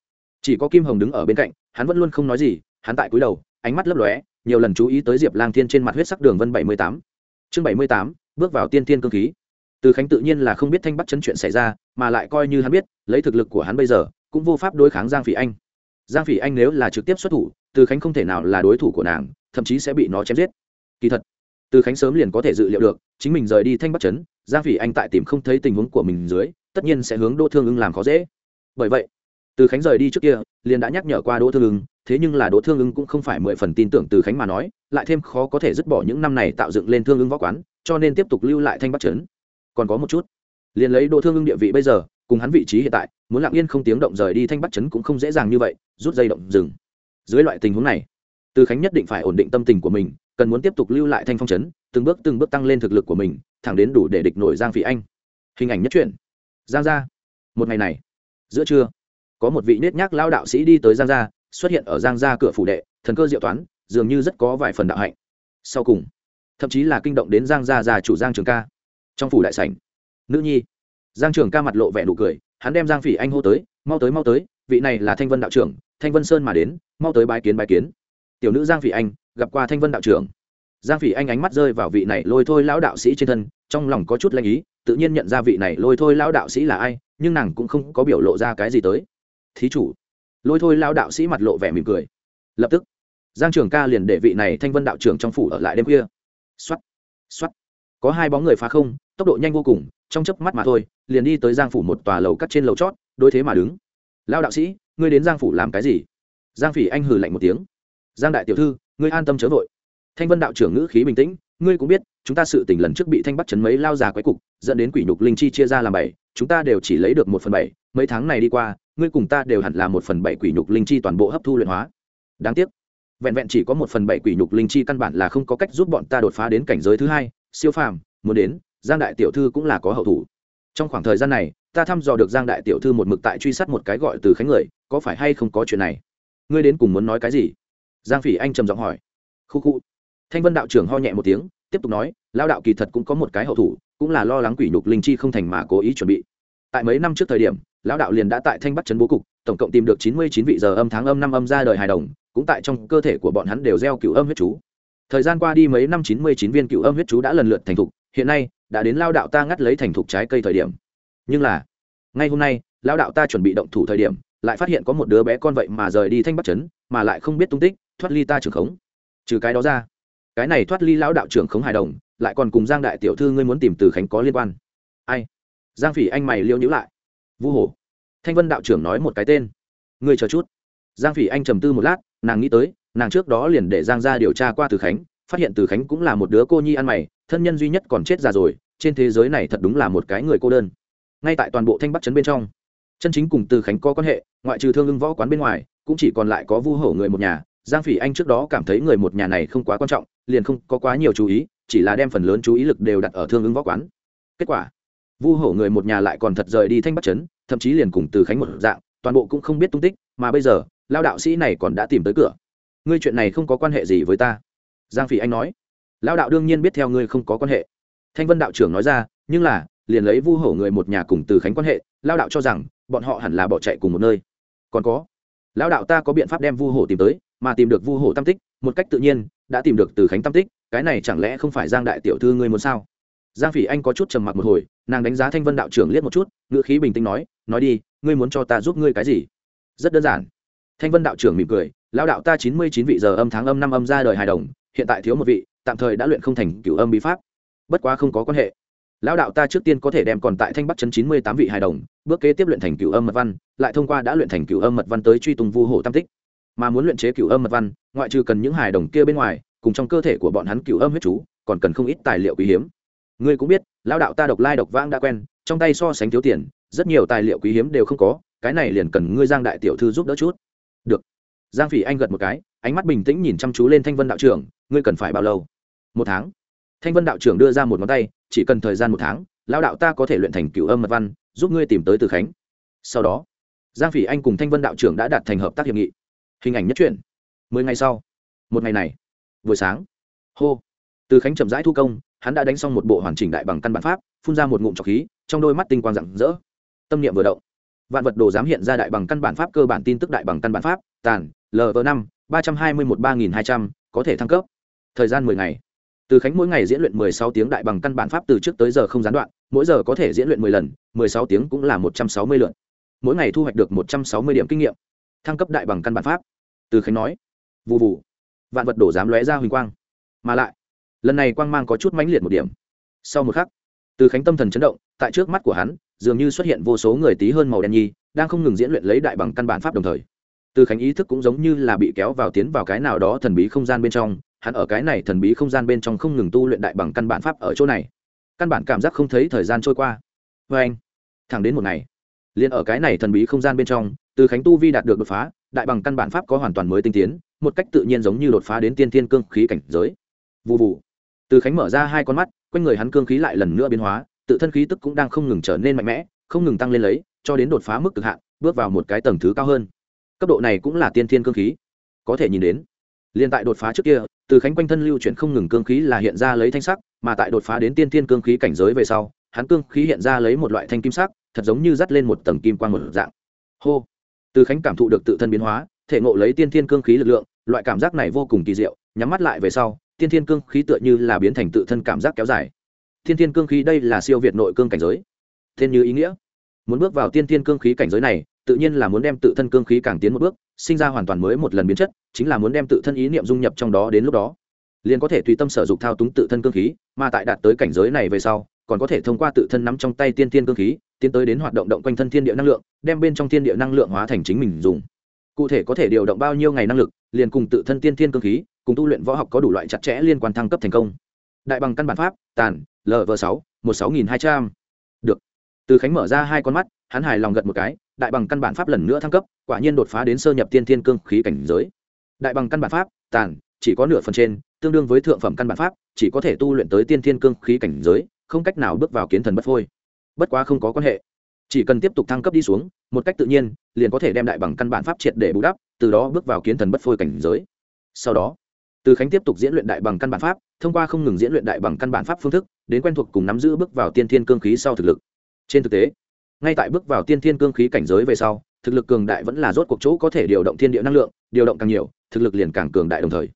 Chỉ có kim hồng đứng ở bên cạnh, hắn vẫn luôn không nói gì, hắn tại cúi đầu, ánh mắt lấp lóe, nhiều lần chú ý tới diệp lang thiên trên mặt huyết sắc đường vân bảy mươi tám. Chương bảy mươi tám, bước vào tiên tiên cơ khí từ khánh tự nhiên là không biết thanh bắt chấn chuyện xảy ra, mà lại coi như hắn biết, lấy thực lực của hắn bây giờ, cũng vô pháp đối kháng giang phỉ anh. Giang phỉ anh nếu là trực tiếp xuất thủ, từ khánh không thể nào là đối thủ của nàng, thậm chí sẽ bị nó chém giết. Kỳ thật, từ khánh sớm liền có thể dự liệu được, chính mình rời đi thanh bắt chấn giang phỉ anh tại tìm không thấy tình huống của mình dưới, tất nhiên sẽ hướng đỗ thương ưng làm khó dễ. Bởi vậy, từ khánh rời đi trước kia, liền đã nhắc nhở qua đỗ thương ưng, thế nhưng là đỗ thương ưng cũng không phải mười phần tin tưởng từ khánh mà nói, lại thêm khó có thể dứt bỏ những năm này tạo dựng lên thương ưng võ quán, cho nên tiếp tục lưu lại thanh bắc trấn còn có một chút. Liền lấy đỗ thương ưng địa vị bây giờ, cùng hắn vị trí hiện tại, muốn lặng yên không tiếng động rời đi thanh bắt chấn cũng không dễ dàng như vậy, rút dây động dừng dưới loại tình huống này, từ khánh nhất định phải ổn định tâm tình của mình, cần muốn tiếp tục lưu lại thanh phong chấn từng bước từng bước tăng lên thực lực của mình, thẳng đến đủ để địch nổi giang phỉ anh. Hình ảnh nhất truyện. Giang gia. Một ngày này, giữa trưa, có một vị nết nhác lao đạo sĩ đi tới giang gia, xuất hiện ở giang gia cửa phủ đệ, thần cơ diệu toán, dường như rất có vài phần đạo hạnh. Sau cùng, thậm chí là kinh động đến giang gia già chủ giang trường ca trong phủ đại sảnh. Nữ nhi. Giang trường ca mặt lộ vẻ nụ cười, hắn đem giang phỉ anh hô tới, mau tới mau tới, vị này là thanh vân đạo trưởng, thanh vân sơn mà đến, mau tới bái kiến bái kiến. Tiểu nữ giang phỉ anh, gặp qua thanh vân đạo trưởng. Giang phỉ anh ánh mắt rơi vào vị này lôi thôi lão đạo sĩ trên thân, trong lòng có chút lanh ý, tự nhiên nhận ra vị này lôi thôi lão đạo sĩ là ai, nhưng nàng cũng không có biểu lộ ra cái gì tới. Thí chủ. Lôi thôi lão đạo sĩ mặt lộ vẻ mỉm cười. Lập tức, giang trường ca liền để vị này thanh vân đạo trưởng trong phủ ở lại đêm khuya. X o á t x o á t có hai bóng người phá không tốc độ nhanh vô cùng, trong chớp mắt mà thôi, liền đi tới giang phủ một tòa lầu cắt trên lầu chót, đối thế mà đứng. Lao đạo sĩ, ngươi đến giang phủ làm cái gì? Giang phỉ anh hừ lạnh một tiếng. Giang đại tiểu thư, ngươi an tâm chớ vội. Thanh vân đạo trưởng ngữ khí bình tĩnh, ngươi cũng biết, chúng ta sự tỉnh lần trước bị thanh bắt chấn mấy lao già quái cục, dẫn đến quỷ nhục linh chi chia ra làm bảy, chúng ta đều chỉ lấy được một phần bảy, mấy tháng này đi qua, ngươi cùng ta đều hẳn là một phần bảy quỷ nhục linh chi toàn bộ hấp thu luyện hóa. Đáng tiếc, vẹn vẹn chỉ có một phần bảy quỷ nhục linh chi căn bản là không có cách giúp bọn ta đột phá đến cảnh giới thứ hai, siêu phàm, muốn đến giang đại tiểu thư cũng là có hậu thủ. Trong khoảng thời gian này, ta thăm dò được giang đại tiểu thư một mực tại truy sát một cái gọi từ khánh người, có phải hay không có chuyện này? Ngươi đến cùng muốn nói cái gì? Giang phỉ anh trầm giọng hỏi. Khu khu. Thanh vân đạo trưởng ho nhẹ một tiếng, tiếp tục nói lao đạo kỳ thật cũng có một cái hậu thủ, cũng là lo lắng quỷ nhục linh chi không thành mà cố ý chuẩn bị. Tại mấy năm trước thời điểm, lão đạo liền đã tại thanh bắc trấn bố cục, tổng cộng tìm được chín mươi chín vị giờ âm tháng âm năm âm ra đời hài đồng, cũng tại trong cơ thể của bọn hắn đều gieo cựu âm huyết chú. Thời gian qua đi mấy năm, chín mươi chín viên cựu âm huyết chú đã lần lượt thành thục, hiện nay đã đến lao đạo ta ngắt lấy thành thục trái cây thời điểm. Nhưng là, ngay hôm nay, lao đạo ta chuẩn bị động thủ thời điểm, lại phát hiện có một đứa bé con vậy mà rời đi thanh bắc trấn, mà lại không biết tung tích, thoát ly ta trưởng khống. Trừ cái đó ra, cái này thoát ly lão đạo trưởng khống hài đồng, lại còn cùng giang đại tiểu thư ngươi muốn tìm từ khánh có liên quan. Ai? Giang phỉ anh mày liêu nhữ lại. Vu hồ. Thanh vân đạo trưởng nói một cái tên. Ngươi chờ chút. Giang phỉ anh trầm tư một lát, nàng nghĩ tới, nàng trước đó liền để giang ra điều tra qua từ khánh, phát hiện từ khánh cũng là một đứa cô nhi ăn mày thân nhân duy nhất còn chết già rồi, trên thế giới này thật đúng là một cái người cô đơn. Ngay tại toàn bộ thanh bắc trấn bên trong, chân chính cùng từ khánh có quan hệ, ngoại trừ thương ưng võ quán bên ngoài, cũng chỉ còn lại có vu hổ người một nhà. Giang phỉ anh trước đó cảm thấy người một nhà này không quá quan trọng, liền không có quá nhiều chú ý, chỉ là đem phần lớn chú ý lực đều đặt ở thương ưng võ quán. Kết quả, vu hổ người một nhà lại còn thật rời đi thanh bắc trấn, thậm chí liền cùng từ khánh một dạng, toàn bộ cũng không biết tung tích, mà bây giờ, lao đạo sĩ này còn đã tìm tới cửa. Ngươi chuyện này không có quan hệ gì với ta. Giang phỉ anh nói lao đạo đương nhiên biết theo ngươi không có quan hệ. Thanh vân đạo trưởng nói ra, nhưng là, liền lấy vu hổ người một nhà cùng từ khánh quan hệ lao đạo cho rằng, bọn họ hẳn là bỏ chạy cùng một nơi. Còn có lao đạo ta có biện pháp đem vu hổ tìm tới, mà tìm được vu hổ tam tích, một cách tự nhiên, đã tìm được từ khánh tam tích, cái này chẳng lẽ không phải giang đại tiểu thư ngươi muốn sao? Giang phỉ anh có chút trầm mặc một hồi, nàng đánh giá thanh vân đạo trưởng liếc một chút, ngữ khí bình tĩnh nói nói đi, ngươi muốn cho ta giúp ngươi cái gì? Rất đơn giản. Thanh vân đạo trưởng mỉm cười lao đạo ta chín mươi chín vị giờ âm tháng âm năm âm ra đời hài đồng, hiện tại thiếu một vị tạm thời đã luyện không thành cửu âm bí pháp. Bất quá không có quan hệ. Lão đạo ta trước tiên có thể đem còn tại thanh bắc chấn chín mươi tám vị hài đồng, bước kế tiếp luyện thành cửu âm mật văn, lại thông qua đã luyện thành cửu âm mật văn tới truy tung vu hồ tam tích. Mà muốn luyện chế cửu âm mật văn, ngoại trừ cần những hài đồng kia bên ngoài, cùng trong cơ thể của bọn hắn cửu âm huyết chú, còn cần không ít tài liệu quý hiếm. Ngươi cũng biết, lão đạo ta độc lai độc vãng đã quen, trong tay so sánh thiếu tiền, rất nhiều tài liệu quý hiếm đều không có, cái này liền cần ngươi giang đại tiểu thư giúp đỡ chút. Được. Giang phỉ anh gật một cái, ánh mắt bình tĩnh nhìn chăm chú lên thanh vân đạo trưởng ngươi cần phải bao lâu? Một tháng. Thanh vân đạo trưởng đưa ra một ngón tay, chỉ cần thời gian một tháng lao đạo ta có thể luyện thành cựu âm mật văn, giúp ngươi tìm tới từ khánh. Sau đó, giang phỉ anh cùng thanh vân đạo trưởng đã đạt thành hợp tác hiệp nghị. Hình ảnh nhất truyện. Mười ngày sau. Một ngày này, buổi sáng. Hô. Từ khánh chậm rãi thu công, hắn đã đánh xong một bộ hoàn chỉnh đại bằng căn bản pháp, phun ra một ngụm trọc khí, trong đôi mắt tinh quang rạng rỡ. Tâm niệm vừa động. Vạn vật đồ dám hiện ra đại bằng căn bản pháp cơ bản tin tức đại bằng căn bản pháp, tàn lv năm, ba trăm hai mươi một ba nghìn hai trăm, có thể thăng cấp thời gian mười ngày. Từ khánh mỗi ngày diễn luyện mười sáu tiếng đại bằng căn bản pháp từ trước tới giờ không gián đoạn, mỗi giờ có thể diễn luyện mười lần, mười sáu tiếng cũng là một trăm sáu mươi lượt. Mỗi ngày thu hoạch được một trăm sáu mươi điểm kinh nghiệm. Thăng cấp đại bằng căn bản pháp. Từ khánh nói. Vụ vụ vạn vật đổ dám lóe ra huỳnh quang. Mà lại, lần này quang mang có chút mãnh liệt một điểm. Sau một khắc, từ khánh tâm thần chấn động, tại trước mắt của hắn, dường như xuất hiện vô số người tí hơn màu đen nhi, đang không ngừng diễn luyện lấy đại bằng căn bản pháp đồng thời. Từ khánh ý thức cũng giống như là bị kéo vào tiến vào cái nào đó thần bí không gian bên trong hắn ở cái này thần bí không gian bên trong không ngừng tu luyện đại bằng căn bản pháp ở chỗ này. Căn bản cảm giác không thấy thời gian trôi qua. Vê anh. Thẳng đến một ngày, liền ở cái này thần bí không gian bên trong, từ khánh tu vi đạt được đột phá, đại bằng căn bản pháp có hoàn toàn mới tinh tiến, một cách tự nhiên giống như đột phá đến tiên thiên cương khí cảnh giới. Vụ vụ từ khánh mở ra hai con mắt, quanh người hắn cương khí lại lần nữa biến hóa, tự thân khí tức cũng đang không ngừng trở nên mạnh mẽ, không ngừng tăng lên lấy, cho đến đột phá mức cực hạn, bước vào một cái tầng thứ cao hơn. Cấp độ này cũng là tiên thiên cương khí. Có thể nhìn đến liên tại đột phá trước kia, từ khánh quanh thân lưu chuyển không ngừng cương khí là hiện ra lấy thanh sắc, mà tại đột phá đến tiên thiên cương khí cảnh giới về sau, hắn cương khí hiện ra lấy một loại thanh kim sắc, thật giống như dắt lên một tầng kim quang một dạng. Hô! Từ khánh cảm thụ được tự thân biến hóa, thể ngộ lấy tiên thiên cương khí lực lượng, loại cảm giác này vô cùng kỳ diệu, nhắm mắt lại về sau, tiên thiên cương khí tựa như là biến thành tự thân cảm giác kéo dài. Tiên thiên cương khí đây là siêu việt nội cương cảnh giới. Tên như ý nghĩa. Muốn bước vào tiên thiên cương khí cảnh giới này tự nhiên là muốn đem tự thân cương khí càng tiến một bước, sinh ra hoàn toàn mới một lần biến chất, chính là muốn đem tự thân ý niệm dung nhập trong đó đến lúc đó. Liền có thể tùy tâm sở dục thao túng tự thân cương khí, mà tại đạt tới cảnh giới này về sau, còn có thể thông qua tự thân nắm trong tay tiên thiên cương khí, tiến tới đến hoạt động động quanh thân thiên địa năng lượng, đem bên trong thiên địa năng lượng hóa thành chính mình dùng. Cụ thể có thể điều động bao nhiêu ngày năng lực, liền cùng tự thân tiên thiên cương khí, cùng tu luyện võ học có đủ loại chặt chẽ liên quan thăng cấp thành công. Đại bằng căn bản pháp, tàn lv sáu, một sáu nghìn hai trăm. Được. Từ khánh mở ra hai con mắt, hắn hài lòng gật một cái đại bằng căn bản pháp lần nữa thăng cấp, quả nhiên đột phá đến sơ nhập tiên thiên cương khí cảnh giới. Đại bằng căn bản pháp, tàn, chỉ có nửa phần trên, tương đương với thượng phẩm căn bản pháp, chỉ có thể tu luyện tới tiên thiên cương khí cảnh giới, không cách nào bước vào kiến thần bất phôi. Bất quá không có quan hệ. Chỉ cần tiếp tục thăng cấp đi xuống, một cách tự nhiên, liền có thể đem đại bằng căn bản pháp triệt để bù đắp, từ đó bước vào kiến thần bất phôi cảnh giới. Sau đó, từ khánh tiếp tục diễn luyện đại bằng căn bản pháp, thông qua không ngừng diễn luyện đại bằng căn bản pháp phương thức, đến quen thuộc cùng nắm giữ bước vào tiên thiên cương khí sau thực lực. Trên thực tế ngay tại bước vào tiên thiên cương khí cảnh giới về sau, thực lực cường đại vẫn là rốt cuộc chỗ có thể điều động thiên địa năng lượng, điều động càng nhiều, thực lực liền càng cường đại đồng thời.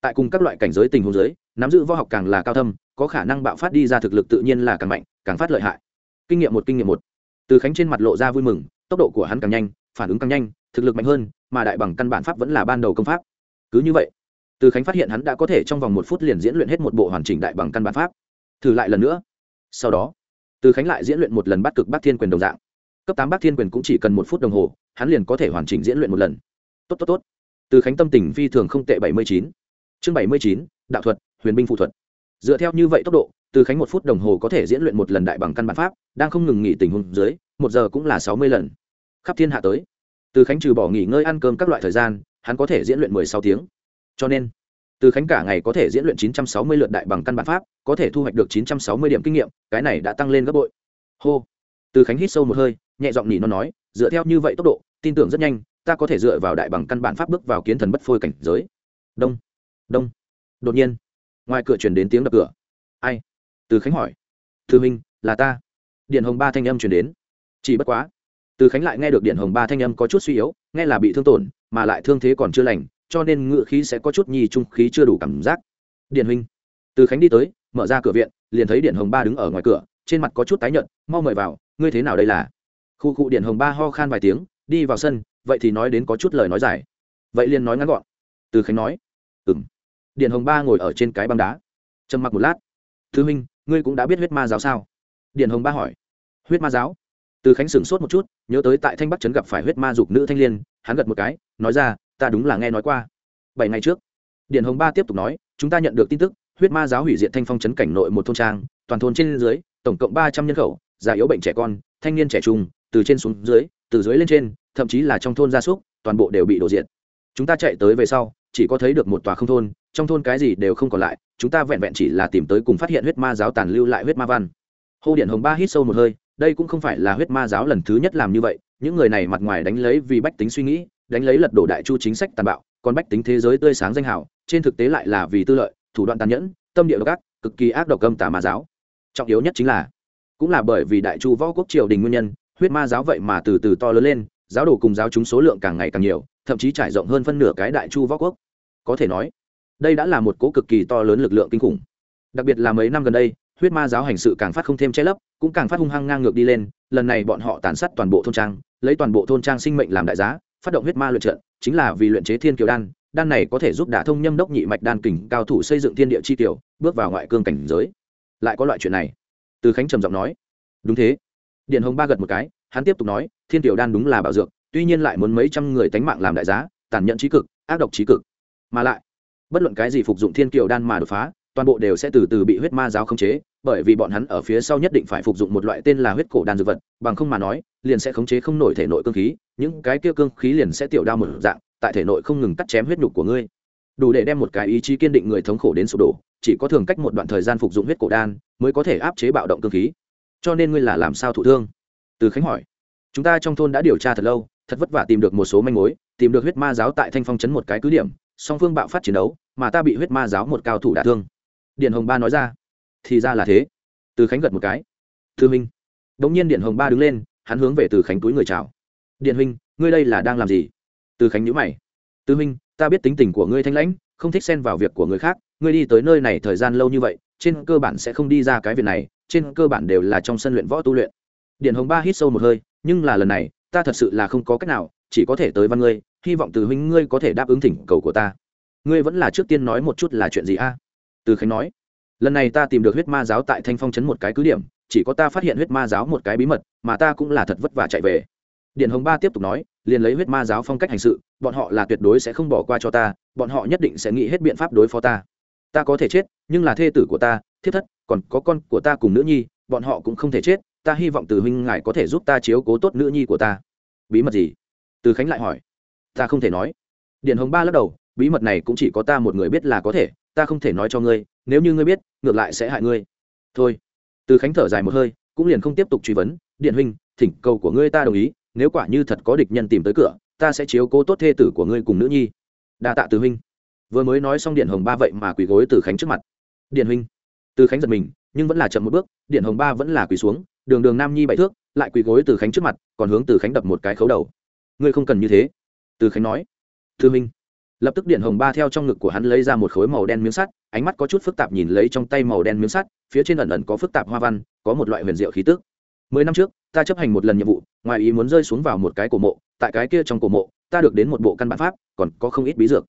Tại cùng các loại cảnh giới tình huống giới nắm giữ võ học càng là cao thâm, có khả năng bạo phát đi ra thực lực tự nhiên là càng mạnh, càng phát lợi hại. Kinh nghiệm một, kinh nghiệm một. Từ khánh trên mặt lộ ra vui mừng, tốc độ của hắn càng nhanh, phản ứng càng nhanh, thực lực mạnh hơn, mà đại bằng căn bản pháp vẫn là ban đầu công pháp. Cứ như vậy, từ khánh phát hiện hắn đã có thể trong vòng một phút liền diễn luyện hết một bộ hoàn chỉnh đại bằng căn bản pháp. Thử lại lần nữa. Sau đó từ khánh lại diễn luyện một lần bắt cực bát thiên quyền đồng dạng. Cấp tám bát thiên quyền cũng chỉ cần một phút đồng hồ, hắn liền có thể hoàn chỉnh diễn luyện một lần. Tốt tốt tốt. Từ khánh tâm tình phi thường không tệ bảy mươi chín. Chương bảy mươi chín, đạo thuật, huyền binh phụ thuật. Dựa theo như vậy tốc độ, từ khánh một phút đồng hồ có thể diễn luyện một lần đại bằng căn bản pháp, đang không ngừng nghỉ tình huống dưới, một giờ cũng là sáu mươi lần. Khắp thiên hạ tới, từ khánh trừ bỏ nghỉ ngơi ăn cơm các loại thời gian, hắn có thể diễn luyện mười sáu tiếng. Cho nên từ khánh cả ngày có thể diễn luyện 960 lượt đại bằng căn bản pháp, có thể thu hoạch được 960 điểm kinh nghiệm, cái này đã tăng lên gấp bội. Hô. Từ khánh hít sâu một hơi, nhẹ giọng nỉ nó nói, dựa theo như vậy tốc độ, tin tưởng rất nhanh, ta có thể dựa vào đại bằng căn bản pháp bước vào kiến thần bất phôi cảnh giới. Đông. Đông. Đột nhiên, ngoài cửa truyền đến tiếng đập cửa. Ai? Từ khánh hỏi. Thư minh, là ta. Điện hồng ba thanh âm chuyển đến. Chỉ bất quá, từ khánh lại nghe được điện hồng ba thanh âm có chút suy yếu, nghe là bị thương tổn, mà lại thương thế còn chưa lành cho nên ngựa khí sẽ có chút nhi trung khí chưa đủ cảm giác. Điện huynh. Từ khánh đi tới mở ra cửa viện liền thấy điện hồng ba đứng ở ngoài cửa trên mặt có chút tái nhợt mau mời vào ngươi thế nào đây là? Khu cụ điện hồng ba ho khan vài tiếng đi vào sân vậy thì nói đến có chút lời nói dài. Vậy liền nói ngắn gọn. Từ khánh nói. Ừ m điện hồng ba ngồi ở trên cái băng đá. Trầm mặc một lát. Thứ huynh, ngươi cũng đã biết huyết ma giáo sao? Điện hồng ba hỏi. Huyết ma giáo? Từ khánh sửng sốt một chút nhớ tới tại thanh bắc trấn gặp phải huyết ma dục nữ thanh l i ê n hắn gật một cái nói ra ta đúng là nghe nói qua. Bảy ngày trước điện hồng ba tiếp tục nói, chúng ta nhận được tin tức, huyết ma giáo hủy diệt thanh phong trấn cảnh nội một thôn trang, toàn thôn trên dưới, tổng cộng ba trăm nhân khẩu, già yếu bệnh trẻ con, thanh niên trẻ trung, từ trên xuống dưới, từ dưới lên trên, thậm chí là trong thôn gia súc, toàn bộ đều bị đổ diện chúng ta chạy tới về sau, chỉ có thấy được một tòa không thôn, trong thôn cái gì đều không còn lại, chúng ta vẹn vẹn chỉ là tìm tới cùng phát hiện huyết ma giáo tàn lưu lại huyết ma văn. Hô điện hồng ba hít sâu một hơi, đây cũng không phải là huyết ma giáo lần thứ nhất làm như vậy, những người này mặt ngoài đánh lấy vì bách tính suy nghĩ đánh lấy lật đổ đại chu chính sách tàn bạo còn bách tính thế giới tươi sáng danh hào, trên thực tế lại là vì tư lợi thủ đoạn tàn nhẫn tâm địa độc ác cực kỳ ác độc âm tà ma giáo. Trọng yếu nhất chính là cũng là bởi vì đại chu võ quốc triều đình nguyên nhân huyết ma giáo vậy mà từ từ to lớn lên giáo đồ cùng giáo chúng số lượng càng ngày càng nhiều thậm chí trải rộng hơn phân nửa cái đại chu võ quốc. Có thể nói đây đã là một cố cực kỳ to lớn lực lượng kinh khủng. Đặc biệt là mấy năm gần đây huyết ma giáo hành sự càng phát không thêm che lấp cũng càng phát hung hăng ngang ngược đi lên lần này bọn họ tàn sát toàn bộ thôn trang lấy toàn bộ thôn trang sinh mệnh làm đại giá phát động huyết ma luyện trận, chính là vì luyện chế thiên kiều đan đan này có thể giúp đả thông nhâm đốc nhị mạch đan kình, cao thủ xây dựng thiên địa chi tiểu bước vào ngoại cương cảnh giới. Lại có loại chuyện này. Từ khánh trầm giọng nói. Đúng thế. Điện hồng ba gật một cái, hắn tiếp tục nói, thiên tiểu đan đúng là bảo dược, tuy nhiên lại muốn mấy trăm người tánh mạng làm đại giá, tàn nhẫn trí cực, ác độc trí cực. Mà lại, bất luận cái gì phục dụng thiên kiều đan mà đột phá toàn bộ đều sẽ từ từ bị huyết ma giáo khống chế, bởi vì bọn hắn ở phía sau nhất định phải phục dụng một loại tên là huyết cổ đan dược vật, bằng không mà nói, liền sẽ khống chế không nổi thể nội cương khí, những cái kia cương khí liền sẽ tiểu đao một dạng, tại thể nội không ngừng cắt chém huyết nhục của ngươi. Đủ để đem một cái ý chí kiên định người thống khổ đến sụp đổ, chỉ có thường cách một đoạn thời gian phục dụng huyết cổ đan mới có thể áp chế bạo động cương khí. Cho nên ngươi là làm sao thụ thương? Từ khánh hỏi. Chúng ta trong thôn đã điều tra thật lâu, thật vất vả tìm được một số manh mối, tìm được huyết ma giáo tại thanh phong trấn một cái cứ điểm, song phương bạo phát chiến đấu, mà ta bị huyết ma giáo một cao thủ đả thương điện hồng ba nói ra. Thì ra là thế. Từ khánh gật một cái. Thư minh. Đ ỗ n g nhiên điện hồng ba đứng lên, hắn hướng về từ khánh túi người chào. Điện huynh, ngươi đây là đang làm gì? Từ khánh nhữ mày. Tư minh ta biết tính tình của ngươi thanh lãnh, không thích xen vào việc của người khác. Ngươi đi tới nơi này thời gian lâu như vậy, trên cơ bản sẽ không đi ra cái việc này, trên cơ bản đều là trong sân luyện võ tu luyện. Điện hồng ba hít sâu một hơi, nhưng là lần này, ta thật sự là không có cách nào, chỉ có thể tới văn ngươi, hy vọng từ huynh ngươi có thể đáp ứng thỉnh cầu của ta. Ngươi vẫn là trước tiên nói một chút là chuyện gì a? Từ khánh nói, lần này ta tìm được huyết ma giáo tại thanh phong trấn một cái cứ điểm, chỉ có ta phát hiện huyết ma giáo một cái bí mật, mà ta cũng là thật vất vả chạy về. Điện hồng ba tiếp tục nói, liền lấy huyết ma giáo phong cách hành sự, bọn họ là tuyệt đối sẽ không bỏ qua cho ta, bọn họ nhất định sẽ nghĩ hết biện pháp đối phó ta. Ta có thể chết, nhưng là thê tử của ta, thiết thất, còn có con của ta cùng nữ nhi, bọn họ cũng không thể chết, ta hy vọng từ huynh ngài có thể giúp ta chiếu cố tốt nữ nhi của ta. Bí mật gì? Từ khánh lại hỏi. Ta không thể nói. Điện hồng ba lắc đầu, bí mật này cũng chỉ có ta một người biết là có thể ta không thể nói cho ngươi, nếu như ngươi biết, ngược lại sẽ hại ngươi. Thôi. Từ khánh thở dài một hơi, cũng liền không tiếp tục truy vấn, điện huynh, thỉnh cầu của ngươi ta đồng ý, nếu quả như thật có địch nhân tìm tới cửa, ta sẽ chiếu cố tốt thê tử của ngươi cùng nữ nhi. Đa tạ từ huynh. Vừa mới nói xong điện hồng ba vậy mà quỳ gối từ khánh trước mặt. Điện huynh. Từ khánh giật mình, nhưng vẫn là chậm một bước, điện hồng ba vẫn là quỳ xuống, đường đường nam nhi bảy thước, lại quỳ gối từ khánh trước mặt, còn hướng từ khánh đập một cái khấu đầu. Ngươi không cần như thế. Từ khánh nói. Thư minh lập tức điện hồng ba theo trong ngực của hắn lấy ra một khối màu đen miếng sắt, ánh mắt có chút phức tạp nhìn lấy trong tay màu đen miếng sắt, phía trên ẩn ẩn có phức tạp hoa văn, có một loại huyền diệu khí tức. Mười năm trước, ta chấp hành một lần nhiệm vụ, ngoài ý muốn rơi xuống vào một cái cổ mộ, tại cái kia trong cổ mộ, ta được đến một bộ căn bản pháp, còn có không ít bí dược.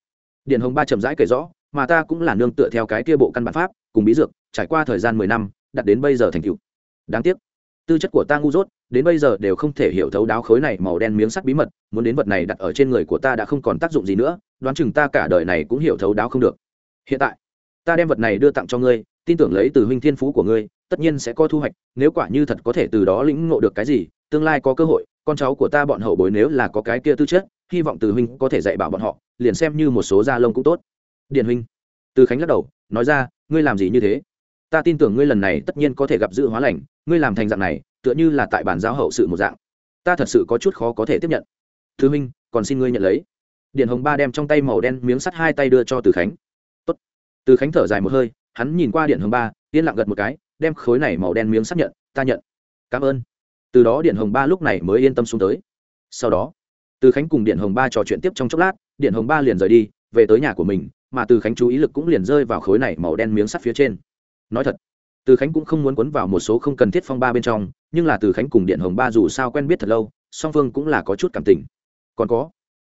Điện hồng ba chậm rãi kể rõ, mà ta cũng là nương tựa theo cái kia bộ căn bản pháp, cùng bí dược, trải qua thời gian mười năm đặt đến bây giờ thành cựu đáng tiếc tư chất của ta ngu dốt, đến bây giờ đều không thể hiểu thấu đáo khối này màu đen miếng sắt bí mật, muốn đến vật này đặt ở trên người của ta đã không còn tác dụng gì nữa, đoán chừng ta cả đời này cũng hiểu thấu đáo không được. Hiện tại, ta đem vật này đưa tặng cho ngươi, tin tưởng lấy từ huynh thiên phú của ngươi, tất nhiên sẽ có thu hoạch, nếu quả như thật có thể từ đó lĩnh ngộ được cái gì, tương lai có cơ hội, con cháu của ta bọn hậu bối nếu là có cái kia tư chất, hy vọng từ huynh có thể dạy bảo bọn họ, liền xem như một số gia lông cũng tốt. Điền huynh, từ khánh lắc đầu, nói ra, ngươi làm gì như thế? Ta tin tưởng ngươi lần này tất nhiên có thể gặp dự hóa lành ngươi làm thành dạng này, tựa như là tại bản giáo hậu sự một dạng. Ta thật sự có chút khó có thể tiếp nhận. Thứ minh còn xin ngươi nhận lấy. Điện hồng ba đem trong tay màu đen miếng sắt hai tay đưa cho từ khánh. Tốt. từ khánh thở dài một hơi, hắn nhìn qua điện hồng ba, yên lặng gật một cái, đem khối này màu đen miếng sắt nhận, ta nhận. Cảm ơn. Từ đó điện hồng ba lúc này mới yên tâm xuống tới. Sau đó, từ khánh cùng điện hồng ba trò chuyện tiếp trong chốc lát, điện hồng ba liền rời đi, về tới nhà của mình, mà từ khánh chú ý lực cũng liền rơi vào khối này màu đen miếng sắt phía trên. Nói thật từ khánh cũng không muốn quấn vào một số không cần thiết phong ba bên trong, nhưng là từ khánh cùng điện hồng ba dù sao quen biết thật lâu, song phương cũng là có chút cảm tình. Còn có,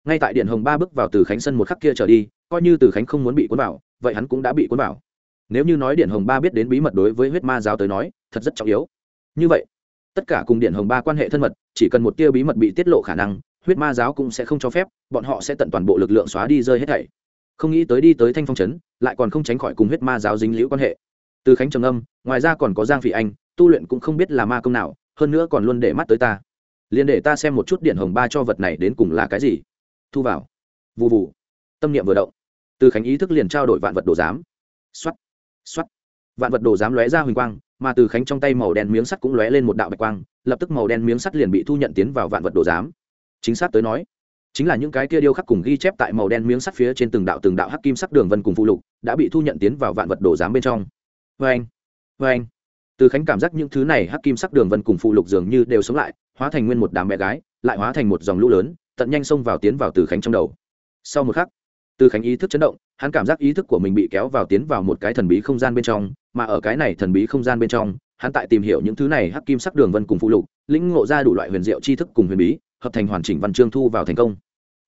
ngay tại điện hồng ba bước vào từ khánh sân một khắc kia trở đi, coi như từ khánh không muốn bị cuốn vào, vậy hắn cũng đã bị cuốn vào. Nếu như nói điện hồng ba biết đến bí mật đối với huyết ma giáo tới nói, thật rất trọng yếu. Như vậy, tất cả cùng điện hồng ba quan hệ thân mật, chỉ cần một tia bí mật bị tiết lộ khả năng, huyết ma giáo cũng sẽ không cho phép, bọn họ sẽ tận toàn bộ lực lượng xóa đi rơi hết thảy. Không nghĩ tới đi tới thanh phong trấn, lại còn không tránh khỏi cùng huyết ma giáo dính liễu quan hệ từ khánh trầm âm ngoài ra còn có giang phỉ anh, tu luyện cũng không biết là ma công nào, hơn nữa còn luôn để mắt tới ta. Liền để ta xem một chút điện hồng ba cho vật này đến cùng là cái gì. Thu vào. Vụ vụ tâm niệm vừa động. Từ khánh ý thức liền trao đổi vạn vật đồ giám. X o á t x o á t vạn vật đồ giám lóe ra huỳnh quang, mà từ khánh trong tay màu đen miếng sắt cũng lóe lên một đạo bạch quang, lập tức màu đen miếng sắt liền bị thu nhận tiến vào vạn vật đồ giám. Chính xác tới nói, chính là những cái kia điêu khắc cùng ghi chép tại màu đen miếng sắt phía trên từng đạo từng đạo hắc kim sắc đường vân cùng phụ lục, đã bị thu nhận tiến vào vạn vật đồ giám bên trong vê anh vê anh. Từ khánh cảm giác những thứ này hắc kim sắc đường vân cùng phụ lục dường như đều sống lại, hóa thành nguyên một đám bé gái, lại hóa thành một dòng lũ lớn, tận nhanh xông vào tiến vào từ khánh trong đầu. Sau một khắc, từ khánh ý thức chấn động, hắn cảm giác ý thức của mình bị kéo vào tiến vào một cái thần bí không gian bên trong, mà ở cái này thần bí không gian bên trong, hắn tại tìm hiểu những thứ này hắc kim sắc đường vân cùng phụ lục, lĩnh ngộ ra đủ loại huyền diệu tri thức cùng huyền bí, hợp thành hoàn chỉnh văn chương thu vào thành công.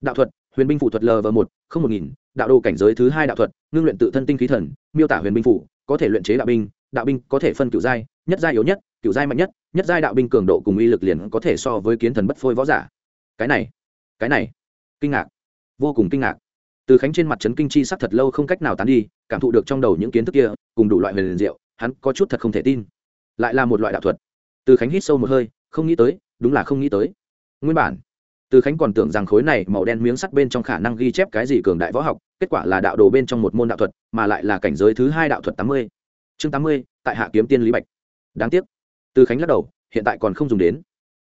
Đạo thuật, huyền binh phụ thuật lv một, không một nghìn, đạo đồ cảnh giới thứ hai đạo thuật, ngưng luyện tự thân tinh khí thần, miêu tả huyền binh phụ có thể luyện chế đạo binh đạo binh có thể phân cựu giai, nhất giai yếu nhất cựu giai mạnh nhất nhất giai đạo binh cường độ cùng uy lực liền có thể so với kiến thần bất phôi võ giả. Cái này cái này, kinh ngạc, vô cùng kinh ngạc. Từ khánh trên mặt trấn kinh chi sắc thật lâu không cách nào tán đi, cảm thụ được trong đầu những kiến thức kia, cùng đủ loại huyền liền diệu, hắn có chút thật không thể tin. Lại là một loại đạo thuật. Từ khánh hít sâu một hơi, không nghĩ tới, đúng là không nghĩ tới. Nguyên bản từ khánh còn tưởng rằng khối này màu đen miếng sắt bên trong khả năng ghi chép cái gì cường đại võ học, kết quả là đạo đồ bên trong một môn đạo thuật, mà lại là cảnh giới thứ hai đạo thuật tám mươi. Chương tám mươi, tại hạ kiếm tiên lý bạch. Đáng tiếc. Từ khánh lắc đầu, hiện tại còn không dùng đến.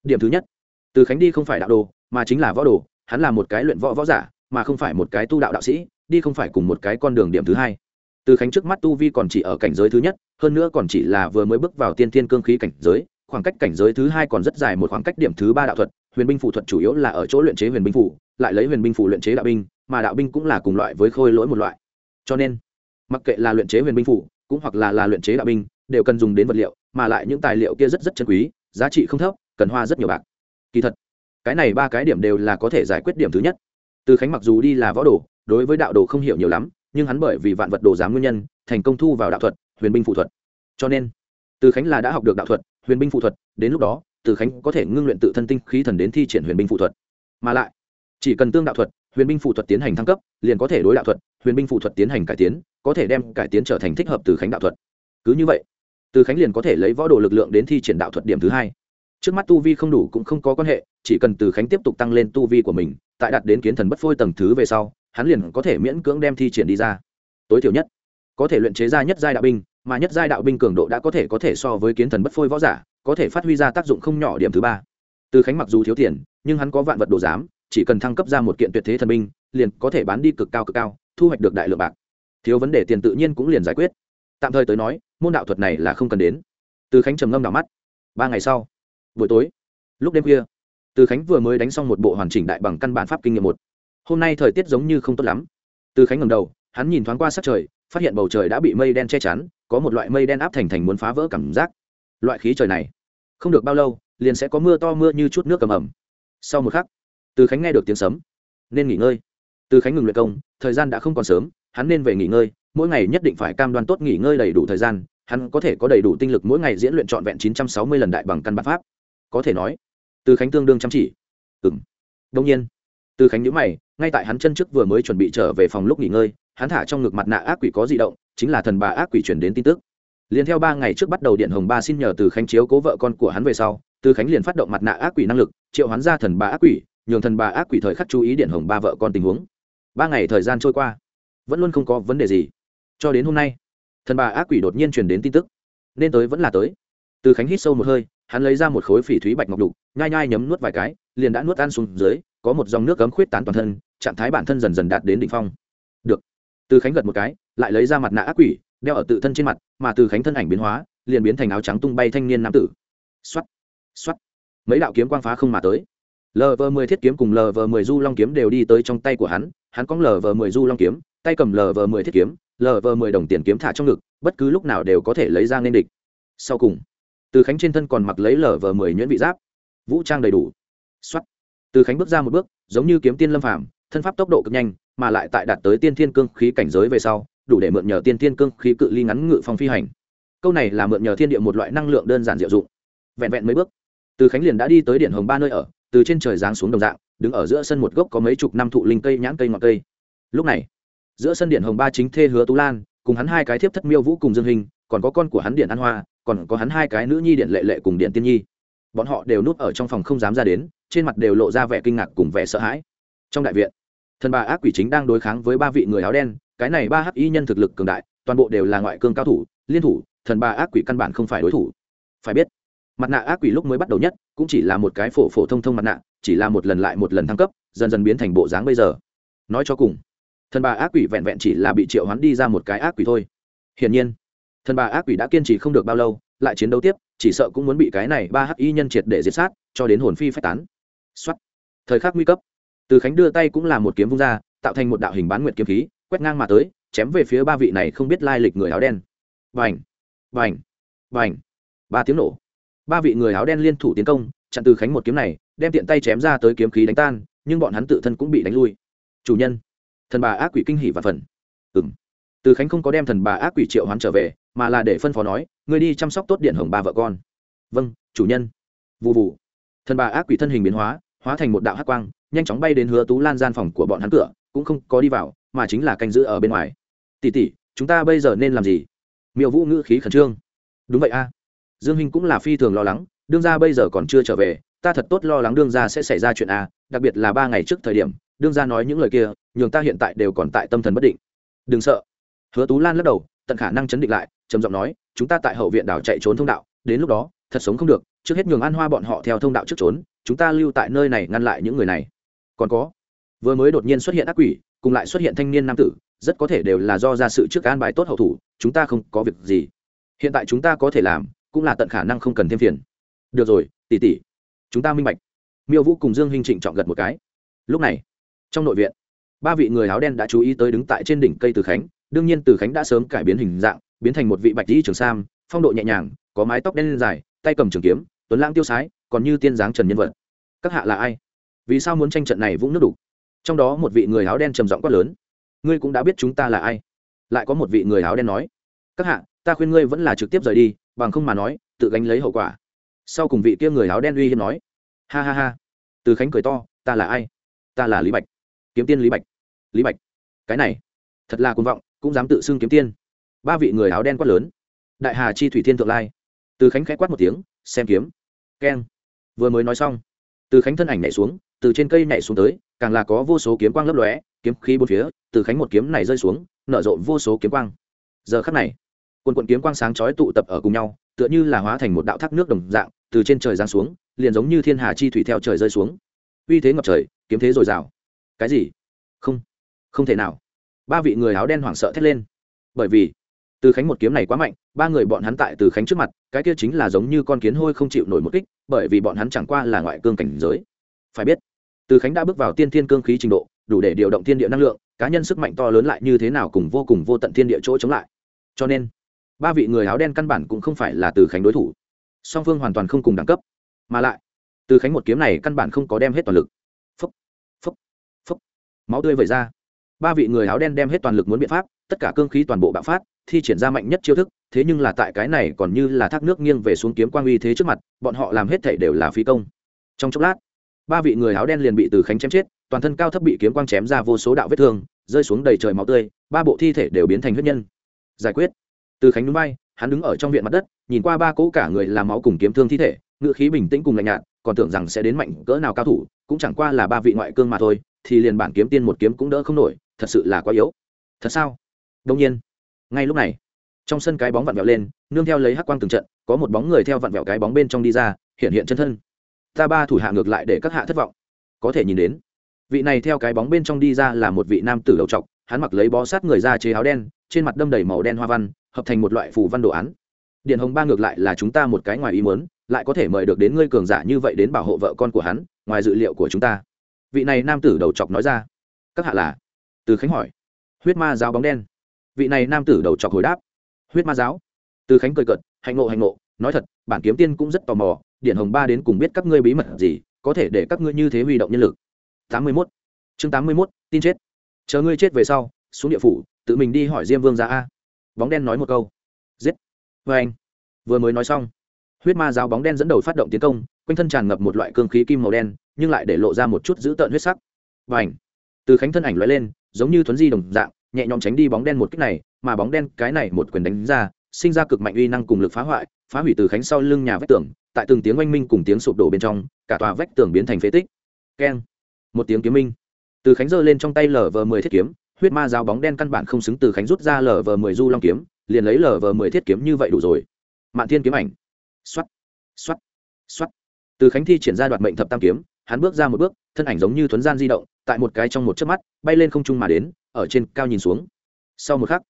Điểm thứ nhất. Từ khánh đi không phải đạo đồ, mà chính là võ đồ, hắn là một cái luyện võ võ giả, mà không phải một cái tu đạo đạo sĩ, đi không phải cùng một cái con đường điểm thứ hai. Từ khánh trước mắt tu vi còn chỉ ở cảnh giới thứ nhất, hơn nữa còn chỉ là vừa mới bước vào tiên thiên cương khí cảnh giới khoảng cách cảnh giới thứ hai còn rất dài một khoảng cách điểm thứ ba đạo thuật, huyền binh phụ thuật chủ yếu là ở chỗ luyện chế huyền binh phủ lại lấy huyền binh phủ luyện chế đạo binh, mà đạo binh cũng là cùng loại với khôi lỗi một loại. Cho nên, mặc kệ là luyện chế huyền binh phủ cũng hoặc là là luyện chế đạo binh, đều cần dùng đến vật liệu, mà lại những tài liệu kia rất rất chân quý, giá trị không thấp, cần hoa rất nhiều bạc. Kỳ thật, cái này ba cái điểm đều là có thể giải quyết điểm thứ nhất. Từ khánh mặc dù đi là võ đồ, đối với đạo đồ không hiểu nhiều lắm, nhưng hắn bởi vì vạn vật đồ giám nguyên nhân, thành công thu vào đạo thuật, huyền binh phụ thuật. Cho nên từ khánh là đã học được đạo thuật, huyền binh phụ thuật, đến lúc đó, từ khánh có thể ngưng luyện tự thân tinh khí thần đến thi triển huyền binh phụ thuật. Mà lại, chỉ cần tương đạo thuật, huyền binh phụ thuật tiến hành thăng cấp, liền có thể đối đạo thuật, huyền binh phụ thuật tiến hành cải tiến, có thể đem cải tiến trở thành thích hợp từ khánh đạo thuật. Cứ như vậy, từ khánh liền có thể lấy võ đồ lực lượng đến thi triển đạo thuật điểm thứ hai. Trước mắt tu vi không đủ cũng không có quan hệ, chỉ cần từ khánh tiếp tục tăng lên tu vi của mình, tại đạt đến kiến thần bất phôi tầng thứ về sau, hắn liền có thể miễn cưỡng đem thi triển đi ra. Tối thiểu nhất, có thể luyện chế ra nhất giai đạo binh mà nhất giai đạo binh cường độ đã có thể có thể so với kiến thần bất phôi võ giả, có thể phát huy ra tác dụng không nhỏ điểm thứ ba. Từ khánh mặc dù thiếu tiền, nhưng hắn có vạn vật đồ giám, chỉ cần thăng cấp ra một kiện tuyệt thế thần binh, liền có thể bán đi cực cao cực cao, thu hoạch được đại lượng bạc. Thiếu vấn đề tiền tự nhiên cũng liền giải quyết. Tạm thời tới nói, môn đạo thuật này là không cần đến. Từ khánh trầm ngâm đảo mắt. Ba ngày sau, buổi tối, lúc đêm khuya, từ khánh vừa mới đánh xong một bộ hoàn chỉnh đại bằng căn bản pháp kinh nghiệm một. Hôm nay thời tiết giống như không tốt lắm. Từ khánh ngầm đầu, hắn nhìn thoáng qua sát trời phát hiện bầu trời đã bị mây đen che chắn, có một loại mây đen áp thành thành muốn phá vỡ cảm giác. Loại khí trời này, không được bao lâu, liền sẽ có mưa to mưa như chút nước cầm ẩm. Sau một khắc, từ khánh nghe được tiếng sấm, nên nghỉ ngơi. Từ khánh ngừng luyện công, thời gian đã không còn sớm, hắn nên về nghỉ ngơi, mỗi ngày nhất định phải cam đoan tốt nghỉ ngơi đầy đủ thời gian, hắn có thể có đầy đủ tinh lực mỗi ngày diễn luyện trọn vẹn chín trăm sáu mươi lần đại bằng căn bản pháp. Có thể nói, từ khánh tương đương chăm chỉ. Ừng đông nhiên, từ khánh nhữ mày, ngay tại hắn chân trước vừa mới chuẩn bị trở về phòng lúc nghỉ ngơi hắn thả trong ngực mặt nạ ác quỷ có di động, chính là thần bà ác quỷ chuyển đến tin tức. Liền theo ba ngày trước bắt đầu điện hồng ba xin nhờ từ khánh chiếu cố vợ con của hắn về sau, từ khánh liền phát động mặt nạ ác quỷ năng lực, triệu hắn ra thần bà ác quỷ, nhường thần bà ác quỷ thời khắc chú ý điện hồng ba vợ con tình huống. Ba ngày thời gian trôi qua, vẫn luôn không có vấn đề gì. Cho đến hôm nay, thần bà ác quỷ đột nhiên truyền đến tin tức. Nên tới vẫn là tới. Từ khánh hít sâu một hơi, hắn lấy ra một khối phỉ thúy bạch ngọc đục, nhai nhai nhấm nuốt vài cái, liền đã nuốt ăn xuống dưới, có một dòng nước cấm khuyết tán toàn thân, trạng thái bản thân dần dần đạt đến đ ỉ n h phong. Được từ khánh gật một cái, lại lấy ra mặt nạ ác quỷ, đeo ở tự thân trên mặt, mà từ khánh thân ảnh biến hóa, liền biến thành áo trắng tung bay thanh niên nam tử. Xuất xuất mấy đạo kiếm quang phá không mà tới. Lv mười thiết kiếm cùng lv mười du long kiếm đều đi tới trong tay của hắn hắn có lv mười du long kiếm, tay cầm lv mười thiết kiếm lv mười đồng tiền kiếm thả trong ngực, bất cứ lúc nào đều có thể lấy ra nên địch. Sau cùng, từ khánh trên thân còn mặc lấy lv mười nhuyễn vị giáp. Vũ trang đầy đủ. Xuất từ khánh bước ra một bước, giống như kiếm tiên lâm phàm, thân pháp tốc độ cực nhanh mà lại tại đạt tới tiên thiên cương khí cảnh giới về sau, đủ để mượn nhờ tiên thiên cương khí cự ly ngắn ngự phong phi hành. Câu này là mượn nhờ thiên địa một loại năng lượng đơn giản diệu dụng. Vẹn vẹn mấy bước, từ khánh liền đã đi tới điện hồng ba nơi ở, từ trên trời giáng xuống đồng dạng, đứng ở giữa sân một gốc có mấy chục năm thụ linh cây, nhãn cây, ngọn cây. Lúc này, giữa sân điện hồng ba chính thê hứa tú lan, cùng hắn hai cái thiếp thất miêu vũ cùng dương hình, còn có con của hắn điện an hoa, còn có hắn hai cái nữ nhi điện lệ lệ cùng điện tiên nhi. Bọn họ đều núp ở trong phòng không dám ra đến, trên mặt đều lộ ra vẻ kinh ngạc cùng vẻ sợ hãi. Trong đại viện thần bà ác quỷ chính đang đối kháng với ba vị người áo đen, cái này ba hắc y nhân thực lực cường đại, toàn bộ đều là ngoại cương cao thủ, liên thủ, thần bà ác quỷ căn bản không phải đối thủ. Phải biết, mặt nạ ác quỷ lúc mới bắt đầu nhất, cũng chỉ là một cái phổ phổ thông thông mặt nạ, chỉ là một lần lại một lần thăng cấp, dần dần biến thành bộ dáng bây giờ. Nói cho cùng, thần bà ác quỷ vẹn vẹn chỉ là bị triệu hoán đi ra một cái ác quỷ thôi. Hiển nhiên, thần bà ác quỷ đã kiên trì không được bao lâu, lại chiến đấu tiếp, chỉ sợ cũng muốn bị cái này ba hắc y nhân triệt để diệt sát, cho đến hồn phi phách tán. Xuất thời khắc nguy cấp từ khánh đưa tay cũng là một kiếm vung ra tạo thành một đạo hình bán nguyệt kiếm khí quét ngang mà tới chém về phía ba vị này không biết lai lịch người áo đen. Vành vành vành ba tiếng nổ. Ba vị người áo đen liên thủ tiến công chặn từ khánh một kiếm này đem tiện tay chém ra tới kiếm khí đánh tan nhưng bọn hắn tự thân cũng bị đánh lui. Chủ nhân! Thần bà ác quỷ kinh hỉ và phần. Ừm, từ khánh không có đem thần bà ác quỷ triệu hoán trở về mà là để phân phó nói người đi chăm sóc tốt điện hồng ba vợ con. Vâng chủ nhân. Vụ vụ thần bà ác quỷ thân hình biến hóa hóa thành một đạo hắc quang nhanh chóng bay đến hứa tú lan gian phòng của bọn hắn cửa, cũng không có đi vào, mà chính là canh giữ ở bên ngoài. Tỉ tỉ chúng ta bây giờ nên làm gì? Miêu vũ ngữ khí khẩn trương. Đúng vậy a. Dương hình cũng là phi thường lo lắng, đương gia bây giờ còn chưa trở về, ta thật tốt lo lắng đương gia sẽ xảy ra chuyện a, đặc biệt là ba ngày trước thời điểm, đương gia nói những lời kia, nhường ta hiện tại đều còn tại tâm thần bất định. Đừng sợ. Hứa tú lan lắc đầu, tận khả năng chấn định lại, trầm giọng nói, chúng ta tại hậu viện đảo chạy trốn thông đạo, đến lúc đó, thật sống không được, trước hết nhường an hoa bọn họ theo thông đạo trước trốn, chúng ta lưu tại nơi này ngăn lại những người này còn có. Vừa mới đột nhiên xuất hiện ác quỷ, cùng lại xuất hiện thanh niên nam tử, rất có thể đều là do ra sự trước an bài tốt hậu thủ, chúng ta không có việc gì. Hiện tại chúng ta có thể làm, cũng là tận khả năng không cần thêm phiền. Được rồi tỉ tỉ chúng ta minh bạch. Miêu vũ cùng dương hinh trịnh chọn gật một cái. Lúc này, trong nội viện, ba vị người áo đen đã chú ý tới đứng tại trên đỉnh cây từ khánh. Đương nhiên từ khánh đã sớm cải biến hình dạng, biến thành một vị bạch dĩ trường sam, phong độ nhẹ nhàng, có mái tóc đen dài, tay cầm trường kiếm, tuấn lãng tiêu sái, còn như tiên dáng trần nhân vật. Các hạ là ai? Vì sao muốn tranh trận này vũng nước đục? Trong đó một vị người áo đen trầm giọng quát lớn. Ngươi cũng đã biết chúng ta là ai. Lại có một vị người áo đen nói. Các hạ, ta khuyên ngươi vẫn là trực tiếp rời đi, bằng không mà nói, tự gánh lấy hậu quả. Sau cùng vị kia người áo đen uy hiếp nói. Ha ha ha. Từ khánh cười to, ta là ai? Ta là lý bạch. Kiếm tiên lý bạch. Lý bạch. Cái này, thật là cuồng vọng, cũng dám tự xưng kiếm tiên. Ba vị người áo đen quát lớn. Đại hà chi thủy thiên thượng lai. Từ khánh khẽ quát một tiếng, xem kiếm. Keng. Vừa mới nói xong, từ khánh thân ảnh nhảy xuống từ trên cây nhảy xuống tới, càng là có vô số kiếm quang lấp lóe, kiếm khí bốn phía, từ khánh một kiếm này rơi xuống, nở rộ vô số kiếm quang. Giờ khắc này, quần quận kiếm quang sáng chói tụ tập ở cùng nhau, tựa như là hóa thành một đạo thác nước đồng dạng, từ trên trời giáng xuống, liền giống như thiên hà chi thủy theo trời rơi xuống. Uy thế ngập trời, kiếm thế dồi dào. Cái gì? Không không thể nào. Ba vị người áo đen hoảng sợ thét lên. Bởi vì, từ khánh một kiếm này quá mạnh, ba người bọn hắn tại từ khánh trước mặt, cái kia chính là giống như con kiến hôi không chịu nổi một kích, bởi vì bọn hắn chẳng qua là ngoại cương cảnh giới. Phải biết từ khánh đã bước vào tiên thiên cương khí trình độ, đủ để điều động thiên địa năng lượng, cá nhân sức mạnh to lớn lại như thế nào cùng vô cùng vô tận thiên địa chỗ chống lại. Cho nên, ba vị người áo đen căn bản cũng không phải là từ khánh đối thủ. Song phương hoàn toàn không cùng đẳng cấp. Mà lại, từ khánh một kiếm này căn bản không có đem hết toàn lực. Phúc phúc phúc. Máu tươi vẩy ra. Ba vị người áo đen đem hết toàn lực muốn biện pháp, tất cả cương khí toàn bộ bạo phát, thi triển ra mạnh nhất chiêu thức, thế nhưng là tại cái này còn như là thác nước nghiêng về xuống kiếm quang uy thế trước mặt, bọn họ làm hết thể đều là phí công. Trong chốc lát ba vị người áo đen liền bị từ khánh chém chết, toàn thân cao thấp bị kiếm quang chém ra vô số đạo vết thương, rơi xuống đầy trời máu tươi, ba bộ thi thể đều biến thành huyết nhân. Giải quyết. Từ khánh núi bay, hắn đứng ở trong viện mặt đất, nhìn qua ba cỗ cả người làm máu cùng kiếm thương thi thể, ngự khí bình tĩnh cùng lạnh nhạt, còn tưởng rằng sẽ đến mạnh cỡ nào cao thủ, cũng chẳng qua là ba vị ngoại cương mà thôi, thì liền bản kiếm tiên một kiếm cũng đỡ không nổi, thật sự là quá yếu. Thật sao? Đông nhiên, ngay lúc này, trong sân cái bóng vặn vẹo lên, nương theo lấy hắc quang từng trận, có một bóng người theo vặn vẹo cái bóng bên trong đi ra, hiện hiện chân thân ta ba thủ hạ ngược lại để các hạ thất vọng. Có thể nhìn đến, vị này theo cái bóng bên trong đi ra là một vị nam tử đầu trọc, hắn mặc lấy bó sát người ra chế áo đen, trên mặt đâm đầy màu đen hoa văn, hợp thành một loại phù văn đồ án. Điện hồng ba ngược lại là chúng ta một cái ngoài ý muốn, lại có thể mời được đến ngươi cường giả như vậy đến bảo hộ vợ con của hắn, ngoài dự liệu của chúng ta. Vị này nam tử đầu chọc nói ra. Các hạ là? Từ khánh hỏi. Huyết ma giáo bóng đen. Vị này nam tử đầu chọc hồi đáp. Huyết ma giáo. Từ khánh cười cợt, hạnh ngộ hạnh ngộ, nói thật, bản kiếm tiên cũng rất tò mò điện hồng ba đến cùng biết các ngươi bí mật gì, có thể để các ngươi như thế huy động nhân lực. Tám mươi mốt. Chương tám mươi mốt, tin chết. Chờ ngươi chết về sau, xuống địa phủ, tự mình đi hỏi diêm vương ra a. Bóng đen nói một câu. Giết. Vê anh. Vừa mới nói xong, huyết ma giáo bóng đen dẫn đầu phát động tiến công, quanh thân tràn ngập một loại cương khí kim màu đen, nhưng lại để lộ ra một chút dữ tợn huyết sắc. Và ảnh từ khánh thân ảnh loại lên, giống như thuấn di đồng dạng, nhẹ nhõm tránh đi bóng đen một cách này, mà bóng đen cái này một quyền đánh ra, sinh ra cực mạnh uy năng cùng lực phá hoại, phá hủy từ khánh sau lưng nhà vách tường tại từng tiếng oanh minh cùng tiếng sụp đổ bên trong, cả tòa vách tường biến thành phế tích. Keng. Một tiếng kiếm minh. Từ khánh giơ lên trong tay lv mười thiết kiếm, huyết ma giáo bóng đen căn bản không xứng từ khánh rút ra lv mười du long kiếm, liền lấy lv mười thiết kiếm như vậy đủ rồi. Mạn thiên kiếm ảnh. Xoắt xoắt xoắt từ khánh thi triển ra đoạt mệnh thập tam kiếm, hắn bước ra một bước, thân ảnh giống như thuấn gian di động, tại một cái trong một chớp mắt, bay lên không trung mà đến, ở trên cao nhìn xuống. Sau một khắc,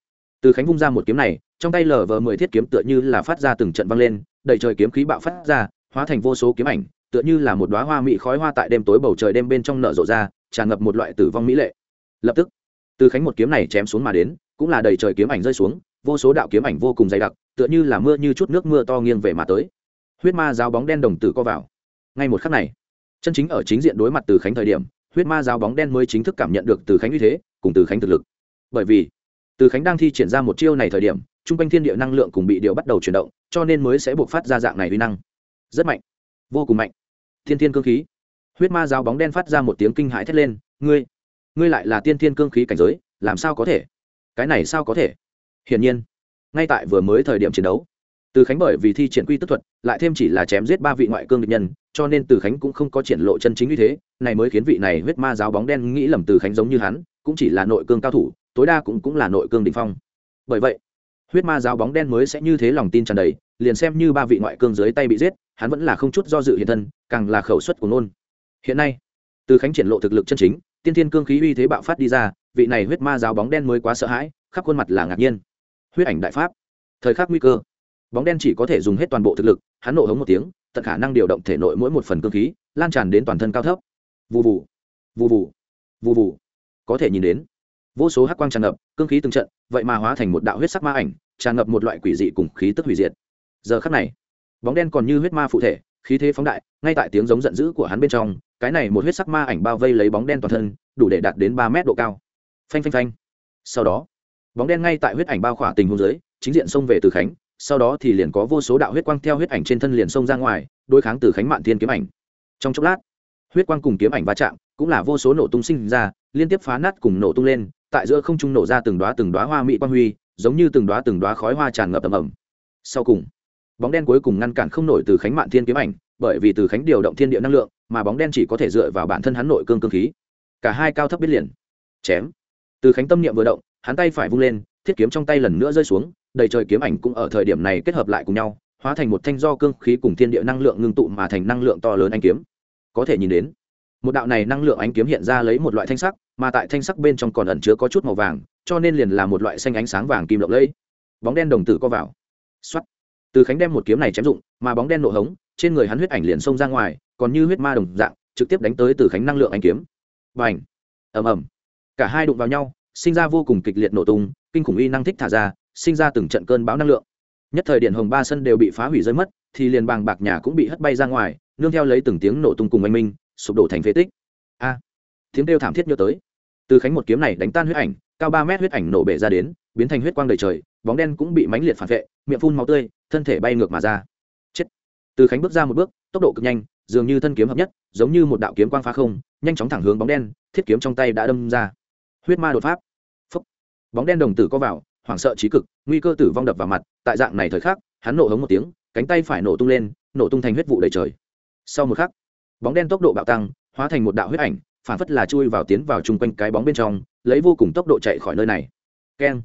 từ khánh vung ra một kiếm này, trong tay lờ vờ mười thiết kiếm tựa như là phát ra từng trận văng lên đầy trời kiếm khí bạo phát ra, hóa thành vô số kiếm ảnh, tựa như là một đoá hoa mỹ khói hoa tại đêm tối bầu trời đêm bên trong nở rộ ra, tràn ngập một loại tử vong mỹ lệ. Lập tức, từ khánh một kiếm này chém xuống mà đến, cũng là đầy trời kiếm ảnh rơi xuống, vô số đạo kiếm ảnh vô cùng dày đặc, tựa như là mưa như chút nước mưa to nghiêng về mà tới. Huyết ma giáo bóng đen đồng tử co vào. Ngay một khắc này, chân chính ở chính diện đối mặt từ khánh thời điểm, huyết ma giáo bóng đen mới chính thức cảm nhận được từ khánh uy thế, cùng từ khánh thực lực. Bởi vì, từ khánh đang thi triển ra một chiêu này thời điểm chung quanh thiên địa năng lượng cùng bị điệu bắt đầu chuyển động, cho nên mới sẽ buộc phát ra dạng này uy năng. Rất mạnh. Vô cùng mạnh. Thiên thiên cương khí. Huyết ma giáo bóng đen phát ra một tiếng kinh hãi thét lên, ngươi ngươi lại là tiên thiên cương khí cảnh giới, làm sao có thể? Cái này sao có thể? Hiển nhiên, ngay tại vừa mới thời điểm chiến đấu, từ khánh bởi vì thi triển quy tức thuật, lại thêm chỉ là chém giết ba vị ngoại cương địch nhân, cho nên từ khánh cũng không có triển lộ chân chính như thế, này mới khiến vị này huyết ma giáo bóng đen nghĩ lầm từ khánh giống như hắn, cũng chỉ là nội cương cao thủ, tối đa cũng cũng là nội cương đình phong. Bởi vậy huyết ma giáo bóng đen mới sẽ như thế lòng tin tràn đầy, liền xem như ba vị ngoại cương dưới tay bị giết, hắn vẫn là không chút do dự hiện thân, càng là khẩu suất của nôn hiện nay, từ khánh triển lộ thực lực chân chính, tiên thiên cương khí uy thế bạo phát đi ra, vị này huyết ma giáo bóng đen mới quá sợ hãi, khắp khuôn mặt là ngạc nhiên. Huyết ảnh đại pháp. Thời khắc nguy cơ. Bóng đen chỉ có thể dùng hết toàn bộ thực lực, hắn nộ hống một tiếng, tận khả năng điều động thể nội mỗi một phần cơ khí, lan tràn đến toàn thân cao thấp. Vụ vụ vụ vụ vụ vụ có thể nhìn đến vô số hắc quang tràn ngập, cương khí từng trận, vậy mà hóa thành một đạo huyết sắc ma ảnh, tràn ngập một loại quỷ dị cùng khí tức hủy diệt. Giờ khắc này, bóng đen còn như huyết ma phụ thể, khí thế phóng đại, ngay tại tiếng giống giận dữ của hắn bên trong, cái này một huyết sắc ma ảnh bao vây lấy bóng đen toàn thân, đủ để đạt đến ba mét độ cao. Phanh phanh phanh. Sau đó, bóng đen ngay tại huyết ảnh bao khỏa tình hôn dưới, chính diện xông về từ khánh, sau đó thì liền có vô số đạo huyết quang theo huyết ảnh trên thân liền xông ra ngoài, đối kháng từ khánh mạn thiên kiếm ảnh. Trong chốc lát, huyết quang cùng kiếm ảnh va chạm, cũng là vô số nổ tung sinh ra, liên tiếp phá nát cùng nổ tung lên tại giữa không trung nổ ra từng đoá từng đoá hoa mỹ quang huy, giống như từng đoá từng đoá khói hoa tràn ngập ầm ầm sau cùng, bóng đen cuối cùng ngăn cản không nổi từ khánh mạn thiên kiếm ảnh, bởi vì từ khánh điều động thiên địa năng lượng, mà bóng đen chỉ có thể dựa vào bản thân hắn nội cương cương khí. Cả hai cao thấp biết liền. Chém. Từ khánh tâm niệm vừa động, hắn tay phải vung lên, thiết kiếm trong tay lần nữa rơi xuống, đầy trời kiếm ảnh cũng ở thời điểm này kết hợp lại cùng nhau, hóa thành một thanh do cương khí cùng thiên địa năng lượng ngưng tụ mà thành năng lượng to lớn anh kiếm. Có thể nhìn đến một đạo này năng lượng ánh kiếm hiện ra lấy một loại thanh sắc, mà tại thanh sắc bên trong còn ẩn chứa có chút màu vàng, cho nên liền là một loại xanh ánh sáng vàng kim lộng lẫy. Bóng đen đồng tử co vào. Xuất từ khánh đem một kiếm này chém dụng, mà bóng đen nổ hống, trên người hắn huyết ảnh liền xông ra ngoài, còn như huyết ma đồng dạng, trực tiếp đánh tới từ khánh năng lượng ánh kiếm. Và ảnh ầm ầm. Cả hai đụng vào nhau, sinh ra vô cùng kịch liệt nổ tung, kinh khủng y năng thích thả ra, sinh ra từng trận cơn bão năng lượng. Nhất thời điện hồng ba sân đều bị phá hủy rơi mất, thì liền bàng bạc nhà cũng bị hất bay ra ngoài, nương theo lấy từng tiếng nổ tung cùng anh minh sụp đổ thành phế tích. A, tiếng kêu thảm thiết nhớ tới. Từ khánh một kiếm này đánh tan huyết ảnh, cao ba mét huyết ảnh nổ bể ra đến, biến thành huyết quang đầy trời, bóng đen cũng bị mãnh liệt phản vệ, miệng phun máu tươi, thân thể bay ngược mà ra. Chết. Từ khánh bước ra một bước, tốc độ cực nhanh, dường như thân kiếm hợp nhất, giống như một đạo kiếm quang phá không, nhanh chóng thẳng hướng bóng đen, thiết kiếm trong tay đã đâm ra. Huyết ma đột pháp. Phúc. bóng đen đồng tử co vào, hoảng sợ trí cực, nguy cơ tử vong đập vào mặt, tại dạng này thời khắc, hắn nổ hống một tiếng, cánh tay phải nổ tung lên, nổ tung thành huyết vụ đầy trời. Sau một khắc bóng đen tốc độ bạo tăng, hóa thành một đạo huyết ảnh, phản phất là chui vào tiến vào chung quanh cái bóng bên trong, lấy vô cùng tốc độ chạy khỏi nơi này. Keng.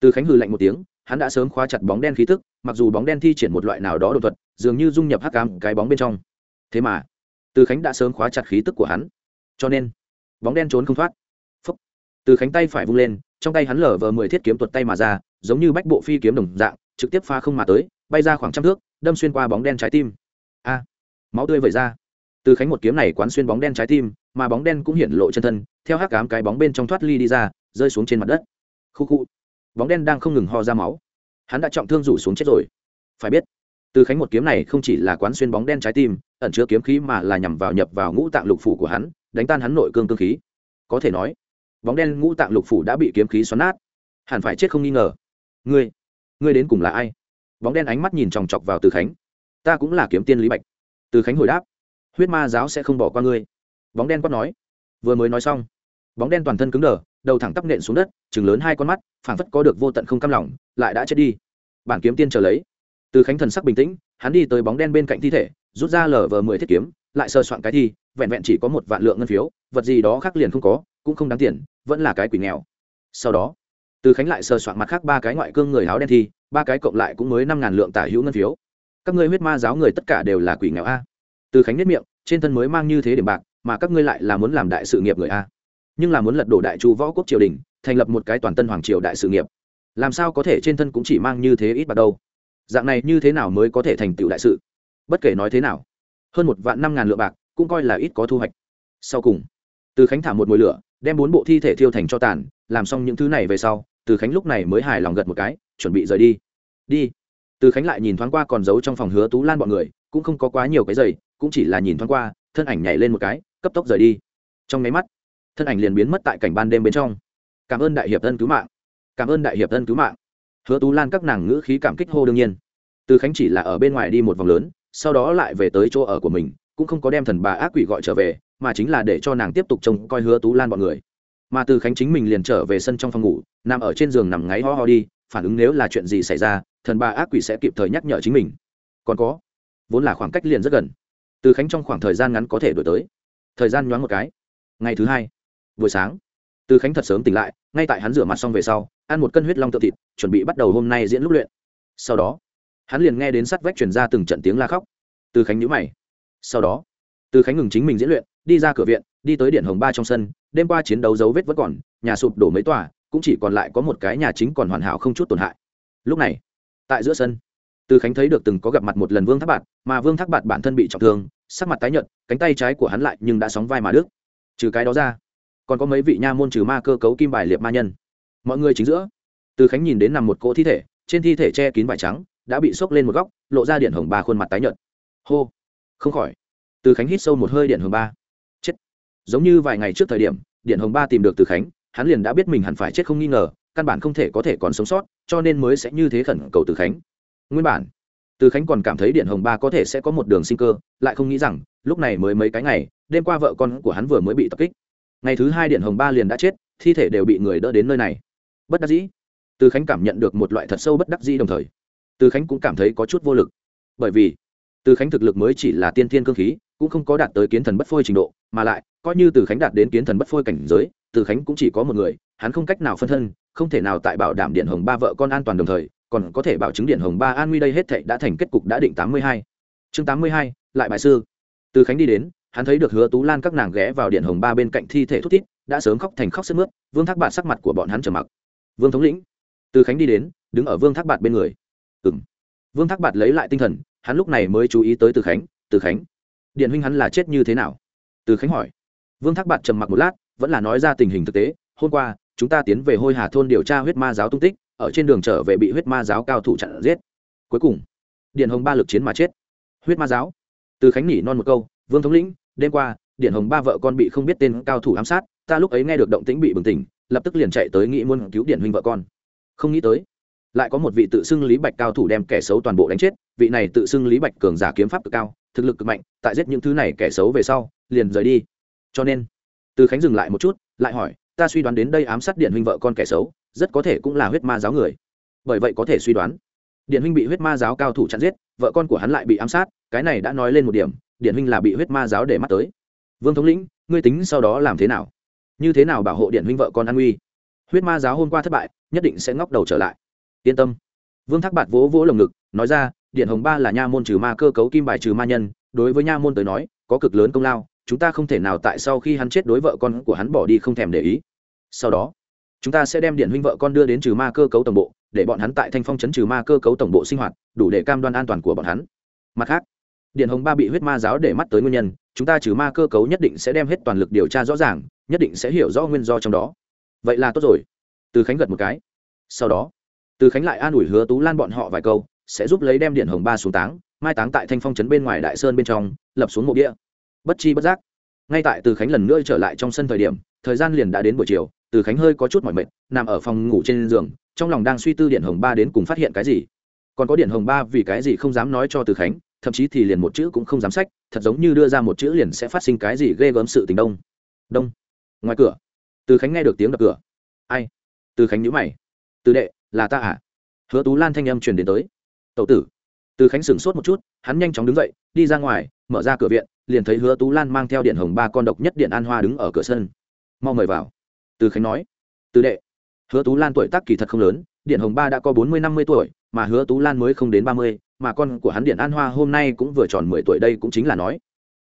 Từ khánh hư lạnh một tiếng, hắn đã sớm khóa chặt bóng đen khí tức, mặc dù bóng đen thi triển một loại nào đó đột thuật, dường như dung nhập hắc cam cái bóng bên trong. Thế mà, từ khánh đã sớm khóa chặt khí tức của hắn. Cho nên, bóng đen trốn không thoát. Phúc. từ khánh tay phải vung lên, trong tay hắn lở vờ mười thiết kiếm tuột tay mà ra, giống như bách bộ phi kiếm đồng dạng, trực tiếp pha không mà tới, bay ra khoảng trăm thước, đâm xuyên qua bóng đen trái tim. A. Máu tươi vẩy ra từ khánh một kiếm này quán xuyên bóng đen trái tim, mà bóng đen cũng hiện lộ chân thân, theo hắc cám cái bóng bên trong thoát ly đi ra, rơi xuống trên mặt đất. Khu khu. Bóng đen đang không ngừng ho ra máu. Hắn đã trọng thương rủ xuống chết rồi. Phải biết, từ khánh một kiếm này không chỉ là quán xuyên bóng đen trái tim, ẩn chứa kiếm khí mà là nhằm vào nhập vào ngũ tạng lục phủ của hắn, đánh tan hắn nội cương cương khí. Có thể nói, bóng đen ngũ tạng lục phủ đã bị kiếm khí xoắn nát. Hẳn phải chết không nghi ngờ. Ngươi ngươi đến cùng là ai? Bóng đen ánh mắt nhìn chòng chọc vào từ khánh. Ta cũng là kiếm tiên lý bạch. Từ khánh hồi đáp huyết ma giáo sẽ không bỏ qua ngươi. Bóng đen quát nói. Vừa mới nói xong, bóng đen toàn thân cứng đờ, đầu thẳng tắp nện xuống đất chừng lớn hai con mắt, phảng phất có được vô tận không cam lòng, lại đã chết đi. Bản kiếm tiên chờ lấy. Từ khánh thần sắc bình tĩnh, hắn đi tới bóng đen bên cạnh thi thể, rút ra lờ vờ mười thiết kiếm, lại sơ soạn cái thi, vẹn vẹn chỉ có một vạn lượng ngân phiếu, vật gì đó khác liền không có, cũng không đáng tiền, vẫn là cái quỷ nghèo. Sau đó, từ khánh lại sơ soạn mặt khác ba cái ngoại cương người áo đen thi, ba cái cộng lại cũng mới năm ngàn lượng tả hữu ngân phiếu. Các ngươi huyết ma giáo người tất cả đều là quỷ nghèo a từ khánh nhất miệng, trên thân mới mang như thế điểm bạc, mà các ngươi lại là muốn làm đại sự nghiệp người a. Nhưng là muốn lật đổ đại chu võ quốc triều đình, thành lập một cái toàn tân hoàng triều đại sự nghiệp. Làm sao có thể trên thân cũng chỉ mang như thế ít bạc đâu? Dạng này như thế nào mới có thể thành tựu đại sự? Bất kể nói thế nào, hơn một vạn năm ngàn lượng bạc cũng coi là ít có thu hoạch. Sau cùng, từ khánh thả một mồi lửa, đem bốn bộ thi thể thiêu thành cho tàn, làm xong những thứ này về sau, từ khánh lúc này mới hài lòng gật một cái, chuẩn bị rời đi. Đi. Từ khánh lại nhìn thoáng qua còn giấu trong phòng hứa tú lan bọn người, cũng không có quá nhiều cái giày cũng chỉ là nhìn thoáng qua, thân ảnh nhảy lên một cái, cấp tốc rời đi. Trong máy mắt, thân ảnh liền biến mất tại cảnh ban đêm bên trong. Cảm ơn đại hiệp thân cứu mạng. Cảm ơn đại hiệp thân cứu mạng. Hứa tú lan các nàng ngữ khí cảm kích hô đương nhiên. Từ khánh chỉ là ở bên ngoài đi một vòng lớn, sau đó lại về tới chỗ ở của mình, cũng không có đem thần bà ác quỷ gọi trở về, mà chính là để cho nàng tiếp tục trông coi hứa tú lan bọn người. Mà từ khánh chính mình liền trở về sân trong phòng ngủ, nằm ở trên giường nằm ngáy ho ho đi, phản ứng nếu là chuyện gì xảy ra, thần bà ác quỷ sẽ kịp thời nhắc nhở chính mình. Còn có, vốn là khoảng cách liền rất gần từ khánh trong khoảng thời gian ngắn có thể đổi tới. Thời gian nhoáng một cái. Ngày thứ hai, buổi sáng, từ khánh thật sớm tỉnh lại, ngay tại hắn rửa mặt xong về sau, ăn một cân huyết long tự thịt, chuẩn bị bắt đầu hôm nay diễn lúc luyện. Sau đó, hắn liền nghe đến sắt vách truyền ra từng trận tiếng la khóc. Từ khánh nhữ mày. Sau đó, từ khánh ngừng chính mình diễn luyện, đi ra cửa viện, đi tới điện hồng ba trong sân, đêm qua chiến đấu dấu vết vẫn còn, nhà sụp đổ mấy tòa, cũng chỉ còn lại có một cái nhà chính còn hoàn hảo không chút tổn hại. Lúc này, tại giữa sân từ khánh thấy được từng có gặp mặt một lần vương thác bạt, mà vương thác bạt bản thân bị trọng thương, sắc mặt tái nhợt, cánh tay trái của hắn lại nhưng đã sóng vai mà đứt. Trừ cái đó ra, còn có mấy vị nha môn trừ ma cơ cấu kim bài liệt ma nhân. Mọi người chính giữa, từ khánh nhìn đến nằm một cỗ thi thể, trên thi thể che kín vải trắng, đã bị xốc lên một góc, lộ ra điện hồng ba khuôn mặt tái nhợt. Hô! Không khỏi, từ khánh hít sâu một hơi điện hồng ba. Chết! Giống như vài ngày trước thời điểm điện hồng ba tìm được từ khánh, hắn liền đã biết mình hẳn phải chết không nghi ngờ, căn bản không thể có thể còn sống sót, cho nên mới sẽ như thế khẩn cầu từ khánh nguyên bản. Từ khánh còn cảm thấy điện hồng ba có thể sẽ có một đường sinh cơ, lại không nghĩ rằng, lúc này mới mấy cái ngày, đêm qua vợ con của hắn vừa mới bị tập kích. Ngày thứ hai điện hồng ba liền đã chết, thi thể đều bị người đỡ đến nơi này. Bất đắc dĩ. Từ khánh cảm nhận được một loại thật sâu bất đắc dĩ đồng thời. Từ khánh cũng cảm thấy có chút vô lực. Bởi vì, từ khánh thực lực mới chỉ là tiên thiên cơ khí, cũng không có đạt tới kiến thần bất phôi trình độ, mà lại, coi như từ khánh đạt đến kiến thần bất phôi cảnh giới, từ khánh cũng chỉ có một người, hắn không cách nào phân thân, không thể nào tại bảo đảm điện hồng ba vợ con an toàn đồng thời còn có thể bảo chứng điện hồng ba an nguy đây hết thệ đã thành kết cục đã định tám mươi hai. Chương tám mươi hai, lại bài sư. Từ khánh đi đến, hắn thấy được hứa tú lan các nàng ghé vào điện hồng ba bên cạnh thi thể thút thít, đã sớm khóc thành khóc sức mướt, vương thác bạt sắc mặt của bọn hắn trầm mặc. Vương thống lĩnh. Từ khánh đi đến, đứng ở vương thác bạt bên người. Ừ m vương thác bạt lấy lại tinh thần, hắn lúc này mới chú ý tới từ khánh từ khánh, điện huynh hắn là chết như thế nào? Từ khánh hỏi. Vương thác bạt trầm mặc một lát, vẫn là nói ra tình hình thực tế, hôm qua, chúng ta tiến về hôi hà thôn điều tra huyết ma giáo tung tích ở trên đường trở về bị huyết ma giáo cao thủ chặn giết. Cuối cùng điện hồng ba lực chiến mà chết. Huyết ma giáo. Từ khánh nhỉ non một câu, vương thống lĩnh, đêm qua điện hồng ba vợ con bị không biết tên cao thủ ám sát, ta lúc ấy nghe được động tĩnh bị bừng tỉnh, lập tức liền chạy tới nghĩ muốn cứu điện huynh vợ con. Không nghĩ tới, lại có một vị tự xưng lý bạch cao thủ đem kẻ xấu toàn bộ đánh chết, vị này tự xưng lý bạch cường giả kiếm pháp cực cao, thực lực cực mạnh, tại giết những thứ này kẻ xấu về sau, liền rời đi. Cho nên, từ khánh dừng lại một chút, lại hỏi, ta suy đoán đến đây ám sát điện huynh vợ con kẻ xấu rất có thể cũng là huyết ma giáo người. Bởi vậy có thể suy đoán điện huynh bị huyết ma giáo cao thủ chặn giết, vợ con của hắn lại bị ám sát, cái này đã nói lên một điểm điện huynh là bị huyết ma giáo để mắt tới. Vương thống lĩnh, ngươi tính sau đó làm thế nào? Như thế nào bảo hộ điện huynh vợ con an nguy? Huyết ma giáo hôm qua thất bại, nhất định sẽ ngóc đầu trở lại. Yên tâm. Vương thác bạt vỗ vỗ lồng ngực, nói ra điện hồng ba là nha môn trừ ma cơ cấu kim bài trừ ma nhân, đối với nha môn tới nói, có cực lớn công lao, chúng ta không thể nào tại sau khi hắn chết đối vợ con của hắn bỏ đi không thèm để ý. Sau đó chúng ta sẽ đem điện huynh vợ con đưa đến trừ ma cơ cấu tổng bộ, để bọn hắn tại thanh phong chấn trừ ma cơ cấu tổng bộ sinh hoạt, đủ để cam đoan an toàn của bọn hắn. Mặt khác điện hồng ba bị huyết ma giáo để mắt tới nguyên nhân, chúng ta trừ ma cơ cấu nhất định sẽ đem hết toàn lực điều tra rõ ràng, nhất định sẽ hiểu rõ nguyên do trong đó. Vậy là tốt rồi. Từ khánh gật một cái. Sau đó, từ khánh lại an ủi hứa tú lan bọn họ vài câu, sẽ giúp lấy đem điện hồng ba xuống táng, mai táng tại thanh phong trấn bên ngoài đại sơn bên trong, lập xuống mộ địa. Bất chi bất giác, ngay tại từ khánh lần nữa trở lại trong sân thời điểm, thời gian liền đã đến buổi chiều từ khánh hơi có chút mỏi mệt, nằm ở phòng ngủ trên giường, trong lòng đang suy tư điện hồng ba đến cùng phát hiện cái gì. Còn có điện hồng ba vì cái gì không dám nói cho từ khánh, thậm chí thì liền một chữ cũng không dám sách, thật giống như đưa ra một chữ liền sẽ phát sinh cái gì ghê gớm sự tình đông. Đông. Ngoài cửa. Từ khánh nghe được tiếng đập cửa. Ai? Từ khánh nhữ mày. Từ đệ, là ta à? Hứa tú lan thanh âm truyền đến tới. Tậu tử. Từ khánh sửng sốt một chút, hắn nhanh chóng đứng dậy, đi ra ngoài, mở ra cửa viện, liền thấy hứa tú lan mang theo điện hồng ba con độc nhất điện an hoa đứng ở cửa sân. Mau mời vào từ khánh nói, từ đệ, hứa tú lan tuổi tác kỳ thật không lớn, điện hồng ba đã có bốn mươi, năm mươi tuổi, mà hứa tú lan mới không đến ba mươi, mà con của hắn điện an hoa hôm nay cũng vừa tròn mười tuổi đây cũng chính là nói.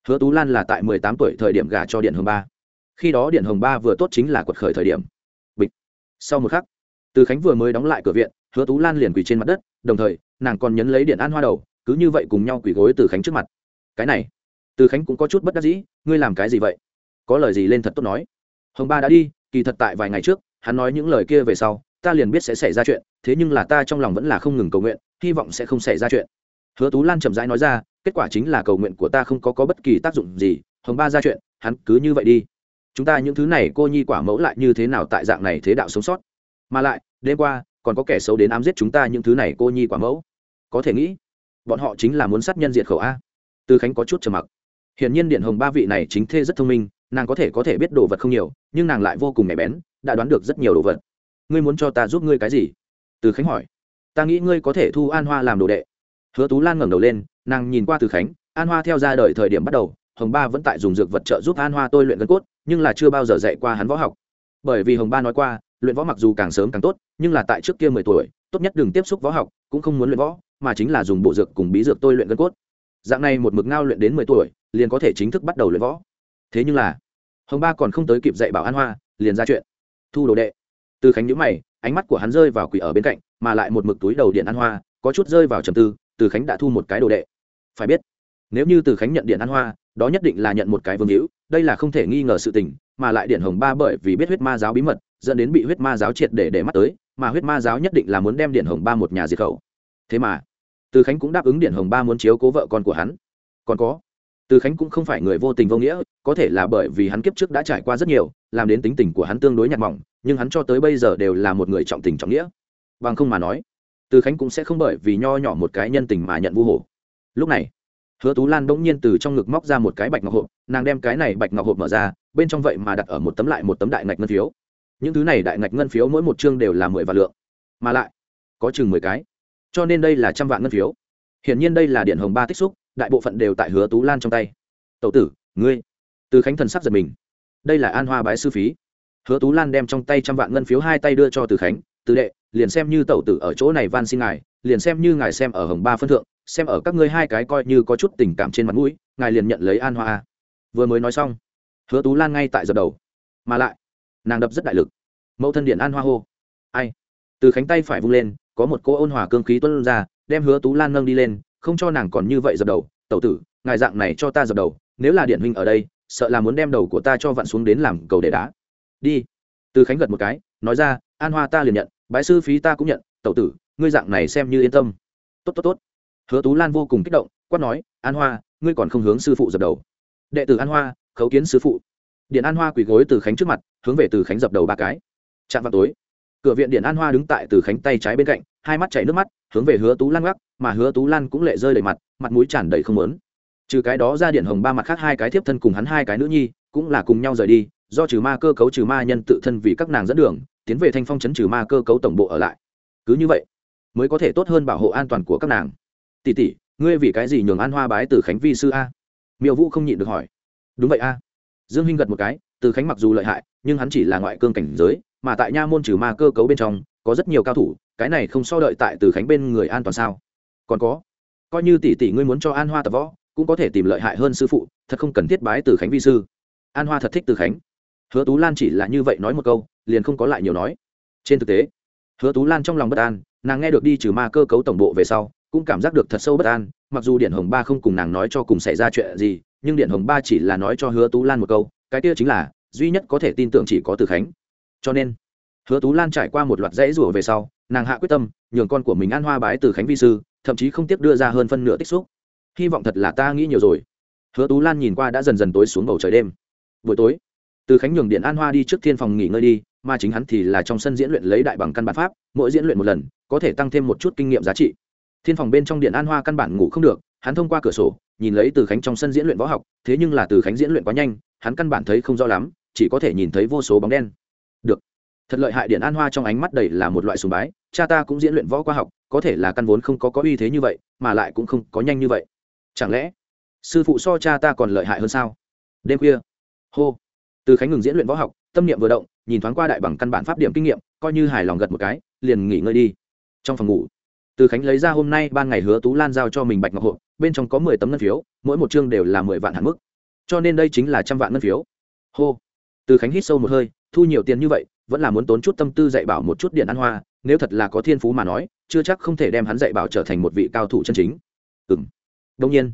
Hứa tú lan là tại mười tám tuổi thời điểm gả cho điện hồng ba. Khi đó điện hồng ba vừa tốt chính là quật khởi thời điểm. Bịch. Sau một khắc, từ khánh vừa mới đóng lại cửa viện, hứa tú lan liền quỳ trên mặt đất, đồng thời, nàng còn nhấn lấy điện an hoa đầu, cứ như vậy cùng nhau quỳ gối từ khánh trước mặt. Cái này. Từ khánh cũng có chút bất đắc dĩ, ngươi làm cái gì vậy? Có lời gì lên thật tốt nói. Hồng ba đã đi kỳ thật tại vài ngày trước hắn nói những lời kia về sau ta liền biết sẽ xảy ra chuyện thế nhưng là ta trong lòng vẫn là không ngừng cầu nguyện hy vọng sẽ không xảy ra chuyện. Hứa tú lan chậm rãi nói ra kết quả chính là cầu nguyện của ta không có, có bất kỳ tác dụng gì hồng ba ra chuyện hắn cứ như vậy đi. Chúng ta những thứ này cô nhi quả mẫu lại như thế nào tại dạng này thế đạo sống sót? Mà lại đêm qua còn có kẻ xấu đến ám giết chúng ta những thứ này cô nhi quả mẫu. Có thể nghĩ bọn họ chính là muốn sát nhân diệt khẩu a. Tư khánh có chút trầm mặc. Hiển nhiên điện hồng ba vị này chính thê rất thông minh nàng có thể có thể biết đồ vật không nhiều, nhưng nàng lại vô cùng nhạy bén, đã đoán được rất nhiều đồ vật. Ngươi muốn cho ta giúp ngươi cái gì? Từ khánh hỏi. Ta nghĩ ngươi có thể thu an hoa làm đồ đệ. Hứa tú lan ngẩng đầu lên, nàng nhìn qua từ khánh, an hoa theo ra đời thời điểm bắt đầu, hồng ba vẫn tại dùng dược vật trợ giúp an hoa tôi luyện gân cốt, nhưng là chưa bao giờ dạy qua hắn võ học. Bởi vì hồng ba nói qua, luyện võ mặc dù càng sớm càng tốt, nhưng là tại trước kia mười tuổi, tốt nhất đừng tiếp xúc võ học, cũng không muốn luyện võ, mà chính là dùng bộ dược cùng bí dược tôi luyện gân cốt. Dạng này một mực ngao luyện đến mười tuổi, liền có thể chính thức bắt đầu luyện võ. Thế nhưng là hồng ba còn không tới kịp dạy bảo an hoa, liền ra chuyện. Thu đồ đệ. Từ khánh nhữ mày, ánh mắt của hắn rơi vào quỷ ở bên cạnh, mà lại một mực túi đầu điện an hoa, có chút rơi vào trầm tư, từ khánh đã thu một cái đồ đệ. Phải biết, nếu như từ khánh nhận điện an hoa, đó nhất định là nhận một cái vương hữu, đây là không thể nghi ngờ sự tình, mà lại điện hồng ba bởi vì biết huyết ma giáo bí mật, dẫn đến bị huyết ma giáo triệt để để mắt tới, mà huyết ma giáo nhất định là muốn đem điện hồng ba một nhà diệt khẩu. Thế mà, từ khánh cũng đáp ứng điện hồng ba muốn chiếu cố vợ con của hắn. Còn có từ khánh cũng không phải người vô tình vô nghĩa, có thể là bởi vì hắn kiếp trước đã trải qua rất nhiều, làm đến tính tình của hắn tương đối nhạt mỏng, nhưng hắn cho tới bây giờ đều là một người trọng tình trọng nghĩa. Bằng không mà nói, từ khánh cũng sẽ không bởi vì nho nhỏ một cái nhân tình mà nhận vu hổ. Lúc này, hứa tú lan bỗng nhiên từ trong ngực móc ra một cái bạch ngọc hộp, nàng đem cái này bạch ngọc hộp mở ra, bên trong vậy mà đặt ở một tấm lại một tấm đại ngạch ngân phiếu. Những thứ này đại ngạch ngân phiếu mỗi một chương đều là mười vạn lượng, mà lại có chừng mười cái. Cho nên đây là trăm vạn ngân phiếu. Hiển nhiên đây là điện hồng ba tích xúc đại bộ phận đều tại hứa tú lan trong tay. Tậu tử, ngươi. Từ khánh thần sắc giật mình. Đây là an hoa bái sư phí. Hứa tú lan đem trong tay trăm vạn ngân phiếu hai tay đưa cho từ khánh. Từ đệ, liền xem như tẩu tử ở chỗ này van xin ngài, liền xem như ngài xem ở hồng ba phân thượng, xem ở các ngươi hai cái coi như có chút tình cảm trên mặt mũi, ngài liền nhận lấy an hoa vừa mới nói xong, hứa tú lan ngay tại dập đầu. Mà lại, nàng đập rất đại lực. Mẫu thân điện an hoa hô. Ai? Từ khánh tay phải vung lên, có một cô ôn hòa cương khí tuân ra, đem hứa tú lan nâng đi lên không cho nàng còn như vậy dập đầu. Tẩu tử, ngài dạng này cho ta dập đầu, nếu là điện huynh ở đây, sợ là muốn đem đầu của ta cho vặn xuống đến làm cầu để đá. Đi. Từ khánh gật một cái, nói ra, an hoa ta liền nhận, bái sư phí ta cũng nhận, tẩu tử, ngươi dạng này xem như yên tâm. Tốt tốt tốt. Hứa tú lan vô cùng kích động, quát nói, an hoa, ngươi còn không hướng sư phụ dập đầu. Đệ tử an hoa, khấu kiến sư phụ. Điện an hoa quỳ gối từ khánh trước mặt, hướng về từ khánh dập đầu ba cái. Chạm vào tối, cửa viện điện an hoa đứng tại từ khánh tay trái bên cạnh, hai mắt chảy nước mắt hướng về hứa tú lan gác, mà hứa tú lan cũng lệ rơi đầy mặt mặt mũi tràn đầy không lớn trừ cái đó ra điện hồng ba mặt khác hai cái thiếp thân cùng hắn hai cái nữ nhi, cũng là cùng nhau rời đi, do trừ ma cơ cấu trừ ma nhân tự thân vì các nàng dẫn đường, tiến về thanh phong chấn trừ ma cơ cấu tổng bộ ở lại. Cứ như vậy, mới có thể tốt hơn bảo hộ an toàn của các nàng. Tỷ tỷ, ngươi vì cái gì nhường an hoa bái từ khánh vi sư a? Miêu vũ không nhịn được hỏi. Đúng vậy a. Dương hinh gật một cái, từ khánh mặc dù lợi hại, nhưng hắn chỉ là ngoại cương cảnh giới, mà tại nha môn trừ ma cơ cấu bên trong có rất nhiều cao thủ, cái này không so đợi tại từ khánh bên người an toàn sao? Còn có, coi như tỷ tỷ ngươi muốn cho an hoa tập võ, cũng có thể tìm lợi hại hơn sư phụ, thật không cần thiết bái từ khánh vi sư. An hoa thật thích từ khánh. Hứa tú lan chỉ là như vậy nói một câu, liền không có lại nhiều nói. Trên thực tế, hứa tú lan trong lòng bất an, nàng nghe được đi trừ ma cơ cấu tổng bộ về sau, cũng cảm giác được thật sâu bất an, mặc dù điện hồng ba không cùng nàng nói cho cùng xảy ra chuyện gì, nhưng điện hồng ba chỉ là nói cho hứa tú lan một câu, cái kia chính là, duy nhất có thể tin tưởng chỉ có từ khánh. Cho nên hứa tú lan trải qua một loạt dãy rủa về sau, nàng hạ quyết tâm, nhường con của mình an hoa bái từ khánh vi sư, thậm chí không tiếc đưa ra hơn phân nửa tích xúc. Hy vọng thật là ta nghĩ nhiều rồi. Hứa tú lan nhìn qua đã dần dần tối xuống bầu trời đêm. Buổi tối, từ khánh nhường điện an hoa đi trước thiên phòng nghỉ ngơi đi, mà chính hắn thì là trong sân diễn luyện lấy đại bằng căn bản pháp, mỗi diễn luyện một lần, có thể tăng thêm một chút kinh nghiệm giá trị. Thiên phòng bên trong điện an hoa căn bản ngủ không được, hắn thông qua cửa sổ, nhìn lấy từ khánh trong sân diễn luyện võ học, thế nhưng là từ khánh diễn luyện quá nhanh, hắn căn bản thấy không rõ lắm, chỉ có thể nhìn thấy vô số bóng đen. Được thật lợi hại điện an hoa trong ánh mắt đầy là một loại sùng bái, cha ta cũng diễn luyện võ khoa học, có thể là căn vốn không có có uy thế như vậy, mà lại cũng không có nhanh như vậy. Chẳng lẽ, sư phụ so cha ta còn lợi hại hơn sao? Đêm khuya, hô. Từ khánh ngừng diễn luyện võ học, tâm niệm vừa động, nhìn thoáng qua đại bằng căn bản pháp điểm kinh nghiệm, coi như hài lòng gật một cái, liền nghỉ ngơi đi. Trong phòng ngủ, từ khánh lấy ra hôm nay ban ngày hứa tú lan giao cho mình bạch ngọc hộ bên trong có mười tấm ngân phiếu, mỗi một chương đều là mười vạn hạn mức. Cho nên đây chính là trăm vạn ngân phiếu. Hô. Từ khánh hít sâu một hơi, thu nhiều tiền như vậy vẫn là muốn tốn chút tâm tư dạy bảo một chút điện ăn hoa, nếu thật là có thiên phú mà nói, chưa chắc không thể đem hắn dạy bảo trở thành một vị cao thủ chân chính. Ừ m đông nhiên.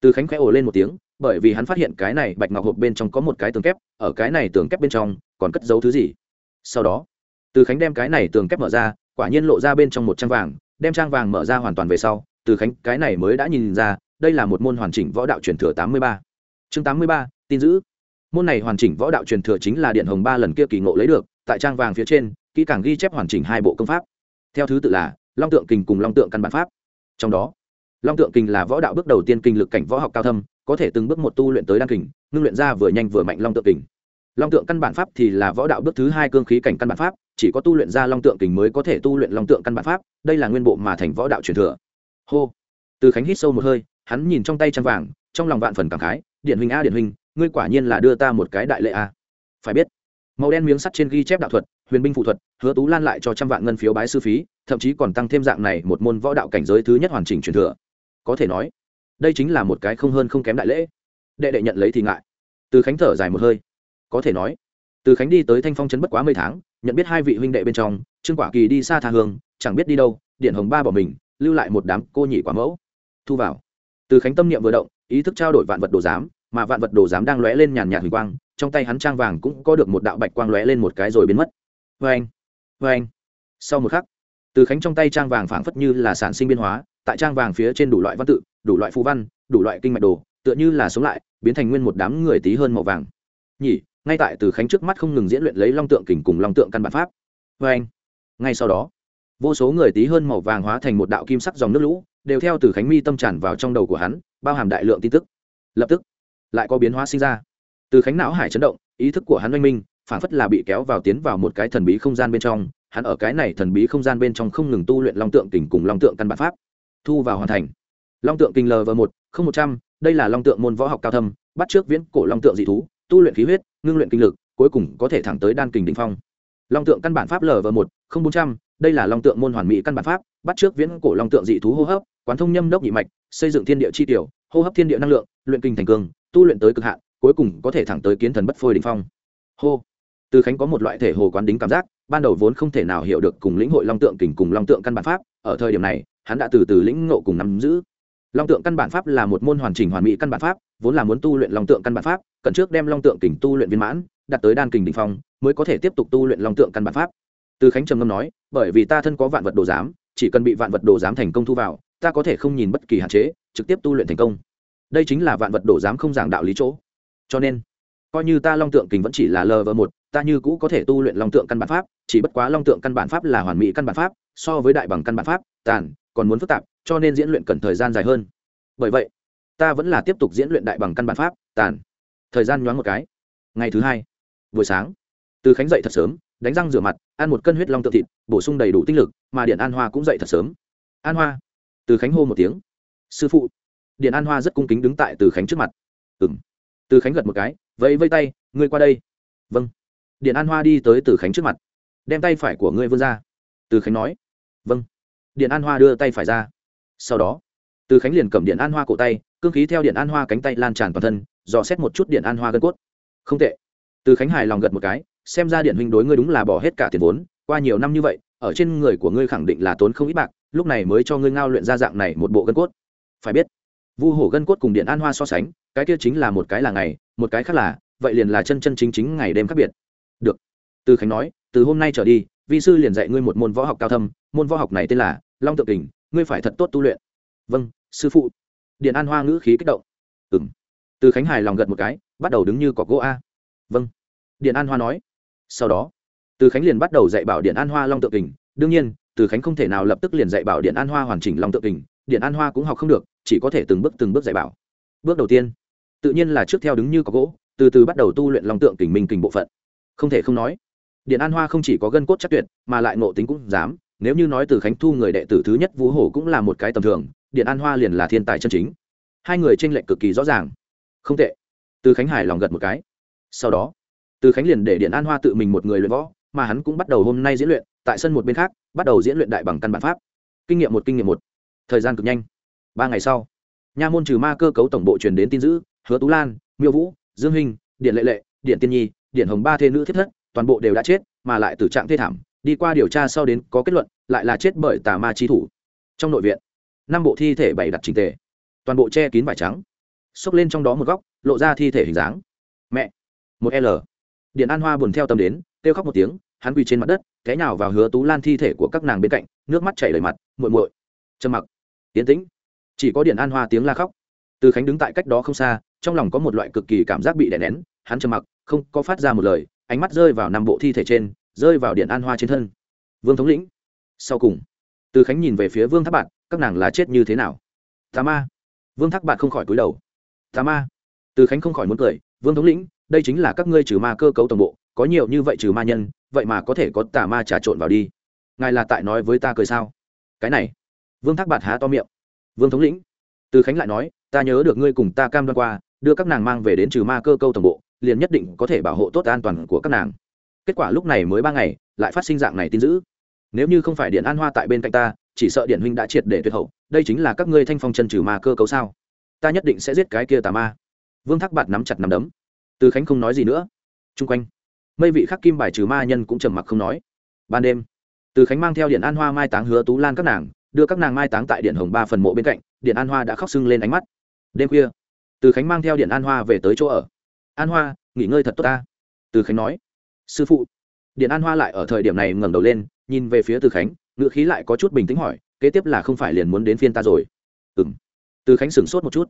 Từ khánh khẽ ồ lên một tiếng, bởi vì hắn phát hiện cái này bạch ngọc hộp bên trong có một cái tường kép, ở cái này tường kép bên trong, còn cất giấu thứ gì? Sau đó, từ khánh đem cái này tường kép mở ra, quả nhiên lộ ra bên trong một trang vàng, đem trang vàng mở ra hoàn toàn về sau, từ khánh, cái này mới đã nhìn ra, đây là một môn hoàn chỉnh võ đạo truyền thừa tám mươi ba. Chương tám mươi ba, tin giữ môn này hoàn chỉnh võ đạo truyền thừa chính là điện hồng ba lần kia kỳ ngộ lấy được, tại trang vàng phía trên, kỹ càng ghi chép hoàn chỉnh hai bộ công pháp. Theo thứ tự là long tượng kình cùng long tượng căn bản pháp. Trong đó, long tượng kình là võ đạo bước đầu tiên kinh lực cảnh võ học cao thâm, có thể từng bước một tu luyện tới đan kình, ngưng luyện ra vừa nhanh vừa mạnh long tượng kình. Long tượng căn bản pháp thì là võ đạo bước thứ hai cương khí cảnh căn bản pháp, chỉ có tu luyện ra long tượng kình mới có thể tu luyện long tượng căn bản pháp, đây là nguyên bộ mà thành võ đạo truyền thừa. Hô! Từ khánh hít sâu một hơi, hắn nhìn trong tay trang vàng, trong lòng vạn phần cảm khái, điện huynh a, điện huynh ngươi quả nhiên là đưa ta một cái đại lệ a phải biết, màu đen miếng sắt trên ghi chép đạo thuật, huyền binh phụ thuật, hứa tú lan lại cho trăm vạn ngân phiếu bái sư phí, thậm chí còn tăng thêm dạng này một môn võ đạo cảnh giới thứ nhất hoàn chỉnh truyền thừa. Có thể nói, đây chính là một cái không hơn không kém đại lễ. Đệ đệ nhận lấy thì ngại. Từ khánh thở dài một hơi. Có thể nói, từ khánh đi tới thanh phong trấn bất quá mấy tháng, nhận biết hai vị huynh đệ bên trong, trương quả kỳ đi xa tha hương, chẳng biết đi đâu, điện hồng ba bỏ mình, lưu lại một đám cô nhị quả mẫu. Thu vào. Từ khánh tâm niệm vừa động, ý thức trao đổi vạn vật đồ giám mà vạn vật đồ giám đang lóe lên nhàn nhạt huỳnh quang, trong tay hắn trang vàng cũng có được một đạo bạch quang lóe lên một cái rồi biến mất. Vê anh vê anh sau một khắc, từ khánh trong tay trang vàng phảng phất như là sản sinh biên hóa, tại trang vàng phía trên đủ loại văn tự, đủ loại phú văn, đủ loại kinh mạch đồ, tựa như là sống lại, biến thành nguyên một đám người tí hơn màu vàng. Nhỉ, ngay tại từ khánh trước mắt không ngừng diễn luyện lấy long tượng kình cùng long tượng căn bản pháp. Vê anh ngay sau đó, vô số người tí hơn màu vàng hóa thành một đạo kim sắc dòng nước lũ, đều theo từ khánh mi tâm tràn vào trong đầu của hắn, bao hàm đại lượng tin tức. Lập tức lại có biến hóa sinh ra. Từ khánh não hải chấn động, ý thức của hắn oanh minh phản phất là bị kéo vào tiến vào một cái thần bí không gian bên trong, hắn ở cái này thần bí không gian bên trong không ngừng tu luyện long tượng kình cùng long tượng căn bản pháp. Thu vào hoàn thành. Long tượng kình lv một, không một trăm, đây là long tượng môn võ học cao thâm, bắt trước viễn cổ long tượng dị thú, tu luyện khí huyết, ngưng luyện kinh lực, cuối cùng có thể thẳng tới đan kình đình phong. Long tượng căn bản pháp lv một, không bốn trăm, đây là long tượng môn hoàn mỹ căn bản pháp, bắt trước viễn cổ long tượng dị thú hô hấp, quán thông nhâm đốc nhị mạch, xây dựng thiên địa chi tiểu, hô hấp thiên địa năng lượng, luyện kinh thành cường tu luyện tới cực hạn, cuối cùng có thể thẳng tới kiến thần bất phôi đình phong. Hô. Từ khánh có một loại thể hồ quán đính cảm giác, ban đầu vốn không thể nào hiểu được cùng lĩnh hội long tượng kình cùng long tượng căn bản pháp, ở thời điểm này, hắn đã từ từ lĩnh ngộ cùng nắm giữ. Long tượng căn bản pháp là một môn hoàn chỉnh hoàn mỹ căn bản pháp, vốn là muốn tu luyện long tượng căn bản pháp, cần trước đem long tượng kình tu luyện viên mãn, đạt tới đan kình đình phong, mới có thể tiếp tục tu luyện long tượng căn bản pháp. Từ khánh trầm ngâm nói, bởi vì ta thân có vạn vật đồ giám, chỉ cần bị vạn vật đồ giám thành công thu vào, ta có thể không nhìn bất kỳ hạn chế, trực tiếp tu luyện thành công đây chính là vạn vật đổ dám không giảng đạo lý chỗ. Cho nên, coi như ta long tượng kình vẫn chỉ là lv một, ta như cũ có thể tu luyện long tượng căn bản pháp, chỉ bất quá long tượng căn bản pháp là hoàn mỹ căn bản pháp, so với đại bằng căn bản pháp, tàn, còn muốn phức tạp, cho nên diễn luyện cần thời gian dài hơn. Bởi vậy, ta vẫn là tiếp tục diễn luyện đại bằng căn bản pháp, tàn. Thời gian nhoáng một cái. Ngày thứ hai, buổi sáng, từ khánh dậy thật sớm, đánh răng rửa mặt, ăn một cân huyết long tượng thịt, bổ sung đầy đủ tinh lực, mà điện an hoa cũng dậy thật sớm. An hoa, từ khánh hô một tiếng. Sư phụ điện an hoa rất cung kính đứng tại từ khánh trước mặt. Ừng từ khánh gật một cái, vẫy vây tay, ngươi qua đây. Vâng. Điện an hoa đi tới từ khánh trước mặt. Đem tay phải của ngươi vươn ra. Từ khánh nói. Vâng. Điện an hoa đưa tay phải ra. Sau đó, từ khánh liền cầm điện an hoa cổ tay, cương khí theo điện an hoa cánh tay lan tràn toàn thân, dò xét một chút điện an hoa gân cốt. Không tệ. Từ khánh hài lòng gật một cái, xem ra điện huynh đối ngươi đúng là bỏ hết cả tiền vốn, qua nhiều năm như vậy, ở trên người của ngươi khẳng định là tốn không ít bạc, lúc này mới cho ngươi ngao luyện ra dạng này một bộ gân cốt. Phải biết vu hổ gân cốt cùng điện an hoa so sánh, cái kia chính là một cái là ngày, một cái khác là, vậy liền là chân chân chính chính ngày đêm khác biệt. Được. Từ khánh nói, từ hôm nay trở đi, vi sư liền dạy ngươi một môn võ học cao thâm, môn võ học này tên là long Tượng kình, ngươi phải thật tốt tu luyện. Vâng sư phụ. Điện an hoa ngữ khí kích động. Ừ m từ khánh hài lòng gật một cái, bắt đầu đứng như cọc gỗ a. Vâng. Điện an hoa nói. Sau đó, từ khánh liền bắt đầu dạy bảo điện an hoa long Tượng kình. Đương nhiên, từ khánh không thể nào lập tức liền dạy bảo điện an hoa hoàn chỉnh long Tượng kình. Điện an hoa cũng học không được chỉ có thể từng bước từng bước dạy bảo. Bước đầu tiên, tự nhiên là trước theo đứng như có gỗ, từ từ bắt đầu tu luyện long tượng kình minh kình bộ phận. Không thể không nói, điện an hoa không chỉ có gân cốt chắc tuyệt, mà lại ngộ tính cũng dám. Nếu như nói từ khánh thu người đệ tử thứ nhất vũ hổ cũng là một cái tầm thường, điện an hoa liền là thiên tài chân chính. Hai người tranh lệch cực kỳ rõ ràng. Không tệ. Từ khánh hải lòng gật một cái. Sau đó, từ khánh liền để điện an hoa tự mình một người luyện võ, mà hắn cũng bắt đầu hôm nay diễn luyện, tại sân một bên khác, bắt đầu diễn luyện đại bằng căn bản pháp. Kinh nghiệm một, kinh nghiệm một. Thời gian cực nhanh ba ngày sau, nha môn trừ ma cơ cấu tổng bộ truyền đến tin giữ hứa tú lan, miêu vũ, dương hình điện lệ lệ, điện tiên nhi, điện hồng ba thê nữ thiết thất, toàn bộ đều đã chết, mà lại tử trạng thê thảm, đi qua điều tra sau đến có kết luận, lại là chết bởi tà ma chi thủ. Trong nội viện, năm bộ thi thể bảy đặt trình tề, toàn bộ che kín vải trắng. Xốc lên trong đó một góc, lộ ra thi thể hình dáng. Mẹ, một l. Điện an hoa buồn theo tâm đến, kêu khóc một tiếng, hắn quỳ trên mặt đất, té nhào vào hứa tú lan thi thể của các nàng bên cạnh, nước mắt chảy đầy mặt, muội muội. Trầm mặc. Tiến tĩnh chỉ có điện an hoa tiếng la khóc. Từ khánh đứng tại cách đó không xa, trong lòng có một loại cực kỳ cảm giác bị đè nén, hắn trầm mặc, không có phát ra một lời, ánh mắt rơi vào năm bộ thi thể trên, rơi vào điện an hoa trên thân. Vương thống lĩnh, sau cùng, từ khánh nhìn về phía vương tháp bạn các nàng là chết như thế nào? Tà ma. Vương tháp bạn không khỏi cúi đầu. Tà ma. Từ khánh không khỏi muốn cười, vương thống lĩnh, đây chính là các ngươi trừ ma cơ cấu tổng bộ, có nhiều như vậy trừ ma nhân, vậy mà có thể có tà ma trà trộn vào đi. Ngài là tại nói với ta cười sao? Cái này, vương thác bạt há to miệng vương thống lĩnh, từ khánh lại nói, ta nhớ được ngươi cùng ta cam đoan qua, đưa các nàng mang về đến trừ ma cơ câu tổng bộ, liền nhất định có thể bảo hộ tốt an toàn của các nàng. Kết quả lúc này mới ba ngày, lại phát sinh dạng này tin dữ. Nếu như không phải điện an hoa tại bên cạnh ta, chỉ sợ điện huynh đã triệt để tuyệt hậu, đây chính là các ngươi thanh phong chân trừ ma cơ cấu sao? Ta nhất định sẽ giết cái kia tà ma. Vương thác bạt nắm chặt nắm đấm. Từ khánh không nói gì nữa. Chung quanh, mây vị khắc kim bài trừ ma nhân cũng trầm mặc không nói. Ban đêm, từ khánh mang theo điện an hoa mai táng hứa tú lan các nàng đưa các nàng mai táng tại điện hồng ba phần mộ bên cạnh, điện an hoa đã khóc sưng lên ánh mắt. Đêm khuya, từ khánh mang theo điện an hoa về tới chỗ ở. An hoa, nghỉ ngơi thật tốt ta, từ khánh nói. Sư phụ. Điện an hoa lại ở thời điểm này ngẩng đầu lên, nhìn về phía từ khánh ngựa khí lại có chút bình tĩnh hỏi, kế tiếp là không phải liền muốn đến phiên ta rồi? Ừ m từ khánh sửng sốt một chút.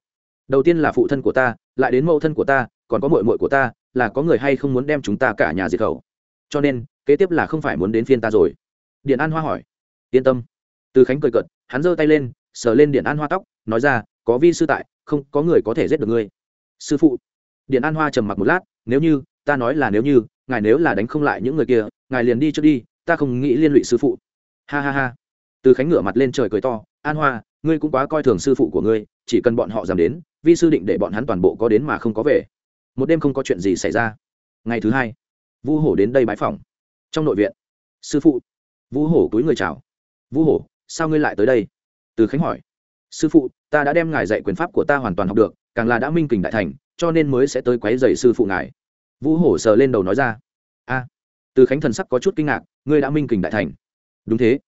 Đầu tiên là phụ thân của ta, lại đến mẫu thân của ta, còn có mội mội của ta, là có người hay không muốn đem chúng ta cả nhà diệt khẩu? Cho nên, kế tiếp là không phải muốn đến phiên ta rồi? Điện an hoa hỏi. Yên tâm từ khánh cười cợt, hắn giơ tay lên, sờ lên điện an hoa tóc, nói ra, có vi sư tại, không, có người có thể giết được ngươi. Sư phụ. Điện an hoa trầm mặc một lát, nếu như, ta nói là nếu như, ngài nếu là đánh không lại những người kia, ngài liền đi trước đi, ta không nghĩ liên lụy sư phụ. Ha ha ha. Từ khánh ngửa mặt lên trời cười to, an hoa, ngươi cũng quá coi thường sư phụ của ngươi, chỉ cần bọn họ dám đến, vi sư định để bọn hắn toàn bộ có đến mà không có về. Một đêm không có chuyện gì xảy ra. Ngày thứ hai, vu hổ đến đây bãi phòng. Trong nội viện, sư phụ. Vu hổ túi người chào. Vu hổ sao ngươi lại tới đây? Từ khánh hỏi. Sư phụ, ta đã đem ngài dạy quyền pháp của ta hoàn toàn học được, càng là đã minh kình đại thành, cho nên mới sẽ tới quấy dày sư phụ ngài. Vũ hổ sờ lên đầu nói ra. A. Từ khánh thần sắc có chút kinh ngạc, ngươi đã minh kình đại thành. Đúng thế.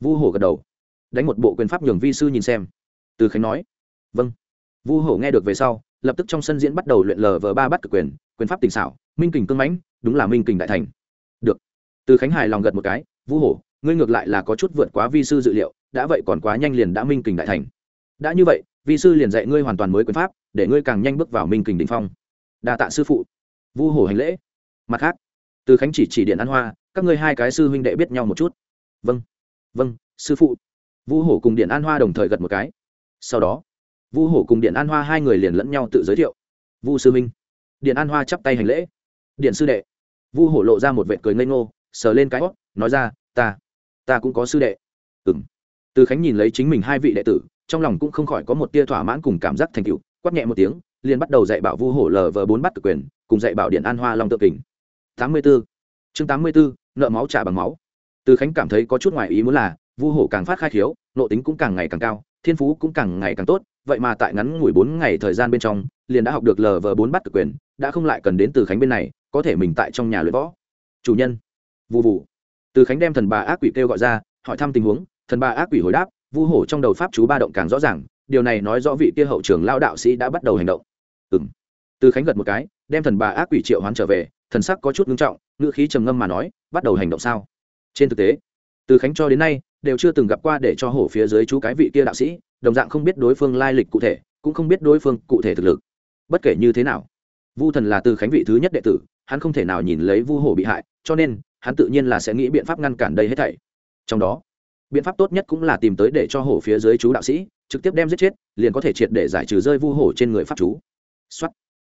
Vu hổ gật đầu. Đánh một bộ quyền pháp nhường vi sư nhìn xem. Từ khánh nói. Vâng. Vu hổ nghe được về sau, lập tức trong sân diễn bắt đầu luyện lờ vờ ba bắt cực quyền quyền pháp tình xảo, minh kình cưng mãnh, đúng là minh kình đại thành. Được. Từ khánh hài lòng gật một cái. Vu hổ ngươi ngược lại là có chút vượt quá vi sư dự liệu đã vậy còn quá nhanh liền đã minh kình đại thành. Đã như vậy vi sư liền dạy ngươi hoàn toàn mới quyền pháp để ngươi càng nhanh bước vào minh kình đình phong. Đa tạ sư phụ. Vu hổ hành lễ. Mặt khác từ khánh chỉ chỉ điện an hoa các ngươi hai cái sư huynh đệ biết nhau một chút. Vâng vâng sư phụ. Vu hổ cùng điện an hoa đồng thời gật một cái. Sau đó vu hổ cùng điện an hoa hai người liền lẫn nhau tự giới thiệu. Vu sư huynh, điện an hoa chắp tay hành lễ. Điện sư đệ. Vu hổ lộ ra một vệ cười ngây ngô sờ lên cái hót nói ra ta ta cũng có sư đệ. Ừ m từ khánh nhìn lấy chính mình hai vị đệ tử, trong lòng cũng không khỏi có một tia thỏa mãn cùng cảm giác thành cựu quát nhẹ một tiếng, liền bắt đầu dạy bảo vu hổ lờ vờ bốn bắt cực quyền, cùng dạy bảo điện an hoa long tự kình. Tám mươi b ố chương tám mươi b ố nợ máu trả bằng máu. Từ khánh cảm thấy có chút ngoài ý muốn là, vu hổ càng phát khai khiếu nộ tính cũng càng ngày càng cao, thiên phú cũng càng ngày càng tốt, vậy mà tại ngắn ngủi bốn ngày thời gian bên trong, liền đã học được lờ vờ bốn bắt cực quyền, đã không lại cần đến từ khánh bên này, có thể mình tại trong nhà luyện võ. Chủ nhân. Vụ vụ từ khánh đem thần bà ác quỷ kêu gọi ra, hỏi thăm tình huống, thần bà ác quỷ hồi đáp, vu hổ trong đầu pháp chú ba động càng rõ ràng, điều này nói rõ vị kia hậu trường lao đạo sĩ đã bắt đầu hành động. Ừ m từ khánh gật một cái, đem thần bà ác quỷ triệu hoán trở về, thần sắc có chút ngưng trọng, ngữ khí trầm ngâm mà nói, bắt đầu hành động sao? Trên thực tế, từ khánh cho đến nay, đều chưa từng gặp qua để cho hổ phía dưới chú cái vị kia đạo sĩ, đồng dạng không biết đối phương lai lịch cụ thể, cũng không biết đối phương cụ thể thực lực. Bất kể như thế nào, vu thần là từ khánh vị thứ nhất đệ tử, hắn không thể nào nhìn lấy vu hổ bị hại, cho nên hắn tự nhiên là sẽ nghĩ biện pháp ngăn cản đây hết thảy. Trong đó, biện pháp tốt nhất cũng là tìm tới để cho hổ phía dưới chú đạo sĩ, trực tiếp đem giết chết, liền có thể triệt để giải trừ rơi vu hổ trên người pháp chú. Xuất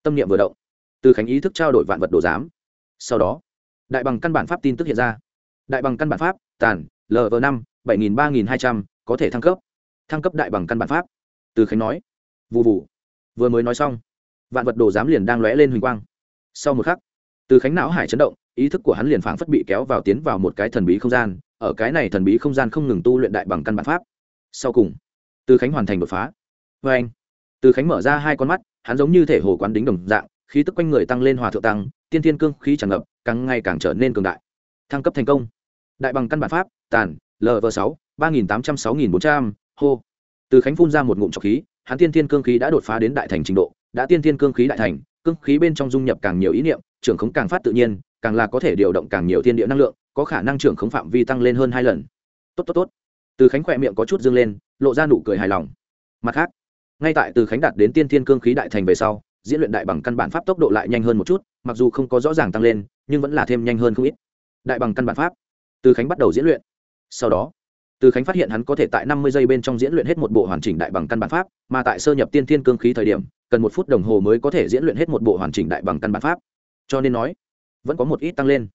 tâm niệm vừa động. Từ khánh ý thức trao đổi vạn vật đồ giám. Sau đó, đại bằng căn bản pháp tin tức hiện ra. Đại bằng căn bản pháp, tàn lv năm, bảy nghìn ba nghìn hai trăm, có thể thăng cấp. Thăng cấp đại bằng căn bản pháp. Từ khánh nói. Vụ vụ vừa mới nói xong, vạn vật đồ giám liền đang lóe lên huỳnh quang. Sau một khắc, từ khánh não hải chấn động ý thức của hắn liền phảng phất bị kéo vào tiến vào một cái thần bí không gian, ở cái này thần bí không gian không ngừng tu luyện đại bằng căn bản pháp. Sau cùng, từ khánh hoàn thành đột phá. Vê anh, từ khánh mở ra hai con mắt, hắn giống như thể hồ quán đính đồng dạng, khí tức quanh người tăng lên hòa thượng tăng, tiên thiên cương khí tràn ngập, càng ngày càng trở nên cường đại. Thăng cấp thành công. Đại bằng căn bản pháp, tàn lv sáu, ba nghìn tám trăm sáu nghìn bốn trăm, hô. Từ khánh phun ra một ngụm trọc khí, hắn tiên thiên cương khí đã đột phá đến đại thành trình độ, đã tiên thiên cương khí đại thành, cương khí bên trong dung nhập càng nhiều ý niệm, trưởng khống càng phát tự nhiên càng là có thể điều động càng nhiều thiên địa năng lượng, có khả năng trưởng khống phạm vi tăng lên hơn hai lần. Tốt tốt tốt. Từ khánh khỏe miệng có chút dương lên, lộ ra nụ cười hài lòng. Mặt khác, ngay tại từ khánh đạt đến tiên thiên cương khí đại thành về sau, diễn luyện đại bằng căn bản pháp tốc độ lại nhanh hơn một chút, mặc dù không có rõ ràng tăng lên, nhưng vẫn là thêm nhanh hơn không ít. Đại bằng căn bản pháp, từ khánh bắt đầu diễn luyện. Sau đó, từ khánh phát hiện hắn có thể tại năm mươi giây bên trong diễn luyện hết một bộ hoàn chỉnh đại bằng căn bản pháp, mà tại sơ nhập tiên thiên cương khí thời điểm, cần một phút đồng hồ mới có thể diễn luyện hết một bộ hoàn chỉnh đại bằng căn bản pháp. Cho nên nói vẫn có một ít tăng lên.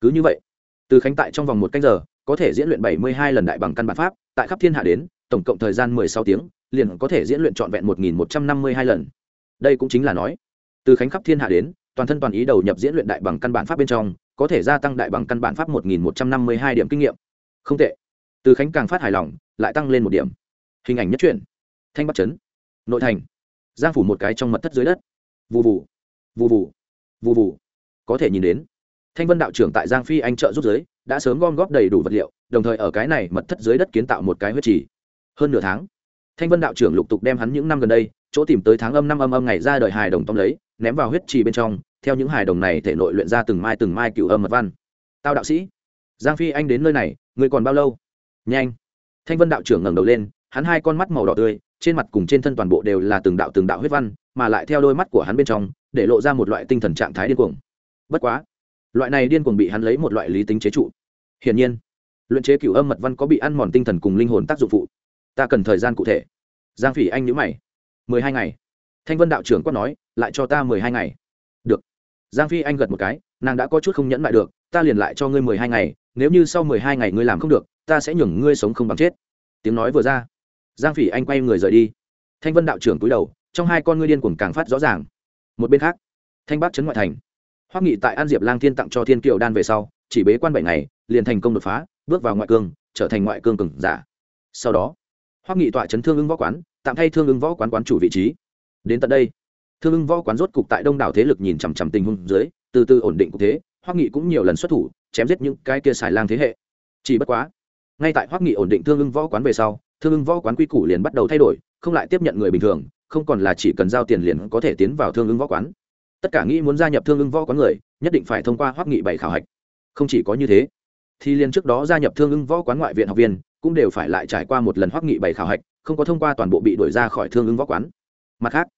Cứ như vậy, từ khánh tại trong vòng một canh giờ, có thể diễn luyện bảy mươi hai lần đại bằng căn bản pháp, tại khắp thiên hạ đến, tổng cộng thời gian mười sáu tiếng, liền có thể diễn luyện trọn vẹn một nghìn một trăm năm mươi hai lần. Đây cũng chính là nói, từ khánh khắp thiên hạ đến, toàn thân toàn ý đầu nhập diễn luyện đại bằng căn bản pháp bên trong, có thể gia tăng đại bằng căn bản pháp một nghìn một trăm năm mươi hai điểm kinh nghiệm. Không tệ. Từ khánh càng phát hài lòng, lại tăng lên một điểm. Hình ảnh nhất truyện, thanh bắc trấn, nội thành. Giang phủ một cái trong mật thất dưới đất. Vụ vụ vụ vụ vụ vụ có thể nhìn đến. Thanh vân đạo trưởng tại giang phi anh trợ giúp giới đã sớm gom góp đầy đủ vật liệu, đồng thời ở cái này mật thất dưới đất kiến tạo một cái huyết trì. Hơn nửa tháng, thanh vân đạo trưởng lục tục đem hắn những năm gần đây, chỗ tìm tới tháng âm năm âm âm ngày ra đời hài đồng tóm lấy, ném vào huyết trì bên trong, theo những hài đồng này thể nội luyện ra từng mai từng mai cựu âm mật văn. Tao đạo sĩ, giang phi anh đến nơi này người còn bao lâu? Nhanh. Thanh vân đạo trưởng ngẩng đầu lên, hắn hai con mắt màu đỏ tươi, trên mặt cùng trên thân toàn bộ đều là từng đạo từng đạo huyết văn, mà lại theo đôi mắt của hắn bên trong, để lộ ra một loại tinh thần trạng thái điên cuồng bất quá, loại này điên cuồng bị hắn lấy một loại lý tính chế trụ. Hiển nhiên, luyện chế cửu âm mật văn có bị ăn mòn tinh thần cùng linh hồn tác dụng phụ. Ta cần thời gian cụ thể. Giang phỉ anh nhữ mày. Mười hai ngày. Thanh vân đạo trưởng quát nói, lại cho ta mười hai ngày. Được. Giang phi anh gật một cái, nàng đã có chút không nhẫn lại được, ta liền lại cho ngươi mười hai ngày, nếu như sau mười hai ngày ngươi làm không được, ta sẽ nhường ngươi sống không bằng chết. Tiếng nói vừa ra, giang phỉ anh quay người rời đi. Thanh vân đạo trưởng cúi đầu, trong hai con ngươi điên cuồng càng phát rõ ràng. Một bên khác, thanh bắc trấn ngoại thành hoắc nghị tại an diệp lang thiên tặng cho thiên kiều đan về sau, chỉ bế quan bảy ngày, liền thành công đột phá, bước vào ngoại cương, trở thành ngoại cương cường giả. Sau đó, hoắc nghị tọa chấn thương ưng võ quán, tạm thay thương ưng võ quán quán chủ vị trí. Đến tận đây, thương ưng võ quán rốt cục tại đông đảo thế lực nhìn chằm chằm tình huống dưới, từ từ ổn định cục thế, hoắc nghị cũng nhiều lần xuất thủ, chém giết những cái kia xài lang thế hệ. Chỉ bất quá, ngay tại hoắc nghị ổn định thương ưng võ quán về sau, thương ưng võ quán quy củ liền bắt đầu thay đổi, không lại tiếp nhận người bình thường, không còn là chỉ cần giao tiền liền có thể tiến vào thương ưng võ quán tất cả nghĩ muốn gia nhập thương ưng võ quán người, nhất định phải thông qua hoắc nghị bảy khảo hạch. Không chỉ có như thế, thì liền trước đó gia nhập thương ưng võ quán ngoại viện học viên, cũng đều phải lại trải qua một lần hoắc nghị bảy khảo hạch, không có thông qua toàn bộ bị đuổi ra khỏi thương ưng võ quán. Mặt khác,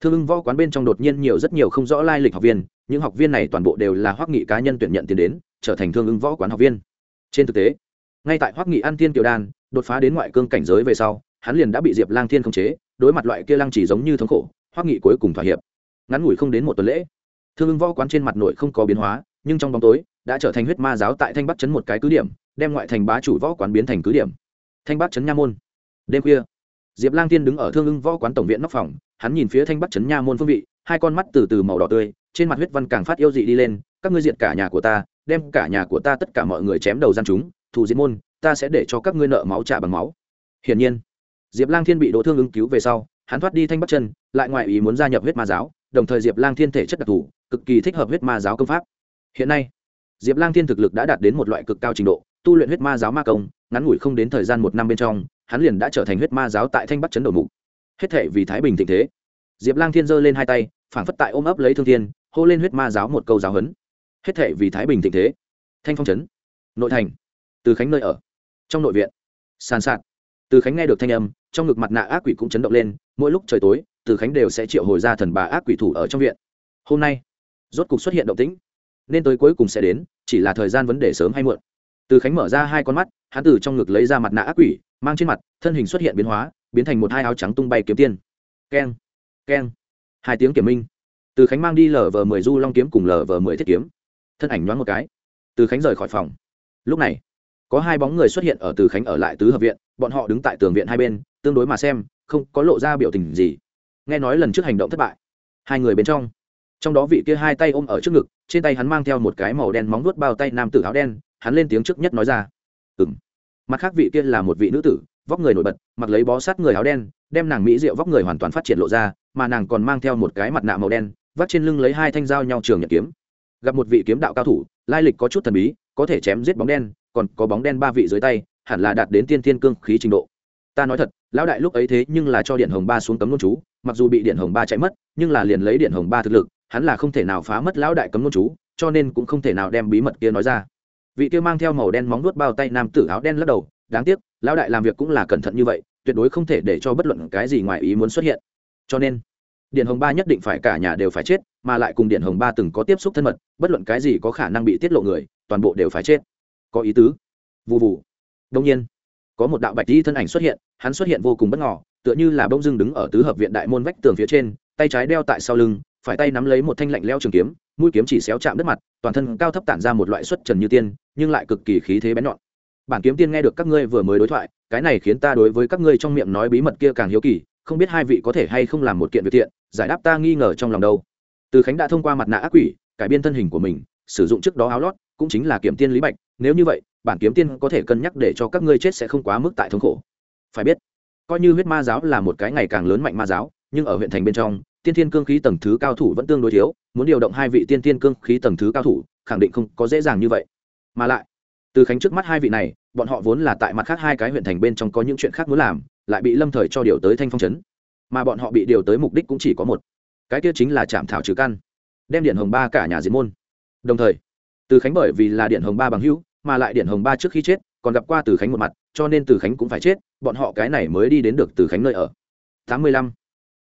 thương ưng võ quán bên trong đột nhiên nhiều rất nhiều không rõ lai lịch học viên, những học viên này toàn bộ đều là hoắc nghị cá nhân tuyển nhận tiền đến, trở thành thương ưng võ quán học viên. Trên thực tế, ngay tại hoắc nghị an tiên kiều đan, đột phá đến ngoại cương cảnh giới về sau, hắn liền đã bị diệp lang thiên khống chế, đối mặt loại kia lang chỉ giống như thống khổ, hoắc nghị cuối cùng thỏa hiệp ngắn ngủi không đến một tuần lễ. Thương ưng võ quán trên mặt nội không có biến hóa, nhưng trong bóng tối, đã trở thành huyết ma giáo tại thanh bắc chấn một cái cứ điểm, đem ngoại thành bá chủ võ quán biến thành cứ điểm. Thanh bắc chấn nha môn. Đêm khuya, diệp lang tiên đứng ở thương ưng võ quán tổng viện nóc phòng, hắn nhìn phía thanh bắc chấn nha môn phương vị, hai con mắt từ từ màu đỏ tươi, trên mặt huyết văn càng phát yêu dị đi lên, các ngươi diệt cả nhà của ta, đem cả nhà của ta tất cả mọi người chém đầu gian chúng thủ diệt môn, ta sẽ để cho các ngươi nợ máu trả bằng máu. Hiển nhiên, diệp lang thiên bị đỗ thương ứng cứu về sau, hắn thoát đi thanh bắc chân lại ngoại ý muốn gia nhập huyết ma giáo đồng thời diệp lang thiên thể chất đặc thù cực kỳ thích hợp huyết ma giáo công pháp. Hiện nay diệp lang thiên thực lực đã đạt đến một loại cực cao trình độ tu luyện huyết ma giáo ma công ngắn ngủi không đến thời gian một năm bên trong hắn liền đã trở thành huyết ma giáo tại thanh bắc chấn đầu mục. Hết thể vì thái bình thịnh thế. Diệp lang thiên giơ lên hai tay phảng phất tại ôm ấp lấy thương thiên hô lên huyết ma giáo một câu giáo huấn, hết thể vì thái bình thịnh thế. Thanh phong trấn nội thành từ khánh nơi ở trong nội viện sàn sạt. Từ khánh nghe được thanh âm trong ngực mặt nạ ác quỷ cũng chấn động lên mỗi lúc trời tối từ khánh đều sẽ triệu hồi ra thần bà ác quỷ thủ ở trong viện. Hôm nay, rốt cục xuất hiện động tĩnh. Nên tới cuối cùng sẽ đến, chỉ là thời gian vấn đề sớm hay muộn. Từ khánh mở ra hai con mắt, hắn từ trong ngực lấy ra mặt nạ ác quỷ, mang trên mặt, thân hình xuất hiện biến hóa, biến thành một hai áo trắng tung bay kiếm tiên. Keng keng. Hai tiếng kiểm minh. Từ khánh mang đi lờ vờ mười du long kiếm cùng lờ vờ mười thiết kiếm. Thân ảnh nhoáng một cái. Từ khánh rời khỏi phòng. Lúc này, có hai bóng người xuất hiện ở từ khánh ở lại tứ hợp viện, bọn họ đứng tại tường viện hai bên, tương đối mà xem, không có lộ ra biểu tình gì nghe nói lần trước hành động thất bại. Hai người bên trong trong đó vị kia hai tay ôm ở trước ngực, trên tay hắn mang theo một cái màu đen móng vuốt bao tay nam tử áo đen, hắn lên tiếng trước nhất nói ra ừng mặt khác vị kia là một vị nữ tử, vóc người nổi bật, mặc lấy bó sát người áo đen, đem nàng mỹ rượu vóc người hoàn toàn phát triển lộ ra, mà nàng còn mang theo một cái mặt nạ màu đen, vắt trên lưng lấy hai thanh dao nhau trường nhật kiếm. Gặp một vị kiếm đạo cao thủ, lai lịch có chút thần bí, có thể chém giết bóng đen, còn có bóng đen ba vị dưới tay, hẳn là đạt đến tiên thiên cương khí trình độ ta nói thật, lão đại lúc ấy thế nhưng là cho điện hồng ba xuống cấm nôn chú, mặc dù bị điện hồng ba chạy mất, nhưng là liền lấy điện hồng ba thực lực, hắn là không thể nào phá mất lão đại cấm nôn chú, cho nên cũng không thể nào đem bí mật kia nói ra. Vị kia mang theo màu đen móng nuốt bao tay nam tử áo đen lắc đầu, đáng tiếc, lão đại làm việc cũng là cẩn thận như vậy, tuyệt đối không thể để cho bất luận cái gì ngoài ý muốn xuất hiện. Cho nên, điện hồng ba nhất định phải cả nhà đều phải chết, mà lại cùng điện hồng ba từng có tiếp xúc thân mật, bất luận cái gì có khả năng bị tiết lộ người, toàn bộ đều phải chết. Có ý tứ. Vụ vụ đông nhiên có một đạo bạch di thân ảnh xuất hiện, hắn xuất hiện vô cùng bất ngỏ tựa như là bông dưng đứng ở tứ hợp viện đại môn vách tường phía trên, tay trái đeo tại sau lưng, phải tay nắm lấy một thanh lạnh leo trường kiếm, mũi kiếm chỉ xéo chạm đất mặt, toàn thân cao thấp tản ra một loại xuất trần như tiên, nhưng lại cực kỳ khí thế bén nhọn. Bản kiếm tiên nghe được các ngươi vừa mới đối thoại, cái này khiến ta đối với các ngươi trong miệng nói bí mật kia càng hiếu kỳ, không biết hai vị có thể hay không làm một kiện việc thiện, giải đáp ta nghi ngờ trong lòng đâu. Từ khánh đã thông qua mặt nạ ác quỷ, cải biên thân hình của mình, sử dụng trước đó áo lót, cũng chính là kiểm tiên lý bạch, nếu như vậy bản kiếm tiên có thể cân nhắc để cho các ngươi chết sẽ không quá mức tại thống khổ. Phải biết, coi như huyết ma giáo là một cái ngày càng lớn mạnh ma giáo, nhưng ở huyện thành bên trong, tiên thiên cương khí tầng thứ cao thủ vẫn tương đối thiếu, muốn điều động hai vị tiên thiên cương khí tầng thứ cao thủ, khẳng định không có dễ dàng như vậy. Mà lại, từ khánh trước mắt hai vị này, bọn họ vốn là tại mặt khác hai cái huyện thành bên trong có những chuyện khác muốn làm, lại bị lâm thời cho điều tới thanh phong trấn mà bọn họ bị điều tới mục đích cũng chỉ có một. Cái kia chính là chạm thảo trừ căn, đem điện hồng ba cả nhà diệt môn. Đồng thời, từ khánh bởi vì là điện hồng ba bằng hữu mà lại điện hồng ba trước khi chết, còn gặp qua từ khánh một mặt, cho nên từ khánh cũng phải chết, bọn họ cái này mới đi đến được từ khánh nơi ở. Tám mươi lăm.